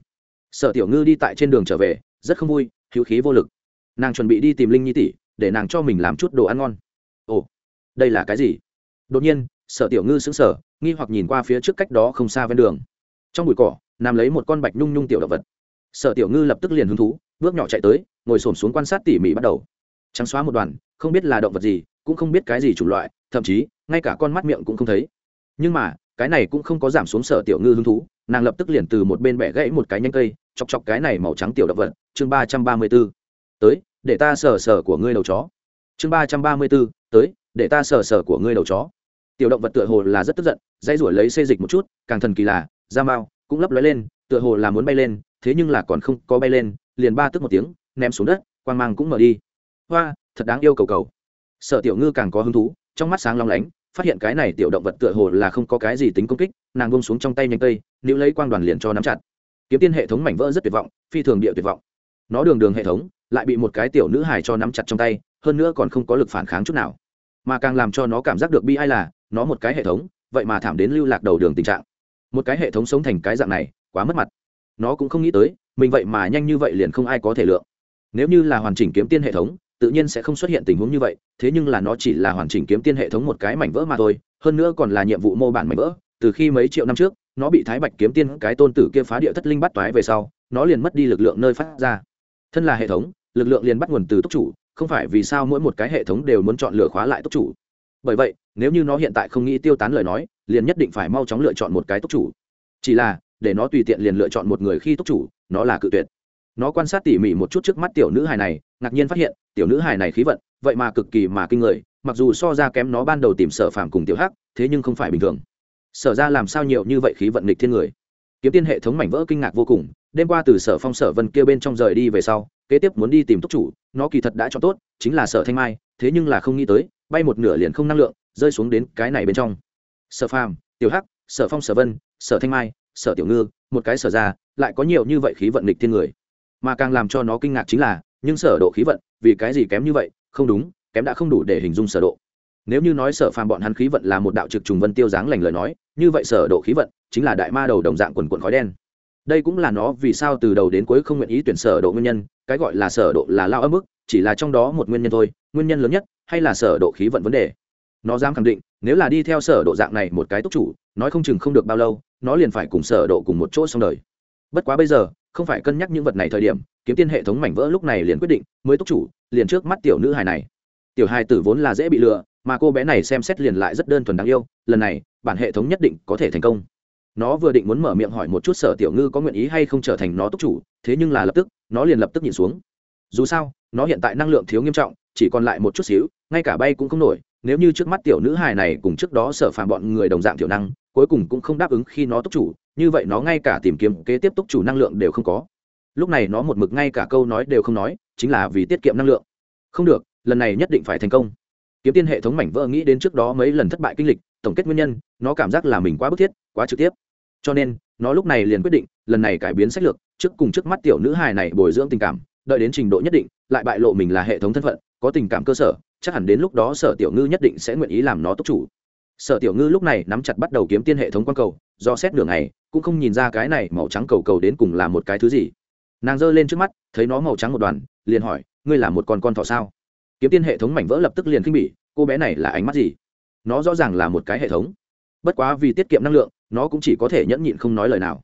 Sở tiểu ngư đi tại trên đường trở về, rất không vui thiếu khí vô lực. Nàng chuẩn bị đi tìm linh nhi tỷ, để nàng cho mình làm chút đồ ăn ngon. Ồ, đây là cái gì? Đột nhiên sở tiểu ngư sững sờ, nghi hoặc nhìn qua phía trước cách đó không xa ven đường. Trong bụi cỏ, nằm lấy một con bạch nhung nhung tiểu động vật. Sở tiểu ngư lập tức liền hứng thú, bước nhỏ chạy tới, ngồi xổm xuống quan sát tỉ mỉ bắt đầu. Trắng xóa một đoàn, không biết là động vật gì, cũng không biết cái gì chủng loại, thậm chí, ngay cả con mắt miệng cũng không thấy. Nhưng mà, cái này cũng không có giảm xuống sở tiểu ngư hứng thú, nàng lập tức liền từ một bên bẻ gãy một cái nhanh cây, chọc chọc cái này màu trắng tiểu động vật. Chương ba trăm ba mươi b ố tới, để ta sờ sờ của ngươi đầu chó. Chương ba trăm ba mươi bốn, tới, để ta sờ sờ của ngươi đầu chó tiểu động vật tựa hồ là rất tức giận dây rủi lấy xê dịch một chút càng thần kỳ là da mao cũng lấp lóe lên tựa hồ là muốn bay lên thế nhưng là còn không có bay lên liền ba tức một tiếng ném xuống đất quang mang cũng mở đi. Hoa thật đáng yêu cầu cầu. Sợ tiểu ngư càng có hứng thú trong mắt sáng long lánh phát hiện cái này tiểu động vật tựa hồ là không có cái gì tính công kích nàng bông xuống trong tay nhanh tay, nếu lấy quang đoàn liền cho nắm chặt. Kiếm tiên hệ thống mảnh vỡ rất tuyệt vọng phi thường địa tuyệt vọng. Nó đường đường hệ thống lại bị một cái tiểu nữ hài cho nắm chặt trong tay hơn nữa còn không có lực phản kháng chút nào. Mà càng làm cho nó cảm giác được bi ai là nó một cái hệ thống, vậy mà thảm đến lưu lạc đầu đường tình trạng. Một cái hệ thống sống thành cái dạng này, quá mất mặt. Nó cũng không nghĩ tới, mình vậy mà nhanh như vậy liền không ai có thể lượng. Nếu như là hoàn chỉnh kiếm tiên hệ thống, tự nhiên sẽ không xuất hiện tình huống như vậy, thế nhưng là nó chỉ là hoàn chỉnh kiếm tiên hệ thống một cái mảnh vỡ mà thôi, hơn nữa còn là nhiệm vụ mô bản mảnh vỡ. Từ khi mấy triệu năm trước, nó bị thái bạch kiếm tiên cái tôn tử kia phá địa thất linh bắt toái về sau, nó liền mất đi lực lượng nơi phát ra. Thân là hệ thống, lực lượng liền bắt nguồn từ túc chủ, không phải vì sao mỗi một cái hệ thống đều muốn chọn lựa khóa lại túc chủ bởi vậy, nếu như nó hiện tại không nghĩ tiêu tán lời nói, liền nhất định phải mau chóng lựa chọn một cái túc chủ. Chỉ là, để nó tùy tiện liền lựa chọn một người khi túc chủ, nó là cự tuyệt. Nó quan sát tỉ mỉ một chút trước mắt tiểu nữ hài này, ngạc nhiên phát hiện, tiểu nữ hài này khí vận, vậy mà cực kỳ mà kinh người, mặc dù so ra kém nó ban đầu tìm sở phàm cùng tiểu hắc, thế nhưng không phải bình thường. Sở ra làm sao nhiều như vậy khí vận nghịch thiên người? Kiếm tiên hệ thống mảnh vỡ kinh ngạc vô cùng, đêm qua từ sở phong sở vân kia bên trong rời đi về sau, kế tiếp muốn đi tìm túc chủ, nó kỳ thật đã cho tốt, chính là sở thanh mai, thế nhưng là không nghĩ tới bay một nửa liền không năng lượng, rơi xuống đến cái này bên trong. Sở phàm, tiểu hắc, sở phong, sở vân, sở thanh mai, sở tiểu ngư, một cái sở ra, lại có nhiều như vậy khí vận địch thiên người. Mà càng làm cho nó kinh ngạc chính là, nhưng sở độ khí vận, vì cái gì kém như vậy? Không đúng, kém đã không đủ để hình dung sở độ. Nếu như nói sở phàm bọn hắn khí vận là một đạo trực trùng vân tiêu dáng lành lời nói, như vậy sở độ khí vận chính là đại ma đầu đồng dạng quần quần khói đen. Đây cũng là nó vì sao từ đầu đến cuối không nguyện ý tuyển sở độ nguyên nhân, cái gọi là sở độ là lao ấm bức, chỉ là trong đó một nguyên nhân thôi nguyên nhân lớn nhất hay là sở độ khí vận vấn đề. Nó dám khẳng định, nếu là đi theo sở độ dạng này một cái túc chủ, nói không chừng không được bao lâu, nó liền phải cùng sở độ cùng một chỗ xong đời. Bất quá bây giờ, không phải cân nhắc những vật này thời điểm, kiếm tiên hệ thống mảnh vỡ lúc này liền quyết định, mới túc chủ, liền trước mắt tiểu nữ hài này. Tiểu hài tử vốn là dễ bị lừa, mà cô bé này xem xét liền lại rất đơn thuần đáng yêu, lần này, bản hệ thống nhất định có thể thành công. Nó vừa định muốn mở miệng hỏi một chút sở tiểu ngư có nguyện ý hay không trở thành nó túc chủ, thế nhưng là lập tức, nó liền lập tức nhìn xuống dù sao, nó hiện tại năng lượng thiếu nghiêm trọng, chỉ còn lại một chút xíu, ngay cả bay cũng không nổi, nếu như trước mắt tiểu nữ hài này cùng trước đó sở phàm bọn người đồng dạng tiểu năng, cuối cùng cũng không đáp ứng khi nó túc chủ, như vậy nó ngay cả tìm kiếm kế tiếp túc chủ năng lượng đều không có. Lúc này nó một mực ngay cả câu nói đều không nói, chính là vì tiết kiệm năng lượng. Không được, lần này nhất định phải thành công. Kiếm tiên hệ thống mảnh vỡ nghĩ đến trước đó mấy lần thất bại kinh lịch, tổng kết nguyên nhân, nó cảm giác là mình quá bức thiết, quá trực tiếp. Cho nên, nó lúc này liền quyết định, lần này cải biến sách lược, trước cùng trước mắt tiểu nữ hài này bồi dưỡng tình cảm đợi đến trình độ nhất định, lại bại lộ mình là hệ thống thân phận, có tình cảm cơ sở, chắc hẳn đến lúc đó sở tiểu ngư nhất định sẽ nguyện ý làm nó túc chủ. Sở tiểu ngư lúc này nắm chặt bắt đầu kiếm tiên hệ thống quan cầu, do xét đường này cũng không nhìn ra cái này màu trắng cầu cầu đến cùng là một cái thứ gì. Nàng giơ lên trước mắt, thấy nó màu trắng một đoàn, liền hỏi, ngươi là một con con thỏ sao? Kiếm tiên hệ thống mảnh vỡ lập tức liền khinh bỉ, cô bé này là ánh mắt gì? Nó rõ ràng là một cái hệ thống. Bất quá vì tiết kiệm năng lượng, nó cũng chỉ có thể nhẫn nhịn không nói lời nào.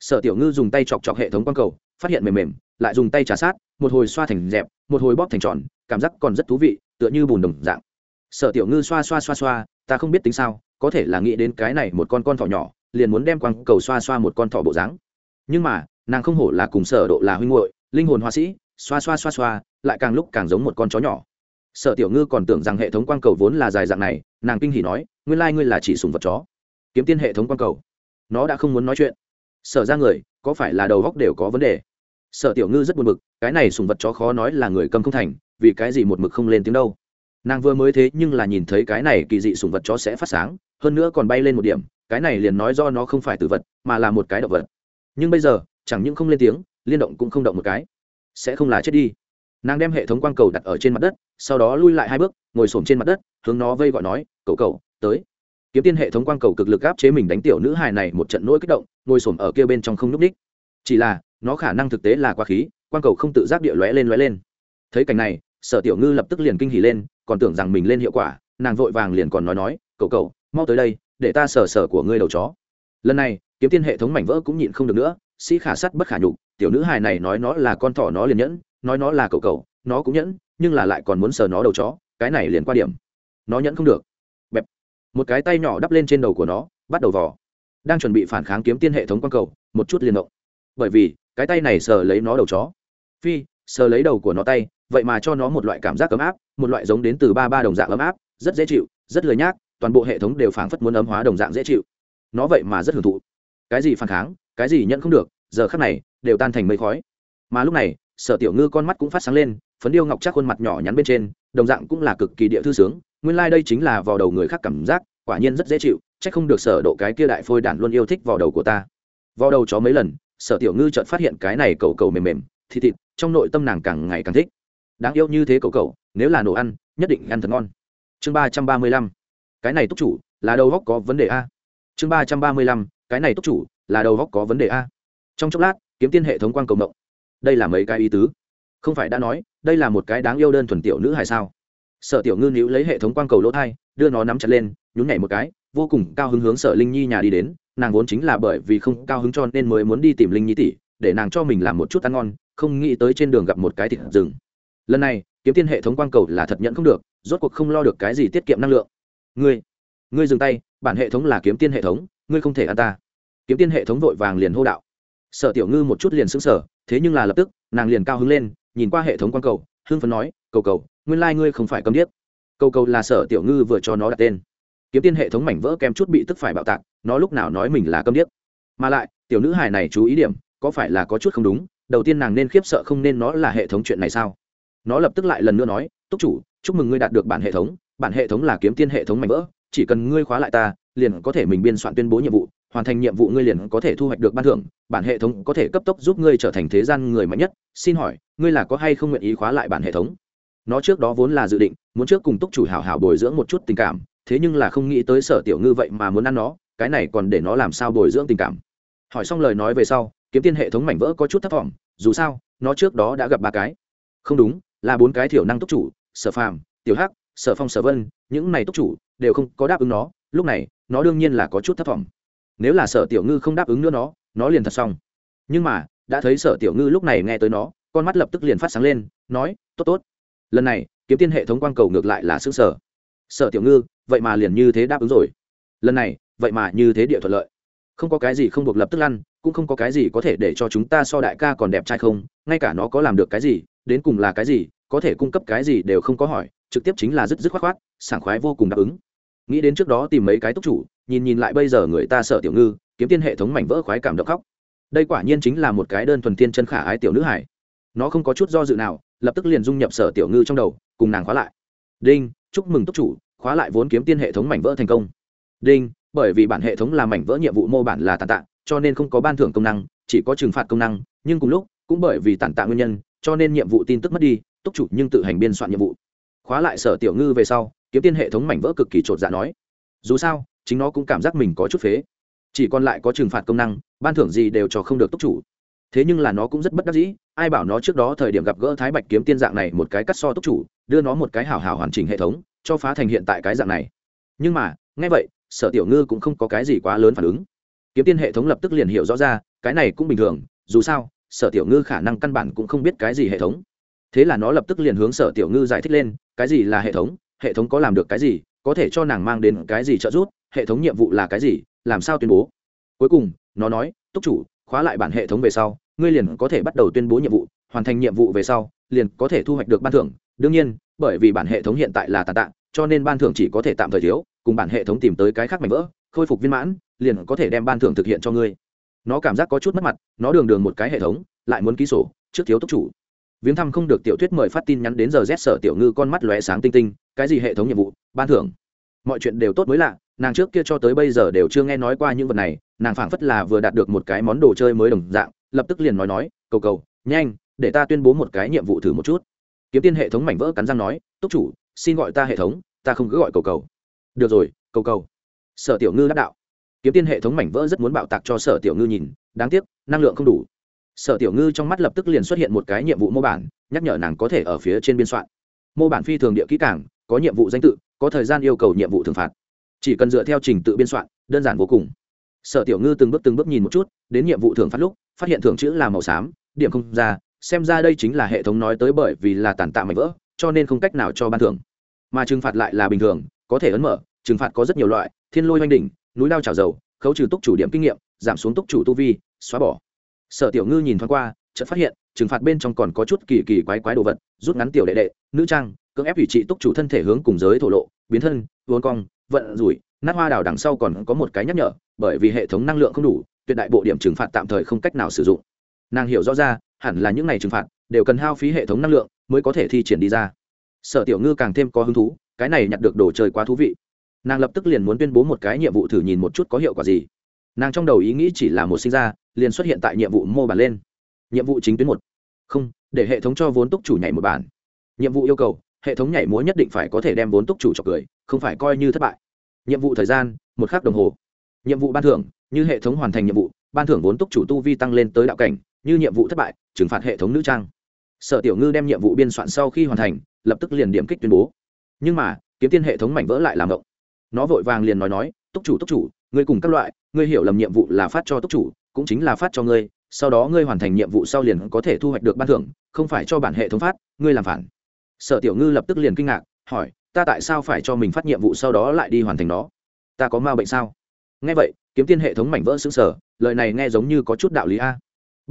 Sở tiểu ngư dùng tay chọc chọc hệ thống quang cầu phát hiện mềm mềm, lại dùng tay trà sát, một hồi xoa thành dẹp, một hồi bóp thành tròn, cảm giác còn rất thú vị, tựa như bùn đồng dạng. Sở tiểu ngư xoa xoa xoa xoa, ta không biết tính sao, có thể là nghĩ đến cái này một con con thỏ nhỏ, liền muốn đem quăng cầu xoa xoa một con thỏ bộ dáng. Nhưng mà, nàng không hổ là cùng sở độ là huynh muội, linh hồn hoa sĩ, xoa xoa xoa xoa, lại càng lúc càng giống một con chó nhỏ. Sở tiểu ngư còn tưởng rằng hệ thống quang cầu vốn là dài dạng này, nàng kinh hỉ nói, nguyên lai ngươi là chỉ sùng vật chó. Kiếm tiên hệ thống quang cầu. Nó đã không muốn nói chuyện. Sở ra người, có phải là đầu góc đều có vấn đề? Sở tiểu ngư rất buồn bực, cái này sùng vật chó khó nói là người cầm không thành, vì cái gì một mực không lên tiếng đâu. Nàng vừa mới thế nhưng là nhìn thấy cái này kỳ dị sùng vật chó sẽ phát sáng, hơn nữa còn bay lên một điểm, cái này liền nói do nó không phải tử vật, mà là một cái động vật. Nhưng bây giờ, chẳng những không lên tiếng, liên động cũng không động một cái. Sẽ không là chết đi. Nàng đem hệ thống quang cầu đặt ở trên mặt đất, sau đó lui lại hai bước, ngồi s trên mặt đất, hướng nó vây gọi nói, cậu cậu, tới. Kiếm tiên hệ thống quang cầu cực lực áp chế mình đánh tiểu nữ hài này một trận nỗi kích động, ngồi s ở kia bên trong không n ú c ních chỉ là, nó khả năng thực tế là quá khí quan cầu không tự giác địa lóe lên lóe lên. Thấy cảnh này, sở tiểu ngư lập tức liền kinh hỉ lên, còn tưởng rằng mình lên hiệu quả, nàng vội vàng liền còn nói nói, cậu cậu, mau tới đây, để ta sờ sờ của ngươi đầu chó. Lần này, kiếm tiên hệ thống mảnh vỡ cũng nhịn không được nữa, sĩ khả sắt bất khả nhục, tiểu nữ hài này nói nó là con thỏ nó liền nhẫn, nói nó là cậu cậu, nó cũng nhẫn, nhưng là lại còn muốn sờ nó đầu chó, cái này liền qua điểm. Nó nhẫn không được. Bẹp. Một cái tay nhỏ đắp lên trên đầu của nó, bắt đầu vò. Đang chuẩn bị phản kháng kiếm tiên hệ thống quang cầu, một chút liền động bởi vì, cái tay này sờ lấy nó đầu chó. Phi, sờ lấy đầu của nó tay, vậy mà cho nó một loại cảm giác ấm áp, một loại giống đến từ ba ba đồng dạng ấm áp, rất dễ chịu, rất lười nhác, toàn bộ hệ thống đều phảng phất muốn ấm hóa đồng dạng dễ chịu. Nó vậy mà rất hưởng thụ. Cái gì phản kháng, cái gì nhận không được, giờ khắc này, đều tan thành mây khói. Mà lúc này, sở tiểu ngư con mắt cũng phát sáng lên, phấn điêu ngọc chắc khuôn mặt nhỏ nhắn bên trên, đồng dạng cũng là cực kỳ địa thư sướng, nguyên lai、like、đây chính là vào đầu người khác cảm giác, quả nhiên rất dễ chịu c h ắ c không được sở độ cái kia đại phôi đản luôn yêu thích vào đầu của ta. Vào đầu chó mấy lần sở tiểu ngư chợt phát hiện cái này cầu cầu mềm mềm thịt thịt, trong nội tâm nàng càng ngày càng thích. Đáng yêu như thế cầu cầu nếu là đồ ăn, nhất định ăn thật ngon. Chương ba trăm ba mươi lăm, cái này túc chủ là đầu góc có vấn đề a. Chương ba trăm ba mươi lăm, cái này túc chủ là đầu góc có vấn đề a. Trong chốc lát, kiếm tiên hệ thống quan cầu động đây là mấy cái ý tứ? Không phải đã nói, đây là một cái đáng yêu đơn thuần tiểu nữ hay sao? Sở tiểu ngư níu lấy hệ thống quang cầu lỗ thai, đưa nó nắm chặt lên, nhún nhảy một cái, vô cùng cao hứng hướng sở linh nhi nhà đi đến nàng vốn chính là bởi vì không cao hứng cho nên mới muốn đi tìm linh nhi tỷ, để nàng cho mình làm một chút ăn ngon, không nghĩ tới trên đường gặp một cái thịt rừng. Lần này, kiếm tiên hệ thống quang cầu là thật nhận không được, rốt cuộc không lo được cái gì tiết kiệm năng lượng. Ngươi ngươi dừng tay, bản hệ thống là kiếm tiên hệ thống, ngươi không thể ăn ta. Kiếm tiên hệ thống vội vàng liền hô đạo. Sở tiểu ngư một chút liền xứng sở thế nhưng là lập tức, nàng liền cao hứng lên, nhìn qua hệ thống quan cầu, hưng phấn nói, cầu cầu, nguyên lai、like、ngươi không phải câm điếc. Cầu cầu là sở tiểu ngư vừa cho nó đặt tên kiếm tiên hệ thống mảnh vỡ kem chút bị tức phải bạo tạc, nó lúc nào nói mình là câm điếc. Mà lại, tiểu nữ hài này chú ý điểm, có phải là có chút không đúng, đầu tiên nàng nên khiếp sợ không nên nó là hệ thống chuyện này sao? Nó lập tức lại lần nữa nói, túc chủ, chúc mừng ngươi đạt được bản hệ thống, bản hệ thống là kiếm tiên hệ thống mảnh vỡ, chỉ cần ngươi khóa lại ta, liền có thể mình biên soạn tuyên bố nhiệm vụ, hoàn thành nhiệm vụ ngươi liền có thể thu hoạch được ban thưởng, bản hệ thống có thể cấp tốc giúp ngươi trở thành thế gian người mạnh nhất, xin hỏi, ngươi là có hay không nguyện ý khóa lại bản hệ thống? Nó trước đó vốn là dự định, muốn trước cùng túc chủ hảo hảo bồi dưỡng một chút tình cảm thế nhưng là không nghĩ tới sở tiểu ngư vậy mà muốn ăn nó, cái này còn để nó làm sao bồi dưỡng tình cảm. Hỏi xong lời nói về sau, kiếm tiên hệ thống mảnh vỡ có chút thất vọng dù sao, nó trước đó đã gặp ba cái. Không đúng, là bốn cái thiểu năng túc chủ, sở phàm, tiểu hắc, sở phong, sở vân, những này túc chủ đều không có đáp ứng nó, lúc này, nó đương nhiên là có chút thất vọng nếu là sở tiểu ngư không đáp ứng nữa nó nó liền thật xong. Nhưng mà, đã thấy sở tiểu ngư lúc này nghe tới nó, con mắt lập tức liền phát sáng lên, nói, tốt tốt. Lần này, kiếm tiên hệ thống quang cầu ngược lại là xứ sở sở tiểu ngư, vậy mà liền như thế đáp ứng rồi. Lần này, vậy mà như thế địa thuận lợi. Không có cái gì không buộc lập tức lăn, cũng không có cái gì có thể để cho chúng ta so đại ca còn đẹp trai không, ngay cả nó có làm được cái gì, đến cùng là cái gì, có thể cung cấp cái gì đều không có hỏi, trực tiếp chính là dứt dứt khoát khoát, sảng khoái vô cùng đáp ứng. Nghĩ đến trước đó tìm mấy cái túc chủ, nhìn nhìn lại bây giờ người ta sợ tiểu ngư, kiếm tiên hệ thống mảnh vỡ khoái cảm động khóc. Đây quả nhiên chính là một cái đơn thuần tiên chân khả ái tiểu nữ hải nó không có chút do dự nào, lập tức liền dung nhập sở tiểu ngư trong đầu, cùng nàng khóa lại. Đinh, chúc mừng túc chủ khóa lại vốn kiếm tiên hệ thống mảnh vỡ thành công. Đinh, bởi vì bản hệ thống làm mảnh vỡ nhiệm vụ mô bản là tàn tạ, cho nên không có ban thưởng công năng, chỉ có trừng phạt công năng, nhưng cùng lúc, cũng bởi vì tàn tạ nguyên nhân, cho nên nhiệm vụ tin tức mất đi, túc chủ nhưng tự hành biên soạn nhiệm vụ. Khóa lại sở tiểu ngư về sau, kiếm tiên hệ thống mảnh vỡ cực kỳ trột dạ nói, dù sao, chính nó cũng cảm giác mình có chút phế. Chỉ còn lại có trừng phạt công năng, ban thưởng gì đều cho không được túc chủ. Thế nhưng là nó cũng rất bất đắc dĩ, ai bảo nó trước đó thời điểm gặp gỡ thái bạch kiếm tiên dạng này một cái cắt so túc chủ, đưa nó một cái hảo hảo hoàn chỉnh hệ thống cho phá thành hiện tại cái dạng này. Nhưng mà, nghe vậy, sở tiểu ngư cũng không có cái gì quá lớn phản ứng. Kiếm tiên hệ thống lập tức liền hiểu rõ ra, cái này cũng bình thường, dù sao, sở tiểu ngư khả năng căn bản cũng không biết cái gì hệ thống. Thế là nó lập tức liền hướng sở tiểu ngư giải thích lên, cái gì là hệ thống hệ thống có làm được cái gì, có thể cho nàng mang đến cái gì trợ giúp, hệ thống nhiệm vụ là cái gì, làm sao tuyên bố. Cuối cùng, nó nói, túc chủ, khóa lại bản hệ thống về sau, ngươi liền có thể bắt đầu tuyên bố nhiệm vụ, hoàn thành nhiệm vụ về sau, liền có thể thu hoạch được ban thưởng. Đương nhiên bởi vì bản hệ thống hiện tại là tàn tạ, cho nên ban thưởng chỉ có thể tạm thời thiếu, cùng bản hệ thống tìm tới cái khác mạnh vỡ, khôi phục viên mãn, liền có thể đem ban thưởng thực hiện cho ngươi. Nó cảm giác có chút mất mặt, nó đường đường một cái hệ thống, lại muốn ký sổ, trước thiếu tốc chủ. Viếng thăm không được tiểu thuyết mời phát tin nhắn đến giờ rét sở tiểu ngư con mắt lóe sáng tinh tinh, cái gì hệ thống nhiệm vụ, ban thưởng. Mọi chuyện đều tốt mới lạ, nàng trước kia cho tới bây giờ đều chưa nghe nói qua những vật này, nàng phảng phất là vừa đạt được một cái món đồ chơi mới đồng dạng, lập tức liền nói nói, cầu cầu, nhanh, để ta tuyên bố một cái nhiệm vụ thử một chút kiếm tiên hệ thống mảnh vỡ cắn răng nói, túc chủ, xin gọi ta hệ thống, ta không cứ gọi cầu cầu. Được rồi, cầu cầu. Sở tiểu ngư đáp đạo. Kiếm tiên hệ thống mảnh vỡ rất muốn bạo tạc cho sở tiểu ngư nhìn, đáng tiếc, năng lượng không đủ. Sở tiểu ngư trong mắt lập tức liền xuất hiện một cái nhiệm vụ mô bản, nhắc nhở nàng có thể ở phía trên biên soạn. Mô bản phi thường địa kỹ cảng có nhiệm vụ danh tự, có thời gian yêu cầu nhiệm vụ thường phạt. Chỉ cần dựa theo trình tự biên soạn, đơn giản vô cùng. Sở tiểu ngư từng bước từng bước nhìn một chút, đến nhiệm vụ thường phát lúc, phát hiện thường chữ là màu xám, điểm không ra xem ra đây chính là hệ thống nói tới bởi vì là tàn tạ mảnh vỡ, cho nên không cách nào cho ban thưởng. Mà trừng phạt lại là bình thường, có thể ấn mở, trừng phạt có rất nhiều loại, thiên lôi oanh đỉnh, núi lao trào dầu, khấu trừ túc chủ điểm kinh nghiệm, giảm xuống túc chủ tu vi, xóa bỏ. Sở tiểu ngư nhìn thoáng qua, chợt phát hiện, trừng phạt bên trong còn có chút kỳ kỳ quái quái đồ vật, rút ngắn tiểu đệ đệ, nữ trang, cưỡng ép ủy trị túc chủ thân thể hướng cùng giới thổ lộ, biến thân vốn cong, vận rủi, nát hoa đào đằng sau còn có một cái nhắc nhở, bởi vì hệ thống năng lượng không đủ, tuyệt đại bộ điểm trừng phạt tạm thời không cách nào sử dụng. Nàng hiểu rõ ra hẳn là những ngày trừng phạt, đều cần hao phí hệ thống năng lượng mới có thể thi triển đi ra. Sở tiểu ngư càng thêm có hứng thú, cái này nhặt được đồ chơi quá thú vị. Nàng lập tức liền muốn tuyên bố một cái nhiệm vụ thử nhìn một chút có hiệu quả gì. Nàng trong đầu ý nghĩ chỉ là một sinh ra, liền xuất hiện tại nhiệm vụ mô bản lên. Nhiệm vụ chính tuyến một. Không, để hệ thống cho vốn túc chủ nhảy một bản. Nhiệm vụ yêu cầu, hệ thống nhảy múa nhất định phải có thể đem vốn túc chủ cho cười, không phải coi như thất bại. Nhiệm vụ thời gian, một khắc đồng hồ. Nhiệm vụ ban thưởng, như hệ thống hoàn thành nhiệm vụ, ban thưởng vốn túc chủ tu vi tăng lên tới đạo cảnh như nhiệm vụ thất bại, trừng phạt hệ thống nữ trang. Sở tiểu ngư đem nhiệm vụ biên soạn sau khi hoàn thành, lập tức liền điểm kích tuyên bố. Nhưng mà, kiếm tiên hệ thống mảnh vỡ lại làm động. Nó vội vàng liền nói nói, túc chủ túc chủ, ngươi cùng các loại, ngươi hiểu lầm nhiệm vụ là phát cho túc chủ, cũng chính là phát cho ngươi, sau đó ngươi hoàn thành nhiệm vụ sau liền có thể thu hoạch được ban thưởng, không phải cho bản hệ thống phát, ngươi làm phản. Sở tiểu ngư lập tức liền kinh ngạc, hỏi, ta tại sao phải cho mình phát nhiệm vụ sau đó lại đi hoàn thành nó? Ta có ma bệnh sao? Nghe vậy, kiếm tiên hệ thống mảnh vỡ xứng sở lời này nghe giống như có chút đạo lý a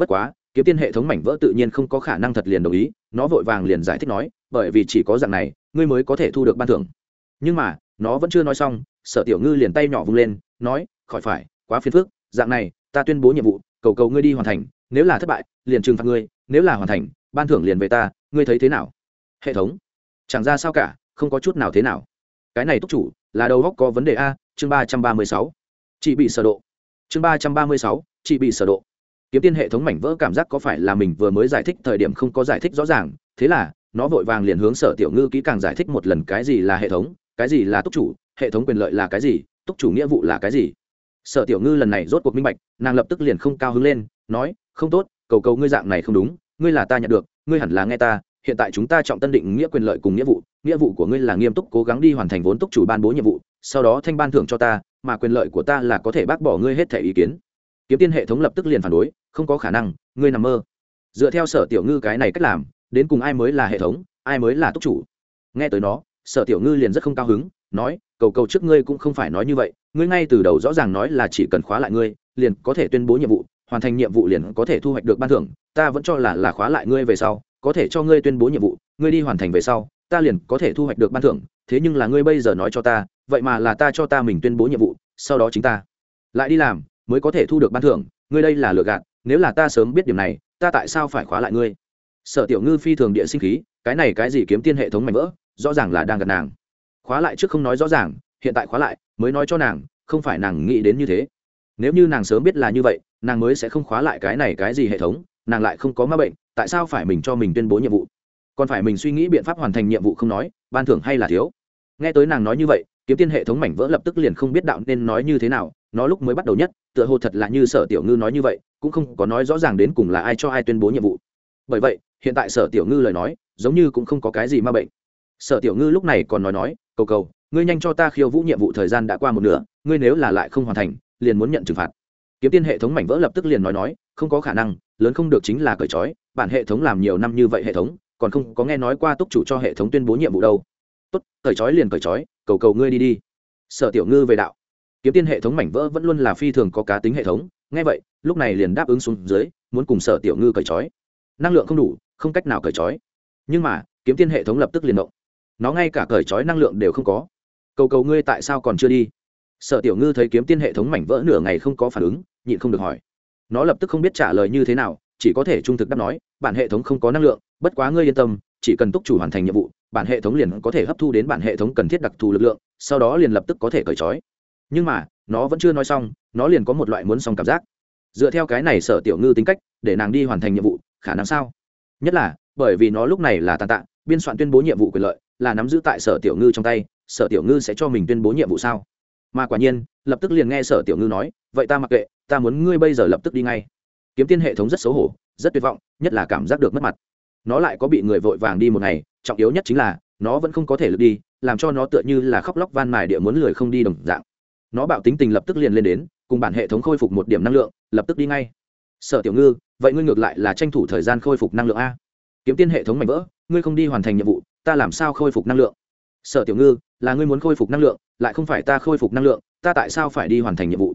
bất quá, kiếm tiên hệ thống mảnh vỡ tự nhiên không có khả năng thật liền đồng ý, nó vội vàng liền giải thích nói, bởi vì chỉ có dạng này, ngươi mới có thể thu được ban thưởng. Nhưng mà, nó vẫn chưa nói xong, sở tiểu ngư liền tay nhỏ vung lên, nói, khỏi phải, quá phiền phức, dạng này, ta tuyên bố nhiệm vụ, cầu cầu ngươi đi hoàn thành, nếu là thất bại, liền trừng phạt ngươi, nếu là hoàn thành, ban thưởng liền về ta, ngươi thấy thế nào? Hệ thống. Chẳng ra sao cả, không có chút nào thế nào. Cái này túc chủ, là đầu góc có vấn đề a, chương ba trăm ba mươi sáu. Chị bị sở độ. Chương ba trăm ba mươi sáu chị bị sở độ kiếm tiên hệ thống mảnh vỡ cảm giác có phải là mình vừa mới giải thích thời điểm không có giải thích rõ ràng, thế là, nó vội vàng liền hướng sở tiểu ngư kỹ càng giải thích một lần cái gì là hệ thống, cái gì là túc chủ, hệ thống quyền lợi là cái gì, túc chủ nghĩa vụ là cái gì. Sở tiểu ngư lần này rốt cuộc minh bạch, nàng lập tức liền không cao hứng lên, nói, không tốt, cầu cầu ngươi dạng này không đúng, ngươi là ta nhận được, ngươi hẳn là nghe ta, hiện tại chúng ta trọng tân định nghĩa quyền lợi cùng nghĩa vụ nghĩa vụ của ngươi là nghiêm túc cố gắng đi hoàn thành vốn túc chủ ban bố nhiệm vụ, sau đó thanh ban thưởng cho ta, mà quyền lợi của ta là có thể bác bỏ ngươi hết thẻ ý kiến kiếm tiên hệ thống lập tức liền phản đối, không có khả năng, ngươi nằm mơ. Dựa theo sở tiểu ngư cái này cách làm, đến cùng ai mới là hệ thống, ai mới là túc chủ? Nghe tới nó, sở tiểu ngư liền rất không cao hứng, nói, cầu cầu trước ngươi cũng không phải nói như vậy, ngươi ngay từ đầu rõ ràng nói là chỉ cần khóa lại ngươi, liền có thể tuyên bố nhiệm vụ, hoàn thành nhiệm vụ liền có thể thu hoạch được ban thưởng, ta vẫn cho là là khóa lại ngươi về sau, có thể cho ngươi tuyên bố nhiệm vụ, ngươi đi hoàn thành về sau, ta liền có thể thu hoạch được ban thưởng, thế nhưng là ngươi bây giờ nói cho ta, vậy mà là ta cho ta mình tuyên bố nhiệm vụ, sau đó chính ta lại đi làm mới có thể thu được ban thưởng, ngươi đây là lừa gạt, nếu là ta sớm biết điểm này, ta tại sao phải khóa lại ngươi? Sở tiểu ngư phi thường địa sinh khí, cái này cái gì kiếm tiên hệ thống mạnh vỡ, rõ ràng là đang gạt nàng. Khóa lại trước không nói rõ ràng, hiện tại khóa lại, mới nói cho nàng, không phải nàng nghĩ đến như thế. Nếu như nàng sớm biết là như vậy, nàng mới sẽ không khóa lại cái này cái gì hệ thống, nàng lại không có ma bệnh, tại sao phải mình cho mình tuyên bố nhiệm vụ? Còn phải mình suy nghĩ biện pháp hoàn thành nhiệm vụ không nói, ban thưởng hay là thiếu? Nghe tới nàng nói như vậy, kiếm tiên hệ thống mảnh vỡ lập tức liền không biết đạo nên nói như thế nào nó lúc mới bắt đầu nhất, tựa hồ thật là như sở tiểu ngư nói như vậy, cũng không có nói rõ ràng đến cùng là ai cho ai tuyên bố nhiệm vụ. Bởi vậy, hiện tại sở tiểu ngư lời nói, giống như cũng không có cái gì ma bệnh. Sở tiểu ngư lúc này còn nói nói, cầu cầu, ngươi nhanh cho ta khiêu vũ nhiệm vụ thời gian đã qua một nửa, ngươi nếu là lại không hoàn thành, liền muốn nhận trừng phạt. Kiếm tiên hệ thống mảnh vỡ lập tức liền nói nói, không có khả năng, lớn không được chính là cởi trói, bản hệ thống làm nhiều năm như vậy hệ thống, còn không có nghe nói qua túc chủ cho hệ thống tuyên bố nhiệm vụ đâu. Tốt, cởi trói liền cởi trói, cầu cầu ngươi đi đi. Sở tiểu ngư về đạo kiếm tiên hệ thống mảnh vỡ vẫn luôn là phi thường có cá tính hệ thống, nghe vậy, lúc này liền đáp ứng xuống dưới, muốn cùng sở tiểu ngư cởi trói. Năng lượng không đủ, không cách nào cởi trói. Nhưng mà, kiếm tiên hệ thống lập tức liền động. Nó ngay cả cởi trói năng lượng đều không có. Cầu cầu ngươi tại sao còn chưa đi? Sở tiểu ngư thấy kiếm tiên hệ thống mảnh vỡ nửa ngày không có phản ứng, nhịn không được hỏi. Nó lập tức không biết trả lời như thế nào, chỉ có thể trung thực đáp nói, bản hệ thống không có năng lượng, bất quá ngươi yên tâm, chỉ cần túc chủ hoàn thành nhiệm vụ, bản hệ thống liền có thể hấp thu đến bản hệ thống cần thiết đặc thù lực lượng, sau đó liền lập tức có thể cởi trói nhưng mà, nó vẫn chưa nói xong, nó liền có một loại muốn xong cảm giác. Dựa theo cái này sở tiểu ngư tính cách, để nàng đi hoàn thành nhiệm vụ, khả năng sao? Nhất là, bởi vì nó lúc này là tàn tạ, biên soạn tuyên bố nhiệm vụ quyền lợi, là nắm giữ tại sở tiểu ngư trong tay, sở tiểu ngư sẽ cho mình tuyên bố nhiệm vụ sao? Mà quả nhiên, lập tức liền nghe sở tiểu ngư nói, vậy ta mặc kệ, ta muốn ngươi bây giờ lập tức đi ngay. Kiếm tiên hệ thống rất xấu hổ, rất tuyệt vọng, nhất là cảm giác được mất mặt. Nó lại có bị người vội vàng đi một ngày, trọng yếu nhất chính là, nó vẫn không có thể lượt đi, làm cho nó tựa như là khóc lóc van mài địa muốn lười không đi đồng dạng nó bạo tính tình lập tức liền lên đến, cùng bản hệ thống khôi phục một điểm năng lượng, lập tức đi ngay. Sở tiểu ngư, vậy ngươi ngược lại là tranh thủ thời gian khôi phục năng lượng a. Kiếm tiên hệ thống mạnh vỡ, ngươi không đi hoàn thành nhiệm vụ, ta làm sao khôi phục năng lượng? Sở tiểu ngư, là ngươi muốn khôi phục năng lượng, lại không phải ta khôi phục năng lượng, ta tại sao phải đi hoàn thành nhiệm vụ?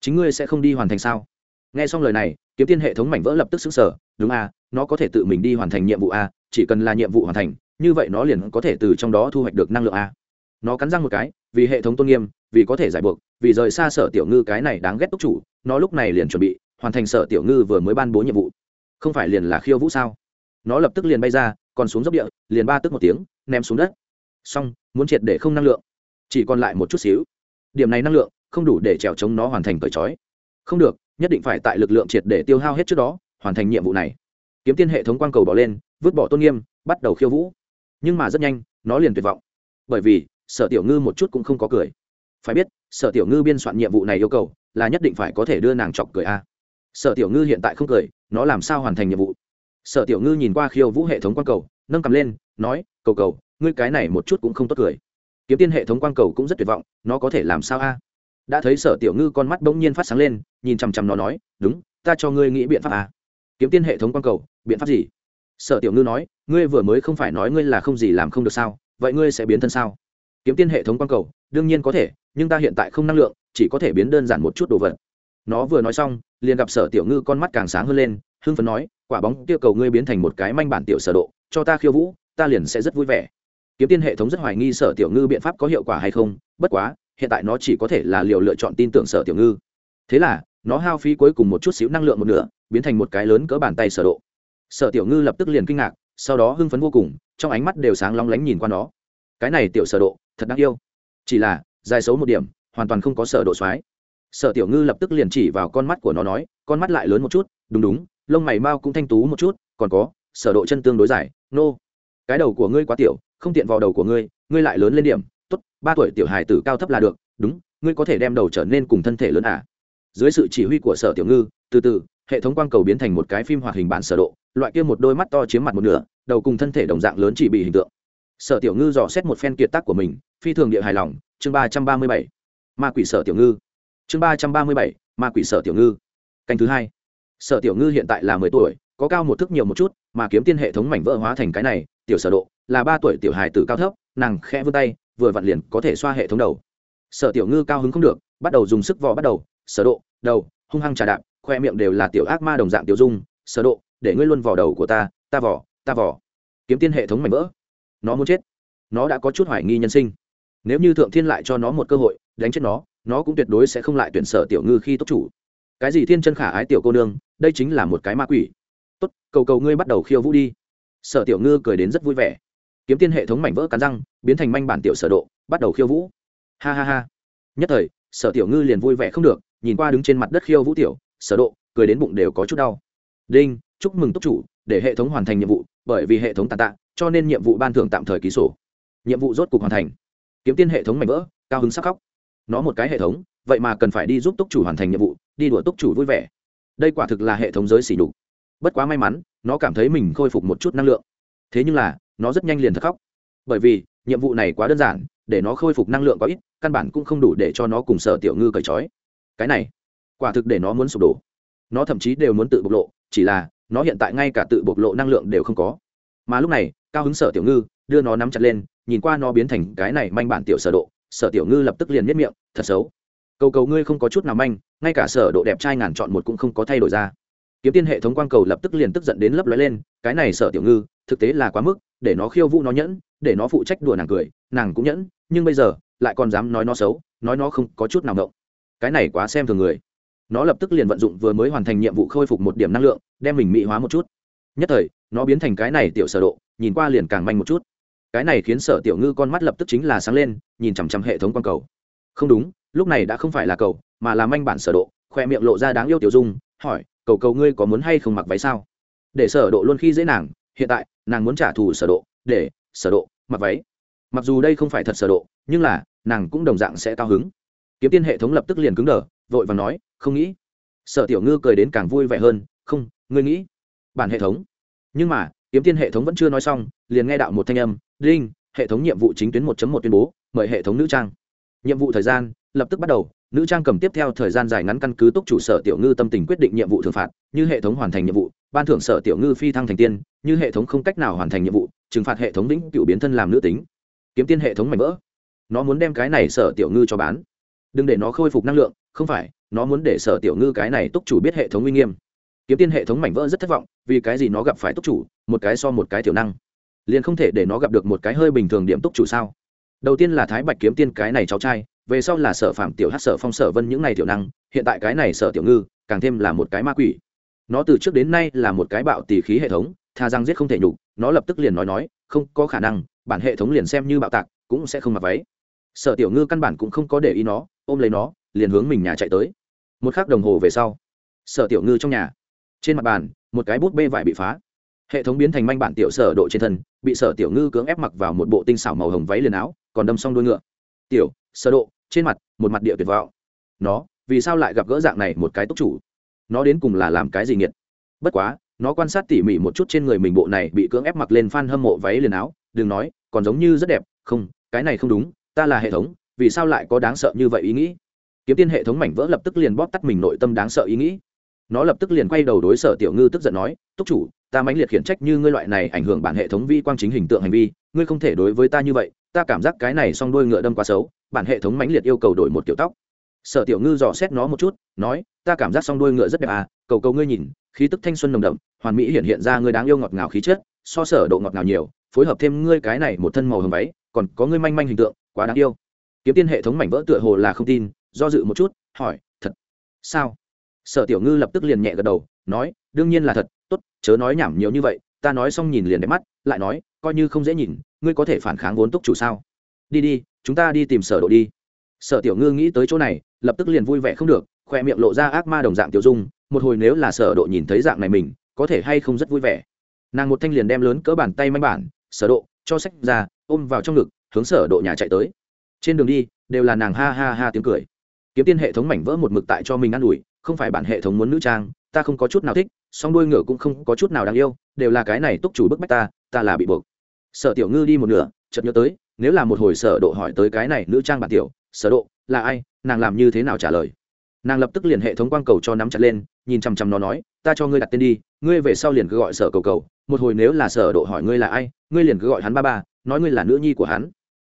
Chính ngươi sẽ không đi hoàn thành sao? Nghe xong lời này, kiếm tiên hệ thống mảnh vỡ lập tức xứng sở đúng a, nó có thể tự mình đi hoàn thành nhiệm vụ a, chỉ cần là nhiệm vụ hoàn thành, như vậy nó liền có thể từ trong đó thu hoạch được năng lượng a nó cắn răng một cái, vì hệ thống tôn nghiêm, vì có thể giải buộc, vì rời xa sở tiểu ngư cái này đáng ghét túc chủ, nó lúc này liền chuẩn bị, hoàn thành sở tiểu ngư vừa mới ban bố nhiệm vụ. Không phải liền là khiêu vũ sao? Nó lập tức liền bay ra, còn xuống dốc địa, liền ba tức một tiếng, ném xuống đất. Xong, muốn triệt để không năng lượng. Chỉ còn lại một chút xíu. Điểm này năng lượng, không đủ để trèo chống nó hoàn thành cởi trói. Không được, nhất định phải tại lực lượng triệt để tiêu hao hết trước đó, hoàn thành nhiệm vụ này. Kiếm tiên hệ thống quang cầu bỏ lên, vứt bỏ tôn nghiêm, bắt đầu khiêu vũ. Nhưng mà rất nhanh, nó liền tuyệt vọng. Bởi vì sở tiểu ngư một chút cũng không có cười. Phải biết, sở tiểu ngư biên soạn nhiệm vụ này yêu cầu là nhất định phải có thể đưa nàng chọc cười a. Sở tiểu ngư hiện tại không cười, nó làm sao hoàn thành nhiệm vụ? Sở tiểu ngư nhìn qua khiêu vũ hệ thống quang cầu, nâng cầm lên, nói, cầu cầu, ngươi cái này một chút cũng không tốt cười. Kiếm tiên hệ thống quang cầu cũng rất tuyệt vọng, nó có thể làm sao a? Đã thấy sở tiểu ngư con mắt bỗng nhiên phát sáng lên, nhìn chằm chằm nó nói, đúng, ta cho ngươi nghĩ biện pháp a. Kiếm tiên hệ thống quang cầu, biện pháp gì? Sở tiểu ngư nói, ngươi vừa mới không phải nói ngươi là không gì làm không được sao, vậy ngươi sẽ biến thân sao? Kiếm tiên hệ thống quang cầu, đương nhiên có thể, nhưng ta hiện tại không năng lượng, chỉ có thể biến đơn giản một chút đồ vật. Nó vừa nói xong, liền gặp sở tiểu ngư con mắt càng sáng hơn lên, hưng phấn nói, quả bóng tiêu cầu ngươi biến thành một cái manh bản tiểu sở độ, cho ta khiêu vũ, ta liền sẽ rất vui vẻ. Kiếm tiên hệ thống rất hoài nghi sở tiểu ngư biện pháp có hiệu quả hay không, bất quá, hiện tại nó chỉ có thể là liều lựa chọn tin tưởng sở tiểu ngư. Thế là, nó hao phí cuối cùng một chút xíu năng lượng một nửa, biến thành một cái lớn cỡ bàn tay sở độ. Sở tiểu ngư lập tức liền kinh ngạc, sau đó hưng phấn vô cùng, trong ánh mắt đều sáng long lánh nhìn qua nó cái này tiểu sở độ, thật đáng yêu. Chỉ là, dài xấu một điểm, hoàn toàn không có sở độ xoái. Sở tiểu ngư lập tức liền chỉ vào con mắt của nó nói, con mắt lại lớn một chút, đúng đúng, lông mày mau cũng thanh tú một chút, còn có, sở độ chân tương đối dài, nô、no. cái đầu của ngươi quá tiểu, không tiện vào đầu của ngươi ngươi lại lớn lên điểm, tốt, ba tuổi tiểu hài tử cao thấp là được, đúng, ngươi có thể đem đầu trở nên cùng thân thể lớn à. Dưới sự chỉ huy của sở tiểu ngư, từ từ, hệ thống quang cầu biến thành một cái phim hoạt hình bản sở độ, loại kia một đôi mắt to chiếm mặt một nửa, đầu cùng thân thể đồng dạng lớn chỉ bị hình tượng sở tiểu ngư dò xét một phen kiệt tác của mình, phi thường địa hài lòng, chương ba trăm ba mươi bảy, ma quỷ sở tiểu ngư. Chương ba trăm ba mươi bảy, ma quỷ sở tiểu ngư. Canh thứ hai. Sở tiểu ngư hiện tại là mười tuổi, có cao một thước nhiều một chút, mà kiếm tiên hệ thống mảnh vỡ hóa thành cái này, tiểu sở độ, là ba tuổi tiểu hài tử cao thấp, nàng khẽ vươn tay, vừa vặn liền có thể xoa hệ thống đầu. Sở tiểu ngư cao hứng không được, bắt đầu dùng sức vò bắt đầu, sở độ, đầu, hung hăng trà đạp, khoe miệng đều là tiểu ác ma đồng dạng tiểu dung, sở độ, để ngươi luôn vò đầu của ta ta vò ta vò. Kiếm tiên hệ thống mảnh vỡ nó muốn chết. Nó đã có chút hoài nghi nhân sinh. Nếu như thượng thiên lại cho nó một cơ hội, đánh chết nó nó cũng tuyệt đối sẽ không lại tuyển sở tiểu ngư khi tốc chủ. Cái gì thiên chân khả ái tiểu cô nương, đây chính là một cái ma quỷ. Tốt, cầu cầu ngươi bắt đầu khiêu vũ đi. Sở tiểu ngư cười đến rất vui vẻ. Kiếm tiên hệ thống mảnh vỡ cắn răng, biến thành manh bản tiểu sở độ, bắt đầu khiêu vũ. Ha ha ha. Nhất thời, sở tiểu ngư liền vui vẻ không được, nhìn qua đứng trên mặt đất khiêu vũ tiểu, sở độ, cười đến bụng đều có chút đau. Đinh, chúc mừng túc chủ, để hệ thống hoàn thành nhiệm vụ, bởi vì hệ thống tàn tạ cho nên nhiệm vụ ban thưởng tạm thời ký sổ. Nhiệm vụ rốt cục hoàn thành. Kiếm tiên hệ thống mảnh vỡ, cao hứng sắc khóc. Nó một cái hệ thống, vậy mà cần phải đi giúp túc chủ hoàn thành nhiệm vụ, đi đùa túc chủ vui vẻ. Đây quả thực là hệ thống giới xỉ đục bất quá may mắn, nó cảm thấy mình khôi phục một chút năng lượng. Thế nhưng là, nó rất nhanh liền thật khóc. Bởi vì, nhiệm vụ này quá đơn giản, để nó khôi phục năng lượng có ít, căn bản cũng không đủ để cho nó cùng sở tiểu ngư cởi trói. Cái này, quả thực để nó muốn sụp đổ. Nó thậm chí đều muốn tự bộc lộ, chỉ là, nó hiện tại ngay cả tự bộc lộ năng lượng đều không có mà lúc này, cao hứng sở tiểu ngư đưa nó nắm chặt lên, nhìn qua nó biến thành cái này manh bản tiểu sở độ, sở tiểu ngư lập tức liền miết miệng, thật xấu. Cầu cầu ngươi không có chút nào manh, ngay cả sở độ đẹp trai ngàn chọn một cũng không có thay đổi ra. Kiếm tiên hệ thống quang cầu lập tức liền tức giận đến lấp lóe lên, cái này sở tiểu ngư, thực tế là quá mức, để nó khiêu vũ nó nhẫn, để nó phụ trách đùa nàng cười, nàng cũng nhẫn, nhưng bây giờ, lại còn dám nói nó xấu, nói nó không có chút nào ngộng cái này quá xem thường người. Nó lập tức liền vận dụng vừa mới hoàn thành nhiệm vụ khôi phục một điểm năng lượng, đem mình mỹ hóa một chút. Nhất thời nó biến thành cái này tiểu sở độ, nhìn qua liền càng manh một chút. Cái này khiến sở tiểu ngư con mắt lập tức chính là sáng lên, nhìn chằm chằm hệ thống quang cầu. Không đúng, lúc này đã không phải là cầu, mà là manh bản sở độ, khoe miệng lộ ra đáng yêu tiểu dung, hỏi, cầu cầu ngươi có muốn hay không mặc váy sao? Để sở độ luôn khi dễ nàng, hiện tại, nàng muốn trả thù sở độ, để sở độ mặc váy. Mặc dù đây không phải thật sở độ, nhưng là, nàng cũng đồng dạng sẽ cao hứng. Kiếm tiên hệ thống lập tức liền cứng đờ, vội vàng nói, không nghĩ. Sở tiểu ngư cười đến càng vui vẻ hơn, không, ngươi nghĩ. Bản hệ thống nhưng mà, kiếm tiên hệ thống vẫn chưa nói xong, liền nghe đạo một thanh âm, đinh, hệ thống nhiệm vụ chính tuyến 1.1 tuyên bố, mời hệ thống nữ trang. Nhiệm vụ thời gian, lập tức bắt đầu, nữ trang cầm tiếp theo thời gian dài ngắn căn cứ túc chủ sở tiểu ngư tâm tình quyết định nhiệm vụ thường phạt, như hệ thống hoàn thành nhiệm vụ, ban thưởng sở tiểu ngư phi thăng thành tiên, như hệ thống không cách nào hoàn thành nhiệm vụ, trừng phạt hệ thống lĩnh cựu biến thân làm nữ tính. Kiếm tiên hệ thống mạnh vỡ. Nó muốn đem cái này sở tiểu ngư cho bán. Đừng để nó khôi phục năng lượng, không phải, nó muốn để sở tiểu ngư cái này túc chủ biết hệ thống uy nghiêm kiếm tiên hệ thống mảnh vỡ rất thất vọng, vì cái gì nó gặp phải túc chủ, một cái so một cái thiểu năng? Liền không thể để nó gặp được một cái hơi bình thường điểm túc chủ sao? Đầu tiên là thái bạch kiếm tiên cái này cháu trai, về sau là sở phạm tiểu hát sở phong sở vân những này tiểu năng, hiện tại cái này sở tiểu ngư, càng thêm là một cái ma quỷ. Nó từ trước đến nay là một cái bạo tỉ khí hệ thống, tha rằng giết không thể nhục, nó lập tức liền nói nói, không có khả năng, bản hệ thống liền xem như bạo tạc, cũng sẽ không mặc váy. Sở tiểu ngư căn bản cũng không có để ý nó, ôm lấy nó, liền hướng mình nhà chạy tới. Một k h ắ c đồng hồ về sau, sở tiểu ngư trong nhà trên mặt bàn, một cái bút bê vải bị phá. Hệ thống biến thành manh bản tiểu sở độ trên thân, bị sở tiểu ngư cưỡng ép mặc vào một bộ tinh xảo màu hồng váy liền áo, còn đâm xong đuôi ngựa. Tiểu, sở độ, trên mặt, một mặt địa tuyệt vọng. Nó, vì sao lại gặp gỡ dạng này một cái túc chủ? Nó đến cùng là làm cái gì nghiệt? Bất quá, nó quan sát tỉ mỉ một chút trên người mình bộ này bị cưỡng ép mặc lên phan hâm mộ váy liền áo, đừng nói, còn giống như rất đẹp. Không, cái này không đúng, ta là hệ thống, vì sao lại có đáng sợ như vậy ý nghĩ? Kiếm tiên hệ thống mảnh vỡ lập tức liền bóp tắt mình nội tâm đáng sợ ý nghĩ nó lập tức liền quay đầu đối sở tiểu ngư tức giận nói, túc chủ, ta mãnh liệt khiển trách như ngươi loại này ảnh hưởng bản hệ thống vi quang chính hình tượng hành vi, ngươi không thể đối với ta như vậy, ta cảm giác cái này song đôi ngựa đâm quá xấu, bản hệ thống mãnh liệt yêu cầu đổi một kiểu tóc. Sở tiểu ngư dò xét nó một chút, nói, ta cảm giác song đôi ngựa rất đẹp à cầu cầu ngươi nhìn, khí tức thanh xuân nồng đậm, hoàn mỹ hiện hiện ra ngươi đáng yêu ngọt ngào khí chất, so sở độ ngọt ngào nhiều, phối hợp thêm ngươi cái này một thân màu hồng váy, còn có ngươi manh manh hình tượng, quá đáng yêu. Kiếm tiên hệ thống mảnh vỡ tựa hồ là không tin, do dự một chút, hỏi, thật? Sao? Sở tiểu ngư lập tức liền nhẹ gật đầu, nói, đương nhiên là thật, tốt, chớ nói nhảm nhiều như vậy, ta nói xong nhìn liền đẹp mắt, lại nói, coi như không dễ nhìn, ngươi có thể phản kháng vốn túc chủ sao? Đi đi, chúng ta đi tìm sở độ đi. Sở tiểu ngư nghĩ tới chỗ này, lập tức liền vui vẻ không được, khoe miệng lộ ra ác ma đồng dạng tiểu dung, một hồi nếu là sở độ nhìn thấy dạng này mình, có thể hay không rất vui vẻ. Nàng một thanh liền đem lớn cỡ bàn tay manh bản, sở độ, cho sách ra, ôm vào trong ngực, hướng sở độ nhà chạy tới. Trên đường đi, đều là nàng ha ha ha tiếng cười. Kiếm tiên hệ thống mảnh vỡ một mực tại cho mình ăn ủi không phải bản hệ thống muốn nữ trang, ta không có chút nào thích, song đuôi ngựa cũng không có chút nào đáng yêu, đều là cái này túc chủ bức bách ta ta là bị buộc. Sở tiểu ngư đi một nửa, chợt nhớ tới, nếu là một hồi sở độ hỏi tới cái này nữ trang bản tiểu, sở độ, là ai, nàng làm như thế nào trả lời? Nàng lập tức liền hệ thống quang cầu cho nắm chặt lên, nhìn chăm chăm nó nói, ta cho ngươi đặt tên đi, ngươi về sau liền cứ gọi sở cầu cầu, một hồi nếu là sở độ hỏi ngươi là ai, ngươi liền cứ gọi hắn ba ba, nói ngươi là nữ nhi của hắn.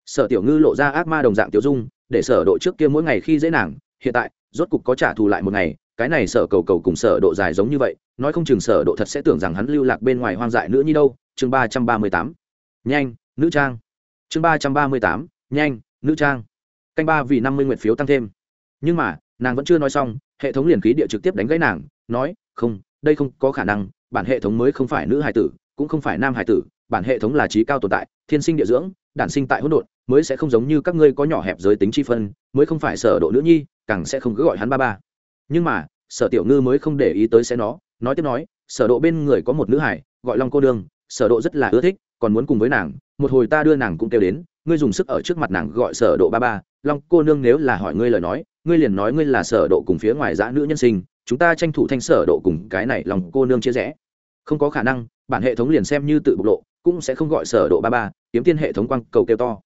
Sở tiểu ngư lộ ra ác ma đồng dạng tiểu dung, để sở độ trước kia mỗi ngày khi dễ nàng, hiện tại, rốt cục có trả thù lại một ngày cái này sở cầu cầu cùng sở độ dài giống như vậy, nói không chừng sở độ thật sẽ tưởng rằng hắn lưu lạc bên ngoài hoang dại nữa như đâu. Chương ba trăm ba mươi tám. Nhanh, nữ trang. Chương ba trăm ba mươi tám. Nhanh, nữ trang. Canh ba vì năm mươi nguyện phiếu tăng thêm. Nhưng mà, nàng vẫn chưa nói xong, hệ thống liền khí địa trực tiếp đánh gãy nàng, nói, không, đây không có khả năng, bản hệ thống mới không phải nữ hài tử, cũng không phải nam hài tử, bản hệ thống là trí cao tồn tại, thiên sinh địa dưỡng, đản sinh tại hỗn độn, mới sẽ không giống như các ngươi có nhỏ hẹp giới tính chi phân, mới không phải sở độ nữ nhi, càng sẽ không cứ gọi hắn ba ba nhưng mà, sở tiểu ngư mới không để ý tới sẽ nó, nói tiếp nói, sở độ bên người có một nữ hải, gọi long cô đương, sở độ rất là ưa thích, còn muốn cùng với nàng, một hồi ta đưa nàng cũng kêu đến, ngươi dùng sức ở trước mặt nàng gọi sở độ ba ba, long cô nương nếu là hỏi ngươi lời nói, ngươi liền nói ngươi là sở độ cùng phía ngoài dã nữ nhân sinh, chúng ta tranh thủ thanh sở độ cùng cái này lòng cô nương chia rẽ. Không có khả năng, bản hệ thống liền xem như tự bộc lộ, cũng sẽ không gọi sở độ ba ba, kiếm tiên hệ thống quang cầu kêu to.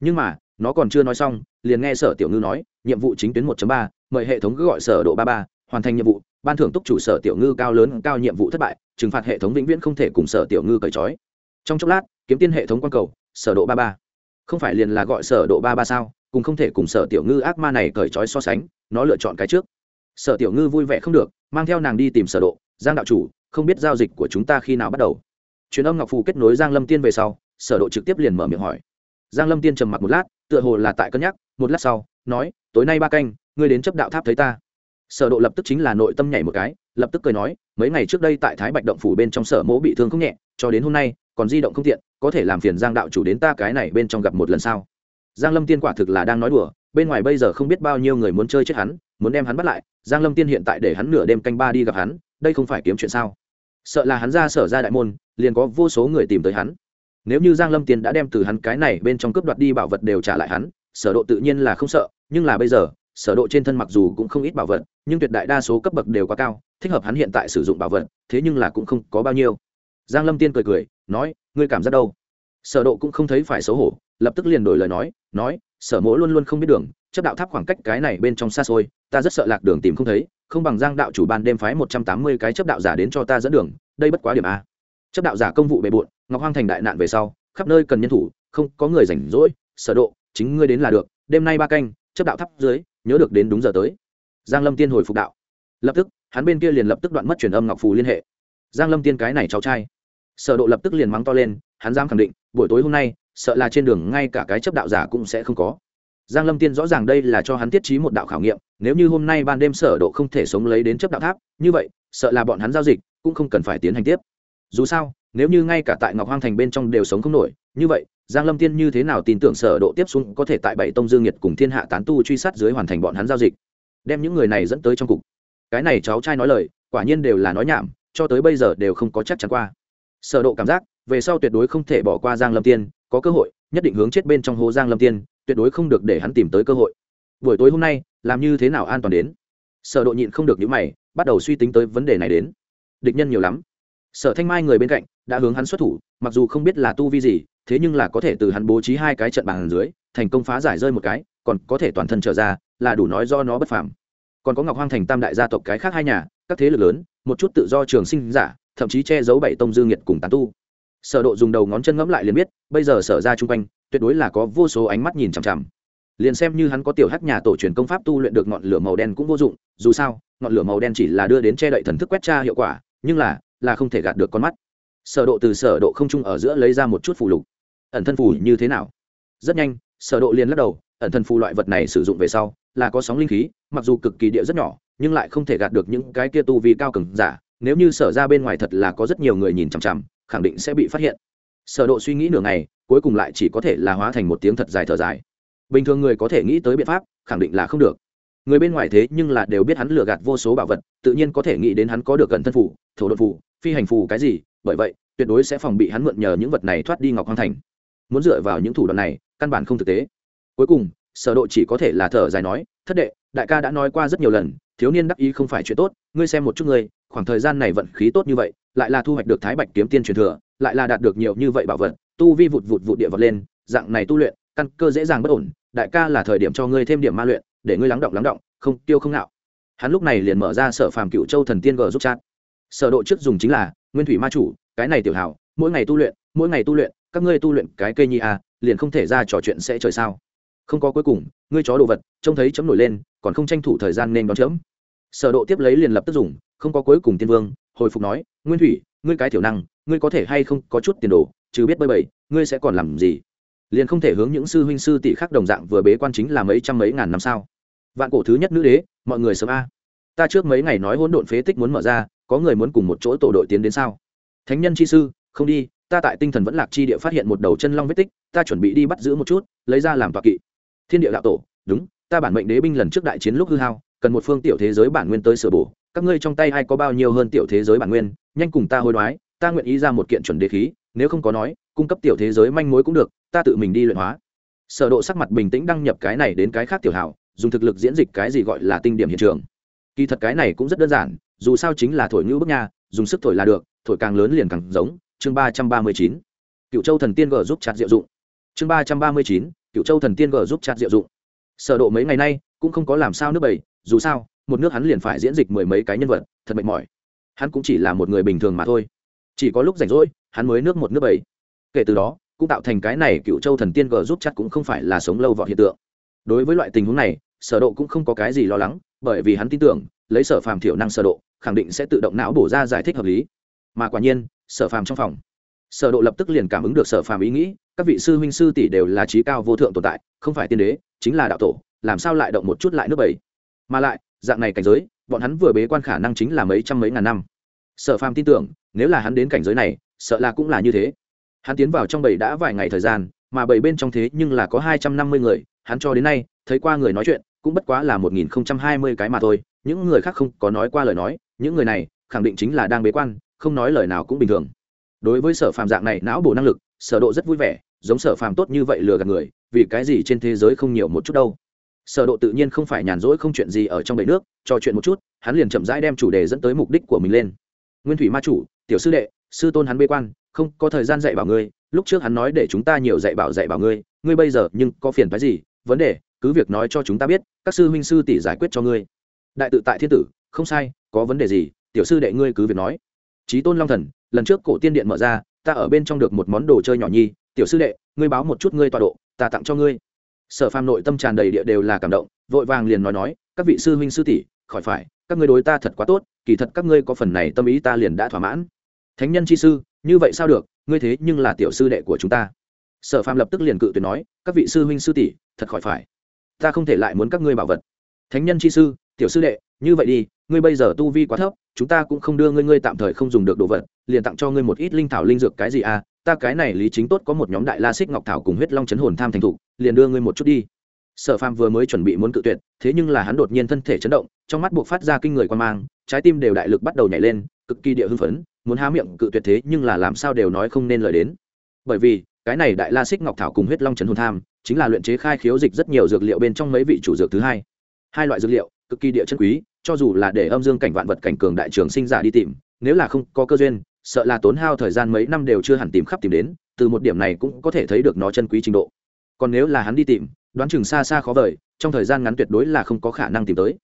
Nhưng mà, nó còn chưa nói xong, liền nghe sở tiểu ngư nói nhiệm vụ chính tuyến 1.3, mời hệ thống cứ gọi sở độ ba ba hoàn thành nhiệm vụ ban thưởng túc chủ sở tiểu ngư cao lớn cao nhiệm vụ thất bại trừng phạt hệ thống vĩnh viễn không thể cùng sở tiểu ngư cởi trói. Trong chốc lát kiếm tiên hệ thống quan cầu sở độ ba ba. Không phải liền là gọi sở độ ba ba sao cùng không thể cùng sở tiểu ngư ác ma này cởi trói so sánh nó lựa chọn cái trước. Sở tiểu ngư vui vẻ không được mang theo nàng đi tìm sở độ giang đạo chủ không biết giao dịch của chúng ta khi nào bắt đầu. Truyền âm ngọc phù kết nối giang lâm tiên về sau sở độ trực tiếp liền mở miệng hỏi. Giang lâm tiên trầm mặc một lát tựa hồ là tại cân nhắc một lát sau nói, tối nay ba canh, ngươi đến chấp đạo tháp thấy ta. Sở độ lập tức chính là nội tâm nhảy một cái, lập tức cười nói, mấy ngày trước đây tại thái bạch động phủ bên trong sở mỗ bị thương không nhẹ, cho đến hôm nay, còn di động không tiện, có thể làm phiền giang đạo chủ đến ta cái này bên trong gặp một lần sao? Giang lâm tiên quả thực là đang nói đùa, bên ngoài bây giờ không biết bao nhiêu người muốn chơi chết hắn, muốn đem hắn bắt lại, giang lâm tiên hiện tại để hắn nửa đêm canh ba đi gặp hắn, đây không phải kiếm chuyện sao? Sợ là hắn ra sở ra đại môn, liền có vô số người tìm tới hắn. Nếu như giang lâm tiên đã đem từ hắn cái này bên trong cướp đoạt đi bảo vật đều trả lại hắn, sở độ tự nhiên là không sợ nhưng là bây giờ, sở độ trên thân mặc dù cũng không ít bảo vật, nhưng tuyệt đại đa số cấp bậc đều quá cao, thích hợp hắn hiện tại sử dụng bảo vật, thế nhưng là cũng không có bao nhiêu. Giang lâm tiên cười cười, nói, ngươi cảm giác đâu? Sở độ cũng không thấy phải xấu hổ, lập tức liền đổi lời nói nói, sở mỗ luôn luôn không biết đường, chấp đạo tháp khoảng cách cái này bên trong xa xôi, ta rất sợ lạc đường tìm không thấy, không bằng giang đạo chủ ban đêm phái một trăm tám mươi cái chấp đạo giả đến cho ta dẫn đường, đây bất quá điểm a. Chấp đạo giả công vụ bề bộn, ngọc hoang thành đại nạn về sau, khắp nơi cần nhân thủ, không có người rảnh rỗi, sở độ, chính ngươi đến là được, đêm nay ba canh chấp đạo thắp dưới, nhớ được đến đúng giờ tới. Giang lâm tiên hồi phục đạo. Lập tức, hắn bên kia liền lập tức đoạn mất truyền âm ngọc phù liên hệ. Giang lâm tiên cái này cháu trai. Sở độ lập tức liền mắng to lên, hắn dám khẳng định, buổi tối hôm nay, sợ là trên đường ngay cả cái chấp đạo giả cũng sẽ không có. Giang lâm tiên rõ ràng đây là cho hắn tiết trí một đạo khảo nghiệm, nếu như hôm nay ban đêm sở độ không thể sống lấy đến chấp đạo tháp, như vậy, sợ là bọn hắn giao dịch cũng không cần phải tiến hành tiếp. Dù sao, nếu như ngay cả tại ngọc hoang thành bên trong đều sống không nổi, như vậy giang lâm tiên như thế nào tin tưởng sở độ tiếp xuống có thể tại bảy tông dương nhiệt cùng thiên hạ tán tu truy sát dưới hoàn thành bọn hắn giao dịch? Đem những người này dẫn tới trong cục. Cái này cháu trai nói lời, quả nhiên đều là nói nhảm, cho tới bây giờ đều không có chắc chắn qua. Sở độ cảm giác, về sau tuyệt đối không thể bỏ qua giang lâm tiên, có cơ hội, nhất định hướng chết bên trong hố giang lâm tiên, tuyệt đối không được để hắn tìm tới cơ hội. Buổi tối hôm nay, làm như thế nào an toàn đến? Sở độ nhịn không được những mày, bắt đầu suy tính tới vấn đề này đến. Địch nhân nhiều lắm. Sở thanh mai người bên cạnh, đã hướng hắn xuất thủ mặc dù không biết là tu vi gì, thế nhưng là có thể từ hắn bố trí hai cái trận bàn dưới, thành công phá giải rơi một cái, còn có thể toàn thân trở ra, là đủ nói do nó bất phàm. Còn có ngọc hoang thành tam đại gia tộc cái khác hai nhà, các thế lực lớn, một chút tự do trường sinh giả, thậm chí che giấu bảy tông dương nhiệt cùng tán tu. Sở độ dùng đầu ngón chân ngẫm lại liền biết, bây giờ sở ra trung quanh, tuyệt đối là có vô số ánh mắt nhìn chằm chằm. Liền xem như hắn có tiểu hắc nhà tổ truyền công pháp tu luyện được ngọn lửa màu đen cũng vô dụng, dù sao, ngọn lửa màu đen chỉ là đưa đến che đậy thần thức quét tra hiệu quả, nhưng là là không thể gạt được con mắt sở độ từ sở độ không trung ở giữa lấy ra một chút phù lục. Ẩn thân phù như thế nào? Rất nhanh, sở độ liền lắc đầu, ẩn thân phù loại vật này sử dụng về sau là có sóng linh khí, mặc dù cực kỳ địa rất nhỏ, nhưng lại không thể gạt được những cái kia tu vi cao cường giả. Nếu như sở ra bên ngoài thật là có rất nhiều người nhìn chằm chằm, khẳng định sẽ bị phát hiện. Sở độ suy nghĩ nửa ngày, cuối cùng lại chỉ có thể là hóa thành một tiếng thật dài thở dài. Bình thường người có thể nghĩ tới biện pháp, khẳng định là không được. Người bên ngoài thế nhưng là đều biết hắn lừa gạt vô số bảo vật, tự nhiên có thể nghĩ đến hắn có được cẩn thân phủ thổ đột phủ phi hành phủ cái gì bởi vậy, tuyệt đối sẽ phòng bị hắn mượn nhờ những vật này thoát đi ngọc hoang thành. Muốn dựa vào những thủ đoạn này, căn bản không thực tế. Cuối cùng, sở độ chỉ có thể là thở dài nói, thất đệ, đại ca đã nói qua rất nhiều lần, thiếu niên đắc ý không phải chuyện tốt, ngươi xem một chút ngươi, khoảng thời gian này vận khí tốt như vậy, lại là thu hoạch được thái bạch kiếm tiên truyền thừa, lại là đạt được nhiều như vậy bảo vật, tu vi vụt vụt vụt địa vật lên, dạng này tu luyện, căn cơ dễ dàng bất ổn, đại ca là thời điểm cho ngươi thêm điểm ma luyện, để ngươi lắng động lắng động, không tiêu không nạo hắn lúc này liền mở ra sở phàm cựu châu thần tiên gờ giúp chat sở độ trước dùng chính là, nguyên thủy ma chủ, cái này tiểu hảo, mỗi ngày tu luyện, mỗi ngày tu luyện, các ngươi tu luyện cái cây nhi à liền không thể ra trò chuyện sẽ trời sao. Không có cuối cùng, ngươi chó đồ vật, trông thấy chấm nổi lên, còn không tranh thủ thời gian nên đón chấm. Sở độ tiếp lấy liền lập tức dùng, không có cuối cùng tiên vương, hồi phục nói, nguyên thủy, ngươi cái tiểu năng, ngươi có thể hay không có chút tiền đồ, chứ biết bơi bầy, ngươi sẽ còn làm gì? Liền không thể hướng những sư huynh sư tỷ khác đồng dạng vừa bế quan chính là mấy trăm mấy ngàn năm sao. Vạn cổ thứ nhất nữ đế, mọi người sớm a ta trước mấy ngày nói hỗn độn phế tích muốn mở ra, có người muốn cùng một chỗ tổ đội tiến đến sao? Thánh nhân chi sư, không đi, ta tại tinh thần vẫn lạc chi địa phát hiện một đầu chân long vết tích, ta chuẩn bị đi bắt giữ một chút, lấy ra làm tọa kỵ. Thiên địa đạo tổ, đúng, ta bản mệnh đế binh lần trước đại chiến lúc hư hao, cần một phương tiểu thế giới bản nguyên tới sửa bổ, các ngươi trong tay ai có bao nhiêu hơn tiểu thế giới bản nguyên, nhanh cùng ta hối đoái, ta nguyện ý ra một kiện chuẩn đế khí, nếu không có nói, cung cấp tiểu thế giới manh mối cũng được, ta tự mình đi luyện hóa. Sở độ sắc mặt bình tĩnh đăng nhập cái này đến cái khác tiểu hảo, dùng thực lực diễn dịch cái gì gọi là tinh điểm hiện trường kỳ thật cái này cũng rất đơn giản, dù sao chính là thổi ngữ bức nha, dùng sức thổi là được, thổi càng lớn liền càng giống. Chương ba trăm ba mươi chín, cựu châu thần tiên g giúp chặt diệu dụng. Chương ba trăm ba mươi chín, cựu châu thần tiên g giúp chặt diệu dụng. Sở độ mấy ngày nay cũng không có làm sao nước bầy, dù sao, một nước hắn liền phải diễn dịch mười mấy cái nhân vật, thật mệt mỏi. Hắn cũng chỉ là một người bình thường mà thôi. Chỉ có lúc rảnh rỗi, hắn mới nước một nước bầy. Kể từ đó, cũng tạo thành cái này cựu châu thần tiên g giúp chặt cũng không phải là sống lâu vọt hiện tượng. Đối với loại tình huống này sở độ cũng không có cái gì lo lắng, bởi vì hắn tin tưởng, lấy sở phàm thiểu năng sở độ, khẳng định sẽ tự động não bổ ra giải thích hợp lý. Mà quả nhiên, sở phàm trong phòng, sở độ lập tức liền cảm ứng được sở phàm ý nghĩ, các vị sư huynh sư tỷ đều là trí cao vô thượng tồn tại, không phải tiên đế, chính là đạo tổ, làm sao lại động một chút lại nước bảy mà lại, dạng này cảnh giới, bọn hắn vừa bế quan khả năng chính là mấy trăm mấy ngàn năm. Sở phàm tin tưởng, nếu là hắn đến cảnh giới này, sợ là cũng là như thế. Hắn tiến vào trong bầy đã vài ngày thời gian, mà bầy bên trong thế nhưng là có hai trăm năm mươi người, hắn cho đến nay, thấy qua người nói chuyện cũng bất quá là một nghìn không trăm hai mươi cái mà thôi, những người khác không có nói qua lời nói, những người này khẳng định chính là đang bế quan, không nói lời nào cũng bình thường. Đối với sở phàm dạng này não bổ năng lực, sở độ rất vui vẻ, giống sở phàm tốt như vậy lừa gạt người, vì cái gì trên thế giới không nhiều một chút đâu. Sở độ tự nhiên không phải nhàn rỗi không chuyện gì ở trong bể nước, trò chuyện một chút, hắn liền chậm rãi đem chủ đề dẫn tới mục đích của mình lên. Nguyên thủy ma chủ, tiểu sư đệ, sư tôn hắn bế quan, không có thời gian dạy bảo ngươi, lúc trước hắn nói để chúng ta nhiều dạy bảo dạy bảo ngươi ngươi bây giờ nhưng có phiền phức gì? Vấn đề cứ việc nói cho chúng ta biết, các sư huynh sư tỷ giải quyết cho ngươi. Đại tự tại thiên tử, không sai, có vấn đề gì, tiểu sư đệ ngươi cứ việc nói. Trí tôn long thần, lần trước cổ tiên điện mở ra, ta ở bên trong được một món đồ chơi nhỏ nhi, tiểu sư đệ, ngươi báo một chút ngươi tọa độ, ta tặng cho ngươi. Sở phàm nội tâm tràn đầy địa đều là cảm động, vội vàng liền nói nói, các vị sư huynh sư tỷ, khỏi phải, các ngươi đối ta thật quá tốt, kỳ thật các ngươi có phần này tâm ý ta liền đã thỏa mãn. Thánh nhân chi sư, như vậy sao được, ngươi thế nhưng là tiểu sư đệ của chúng ta. Sở phàm lập tức liền cự tuyệt nói, các vị sư huynh sư tỷ, thật khỏi phải ta không thể lại muốn các ngươi bảo vật. Thánh nhân chi sư, tiểu sư đệ, như vậy đi, ngươi bây giờ tu vi quá thấp, chúng ta cũng không đưa ngươi ngươi tạm thời không dùng được đồ vật, liền tặng cho ngươi một ít linh thảo linh dược cái gì à? Ta cái này lý chính tốt có một nhóm đại la xích ngọc thảo cùng huyết long chấn hồn tham thành thục liền đưa ngươi một chút đi. Sở phàm vừa mới chuẩn bị muốn cự tuyệt, thế nhưng là hắn đột nhiên thân thể chấn động, trong mắt buộc phát ra kinh người quan mang, trái tim đều đại lực bắt đầu nhảy lên, cực kỳ địa hưng phấn, muốn há miệng cự tuyệt thế nhưng là làm sao đều nói không nên lời đến. Bởi vì cái này đại la xích ngọc thảo cùng huyết long trấn hồn tham, chính là luyện chế khai khiếu dịch rất nhiều dược liệu bên trong mấy vị chủ dược thứ hai. Hai loại dược liệu, cực kỳ địa chân quý, cho dù là để âm dương cảnh vạn vật cảnh cường đại trường sinh giả đi tìm, nếu là không có cơ duyên, sợ là tốn hao thời gian mấy năm đều chưa hẳn tìm khắp tìm đến, từ một điểm này cũng có thể thấy được nó chân quý trình độ. Còn nếu là hắn đi tìm, đoán chừng xa xa khó vời, trong thời gian ngắn tuyệt đối là không có khả năng tìm tới.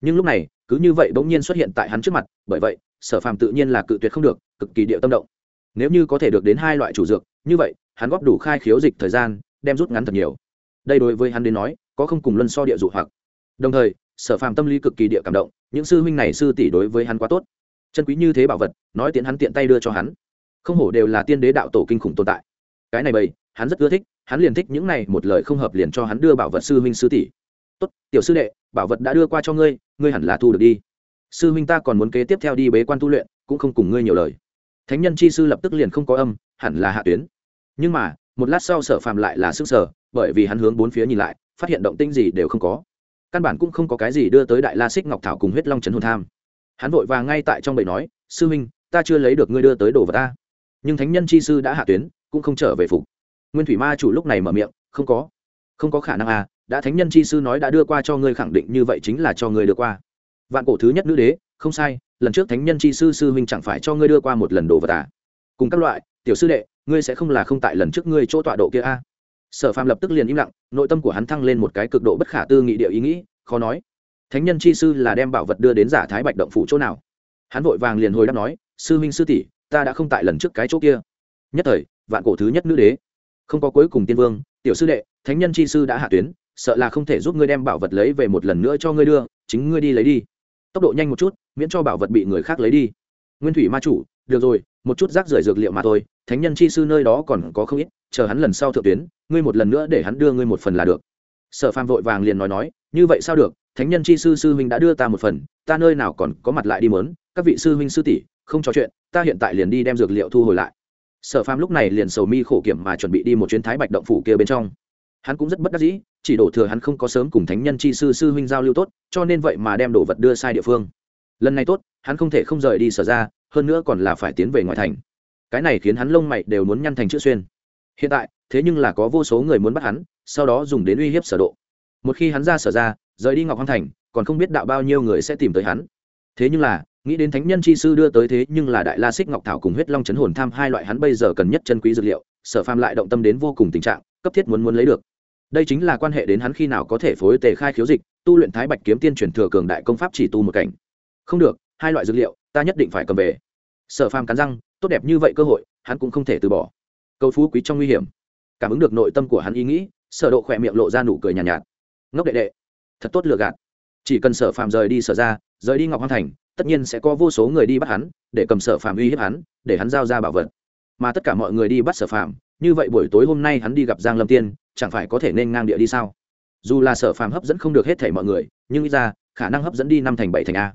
Nhưng lúc này, cứ như vậy bỗng nhiên xuất hiện tại hắn trước mặt, bởi vậy, sở phàm tự nhiên là cự tuyệt không được, cực kỳ địa tâm động. Nếu như có thể được đến hai loại chủ dược như vậy, hắn góp đủ khai khiếu dịch thời gian, đem rút ngắn thật nhiều. Đây đối với hắn đến nói, có không cùng luân so địa dụ hoặc. Đồng thời, sở phàm tâm lý cực kỳ địa cảm động, những sư huynh này sư tỷ đối với hắn quá tốt. Chân quý như thế bảo vật, nói tiện hắn tiện tay đưa cho hắn. Không hổ đều là tiên đế đạo tổ kinh khủng tồn tại. Cái này bầy, hắn rất ưa thích, hắn liền thích những này một lời không hợp liền cho hắn đưa bảo vật sư huynh sư tỷ. Tốt, tiểu sư đệ, bảo vật đã đưa qua cho ngươi ngươi hẳn là thu được đi. Sư huynh ta còn muốn kế tiếp theo đi bế quan tu luyện, cũng không cùng ngươi nhiều lời. Thánh nhân chi sư lập tức liền không có âm hẳn là hạ tuyến. Nhưng mà, một lát sau sở phàm lại là sức sở bởi vì hắn hướng bốn phía nhìn lại, phát hiện động tinh gì đều không có. Căn bản cũng không có cái gì đưa tới đại la xích ngọc thảo cùng huyết long trấn hồn tham. Hắn vội vàng ngay tại trong bầy nói, sư huynh, ta chưa lấy được ngươi đưa tới đồ vật ta. Nhưng thánh nhân chi sư đã hạ tuyến, cũng không trở về phục. Nguyên thủy ma chủ lúc này mở miệng, không có. Không có khả năng à đã thánh nhân chi sư nói đã đưa qua cho ngươi khẳng định như vậy chính là cho ngươi đưa qua. Vạn cổ thứ nhất nữ đế, không sai, lần trước thánh nhân chi sư sư huynh chẳng phải cho ngươi đưa qua một lần đồ vật à? Cùng các loại tiểu sư đệ, ngươi sẽ không là không tại lần trước ngươi chỗ tọa độ kia a. À? sở phàm lập tức liền im lặng, nội tâm của hắn thăng lên một cái cực độ bất khả tư nghị địa ý nghĩ, khó nói. Thánh nhân chi sư là đem bảo vật đưa đến giả thái bạch động phủ chỗ nào? Hắn vội vàng liền hồi đáp nói, sư minh sư tỷ, ta đã không tại lần trước cái chỗ kia. Nhất thời, vạn cổ thứ nhất nữ đế. Không có cuối cùng tiên vương, tiểu sư đệ, thánh nhân chi sư đã hạ tuyến, sợ là không thể giúp ngươi đem bảo vật lấy về một lần nữa cho ngươi đưa, chính ngươi đi lấy đi. Tốc độ nhanh một chút, miễn cho bảo vật bị người khác lấy đi. Nguyên thủy ma chủ, được rồi, một chút rác rưởi dược liệu mà thôi thánh nhân chi sư nơi đó còn có không ít, chờ hắn lần sau thượng tuyến, ngươi một lần nữa để hắn đưa ngươi một phần là được. Sở phàm vội vàng liền nói nói, như vậy sao được? Thánh nhân chi sư sư huynh đã đưa ta một phần, ta nơi nào còn có mặt lại đi mớn các vị sư huynh sư tỷ, không trò chuyện, ta hiện tại liền đi đem dược liệu thu hồi lại. Sở phàm lúc này liền sầu mi khổ kiểm mà chuẩn bị đi một chuyến thái bạch động phủ kia bên trong. Hắn cũng rất bất đắc dĩ, chỉ đổ thừa hắn không có sớm cùng thánh nhân chi sư sư huynh giao lưu tốt, cho nên vậy mà đem đồ vật đưa sai địa phương. Lần này tốt, hắn không thể không rời đi sở ra, hơn nữa còn là phải tiến về ngoại thành cái này khiến hắn lông mày đều muốn nhăn thành chữ xuyên. Hiện tại, thế nhưng là có vô số người muốn bắt hắn, sau đó dùng đến uy hiếp sở độ. Một khi hắn ra sở ra, rời đi ngọc hoang thành, còn không biết đạo bao nhiêu người sẽ tìm tới hắn. Thế nhưng là, nghĩ đến thánh nhân chi sư đưa tới thế nhưng là đại la xích ngọc thảo cùng huyết long chấn hồn tham, hai loại hắn bây giờ cần nhất chân quý dược liệu, sở phàm lại động tâm đến vô cùng tình trạng, cấp thiết muốn muốn lấy được. Đây chính là quan hệ đến hắn khi nào có thể phối tề khai khiếu dịch, tu luyện thái bạch kiếm tiên truyền thừa cường đại công pháp chỉ tu một cảnh. Không được, hai loại dược liệu, ta nhất định phải cầm về. Sở phàm cắn răng tốt đẹp như vậy cơ hội hắn cũng không thể từ bỏ. Câu phú quý trong nguy hiểm. Cảm ứng được nội tâm của hắn ý nghĩ sở độ khỏe miệng lộ ra nụ cười nhàn nhạt, nhạt. Ngốc đệ đệ thật tốt lừa gạt. Chỉ cần sở phàm rời đi sở ra rời đi ngọc hoang thành tất nhiên sẽ có vô số người đi bắt hắn để cầm sở phàm uy hiếp hắn để hắn giao ra bảo vật. Mà tất cả mọi người đi bắt sở phàm như vậy buổi tối hôm nay hắn đi gặp giang lâm tiên chẳng phải có thể nên ngang địa đi sao? Dù là sở phàm hấp dẫn không được hết thảy mọi người nhưng ít ra khả năng hấp dẫn đi năm thành bảy thành a.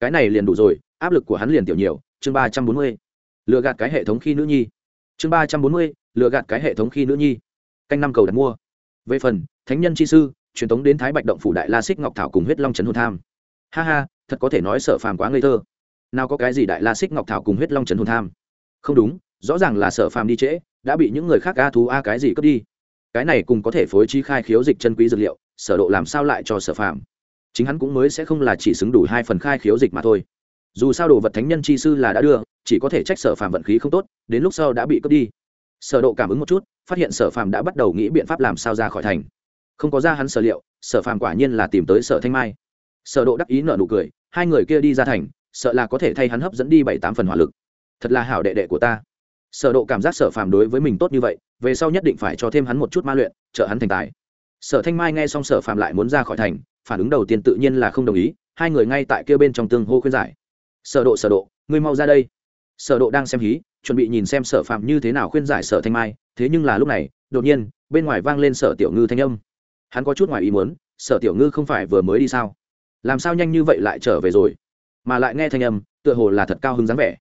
Cái này liền đủ rồi áp lực của hắn liền tiểu nhiều chương ba trăm bốn mươi lừa gạt cái hệ thống khi nữ nhi. Chương ba trăm bốn mươi, lừa gạt cái hệ thống khi nữ nhi. Canh năm cầu đặt mua. Về phần, thánh nhân chi sư, truyền tống đến thái bạch động phủ đại la xích ngọc thảo cùng huyết long trấn hồn tham. Ha ha, thật có thể nói sở phàm quá ngây thơ. Nào có cái gì đại la xích ngọc thảo cùng huyết long trấn hồn tham? Không đúng, rõ ràng là sở phàm đi trễ, đã bị những người khác a thú a cái gì cướp đi. Cái này cùng có thể phối trí khai khiếu dịch chân quý dược liệu, sở độ làm sao lại cho sở phàm? Chính hắn cũng mới sẽ không là chỉ xứng đủ hai phần khai khiếu dịch mà thôi dù sao đồ vật thánh nhân chi sư là đã đưa, chỉ có thể trách sở phàm vận khí không tốt, đến lúc sau đã bị cướp đi. Sở độ cảm ứng một chút, phát hiện sở phàm đã bắt đầu nghĩ biện pháp làm sao ra khỏi thành. Không có ra hắn sở liệu, sở phàm quả nhiên là tìm tới sở thanh mai. Sở độ đắc ý nở nụ cười, hai người kia đi ra thành, sợ là có thể thay hắn hấp dẫn đi bảy tám phần hỏa lực. Thật là hảo đệ đệ của ta. Sở độ cảm giác sở phàm đối với mình tốt như vậy, về sau nhất định phải cho thêm hắn một chút ma luyện, trợ hắn thành tài. Sở thanh mai nghe xong sở phàm lại muốn ra khỏi thành, phản ứng đầu tiên tự nhiên là không đồng ý, hai người ngay tại kia bên trong tương hô khuyên giải sở độ sở độ, ngươi mau ra đây. Sở độ đang xem hí, chuẩn bị nhìn xem sở phạm như thế nào khuyên giải sở thanh mai, thế nhưng là lúc này, đột nhiên, bên ngoài vang lên sở tiểu ngư thanh âm. Hắn có chút ngoài ý muốn, sở tiểu ngư không phải vừa mới đi sao? Làm sao nhanh như vậy lại trở về rồi? Mà lại nghe thanh âm, tựa hồ là thật cao hứng dáng vẻ.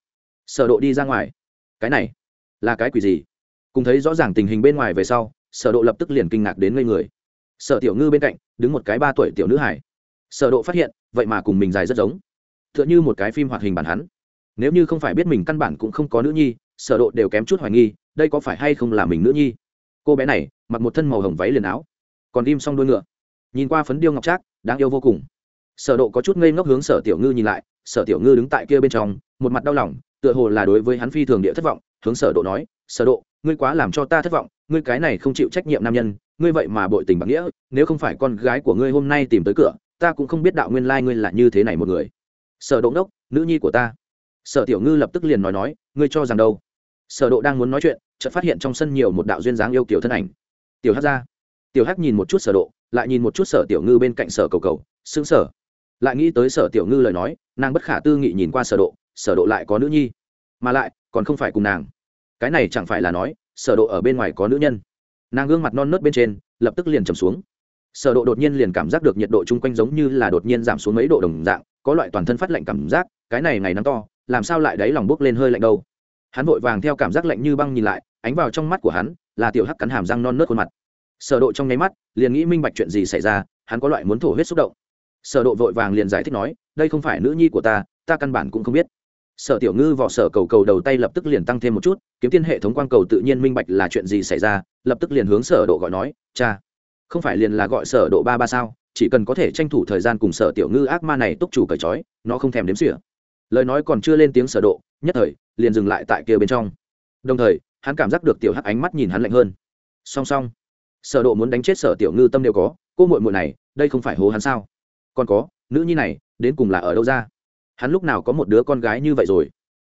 Sở độ đi ra ngoài. Cái này, là cái quỷ gì? Cùng thấy rõ ràng tình hình bên ngoài về sau, sở độ lập tức liền kinh ngạc đến ngây người. Sở tiểu ngư bên cạnh, đứng một cái ba tuổi tiểu nữ hải. Sở độ phát hiện, vậy mà cùng mình dài rất giống tựa như một cái phim hoạt hình bản hắn. Nếu như không phải biết mình căn bản cũng không có nữ nhi, sở độ đều kém chút hoài nghi, đây có phải hay không là mình nữ nhi? Cô bé này, mặc một thân màu hồng váy liền áo, còn im song đuôi ngựa. Nhìn qua phấn điêu ngọc trác, đáng yêu vô cùng. Sở độ có chút ngây ngốc hướng sở tiểu ngư nhìn lại, sở tiểu ngư đứng tại kia bên trong, một mặt đau lòng, tựa hồ là đối với hắn phi thường địa thất vọng, hướng sở độ nói, sở độ, ngươi quá làm cho ta thất vọng, ngươi cái này không chịu trách nhiệm nam nhân, ngươi vậy mà bội tình bạc nghĩa, nếu không phải con gái của ngươi hôm nay tìm tới cửa, ta cũng không biết đạo nguyên lai ngươi là như thế này một người sở độ đốc nữ nhi của ta. Sở tiểu ngư lập tức liền nói nói, ngươi cho rằng đâu? Sở độ đang muốn nói chuyện, chợt phát hiện trong sân nhiều một đạo duyên dáng yêu kiều thân ảnh. Tiểu hắc ra. Tiểu hắc nhìn một chút sở độ, lại nhìn một chút sở tiểu ngư bên cạnh sở cầu cầu, sững sở lại nghĩ tới sở tiểu ngư lời nói, nàng bất khả tư nghị nhìn qua sở độ sở độ lại có nữ nhi. Mà lại, còn không phải cùng nàng. Cái này chẳng phải là nói, sở độ ở bên ngoài có nữ nhân. Nàng gương mặt non nớt bên trên, lập tức liền trầm xuống. Sở độ đột nhiên liền cảm giác được nhiệt độ chung quanh giống như là đột nhiên giảm xuống mấy độ đồng dạng có loại toàn thân phát lạnh cảm giác, cái này ngày nắng to, làm sao lại đáy lòng bốc lên hơi lạnh đâu? Hắn vội vàng theo cảm giác lạnh như băng nhìn lại, ánh vào trong mắt của hắn, là tiểu hắc cắn hàm răng non nớt khuôn mặt. Sở độ trong nháy mắt, liền nghĩ minh bạch chuyện gì xảy ra, hắn có loại muốn thổ huyết xúc động. Sở độ vội vàng liền giải thích nói, đây không phải nữ nhi của ta ta căn bản cũng không biết. Sở tiểu ngư vỏ sở cầu cầu đầu tay lập tức liền tăng thêm một chút, kiếm tiên hệ thống quang cầu tự nhiên minh bạch là chuyện gì xảy ra, lập tức liền hướng sở độ gọi nói, cha, không phải liền là gọi sở độ ba ba sao? Chỉ cần có thể tranh thủ thời gian cùng sở tiểu ngư ác ma này túc chủ cởi trói, nó không thèm đếm xỉa. Lời nói còn chưa lên tiếng sở độ, nhất thời, liền dừng lại tại kia bên trong. Đồng thời, hắn cảm giác được tiểu hắc ánh mắt nhìn hắn lạnh hơn. Song song, sở độ muốn đánh chết sở tiểu ngư tâm đều có, cô muội muội này, đây không phải hố hắn sao? Còn có, nữ nhi này, đến cùng là ở đâu ra? Hắn lúc nào có một đứa con gái như vậy rồi?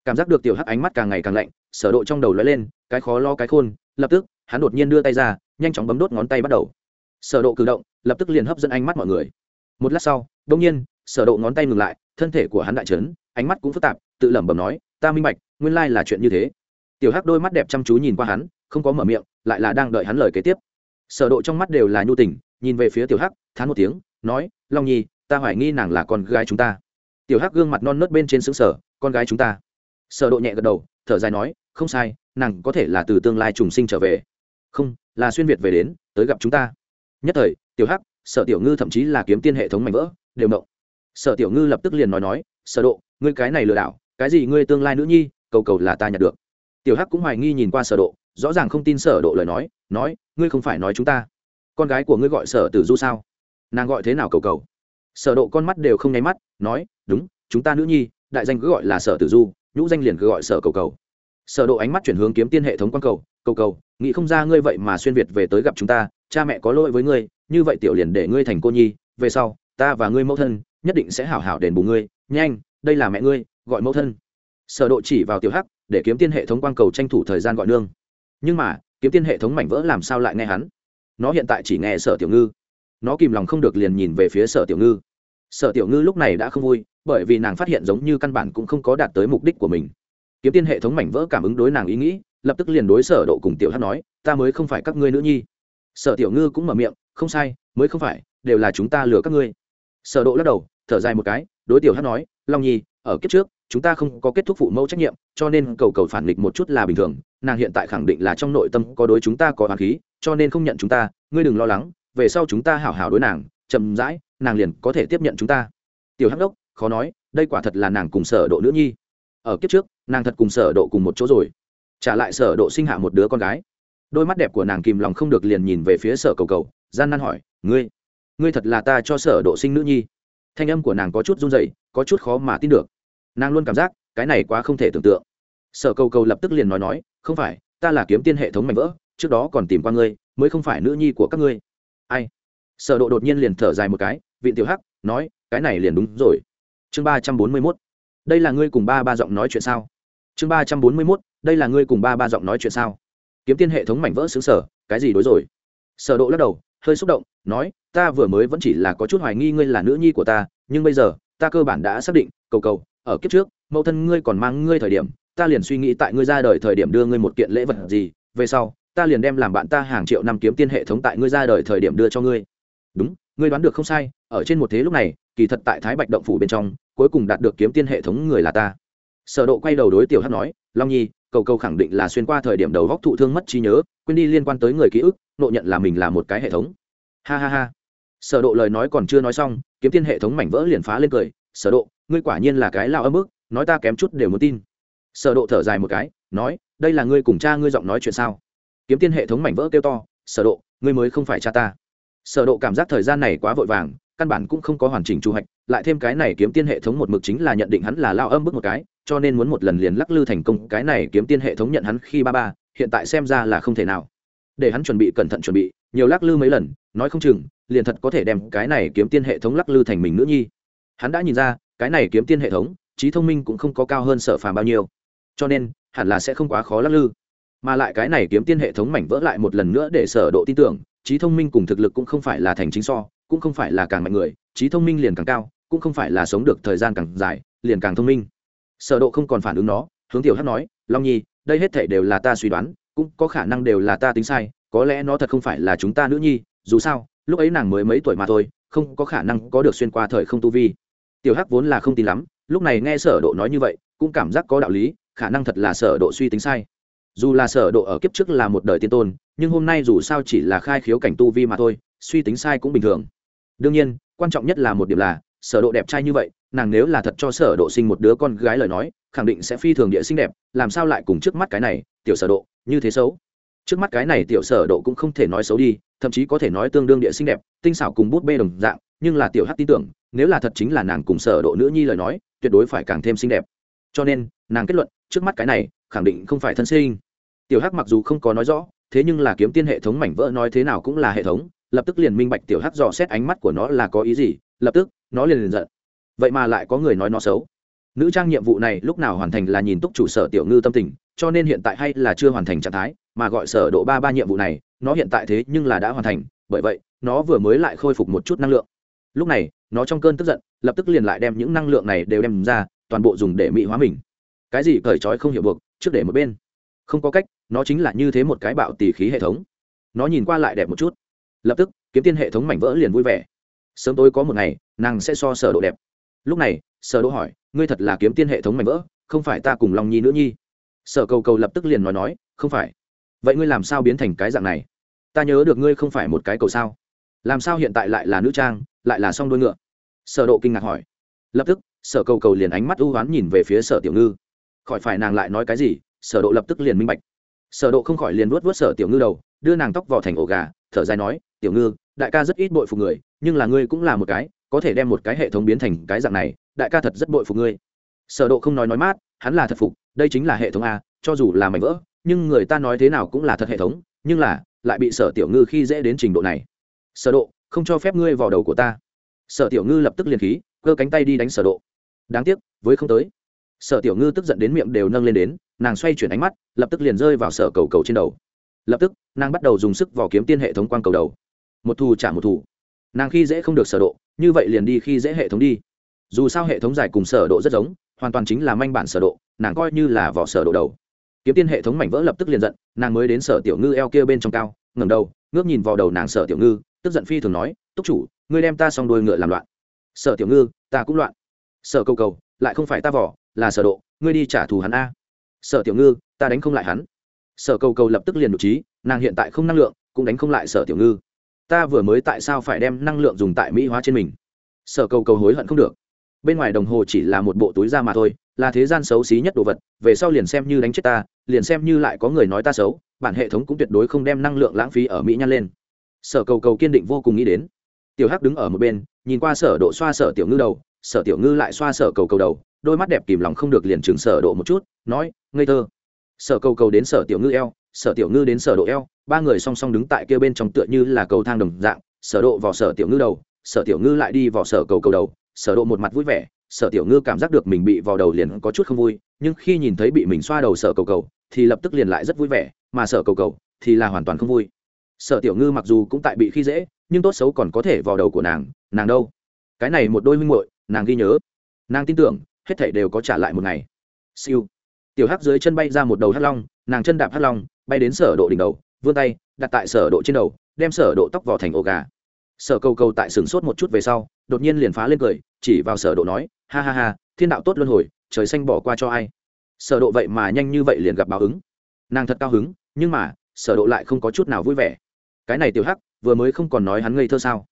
Cảm giác được tiểu hắc ánh mắt càng ngày càng lạnh, sở độ trong đầu lóe lên, cái khó lo cái khôn, lập tức, hắn đột nhiên đưa tay ra, nhanh chóng bấm đốt ngón tay bắt đầu sở độ cử động, lập tức liền hấp dẫn ánh mắt mọi người. Một lát sau đung nhiên, sở độ ngón tay ngừng lại, thân thể của hắn đại chấn ánh mắt cũng phức tạp, tự lẩm bẩm nói, ta minh bạch, nguyên lai là chuyện như thế. Tiểu hắc đôi mắt đẹp chăm chú nhìn qua hắn, không có mở miệng, lại là đang đợi hắn lời kế tiếp. Sở độ trong mắt đều là nhu tình, nhìn về phía tiểu hắc, thán một tiếng, nói, long nhi, ta hoài nghi nàng là con gái chúng ta. Tiểu hắc gương mặt non nớt bên trên sững sở con gái chúng ta. Sở độ nhẹ gật đầu, thở dài nói, không sai, nàng có thể là từ tương lai trùng sinh trở về. Không, là xuyên việt về đến, tới gặp chúng ta nhất thời, tiểu hắc, sở tiểu ngư thậm chí là kiếm tiên hệ thống mảnh vỡ, đều mộng sở tiểu ngư lập tức liền nói nói, sở độ, ngươi cái này lừa đảo, cái gì ngươi tương lai nữ nhi, cầu cầu là ta nhặt được. Tiểu hắc cũng hoài nghi nhìn qua sở độ, rõ ràng không tin sở độ lời nói nói, ngươi không phải nói chúng ta. Con gái của ngươi gọi sở tử du sao? Nàng gọi thế nào cầu cầu? Sở độ con mắt đều không nháy mắt, nói, đúng, chúng ta nữ nhi, đại danh cứ gọi là sở tử du, nhũ danh liền cứ gọi sở cầu cầu. Sở độ ánh mắt chuyển hướng kiếm tiên hệ thống quan cầu cầu cầu, nghĩ không ra ngươi vậy mà xuyên việt về tới gặp chúng ta, cha mẹ có lỗi với ngươi, như vậy tiểu liền để ngươi thành cô nhi, về sau, ta và ngươi mẫu thân nhất định sẽ hảo hảo đền bù ngươi, nhanh, đây là mẹ ngươi, gọi mẫu thân. Sở độ chỉ vào tiểu hắc, để kiếm tiên hệ thống quang cầu tranh thủ thời gian gọi nương. Nhưng mà, kiếm tiên hệ thống mảnh vỡ làm sao lại nghe hắn? Nó hiện tại chỉ nghe sở tiểu ngư. Nó kìm lòng không được liền nhìn về phía sở tiểu ngư. Sở tiểu ngư lúc này đã không vui, bởi vì nàng phát hiện giống như căn bản cũng không có đạt tới mục đích của mình. Kiếm tiên hệ thống mảnh vỡ cảm ứng đối nàng ý nghĩ lập tức liền đối sở độ cùng tiểu hắc nói, ta mới không phải các ngươi nữ nhi. Sở tiểu ngư cũng mở miệng, không sai, mới không phải, đều là chúng ta lừa các ngươi. Sở độ lắc đầu, thở dài một cái, đối tiểu hắc nói, long nhi, ở kiếp trước, chúng ta không có kết thúc phụ mẫu trách nhiệm, cho nên cầu cầu phản nghịch một chút là bình thường, nàng hiện tại khẳng định là trong nội tâm có đối chúng ta có hoàng khí, cho nên không nhận chúng ta, ngươi đừng lo lắng, về sau chúng ta hảo hảo đối nàng, chậm rãi, nàng liền có thể tiếp nhận chúng ta. Tiểu hắc đốc, khó nói, đây quả thật là nàng cùng sở độ nữ nhi. Ở kiếp trước, nàng thật cùng sở độ cùng một chỗ rồi trả lại sở độ sinh hạ một đứa con gái. Đôi mắt đẹp của nàng kìm lòng không được liền nhìn về phía sở cầu cầu, gian nan hỏi, ngươi ngươi thật là ta cho sở độ sinh nữ nhi? Thanh âm của nàng có chút run rẩy, có chút khó mà tin được. Nàng luôn cảm giác, cái này quá không thể tưởng tượng. Sở cầu cầu lập tức liền nói nói, không phải, ta là kiếm tiên hệ thống mạnh vỡ, trước đó còn tìm qua ngươi, mới không phải nữ nhi của các ngươi. Ai? Sở độ đột nhiên liền thở dài một cái vị tiểu hắc, nói, cái này liền đúng rồi. Chương ba trăm bốn mươi 341 đây là ngươi cùng ba ba giọng nói chuyện sao? Chương ba trăm bốn mươi 341 đây là ngươi cùng ba ba giọng nói chuyện sao? Kiếm tiên hệ thống mảnh vỡ xứng sở, cái gì đối rồi? Sở độ lắc đầu, hơi xúc động, nói, ta vừa mới vẫn chỉ là có chút hoài nghi ngươi là nữ nhi của ta, nhưng bây giờ, ta cơ bản đã xác định, cầu cầu, ở kiếp trước, mẫu thân ngươi còn mang ngươi thời điểm, ta liền suy nghĩ tại ngươi ra đời thời điểm đưa ngươi một kiện lễ vật gì, về sau, ta liền đem làm bạn ta hàng triệu năm kiếm tiên hệ thống tại ngươi ra đời thời điểm đưa cho ngươi. Đúng, ngươi đoán được không sai, ở trên một thế lúc này, kỳ thật tại thái bạch động phủ bên trong, cuối cùng đạt được kiếm tiên hệ thống người là ta sở độ quay đầu đối tiểu hắc nói, long nhi, cầu cầu khẳng định là xuyên qua thời điểm đầu góc thụ thương mất trí nhớ, quên đi liên quan tới người ký ức, nộ nhận là mình là một cái hệ thống. Ha ha ha. Sở độ lời nói còn chưa nói xong, kiếm tiên hệ thống mảnh vỡ liền phá lên cười, sở độ, ngươi quả nhiên là cái lao âm ức, nói ta kém chút đều muốn tin. Sở độ thở dài một cái, nói, đây là ngươi cùng cha ngươi giọng nói chuyện sao? Kiếm tiên hệ thống mảnh vỡ kêu to, sở độ, ngươi mới không phải cha ta. Sở độ cảm giác thời gian này quá vội vàng căn bản cũng không có hoàn chỉnh chu hoạch lại thêm cái này kiếm tiên hệ thống một mực chính là nhận định hắn là lao âm bước một cái, cho nên muốn một lần liền lắc lư thành công, cái này kiếm tiên hệ thống nhận hắn khi ba ba, hiện tại xem ra là không thể nào. Để hắn chuẩn bị cẩn thận chuẩn bị, nhiều lắc lư mấy lần, nói không chừng, liền thật có thể đem cái này kiếm tiên hệ thống lắc lư thành mình nữ nhi. Hắn đã nhìn ra, cái này kiếm tiên hệ thống, trí thông minh cũng không có cao hơn sở phàm bao nhiêu. Cho nên, hẳn là sẽ không quá khó lắc lư. Mà lại cái này kiếm tiên hệ thống mảnh vỡ lại một lần nữa để sở độ tin tưởng, trí thông minh cùng thực lực cũng không phải là thành chính so cũng không phải là càng mạnh người, trí thông minh liền càng cao, cũng không phải là sống được thời gian càng dài, liền càng thông minh. Sở độ không còn phản ứng nó, hướng tiểu hắc nói, long nhi, đây hết thảy đều là ta suy đoán, cũng có khả năng đều là ta tính sai, có lẽ nó thật không phải là chúng ta nữ nhi, dù sao, lúc ấy nàng mới mấy tuổi mà thôi, không có khả năng có được xuyên qua thời không tu vi. Tiểu hắc vốn là không tin lắm, lúc này nghe sở độ nói như vậy, cũng cảm giác có đạo lý, khả năng thật là sở độ suy tính sai. Dù là sở độ ở kiếp trước là một đời tiên tôn, nhưng hôm nay dù sao chỉ là khai khiếu cảnh tu vi mà thôi, suy tính sai cũng bình thường đương nhiên, quan trọng nhất là một điểm là, sở độ đẹp trai như vậy, nàng nếu là thật cho sở độ sinh một đứa con gái lời nói, khẳng định sẽ phi thường địa xinh đẹp, làm sao lại cùng trước mắt cái này, tiểu sở độ, như thế xấu? Trước mắt cái này tiểu sở độ cũng không thể nói xấu đi, thậm chí có thể nói tương đương địa xinh đẹp, tinh xảo cùng bút bê đồng dạng, nhưng là tiểu hắc tin tưởng, nếu là thật chính là nàng cùng sở độ nữ nhi lời nói, tuyệt đối phải càng thêm xinh đẹp. Cho nên, nàng kết luận, trước mắt cái này, khẳng định không phải thân sinh. Tiểu hắc mặc dù không có nói rõ, thế nhưng là kiếm tiên hệ thống mảnh vỡ nói thế nào cũng là hệ thống lập tức liền minh bạch tiểu hắc dò xét ánh mắt của nó là có ý gì, lập tức, nó liền liền giận. Vậy mà lại có người nói nó xấu. Nữ trang nhiệm vụ này lúc nào hoàn thành là nhìn túc chủ sở tiểu ngư tâm tình, cho nên hiện tại hay là chưa hoàn thành trạng thái, mà gọi sở độ ba ba nhiệm vụ này, nó hiện tại thế nhưng là đã hoàn thành, bởi vậy, nó vừa mới lại khôi phục một chút năng lượng. Lúc này, nó trong cơn tức giận, lập tức liền lại đem những năng lượng này đều đem ra, toàn bộ dùng để mỹ hóa mình. Cái gì cởi trói không hiểu buộc, trước để một bên. Không có cách, nó chính là như thế một cái bạo tỉ khí hệ thống. Nó nhìn qua lại đẹp một chút lập tức, kiếm tiên hệ thống mảnh vỡ liền vui vẻ. Sớm tối có một ngày, nàng sẽ so sở độ đẹp. Lúc này, sở độ hỏi, ngươi thật là kiếm tiên hệ thống mảnh vỡ, không phải ta cùng long nhi nữ nhi? Sở cầu cầu lập tức liền nói nói, không phải. Vậy ngươi làm sao biến thành cái dạng này? Ta nhớ được ngươi không phải một cái cầu sao. Làm sao hiện tại lại là nữ trang, lại là song đuôi ngựa? Sở độ kinh ngạc hỏi. Lập tức, sở cầu cầu liền ánh mắt u ám nhìn về phía sở tiểu ngư. Khỏi phải nàng lại nói cái gì, sở độ lập tức liền minh bạch. Sở độ không khỏi liền vuốt vuốt sở tiểu ngư đầu, đưa nàng tóc vào thành ổ gà, thở dài nói tiểu ngư, đại ca rất ít bội phục người, nhưng là ngươi cũng là một cái, có thể đem một cái hệ thống biến thành cái dạng này, đại ca thật rất bội phục ngươi. Sở độ không nói nói mát, hắn là thật phục, đây chính là hệ thống a, cho dù là mảnh vỡ, nhưng người ta nói thế nào cũng là thật hệ thống, nhưng là, lại bị sở tiểu ngư khi dễ đến trình độ này. Sở độ, không cho phép ngươi vào đầu của ta. Sở tiểu ngư lập tức liền khí, cơ cánh tay đi đánh sở độ. Đáng tiếc, với không tới. Sở tiểu ngư tức giận đến miệng đều nâng lên đến, nàng xoay chuyển ánh mắt, lập tức liền rơi vào sở cầu cầu trên đầu. Lập tức, nàng bắt đầu dùng sức vào kiếm tiên hệ thống quang cầu đầu một thù trả một thù. Nàng khi dễ không được sở độ, như vậy liền đi khi dễ hệ thống đi. Dù sao hệ thống giải cùng sở độ rất giống, hoàn toàn chính là manh bản sở độ, nàng coi như là vỏ sở độ đầu. Kiếm tiên hệ thống mảnh vỡ lập tức liền giận, nàng mới đến sở tiểu ngư eo kia bên trong cao, ngẩng đầu, ngước nhìn vào đầu nàng sở tiểu ngư, tức giận phi thường nói, túc chủ, ngươi đem ta xong đuôi ngựa làm loạn. Sở tiểu ngư, ta cũng loạn. Sở cầu cầu, lại không phải ta vỏ, là sở độ, ngươi đi trả thù hắn a. Sở tiểu ngư, ta đánh không lại hắn. Sở cầu cầu lập tức liền đủ trí, nàng hiện tại không năng lượng, cũng đánh không lại sở tiểu ngư ta vừa mới tại sao phải đem năng lượng dùng tại mỹ hóa trên mình? Sở cầu cầu hối hận không được. Bên ngoài đồng hồ chỉ là một bộ túi da mà thôi, là thế gian xấu xí nhất đồ vật, về sau liền xem như đánh chết ta, liền xem như lại có người nói ta xấu, bản hệ thống cũng tuyệt đối không đem năng lượng lãng phí ở mỹ nhăn lên. Sở cầu cầu kiên định vô cùng nghĩ đến. Tiểu hắc đứng ở một bên, nhìn qua sở độ xoa sở tiểu ngư đầu, sở tiểu ngư lại xoa sở cầu cầu đầu, đôi mắt đẹp kìm lòng không được liền chừng sở độ một chút, nói, ngây thơ. Sở cầu cầu đến sở tiểu ngư eo sở tiểu ngư đến sở độ eo, ba người song song đứng tại kia bên trong tựa như là cầu thang đồng dạng, sở độ vào sở tiểu ngư đầu, sở tiểu ngư lại đi vào sở cầu cầu đầu, sở độ một mặt vui vẻ, sở tiểu ngư cảm giác được mình bị vào đầu liền có chút không vui, nhưng khi nhìn thấy bị mình xoa đầu sở cầu cầu, thì lập tức liền lại rất vui vẻ, mà sở cầu cầu thì là hoàn toàn không vui. Sở tiểu ngư mặc dù cũng tại bị khi dễ, nhưng tốt xấu còn có thể vào đầu của nàng nàng đâu? Cái này một đôi minh muội, nàng ghi nhớ. Nàng tin tưởng, hết thảy đều có trả lại một ngày. Siêu. Tiểu hắc dưới chân bay ra một đầu hắc long nàng chân đạp hắc long, bay đến sở độ đỉnh đầu, vươn tay, đặt tại sở độ trên đầu, đem sở độ tóc vò thành ổ gà. Sở cầu cầu tại sừng sốt một chút về sau, đột nhiên liền phá lên cười, chỉ vào sở độ nói, ha ha ha, thiên đạo tốt luân hồi, trời xanh bỏ qua cho ai? Sở độ vậy mà nhanh như vậy liền gặp báo ứng. Nàng thật cao hứng, nhưng mà, sở độ lại không có chút nào vui vẻ. Cái này tiểu hắc, vừa mới không còn nói hắn ngây thơ sao?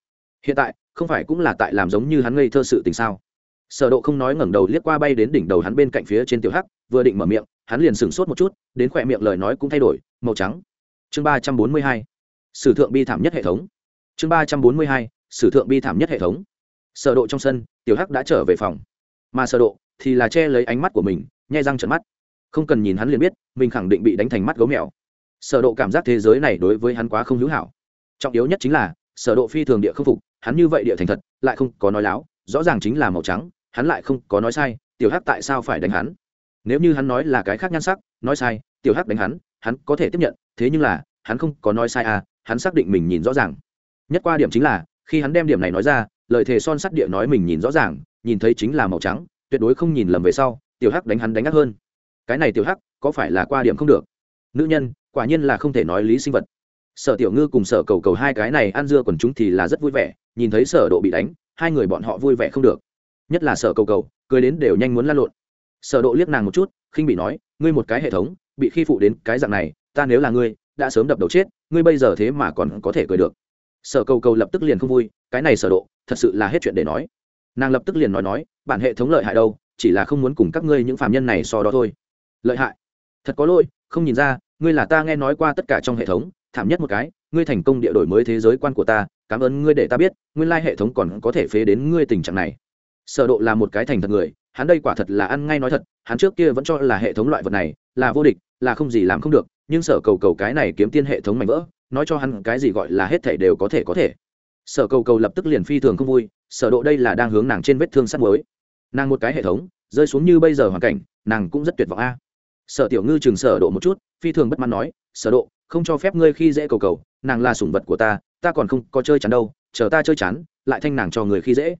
Hiện tại, không phải cũng là tại làm giống như hắn ngây thơ sự tình sao? Sở độ không nói ngẩng đầu liếc qua bay đến đỉnh đầu hắn bên cạnh phía trên tiểu hắc vừa định mở miệng, hắn liền sững sốt một chút, đến khỏe miệng lời nói cũng thay đổi, màu trắng. Chương ba trăm bốn mươi hai, sử thượng bi thảm nhất hệ thống. Chương ba trăm bốn mươi hai, sử thượng bi thảm nhất hệ thống. Sở độ trong sân, tiểu hắc đã trở về phòng. Mà sở độ thì là che lấy ánh mắt của mình nhai răng trợn mắt. Không cần nhìn hắn liền biết, mình khẳng định bị đánh thành mắt gấu mèo. Sở độ cảm giác thế giới này đối với hắn quá không hữu hảo. Trọng yếu nhất chính là, sở độ phi thường địa không phục, hắn như vậy địa thành thật, lại không có nói láo, rõ ràng chính là màu trắng, hắn lại không có nói sai, tiểu hắc tại sao phải đánh hắn? Nếu như hắn nói là cái khác nhan sắc, nói sai, tiểu hắc đánh hắn hắn có thể tiếp nhận, thế nhưng là, hắn không có nói sai à hắn xác định mình nhìn rõ ràng. Nhất qua điểm chính là, khi hắn đem điểm này nói ra, lời thế son sắt địa nói mình nhìn rõ ràng, nhìn thấy chính là màu trắng, tuyệt đối không nhìn lầm về sau, tiểu hắc đánh hắn đánh ác hơn. Cái này tiểu hắc, có phải là qua điểm không được? Nữ nhân, quả nhiên là không thể nói lý sinh vật. Sở tiểu ngư cùng sở cầu cầu hai cái này ăn dưa quần chúng thì là rất vui vẻ, nhìn thấy sở độ bị đánh, hai người bọn họ vui vẻ không được. Nhất là sở cầu cầu, cười đến đều nhanh muốn la lộn sở độ liếc nàng một chút, khinh bị nói, ngươi một cái hệ thống, bị khi phụ đến cái dạng này, ta nếu là ngươi, đã sớm đập đầu chết, ngươi bây giờ thế mà còn có thể cười được. Sở cầu cầu lập tức liền không vui, cái này sở độ, thật sự là hết chuyện để nói. Nàng lập tức liền nói nói, bản hệ thống lợi hại đâu, chỉ là không muốn cùng các ngươi những phàm nhân này so đó thôi. Lợi hại? Thật có lỗi, không nhìn ra, ngươi là ta nghe nói qua tất cả trong hệ thống, thảm nhất một cái, ngươi thành công địa đổi mới thế giới quan của ta, cảm ơn ngươi để ta biết, nguyên lai hệ thống còn có thể phế đến ngươi tình trạng này. Sở độ là một cái thành thật người hắn đây quả thật là ăn ngay nói thật, hắn trước kia vẫn cho là hệ thống loại vật này là vô địch, là không gì làm không được, nhưng sở cầu cầu cái này kiếm tiên hệ thống mạnh vỡ, nói cho hắn cái gì gọi là hết thể đều có thể có thể. Sở cầu cầu lập tức liền phi thường không vui, sở độ đây là đang hướng nàng trên vết thương sắt muối. Nàng một cái hệ thống, rơi xuống như bây giờ hoàn cảnh, nàng cũng rất tuyệt vọng a. Sở tiểu ngư chừng sở độ một chút, phi thường bất mãn nói, sở độ, không cho phép ngươi khi dễ cầu cầu, nàng là sủng vật của ta ta còn không có chơi chán đâu, chờ ta chơi chán, lại thanh nàng cho người khi dễ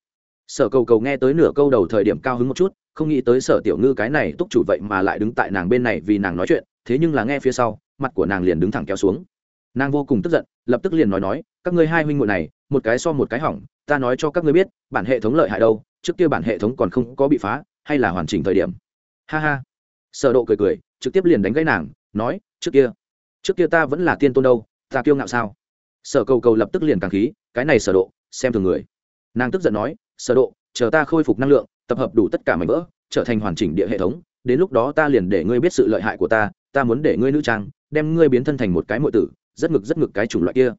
sở cầu cầu nghe tới nửa câu đầu thời điểm cao hứng một chút, không nghĩ tới sở tiểu ngư cái này túc chủ vậy mà lại đứng tại nàng bên này vì nàng nói chuyện, thế nhưng là nghe phía sau, mặt của nàng liền đứng thẳng kéo xuống. Nàng vô cùng tức giận, lập tức liền nói nói, các ngươi hai huynh muội này, một cái so một cái hỏng, ta nói cho các ngươi biết, bản hệ thống lợi hại đâu, trước kia bản hệ thống còn không có bị phá, hay là hoàn chỉnh thời điểm. Ha ha. Sở độ cười cười, trực tiếp liền đánh gãy nàng, nói, trước kia trước kia ta vẫn là tiên tôn đâu, ta kiêu ngạo sao? Sở cầu cầu lập tức liền càng khí, cái này sở độ, xem thường người. Nàng tức giận nói sở độ, chờ ta khôi phục năng lượng, tập hợp đủ tất cả mảnh vỡ, trở thành hoàn chỉnh địa hệ thống, đến lúc đó ta liền để ngươi biết sự lợi hại của ta ta muốn để ngươi nữ trang, đem ngươi biến thân thành một cái muội tử, rất ngực rất ngực cái chủng loại kia.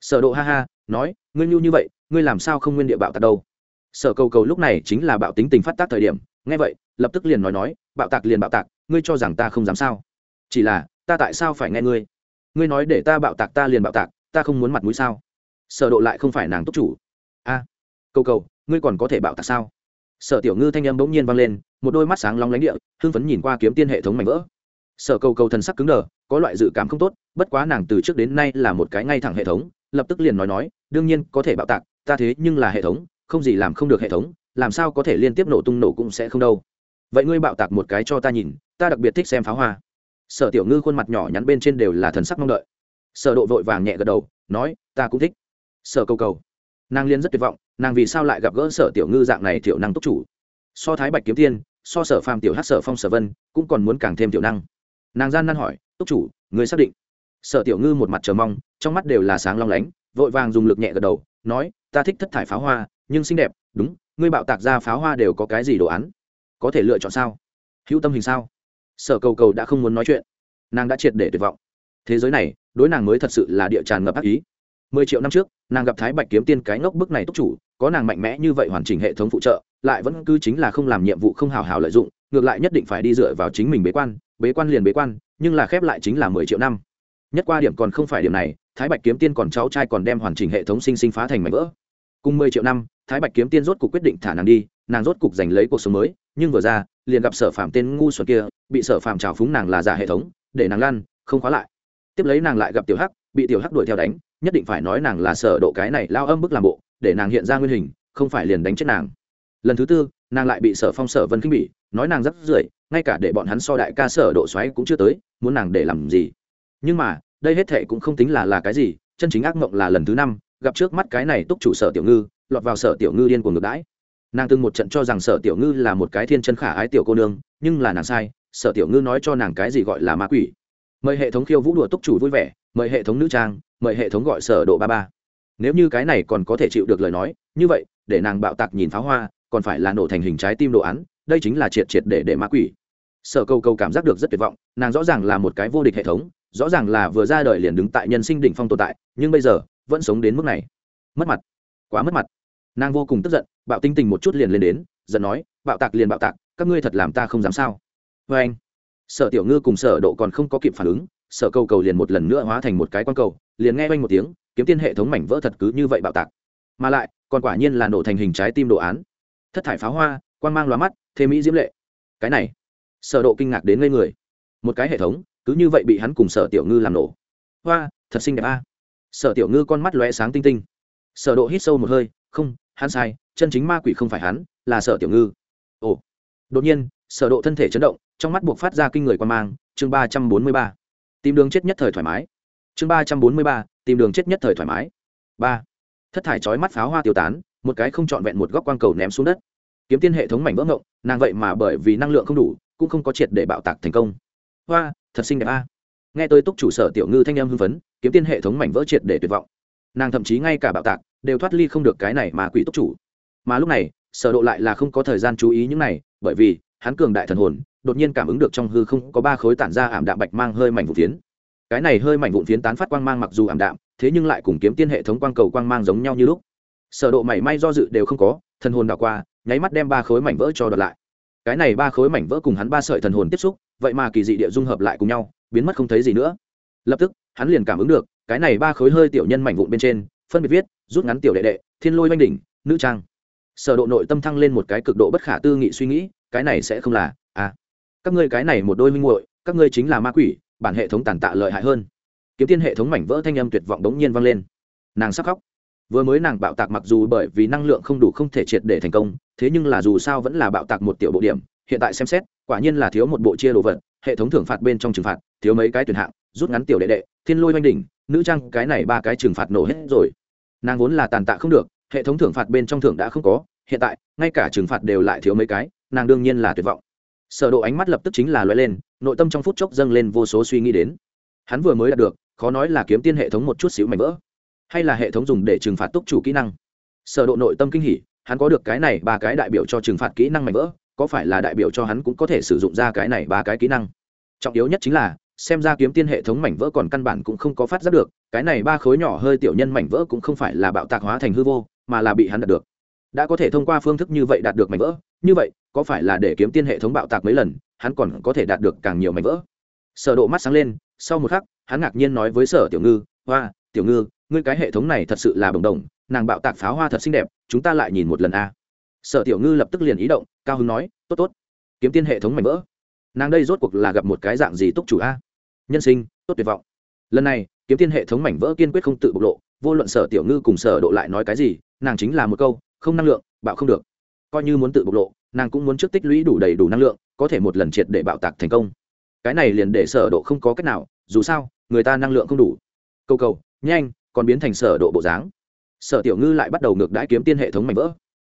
Sở độ ha ha, nói, ngươi nhu như vậy, ngươi làm sao không nguyên địa bạo tạc đâu? Sở cầu cầu lúc này chính là bạo tính tình phát tác thời điểm, nghe vậy, lập tức liền nói nói, bạo tạc liền bạo tạc, ngươi cho rằng ta không dám sao? Chỉ là, ta tại sao phải nghe ngươi? Ngươi nói để ta bạo tạc ta liền bạo tạc, ta không muốn mặt mũi sao? Sở độ lại không phải nàng túc chủ. A cầu cầu, ngươi còn có thể bạo tạc sao? Sở tiểu ngư thanh âm bỗng nhiên vang lên, một đôi mắt sáng long lánh địa, hưng phấn nhìn qua kiếm tiên hệ thống mảnh vỡ. Sở cầu cầu thần sắc cứng đờ, có loại dự cảm không tốt, bất quá nàng từ trước đến nay là một cái ngay thẳng hệ thống, lập tức liền nói nói, đương nhiên có thể bạo tạc, ta thế nhưng là hệ thống, không gì làm không được hệ thống, làm sao có thể liên tiếp nổ tung nổ cũng sẽ không đâu. Vậy ngươi bạo tạc một cái cho ta nhìn, ta đặc biệt thích xem pháo hoa. Sở tiểu ngư khuôn mặt nhỏ nhắn bên trên đều là thần sắc mong đợi. Sở độ vội vàng nhẹ gật đầu, nói, ta cũng thích. Sở cầu cầu, nàng liên rất tuyệt vọng nàng vì sao lại gặp gỡ sở tiểu ngư dạng này tiểu năng túc chủ? So thái bạch kiếm tiên, so sở phàm tiểu hát sở phong sở vân, cũng còn muốn càng thêm tiểu năng. Nàng gian nan hỏi, túc chủ, người xác định? Sở tiểu ngư một mặt chờ mong, trong mắt đều là sáng long lánh, vội vàng dùng lực nhẹ gật đầu, nói, ta thích thất thải pháo hoa, nhưng xinh đẹp, đúng, ngươi bạo tạc ra pháo hoa đều có cái gì đồ án? Có thể lựa chọn sao? Hữu tâm hình sao? Sở cầu cầu đã không muốn nói chuyện. Nàng đã triệt để tuyệt vọng. Thế giới này, đối nàng mới thật sự là địa tràn ngập ác ý mười triệu năm trước, nàng gặp thái bạch kiếm tiên cái ngốc bức này túc chủ, có nàng mạnh mẽ như vậy hoàn chỉnh hệ thống phụ trợ, lại vẫn cứ chính là không làm nhiệm vụ không hào hào lợi dụng, ngược lại nhất định phải đi dựa vào chính mình bế quan bế quan liền bế quan, nhưng là khép lại chính là mười triệu năm. Nhất qua điểm còn không phải điểm này, thái bạch kiếm tiên còn cháu trai còn đem hoàn chỉnh hệ thống sinh sinh phá thành mảnh vỡ. Cùng mười triệu năm, thái bạch kiếm tiên rốt cục quyết định thả nàng đi, nàng rốt cục giành lấy cuộc sống mới, nhưng vừa ra, liền gặp sở phạm tên ngu xuẩn kia, bị sở phạm trào phúng nàng là giả hệ thống, để nàng lăn, không khóa lại. Tiếp lấy nàng lại gặp tiểu hắc, bị tiểu hắc đuổi theo đánh nhất định phải nói nàng là sở độ cái này lao âm bức làm bộ, để nàng hiện ra nguyên hình, không phải liền đánh chết nàng. Lần thứ tư, nàng lại bị sở phong sở vân kinh bỉ, nói nàng rất rưởi, ngay cả để bọn hắn so đại ca sở độ xoáy cũng chưa tới, muốn nàng để làm gì? Nhưng mà, đây hết thề cũng không tính là là cái gì, chân chính ác mộng là lần thứ năm, gặp trước mắt cái này túc chủ sở tiểu ngư, lọt vào sở tiểu ngư điên cuồng ngược đãi. Nàng từng một trận cho rằng sở tiểu ngư là một cái thiên chân khả ái tiểu cô nương, nhưng là nàng sai, sở tiểu ngư nói cho nàng cái gì gọi là ma quỷ. Mời hệ thống khiêu vũ đùa túc chủ vui vẻ mời hệ thống nữ trang, mời hệ thống gọi sở độ ba ba. Nếu như cái này còn có thể chịu được lời nói, như vậy, để nàng bạo tạc nhìn pháo hoa, còn phải là nổ thành hình trái tim đồ án, đây chính là triệt triệt để để ma quỷ. Sở câu câu cảm giác được rất tuyệt vọng, nàng rõ ràng là một cái vô địch hệ thống, rõ ràng là vừa ra đời liền đứng tại nhân sinh đỉnh phong tồn tại, nhưng bây giờ, vẫn sống đến mức này. Mất mặt. Quá mất mặt. Nàng vô cùng tức giận, bạo tinh tình một chút liền lên đến, giận nói, bạo tạc liền bạo tạc, các ngươi thật làm ta không dám sao? Vê anh sở tiểu ngư cùng sở độ còn không có kịp phản ứng sở cầu cầu liền một lần nữa hóa thành một cái quan cầu, liền nghe oanh một tiếng, kiếm tiên hệ thống mảnh vỡ thật cứ như vậy bạo tạc. Mà lại, còn quả nhiên là nổ thành hình trái tim đồ án. Thất thải pháo hoa quan mang loa mắt, thế mỹ diễm lệ. Cái này, sở độ kinh ngạc đến ngây người. Một cái hệ thống, cứ như vậy bị hắn cùng sở tiểu ngư làm nổ. Hoa, thật xinh đẹp a. Sở tiểu ngư con mắt lóe sáng tinh tinh. Sở độ hít sâu một hơi, không, hắn sai, chân chính ma quỷ không phải hắn, là sở tiểu ngư. Ồ. Đột nhiên, sở độ thân thể chấn động, trong mắt buộc phát ra kinh người quan mang, chương ba trăm bốn mươi ba tìm đường chết nhất thời thoải mái. Chương ba trăm bốn mươi ba, tìm đường chết nhất thời thoải mái. Ba. Thất thải chói mắt pháo hoa tiêu tán, một cái không trọn vẹn một góc quang cầu ném xuống đất. Kiếm tiên hệ thống mảnh vỡ ngộng, nàng vậy mà bởi vì năng lượng không đủ, cũng không có triệt để bạo tạc thành công. Hoa, thật xinh đẹp a. Nghe tôi túc chủ sở tiểu ngư thanh em hưng phấn, kiếm tiên hệ thống mảnh vỡ triệt để tuyệt vọng. Nàng thậm chí ngay cả bạo tạc, đều thoát ly không được cái này mà quỷ túc chủ. Mà lúc này, sở độ lại là không có thời gian chú ý những này, bởi vì hắn cường đại thần hồn, đột nhiên cảm ứng được trong hư không có ba khối tản ra ảm đạm bạch mang hơi mảnh vụn phiến. Cái này hơi mảnh vụn phiến tán phát quang mang mặc dù ảm đạm, thế nhưng lại cùng kiếm tiên hệ thống quang cầu quang mang giống nhau như lúc. Sở độ mảy may do dự đều không có, thần hồn đảo qua, nháy mắt đem ba khối mảnh vỡ cho đoạt lại. Cái này ba khối mảnh vỡ cùng hắn ba sợi thần hồn tiếp xúc, vậy mà kỳ dị địa dung hợp lại cùng nhau, biến mất không thấy gì nữa. Lập tức, hắn liền cảm ứng được, cái này ba khối hơi tiểu nhân mảnh vụn bên trên, phân biệt viết, rút ngắn tiểu đệ đệ, thiên lôi oanh đỉnh, nữ trang. Sở độ nội tâm thăng lên một cái cực độ bất khả tư nghị suy nghĩ cái này sẽ không là à các ngươi cái này một đôi minh muội, các ngươi chính là ma quỷ, bản hệ thống tàn tạ lợi hại hơn. Kiếm tiên hệ thống mảnh vỡ thanh âm tuyệt vọng đống nhiên vang lên. Nàng sắp khóc. Vừa mới nàng bạo tạc mặc dù bởi vì năng lượng không đủ không thể triệt để thành công, thế nhưng là dù sao vẫn là bạo tạc một tiểu bộ điểm, hiện tại xem xét, quả nhiên là thiếu một bộ chia đồ vật, hệ thống thưởng phạt bên trong trừng phạt, thiếu mấy cái tuyển hạng, rút ngắn tiểu đệ đệ, thiên lôi oanh đỉnh, nữ trang, cái này ba cái trừng phạt nổ hết rồi. Nàng vốn là tàn tạ không được, hệ thống thưởng phạt bên trong thưởng đã không có, hiện tại, ngay cả trừng phạt đều lại thiếu mấy cái nàng đương nhiên là tuyệt vọng. Sở độ ánh mắt lập tức chính là lóe lên, nội tâm trong phút chốc dâng lên vô số suy nghĩ đến. Hắn vừa mới đạt được, khó nói là kiếm tiên hệ thống một chút xíu mảnh vỡ, hay là hệ thống dùng để trừng phạt túc chủ kỹ năng. Sở độ nội tâm kinh hỉ, hắn có được cái này ba cái đại biểu cho trừng phạt kỹ năng mảnh vỡ, có phải là đại biểu cho hắn cũng có thể sử dụng ra cái này ba cái kỹ năng? Trọng yếu nhất chính là, xem ra kiếm tiên hệ thống mảnh vỡ còn căn bản cũng không có phát giác được, cái này ba khối nhỏ hơi tiểu nhân mảnh vỡ cũng không phải là bạo tạc hóa thành hư vô, mà là bị hắn đạt được. Đã có thể thông qua phương thức như vậy đạt được mảnh vỡ như vậy, có phải là để kiếm tiên hệ thống bạo tạc mấy lần, hắn còn có thể đạt được càng nhiều mảnh vỡ? Sở độ mắt sáng lên, sau một khắc, hắn ngạc nhiên nói với sở tiểu ngư, hoa, tiểu ngư, ngươi cái hệ thống này thật sự là bồng đồng, nàng bạo tạc pháo hoa thật xinh đẹp, chúng ta lại nhìn một lần a. Sở tiểu ngư lập tức liền ý động, cao hứng nói, tốt tốt, kiếm tiên hệ thống mảnh vỡ. Nàng đây rốt cuộc là gặp một cái dạng gì túc chủ a? Nhân sinh, tốt tuyệt vọng. Lần này, kiếm tiên hệ thống mảnh vỡ kiên quyết không tự bộc lộ, vô luận sở tiểu ngư cùng sở độ lại nói cái gì, nàng chính là một câu, không năng lượng, bạo không được coi như muốn tự bộc lộ, nàng cũng muốn trước tích lũy đủ đầy đủ năng lượng, có thể một lần triệt để bạo tạc thành công. Cái này liền để sở độ không có cách nào, dù sao, người ta năng lượng không đủ. Câu cầu, nhanh, còn biến thành sở độ bộ dáng. Sở tiểu ngư lại bắt đầu ngược đãi kiếm tiên hệ thống mảnh vỡ.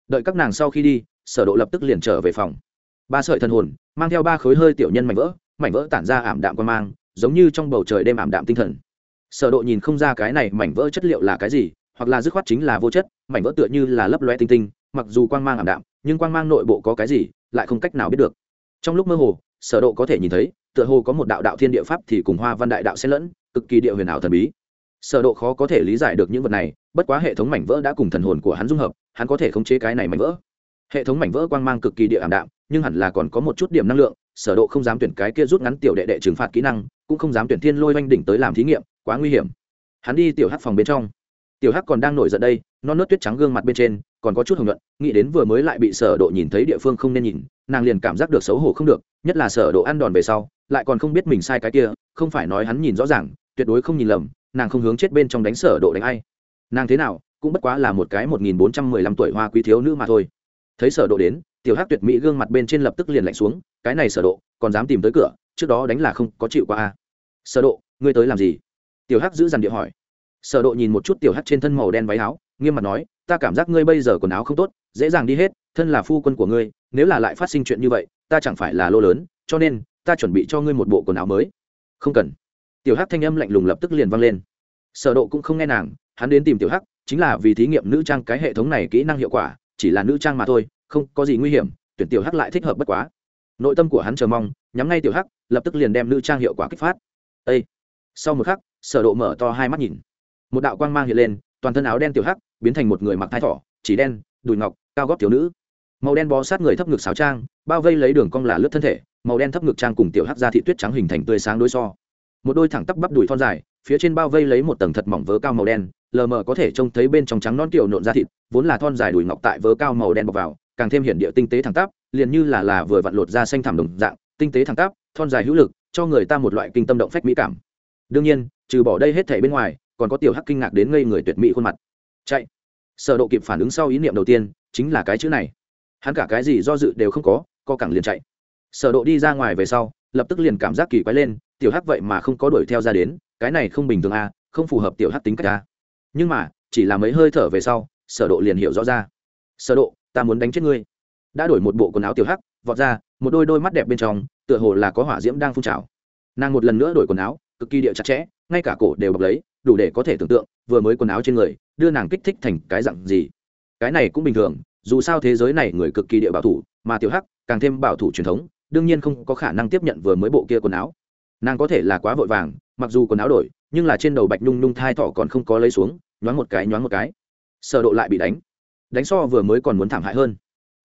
Đợi các nàng sau khi đi, sở độ lập tức liền trở về phòng. Ba sợi thần hồn, mang theo ba khối hơi tiểu nhân mảnh vỡ mảnh vỡ tản ra ảm đạm quan mang, giống như trong bầu trời đêm ảm đạm tinh thần. Sở độ nhìn không ra cái này mảnh vỡ chất liệu là cái gì, hoặc là dứt khoát chính là vô chất, mảnh vỡ tựa như là lấp loe tinh tinh mặc dù quang mang ảm đạm, nhưng quang mang nội bộ có cái gì, lại không cách nào biết được. Trong lúc mơ hồ, sở độ có thể nhìn thấy, tựa hồ có một đạo đạo thiên địa pháp thì cùng hoa văn đại đạo xen lẫn, cực kỳ địa huyền ảo thần bí. Sở độ khó có thể lý giải được những vật này, bất quá hệ thống mảnh vỡ đã cùng thần hồn của hắn dung hợp, hắn có thể khống chế cái này mảnh vỡ. Hệ thống mảnh vỡ quang mang cực kỳ địa ảm đạm, nhưng hẳn là còn có một chút điểm năng lượng, sở độ không dám tuyển cái kia rút ngắn tiểu đệ đệ trừng phạt kỹ năng, cũng không dám tuyển thiên lôi oanh đỉnh tới làm thí nghiệm, quá nguy hiểm. Hắn đi tiểu hắc phòng bên trong. Tiểu hắc còn đang nổi giận đây, non nớt tuyết trắng gương mặt bên trên còn có chút hồng nhuận nghĩ đến vừa mới lại bị sở độ nhìn thấy địa phương không nên nhìn, nàng liền cảm giác được xấu hổ không được, nhất là sở độ ăn đòn về sau, lại còn không biết mình sai cái kia, không phải nói hắn nhìn rõ ràng, tuyệt đối không nhìn lầm, nàng không hướng chết bên trong đánh sở độ đánh ai. Nàng thế nào, cũng bất quá là một cái 1415 tuổi hoa quý thiếu nữ mà thôi. Thấy sở độ đến, tiểu hắc tuyệt mỹ gương mặt bên trên lập tức liền lạnh xuống, cái này sở độ, còn dám tìm tới cửa, trước đó đánh là không có chịu qua a. Sở độ, ngươi tới làm gì? Tiểu hắc giữ dằn địa hỏi. Sở độ nhìn một chút tiểu hắc trên thân màu đen váy áo, nghiêm mặt nói ta cảm giác ngươi bây giờ quần áo không tốt, dễ dàng đi hết, thân là phu quân của ngươi, nếu là lại phát sinh chuyện như vậy, ta chẳng phải là lô lớn, cho nên, ta chuẩn bị cho ngươi một bộ quần áo mới. Không cần. Tiểu hắc thanh âm lạnh lùng lập tức liền vang lên. Sở độ cũng không nghe nàng, hắn đến tìm tiểu hắc, chính là vì thí nghiệm nữ trang cái hệ thống này kỹ năng hiệu quả, chỉ là nữ trang mà thôi, không có gì nguy hiểm, tuyển tiểu hắc lại thích hợp bất quá. Nội tâm của hắn chờ mong, nhắm ngay tiểu hắc, lập tức liền đem nữ trang hiệu quả kích phát. Ê! sau một khắc, sở độ mở to hai mắt nhìn. Một đạo quang mang hiện lên, toàn thân áo đen tiểu hắc biến thành một người mặc thái thỏ, chỉ đen, đùi ngọc, cao gót tiểu nữ. Màu đen bó sát người thấp ngực sáo trang, bao vây lấy đường cong là lướt thân thể, màu đen thấp ngực trang cùng tiểu hắc da thị tuyết trắng hình thành tươi sáng đối so. Một đôi thẳng tắp bắp đùi thon dài, phía trên bao vây lấy một tầng thật mỏng vớ cao màu đen, lờ mờ có thể trông thấy bên trong trắng non kiểu nộn da thịt, vốn là thon dài đùi ngọc tại vớ cao màu đen bọc vào, càng thêm hiển địa tinh tế thẳng tắp, liền như là là vừa vặn lột ra xanh thảm đồng dạng, tinh tế thẳng tắp, thon dài hữu lực, cho người ta một loại kinh tâm động phách mỹ cảm. Đương nhiên, trừ bỏ đây hết thể bên ngoài, còn có tiểu hắc kinh ngạc đến ngây người tuyệt mỹ khuôn mặt chạy. Sở độ kịp phản ứng sau ý niệm đầu tiên chính là cái chữ này. Hắn cả cái gì do dự đều không có co cẳng liền chạy. Sở độ đi ra ngoài về sau lập tức liền cảm giác kỳ quái lên tiểu hắc vậy mà không có đuổi theo ra đến cái này không bình thường a à, không phù hợp tiểu hắc tính cách a à. nhưng mà chỉ là mấy hơi thở về sau sở độ liền hiểu rõ ra. Sở độ ta muốn đánh chết ngươi. Đã đổi một bộ quần áo tiểu hắc vọt ra một đôi đôi mắt đẹp bên trong tựa hồ là có hỏa diễm đang phun trào. Nàng một lần nữa đổi quần áo cực kỳ địa chặt chẽ ngay cả cổ đều bọc lấy đủ để có thể tưởng tượng, vừa mới quần áo trên người, đưa nàng kích thích thành cái dạng gì. Cái này cũng bình thường, dù sao thế giới này người cực kỳ địa bảo thủ, mà tiểu hắc, càng thêm bảo thủ truyền thống, đương nhiên không có khả năng tiếp nhận vừa mới bộ kia quần áo. Nàng có thể là quá vội vàng, mặc dù quần áo đổi, nhưng là trên đầu bạch nhung nhung thai thọ còn không có lấy xuống, nhoáng một cái, nhoáng một cái. Sở độ lại bị đánh. Đánh so vừa mới còn muốn thảm hại hơn.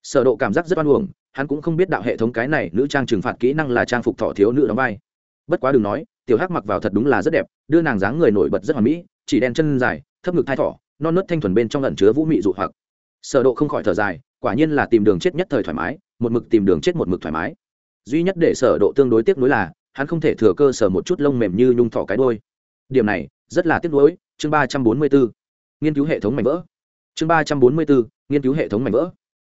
Sở độ cảm giác rất oan uổng, hắn cũng không biết đạo hệ thống cái này nữ trang trừng phạt kỹ năng là trang phục thọ thiếu nữ đóng vai. Bất quá đừng nói tiểu hắc mặc vào thật đúng là rất đẹp, đưa nàng dáng người nổi bật rất hoàn mỹ, chỉ đen chân dài, thấp ngực thai thỏ, non nớt thanh thuần bên trong ẩn chứa vũ mị dụ hoặc. Sở độ không khỏi thở dài, quả nhiên là tìm đường chết nhất thời thoải mái, một mực tìm đường chết một mực thoải mái. Duy nhất để sở độ tương đối tiếc nuối là, hắn không thể thừa cơ sở một chút lông mềm như nhung thỏ cái đuôi. Điểm này, rất là tiếc nuối, chương 344 nghiên cứu hệ thống mảnh vỡ. Chương 344 nghiên cứu hệ thống mảnh vỡ.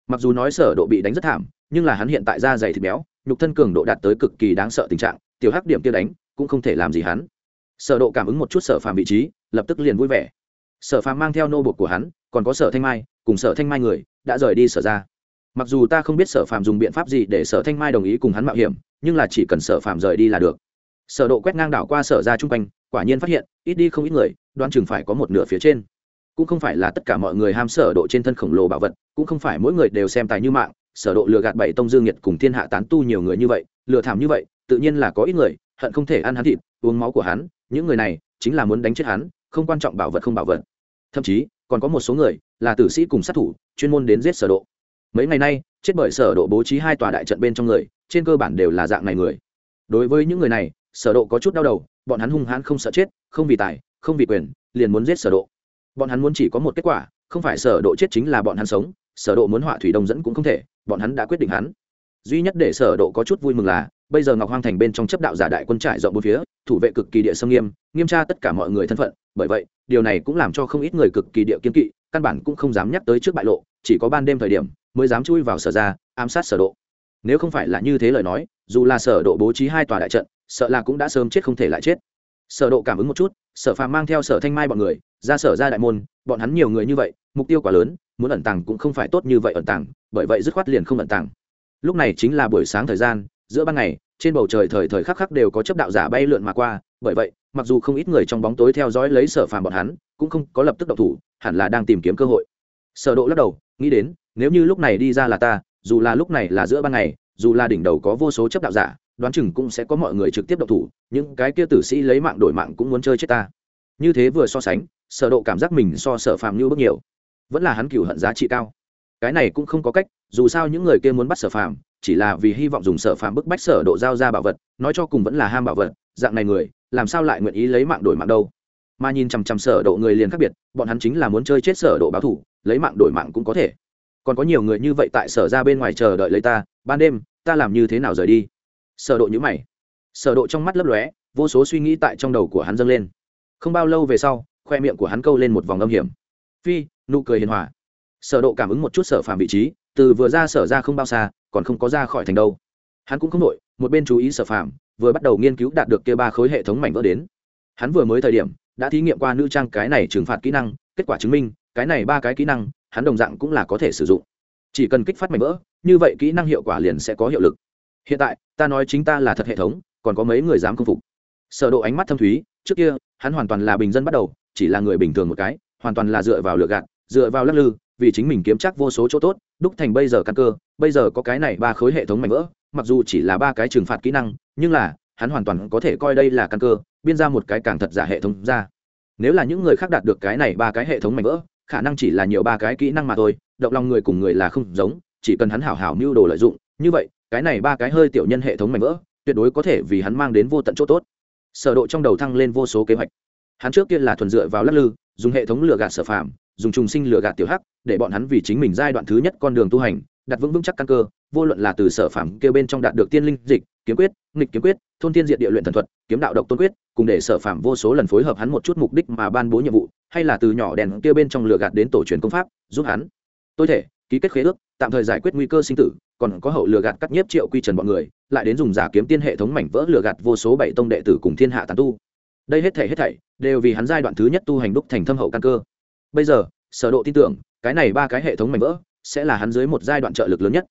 Mặc dù nói sở độ bị đánh rất thảm, nhưng là hắn hiện tại da dày thịt béo, nhục thân cường độ đạt tới cực kỳ đáng sợ tình trạng, tiểu hắc điểm kia đánh cũng không thể làm gì hắn. Sở độ cảm ứng một chút sở phàm vị trí, lập tức liền vui vẻ. Sở phàm mang theo nô buộc của hắn, còn có sở thanh mai, cùng sở thanh mai người, đã rời đi sở ra. Mặc dù ta không biết sở phàm dùng biện pháp gì để sở thanh mai đồng ý cùng hắn mạo hiểm, nhưng là chỉ cần sở phàm rời đi là được. Sở độ quét ngang đảo qua sở ra trung quanh, quả nhiên phát hiện, ít đi không ít người, đoán chừng phải có một nửa phía trên. Cũng không phải là tất cả mọi người ham sở độ trên thân khổng lồ bảo vật, cũng không phải mỗi người đều xem tài như mạng. Sở độ lừa gạt bảy tông dương nhiệt cùng thiên hạ tán tu nhiều người như vậy, lừa thảm như vậy tự nhiên là có ít người, hận không thể ăn hắn thịt, uống máu của hắn, những người này chính là muốn đánh chết hắn, không quan trọng bảo vật không bảo vật. Thậm chí, còn có một số người là tử sĩ cùng sát thủ, chuyên môn đến giết sở độ. Mấy ngày nay, chết bởi sở độ bố trí hai tòa đại trận bên trong người, trên cơ bản đều là dạng này người. Đối với những người này, sở độ có chút đau đầu, bọn hắn hung hãn không sợ chết, không vì tài, không vì quyền, liền muốn giết sở độ. Bọn hắn muốn chỉ có một kết quả, không phải sở độ chết chính là bọn hắn sống, sở độ muốn họa thủy đông dẫn cũng không thể, bọn hắn đã quyết định hắn. Duy nhất để sở độ có chút vui mừng là bây giờ ngọc hoang thành bên trong chấp đạo giả đại quân trải rộng bốn phía, thủ vệ cực kỳ địa sâm nghiêm nghiêm tra tất cả mọi người thân phận. Bởi vậy, điều này cũng làm cho không ít người cực kỳ địa kiên kỵ, căn bản cũng không dám nhắc tới trước bại lộ, chỉ có ban đêm thời điểm mới dám chui vào sở ra, ám sát sở độ. Nếu không phải là như thế lời nói, dù là sở độ bố trí hai tòa đại trận, sợ là cũng đã sớm chết không thể lại chết. Sở độ cảm ứng một chút, sở phàm mang theo sở thanh mai bọn người, ra sở ra đại môn, bọn hắn nhiều người như vậy, mục tiêu quá lớn, muốn ẩn tàng cũng không phải tốt như vậy ẩn tàng, bởi vậy dứt khoát liền không ẩn tàng. Lúc này chính là buổi sáng thời gian giữa ban ngày, trên bầu trời thời thời khắc khắc đều có chấp đạo giả bay lượn mà qua, bởi vậy, mặc dù không ít người trong bóng tối theo dõi lấy sở phàm bọn hắn, cũng không có lập tức động thủ, hẳn là đang tìm kiếm cơ hội. Sở độ lắc đầu, nghĩ đến, nếu như lúc này đi ra là ta, dù là lúc này là giữa ban ngày, dù là đỉnh đầu có vô số chấp đạo giả, đoán chừng cũng sẽ có mọi người trực tiếp động thủ, những cái kia tử sĩ lấy mạng đổi mạng cũng muốn chơi chết ta. Như thế vừa so sánh, sở độ cảm giác mình so sở phàm như bước nhiều. Vẫn là hắn cửu hận giá trị cao. Cái này cũng không có cách, dù sao những người kia muốn bắt sở phàm chỉ là vì hy vọng dùng sở phạm bức bách sở độ giao ra bảo vật, nói cho cùng vẫn là ham bảo vật, dạng này người, làm sao lại nguyện ý lấy mạng đổi mạng đâu? Mà nhìn chằm chằm sở độ người liền khác biệt, bọn hắn chính là muốn chơi chết sở độ báo thủ, lấy mạng đổi mạng cũng có thể. Còn có nhiều người như vậy tại sở ra bên ngoài chờ đợi lấy ta, ban đêm, ta làm như thế nào rời đi? Sở độ nhíu mày. Sở độ trong mắt lấp lóe, vô số suy nghĩ tại trong đầu của hắn dâng lên. Không bao lâu về sau, khoe miệng của hắn câu lên một vòng âm hiểm. Phi, nụ cười hiền hòa. Sở độ cảm ứng một chút sở phàm vị trí từ vừa ra sở ra không bao xa còn không có ra khỏi thành đâu. Hắn cũng không nội một bên chú ý sở phạm, vừa bắt đầu nghiên cứu đạt được kia ba khối hệ thống mảnh vỡ đến. Hắn vừa mới thời điểm đã thí nghiệm qua nữ trang cái này trừng phạt kỹ năng kết quả chứng minh cái này ba cái kỹ năng hắn đồng dạng cũng là có thể sử dụng. Chỉ cần kích phát mảnh vỡ như vậy kỹ năng hiệu quả liền sẽ có hiệu lực. Hiện tại ta nói chính ta là thật hệ thống còn có mấy người dám công phục. Sở độ ánh mắt thâm thúy trước kia hắn hoàn toàn là bình dân bắt đầu chỉ là người bình thường một cái hoàn toàn là dựa vào lựa gạt dựa vào lắc lư vì chính mình kiếm chắc vô số chỗ tốt, đúc thành bây giờ căn cơ, bây giờ có cái này ba khối hệ thống mảnh vỡ, mặc dù chỉ là ba cái trừng phạt kỹ năng, nhưng là, hắn hoàn toàn có thể coi đây là căn cơ, biên ra một cái càng thật giả hệ thống ra. Nếu là những người khác đạt được cái này ba cái hệ thống mảnh vỡ, khả năng chỉ là nhiều ba cái kỹ năng mà thôi, động lòng người cùng người là không giống, chỉ cần hắn hảo hảo mưu đồ lợi dụng, như vậy, cái này ba cái hơi tiểu nhân hệ thống mảnh vỡ, tuyệt đối có thể vì hắn mang đến vô tận chỗ tốt. Sở độ trong đầu thăng lên vô số kế hoạch hắn trước kia là thuần dựa vào lắc lư, dùng hệ thống lừa gạt sở phạm dùng trùng sinh lừa gạt tiểu hắc, để bọn hắn vì chính mình giai đoạn thứ nhất con đường tu hành, đặt vững vững chắc căn cơ, vô luận là từ sở phạm kêu bên trong đạt được tiên linh dịch, kiếm quyết, nghịch kiếm quyết, thôn tiên diện địa luyện thần thuật, kiếm đạo độc tôn quyết, cùng để sở phạm vô số lần phối hợp hắn một chút mục đích mà ban bố nhiệm vụ, hay là từ nhỏ đèn kia bên trong lừa gạt đến tổ truyền công pháp, giúp hắn. Tôi thể, ký kết khế ước, tạm thời giải quyết nguy cơ sinh tử, còn có hậu lừa gạt cắt nhiếp triệu quy trần bọn người, lại đến dùng giả kiếm tiên hệ thống mảnh vỡ lừa gạt vô số bảy tông đệ tử cùng thiên hạ tàn tu đây hết thảy hết thảy đều vì hắn giai đoạn thứ nhất tu hành đúc thành thâm hậu căn cơ. Bây giờ, sở độ tin tưởng, cái này ba cái hệ thống mảnh vỡ sẽ là hắn dưới một giai đoạn trợ lực lớn nhất.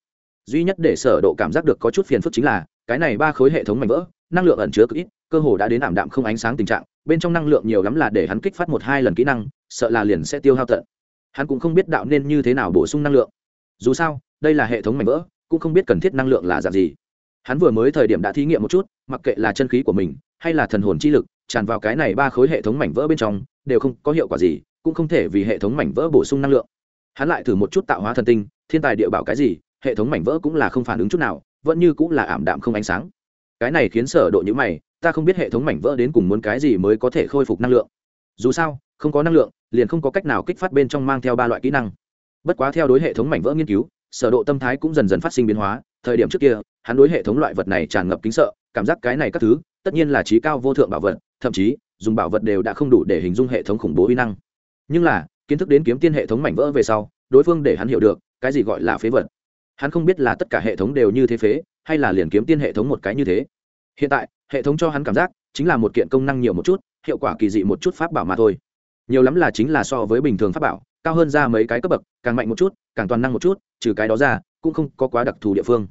Duy nhất để sở độ cảm giác được có chút phiền phức chính là, cái này ba khối hệ thống mảnh vỡ, năng lượng ẩn chứa cực ít, cơ hồ đã đến ảm đạm không ánh sáng tình trạng, bên trong năng lượng nhiều lắm là để hắn kích phát một hai lần kỹ năng, sợ là liền sẽ tiêu hao tận. Hắn cũng không biết đạo nên như thế nào bổ sung năng lượng. Dù sao, đây là hệ thống mảnh vỡ, cũng không biết cần thiết năng lượng là dạng gì. Hắn vừa mới thời điểm đã thí nghiệm một chút, mặc kệ là chân khí của mình, hay là thần hồn chi lực tràn vào cái này ba khối hệ thống mảnh vỡ bên trong, đều không có hiệu quả gì, cũng không thể vì hệ thống mảnh vỡ bổ sung năng lượng. Hắn lại thử một chút tạo hóa thần tinh, thiên tài địa bảo cái gì, hệ thống mảnh vỡ cũng là không phản ứng chút nào, vẫn như cũng là ảm đạm không ánh sáng. Cái này khiến sở độ những mày, ta không biết hệ thống mảnh vỡ đến cùng muốn cái gì mới có thể khôi phục năng lượng. Dù sao, không có năng lượng, liền không có cách nào kích phát bên trong mang theo ba loại kỹ năng. Bất quá theo đối hệ thống mảnh vỡ nghiên cứu, sở độ tâm thái cũng dần dần phát sinh biến hóa. Thời điểm trước kia, hắn đối hệ thống loại vật này tràn ngập kính sợ, cảm giác cái này các thứ, tất nhiên là trí cao vô thượng bảo vật thậm chí, dùng bảo vật đều đã không đủ để hình dung hệ thống khủng bố uy năng. Nhưng là, kiến thức đến kiếm tiên hệ thống mảnh vỡ về sau, đối phương để hắn hiểu được, cái gì gọi là phế vật. Hắn không biết là tất cả hệ thống đều như thế phế, hay là liền kiếm tiên hệ thống một cái như thế. Hiện tại, hệ thống cho hắn cảm giác, chính là một kiện công năng nhiều một chút, hiệu quả kỳ dị một chút pháp bảo mà thôi. Nhiều lắm là chính là so với bình thường pháp bảo, cao hơn ra mấy cái cấp bậc, càng mạnh một chút, càng toàn năng một chút, trừ cái đó ra, cũng không có quá đặc thù địa phương.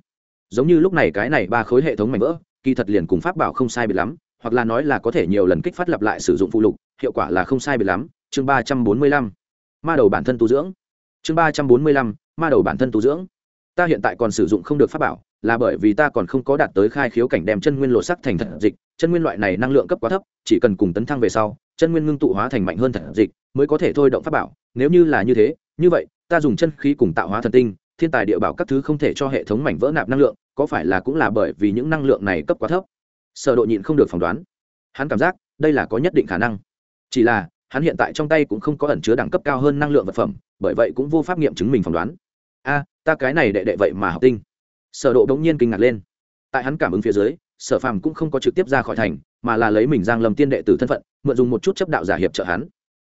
Giống như lúc này cái này ba khối hệ thống mảnh vỡ, kỳ thật liền cùng pháp bảo không sai biệt lắm hoặc là nói là có thể nhiều lần kích phát lặp lại sử dụng phụ lục, hiệu quả là không sai biệt lắm. Chương ba trăm bốn mươi lăm, ma đầu bản thân tu dưỡng. Chương ba trăm bốn mươi lăm, ma đầu bản thân tu dưỡng. Ta hiện tại còn sử dụng không được pháp bảo, là bởi vì ta còn không có đạt tới khai khiếu cảnh đem chân nguyên lộ sắc thành thật dịch. Chân nguyên loại này năng lượng cấp quá thấp, chỉ cần cùng tấn thăng về sau, chân nguyên ngưng tụ hóa thành mạnh hơn thật dịch mới có thể thôi động pháp bảo. Nếu như là như thế, như vậy, ta dùng chân khí cùng tạo hóa thần tinh, thiên tài địa bảo các thứ không thể cho hệ thống mảnh vỡ nạp năng lượng, có phải là cũng là bởi vì những năng lượng này cấp quá thấp? Sở độ nhịn không được phỏng đoán. Hắn cảm giác, đây là có nhất định khả năng. Chỉ là, hắn hiện tại trong tay cũng không có ẩn chứa đẳng cấp cao hơn năng lượng vật phẩm, bởi vậy cũng vô pháp nghiệm chứng mình phỏng đoán. A, ta cái này đệ đệ vậy mà học tinh. Sở độ đống nhiên kinh ngạc lên. Tại hắn cảm ứng phía dưới, sở phàm cũng không có trực tiếp ra khỏi thành, mà là lấy mình giang lâm tiên đệ tử thân phận, mượn dùng một chút chấp đạo giả hiệp trợ hắn.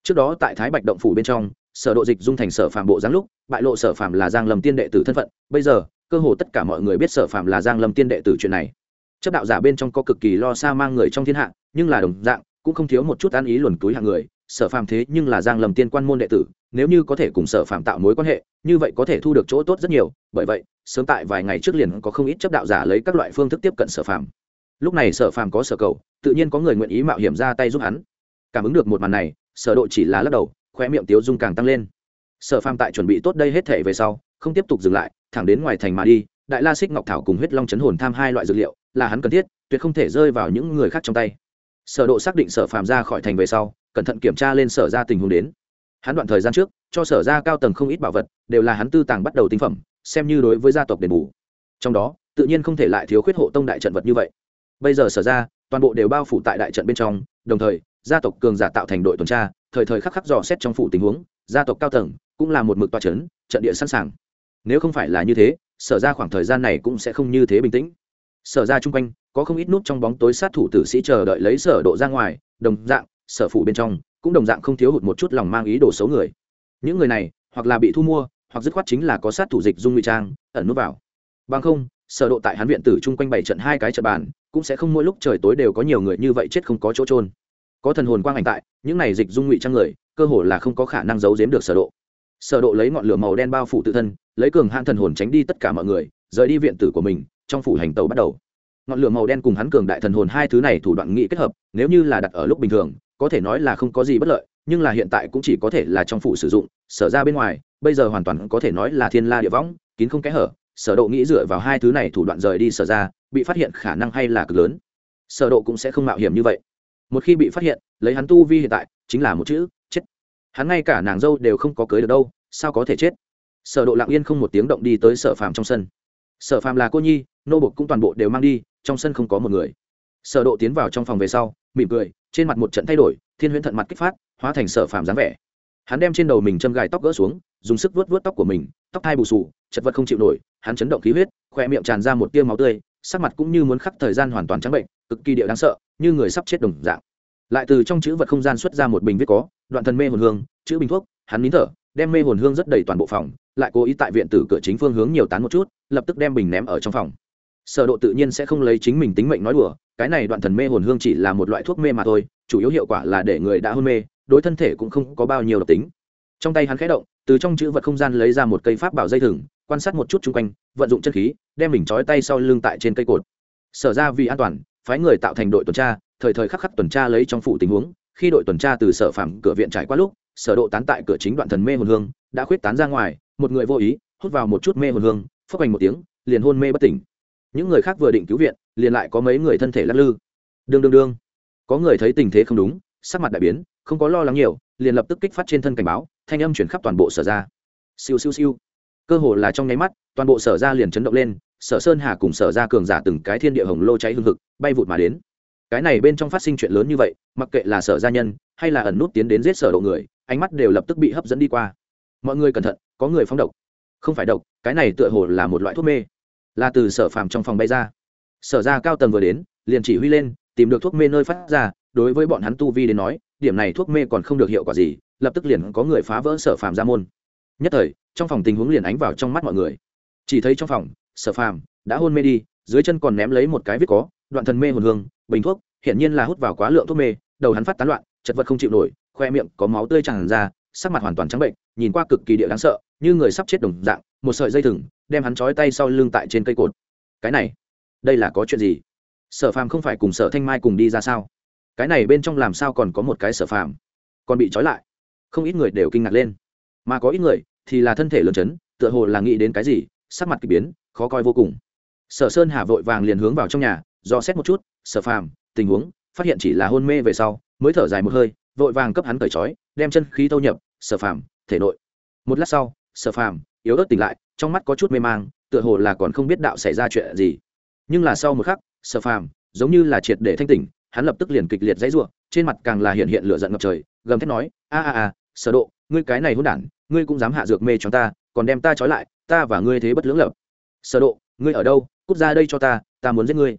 Trước đó tại thái bạch động phủ bên trong, sở độ dịch dung thành sở phàm bộ dáng lúc, bại lộ sở phàm là giang lâm tiên đệ tử thân phận. Bây giờ, cơ hồ tất cả mọi người biết sở phàm là giang lâm tiên đệ tử chuyện này chấp đạo giả bên trong có cực kỳ lo xa mang người trong thiên hạ, nhưng là đồng dạng, cũng không thiếu một chút an ý luồn túi hạng người. Sở phàm thế nhưng là giang Lầm tiên quan môn đệ tử, nếu như có thể cùng sở phàm tạo mối quan hệ, như vậy có thể thu được chỗ tốt rất nhiều. Bởi vậy, sớm tại vài ngày trước liền có không ít chấp đạo giả lấy các loại phương thức tiếp cận sở phàm. Lúc này sở phàm có sở cầu, tự nhiên có người nguyện ý mạo hiểm ra tay giúp hắn. Cảm ứng được một màn này, sở độ chỉ là lắc đầu khoe miệng tiếu dung càng tăng lên. Sở phàm tại chuẩn bị tốt đây hết thể về sau, không tiếp tục dừng lại, thẳng đến ngoài thành mà đi đại la xích ngọc thảo cùng huyết long chấn hồn tham hai loại dược liệu là hắn cần thiết, tuyệt không thể rơi vào những người khác trong tay. Sở độ xác định sở phàm ra khỏi thành về sau, cẩn thận kiểm tra lên sở ra tình huống đến. Hắn đoạn thời gian trước, cho sở ra cao tầng không ít bảo vật, đều là hắn tư tàng bắt đầu tinh phẩm, xem như đối với gia tộc đền bù. Trong đó, tự nhiên không thể lại thiếu khuyết hộ tông đại trận vật như vậy. Bây giờ sở ra, toàn bộ đều bao phủ tại đại trận bên trong, đồng thời, gia tộc cường giả tạo thành đội tuần tra, thời thời khắc khắc dò xét trong phủ tình huống, gia tộc cao tầng cũng là một mực toa c trận địa sẵn sàng. Nếu không phải là như thế sở ra khoảng thời gian này cũng sẽ không như thế bình tĩnh. Sở ra chung quanh, có không ít nút trong bóng tối sát thủ tử sĩ chờ đợi lấy sở độ ra ngoài, đồng dạng, sở phủ bên trong, cũng đồng dạng không thiếu hụt một chút lòng mang ý đồ xấu người. Những người này, hoặc là bị thu mua, hoặc dứt khoát chính là có sát thủ dịch dung ngụy trang, ẩn nút vào. Bằng không, sở độ tại hắn viện tử chung quanh bảy trận hai cái trận bàn, cũng sẽ không mỗi lúc trời tối đều có nhiều người như vậy chết không có chỗ trôn có thần hồn quang ảnh tại, những này dịch dung ngụy trang người, cơ hồ là không có khả năng giấu giếm được sở độ sở độ lấy ngọn lửa màu đen bao phủ tự thân, lấy cường hãn thần hồn tránh đi tất cả mọi người, rời đi viện tử của mình, trong phủ hành tàu bắt đầu. Ngọn lửa màu đen cùng hắn cường đại thần hồn hai thứ này thủ đoạn nghị kết hợp, nếu như là đặt ở lúc bình thường, có thể nói là không có gì bất lợi, nhưng là hiện tại cũng chỉ có thể là trong phủ sử dụng, sở ra bên ngoài, bây giờ hoàn toàn có thể nói là thiên la địa võng, kín không kẽ hở. Sở độ nghĩ dựa vào hai thứ này thủ đoạn rời đi sở ra, bị phát hiện khả năng hay là cực lớn. Sở độ cũng sẽ không mạo hiểm như vậy. Một khi bị phát hiện, lấy hắn tu vi hiện tại, chính là một chữ hắn ngay cả nàng dâu đều không có cưới được đâu, sao có thể chết? Sở độ lặng yên không một tiếng động đi tới sở phàm trong sân. Sở phàm là cô nhi, nô bộc cũng toàn bộ đều mang đi, trong sân không có một người. Sở độ tiến vào trong phòng về sau, mỉm cười, trên mặt một trận thay đổi, thiên huyễn thận mặt kích phát, hóa thành sở phàm dáng vẻ. Hắn đem trên đầu mình châm gài tóc gỡ xuống, dùng sức vuốt vuốt tóc của mình, tóc hai bù sù, chật vật không chịu nổi, hắn chấn động khí huyết khoe miệng tràn ra một tia máu tươi, sắc mặt cũng như muốn khắc thời gian hoàn toàn trắng bệnh, cực kỳ địa đáng sợ, như người sắp chết đồng dạng lại từ trong chữ vật không gian xuất ra một bình viết có, đoạn thần mê hồn hương, chữ bình thuốc, hắn nín thở, đem mê hồn hương rất đầy toàn bộ phòng, lại cố ý tại viện tử cửa chính phương hướng nhiều tán một chút, lập tức đem bình ném ở trong phòng. Sở độ tự nhiên sẽ không lấy chính mình tính mệnh nói đùa, cái này đoạn thần mê hồn hương chỉ là một loại thuốc mê mà thôi, chủ yếu hiệu quả là để người đã hôn mê, đối thân thể cũng không có bao nhiêu độc tính. Trong tay hắn khẽ động, từ trong chữ vật không gian lấy ra một cây pháp bảo dây thừng, quan sát một chút chung quanh, vận dụng chân khí, đem mình trói tay sau lưng tại trên cây cột. Sở ra vì an toàn, phái người tạo thành đội tuần tra thời thời khắc khắc tuần tra lấy trong phủ tình huống, khi đội tuần tra từ sở phạm cửa viện trải qua lúc, sở độ tán tại cửa chính đoạn thần mê hồn hương, đã khuyết tán ra ngoài, một người vô ý, hút vào một chút mê hồn hương phấp hành một tiếng, liền hôn mê bất tỉnh. Những người khác vừa định cứu viện, liền lại có mấy người thân thể lắc lư. Đương đương đương. Có người thấy tình thế không đúng, sắc mặt đại biến, không có lo lắng nhiều, liền lập tức kích phát trên thân cảnh báo, thanh âm chuyển khắp toàn bộ sở ra siêu siêu siêu. Cơ hồ là trong nháy mắt, toàn bộ sở ra liền chấn động lên, sở sơn hà cùng sở ra cường giả từng cái thiên địa hồng lô cháy hương hực, bay vụt mà đến cái này bên trong phát sinh chuyện lớn như vậy, mặc kệ là sở gia nhân hay là ẩn nút tiến đến giết sở độ người, ánh mắt đều lập tức bị hấp dẫn đi qua. Mọi người cẩn thận, có người phóng độc. Không phải độc, cái này tựa hồ là một loại thuốc mê. Là từ sở phàm trong phòng bay ra. Sở ra cao tầng vừa đến, liền chỉ huy lên, tìm được thuốc mê nơi phát ra, đối với bọn hắn tu vi đến nói, điểm này thuốc mê còn không được hiệu quả gì, lập tức liền có người phá vỡ sở phàm ra môn. Nhất thời, trong phòng tình huống liền ánh vào trong mắt mọi người. Chỉ thấy trong phòng, sở phàm đã hôn mê đi, dưới chân còn ném lấy một cái viết có đoạn thần mê hồn hương, bình thuốc hiện nhiên là hút vào quá lượng thuốc mê, đầu hắn phát tán loạn, chật vật không chịu nổi, khoe miệng có máu tươi tràn ra, sắc mặt hoàn toàn trắng bệnh, nhìn qua cực kỳ địa đáng sợ, như người sắp chết đồng dạng, một sợi dây thừng, đem hắn trói tay sau lưng tại trên cây cột. Cái này, đây là có chuyện gì? Sở phàm không phải cùng sở thanh mai cùng đi ra sao? Cái này bên trong làm sao còn có một cái sở phàm? Còn bị trói lại. Không ít người đều kinh ngạc lên. Mà có ít người thì là thân thể lớn chấn, tựa hồ là nghĩ đến cái gì, sắc mặt k ỳ biến, khó coi vô cùng. Sở sơn hà vội vàng liền hướng vào trong nhà do xét một chút, sở phàm, tình huống, phát hiện chỉ là hôn mê về sau, mới thở dài một hơi, vội vàng cấp hắn cởi trói, đem chân khí thâu nhập, sở phàm, thể nội. Một lát sau, sở phàm, yếu ớt tỉnh lại, trong mắt có chút mê mang, tựa hồ là còn không biết đạo xảy ra chuyện gì. Nhưng là sau một khắc, sở phàm, giống như là triệt để thanh tỉnh, hắn lập tức liền kịch liệt dãy ruộng trên mặt càng là hiện hiện lửa giận ngập trời, gầm thét nói, a a a, sở độ, ngươi cái này hỗn đản, ngươi cũng dám hạ dược mê cho ta, còn đem ta trói lại, ta và ngươi thế bất lưỡng lập. Sở độ, ngươi ở đâu? Cút ra đây cho ta ta muốn giết ngươi.